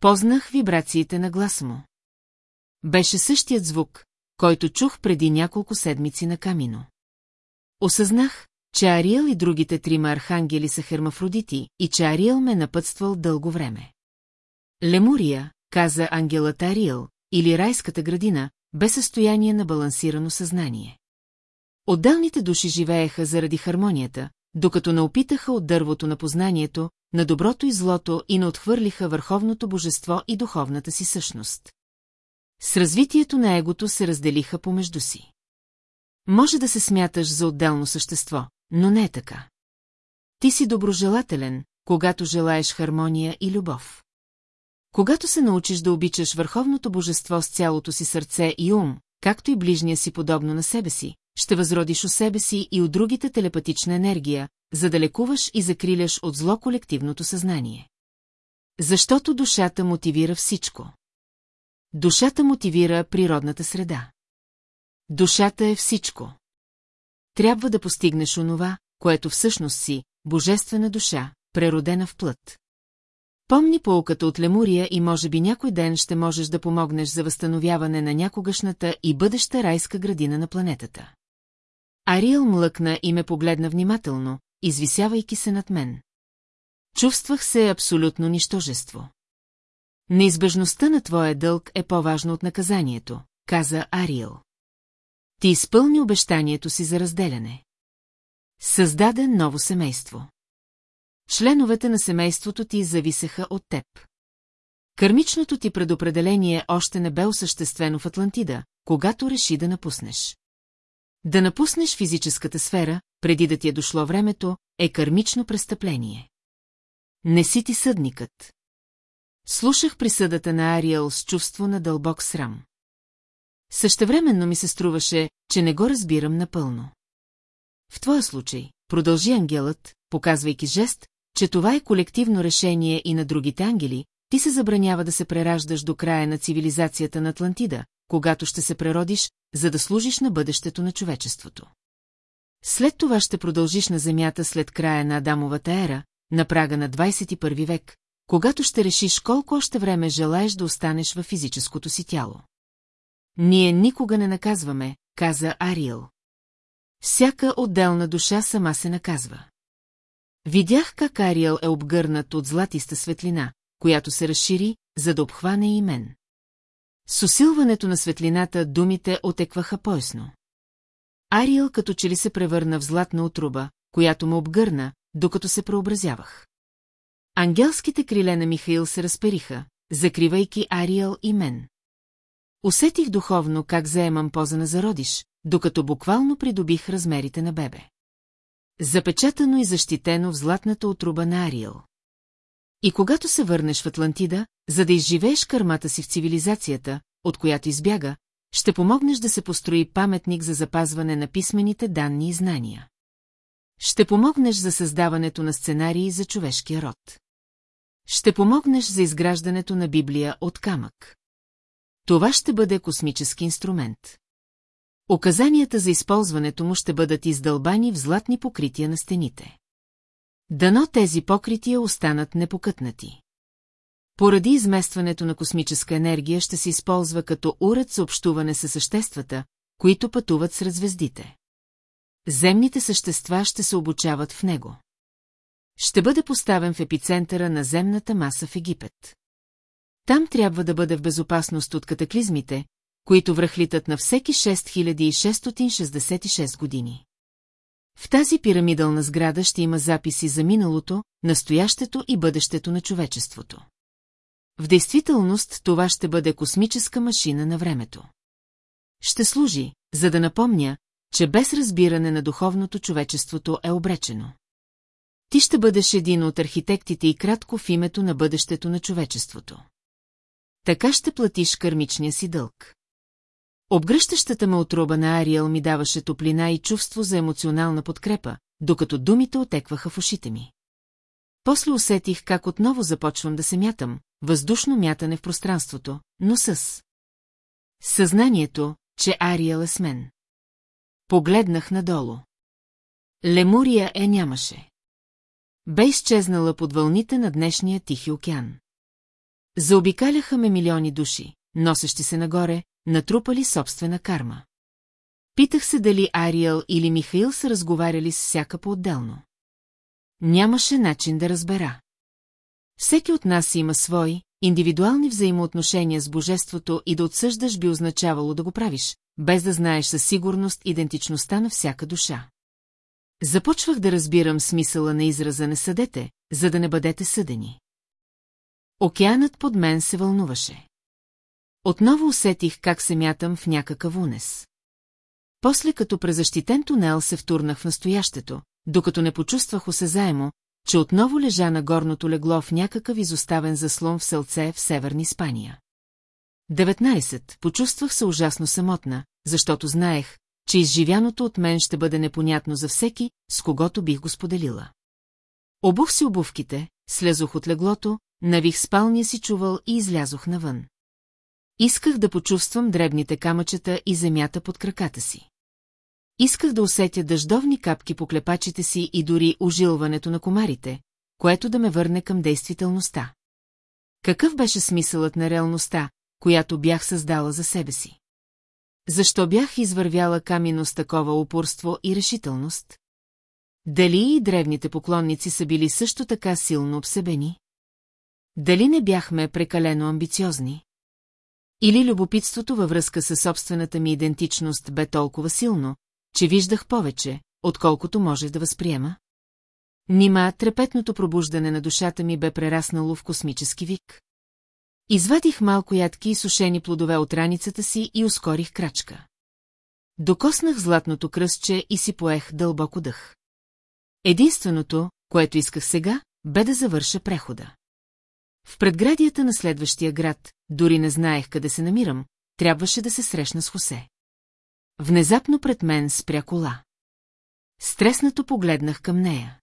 Познах вибрациите на глас му. Беше същият звук, който чух преди няколко седмици на камино. Осъзнах, че Ариел и другите трима архангели са хермафродити и че Ариел ме напътствал дълго време. Лемурия, каза ангелът Ариел, или райската градина, бе състояние на балансирано съзнание. Отделните души живееха заради хармонията, докато не опитаха от дървото на познанието, на доброто и злото и не отхвърлиха върховното божество и духовната си същност. С развитието на егото се разделиха помежду си. Може да се смяташ за отделно същество, но не е така. Ти си доброжелателен, когато желаеш хармония и любов. Когато се научиш да обичаш върховното божество с цялото си сърце и ум, както и ближния си подобно на себе си, ще възродиш у себе си и от другите телепатична енергия, за да лекуваш и закриляш от зло колективното съзнание. Защото душата мотивира всичко. Душата мотивира природната среда. Душата е всичко. Трябва да постигнеш онова, което всъщност си, божествена душа, преродена в плът. Помни полуката от Лемурия и може би някой ден ще можеш да помогнеш за възстановяване на някогашната и бъдеща райска градина на планетата. Ариел млъкна и ме погледна внимателно, извисявайки се над мен. Чувствах се абсолютно нищожество. Неизбежността на твоя дълг е по-важно от наказанието, каза Ариел. Ти изпълни обещанието си за разделяне. Създаде ново семейство. Членовете на семейството ти зависеха от теб. Кърмичното ти предопределение още не бе осъществено в Атлантида, когато реши да напуснеш. Да напуснеш физическата сфера, преди да ти е дошло времето, е кърмично престъпление. Не си ти съдникът. Слушах присъдата на Ариел с чувство на дълбок срам. Същевременно ми се струваше, че не го разбирам напълно. В твоя случай, продължи ангелът, показвайки жест, че това е колективно решение и на другите ангели, ти се забранява да се прераждаш до края на цивилизацията на Атлантида, когато ще се преродиш, за да служиш на бъдещето на човечеството. След това ще продължиш на Земята след края на Адамовата ера, на прага на 21 век, когато ще решиш колко още време желаеш да останеш във физическото си тяло. Ние никога не наказваме, каза Ариел. Всяка отделна душа сама се наказва. Видях как Ариел е обгърнат от златиста светлина, която се разшири, за да обхване и мен. С усилването на светлината думите отекваха поясно. Ариел като че ли се превърна в златна отруба, която ме обгърна, докато се преобразявах. Ангелските криле на Михаил се разпериха, закривайки Ариел и мен. Усетих духовно как заемам поза на зародиш, докато буквално придобих размерите на бебе. Запечатано и защитено в златната отруба на Ариел. И когато се върнеш в Атлантида, за да изживееш кърмата си в цивилизацията, от която избяга, ще помогнеш да се построи паметник за запазване на писмените данни и знания. Ще помогнеш за създаването на сценарии за човешкия род. Ще помогнеш за изграждането на Библия от камък. Това ще бъде космически инструмент. Оказанията за използването му ще бъдат издълбани в златни покрития на стените. Дано тези покрития останат непокътнати. Поради изместването на космическа енергия ще се използва като уред съобщуване със съществата, които пътуват сред звездите. Земните същества ще се обучават в него. Ще бъде поставен в епицентъра на земната маса в Египет. Там трябва да бъде в безопасност от катаклизмите, които връхлитат на всеки 6666 години. В тази пирамидална сграда ще има записи за миналото, настоящето и бъдещето на човечеството. В действителност това ще бъде космическа машина на времето. Ще служи, за да напомня, че без разбиране на духовното човечеството е обречено. Ти ще бъдеш един от архитектите и кратко в името на бъдещето на човечеството. Така ще платиш кърмичния си дълг. Обгръщащата ме отруба на Ариел ми даваше топлина и чувство за емоционална подкрепа, докато думите отекваха в ушите ми. После усетих как отново започвам да се мятам, въздушно мятане в пространството, но с... Съзнанието, че Ариел е с мен. Погледнах надолу. Лемурия е нямаше. Бе изчезнала под вълните на днешния Тихи океан. Заобикаляха ме милиони души, носещи се нагоре, натрупали собствена карма. Питах се дали Ариел или Михаил са разговаряли с всяка по-отделно. Нямаше начин да разбера. Всеки от нас има свои, индивидуални взаимоотношения с божеството и да отсъждаш би означавало да го правиш, без да знаеш със сигурност идентичността на всяка душа. Започвах да разбирам смисъла на израза не съдете, за да не бъдете съдени. Океанът под мен се вълнуваше. Отново усетих как се мятам в някакъв унес. После като през защитен тунел се втурнах в настоящето, докато не почувствах осезаемо, че отново лежа на горното легло в някакъв изоставен заслон в селце в Северна Испания. 19. Почувствах се ужасно самотна, защото знаех, че изживяното от мен ще бъде непонятно за всеки, с когото бих го споделила. Обух си обувките, слезох от леглото, навих спалния си чувал и излязох навън. Исках да почувствам дребните камъчета и земята под краката си. Исках да усетя дъждовни капки по клепачите си и дори ожилването на комарите, което да ме върне към действителността. Какъв беше смисълът на реалността, която бях създала за себе си? Защо бях извървяла камино с такова упорство и решителност? Дали и древните поклонници са били също така силно обсебени? Дали не бяхме прекалено амбициозни? Или любопитството във връзка с собствената ми идентичност бе толкова силно, че виждах повече, отколкото можех да възприема? Нима трепетното пробуждане на душата ми бе прераснало в космически вик. Извадих малко ядки и сушени плодове от раницата си и ускорих крачка. Докоснах златното кръстче и си поех дълбоко дъх. Единственото, което исках сега, бе да завърша прехода. В предградията на следващия град, дори не знаех къде се намирам, трябваше да се срещна с Хосе. Внезапно пред мен спря кола. Стреснато погледнах към нея.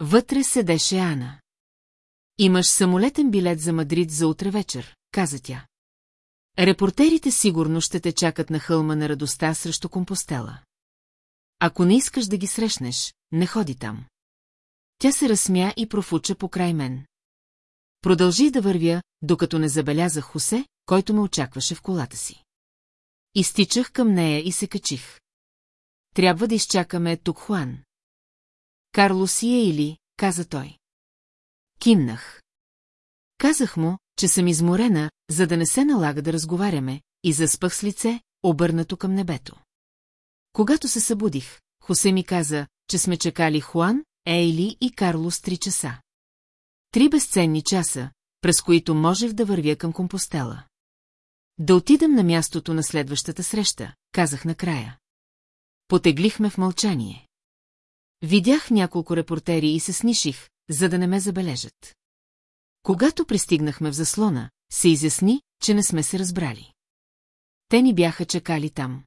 Вътре седеше Ана. Имаш самолетен билет за Мадрид за утре вечер, каза тя. Репортерите сигурно ще те чакат на хълма на радостта срещу компостела. Ако не искаш да ги срещнеш, не ходи там. Тя се разсмя и профуча покрай мен. Продължи да вървя, докато не забелязах Хосе, който ме очакваше в колата си. Изтичах към нея и се качих. Трябва да изчакаме тук Хуан. Карло си е или, каза той. Кимнах. Казах му, че съм изморена, за да не се налага да разговаряме, и заспах с лице, обърнато към небето. Когато се събудих, Хосе ми каза, че сме чекали Хуан, Ейли и Карлос три часа. Три безценни часа, през които можех да вървя към компостела. Да отидем на мястото на следващата среща, казах накрая. Потеглихме в мълчание. Видях няколко репортери и се сниших, за да не ме забележат. Когато пристигнахме в заслона, се изясни, че не сме се разбрали. Те ни бяха чекали там.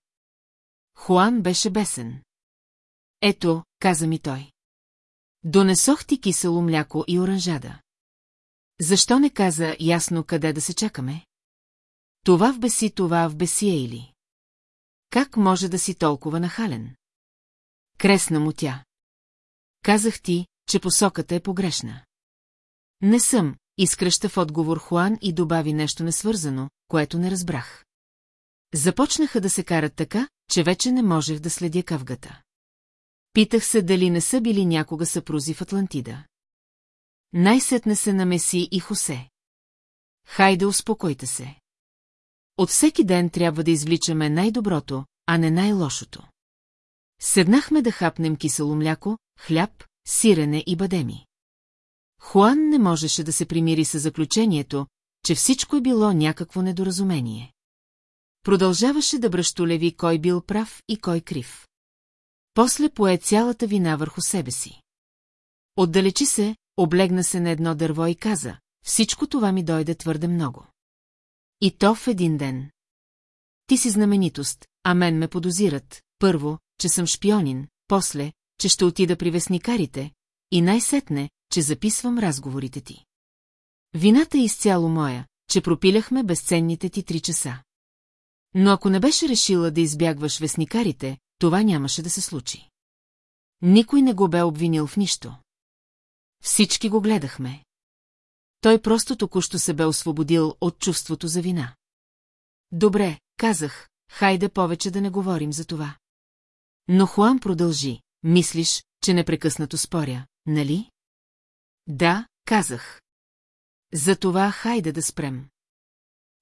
Хуан беше бесен. Ето, каза ми той. Донесох ти кисело мляко и оранжада. Защо не каза ясно къде да се чакаме? Това в беси, това в беси е или? Как може да си толкова нахален? Кресна му тя. Казах ти, че посоката е погрешна. Не съм, изкръща в отговор Хуан и добави нещо несвързано, което не разбрах. Започнаха да се карат така, че вече не можех да следя кавгата. Питах се дали не са били някога съпрузи в Атлантида. Най-сетне се намеси и Хосе. Хайде, успокойте се. От всеки ден трябва да извличаме най-доброто, а не най-лошото. Седнахме да хапнем кисело мляко, хляб, сирене и бадеми. Хуан не можеше да се примири с заключението, че всичко е било някакво недоразумение. Продължаваше да бръщолеви кой бил прав и кой крив. После пое цялата вина върху себе си. Отдалечи се, облегна се на едно дърво и каза, всичко това ми дойде твърде много. И то в един ден. Ти си знаменитост, а мен ме подозират, първо, че съм шпионин, после, че ще отида при вестникарите, и най-сетне, че записвам разговорите ти. Вината е изцяло моя, че пропиляхме безценните ти три часа. Но ако не беше решила да избягваш вестникарите, това нямаше да се случи. Никой не го бе обвинил в нищо. Всички го гледахме. Той просто току-що се бе освободил от чувството за вина. Добре, казах, хайде повече да не говорим за това. Но Хуан продължи, мислиш, че непрекъснато споря, нали? Да, казах. За това хайде да спрем.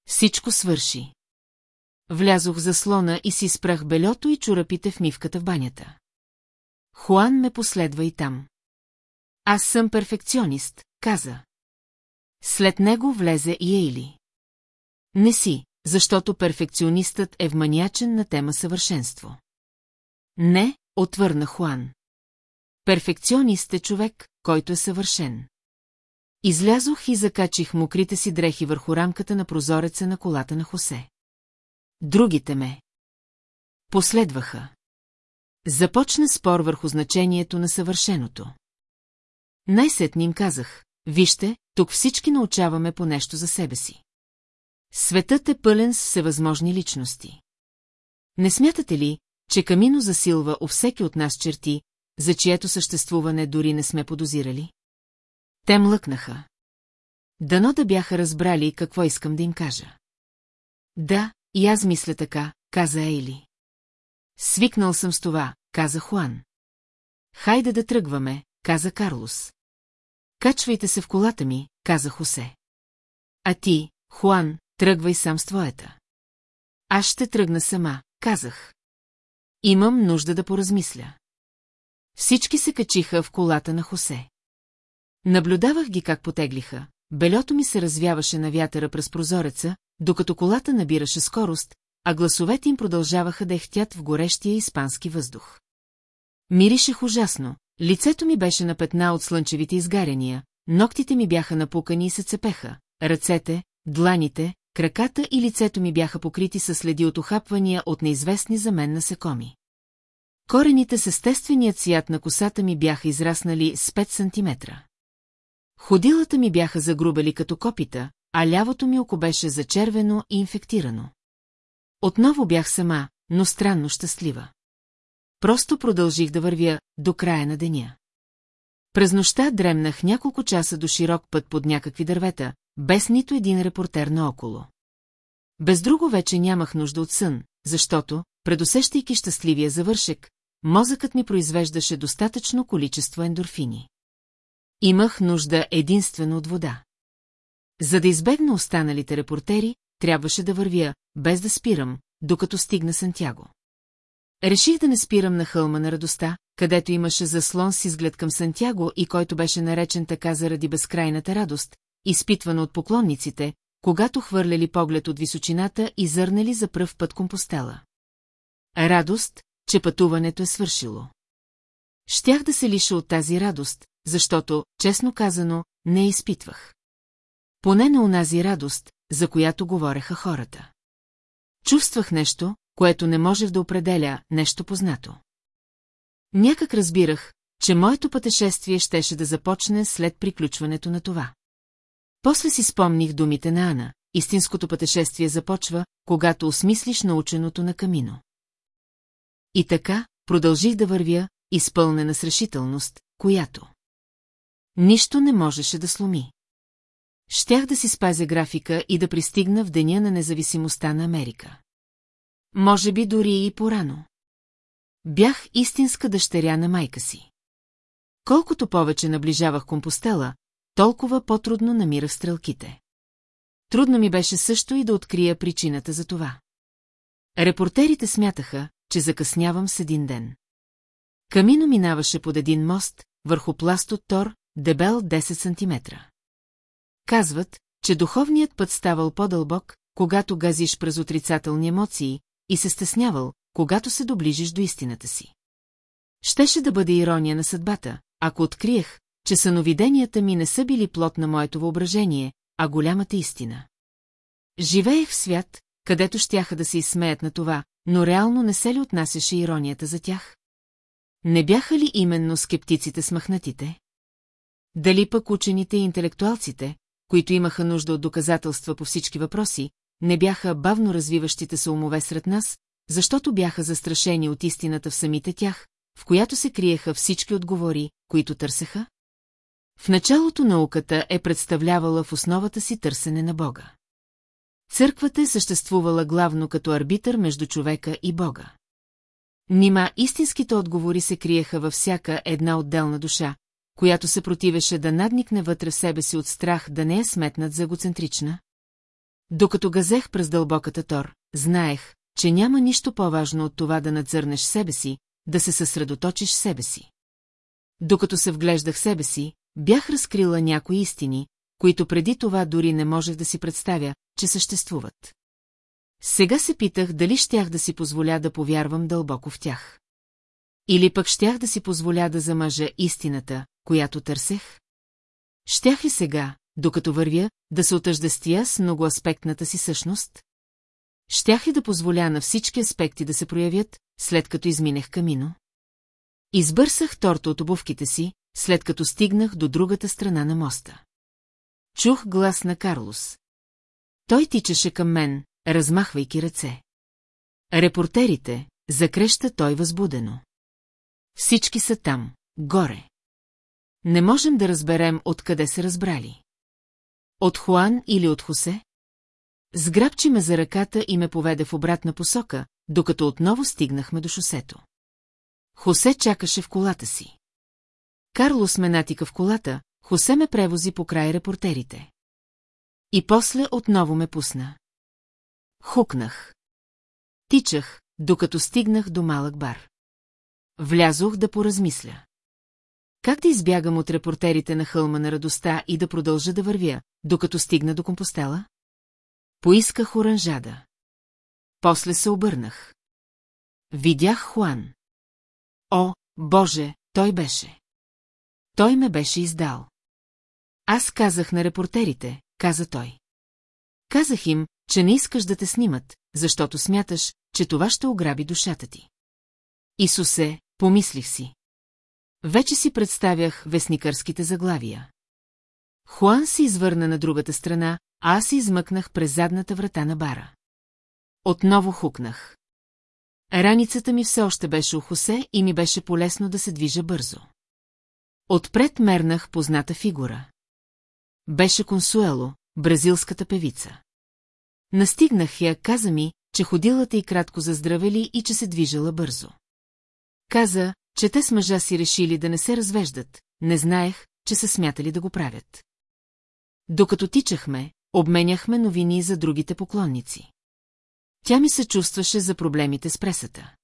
Всичко свърши. Влязох за слона и си спрах белето и чурапите в мивката в банята. Хуан ме последва и там. Аз съм перфекционист, каза. След него влезе и Ейли. Не си, защото перфекционистът е вманиячен на тема съвършенство. Не, отвърна Хуан. Перфекционист е човек, който е съвършен. Излязох и закачих мокрите си дрехи върху рамката на прозореца на колата на Хосе. Другите ме. Последваха. Започна спор върху значението на съвършеното. Най-сетни им казах, вижте, тук всички научаваме по нещо за себе си. Светът е пълен с всевъзможни личности. Не смятате ли, че Камино засилва у всеки от нас черти, за чието съществуване дори не сме подозирали? Те млъкнаха. Дано да бяха разбрали какво искам да им кажа. Да, и аз мисля така, каза Ейли. Свикнал съм с това, каза Хуан. Хайде да тръгваме, каза Карлос. Качвайте се в колата ми, каза Хосе. А ти, Хуан, тръгвай сам с твоята. Аз ще тръгна сама, казах. Имам нужда да поразмисля. Всички се качиха в колата на Хосе. Наблюдавах ги как потеглиха. Белето ми се развяваше на вятъра през прозореца, докато колата набираше скорост, а гласовете им продължаваха да ехтят в горещия испански въздух. Миришех ужасно, лицето ми беше на петна от слънчевите изгаряния, ногтите ми бяха напукани и се цепеха, ръцете, дланите, краката и лицето ми бяха покрити със следи от охапвания от неизвестни за мен насекоми. Корените с естественият цвят на косата ми бяха израснали с 5 сантиметра. Ходилата ми бяха загрубели като копита, а лявото ми око беше зачервено и инфектирано. Отново бях сама, но странно щастлива. Просто продължих да вървя до края на деня. През нощта дремнах няколко часа до широк път под някакви дървета, без нито един репортер наоколо. Без друго вече нямах нужда от сън, защото, предусещайки щастливия завършек, мозъкът ми произвеждаше достатъчно количество ендорфини. Имах нужда единствено от вода. За да избегна останалите репортери, трябваше да вървя, без да спирам, докато стигна Сантяго. Реших да не спирам на хълма на радостта, където имаше заслон с изглед към Сантяго и който беше наречен така заради безкрайната радост, изпитвана от поклонниците, когато хвърляли поглед от височината и зърнали за пръв път компостела. Радост, че пътуването е свършило. Щях да се лиша от тази радост, защото, честно казано, не изпитвах. Поне на унази радост, за която говореха хората. Чувствах нещо, което не можех да определя нещо познато. Някак разбирах, че моето пътешествие щеше да започне след приключването на това. После си спомних думите на Ана. Истинското пътешествие започва, когато осмислиш наученото на камино. И така, продължих да вървя, изпълнена с решителност, която нищо не можеше да сломи. Щях да си спазя графика и да пристигна в деня на независимостта на Америка. Може би дори и порано. Бях истинска дъщеря на майка си. Колкото повече наближавах компостела, толкова по-трудно намирах стрелките. Трудно ми беше също и да открия причината за това. Репортерите смятаха, че закъснявам с един ден. Камино минаваше под един мост, върху пласт от тор, дебел 10 см. Казват, че духовният път ставал по-дълбок, когато газиш през отрицателни емоции, и се стеснявал, когато се доближиш до истината си. Щеше да бъде ирония на съдбата, ако откриех, че съновиденията ми не са били плод на моето въображение, а голямата истина. Живеех в свят, където щяха да се изсмеят на това, но реално не се ли отнасяше иронията за тях? Не бяха ли именно скептиците смахнатите? Дали пък учените и интелектуалците, които имаха нужда от доказателства по всички въпроси, не бяха бавно развиващите се умове сред нас, защото бяха застрашени от истината в самите тях, в която се криеха всички отговори, които търсеха? В началото науката е представлявала в основата си търсене на Бога. Църквата е съществувала главно като арбитър между човека и Бога. Нима истинските отговори се криеха във всяка една отделна душа, която се противеше да надникне вътре в себе си от страх да не е сметнат за егоцентрична? Докато газех през дълбоката тор, знаех, че няма нищо по-важно от това да надзърнеш себе си, да се съсредоточиш себе си. Докато се вглеждах себе си, бях разкрила някои истини, които преди това дори не можех да си представя, че съществуват. Сега се питах дали щях да си позволя да повярвам дълбоко в тях. Или пък щях да си позволя да замъжа истината, която търсех? Щях ли сега, докато вървя, да се отъждестия с многоаспектната си същност? Щях ли да позволя на всички аспекти да се проявят, след като изминех камино? Избърсах торта от обувките си, след като стигнах до другата страна на моста. Чух глас на Карлос. Той тичаше към мен, размахвайки ръце. Репортерите, закреща той възбудено. Всички са там, горе. Не можем да разберем откъде се разбрали. От Хуан или от Хосе? Сграбчи ме за ръката и ме поведе в обратна посока, докато отново стигнахме до шосето. Хосе чакаше в колата си. Карлос ме натика в колата, Хосе ме превози по край репортерите. И после отново ме пусна. Хукнах. Тичах, докато стигнах до малък бар. Влязох да поразмисля. Как да избягам от репортерите на хълма на радостта и да продължа да вървя, докато стигна до компостела? Поисках оранжада. После се обърнах. Видях Хуан. О, Боже, той беше. Той ме беше издал. Аз казах на репортерите, каза той. Казах им, че не искаш да те снимат, защото смяташ, че това ще ограби душата ти. Исусе, помислих си. Вече си представях вестникърските заглавия. Хуан се извърна на другата страна, а аз измъкнах през задната врата на бара. Отново хукнах. Раницата ми все още беше у Хосе и ми беше полезно да се движа бързо. Отпред мернах позната фигура. Беше Консуело, бразилската певица. Настигнах я, каза ми, че ходилата и кратко заздравели и че се движала бързо. Каза, че те с мъжа си решили да не се развеждат, не знаех, че са смятали да го правят. Докато тичахме, обменяхме новини за другите поклонници. Тя ми се чувстваше за проблемите с пресата.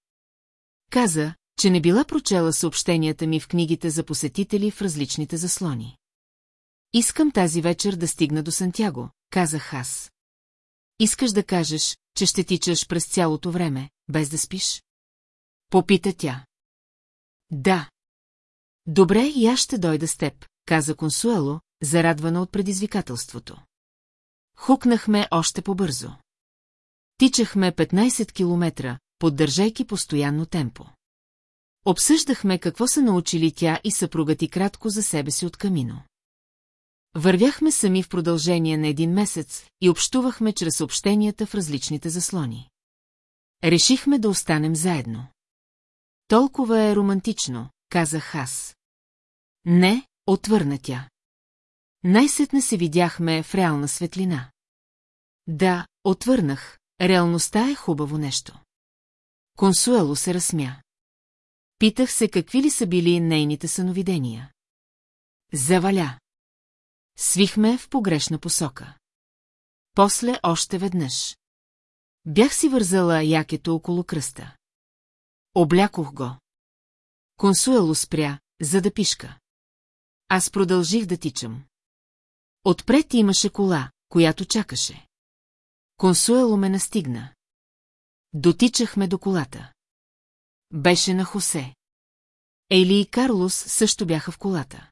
Каза, че не била прочела съобщенията ми в книгите за посетители в различните заслони. Искам тази вечер да стигна до Сантяго, казах аз. Искаш да кажеш, че ще тичаш през цялото време, без да спиш? Попита тя. Да. Добре, и аз ще дойда с теб, каза Консуело, зарадвана от предизвикателството. Хукнахме още по-бързо. Тичахме 15 километра, поддържайки постоянно темпо. Обсъждахме какво са научили тя и съпругът и кратко за себе си от камино. Вървяхме сами в продължение на един месец и общувахме чрез съобщенията в различните заслони. Решихме да останем заедно. Толкова е романтично, казах аз. Не, отвърна тя. Най-сетне се видяхме в реална светлина. Да, отвърнах, реалността е хубаво нещо. Консуело се разсмя. Питах се какви ли са били нейните съновидения. Заваля. Свихме в погрешна посока. После още веднъж. Бях си вързала якето около кръста. Облякох го. Консуело спря, за да пишка. Аз продължих да тичам. Отпред имаше кола, която чакаше. Консуело ме настигна. Дотичахме до колата. Беше на Хосе. Ели и Карлос също бяха в колата.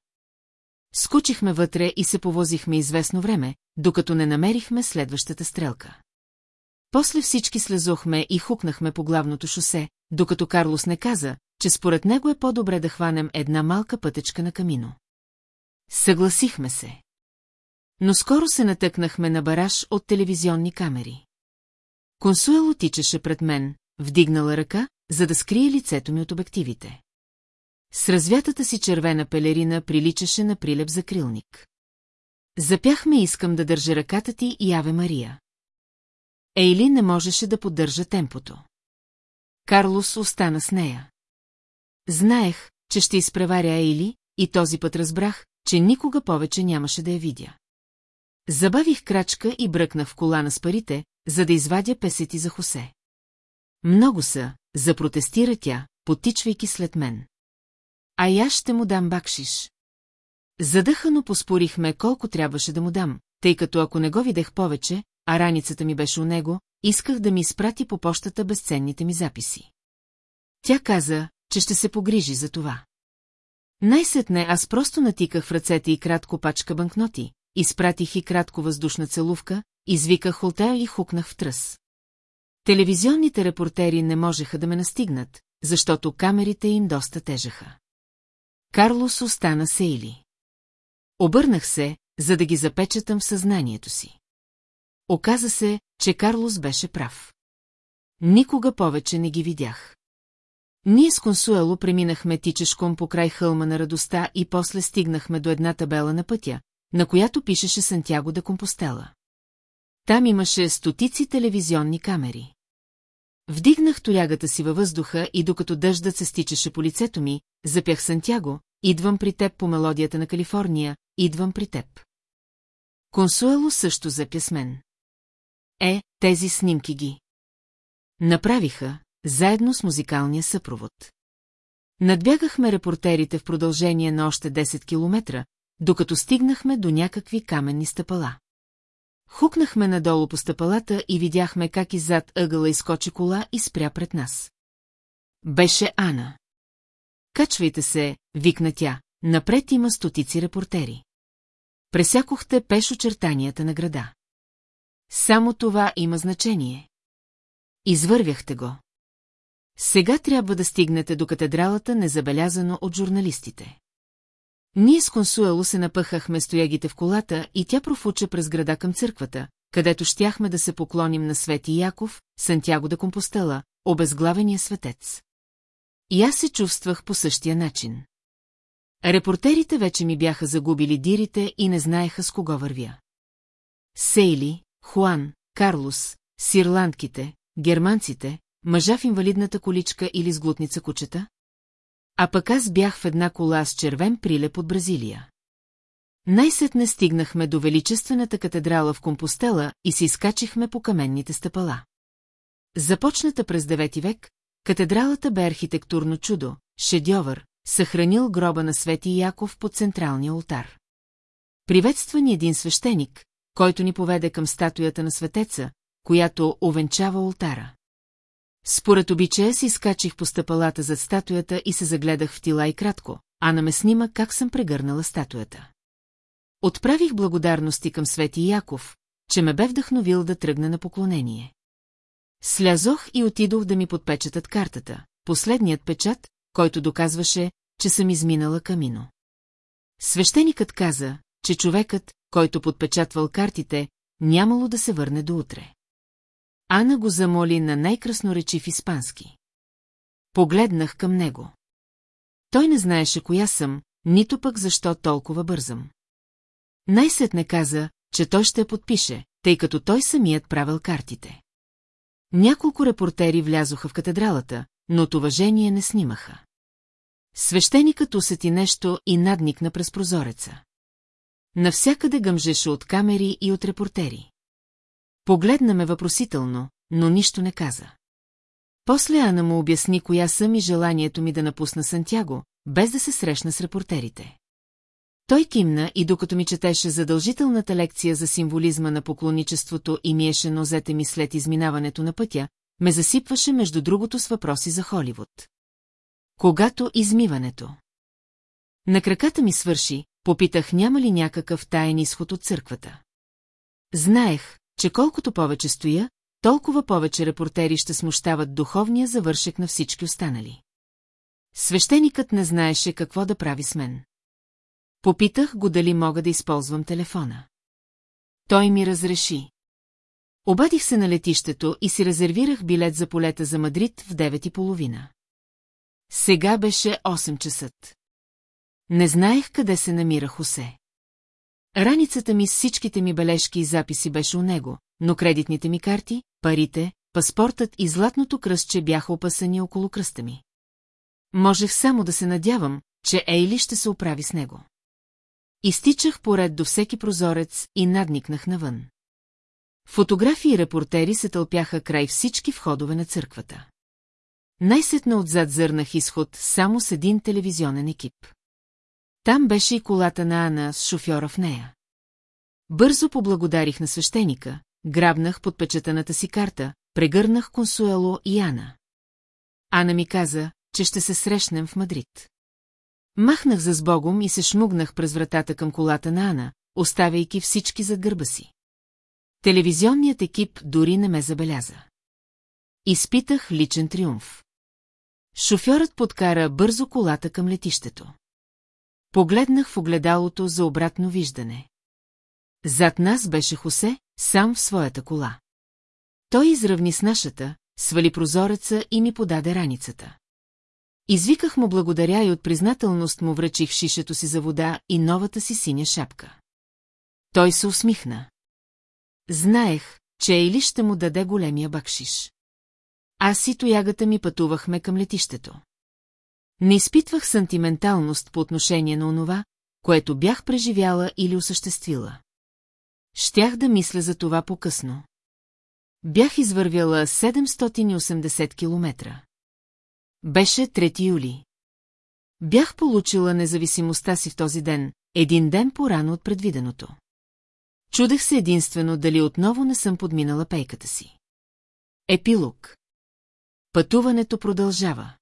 Скучихме вътре и се повозихме известно време, докато не намерихме следващата стрелка. После всички слезохме и хукнахме по главното шосе, докато Карлос не каза, че според него е по-добре да хванем една малка пътечка на камино. Съгласихме се. Но скоро се натъкнахме на бараж от телевизионни камери. Консуело тичаше пред мен, вдигнала ръка, за да скрие лицето ми от обективите. С развятата си червена пелерина приличаше на прилеп за крилник. Запяхме искам да държа ръката ти и Аве Мария. Ейли не можеше да поддържа темпото. Карлос остана с нея. Знаех, че ще изпреваря Ейли, и този път разбрах, че никога повече нямаше да я видя. Забавих крачка и бръкнах в колана с парите, за да извадя песети за Хосе. Много са, запротестира тя, потичвайки след мен. А аз ще му дам бакшиш. Задъхано поспорихме колко трябваше да му дам, тъй като ако не го видех повече, а раницата ми беше у него, исках да ми изпрати по почтата безценните ми записи. Тя каза, че ще се погрижи за това. Най-сетне аз просто натиках в ръцете и кратко пачка банкноти, изпратих и кратко въздушна целувка, извиках холтел и хукнах в тръс. Телевизионните репортери не можеха да ме настигнат, защото камерите им доста тежаха. Карлос остана Сейли. Обърнах се, за да ги запечатам в съзнанието си. Оказа се, че Карлос беше прав. Никога повече не ги видях. Ние с Консуело преминахме тичешком по край хълма на радостта и после стигнахме до една табела на пътя, на която пишеше Сантяго да Компостела. Там имаше стотици телевизионни камери. Вдигнах толягата си във въздуха и докато дъждът се стичаше по лицето ми, запях Сантяго, идвам при теб по мелодията на Калифорния, идвам при теб. Консуело също запя с мен. Е, тези снимки ги. Направиха, заедно с музикалния съпровод. Надбягахме репортерите в продължение на още 10 километра, докато стигнахме до някакви каменни стъпала. Хукнахме надолу по стъпалата и видяхме как иззад ъгъла изкочи кола и спря пред нас. Беше Ана. Качвайте се, викна тя, напред има стотици репортери. Пресякохте пеш очертанията на града. Само това има значение. Извървяхте го. Сега трябва да стигнете до катедралата незабелязано от журналистите. Ние с Консуело се напъхахме стоягите в колата и тя профуча през града към църквата, където щяхме да се поклоним на Свети Яков, Сантяго да Компостела, обезглавения светец. И аз се чувствах по същия начин. Репортерите вече ми бяха загубили дирите и не знаеха с кого вървя. Сейли, Хуан, Карлос, сирландките, германците, мъжа в инвалидната количка или с глутница кучета? А пък аз бях в една кола с червен прилеп от Бразилия. Най-сетне стигнахме до величествената катедрала в Компостела и се изкачихме по каменните стъпала. Започната през IX век, катедралата бе архитектурно чудо, шедьовър, съхранил гроба на Свети Яков под централния ултар. Приветства ни един свещеник, който ни поведе към статуята на светеца, която овенчава ултара. Според обичая си изкачих по стъпалата зад статуята и се загледах в тила и кратко, а на ме снима как съм прегърнала статуята. Отправих благодарности към Свети Яков, че ме бе вдъхновил да тръгна на поклонение. Слязох и отидох да ми подпечатат картата, последният печат, който доказваше, че съм изминала камино. Свещеникът каза, че човекът, който подпечатвал картите, нямало да се върне до утре. Ана го замоли на най-красноречив испански. Погледнах към него. Той не знаеше коя съм, нито пък защо толкова бързам. Най-сетне каза, че той ще я подпише, тъй като той самият правил картите. Няколко репортери влязоха в катедралата, но от уважение не снимаха. Свещеникът усети нещо и надникна през прозореца. Навсякъде гъмжеше от камери и от репортери. Погледна ме въпросително, но нищо не каза. После Ана му обясни коя съм и желанието ми да напусна Сантяго, без да се срещна с репортерите. Той кимна и докато ми четеше задължителната лекция за символизма на поклоничеството и миеше нозете ми след изминаването на пътя, ме засипваше между другото с въпроси за Холивуд. Когато измиването. На краката ми свърши, попитах няма ли някакъв таен изход от църквата. Знаех, че колкото повече стоя, толкова повече репортери ще смущават духовния завършек на всички останали. Свещеникът не знаеше какво да прави с мен. Попитах го дали мога да използвам телефона. Той ми разреши. Обадих се на летището и си резервирах билет за полета за Мадрид в 9.30. Сега беше 8 часа. Не знаех къде се намира Хосе. Раницата ми с всичките ми бележки и записи беше у него, но кредитните ми карти, парите, паспортът и златното кръстче бяха опасани около кръста ми. Можех само да се надявам, че Ейли ще се оправи с него. Изтичах поред до всеки прозорец и надникнах навън. Фотографии и репортери се тълпяха край всички входове на църквата. Най-сетна отзад зърнах изход само с един телевизионен екип. Там беше и колата на Ана с шофьора в нея. Бързо поблагодарих на свещеника, грабнах подпечатаната си карта, прегърнах Консуело и Ана. Ана ми каза, че ще се срещнем в Мадрид. Махнах за сбогом и се шмугнах през вратата към колата на Ана, оставяйки всички зад гърба си. Телевизионният екип дори не ме забеляза. Изпитах личен триумф. Шофьорът подкара бързо колата към летището. Погледнах в огледалото за обратно виждане. Зад нас беше Хосе, сам в своята кола. Той изравни с нашата, свали прозореца и ми подаде раницата. Извиках му благодаря и от признателност му връчих шишето си за вода и новата си синя шапка. Той се усмихна. Знаех, че Ейли ще му даде големия бакшиш. Аз и тоягата ми пътувахме към летището. Не изпитвах сантименталност по отношение на онова, което бях преживяла или осъществила. Щях да мисля за това по-късно. Бях извървяла 780 километра. Беше 3 юли. Бях получила независимостта си в този ден, един ден по-рано от предвиденото. Чудех се единствено дали отново не съм подминала пейката си. Епилог Пътуването продължава.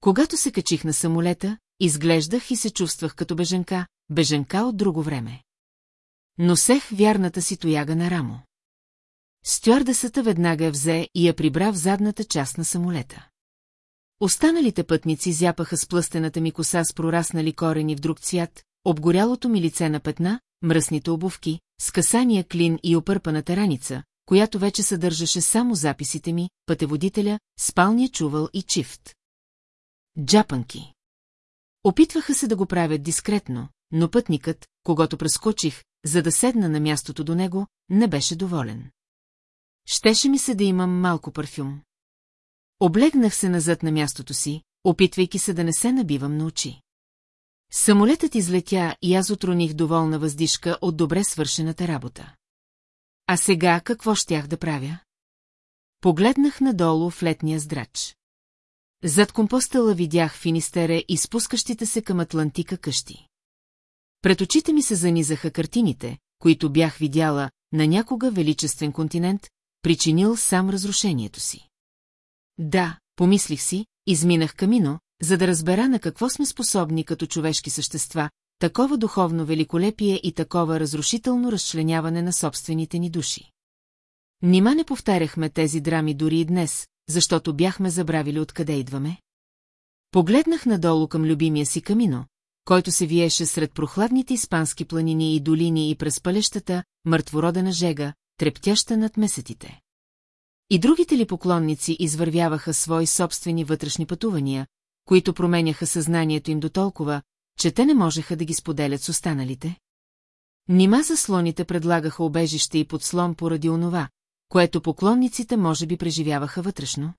Когато се качих на самолета, изглеждах и се чувствах като беженка, беженка от друго време. Носех вярната си тояга на рамо. Стюардесата веднага взе и я прибра в задната част на самолета. Останалите пътници зяпаха с плъстената ми коса с прораснали корени в друг цвят, обгорялото ми лице на петна, мръсните обувки, скъсания клин и опърпаната раница, която вече съдържаше само записите ми, пътеводителя, спалния чувал и чифт. Джапанки. Опитваха се да го правят дискретно, но пътникът, когато прескочих, за да седна на мястото до него, не беше доволен. Щеше ми се да имам малко парфюм. Облегнах се назад на мястото си, опитвайки се да не се набивам на очи. Самолетът излетя и аз отроних доволна въздишка от добре свършената работа. А сега какво щях да правя? Погледнах надолу в летния здрач. Зад компостела видях финистере и спускащите се към Атлантика къщи. Пред очите ми се занизаха картините, които бях видяла на някога величествен континент, причинил сам разрушението си. Да, помислих си, изминах камино, за да разбера на какво сме способни като човешки същества, такова духовно великолепие и такова разрушително разчленяване на собствените ни души. Нима не повтаряхме тези драми дори и днес, защото бяхме забравили откъде идваме? Погледнах надолу към любимия си камино, който се виеше сред прохладните испански планини и долини и през палещата, мъртвородена жега, трептяща над месетите. И другите ли поклонници извървяваха свои собствени вътрешни пътувания, които променяха съзнанието им до толкова, че те не можеха да ги споделят с останалите? Нима заслоните предлагаха обежище и подслон поради онова, което поклонниците може би преживяваха вътрешно?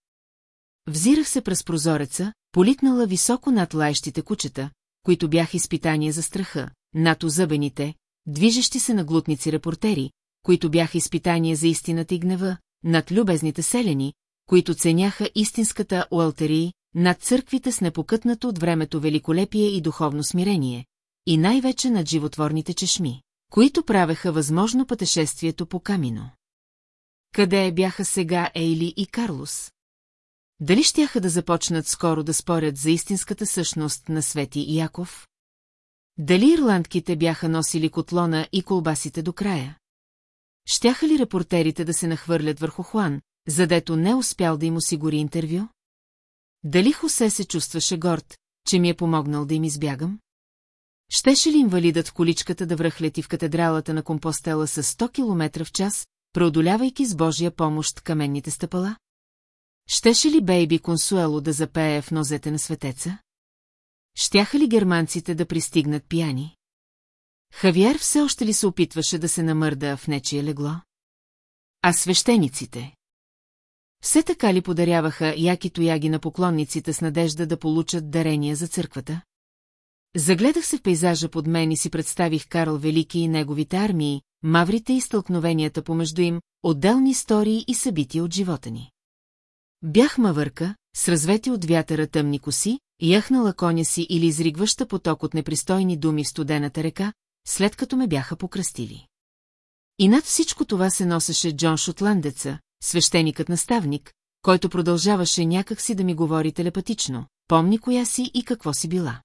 Взирах се през прозореца, политнала високо над лаещите кучета, които бяха изпитания за страха, над озъбените, движещи се на глутници репортери, които бяха изпитания за истината и гнева, над любезните селени, които ценяха истинската уалтерии над църквите с непокътнато от времето великолепие и духовно смирение, и най-вече над животворните чешми, които правеха възможно пътешествието по камино. Къде бяха сега Ейли и Карлос? Дали щяха да започнат скоро да спорят за истинската същност на Свети Яков? Дали ирландките бяха носили котлона и колбасите до края? Щяха ли репортерите да се нахвърлят върху Хуан, задето не успял да им осигури интервю? Дали Хосе се чувстваше горд, че ми е помогнал да им избягам? Щеше ли инвалидът в количката да връхлети в катедралата на Компостела с 100 км в час, преодолявайки с Божия помощ каменните стъпала? Щеше ли Бейби Консуело да запее в нозете на светеца? Щяха ли германците да пристигнат пияни? Хавиер все още ли се опитваше да се намърда в нечие легло? А свещениците? Все така ли подаряваха яки тояги на поклонниците с надежда да получат дарения за църквата? Загледах се в пейзажа под мен и си представих Карл Велики и неговите армии, маврите и стълкновенията помежду им, отделни истории и събития от живота ни. Бях мавърка, с развети от вятъра тъмни коси, яхнала коня си или изригваща поток от непристойни думи в студената река, след като ме бяха покръстили. И над всичко това се носеше Джон Шотландеца, свещеникът-наставник, който продължаваше някак си да ми говори телепатично, помни коя си и какво си била.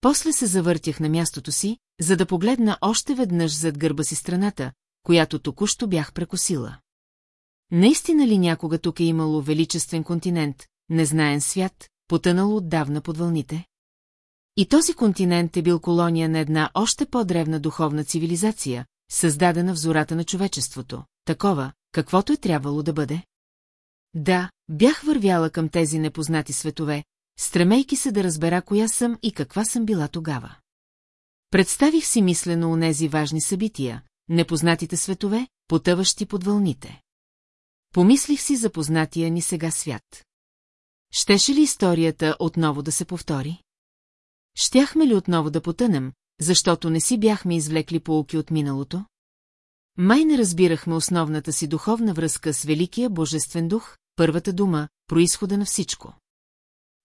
После се завъртях на мястото си, за да погледна още веднъж зад гърба си страната, която току-що бях прекосила. Наистина ли някога тук е имало величествен континент, незнаен свят, потънал отдавна под вълните? И този континент е бил колония на една още по-древна духовна цивилизация, създадена в зората на човечеството, такова, каквото е трябвало да бъде? Да, бях вървяла към тези непознати светове, стремейки се да разбера коя съм и каква съм била тогава. Представих си мислено онези важни събития, непознатите светове, потъващи под вълните. Помислих си за познатия ни сега свят. Щеше ли историята отново да се повтори? Щяхме ли отново да потънем, защото не си бяхме извлекли полуки от миналото? Май не разбирахме основната си духовна връзка с Великия Божествен дух, първата дума, происхода на всичко.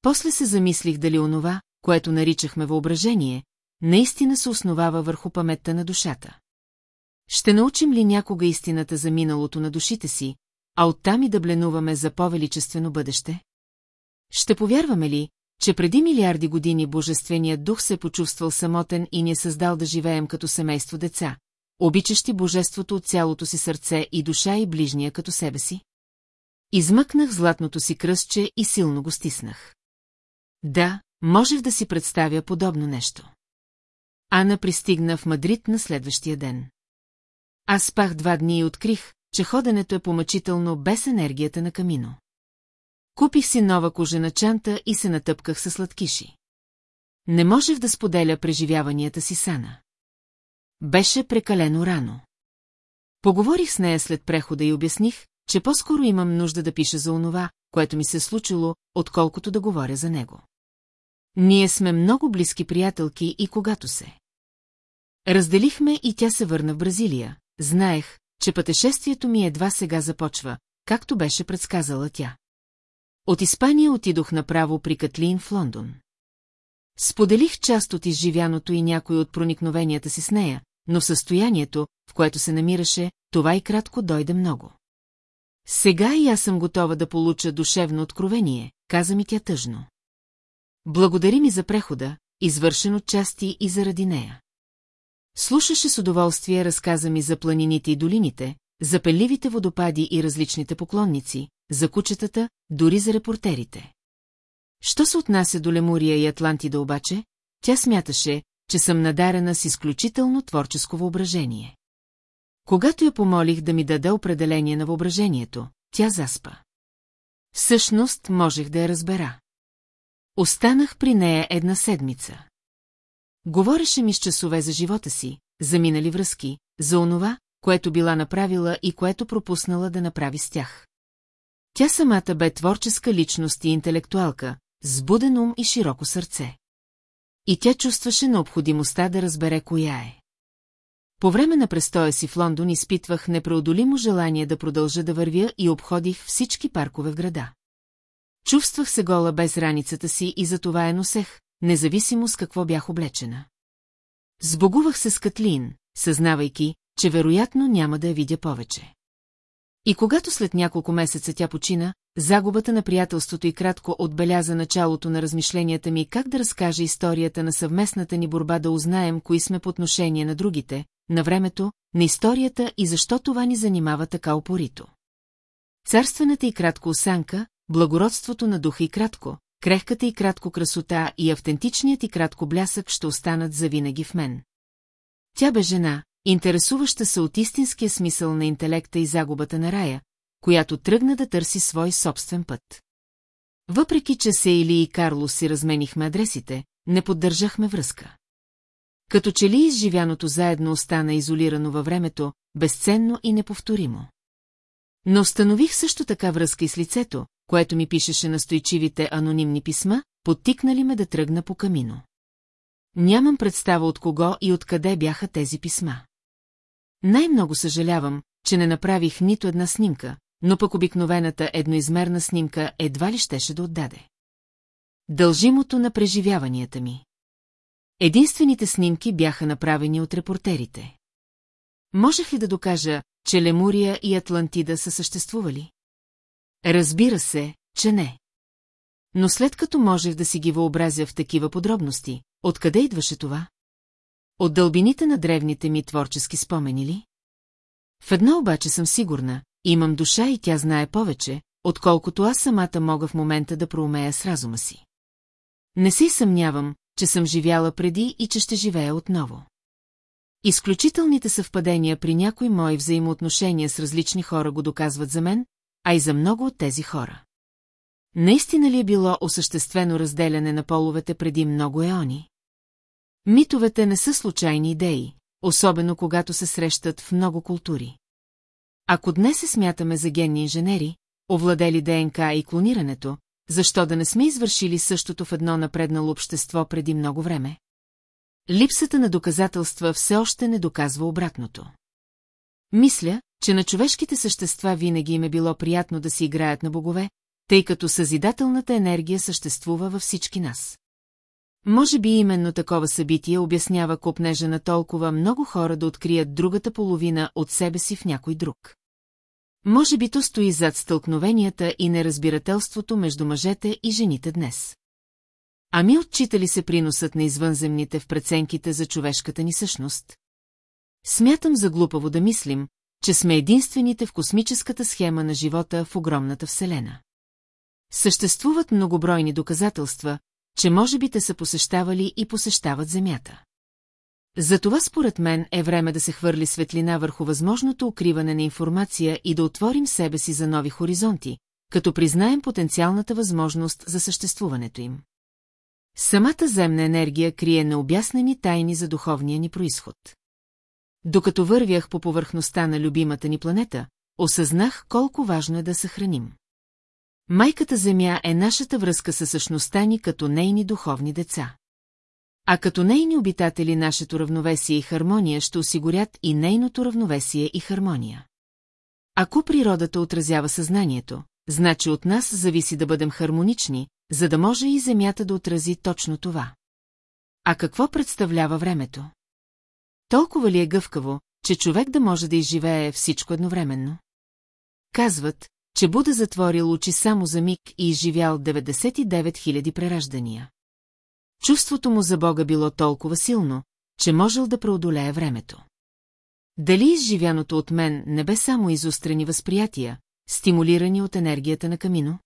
После се замислих дали онова, което наричахме въображение, наистина се основава върху паметта на душата. Ще научим ли някога истината за миналото на душите си, а оттам и да бленуваме за по-величествено бъдеще? Ще повярваме ли, че преди милиарди години Божественият дух се е почувствал самотен и ни е създал да живеем като семейство деца, обичащи Божеството от цялото си сърце и душа и ближния като себе си? Измъкнах златното си кръстче и силно го стиснах. Да, можех да си представя подобно нещо. Ана пристигна в Мадрид на следващия ден. Аз спах два дни и открих, че ходенето е помъчително без енергията на камино. Купих си нова кожена чанта и се натъпках със сладкиши. Не можех да споделя преживяванията си сана. Беше прекалено рано. Поговорих с нея след прехода и обясних, че по-скоро имам нужда да пиша за онова, което ми се е случило, отколкото да говоря за него. Ние сме много близки приятелки и когато се. Разделихме и тя се върна в Бразилия. Знаех, че пътешествието ми едва сега започва, както беше предсказала тя. От Испания отидох направо при Катлин в Лондон. Споделих част от изживяното и някой от проникновенията си с нея, но в състоянието, в което се намираше, това и кратко дойде много. Сега и аз съм готова да получа душевно откровение, каза ми тя тъжно. Благодари ми за прехода, извършен от части и заради нея. Слушаше с удоволствие разказа ми за планините и долините, за пеливите водопади и различните поклонници, за кучетата, дори за репортерите. Що се отнася до Лемурия и Атлантида обаче, тя смяташе, че съм надарена с изключително творческо въображение. Когато я помолих да ми даде определение на въображението, тя заспа. Всъщност можех да я разбера. Останах при нея една седмица. Говореше ми с часове за живота си, за минали връзки, за онова, което била направила и което пропуснала да направи с тях. Тя самата бе творческа личност и интелектуалка, с буден ум и широко сърце. И тя чувстваше необходимостта да разбере коя е. По време на престоя си в Лондон изпитвах непреодолимо желание да продължа да вървя и обходих всички паркове в града. Чувствах се гола без раницата си и затова я носех, независимо с какво бях облечена. Сбогувах се с Катлин, съзнавайки, че вероятно няма да я видя повече. И когато след няколко месеца тя почина, загубата на приятелството и кратко отбеляза началото на размишленията ми как да разкаже историята на съвместната ни борба да узнаем кои сме по отношение на другите, на времето, на историята и защо това ни занимава така опорито. Царствената и кратко осанка, благородството на духа и кратко, крехката и кратко красота и автентичният и кратко блясък ще останат завинаги в мен. Тя бе жена, интересуваща се от истинския смисъл на интелекта и загубата на рая, която тръгна да търси свой собствен път. Въпреки, че се Или и Карло си разменихме адресите, не поддържахме връзка. Като че ли изживяното заедно остана изолирано във времето, безценно и неповторимо. Но установих също така връзка и с лицето, което ми пишеше настойчивите анонимни писма, подтикнали ме да тръгна по камино. Нямам представа от кого и откъде бяха тези писма. Най-много съжалявам, че не направих нито една снимка, но пък обикновената едноизмерна снимка едва ли щеше да отдаде. Дължимото на преживяванията ми. Единствените снимки бяха направени от репортерите. Можех ли да докажа, че Лемурия и Атлантида са съществували? Разбира се, че не. Но след като можех да си ги въобразя в такива подробности, откъде идваше това? От дълбините на древните ми творчески спомени ли? В едно обаче съм сигурна, имам душа и тя знае повече, отколкото аз самата мога в момента да проумея с разума си. Не си съмнявам, че съм живяла преди и че ще живея отново. Изключителните съвпадения при някои мои взаимоотношения с различни хора го доказват за мен, а и за много от тези хора. Наистина ли е било осъществено разделяне на половете преди много еони? Митовете не са случайни идеи, особено когато се срещат в много култури. Ако днес се смятаме за генни инженери, овладели ДНК и клонирането, защо да не сме извършили същото в едно напреднало общество преди много време? Липсата на доказателства все още не доказва обратното. Мисля, че на човешките същества винаги им е било приятно да си играят на богове, тъй като съзидателната енергия съществува във всички нас. Може би именно такова събитие обяснява копнежа на толкова много хора да открият другата половина от себе си в някой друг. Може би то стои зад стълкновенията и неразбирателството между мъжете и жените днес. Ами отчита ли се приносът на извънземните в преценките за човешката ни същност? Смятам за глупаво да мислим, че сме единствените в космическата схема на живота в огромната Вселена. Съществуват многобройни доказателства, че може би те са посещавали и посещават Земята. Затова според мен е време да се хвърли светлина върху възможното укриване на информация и да отворим себе си за нови хоризонти, като признаем потенциалната възможност за съществуването им. Самата земна енергия крие необяснени тайни за духовния ни происход. Докато вървях по повърхността на любимата ни планета, осъзнах колко важно е да съхраним. Майката Земя е нашата връзка със същността ни като нейни духовни деца. А като нейни обитатели нашето равновесие и хармония ще осигурят и нейното равновесие и хармония. Ако природата отразява съзнанието, значи от нас зависи да бъдем хармонични, за да може и Земята да отрази точно това. А какво представлява времето? Толкова ли е гъвкаво, че човек да може да изживее всичко едновременно? Казват, че Буда затворил очи само за миг и изживял 99 000 прераждания. Чувството му за Бога било толкова силно, че можел да преодолее времето. Дали изживяното от мен не бе само изострени възприятия, стимулирани от енергията на камино?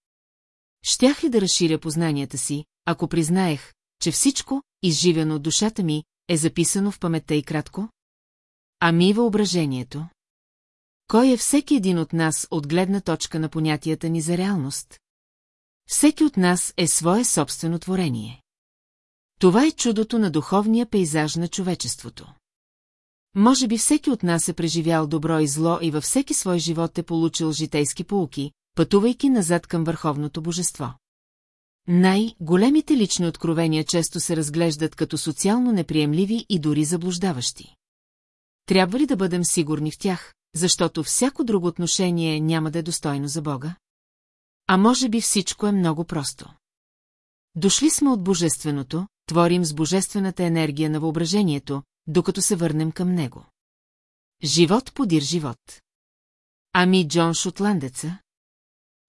Щях ли да разширя познанията си, ако признаех, че всичко, изживяно от душата ми, е записано в паметта и кратко? Ами въображението? Кой е всеки един от нас от гледна точка на понятията ни за реалност? Всеки от нас е свое собствено творение. Това е чудото на духовния пейзаж на човечеството. Може би всеки от нас е преживял добро и зло и във всеки свой живот е получил житейски полуки, пътувайки назад към върховното божество. Най-големите лични откровения често се разглеждат като социално неприемливи и дори заблуждаващи. трябва ли да бъдем сигурни в тях, защото всяко друго отношение няма да е достойно за Бога? А може би всичко е много просто. Дошли сме от Божественото, творим с Божествената енергия на въображението, докато се върнем към него. Живот подир живот. Ами Джон Шотландеца?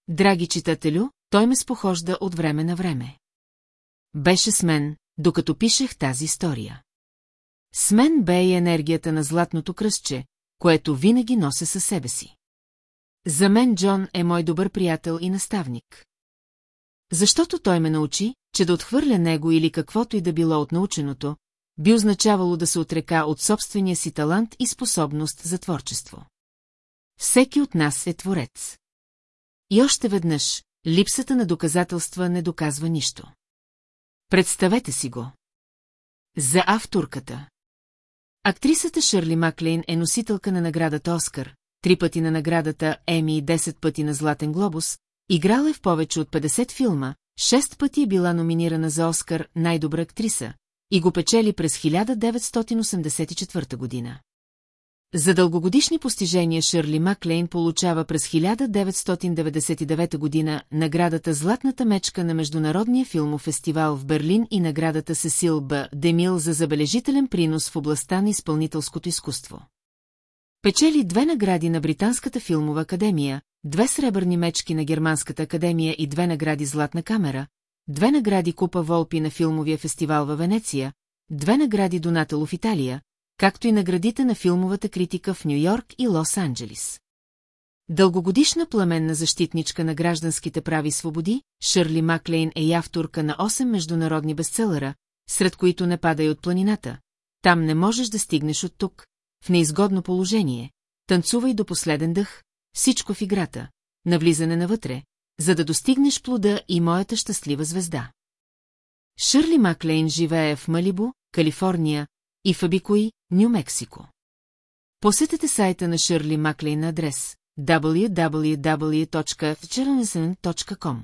Драги читателю, той ме спохожда от време на време. Беше с мен, докато пишех тази история. С мен бе и енергията на златното кръстче, което винаги нося със себе си. За мен Джон е мой добър приятел и наставник. Защото той ме научи, че да отхвърля него или каквото и да било от наученото, би означавало да се отрека от собствения си талант и способност за творчество. Всеки от нас е творец. И още веднъж, липсата на доказателства не доказва нищо. Представете си го. За авторката. Актрисата Шърли Маклейн е носителка на наградата Оскар, три пъти на наградата Еми и 10 пъти на Златен глобус, играла е в повече от 50 филма, 6 пъти е била номинирана за Оскар най-добра актриса. И го печели през 1984 година. За дългогодишни постижения Шърли Маклейн получава през 1999 година наградата Златната мечка на Международния филмов фестивал в Берлин и наградата Сесил Б. Демил за забележителен принос в областта на изпълнителското изкуство. Печели две награди на Британската филмова академия, две сребърни мечки на Германската академия и две награди Златна камера, две награди Купа Волпи на филмовия фестивал във Венеция, две награди Донатело в Италия, както и наградите на филмовата критика в Нью-Йорк и Лос-Анджелис. Дългогодишна пламенна защитничка на гражданските прави свободи, Шърли Маклейн е авторка на 8 международни бестселъра, сред които не падай от планината. Там не можеш да стигнеш от тук, в неизгодно положение, танцувай до последен дъх, всичко в играта, навлизане навътре, за да достигнеш плода и моята щастлива звезда. Шърли Маклейн живее в Малибо, Калифорния, и в Абикои, Нью-Мексико. Посетете сайта на Шърли Маклейн на адрес www.chernesen.com.